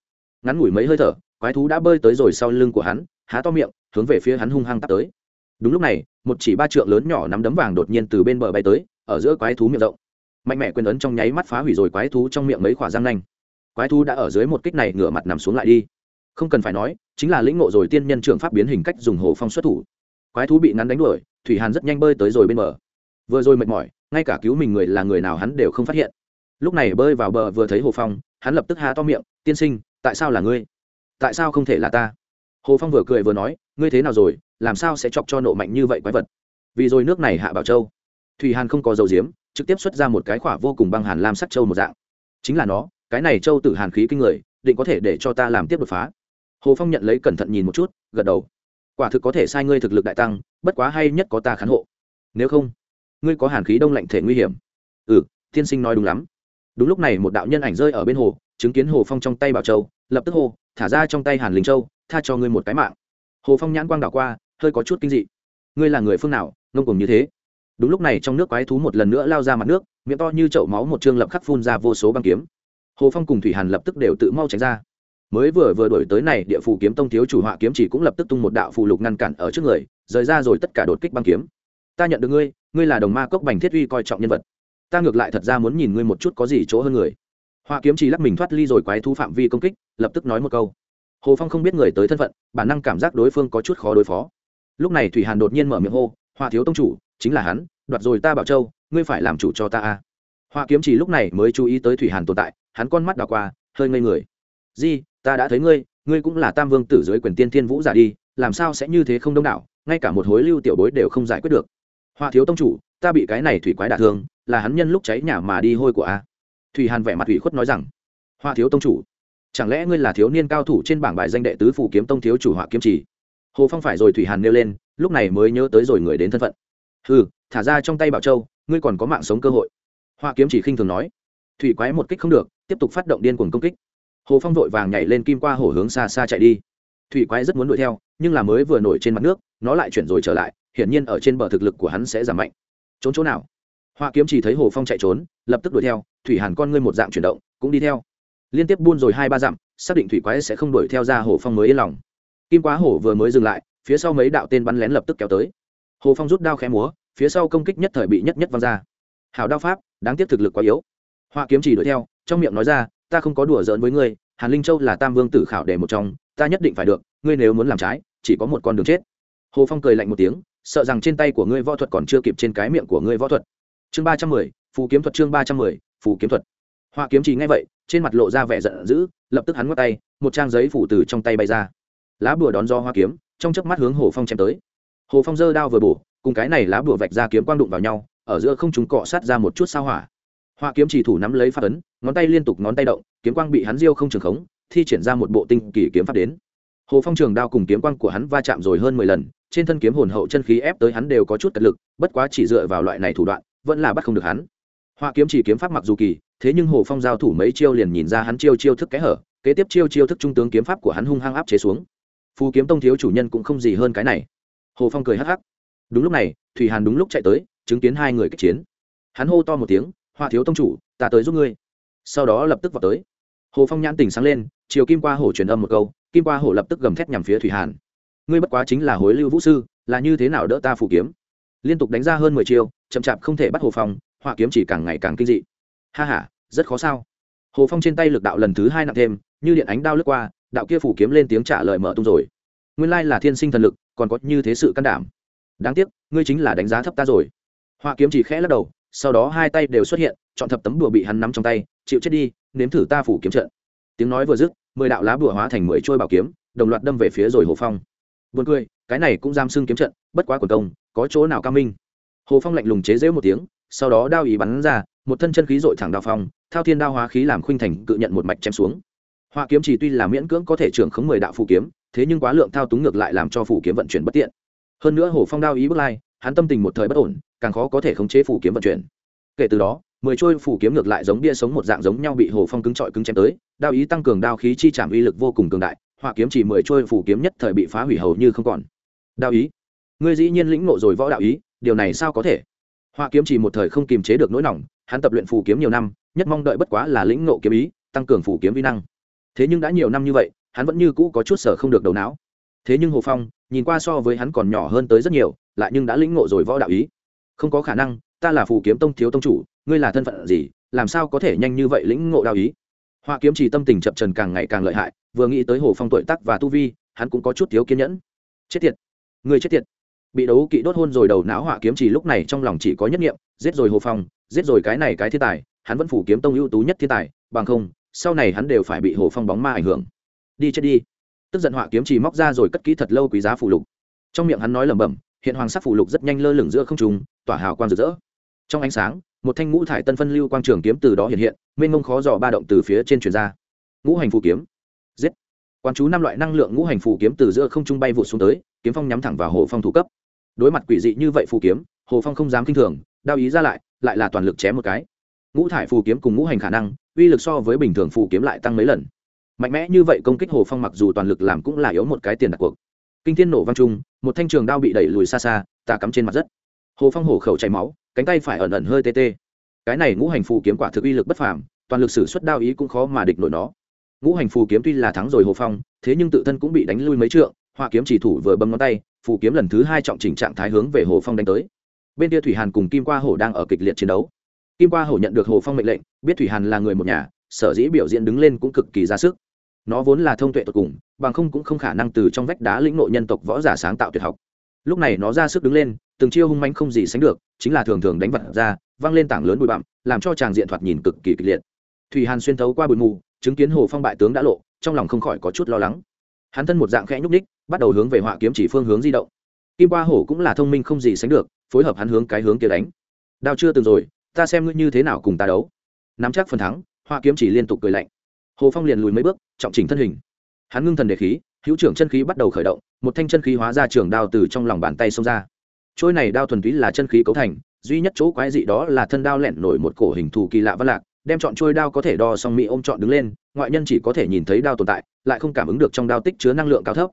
Ngắn ngủi mấy hơi thở, quái thú đã bơi tới rồi sau lưng của hắn, há to miệng, hướng về phía hắn hung hăng tắt tới. Đúng lúc này, một chỉ ba trượng lớn nhỏ nắm đấm vàng đột nhiên từ bên bờ bay tới, ở giữa quái thú miệng rộng. Mạnh mẽ quyền ấn trong nháy mắt phá hủy rồi quái thú trong miệng mấy khỏa răng nanh. Quái thú đã ở dưới một kích này ngửa mặt nằm xuống lại đi. Không cần phải nói, chính là lĩnh ngộ rồi tiên nhân trưởng pháp biến hình cách dùng hồ phong xuất thủ. Quái thú bị ngắn đánh đuổi, thủy hàn rất nhanh bơi tới rồi bên bờ. Vừa rồi mệt mỏi ngay cả cứu mình người là người nào hắn đều không phát hiện. Lúc này bơi vào bờ vừa thấy hồ phong, hắn lập tức há to miệng, tiên sinh, tại sao là ngươi? Tại sao không thể là ta? Hồ phong vừa cười vừa nói, ngươi thế nào rồi? Làm sao sẽ chọc cho nộ mạnh như vậy quái vật? Vì rồi nước này hạ bảo châu. Thủy hàn không có dầu diếm trực tiếp xuất ra một cái khỏa vô cùng băng hàn lam sắc châu một dạng. Chính là nó, cái này châu tử hàn khí kinh người, định có thể để cho ta làm tiếp đột phá. Hồ phong nhận lấy cẩn thận nhìn một chút, gật đầu. Quả thực có thể sai ngươi thực lực đại tăng, bất quá hay nhất có ta khán hộ. Nếu không ngươi có hàn khí đông lạnh thể nguy hiểm. Ừ tiên sinh nói đúng lắm. Đúng lúc này một đạo nhân ảnh rơi ở bên hồ, chứng kiến hồ phong trong tay bảo châu, lập tức hồ thả ra trong tay hàn linh châu, tha cho ngươi một cái mạng. Hồ phong nhãn quang đảo qua, hơi có chút kinh dị. Ngươi là người phương nào, ngông cùng như thế? Đúng lúc này trong nước quái thú một lần nữa lao ra mặt nước, miệng to như chậu máu một chương lập khắc phun ra vô số băng kiếm. Hồ phong cùng thủy hàn lập tức đều tự mau tránh ra. Mới vừa vừa đổi tới này, địa phủ kiếm tông thiếu chủ họa kiếm chỉ cũng lập tức tung một đạo phù lục ngăn cản ở trước người, rời ra rồi tất cả đột kích băng kiếm. Ta nhận được ngươi ngươi là đồng ma cốc bành thiết uy coi trọng nhân vật. Ta ngược lại thật ra muốn nhìn ngươi một chút có gì chỗ hơn người. Hoa kiếm chỉ lắc mình thoát ly rồi quái thu phạm vi công kích, lập tức nói một câu. Hồ phong không biết người tới thân phận, bản năng cảm giác đối phương có chút khó đối phó. Lúc này thủy hàn đột nhiên mở miệng hô, Hoa thiếu tông chủ, chính là hắn, đoạt rồi ta bảo châu, ngươi phải làm chủ cho ta a. Hoa kiếm chỉ lúc này mới chú ý tới thủy hàn tồn tại, hắn con mắt đào qua, hơi ngây người. Di, ta đã thấy ngươi ngươi cũng là tam vương tử dưới quyền tiên thiên vũ giả đi, làm sao sẽ như thế không đông đảo, ngay cả một hối lưu tiểu bối đều không giải quyết được hoa thiếu tông chủ ta bị cái này thủy quái đả thương là hắn nhân lúc cháy nhà mà đi hôi của a. Thủy hàn vẻ mặt thủy khuất nói rằng Hoa thiếu tông chủ chẳng lẽ ngươi là thiếu niên cao thủ trên bảng bài danh đệ tứ phủ kiếm tông thiếu chủ họa kiếm chỉ hồ phong phải rồi thủy hàn nêu lên lúc này mới nhớ tới rồi người đến thân phận. Hừ, thả ra trong tay bảo châu ngươi còn có mạng sống cơ hội. Họa kiếm chỉ khinh thường nói. Thủy quái một kích không được tiếp tục phát động điên cuồng công kích. Hồ phong vội vàng nhảy lên kim qua hồ hướng xa xa chạy đi. Thủy quái rất muốn đuổi theo nhưng là mới vừa nổi trên mặt nước nó lại chuyển rồi trở lại hiển nhiên ở trên bờ thực lực của hắn sẽ giảm mạnh. Trốn chỗ nào? Hoa kiếm chỉ thấy hồ phong chạy trốn, lập tức đuổi theo, thủy hàn con ngươi một dạng chuyển động, cũng đi theo. Liên tiếp buôn rồi hai ba dặm, xác định thủy quái sẽ không đuổi theo ra hồ phong mới yên lòng. Kim quá hổ vừa mới dừng lại, phía sau mấy đạo tên bắn lén lập tức kéo tới. Hồ phong rút đao khẽ múa, phía sau công kích nhất thời bị nhất nhất văng ra. Hảo đao pháp, đáng tiếc thực lực quá yếu. Hoa kiếm chỉ đuổi theo, trong miệng nói ra, ta không có đùa giỡn với ngươi, hàn linh châu là tam vương tử khảo đề một trong, ta nhất định phải được, ngươi nếu muốn làm trái, chỉ có một con đường chết hồ phong cười lạnh một tiếng, sợ rằng trên tay của ngươi võ thuật còn chưa kịp trên cái miệng của ngươi võ thuật. Chương ba trăm mười, phù kiếm thuật chương ba trăm mười, phù kiếm thuật. Hoa kiếm chỉ nghe vậy, trên mặt lộ ra vẻ giận dữ, lập tức hắn ngắt tay, một trang giấy phủ từ trong tay bay ra. Lá bùa đón do hoa kiếm, trong chớp mắt hướng hồ phong chém tới. Hồ phong giơ đao vừa bổ, cùng cái này lá bùa vạch ra kiếm quang đụng vào nhau, ở giữa không chúng cọ sát ra một chút sao hỏa. Hoa kiếm chỉ thủ nắm lấy phát ấn, ngón tay liên tục ngón tay động, kiếm quang bị hắn diêu không trường khống, thi triển ra một bộ tinh kỳ kiếm pháp đến. Hồ phong trường đao cùng kiếm quang của hắn va chạm rồi hơn mười lần trên thân kiếm hồn hậu chân khí ép tới hắn đều có chút cật lực, bất quá chỉ dựa vào loại này thủ đoạn, vẫn là bắt không được hắn. Hoa kiếm chỉ kiếm pháp mặc dù kỳ, thế nhưng hồ phong giao thủ mấy chiêu liền nhìn ra hắn chiêu chiêu thức kẽ hở, kế tiếp chiêu chiêu thức trung tướng kiếm pháp của hắn hung hăng áp chế xuống. Phù kiếm tông thiếu chủ nhân cũng không gì hơn cái này. Hồ phong cười hắc hắc. Đúng lúc này, thủy hàn đúng lúc chạy tới, chứng kiến hai người kích chiến. Hắn hô to một tiếng hoa thiếu tông chủ, ta tới giúp ngươi. Sau đó lập tức vào tới. Hồ phong nhãn tỉnh sáng lên, chiều kim qua hổ truyền âm một câu, kim qua hổ lập tức gầm thét nhằm phía thủy hàn ngươi bất quá chính là hối lưu vũ sư, là như thế nào đỡ ta phủ kiếm? Liên tục đánh ra hơn mười chiêu, chậm chạp không thể bắt hồ phong họa kiếm chỉ càng ngày càng kinh dị. Ha h a rất khó sao. Hồ phong trên tay lực đạo lần thứ hai nặng thêm, như điện ánh đao lướt qua, đạo kia phủ kiếm lên tiếng trả lời mở tung rồi. Nguyên lai là thiên sinh thần lực, còn có như thế sự can đảm. Đáng tiếc, ngươi chính là đánh giá thấp ta rồi. Họa kiếm chỉ khẽ lắc đầu, sau đó hai tay đều xuất hiện, chọn thập tấm đùa bị hắn nắm trong tay, chịu chết đi, nếm thử ta phủ kiếm trận. Tiếng nói vừa dứt, mười đạo lá bùa hóa thành mười trôi bảo kiếm, đồng loạt đâm về phía rồi hồ phong. Buồn cười, cái này cũng giam xương kiếm trận, bất quá quần công, có chỗ nào cao minh. Hồ Phong lạnh lùng chế giễu một tiếng, sau đó đao ý bắn ra, một thân chân khí dội thẳng đao phong, thao thiên đao hóa khí làm khuynh thành cự nhận một mạch chém xuống. Hỏa kiếm chỉ tuy là miễn cưỡng có thể trưởng khống mười đạo phù kiếm, thế nhưng quá lượng thao túng ngược lại làm cho phù kiếm vận chuyển bất tiện. Hơn nữa Hồ Phong đao ý bước lai, hắn tâm tình một thời bất ổn, càng khó có thể khống chế phù kiếm vận chuyển. Kể từ đó, mười trôi phù kiếm ngược lại giống bia sống một dạng giống nhau bị hồ phong cứng trọi cứng chém tới đao ý tăng cường đao khí chi trảm uy lực vô cùng cường đại họa kiếm chỉ mười trôi phủ kiếm nhất thời bị phá hủy hầu như không còn. Đạo ý. Ngươi dĩ nhiên lĩnh ngộ rồi võ đạo ý, điều này sao có thể? Họa kiếm chỉ một thời không kiềm chế được nỗi lòng hắn tập luyện phù kiếm nhiều năm, nhất mong đợi bất quá là lĩnh ngộ kiếm ý, tăng cường phù kiếm vi năng. Thế nhưng đã nhiều năm như vậy, hắn vẫn như cũ có chút sở không được đầu não. Thế nhưng hồ phong, nhìn qua so với hắn còn nhỏ hơn tới rất nhiều, lại nhưng đã lĩnh ngộ rồi võ đạo ý. Không có khả năng, ta là phù kiếm tông thiếu tông chủ, ngươi là thân phận gì, làm sao có thể nhanh như vậy lĩnh ngộ đạo ý? Họa kiếm chỉ tâm tình chập trần càng ngày càng lợi hại vừa nghĩ tới hồ phong tuổi tắc và tu vi, hắn cũng có chút thiếu kiên nhẫn. Chết tiệt! Người chết tiệt! Bị đấu kỵ đốt hôn rồi đầu não họa kiếm chỉ lúc này trong lòng chỉ có nhất nghiệm giết rồi hồ phong, giết rồi cái này cái thiên tài, hắn vẫn phủ kiếm tông ưu tú nhất thiên tài, bằng không, sau này hắn đều phải bị hồ phong bóng ma ảnh hưởng. Đi chết đi! Tức giận họa kiếm chỉ móc ra rồi cất kỹ thật lâu quý giá phụ lục. Trong miệng hắn nói lẩm bẩm, hiện hoàng sắc phụ lục rất nhanh lơ lửng giữa không trùng tỏa hào quang rực rỡ. Trong ánh sáng, một thanh ngũ thải tân phân lưu quang trường kiếm từ đó hiện hiện, mênh mông khó dò ba động từ phía trên truyền ra. Ngũ hành phù kiếm giết. Quan chú năm loại năng lượng ngũ hành phù kiếm từ giữa không trung bay vụt xuống tới, kiếm phong nhắm thẳng vào hồ phong thủ cấp. Đối mặt quỷ dị như vậy phù kiếm, hồ phong không dám kinh thường, đao ý ra lại lại là toàn lực chém một cái. Ngũ thải phù kiếm cùng ngũ hành khả năng, uy lực so với bình thường phù kiếm lại tăng mấy lần. Mạnh mẽ như vậy công kích hồ phong mặc dù toàn lực làm cũng là yếu một cái tiền đặt cuộc. Kinh thiên nổ vang trung một thanh trường đao bị đẩy lùi xa xa, tà cắm trên mặt đất. Hồ phong hổ khẩu chảy máu, cánh tay phải ẩn ẩn hơi tê tê. Cái này ngũ hành phù kiếm quả thực uy lực bất phàm, toàn lực sử xuất đao ý cũng khó mà địch nổi nó ngũ hành phù kiếm tuy là thắng rồi hồ phong, thế nhưng tự thân cũng bị đánh lui mấy trượng họa kiếm chỉ thủ vừa bấm ngón tay, phù kiếm lần thứ hai trọng chỉnh trạng thái hướng về hồ phong đánh tới. Bên kia thủy hàn cùng kim qua hổ đang ở kịch liệt chiến đấu. Kim qua hổ nhận được hồ phong mệnh lệnh, biết thủy hàn là người một nhà, sở dĩ biểu diễn đứng lên cũng cực kỳ ra sức. Nó vốn là thông tuệ tột cùng, bằng không cũng không khả năng từ trong vách đá lĩnh nội nhân tộc võ giả sáng tạo tuyệt học. Lúc này nó ra sức đứng lên, từng chiêu hung mánh không gì sánh được, chính là thường thường đánh vật ra văng lên tảng lớn bụi bặm, làm cho chàng diện thoạt nhìn cực kỳ kịch liệt. Thủy hàn xuyên thấu qua bụi mù chứng kiến hồ phong bại tướng đã lộ, trong lòng không khỏi có chút lo lắng. Hắn thân một dạng khẽ nhúc ních bắt đầu hướng về họa kiếm chỉ phương hướng di động. Kim qua hổ cũng là thông minh không gì sánh được, phối hợp hắn hướng cái hướng kia đánh. Đao chưa từng rồi, ta xem ngươi như thế nào cùng ta đấu. Nắm chắc phần thắng, họa kiếm chỉ liên tục cười lạnh. Hồ phong liền lùi mấy bước, trọng chỉnh thân hình. Hắn ngưng thần đề khí, hữu trưởng chân khí bắt đầu khởi động, một thanh chân khí hóa ra trường đao từ trong lòng bàn tay xông ra. Trôi này đao thuần túy là chân khí cấu thành, duy nhất chỗ quái dị đó là thân đao lẹn nổi một cổ hình thù kỳ lạ văn lạc đem chọn trôi đao có thể đo xong mỹ ôm chọn đứng lên, ngoại nhân chỉ có thể nhìn thấy đao tồn tại, lại không cảm ứng được trong đao tích chứa năng lượng cao thấp.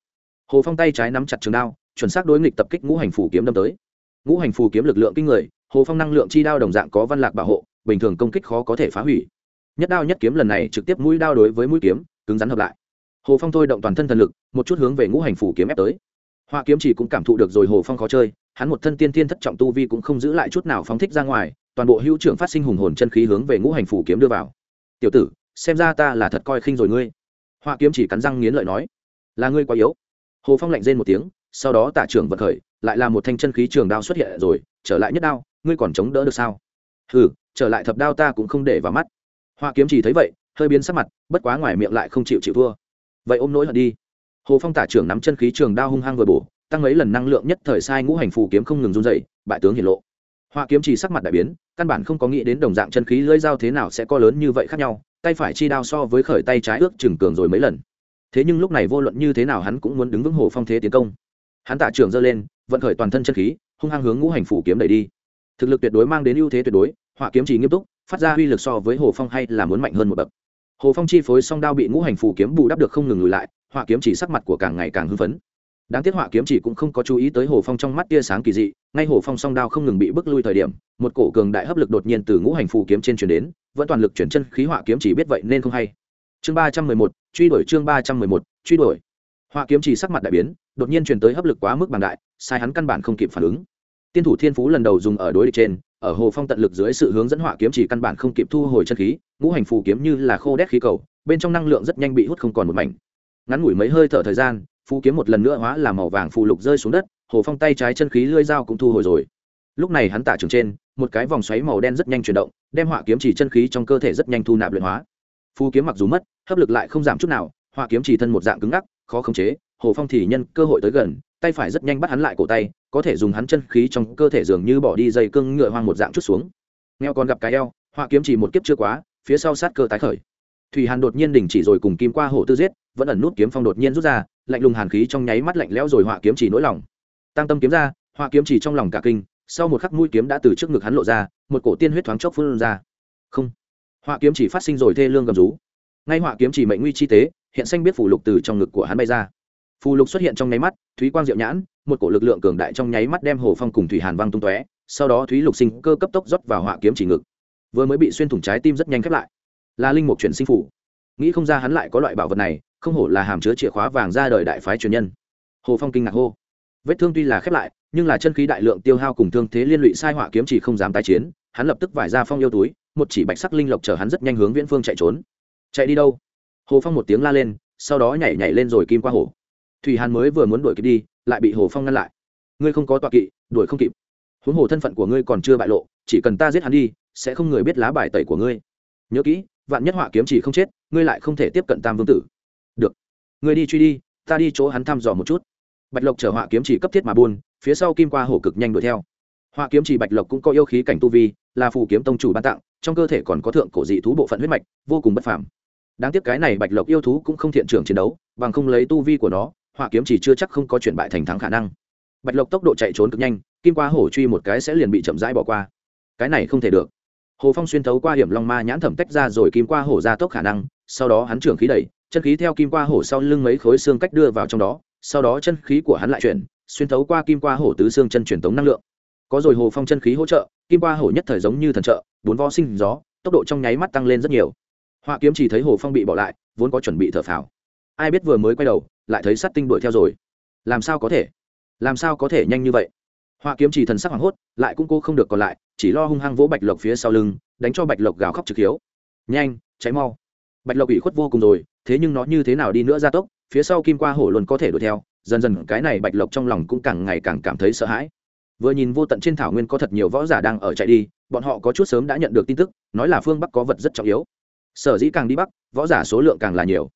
Hồ phong tay trái nắm chặt trường đao, chuẩn xác đối nghịch tập kích ngũ hành phù kiếm đâm tới. Ngũ hành phù kiếm lực lượng kinh người, hồ phong năng lượng chi đao đồng dạng có văn lạc bảo hộ, bình thường công kích khó có thể phá hủy. Nhất đao nhất kiếm lần này trực tiếp mũi đao đối với mũi kiếm, cứng rắn hợp lại. Hồ phong thôi động toàn thân thần lực, một chút hướng về ngũ hành phủ kiếm ép tới. Hoa kiếm chỉ cũng cảm thụ được rồi hồ phong khó chơi, hắn một thân tiên tiên thất trọng tu vi cũng không giữ lại chút nào phóng thích ra ngoài toàn bộ hữu trưởng phát sinh hùng hồn chân khí hướng về ngũ hành phủ kiếm đưa vào. Tiểu tử, xem ra ta là thật coi khinh rồi ngươi. Hoa kiếm chỉ cắn răng nghiến lợi nói, là ngươi quá yếu. Hồ phong lạnh rên một tiếng, sau đó tạ trưởng vật khởi, lại là một thanh chân khí trường đao xuất hiện rồi, trở lại nhất đao, ngươi còn chống đỡ được sao? Hừ, trở lại thập đao ta cũng không để vào mắt. Hoa kiếm chỉ thấy vậy, hơi biến sắc mặt, bất quá ngoài miệng lại không chịu chịu thua. Vậy ôm nỗi hận đi. Hồ phong tả trưởng nắm chân khí trường đao hung hăng vừa bổ, tăng mấy lần năng lượng nhất thời sai ngũ hành phù kiếm không ngừng run dậy bại tướng hiển lộ họa kiếm chỉ sắc mặt đại biến, căn bản không có nghĩ đến đồng dạng chân khí lưỡi dao thế nào sẽ có lớn như vậy khác nhau, tay phải chi đao so với khởi tay trái ước chừng cường rồi mấy lần. Thế nhưng lúc này vô luận như thế nào hắn cũng muốn đứng vững hồ phong thế tiến công. Hắn tạ trưởng giơ lên, vận khởi toàn thân chân khí, hung hăng hướng ngũ hành phủ kiếm đẩy đi. Thực lực tuyệt đối mang đến ưu thế tuyệt đối họa kiếm chỉ nghiêm túc, phát ra uy lực so với hồ phong hay là muốn mạnh hơn một bậc. Hồ phong chi phối song đao bị ngũ hành phủ kiếm bù đắp được không ngừng lùi lại họa kiếm chỉ sắc mặt của càng ngày càng hưng phấn đáng tiếc họa kiếm chỉ cũng không có chú ý tới hồ phong trong mắt tia sáng kỳ dị, ngay hồ phong song đao không ngừng bị bước lui thời điểm, một cổ cường đại hấp lực đột nhiên từ ngũ hành phù kiếm trên chuyển đến, vẫn toàn lực chuyển chân khí họa kiếm chỉ biết vậy nên không hay. Chương ba trăm mười một, truy đuổi chương ba trăm mười một, truy đuổi. Họa kiếm chỉ sắc mặt đại biến, đột nhiên chuyển tới hấp lực quá mức bằng đại, sai hắn căn bản không kịp phản ứng. Tiên thủ thiên phú lần đầu dùng ở đối địch trên, ở hồ phong tận lực dưới sự hướng dẫn họa kiếm chỉ căn bản không kịp thu hồi chân khí, ngũ hành phù kiếm như là khô đét khí cầu, bên trong năng lượng rất nhanh bị hút không còn một mảnh. Ngắn ngủi mấy hơi thở thời gian Phu kiếm một lần nữa hóa là màu vàng phù lục rơi xuống đất, hồ phong tay trái chân khí lưỡi dao cũng thu hồi rồi. Lúc này hắn tạ trường trên, một cái vòng xoáy màu đen rất nhanh chuyển động, đem họa kiếm chỉ chân khí trong cơ thể rất nhanh thu nạp luyện hóa. Phu kiếm mặc dù mất, hấp lực lại không giảm chút nào họa kiếm chỉ thân một dạng cứng ngắc, khó khống chế, hồ phong thì nhân cơ hội tới gần, tay phải rất nhanh bắt hắn lại cổ tay, có thể dùng hắn chân khí trong cơ thể dường như bỏ đi dây cương ngựa hoang một dạng chút xuống. Nghèo còn gặp cái eo họa kiếm chỉ một kiếp chưa quá, phía sau sát cơ tái khởi. Thủy hàn đột nhiên đình chỉ rồi cùng kim qua hổ tư giết, vẫn ẩn nút kiếm phong đột nhiên rút ra lạnh lùng hàn khí trong nháy mắt lạnh lẽo rồi họa kiếm chỉ nỗi lòng. Tăng tâm kiếm ra, họa kiếm chỉ trong lòng cả kinh, sau một khắc mũi kiếm đã từ trước ngực hắn lộ ra, một cổ tiên huyết thoáng chốc phun ra. Không. Họa kiếm chỉ phát sinh rồi thê lương gầm rú. Ngay họa kiếm chỉ mệnh nguy chi tế, hiện xanh biết phù lục từ trong ngực của hắn bay ra. Phù lục xuất hiện trong nháy mắt, thúy quang diệu nhãn, một cổ lực lượng cường đại trong nháy mắt đem hồ phong cùng thủy hàn văng tung tóe, sau đó thúy lục sinh cơ cấp tốc rót vào họa kiếm chỉ ngực. Vừa mới bị xuyên thủng trái tim rất nhanh khép lại. Là linh mục chuyển sinh phủ nghĩ không ra hắn lại có loại bảo vật này không hổ là hàm chứa chìa khóa vàng ra đời đại phái truyền nhân. Hồ phong kinh ngạc hô. Vết thương tuy là khép lại, nhưng là chân khí đại lượng tiêu hao cùng thương thế liên lụy sai họa kiếm chỉ không dám tái chiến, hắn lập tức vải ra phong yêu túi, một chỉ bạch sắc linh lộc chở hắn rất nhanh hướng viễn phương chạy trốn. Chạy đi đâu? Hồ phong một tiếng la lên, sau đó nhảy nhảy lên rồi kim qua hồ. Thủy hàn mới vừa muốn đuổi kịp đi, lại bị hồ phong ngăn lại. Ngươi không có tọa kỵ, đuổi không kịp. Huống hồ thân phận của ngươi còn chưa bại lộ, chỉ cần ta giết hắn đi, sẽ không người biết lá bài tẩy của ngươi. Nhớ kỹ, vạn nhất họa kiếm chỉ không chết, ngươi lại không thể tiếp cận tam vương tử. Người đi truy đi, ta đi chỗ hắn thăm dò một chút. Bạch lộc chở họa kiếm chỉ cấp thiết mà buôn, phía sau kim qua hổ cực nhanh đuổi theo. Họa kiếm chỉ bạch lộc cũng có yêu khí cảnh tu vi, là phù kiếm tông chủ ban tặng, trong cơ thể còn có thượng cổ dị thú bộ phận huyết mạch, vô cùng bất phàm. Đáng tiếc cái này bạch lộc yêu thú cũng không thiện trưởng chiến đấu, bằng không lấy tu vi của nó, họa kiếm chỉ chưa chắc không có chuyển bại thành thắng khả năng. Bạch lộc tốc độ chạy trốn cực nhanh, kim qua hổ truy một cái sẽ liền bị chậm rãi bỏ qua. Cái này không thể được. Hồ phong xuyên thấu qua hiểm long ma nhãn thẩm tách ra rồi kim qua hổ ra tốc khả năng, sau đó hắn trưởng khí đẩy chân khí theo kim qua hổ sau lưng mấy khối xương cách đưa vào trong đó, sau đó chân khí của hắn lại chuyển, xuyên thấu qua kim qua hổ tứ xương chân truyền tống năng lượng. Có rồi hồ phong chân khí hỗ trợ, kim qua hổ nhất thời giống như thần trợ, bốn vo sinh gió, tốc độ trong nháy mắt tăng lên rất nhiều. Họa kiếm chỉ thấy hồ phong bị bỏ lại, vốn có chuẩn bị thở phào. Ai biết vừa mới quay đầu, lại thấy sát tinh đuổi theo rồi. Làm sao có thể? Làm sao có thể nhanh như vậy? Họa kiếm chỉ thần sắc hoảng hốt, lại cũng cô không được còn lại, chỉ lo hung hăng vỗ bạch lộc phía sau lưng, đánh cho bạch lộc gào khóc trực hiếu. Nhanh, cháy mau. Bạch lộc bị khuất vô cùng rồi thế nhưng nó như thế nào đi nữa gia tốc, phía sau kim qua hổ luôn có thể đuổi theo, dần dần cái này bạch lộc trong lòng cũng càng ngày càng cảm thấy sợ hãi. Vừa nhìn vô tận trên thảo nguyên có thật nhiều võ giả đang ở chạy đi, bọn họ có chút sớm đã nhận được tin tức, nói là phương bắc có vật rất trọng yếu. Sở dĩ càng đi bắc, võ giả số lượng càng là nhiều.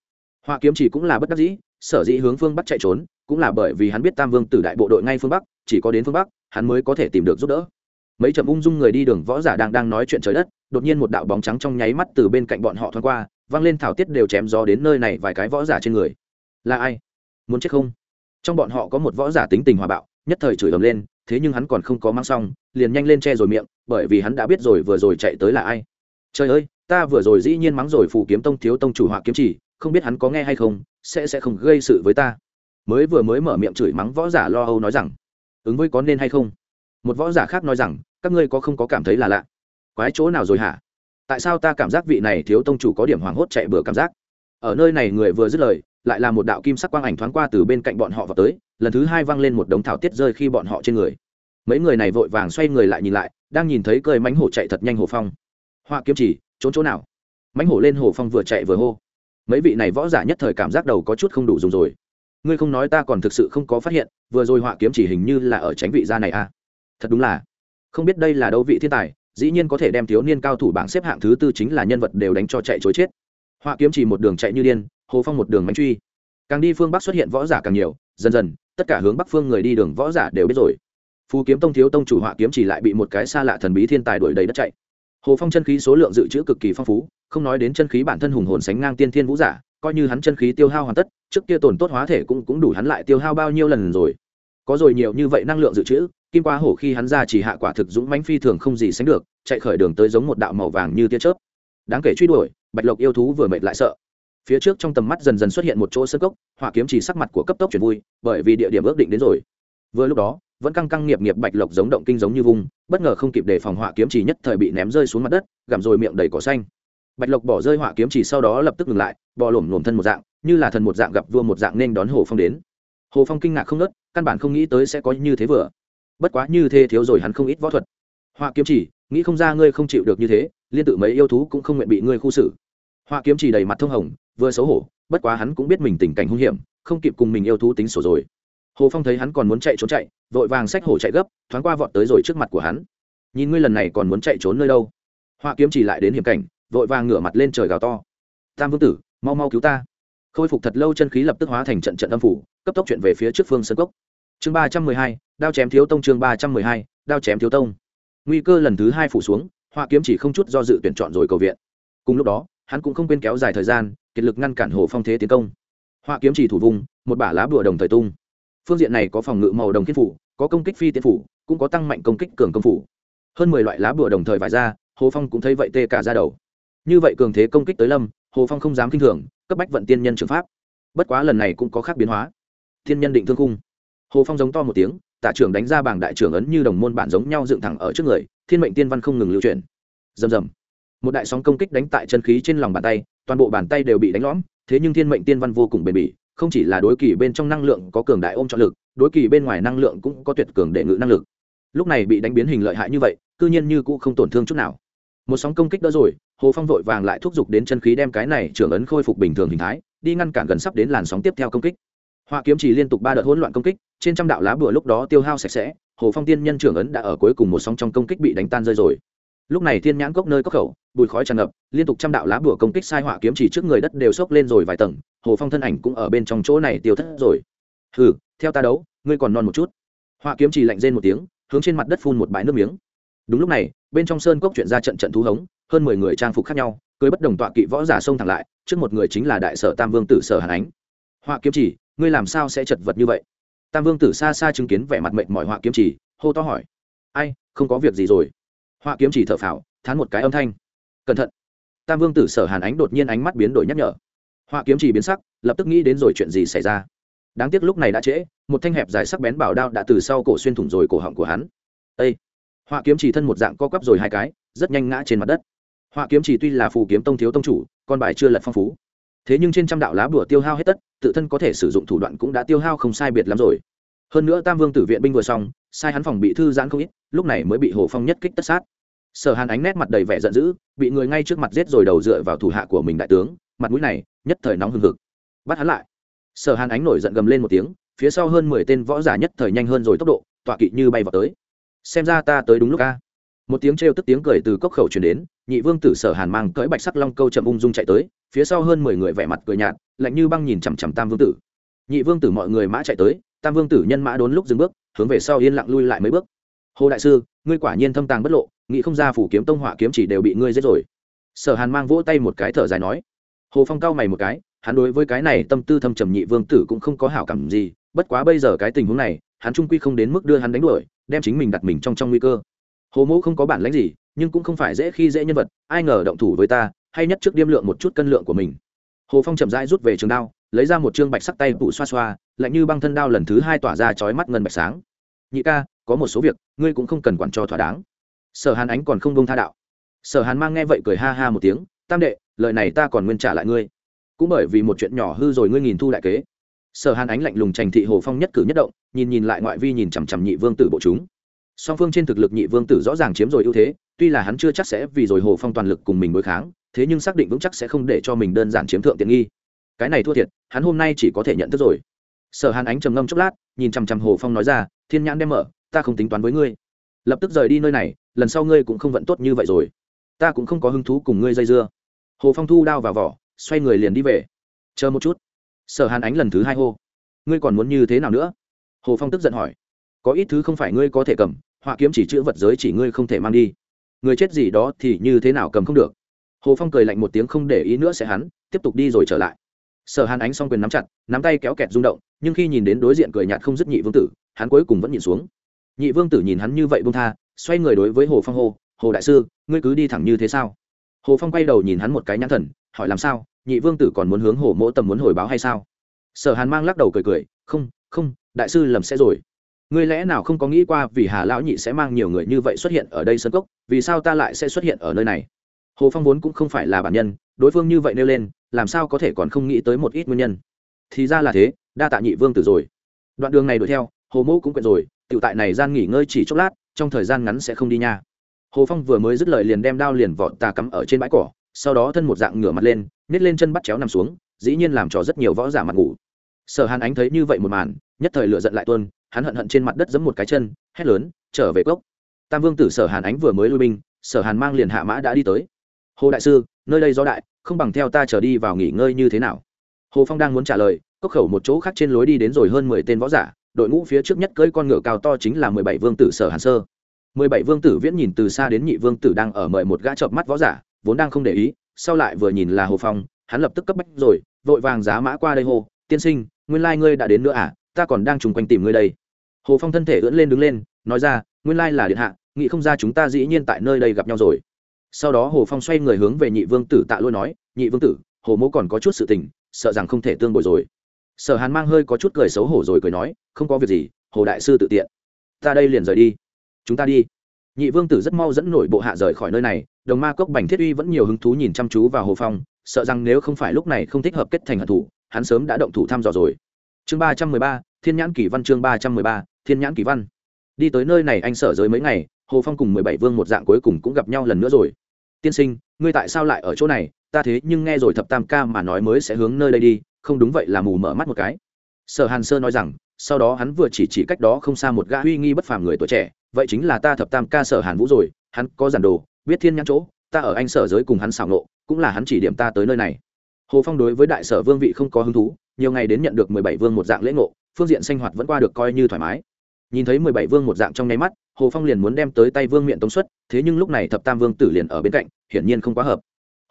Họa kiếm chỉ cũng là bất đắc dĩ, sở dĩ hướng phương bắc chạy trốn, cũng là bởi vì hắn biết tam vương tử đại bộ đội ngay phương bắc, chỉ có đến phương bắc, hắn mới có thể tìm được giúp đỡ. Mấy chậm ung dung người đi đường võ giả đang đang nói chuyện trời đất, đột nhiên một đạo bóng trắng trong nháy mắt từ bên cạnh bọn họ thoáng qua Vang lên thảo tiết đều chém gió đến nơi này vài cái võ giả trên người. Là ai? Muốn chết không? Trong bọn họ có một võ giả tính tình hòa bạo, nhất thời chửi ầm lên, thế nhưng hắn còn không có mang xong, liền nhanh lên che rồi miệng, bởi vì hắn đã biết rồi vừa rồi chạy tới là ai. Trời ơi, ta vừa rồi dĩ nhiên mắng rồi phù kiếm tông thiếu tông chủ họa kiếm chỉ, không biết hắn có nghe hay không, sẽ sẽ không gây sự với ta. Mới vừa mới mở miệng chửi mắng võ giả lo âu nói rằng, ứng với có nên hay không? Một võ giả khác nói rằng, các ngươi có không có cảm thấy là lạ? Quái chỗ nào rồi hả? Tại sao ta cảm giác vị này thiếu tông chủ có điểm hoảng hốt chạy bừa cảm giác? Ở nơi này người vừa dứt lời, lại là một đạo kim sắc quang ảnh thoáng qua từ bên cạnh bọn họ vào tới, lần thứ hai văng lên một đống thảo tiết rơi khi bọn họ trên người. Mấy người này vội vàng xoay người lại nhìn lại, đang nhìn thấy cơi mánh hổ chạy thật nhanh hồ phong. Hoa kiếm chỉ, trốn chỗ nào? Mánh hổ lên hồ phong vừa chạy vừa hô. Mấy vị này võ giả nhất thời cảm giác đầu có chút không đủ dùng rồi. Ngươi không nói ta còn thực sự không có phát hiện, vừa rồi họa kiếm chỉ hình như là ở tránh vị gia này à? Thật đúng là. Không biết đây là đâu vị thiên tài dĩ nhiên có thể đem thiếu niên cao thủ bảng xếp hạng thứ tư chính là nhân vật đều đánh cho chạy chối chết. Họa kiếm chỉ một đường chạy như điên, hồ phong một đường bánh truy. Càng đi phương bắc xuất hiện võ giả càng nhiều, dần dần, tất cả hướng bắc phương người đi đường võ giả đều biết rồi. Phú kiếm tông thiếu tông chủ họa kiếm chỉ lại bị một cái xa lạ thần bí thiên tài đuổi đầy đất chạy. Hồ phong chân khí số lượng dự trữ cực kỳ phong phú, không nói đến chân khí bản thân hùng hồn sánh ngang tiên thiên vũ giả, coi như hắn chân khí tiêu hao hoàn tất, trước kia tổn tốt hóa thể cũng cũng đủ hắn lại tiêu hao bao nhiêu lần rồi có rồi nhiều như vậy năng lượng dự trữ, kim qua hổ khi hắn ra chỉ hạ quả thực dũng mãnh phi thường không gì sánh được, chạy khởi đường tới giống một đạo màu vàng như tia chớp. Đáng kể truy đuổi, bạch lộc yêu thú vừa mệt lại sợ. Phía trước trong tầm mắt dần dần xuất hiện một chỗ sơ cốc, hỏa kiếm chỉ sắc mặt của cấp tốc chuyển vui, bởi vì địa điểm ước định đến rồi. Vừa lúc đó, vẫn căng căng nghiệp nghiệp bạch lộc giống động kinh giống như vùng bất ngờ không kịp đề phòng hỏa kiếm chỉ nhất thời bị ném rơi xuống mặt đất, gặm rồi miệng đầy cỏ xanh. Bạch lộc bỏ rơi hỏa kiếm chỉ sau đó lập tức ngừng lại, bò lổm lổm thân một dạng, như là thần một dạng gặp vua một dạng nên đón hồ phong đến. Hồ phong kinh ngạc không nớt căn bản không nghĩ tới sẽ có như thế vừa. Bất quá như thế thiếu rồi hắn không ít võ thuật. Họa kiếm chỉ, nghĩ không ra ngươi không chịu được như thế, liên tự mấy yêu thú cũng không nguyện bị ngươi khu xử. Họa kiếm chỉ đầy mặt thông hồng, vừa xấu hổ, bất quá hắn cũng biết mình tình cảnh hung hiểm, không kịp cùng mình yêu thú tính sổ rồi. Hồ phong thấy hắn còn muốn chạy trốn chạy, vội vàng xách hổ chạy gấp, thoáng qua vọt tới rồi trước mặt của hắn. Nhìn ngươi lần này còn muốn chạy trốn nơi đâu? Họa kiếm chỉ lại đến hiểm cảnh, vội vàng ngửa mặt lên trời gào to. Tam vương tử, mau mau cứu ta. Khôi phục thật lâu chân khí lập tức hóa thành trận trận âm phủ, cấp tốc chuyện về phía trước phương sân cốc chương ba trăm mười hai, đao chém thiếu tông chương ba trăm mười hai, đao chém thiếu tông. Nguy cơ lần thứ hai phủ xuống, Hoa kiếm chỉ không chút do dự tuyển chọn rồi cầu viện. Cùng lúc đó, hắn cũng không quên kéo dài thời gian, kiệt lực ngăn cản hồ phong thế tiến công. Hoa kiếm chỉ thủ vùng, một bả lá bùa đồng thời tung. Phương diện này có phòng ngự màu đồng thiên phủ, có công kích phi tiến phủ, cũng có tăng mạnh công kích cường công phủ. Hơn mười loại lá bùa đồng thời vải ra, hồ phong cũng thấy vậy tê cả ra đầu. Như vậy cường thế công kích tới lâm, hồ phong không dám k i n h thường, cấp bách vận tiên nhân trường pháp. Bất quá lần này cũng có khác biến hóa. Thiên nhân định thương cung hồ phong giống to một tiếng tạ trưởng đánh ra bảng đại trưởng ấn như đồng môn bản giống nhau dựng thẳng ở trước người, thiên mệnh tiên văn không ngừng lưu chuyển. Rầm rầm. Một đại sóng công kích đánh tại chân khí trên lòng bàn tay, toàn bộ bàn tay đều bị đánh lõm, thế nhưng thiên mệnh tiên văn vô cùng bền bỉ, không chỉ là đối kỳ bên trong năng lượng có cường đại ôm trợ lực, đối kỳ bên ngoài năng lượng cũng có tuyệt cường đệ ngự năng lực. Lúc này bị đánh biến hình lợi hại như vậy, cư nhiên như cũng không tổn thương chút nào. Một sóng công kích đỡ rồi, hồ phong vội vàng lại thúc giục đến chân khí đem cái này trưởng ấn khôi phục bình thường hình thái, đi ngăn cản gần sắp đến làn sóng tiếp theo công kích họa kiếm chỉ liên tục ba đợt hỗn loạn công kích, trên trăm đạo lá bùa lúc đó tiêu hao sạch sẽ, hồ phong tiên nhân trưởng ấn đã ở cuối cùng một sóng trong công kích bị đánh tan rơi rồi. Lúc này thiên nhãn cốc nơi cốc khẩu, bụi khói tràn ngập, liên tục trăm đạo lá bùa công kích sai họa kiếm chỉ trước người đất đều sốc lên rồi vài tầng, hồ phong thân ảnh cũng ở bên trong chỗ này tiêu thất rồi. Hừ, theo ta đấu, ngươi còn non một chút. Họa kiếm chỉ lạnh rên một tiếng, hướng trên mặt đất phun một bãi nước miếng. Đúng lúc này, bên trong sơn cốc chuyện ra trận trận thú hống, hơn mười người trang phục khác nhau, cưới bất đồng tọa kỵ võ giả xông thẳng lại, trước một người chính là đại sở tam vương tử sở hàn ánh. Họa kiếm chỉ ngươi làm sao sẽ chật vật như vậy? Tam vương tử xa xa chứng kiến vẻ mặt mệnh mọi họa kiếm chỉ, hô to hỏi. Ai, không có việc gì rồi. Họa kiếm chỉ thở phào, thán một cái âm thanh. Cẩn thận. Tam vương tử sở hàn ánh đột nhiên ánh mắt biến đổi nhắc nhở. Họa kiếm chỉ biến sắc, lập tức nghĩ đến rồi chuyện gì xảy ra. Đáng tiếc lúc này đã trễ, một thanh hẹp dài sắc bén bảo đao đã từ sau cổ xuyên thủng rồi cổ họng của hắn. Ây họa kiếm chỉ thân một dạng co quắp rồi hai cái, rất nhanh ngã trên mặt đất. Họa kiếm chỉ tuy là phù kiếm tông thiếu tông chủ, con bài chưa lật phong phú thế nhưng trên trăm đạo lá bùa tiêu hao hết tất, tự thân có thể sử dụng thủ đoạn cũng đã tiêu hao không sai biệt lắm rồi. Hơn nữa tam vương tử viện binh vừa xong, sai hắn phòng bị thư giãn không ít, lúc này mới bị hồ phong nhất kích tất sát. Sở hàn ánh nét mặt đầy vẻ giận dữ, bị người ngay trước mặt giết rồi đầu dựa vào thủ hạ của mình đại tướng, mặt mũi này, nhất thời nóng hừng hực. Bắt hắn lại. Sở hàn ánh nổi giận gầm lên một tiếng, phía sau hơn mười tên võ giả nhất thời nhanh hơn rồi tốc độ, tọa kỵ như bay vào tới. Xem ra ta tới đúng lúc ca. một tiếng trêu tức tiếng cười từ cốc khẩu truyền đến, nhị vương tử sở hàn mang cưỡi bạch sắc long câu chậm ung dung chạy tới phía sau hơn mười người vẻ mặt cười nhạt, lạnh như băng nhìn chằm chằm tam vương tử. Nhị vương tử mọi người mã chạy tới, tam vương tử nhân mã đốn lúc dừng bước, hướng về sau yên lặng lui lại mấy bước. Hồ đại sư, ngươi quả nhiên thâm tàng bất lộ, nghĩ không ra phủ kiếm tông họa kiếm chỉ đều bị ngươi giết rồi. Sở hàn mang vỗ tay một cái thở dài nói. Hồ phong cao mày một cái, hắn đối với cái này tâm tư thâm trầm nhị vương tử cũng không có hảo cảm gì, bất quá bây giờ cái tình huống này, hắn trung quy không đến mức đưa hắn đánh đuổi, đem chính mình đặt mình trong trong nguy cơ. Hồ mẫu không có bản lãnh gì, nhưng cũng không phải dễ khi dễ nhân vật, ai ngờ động thủ với ta hay nhất trước điêm lượng một chút cân lượng của mình. Hồ phong chậm rãi rút về trường đao, lấy ra một chương bạch sắc tay phủ xoa xoa, lạnh như băng thân đao lần thứ hai tỏa ra chói mắt ngân bạch sáng. Nhị ca, có một số việc, ngươi cũng không cần quản cho thỏa đáng. Sở hàn ánh còn không bông tha đạo. Sở hàn mang nghe vậy cười ha ha một tiếng, tam đệ, lời này ta còn nguyên trả lại ngươi. Cũng bởi vì một chuyện nhỏ hư rồi ngươi nghìn thu đại kế. Sở hàn ánh lạnh lùng trành thị hồ phong nhất cử nhất động, nhìn nhìn lại ngoại vi nhìn chằm chằm nhị vương tử bộ chúng. Song phương trên thực lực nhị vương tử rõ ràng chiếm rồi ưu thế, tuy là hắn chưa chắc sẽ vì rồi hồ phong toàn lực cùng mình đối kháng thế nhưng xác định vững chắc sẽ không để cho mình đơn giản chiếm thượng tiện nghi. Cái này thua thiệt, hắn hôm nay chỉ có thể nhận thức rồi. Sở hàn ánh trầm ngâm chốc lát, nhìn chằm chằm hồ phong nói ra, thiên nhãn đem mở, ta không tính toán với ngươi. Lập tức rời đi nơi này, lần sau ngươi cũng không vận tốt như vậy rồi. Ta cũng không có hứng thú cùng ngươi dây dưa. Hồ phong thu đao vào vỏ, xoay người liền đi về. Chờ một chút. Sở hàn ánh lần thứ hai hô. Ngươi còn muốn như thế nào nữa? Hồ phong tức giận hỏi. Có ít thứ không phải ngươi có thể cầm, họa kiếm chỉ chữ vật giới chỉ ngươi không thể mang đi. Người chết gì đó thì như thế nào cầm không được? Hồ phong cười lạnh một tiếng không để ý nữa sẽ hắn, tiếp tục đi rồi trở lại. Sở hàn ánh s o n g quyền nắm chặt, nắm tay kéo kẹt rung động, nhưng khi nhìn đến đối diện cười nhạt không dứt nhị vương tử, hắn cuối cùng vẫn nhìn xuống. Nhị vương tử nhìn hắn như vậy bông tha, xoay người đối với hồ phong hồ hồ đại sư, ngươi cứ đi thẳng như thế sao? Hồ phong quay đầu nhìn hắn một cái nhãn thần, hỏi làm sao, nhị vương tử còn muốn hướng hồ mỗ tầm muốn hồi báo hay sao? Sở hàn mang lắc đầu cười cười, không không, đại sư lầm sẽ rồi. Ngươi lẽ nào không có nghĩ qua vì hà lão nhị sẽ mang nhiều người như vậy xuất hiện ở đây sân cốc, vì sao ta lại sẽ xuất hiện ở nơi này? Hồ phong vốn cũng không phải là bản nhân, đối phương như vậy nêu lên, làm sao có thể còn không nghĩ tới một ít nguyên nhân? Thì ra là thế, đa tạ nhị vương tử rồi. Đoạn đường này đuổi theo, hồ mẫu cũng quyện rồi tựu tại này gian nghỉ ngơi chỉ chốc lát, trong thời gian ngắn sẽ không đi nha. Hồ phong vừa mới dứt lời liền đem đao liền vọt tà cắm ở trên bãi cỏ, sau đó thân một dạng ngửa mặt lên, nhét lên chân bắt chéo nằm xuống, dĩ nhiên làm cho rất nhiều võ giả mặt ngủ. Sở hàn ánh thấy như vậy một màn, nhất thời lựa giận lại tuân hắn hận hận trên mặt đất giấm một cái chân, hét lớn, trở về cốc. Tam vương tử sở hàn ánh vừa mới lui binh, sở hàn mang liền hạ mã đã đi tới hồ đại sư, nơi đây gió đại, không bằng theo ta trở đi vào nghỉ ngơi như thế nào? Hồ phong đang muốn trả lời, cốc khẩu một chỗ khác trên lối đi đến rồi hơn mười tên võ giả, đội ngũ phía trước nhất cưỡi con ngựa cao to chính là mười bảy vương tử sở hàn sơ. mười bảy vương tử viễn nhìn từ xa đến nhị vương tử đang ở mời một gã chợp mắt võ giả, vốn đang không để ý, sau lại vừa nhìn là hồ phong, hắn lập tức cấp bách rồi, vội vàng giá mã qua đây hồ tiên sinh, nguyên lai ngươi đã đến nữa à? Ta còn đang trùng quanh tìm ngươi đây. Hồ phong thân thể ưỡn lên đứng lên, nói ra, nguyên lai là điện hạ, nghĩ không ra chúng ta dĩ nhiên tại nơi đây gặp nhau rồi sau đó hồ phong xoay người hướng về nhị vương tử tạ lôi nói, nhị vương tử, hồ mỗ còn có chút sự tình, sợ rằng không thể tương bồi rồi. Sở hàn mang hơi có chút cười xấu hổ rồi cười nói, không có việc gì, hồ đại sư tự tiện. Ta đây liền rời đi. Chúng ta đi. Nhị vương tử rất mau dẫn nổi bộ hạ rời khỏi nơi này, đồng ma cốc bành thiết uy vẫn nhiều hứng thú nhìn chăm chú vào hồ phong, sợ rằng nếu không phải lúc này không thích hợp kết thành hận thủ, hắn sớm đã động thủ thăm dò rồi. Chương ba trăm mười ba, thiên nhãn kỷ văn chương ba trăm mười ba, thiên nhãn kỷ văn. Đi tới nơi này anh sở giới mấy ngày, hồ phong cùng mười bảy vương một dạng cuối cùng cũng gặp nhau lần nữa rồi tiên sinh, ngươi tại sao lại ở chỗ này? Ta thế nhưng nghe rồi thập tam ca mà nói mới sẽ hướng nơi đây đi, không đúng vậy là mù mở mắt một cái. Sở hàn sơ nói rằng, sau đó hắn vừa chỉ chỉ cách đó không xa một gã uy nghi bất phàm người tuổi trẻ, vậy chính là ta thập tam ca sở hàn vũ rồi, hắn có giản đồ, biết thiên nhãn chỗ, ta ở anh sở giới cùng hắn xảo nộ cũng là hắn chỉ điểm ta tới nơi này. Hồ phong đối với đại sở vương vị không có hứng thú, nhiều ngày đến nhận được mười bảy vương một dạng lễ ngộ, phương diện sinh hoạt vẫn qua được coi như thoải mái. Nhìn thấy mười bảy vương một dạng trong nháy mắt hồ phong liền muốn đem tới tay vương miện tống xuất, thế nhưng lúc này thập tam vương tử liền ở bên cạnh, hiển nhiên không quá hợp.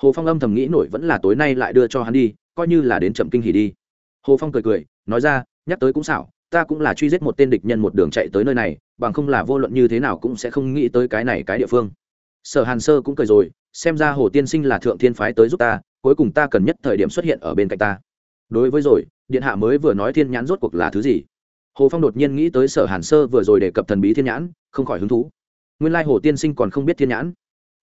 Hồ phong âm thầm nghĩ nổi vẫn là tối nay lại đưa cho hắn đi, coi như là đến chậm kinh hỉ đi. Hồ phong cười cười, nói ra, nhắc tới cũng xảo, ta cũng là truy giết một tên địch nhân một đường chạy tới nơi này, bằng không là vô luận như thế nào cũng sẽ không nghĩ tới cái này cái địa phương. Sở hàn sơ cũng cười rồi, xem ra hồ tiên sinh là thượng thiên phái tới giúp ta, cuối cùng ta cần nhất thời điểm xuất hiện ở bên cạnh ta. Đối với rồi, điện hạ mới vừa nói thiên nhãn rốt cuộc là thứ gì? Hồ phong đột nhiên nghĩ tới sở hàn sơ vừa rồi đề cập thần bí thiên nhãn, không khỏi hứng thú. Nguyên lai hồ tiên sinh còn không biết thiên nhãn.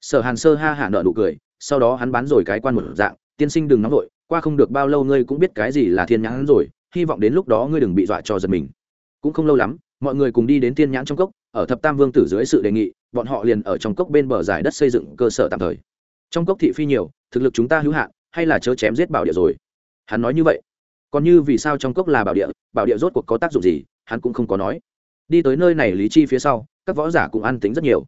Sở hàn sơ ha hạ nợ nụ cười, sau đó hắn bán rồi cái quan một dạng, tiên sinh đừng nóng vội, qua không được bao lâu ngươi cũng biết cái gì là thiên nhãn rồi, hy vọng đến lúc đó ngươi đừng bị dọa cho giật mình. Cũng không lâu lắm, mọi người cùng đi đến thiên nhãn trong cốc, ở thập tam vương tử dưới sự đề nghị, bọn họ liền ở trong cốc bên bờ giải đất xây dựng cơ sở tạm thời. Trong cốc thị phi nhiều, thực lực chúng ta hữu hạn, hay là chớ chém giết bảo địa rồi. Hắn nói như vậy còn như vì sao trong cốc là bảo địa bảo địa rốt cuộc có tác dụng gì, hắn cũng không có nói. Đi tới nơi này lý chi phía sau, các võ giả cũng an tính rất nhiều.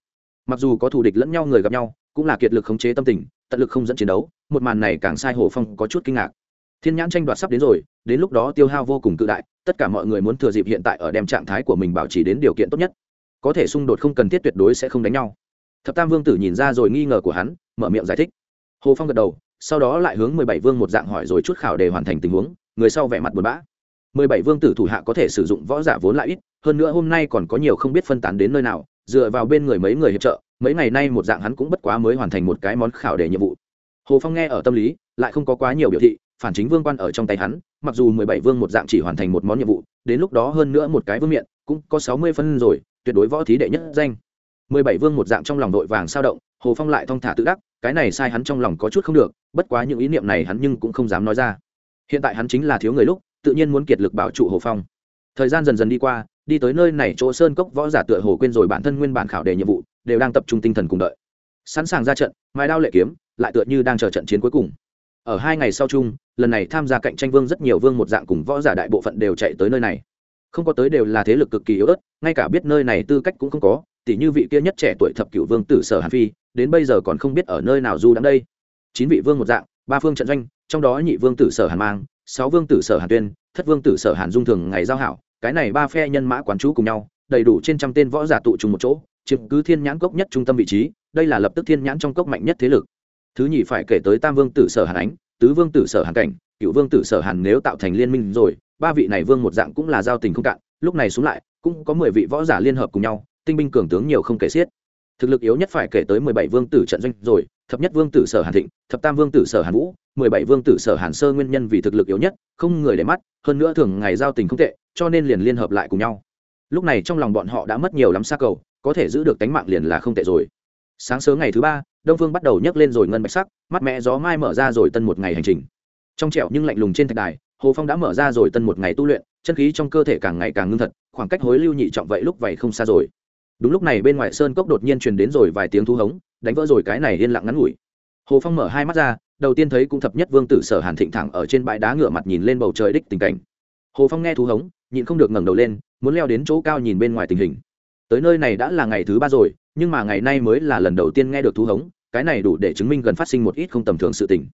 Mặc dù có thù địch lẫn nhau người gặp nhau, cũng là kiệt lực khống chế tâm tình, tận lực không dẫn chiến đấu, một màn này càng sai hồ phong có chút kinh ngạc. Thiên nhãn tranh đoạt sắp đến rồi, đến lúc đó tiêu hao vô cùng cự đại, tất cả mọi người muốn thừa dịp hiện tại ở đem trạng thái của mình bảo trì đến điều kiện tốt nhất. Có thể xung đột không cần thiết tuyệt đối sẽ không đánh nhau. Thập tam vương tử nhìn ra rồi nghi ngờ của hắn, mở miệng giải thích. Hồ phong gật đầu, sau đó lại hướng mười bảy vương một dạng hỏi rồi chút khảo để hoàn thành tình huống người sau vẻ mặt buồn bã. Mười bảy vương tử thủ hạ có thể sử dụng võ giả vốn lại ít, hơn nữa hôm nay còn có nhiều không biết phân tán đến nơi nào, dựa vào bên người mấy người hiệp trợ, mấy ngày nay một dạng hắn cũng bất quá mới hoàn thành một cái món khảo để nhiệm vụ. Hồ phong nghe ở tâm lý, lại không có quá nhiều biểu thị, phản chính vương quan ở trong tay hắn, mặc dù mười bảy vương một dạng chỉ hoàn thành một món nhiệm vụ, đến lúc đó hơn nữa một cái vương miện, cũng có sáu mươi phân rồi, tuyệt đối võ thí đệ nhất danh. Mười bảy vương một dạng trong lòng đội vàng sao động, hồ phong lại thong thả tự đắc, cái này sai hắn trong lòng có chút không được, bất quá những ý niệm này hắn nhưng cũng không dám nói ra hiện tại hắn chính là thiếu người lúc, tự nhiên muốn kiệt lực bảo trụ hồ phong. Thời gian dần dần đi qua, đi tới nơi này chỗ sơn cốc võ giả tựa hồ quên rồi bản thân nguyên bản khảo đề nhiệm vụ, đều đang tập trung tinh thần cùng đợi. Sẵn sàng ra trận mai đao lệ kiếm, lại tựa như đang chờ trận chiến cuối cùng. Ở hai ngày sau chung, lần này tham gia cạnh tranh vương rất nhiều vương một dạng cùng võ giả đại bộ phận đều chạy tới nơi này. Không có tới đều là thế lực cực kỳ yếu ớt, ngay cả biết nơi này tư cách cũng không có tỷ như vị kia nhất trẻ tuổi thập cửu vương tử sở hàn phi, đến bây giờ còn không biết ở nơi nào du đang đây. Chín vị vương một dạng, ba phương trận doanh trong đó nhị vương tử sở hàn mang, sáu vương tử sở hàn tuyên, thất vương tử sở hàn dung thường ngày giao hảo, cái này ba phe nhân mã quán chú cùng nhau, đầy đủ trên trăm tên võ giả tụ trùng một chỗ, chiếm cứ thiên nhãn cốc nhất trung tâm vị trí, đây là lập tức thiên nhãn trong cốc mạnh nhất thế lực. Thứ nhì phải kể tới tam vương tử sở hàn ánh, tứ vương tử sở hàn cảnh, cựu vương tử sở hàn nếu tạo thành liên minh rồi, ba vị này vương một dạng cũng là giao tình không cạn, lúc này xuống lại, cũng có mười vị võ giả liên hợp cùng nhau, tinh binh cường tướng nhiều không kể xiết. Thực lực yếu nhất phải kể tới mười bảy vương tử trận doanh rồi, thập nhất vương tử sở hàn thịnh, thập tam vương tử sở hàn vũ mười bảy vương tử sở hàn sơ nguyên nhân vì thực lực yếu nhất, không người để mắt, hơn nữa thường ngày giao tình không tệ, cho nên liền liên hợp lại cùng nhau. Lúc này trong lòng bọn họ đã mất nhiều lắm xa cầu, có thể giữ được tánh mạng liền là không tệ rồi. Sáng sớm ngày thứ ba, đông phương bắt đầu nhấc lên rồi ngân bạch sắc, mắt mẹ gió mai mở ra rồi tân một ngày hành trình. Trong trẻo nhưng lạnh lùng trên thạch đài, hồ phong đã mở ra rồi tân một ngày tu luyện, chân khí trong cơ thể càng ngày càng ngưng thật, khoảng cách hối lưu nhị trọng vậy lúc vậy không xa rồi. Đúng lúc này bên ngoài sơn cốc đột nhiên truyền đến rồi vài tiếng thu hống, đánh vỡ rồi cái này yên lặng ngắn ngủi hồ phong mở hai mắt ra, đầu tiên thấy cũng thập nhất vương tử sở hàn thịnh thẳng ở trên bãi đá ngửa mặt nhìn lên bầu trời đích tình cảnh. Hồ phong nghe thú hống, nhịn không được ngẩng đầu lên, muốn leo đến chỗ cao nhìn bên ngoài tình hình. Tới nơi này đã là ngày thứ ba rồi, nhưng mà ngày nay mới là lần đầu tiên nghe được thú hống, cái này đủ để chứng minh gần phát sinh một ít không tầm thường sự tình.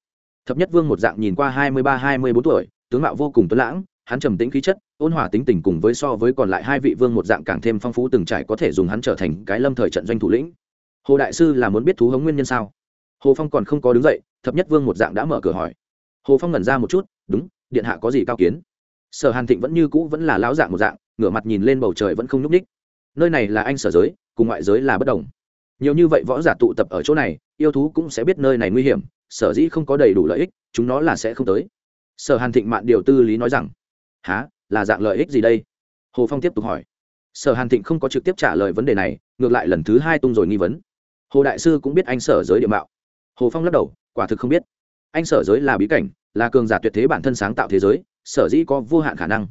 Thập nhất vương một dạng nhìn qua hai mươi ba, hai mươi bốn tuổi, tướng mạo vô cùng tuấn lãng, hắn trầm tĩnh khí chất, ôn hòa tính tình cùng với so với còn lại hai vị vương một dạng càng thêm phong phú từng trải có thể dùng hắn trở thành cái lâm thời trận doanh thủ lĩnh. Hồ đại sư là muốn biết thú hống nguyên nhân sao? Hồ phong còn không có đứng dậy, thập nhất vương một dạng đã mở cửa hỏi. Hồ phong ngẩn ra một chút, đúng, điện hạ có gì cao kiến? Sở hàn thịnh vẫn như cũ vẫn là lão dạng một dạng, ngửa mặt nhìn lên bầu trời vẫn không nhúc ních nơi này là anh sở giới, cùng ngoại giới là bất đồng. Nhiều như vậy võ giả tụ tập ở chỗ này, yêu thú cũng sẽ biết nơi này nguy hiểm, sở dĩ không có đầy đủ lợi ích, chúng nó là sẽ không tới. Sở hàn thịnh mạn điều tư lý nói rằng. Há là dạng lợi ích gì đây? Hồ phong tiếp tục hỏi. Sở hàn thịnh không có trực tiếp trả lời vấn đề này, ngược lại lần thứ hai tung rồi nghi vấn. Hồ đại sư cũng biết anh sở giới địa mạo hồ phong lắc đầu, quả thực không biết. Anh sở giới là bí cảnh, là cường giả tuyệt thế bản thân sáng tạo thế giới, sở dĩ có vô hạn khả năng.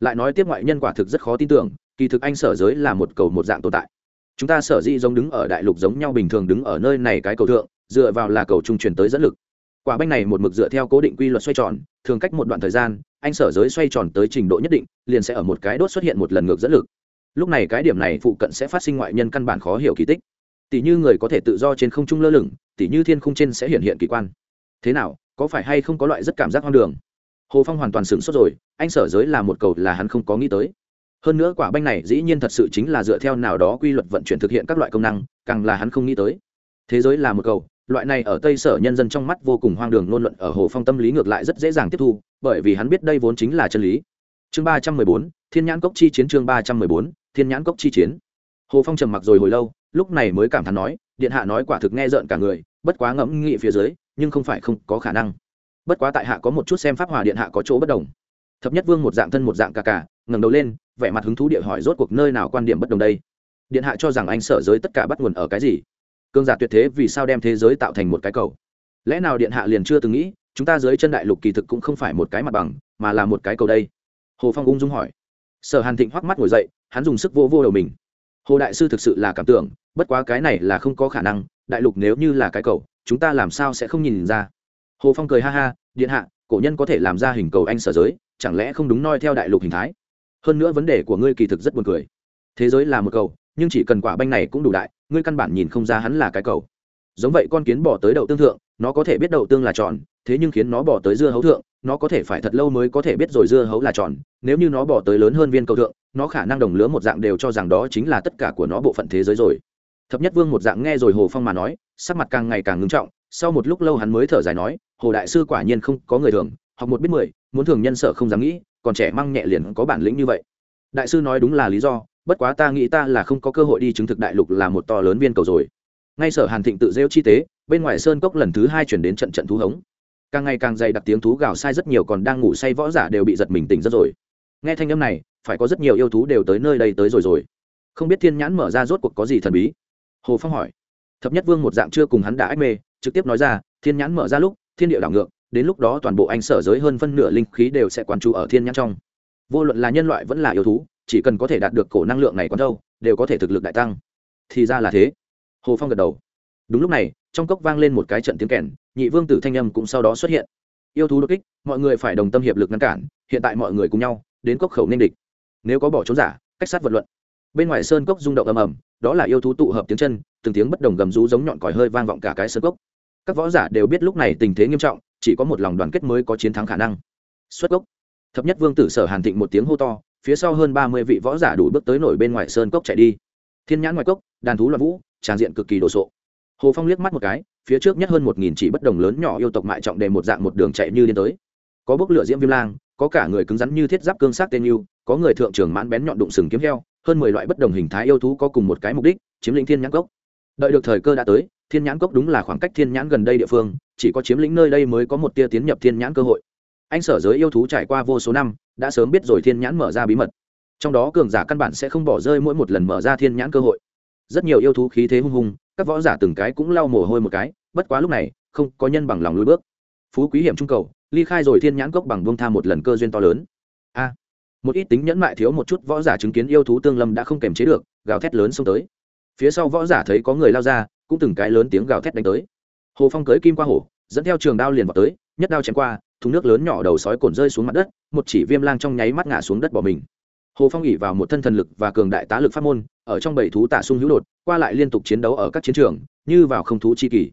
Lại nói tiếp ngoại nhân quả thực rất khó tin tưởng, kỳ thực anh sở giới là một cầu một dạng tồn tại. Chúng ta sở dĩ giống đứng ở đại lục giống nhau bình thường đứng ở nơi này cái cầu thượng, dựa vào là cầu trung truyền tới dẫn lực. Quả banh này một mực dựa theo cố định quy luật xoay tròn, thường cách một đoạn thời gian, anh sở giới xoay tròn tới trình độ nhất định, liền sẽ ở một cái đốt xuất hiện một lần ngược dẫn lực. Lúc này cái điểm này phụ cận sẽ phát sinh ngoại nhân căn bản khó hiểu kỳ tích. Tỷ như người có thể tự do trên không trung lơ lửng tỷ như thiên khung trên sẽ hiện hiện kỳ quan. Thế nào, có phải hay không có loại rất cảm giác hoang đường? Hồ phong hoàn toàn sửng sốt rồi, anh sở giới là một cầu là hắn không có nghĩ tới. Hơn nữa quả banh này dĩ nhiên thật sự chính là dựa theo nào đó quy luật vận chuyển thực hiện các loại công năng, càng là hắn không nghĩ tới. Thế giới là một cầu, loại này ở tây sở nhân dân trong mắt vô cùng hoang đường ngôn luận ở hồ phong tâm lý ngược lại rất dễ dàng tiếp thu, bởi vì hắn biết đây vốn chính là chân lý. Chương ba trăm mười bốn, thiên nhãn cốc chi chiến chương ba trăm mười bốn, thiên nhãn cốc chi chiến. Hồ phong trầm mặc rồi hồi lâu, lúc này mới cảm thán nói điện hạ nói quả thực nghe rợn cả người, bất quá ngẫm nghị phía dưới, nhưng không phải không có khả năng. Bất quá tại hạ có một chút xem pháp hòa điện hạ có chỗ bất đồng. Thập nhất vương một dạng thân một dạng cả cả ngẩng đầu lên, vẻ mặt hứng thú địa hỏi rốt cuộc nơi nào quan điểm bất đồng đây? Điện hạ cho rằng anh sở giới tất cả bắt nguồn ở cái gì? Cương giả tuyệt thế vì sao đem thế giới tạo thành một cái cầu? Lẽ nào điện hạ liền chưa từng nghĩ, chúng ta dưới chân đại lục kỳ thực cũng không phải một cái mặt bằng, mà là một cái cầu đây? Hồ phong ung dung hỏi. Sở hàn thịnh hoắc mắt ngồi dậy, hắn dùng sức vô vô đầu mình hồ đại sư thực sự là cảm tưởng, bất quá cái này là không có khả năng, đại lục nếu như là cái cầu, chúng ta làm sao sẽ không nhìn ra? Hồ phong cười ha ha, điện hạ, cổ nhân có thể làm ra hình cầu anh sở giới, chẳng lẽ không đúng noi theo đại lục hình thái? Hơn nữa vấn đề của ngươi kỳ thực rất buồn cười. Thế giới là một cầu, nhưng chỉ cần quả banh này cũng đủ đại, ngươi căn bản nhìn không ra hắn là cái cầu. Giống vậy con kiến bỏ tới đậu tương thượng, nó có thể biết đậu tương là tròn, thế nhưng khiến nó bỏ tới dưa hấu thượng, nó có thể phải thật lâu mới có thể biết rồi dưa hấu là tròn, nếu như nó bỏ tới lớn hơn viên cầu thượng nó khả năng đồng lứa một dạng đều cho rằng đó chính là tất cả của nó bộ phận thế giới rồi. Thập nhất vương một dạng nghe rồi hồ phong mà nói, sắc mặt càng ngày càng ngưng trọng, sau một lúc lâu hắn mới thở dài nói, hồ đại sư quả nhiên không có người thường, học một biết mười, muốn thường nhân sợ không dám nghĩ, còn trẻ măng nhẹ liền có bản lĩnh như vậy. Đại sư nói đúng là lý do, bất quá ta nghĩ ta là không có cơ hội đi chứng thực đại lục là một to lớn viên cầu rồi. Ngay sở hàn thịnh tự rêu chi tế, bên ngoài sơn cốc lần thứ hai chuyển đến trận trận thú hống. Càng ngày càng dày đặc tiếng thú gào sai rất nhiều còn đang ngủ say võ giả đều bị giật mình tỉnh rất rồi. Nghe thanh âm này phải có rất nhiều yêu thú đều tới nơi đây tới rồi rồi. Không biết thiên nhãn mở ra rốt cuộc có gì thần bí? Hồ phong hỏi. Thập nhất vương một dạng chưa cùng hắn đã ách mê, trực tiếp nói ra, thiên nhãn mở ra lúc, thiên địa đảo ngược, đến lúc đó toàn bộ anh sở giới hơn phân nửa linh khí đều sẽ quán trụ ở thiên nhãn trong. Vô luận là nhân loại vẫn là yêu thú, chỉ cần có thể đạt được cổ năng lượng này quán đâu, đều có thể thực lực đại tăng. Thì ra là thế. Hồ phong gật đầu. Đúng lúc này, trong cốc vang lên một cái trận tiếng kèn, nhị vương tử thanh âm cũng sau đó xuất hiện. Yêu thú đột kích, mọi người phải đồng tâm hiệp lực ngăn cản, hiện tại mọi người cùng nhau, đến cốc khẩu nên địch nếu có bỏ trốn giả, cách sát vật luận. Bên ngoài sơn cốc rung động ầm ầm, đó là yêu thú tụ hợp tiếng chân, từng tiếng bất đồng gầm rú giống nhọn còi hơi vang vọng cả cái sơn cốc. Các võ giả đều biết lúc này tình thế nghiêm trọng, chỉ có một lòng đoàn kết mới có chiến thắng khả năng. Xuất cốc. Thập nhất vương tử sở hàn thịnh một tiếng hô to, phía sau hơn ba mươi vị võ giả đủ bước tới nổi bên ngoài sơn cốc chạy đi. Thiên nhãn ngoài cốc, đàn thú loạn vũ tràn diện cực kỳ đồ sộ. Hồ phong liếc mắt một cái, phía trước nhất hơn một nghìn chỉ bất đồng lớn nhỏ yêu tộc mại trọng đề một dạng một đường chạy như điên tới. Có bốc lửa diễm viêm lang, có cả người cứng rắn như thiết giáp cương sát tên yêu có người thượng trưởng mãn bén nhọn đụng sừng kiếm heo, hơn mười loại bất đồng hình thái yêu thú có cùng một cái mục đích, chiếm lĩnh thiên nhãn cốc. Đợi được thời cơ đã tới, thiên nhãn cốc đúng là khoảng cách thiên nhãn gần đây địa phương, chỉ có chiếm lĩnh nơi đây mới có một tia tiến nhập thiên nhãn cơ hội. Anh sở giới yêu thú trải qua vô số năm, đã sớm biết rồi thiên nhãn mở ra bí mật. Trong đó cường giả căn bản sẽ không bỏ rơi mỗi một lần mở ra thiên nhãn cơ hội. Rất nhiều yêu thú khí thế hung hùng, các võ giả từng cái cũng lau mồ hôi một cái, bất quá lúc này, không có nhân bằng lòng lùi bước. Phú quý hiểm trung cầu, ly khai rồi thiên nhãn cốc bằng buông tha một lần cơ duyên to lớn một ít tính nhẫn mại thiếu một chút võ giả chứng kiến yêu thú tương lâm đã không kềm chế được, gào thét lớn xông tới. Phía sau võ giả thấy có người lao ra, cũng từng cái lớn tiếng gào thét đánh tới. Hồ phong cưới kim qua hổ, dẫn theo trường đao liền vào tới, nhất đao chém qua, thùng nước lớn nhỏ đầu sói cồn rơi xuống mặt đất, một chỉ viêm lang trong nháy mắt ngã xuống đất bỏ mình. Hồ phong ỉ vào một thân thần lực và cường đại tá lực pháp môn, ở trong bảy thú tả sung hữu đột, qua lại liên tục chiến đấu ở các chiến trường, như vào không thú chi kỳ.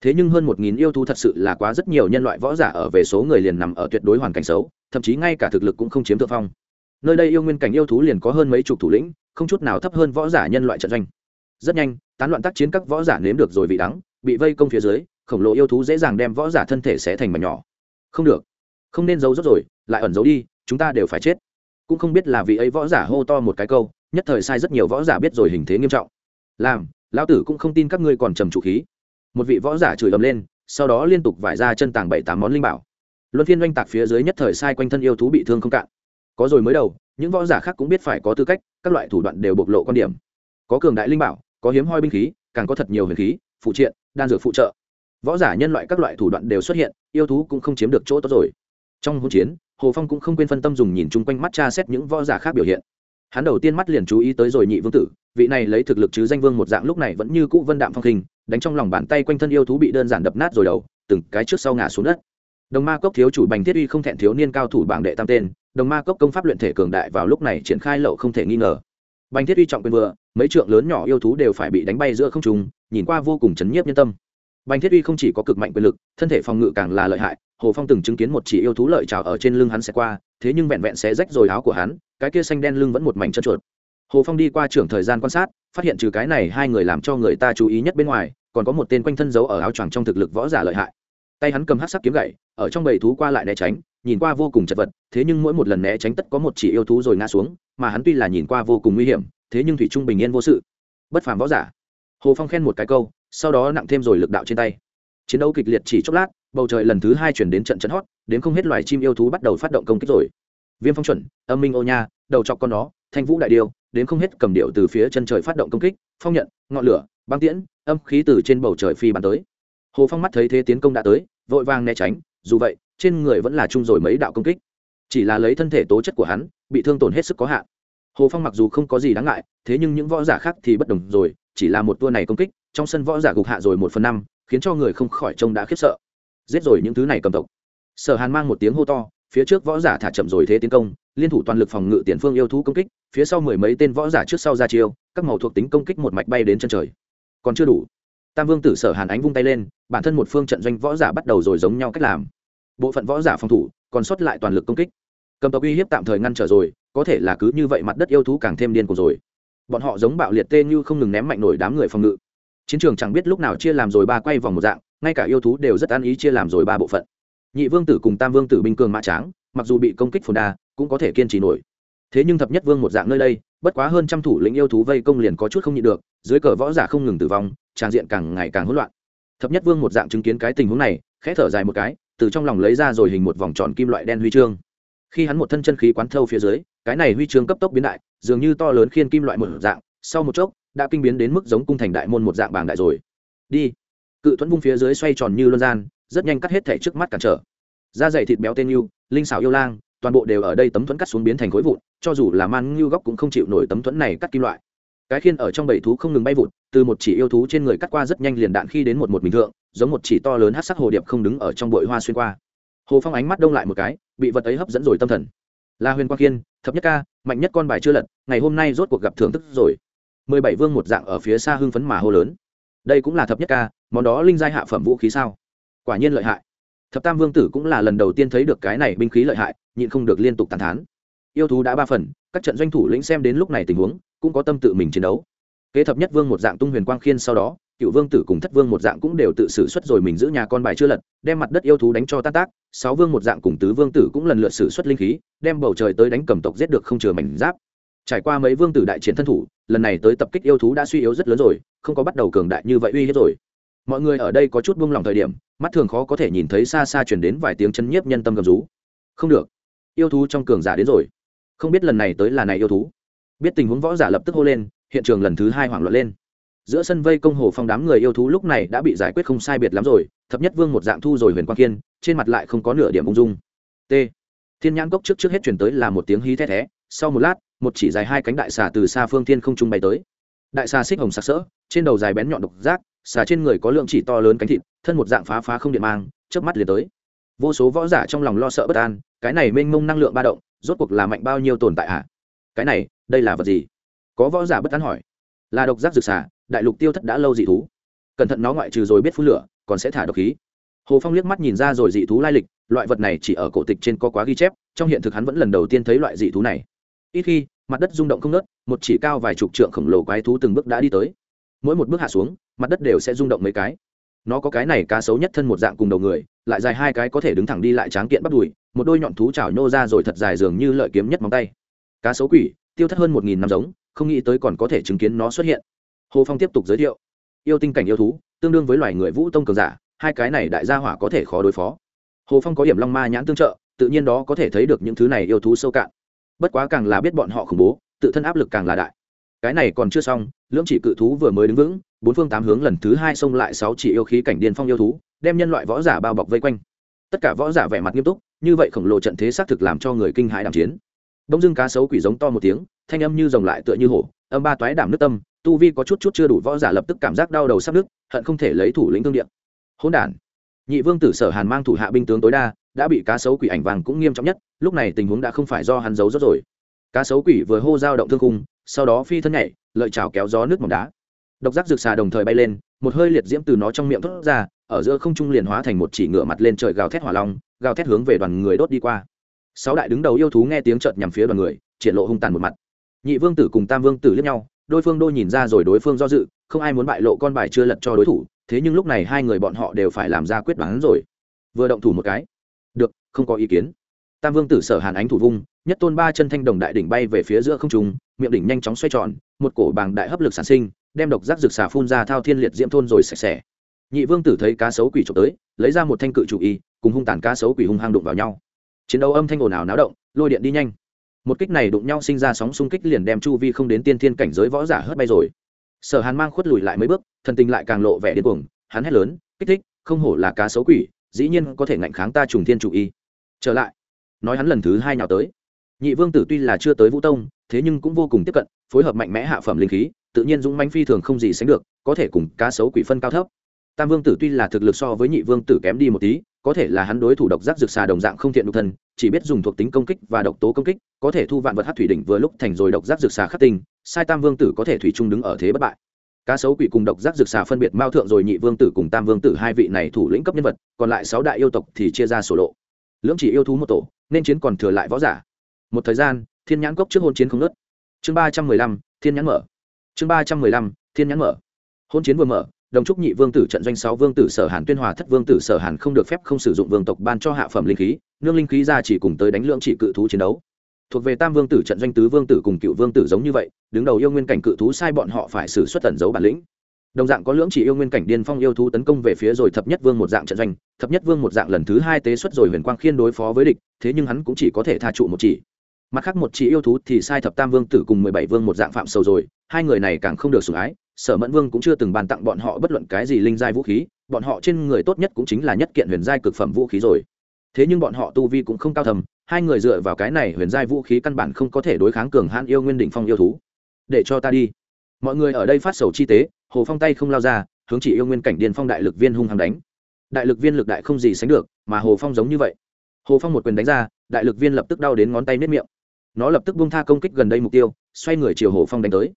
Thế nhưng hơn một nghìn yêu thú thật sự là quá rất nhiều nhân loại võ giả ở về số người liền nằm ở tuyệt đối hoàn cảnh xấu, thậm chí ngay cả thực lực cũng không chiếm thượng phong nơi đây yêu nguyên cảnh yêu thú liền có hơn mấy chục thủ lĩnh, không chút nào thấp hơn võ giả nhân loại trận doanh. Rất nhanh, tán loạn tác chiến các võ giả nếm được rồi vị đắng, bị vây công phía dưới, khổng lồ yêu thú dễ dàng đem võ giả thân thể xé thành mảnh nhỏ. Không được, không nên giấu rốt rồi, lại ẩn giấu đi, chúng ta đều phải chết. Cũng không biết là vị ấy võ giả hô to một cái câu, nhất thời sai rất nhiều võ giả biết rồi hình thế nghiêm trọng. Làm, lão tử cũng không tin các ngươi còn trầm trụ khí. Một vị võ giả chửi ầm lên, sau đó liên tục vải ra chân tàng bảy tám món linh bảo. Luân phiên oanh tạc phía dưới nhất thời sai quanh thân yêu thú bị thương không cạn có rồi mới đầu, những võ giả khác cũng biết phải có tư cách, các loại thủ đoạn đều bộc lộ quan điểm. Có cường đại linh bảo, có hiếm hoi binh khí, càng có thật nhiều huyền khí, phụ triện, đan dược phụ trợ. Võ giả nhân loại các loại thủ đoạn đều xuất hiện, yêu thú cũng không chiếm được chỗ tốt rồi. Trong hỗn chiến, hồ phong cũng không quên phân tâm dùng nhìn chung quanh mắt tra xét những võ giả khác biểu hiện. Hắn đầu tiên mắt liền chú ý tới rồi nhị vương tử, vị này lấy thực lực chứ danh vương một dạng lúc này vẫn như cũ vân đạm phong khinh, đánh trong lòng bàn tay quanh thân yêu thú bị đơn giản đập nát rồi đầu, từng cái trước sau ngã xuống đất. Đồng ma cốc thiếu chủ bành thiết uy không thẹn thiếu niên cao thủ bảng đệ tam tên đồng ma cốc công pháp luyện thể cường đại vào lúc này triển khai lậu không thể nghi ngờ. Bành thiết uy trọng quyền vừa, mấy trượng lớn nhỏ yêu thú đều phải bị đánh bay giữa không trung, nhìn qua vô cùng chấn nhiếp nhân tâm. Bành thiết uy không chỉ có cực mạnh quyền lực, thân thể phòng ngự càng là lợi hại, hồ phong từng chứng kiến một chỉ yêu thú lợi trào ở trên lưng hắn sẽ qua, thế nhưng vẹn vẹn sẽ rách rồi áo của hắn, cái kia xanh đen lưng vẫn một mảnh chân chuột hồ phong đi qua trưởng thời gian quan sát, phát hiện trừ cái này hai người làm cho người ta chú ý nhất bên ngoài, còn có một tên quanh thân giấu ở áo choàng trong thực lực võ giả lợi hại. Tay hắn cầm hát sắc kiếm gậy, ở trong bầy thú qua lại né tránh nhìn qua vô cùng chật vật, thế nhưng mỗi một lần né tránh tất có một chỉ yêu thú rồi ngã xuống, mà hắn tuy là nhìn qua vô cùng nguy hiểm, thế nhưng thủy trung bình yên vô sự. Bất phàm võ giả. Hồ phong khen một cái câu, sau đó nặng thêm rồi lực đạo trên tay. Chiến đấu kịch liệt chỉ chốc lát, bầu trời lần thứ hai chuyển đến trận trận hót, đến không hết loài chim yêu thú bắt đầu phát động công kích rồi. Viêm phong chuẩn, âm minh ô nha, đầu chọc con nó, thanh vũ đại điêu, đến không hết cầm điệu từ phía chân trời phát động công kích, phong nhận, ngọn lửa, băng tiễn, âm khí từ trên bầu trời phi bắn tới. Hồ phong mắt thấy thế tiến công đã tới, vội vàng né tránh, dù vậy trên người vẫn là chung rồi mấy đạo công kích. Chỉ là lấy thân thể tố chất của hắn, bị thương tổn hết sức có hạn. Hồ phong mặc dù không có gì đáng ngại, thế nhưng những võ giả khác thì bất đồng rồi, chỉ là một tour này công kích, trong sân võ giả gục hạ rồi một phần năm, khiến cho người không khỏi trông đã khiếp sợ. Giết rồi những thứ này cầm tộc. Sở hàn mang một tiếng hô to, phía trước võ giả thả chậm rồi thế tiến công, liên thủ toàn lực phòng ngự tiền phương yêu thú công kích, phía sau mười mấy tên võ giả trước sau ra chiêu, các màu thuộc tính công kích một mạch bay đến chân trời. Còn chưa đủ. Tam vương tử sở hàn ánh vung tay lên, bản thân một phương trận doanh võ giả bắt đầu rồi giống nhau cách làm bộ phận võ giả phòng thủ, còn sót lại toàn lực công kích. Cầm tộc uy hiếp tạm thời ngăn trở rồi, có thể là cứ như vậy mặt đất yêu thú càng thêm điên cuồng rồi. Bọn họ giống bạo liệt tê như không ngừng ném mạnh nổi đám người phòng ngự. Chiến trường chẳng biết lúc nào chia làm rồi ba quay vòng một dạng, ngay cả yêu thú đều rất ăn ý chia làm rồi ba bộ phận. Nhị vương tử cùng tam vương tử binh cường mã tráng, mặc dù bị công kích phồn đa, cũng có thể kiên trì nổi. Thế nhưng thập nhất vương một dạng nơi đây, bất quá hơn trăm thủ lĩnh yêu thú vây công liền có chút không nhịn được, dưới cờ võ giả không ngừng tử vong tràng diện càng ngày càng hỗn loạn. Thập nhất vương một dạng chứng kiến cái tình huống này, khẽ thở dài một cái từ trong lòng lấy ra rồi hình một vòng tròn kim loại đen huy chương. Khi hắn một thân chân khí quán thâu phía dưới, cái này huy chương cấp tốc biến đại, dường như to lớn khiên kim loại một dạng, sau một chốc, đã kinh biến đến mức giống cung thành đại môn một dạng bảng đại rồi. Đi. Cự thuẫn vung phía dưới xoay tròn như luân gian, rất nhanh cắt hết thể trước mắt cản trở. Da dày thịt béo tên yêu, linh xảo yêu lang, toàn bộ đều ở đây tấm thuẫn cắt xuống biến thành khối vụn, cho dù là man ngưu góc cũng không chịu nổi tấm thuẫn này cắt kim loại. Cái khiên ở trong bầy thú không ngừng bay vụt, từ một chỉ yêu thú trên người cắt qua rất nhanh liền đạn khi đến một một bình thượng giống một chỉ to lớn hát sắc hồ điệp không đứng ở trong bụi hoa xuyên qua. Hồ phong ánh mắt đông lại một cái, bị vật ấy hấp dẫn rồi tâm thần. La huyền quang kiên thập nhất ca, mạnh nhất con bài chưa lật, ngày hôm nay rốt cuộc gặp thưởng thức rồi. Mười bảy vương một dạng ở phía xa hưng phấn mà hô lớn. Đây cũng là thập nhất ca, món đó linh giai hạ phẩm vũ khí sao? Quả nhiên lợi hại. Thập tam vương tử cũng là lần đầu tiên thấy được cái này binh khí lợi hại, nhịn không được liên tục tàn thán. Yêu thú đã ba phần, các trận doanh thủ lĩnh xem đến lúc này tình huống, cũng có tâm tự mình chiến đấu. Kế thập nhất vương một dạng tung huyền quang khiên sau đó cựu vương tử cùng thất vương một dạng cũng đều tự xử xuất rồi mình giữ nhà con bài chưa lật, đem mặt đất yêu thú đánh cho tát tác, sáu vương một dạng cùng tứ vương tử cũng lần lượt xử xuất linh khí, đem bầu trời tới đánh cầm tộc giết được không chừa mảnh giáp. Trải qua mấy vương tử đại chiến thân thủ, lần này tới tập kích yêu thú đã suy yếu rất lớn rồi, không có bắt đầu cường đại như vậy uy hiếp rồi. Mọi người ở đây có chút buông lòng thời điểm, mắt thường khó có thể nhìn thấy xa xa chuyển đến vài tiếng chân nhiếp nhân tâm gầm rú. Không được, yêu thú trong cường giả đến rồi. Không biết lần này tới là này yêu thú. Biết tình huống võ giả lập tức hô lên, hiện trường lần thứ hai hoảng loạn lên giữa sân vây công hồ phong đám người yêu thú lúc này đã bị giải quyết không sai biệt lắm rồi, thập nhất vương một dạng thu rồi huyền quang kiên, trên mặt lại không có nửa điểm ung dung. T. Thiên nhãn cốc trước trước hết chuyển tới là một tiếng hí thét thé, sau một lát, một chỉ dài hai cánh đại xà từ xa phương thiên không trung bay tới. Đại xà xích hồng sặc sỡ, trên đầu dài bén nhọn độc giác, xà trên người có lượng chỉ to lớn cánh thịt, thân một dạng phá phá không điện mang, chớp mắt liền tới. Vô số võ giả trong lòng lo sợ bất an, cái này mênh mông năng lượng ba động, rốt cuộc là mạnh bao nhiêu tồn tại à cái này, đây là vật gì? Có võ giả bất an hỏi. Là độc giác rực xà đại lục tiêu thất đã lâu dị thú. Cẩn thận nó ngoại trừ rồi biết phun lửa, còn sẽ thả độc khí. Hồ phong liếc mắt nhìn ra rồi dị thú lai lịch, loại vật này chỉ ở cổ tịch trên có quá ghi chép, trong hiện thực hắn vẫn lần đầu tiên thấy loại dị thú này. Ít khi, mặt đất rung động không nớt một chỉ cao vài chục trượng khổng lồ quái thú từng bước đã đi tới. Mỗi một bước hạ xuống, mặt đất đều sẽ rung động mấy cái. Nó có cái này cá xấu nhất thân một dạng cùng đầu người, lại dài hai cái có thể đứng thẳng đi lại tráng kiện bắt đùi, một đôi nhọn thú chảo nhô ra rồi thật dài dường như lợi kiếm nhất móng tay. Cá xấu quỷ, tiêu thất hơn một nghìn năm giống, không nghĩ tới còn có thể chứng kiến nó xuất hiện hồ phong tiếp tục giới thiệu. Yêu tinh cảnh yêu thú, tương đương với loài người vũ tông cường giả, hai cái này đại gia hỏa có thể khó đối phó. Hồ phong có điểm long ma nhãn tương trợ, tự nhiên đó có thể thấy được những thứ này yêu thú sâu cạn. Bất quá càng là biết bọn họ khủng bố, tự thân áp lực càng là đại. Cái này còn chưa xong, lưỡng chỉ cự thú vừa mới đứng vững, bốn phương tám hướng lần thứ hai xông lại sáu chỉ yêu khí cảnh điên phong yêu thú, đem nhân loại võ giả bao bọc vây quanh. Tất cả võ giả vẻ mặt nghiêm túc, như vậy khổng lồ trận thế xác thực làm cho người kinh hãi đàm chiến. Đông dưng cá sấu quỷ giống to một tiếng, thanh âm như rồng lại tựa như hổ, âm ba toái đảm nước tâm tu vi có chút chút chưa đủ võ giả lập tức cảm giác đau đầu sắp đứt, hận không thể lấy thủ lĩnh thương điện hỗn đản. Nhị vương tử sở hàn mang thủ hạ binh tướng tối đa đã bị cá sấu quỷ ảnh vàng cũng nghiêm trọng nhất lúc này tình huống đã không phải do hắn giấu rốt rồi. Cá sấu quỷ vừa hô dao động thương cung sau đó phi thân nhảy lợi chảo kéo gió nước mỏng đá. Độc giác rực xà đồng thời bay lên một hơi liệt diễm từ nó trong miệng thốt ra ở giữa không trung liền hóa thành một chỉ ngựa mặt lên trời gào thét hỏa long gào thét hướng về đoàn người đốt đi qua. Sáu đại đứng đầu yêu thú nghe tiếng chợt nhằm phía đoàn người triển lộ hung tàn một mặt. Nhị vương tử cùng tam vương tử liếc nhau đôi phương đôi nhìn ra rồi đối phương do dự, không ai muốn bại lộ con bài chưa lật cho đối thủ, thế nhưng lúc này hai người bọn họ đều phải làm ra quyết đoán rồi. Vừa động thủ một cái. Được, không có ý kiến. Tam vương tử sở hàn ánh thủ vung, nhất tôn ba chân thanh đồng đại đỉnh bay về phía giữa không trung, miệng đỉnh nhanh chóng xoay tròn, một cổ bàng đại hấp lực sản sinh, đem độc giác rực xà phun ra thao thiên liệt diễm thôn rồi sạch sẽ. Nhị vương tử thấy cá sấu quỷ trộm tới, lấy ra một thanh cự chủ y, cùng hung tàn cá sấu quỷ hung hăng đụng vào nhau. Chiến đấu âm thanh ồn ào náo động, lôi điện đi nhanh một kích này đụng nhau sinh ra sóng xung kích liền đem chu vi không đến tiên thiên cảnh giới võ giả hất bay rồi. Sở hàn mang khuất lùi lại mấy bước, thần tình lại càng lộ vẻ điên cuồng, hắn hét lớn, kích thích, không hổ là cá xấu quỷ, dĩ nhiên có thể ngạnh kháng ta trùng thiên chủ y. Trở lại, nói hắn lần thứ hai nhào tới. Nhị vương tử tuy là chưa tới vũ tông, thế nhưng cũng vô cùng tiếp cận, phối hợp mạnh mẽ hạ phẩm linh khí, tự nhiên dũng manh phi thường không gì sánh được, có thể cùng cá sấu quỷ phân cao thấp. Tam vương tử tuy là thực lực so với nhị vương tử kém đi một tí có thể là hắn đối thủ độc giác rực xà đồng dạng không thiện độc thân, chỉ biết dùng thuộc tính công kích và độc tố công kích, có thể thu vạn vật hát thủy đỉnh vừa lúc thành rồi độc giác rực xà khắc tinh, sai tam vương tử có thể thủy chung đứng ở thế bất bại. Cá sấu quỷ cùng độc giác rực xà phân biệt mao thượng rồi nhị vương tử cùng tam vương tử hai vị này thủ lĩnh cấp nhân vật, còn lại sáu đại yêu tộc thì chia ra sổ lộ. Lưỡng chỉ yêu thú một tổ, nên chiến còn thừa lại võ giả. Một thời gian, thiên nhãn cốc trước hôn chiến không nớt chương ba trăm mười lăm, thiên nhãn mở. Chương ba trăm mười lăm, thiên nhãn mở. Hôn chiến vừa mở đồng trúc nhị vương tử trận doanh sáu vương tử sở hàn tuyên hòa thất vương tử sở hàn không được phép không sử dụng vương tộc ban cho hạ phẩm linh khí, nương linh khí ra chỉ cùng tới đánh lượng chỉ cự thú chiến đấu. Thuộc về tam vương tử trận doanh tứ vương tử cùng cựu vương tử giống như vậy, đứng đầu yêu nguyên cảnh cự thú sai bọn họ phải xử xuất tẩn giấu bản lĩnh. Đồng dạng có lưỡng chỉ yêu nguyên cảnh điên phong yêu thú tấn công về phía rồi thập nhất vương một dạng trận doanh, thập nhất vương một dạng lần thứ hai tế xuất rồi huyền quang khiên đối phó với địch, thế nhưng hắn cũng chỉ có thể tha trụ một chỉ. Mặt khác một chỉ yêu thú thì sai thập tam vương tử cùng mười bảy vương một dạng phạm sầu rồi, hai người này càng không được sủng ái sở mẫn vương cũng chưa từng bàn tặng bọn họ bất luận cái gì linh giai vũ khí, bọn họ trên người tốt nhất cũng chính là nhất kiện huyền giai cực phẩm vũ khí rồi. Thế nhưng bọn họ tu vi cũng không cao thầm, hai người dựa vào cái này huyền giai vũ khí căn bản không có thể đối kháng cường hãn yêu nguyên định phong yêu thú. Để cho ta đi. Mọi người ở đây phát sầu chi tế, hồ phong tay không lao ra, hướng chỉ yêu nguyên cảnh điền phong đại lực viên hung hăng đánh. Đại lực viên lực đại không gì sánh được, mà hồ phong giống như vậy. Hồ phong một quyền đánh ra, đại lực viên lập tức đau đến ngón tay nếp miệng. Nó lập tức buông tha công kích gần đây mục tiêu, xoay người chiều hồ phong đánh tới.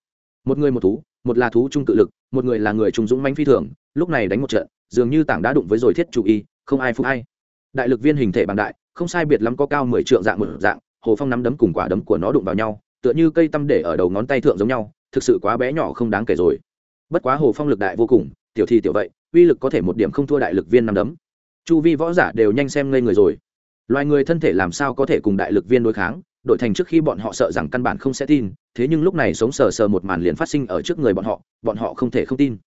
Một người một thú một là thú trung cự lực, một người là người trung dũng manh phi thường, lúc này đánh một trận, dường như tảng đã đụng với rồi thiết chủ y, không ai phục ai. Đại lực viên hình thể bằng đại, không sai biệt lắm có cao mười trượng dạng một dạng, hồ phong nắm đấm cùng quả đấm của nó đụng vào nhau, tựa như cây tăm để ở đầu ngón tay thượng giống nhau, thực sự quá bé nhỏ không đáng kể rồi. Bất quá hồ phong lực đại vô cùng, tiểu thì tiểu vậy, uy lực có thể một điểm không thua đại lực viên nắm đấm. Chu vi võ giả đều nhanh xem ngây người rồi. Loài người thân thể làm sao có thể cùng đại lực viên đối kháng? Đội thành trước khi bọn họ sợ rằng căn bản không sẽ tin, thế nhưng lúc này sống sờ sờ một màn liền phát sinh ở trước người bọn họ bọn họ không thể không tin.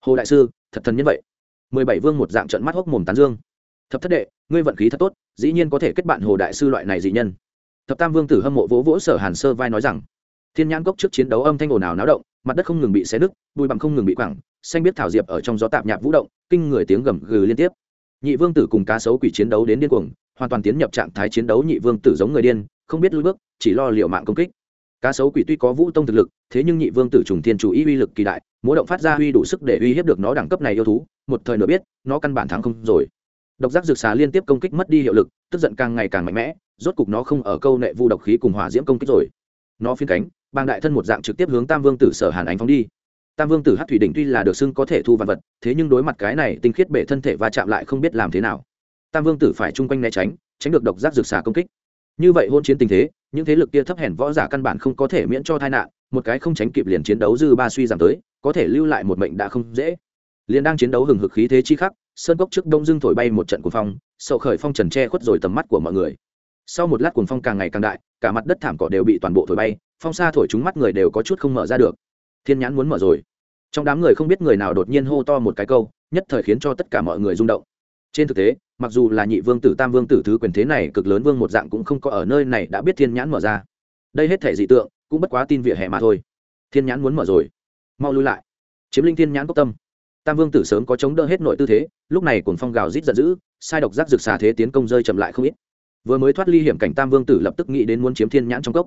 Hồ đại sư, thật thần như vậy. Mười bảy vương một dạng trận mắt hốc mồm tán dương. Thập thất đệ, ngươi vận khí thật tốt, dĩ nhiên có thể kết bạn hồ đại sư loại này dị nhân. Thập tam vương tử hâm mộ vỗ vỗ sở hàn sơ vai nói rằng, thiên nhãn cốc trước chiến đấu âm thanh ồn ào náo động, mặt đất không ngừng bị xé nứt, bụi bặm không ngừng bị quẳng, xanh biết thảo diệp ở trong gió tạp nhạp vũ động, kinh người tiếng gầm gừ liên tiếp. Nhị vương tử cùng cá sấu quỷ chiến đấu đến điên cuồng, hoàn toàn tiến nhập trạng thái chiến đấu nhị vương tử giống người điên không biết lùi bước, chỉ lo liệu mạng công kích. Cá sấu quỷ tuy có vũ tông thực lực, thế nhưng nhị vương tử trùng thiên chủ ý uy lực kỳ đại, múa động phát ra uy đủ sức để uy hiếp được nó đẳng cấp này yêu thú, một thời nửa biết, nó căn bản thắng không rồi. Độc giác dược xà liên tiếp công kích mất đi hiệu lực, tức giận càng ngày càng mạnh mẽ, rốt cục nó không ở câu nệ vu độc khí cùng hỏa diễm công kích rồi. Nó phiên cánh, bang đại thân một dạng trực tiếp hướng tam vương tử sở hàn ánh phóng đi. Tam vương tử hát thủy đỉnh tuy là được xưng có thể thu vật vật, thế nhưng đối mặt cái này tinh khiết bể thân thể va chạm lại không biết làm thế nào. Tam vương tử phải chung quanh né tránh tránh được độc giác dược xà công kích như vậy hôn chiến tình thế, những thế lực kia thấp hèn võ giả căn bản không có thể miễn cho tai nạn, một cái không tránh kịp liền chiến đấu dư ba suy giảm tới, có thể lưu lại một mệnh đã không dễ. Liền đang chiến đấu hừng hực khí thế chi khắc, sơn cốc trước đông dương thổi bay một trận cuồng phong sậu khởi phong trần che khuất rồi tầm mắt của mọi người. Sau một lát cuồng phong càng ngày càng đại, cả mặt đất thảm cỏ đều bị toàn bộ thổi bay, phong xa thổi chúng mắt người đều có chút không mở ra được. Thiên nhãn muốn mở rồi. Trong đám người không biết người nào đột nhiên hô to một cái câu, nhất thời khiến cho tất cả mọi người rung động trên thực tế, mặc dù là nhị vương tử, tam vương tử thứ quyền thế này cực lớn vương một dạng cũng không có ở nơi này đã biết thiên nhãn mở ra. Đây hết thể dị tượng, cũng bất quá tin vỉa hè mà thôi. Thiên nhãn muốn mở rồi. Mau lui lại. Chiếm linh thiên nhãn cốc tâm. Tam vương tử sớm có chống đỡ hết nội tư thế, lúc này cồn phong gào rít giận dữ, sai độc giác rực xà thế tiến công rơi chậm lại không ít. Vừa mới thoát ly hiểm cảnh, tam vương tử lập tức nghĩ đến muốn chiếm thiên nhãn trong cốc.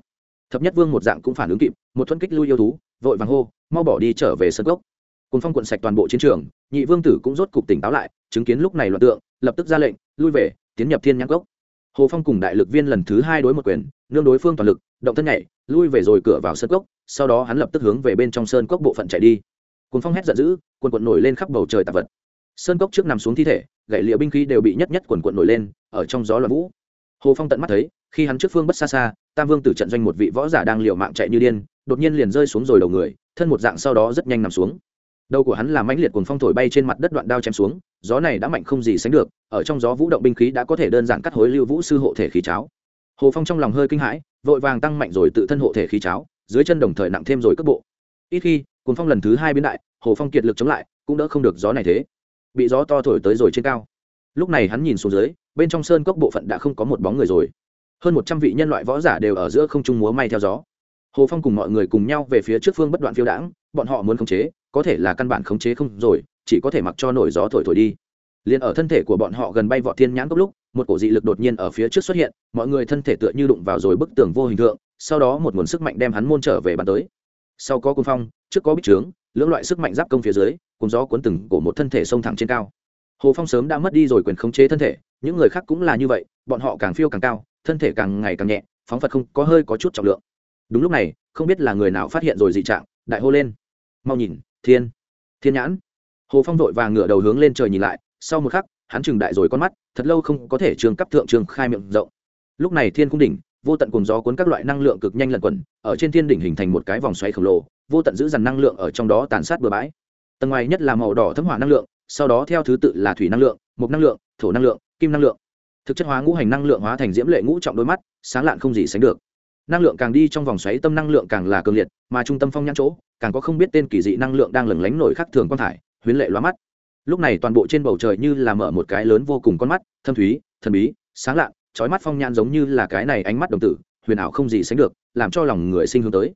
Thập nhất vương một dạng cũng phản ứng kịp, một thuẫn kích lui yêu thú, vội vàng hô, mau bỏ đi trở về sân cốc. Cồn phong quận sạch toàn bộ chiến trường, nhị vương tử cũng rốt cục tỉnh táo lại chứng kiến lúc này loạn tượng, lập tức ra lệnh, lui về, tiến nhập thiên nhãn cốc. Hồ phong cùng đại lực viên lần thứ hai đối một quyền, nương đối phương toàn lực, động thân nhảy, lui về rồi cửa vào sơn cốc, sau đó hắn lập tức hướng về bên trong sơn cốc bộ phận chạy đi. Cùng phong hét giận dữ quần quận nổi lên khắp bầu trời tạp vật. Sơn cốc trước nằm xuống thi thể gậy liệu binh khí đều bị nhất nhất quần quận nổi lên, ở trong gió loạn vũ. Hồ phong tận mắt thấy, khi hắn trước phương bất xa xa, tam vương tử trận doanh một vị võ giả đang liều mạng chạy như điên, đột nhiên liền rơi xuống rồi đầu người, thân một dạng sau đó rất nhanh nằm xuống đầu của hắn là mãnh liệt cuồng phong thổi bay trên mặt đất đoạn đao chém xuống, gió này đã mạnh không gì sánh được, ở trong gió vũ động binh khí đã có thể đơn giản cắt hối lưu vũ sư hộ thể khí cháo. Hồ phong trong lòng hơi kinh hãi, vội vàng tăng mạnh rồi tự thân hộ thể khí cháo, dưới chân đồng thời nặng thêm rồi cất bộ. Ít khi, cuồng phong lần thứ hai biến đại, hồ phong kiệt lực chống lại, cũng đỡ không được gió này thế. Bị gió to thổi tới rồi trên cao. Lúc này hắn nhìn xuống dưới, bên trong sơn cốc bộ phận đã không có một bóng người rồi. Hơn một trăm vị nhân loại võ giả đều ở giữa không trung múa may theo gió. Hồ phong cùng mọi người cùng nhau về phía trước phương bất đoạn phiêu đãng, bọn họ muốn khống chế có thể là căn bản khống chế không rồi, chỉ có thể mặc cho nổi gió thổi thổi đi. Liền ở thân thể của bọn họ gần bay vọt thiên nhãn cốc lúc, một cổ dị lực đột nhiên ở phía trước xuất hiện, mọi người thân thể tựa như đụng vào rồi bức tường vô hình tượng sau đó một nguồn sức mạnh đem hắn môn trở về bàn tới. Sau có cung phong, trước có bích trướng, lưỡng loại sức mạnh giáp công phía dưới cùng gió cuốn từng của một thân thể sông thẳng trên cao. Hồ phong sớm đã mất đi rồi quyền khống chế thân thể, những người khác cũng là như vậy, bọn họ càng phiêu càng cao, thân thể càng ngày càng nhẹ, phóng phật không có hơi có chút trọng lượng. Đúng lúc này, không biết là người nào phát hiện rồi dị trạng, đại hô lên. Mau nhìn thiên. Thiên nhãn. Hồ phong vội vàng ngửa đầu hướng lên trời nhìn lại, sau một khắc, hắn chừng đại rồi con mắt, thật lâu không có thể trường cấp thượng trường khai miệng rộng. Lúc này thiên cung đỉnh, vô tận cùng gió cuốn các loại năng lượng cực nhanh lẩn quẩn, ở trên thiên đỉnh hình thành một cái vòng xoáy khổng lồ, vô tận giữ dằn năng lượng ở trong đó tàn sát bừa bãi. Tầng ngoài nhất là màu đỏ thấm hỏa năng lượng, sau đó theo thứ tự là thủy năng lượng mục năng lượng, thổ năng lượng, kim năng lượng. Thực chất hóa ngũ hành năng lượng hóa thành diễm lệ ngũ trọng đôi mắt, sáng lạn không gì sánh được năng lượng càng đi trong vòng xoáy tâm năng lượng càng là cường liệt, mà trung tâm phong nhãn chỗ, càng có không biết tên kỳ dị năng lượng đang lẩn lánh nổi khắc thường quan thải, huyến lệ loa mắt. Lúc này toàn bộ trên bầu trời như là mở một cái lớn vô cùng con mắt, thâm thúy, thần bí, sáng lạ trói mắt phong nhãn giống như là cái này ánh mắt đồng tử, huyền ảo không gì sánh được, làm cho lòng người sinh hướng tới.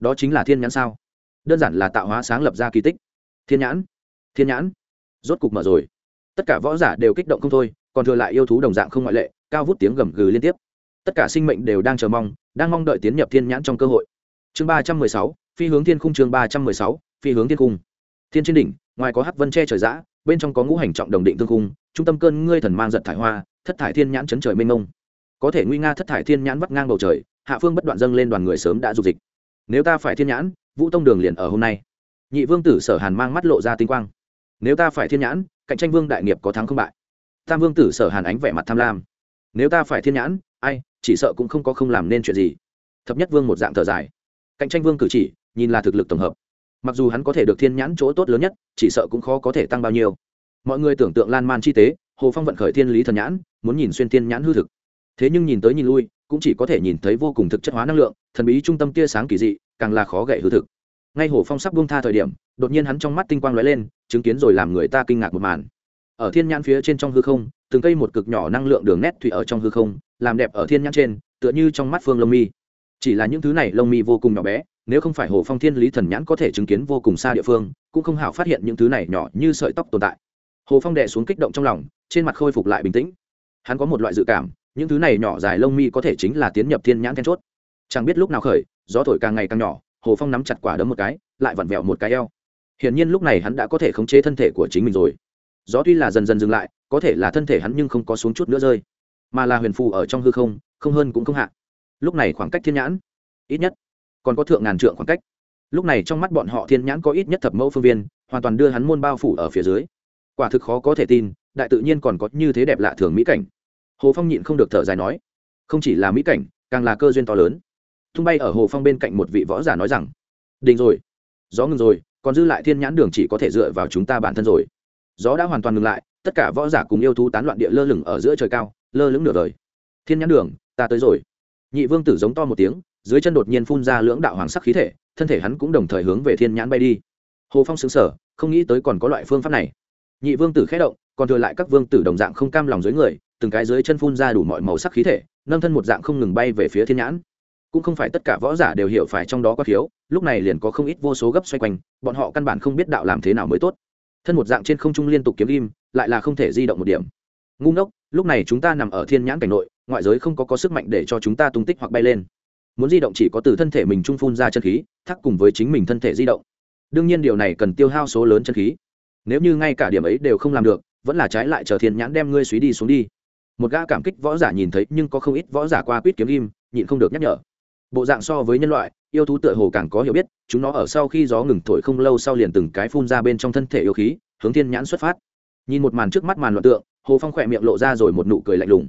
Đó chính là thiên nhãn sao? Đơn giản là tạo hóa sáng lập ra kỳ tích. Thiên nhãn thiên nhãn. Rốt cục mở rồi. Tất cả võ giả đều kích động không thôi, còn thừa lại yêu thú đồng dạng không ngoại lệ, cao vút tiếng gầm gừ liên tiếp tất cả sinh mệnh đều đang chờ mong, đang mong đợi tiến nhập thiên nhãn trong cơ hội. Chương ba trăm mười sáu, phi hướng thiên khung chương ba trăm mười sáu, phi hướng thiên khung. Thiên trên đỉnh, ngoài có hắc vân che trời giã, bên trong có ngũ hành trọng đồng định thương khung, trung tâm cơn ngươi thần mang giật thải hoa, thất thải thiên nhãn chấn trời mênh mông. Có thể nguy nga thất thải thiên nhãn vắt ngang bầu trời, hạ phương bất đoạn dâng lên đoàn người sớm đã dục dịch. Nếu ta phải thiên nhãn, vũ tông đường liền ở hôm nay. Nhị vương tử sở hàn mang mắt lộ ra tinh quang. Nếu ta phải thiên nhãn, cạnh tranh vương đại nghiệp có thắng không bại. Tam vương tử sở hàn ánh vẻ mặt tham lam. Nếu ta phải thiên nhãn, ai chỉ sợ cũng không có không làm nên chuyện gì. Thập nhất vương một dạng thở dài. Cạnh tranh vương cử chỉ, nhìn là thực lực tổng hợp. Mặc dù hắn có thể được thiên nhãn chỗ tốt lớn nhất, chỉ sợ cũng khó có thể tăng bao nhiêu. Mọi người tưởng tượng lan man chi tế, hồ phong vận khởi thiên lý thần nhãn, muốn nhìn xuyên thiên nhãn hư thực. Thế nhưng nhìn tới nhìn lui, cũng chỉ có thể nhìn thấy vô cùng thực chất hóa năng lượng, thần bí trung tâm tia sáng kỳ dị, càng là khó gậy hư thực. Ngay hồ phong sắp buông tha thời điểm, đột nhiên hắn trong mắt tinh quang lóe lên, chứng kiến rồi làm người ta kinh ngạc một màn. Ở thiên nhãn phía trên trong hư không từng cây một cực nhỏ năng lượng đường nét thủy ở trong hư không, làm đẹp ở thiên nhãn trên, tựa như trong mắt phương lông mi. Chỉ là những thứ này lông mi vô cùng nhỏ bé, nếu không phải hồ phong thiên lý thần nhãn có thể chứng kiến vô cùng xa địa phương, cũng không hảo phát hiện những thứ này nhỏ như sợi tóc tồn tại. Hồ phong đẻ xuống kích động trong lòng, trên mặt khôi phục lại bình tĩnh. Hắn có một loại dự cảm, những thứ này nhỏ dài lông mi có thể chính là tiến nhập thiên nhãn then chốt. Chẳng biết lúc nào khởi, gió thổi càng ngày càng nhỏ, hồ phong nắm chặt quả đấm một cái, lại vặn vẹo một cái eo. Hiển nhiên lúc này hắn đã có thể khống chế thân thể của chính mình rồi. Gió tuy là dần dần dừng lại có thể là thân thể hắn nhưng không có xuống chút nữa rơi, mà là huyền phù ở trong hư không không hơn cũng không hạ. Lúc này khoảng cách thiên nhãn, ít nhất, còn có thượng ngàn trượng khoảng cách. Lúc này trong mắt bọn họ thiên nhãn có ít nhất thập mẫu phương viên, hoàn toàn đưa hắn môn bao phủ ở phía dưới. Quả thực khó có thể tin, đại tự nhiên còn có như thế đẹp lạ thường mỹ cảnh. Hồ phong nhịn không được thở dài nói, không chỉ là mỹ cảnh, càng là cơ duyên to lớn. Tung bay ở hồ phong bên cạnh một vị võ giả nói rằng đình rồi, gió ngừng rồi, còn dư lại thiên nhãn đường chỉ có thể dựa vào chúng ta bản thân rồi. Gió đã hoàn toàn ngừng lại tất cả võ giả cùng yêu thú tán loạn địa lơ lửng ở giữa trời cao, lơ lửng nửa đời thiên nhãn đường, ta tới rồi. Nhị vương tử giống to một tiếng, dưới chân đột nhiên phun ra lưỡng đạo hoàng sắc khí thể, thân thể hắn cũng đồng thời hướng về thiên nhãn bay đi. Hồ phong xứng sở không nghĩ tới còn có loại phương pháp này. Nhị vương tử khẽ động, còn thừa lại các vương tử đồng dạng không cam lòng dưới người, từng cái dưới chân phun ra đủ mọi màu sắc khí thể, nâng thân một dạng không ngừng bay về phía thiên nhãn. Cũng không phải tất cả võ giả đều hiểu phải trong đó có thiếu, lúc này liền có không ít vô số gấp xoay quanh, bọn họ căn bản không biết đạo làm thế nào mới tốt thân một dạng trên không trung liên tục kiếm im, lại là không thể di động một điểm. Ngu ngốc, lúc này chúng ta nằm ở thiên nhãn cảnh nội, ngoại giới không có có sức mạnh để cho chúng ta tung tích hoặc bay lên. Muốn di động chỉ có từ thân thể mình trung phun ra chân khí thắc cùng với chính mình thân thể di động. Đương nhiên điều này cần tiêu hao số lớn chân khí. Nếu như ngay cả điểm ấy đều không làm được, vẫn là trái lại chờ thiên nhãn đem ngươi suý đi xuống đi. Một gã cảm kích võ giả nhìn thấy nhưng có không ít võ giả qua quýt kiếm im, nhịn không được nhắc nhở bộ dạng so với nhân loại, yêu thú tựa hồ càng có hiểu biết, chúng nó ở sau khi gió ngừng thổi không lâu sau liền từng cái phun ra bên trong thân thể yêu khí, hướng thiên nhãn xuất phát. Nhìn một màn trước mắt màn loạn tượng, hồ phong khỏe miệng lộ ra rồi một nụ cười lạnh lùng.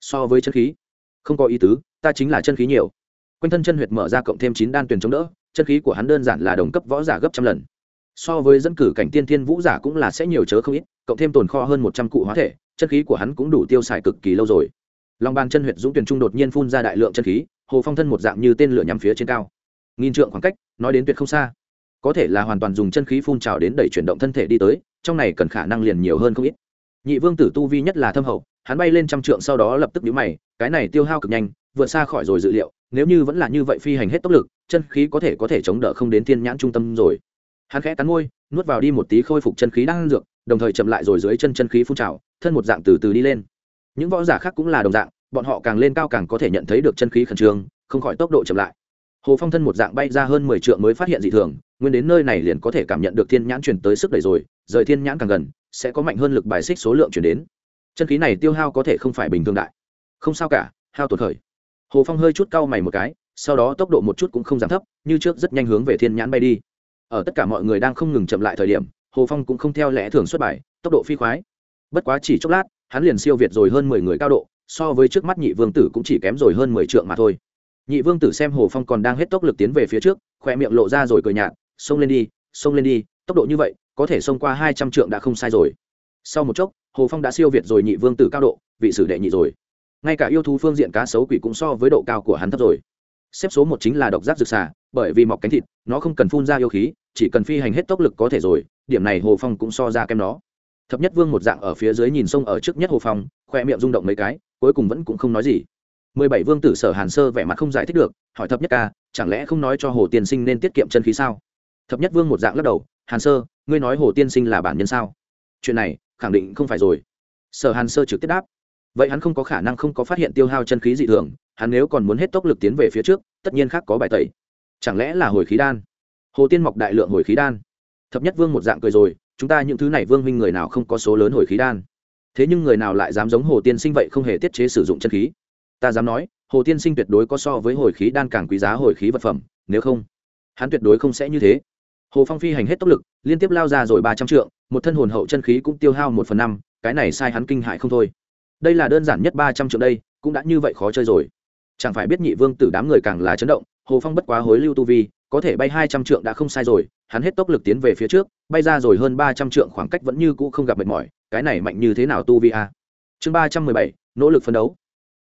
So với chân khí, không có ý tứ, ta chính là chân khí nhiều. Quanh thân chân huyệt mở ra cộng thêm chín đan tuyển chống đỡ, chân khí của hắn đơn giản là đồng cấp võ giả gấp trăm lần. So với dân cử cảnh tiên thiên vũ giả cũng là sẽ nhiều chớ không ít, cộng thêm tồn kho hơn một trăm cụ hóa thể, chân khí của hắn cũng đủ tiêu xài cực kỳ lâu rồi. Lòng bàn chân huyệt dũng tuyển trung đột nhiên phun ra đại lượng chân khí hồ phong thân một dạng như tên lửa nhắm phía trên cao nghìn trượng khoảng cách nói đến tuyệt không xa có thể là hoàn toàn dùng chân khí phun trào đến đẩy chuyển động thân thể đi tới trong này cần khả năng liền nhiều hơn không ít nhị vương tử tu vi nhất là thâm hậu hắn bay lên trăm trượng sau đó lập tức nhũ mày cái này tiêu hao cực nhanh vượt xa khỏi rồi dự liệu nếu như vẫn là như vậy phi hành hết tốc lực chân khí có thể có thể chống đỡ không đến thiên nhãn trung tâm rồi hắn khẽ cắn môi nuốt vào đi một tí khôi phục chân khí đang dược đồng thời chậm lại rồi dưới chân chân khí phun trào thân một dạng từ từ đi lên những võ giả khác cũng là đồng dạng bọn họ càng lên cao càng có thể nhận thấy được chân khí khẩn trương, không khỏi tốc độ chậm lại. Hồ phong thân một dạng bay ra hơn mười trượng mới phát hiện dị thường, nguyên đến nơi này liền có thể cảm nhận được thiên nhãn truyền tới sức đẩy rồi, rời thiên nhãn càng gần, sẽ có mạnh hơn lực bài xích số lượng chuyển đến. Chân khí này tiêu hao có thể không phải bình thường đại. Không sao cả, hao tột khởi. Hồ phong hơi chút cau mày một cái, sau đó tốc độ một chút cũng không giảm thấp, như trước rất nhanh hướng về thiên nhãn bay đi. Ở tất cả mọi người đang không ngừng chậm lại thời điểm, hồ phong cũng không theo lẽ thường xuất bài, tốc độ phi khoái. Bất quá chỉ chốc lát, hắn liền siêu việt rồi hơn mười người cao độ so với trước mắt nhị vương tử cũng chỉ kém rồi hơn mười trượng mà thôi. Nhị vương tử xem hồ phong còn đang hết tốc lực tiến về phía trước, khoe miệng lộ ra rồi cười nhạt, xông lên đi, xông lên đi, tốc độ như vậy, có thể xông qua hai trăm trượng đã không sai rồi. Sau một chốc, hồ phong đã siêu việt rồi nhị vương tử cao độ, vị sử đệ nhị rồi. Ngay cả yêu thú phương diện cá sấu quỷ cũng so với độ cao của hắn thấp rồi. Xếp số một chính là độc giác rực xà, bởi vì mọc cánh thịt, nó không cần phun ra yêu khí, chỉ cần phi hành hết tốc lực có thể rồi, điểm này hồ phong cũng so ra kém nó. Thập nhất vương một dạng ở phía dưới nhìn sông ở trước nhất hồ phong, khoe miệng rung động mấy cái cuối cùng vẫn cũng không nói gì. Mười bảy vương tử sở hàn sơ vẻ mặt không giải thích được, hỏi thập nhất ca, chẳng lẽ không nói cho hồ tiên sinh nên tiết kiệm chân khí sao? Thập nhất vương một dạng lắc đầu, hàn sơ, ngươi nói hồ tiên sinh là bản nhân sao? Chuyện này, khẳng định không phải rồi. Sở hàn sơ trực tiếp đáp, vậy hắn không có khả năng không có phát hiện tiêu hao chân khí dị thường, hắn nếu còn muốn hết tốc lực tiến về phía trước, tất nhiên khác có bài tẩy. Chẳng lẽ là hồi khí đan? Hồ tiên mọc đại lượng hồi khí đan. Thập nhất vương một dạng cười rồi, chúng ta những thứ này vương huynh người nào không có số lớn hồi khí đan? Thế nhưng người nào lại dám giống hồ tiên sinh vậy không hề tiết chế sử dụng chân khí? Ta dám nói, hồ tiên sinh tuyệt đối có so với hồi khí đan càng quý giá hồi khí vật phẩm, nếu không, hắn tuyệt đối không sẽ như thế. Hồ phong phi hành hết tốc lực, liên tiếp lao ra rồi ba trăm trượng, một thân hồn hậu chân khí cũng tiêu hao một phần năm, cái này sai hắn kinh hại không thôi. Đây là đơn giản nhất ba trăm trượng đây, cũng đã như vậy khó chơi rồi. Chẳng phải biết nhị vương tử đám người càng là chấn động, hồ phong bất quá hối lưu tu vi, có thể bay hai trăm trượng đã không sai rồi, hắn hết tốc lực tiến về phía trước, bay ra rồi hơn ba trăm trượng khoảng cách vẫn như cũ không gặp mệt mỏi cái này mạnh như thế nào tu vi a? Chương ba trăm mười bảy, nỗ lực phấn đấu.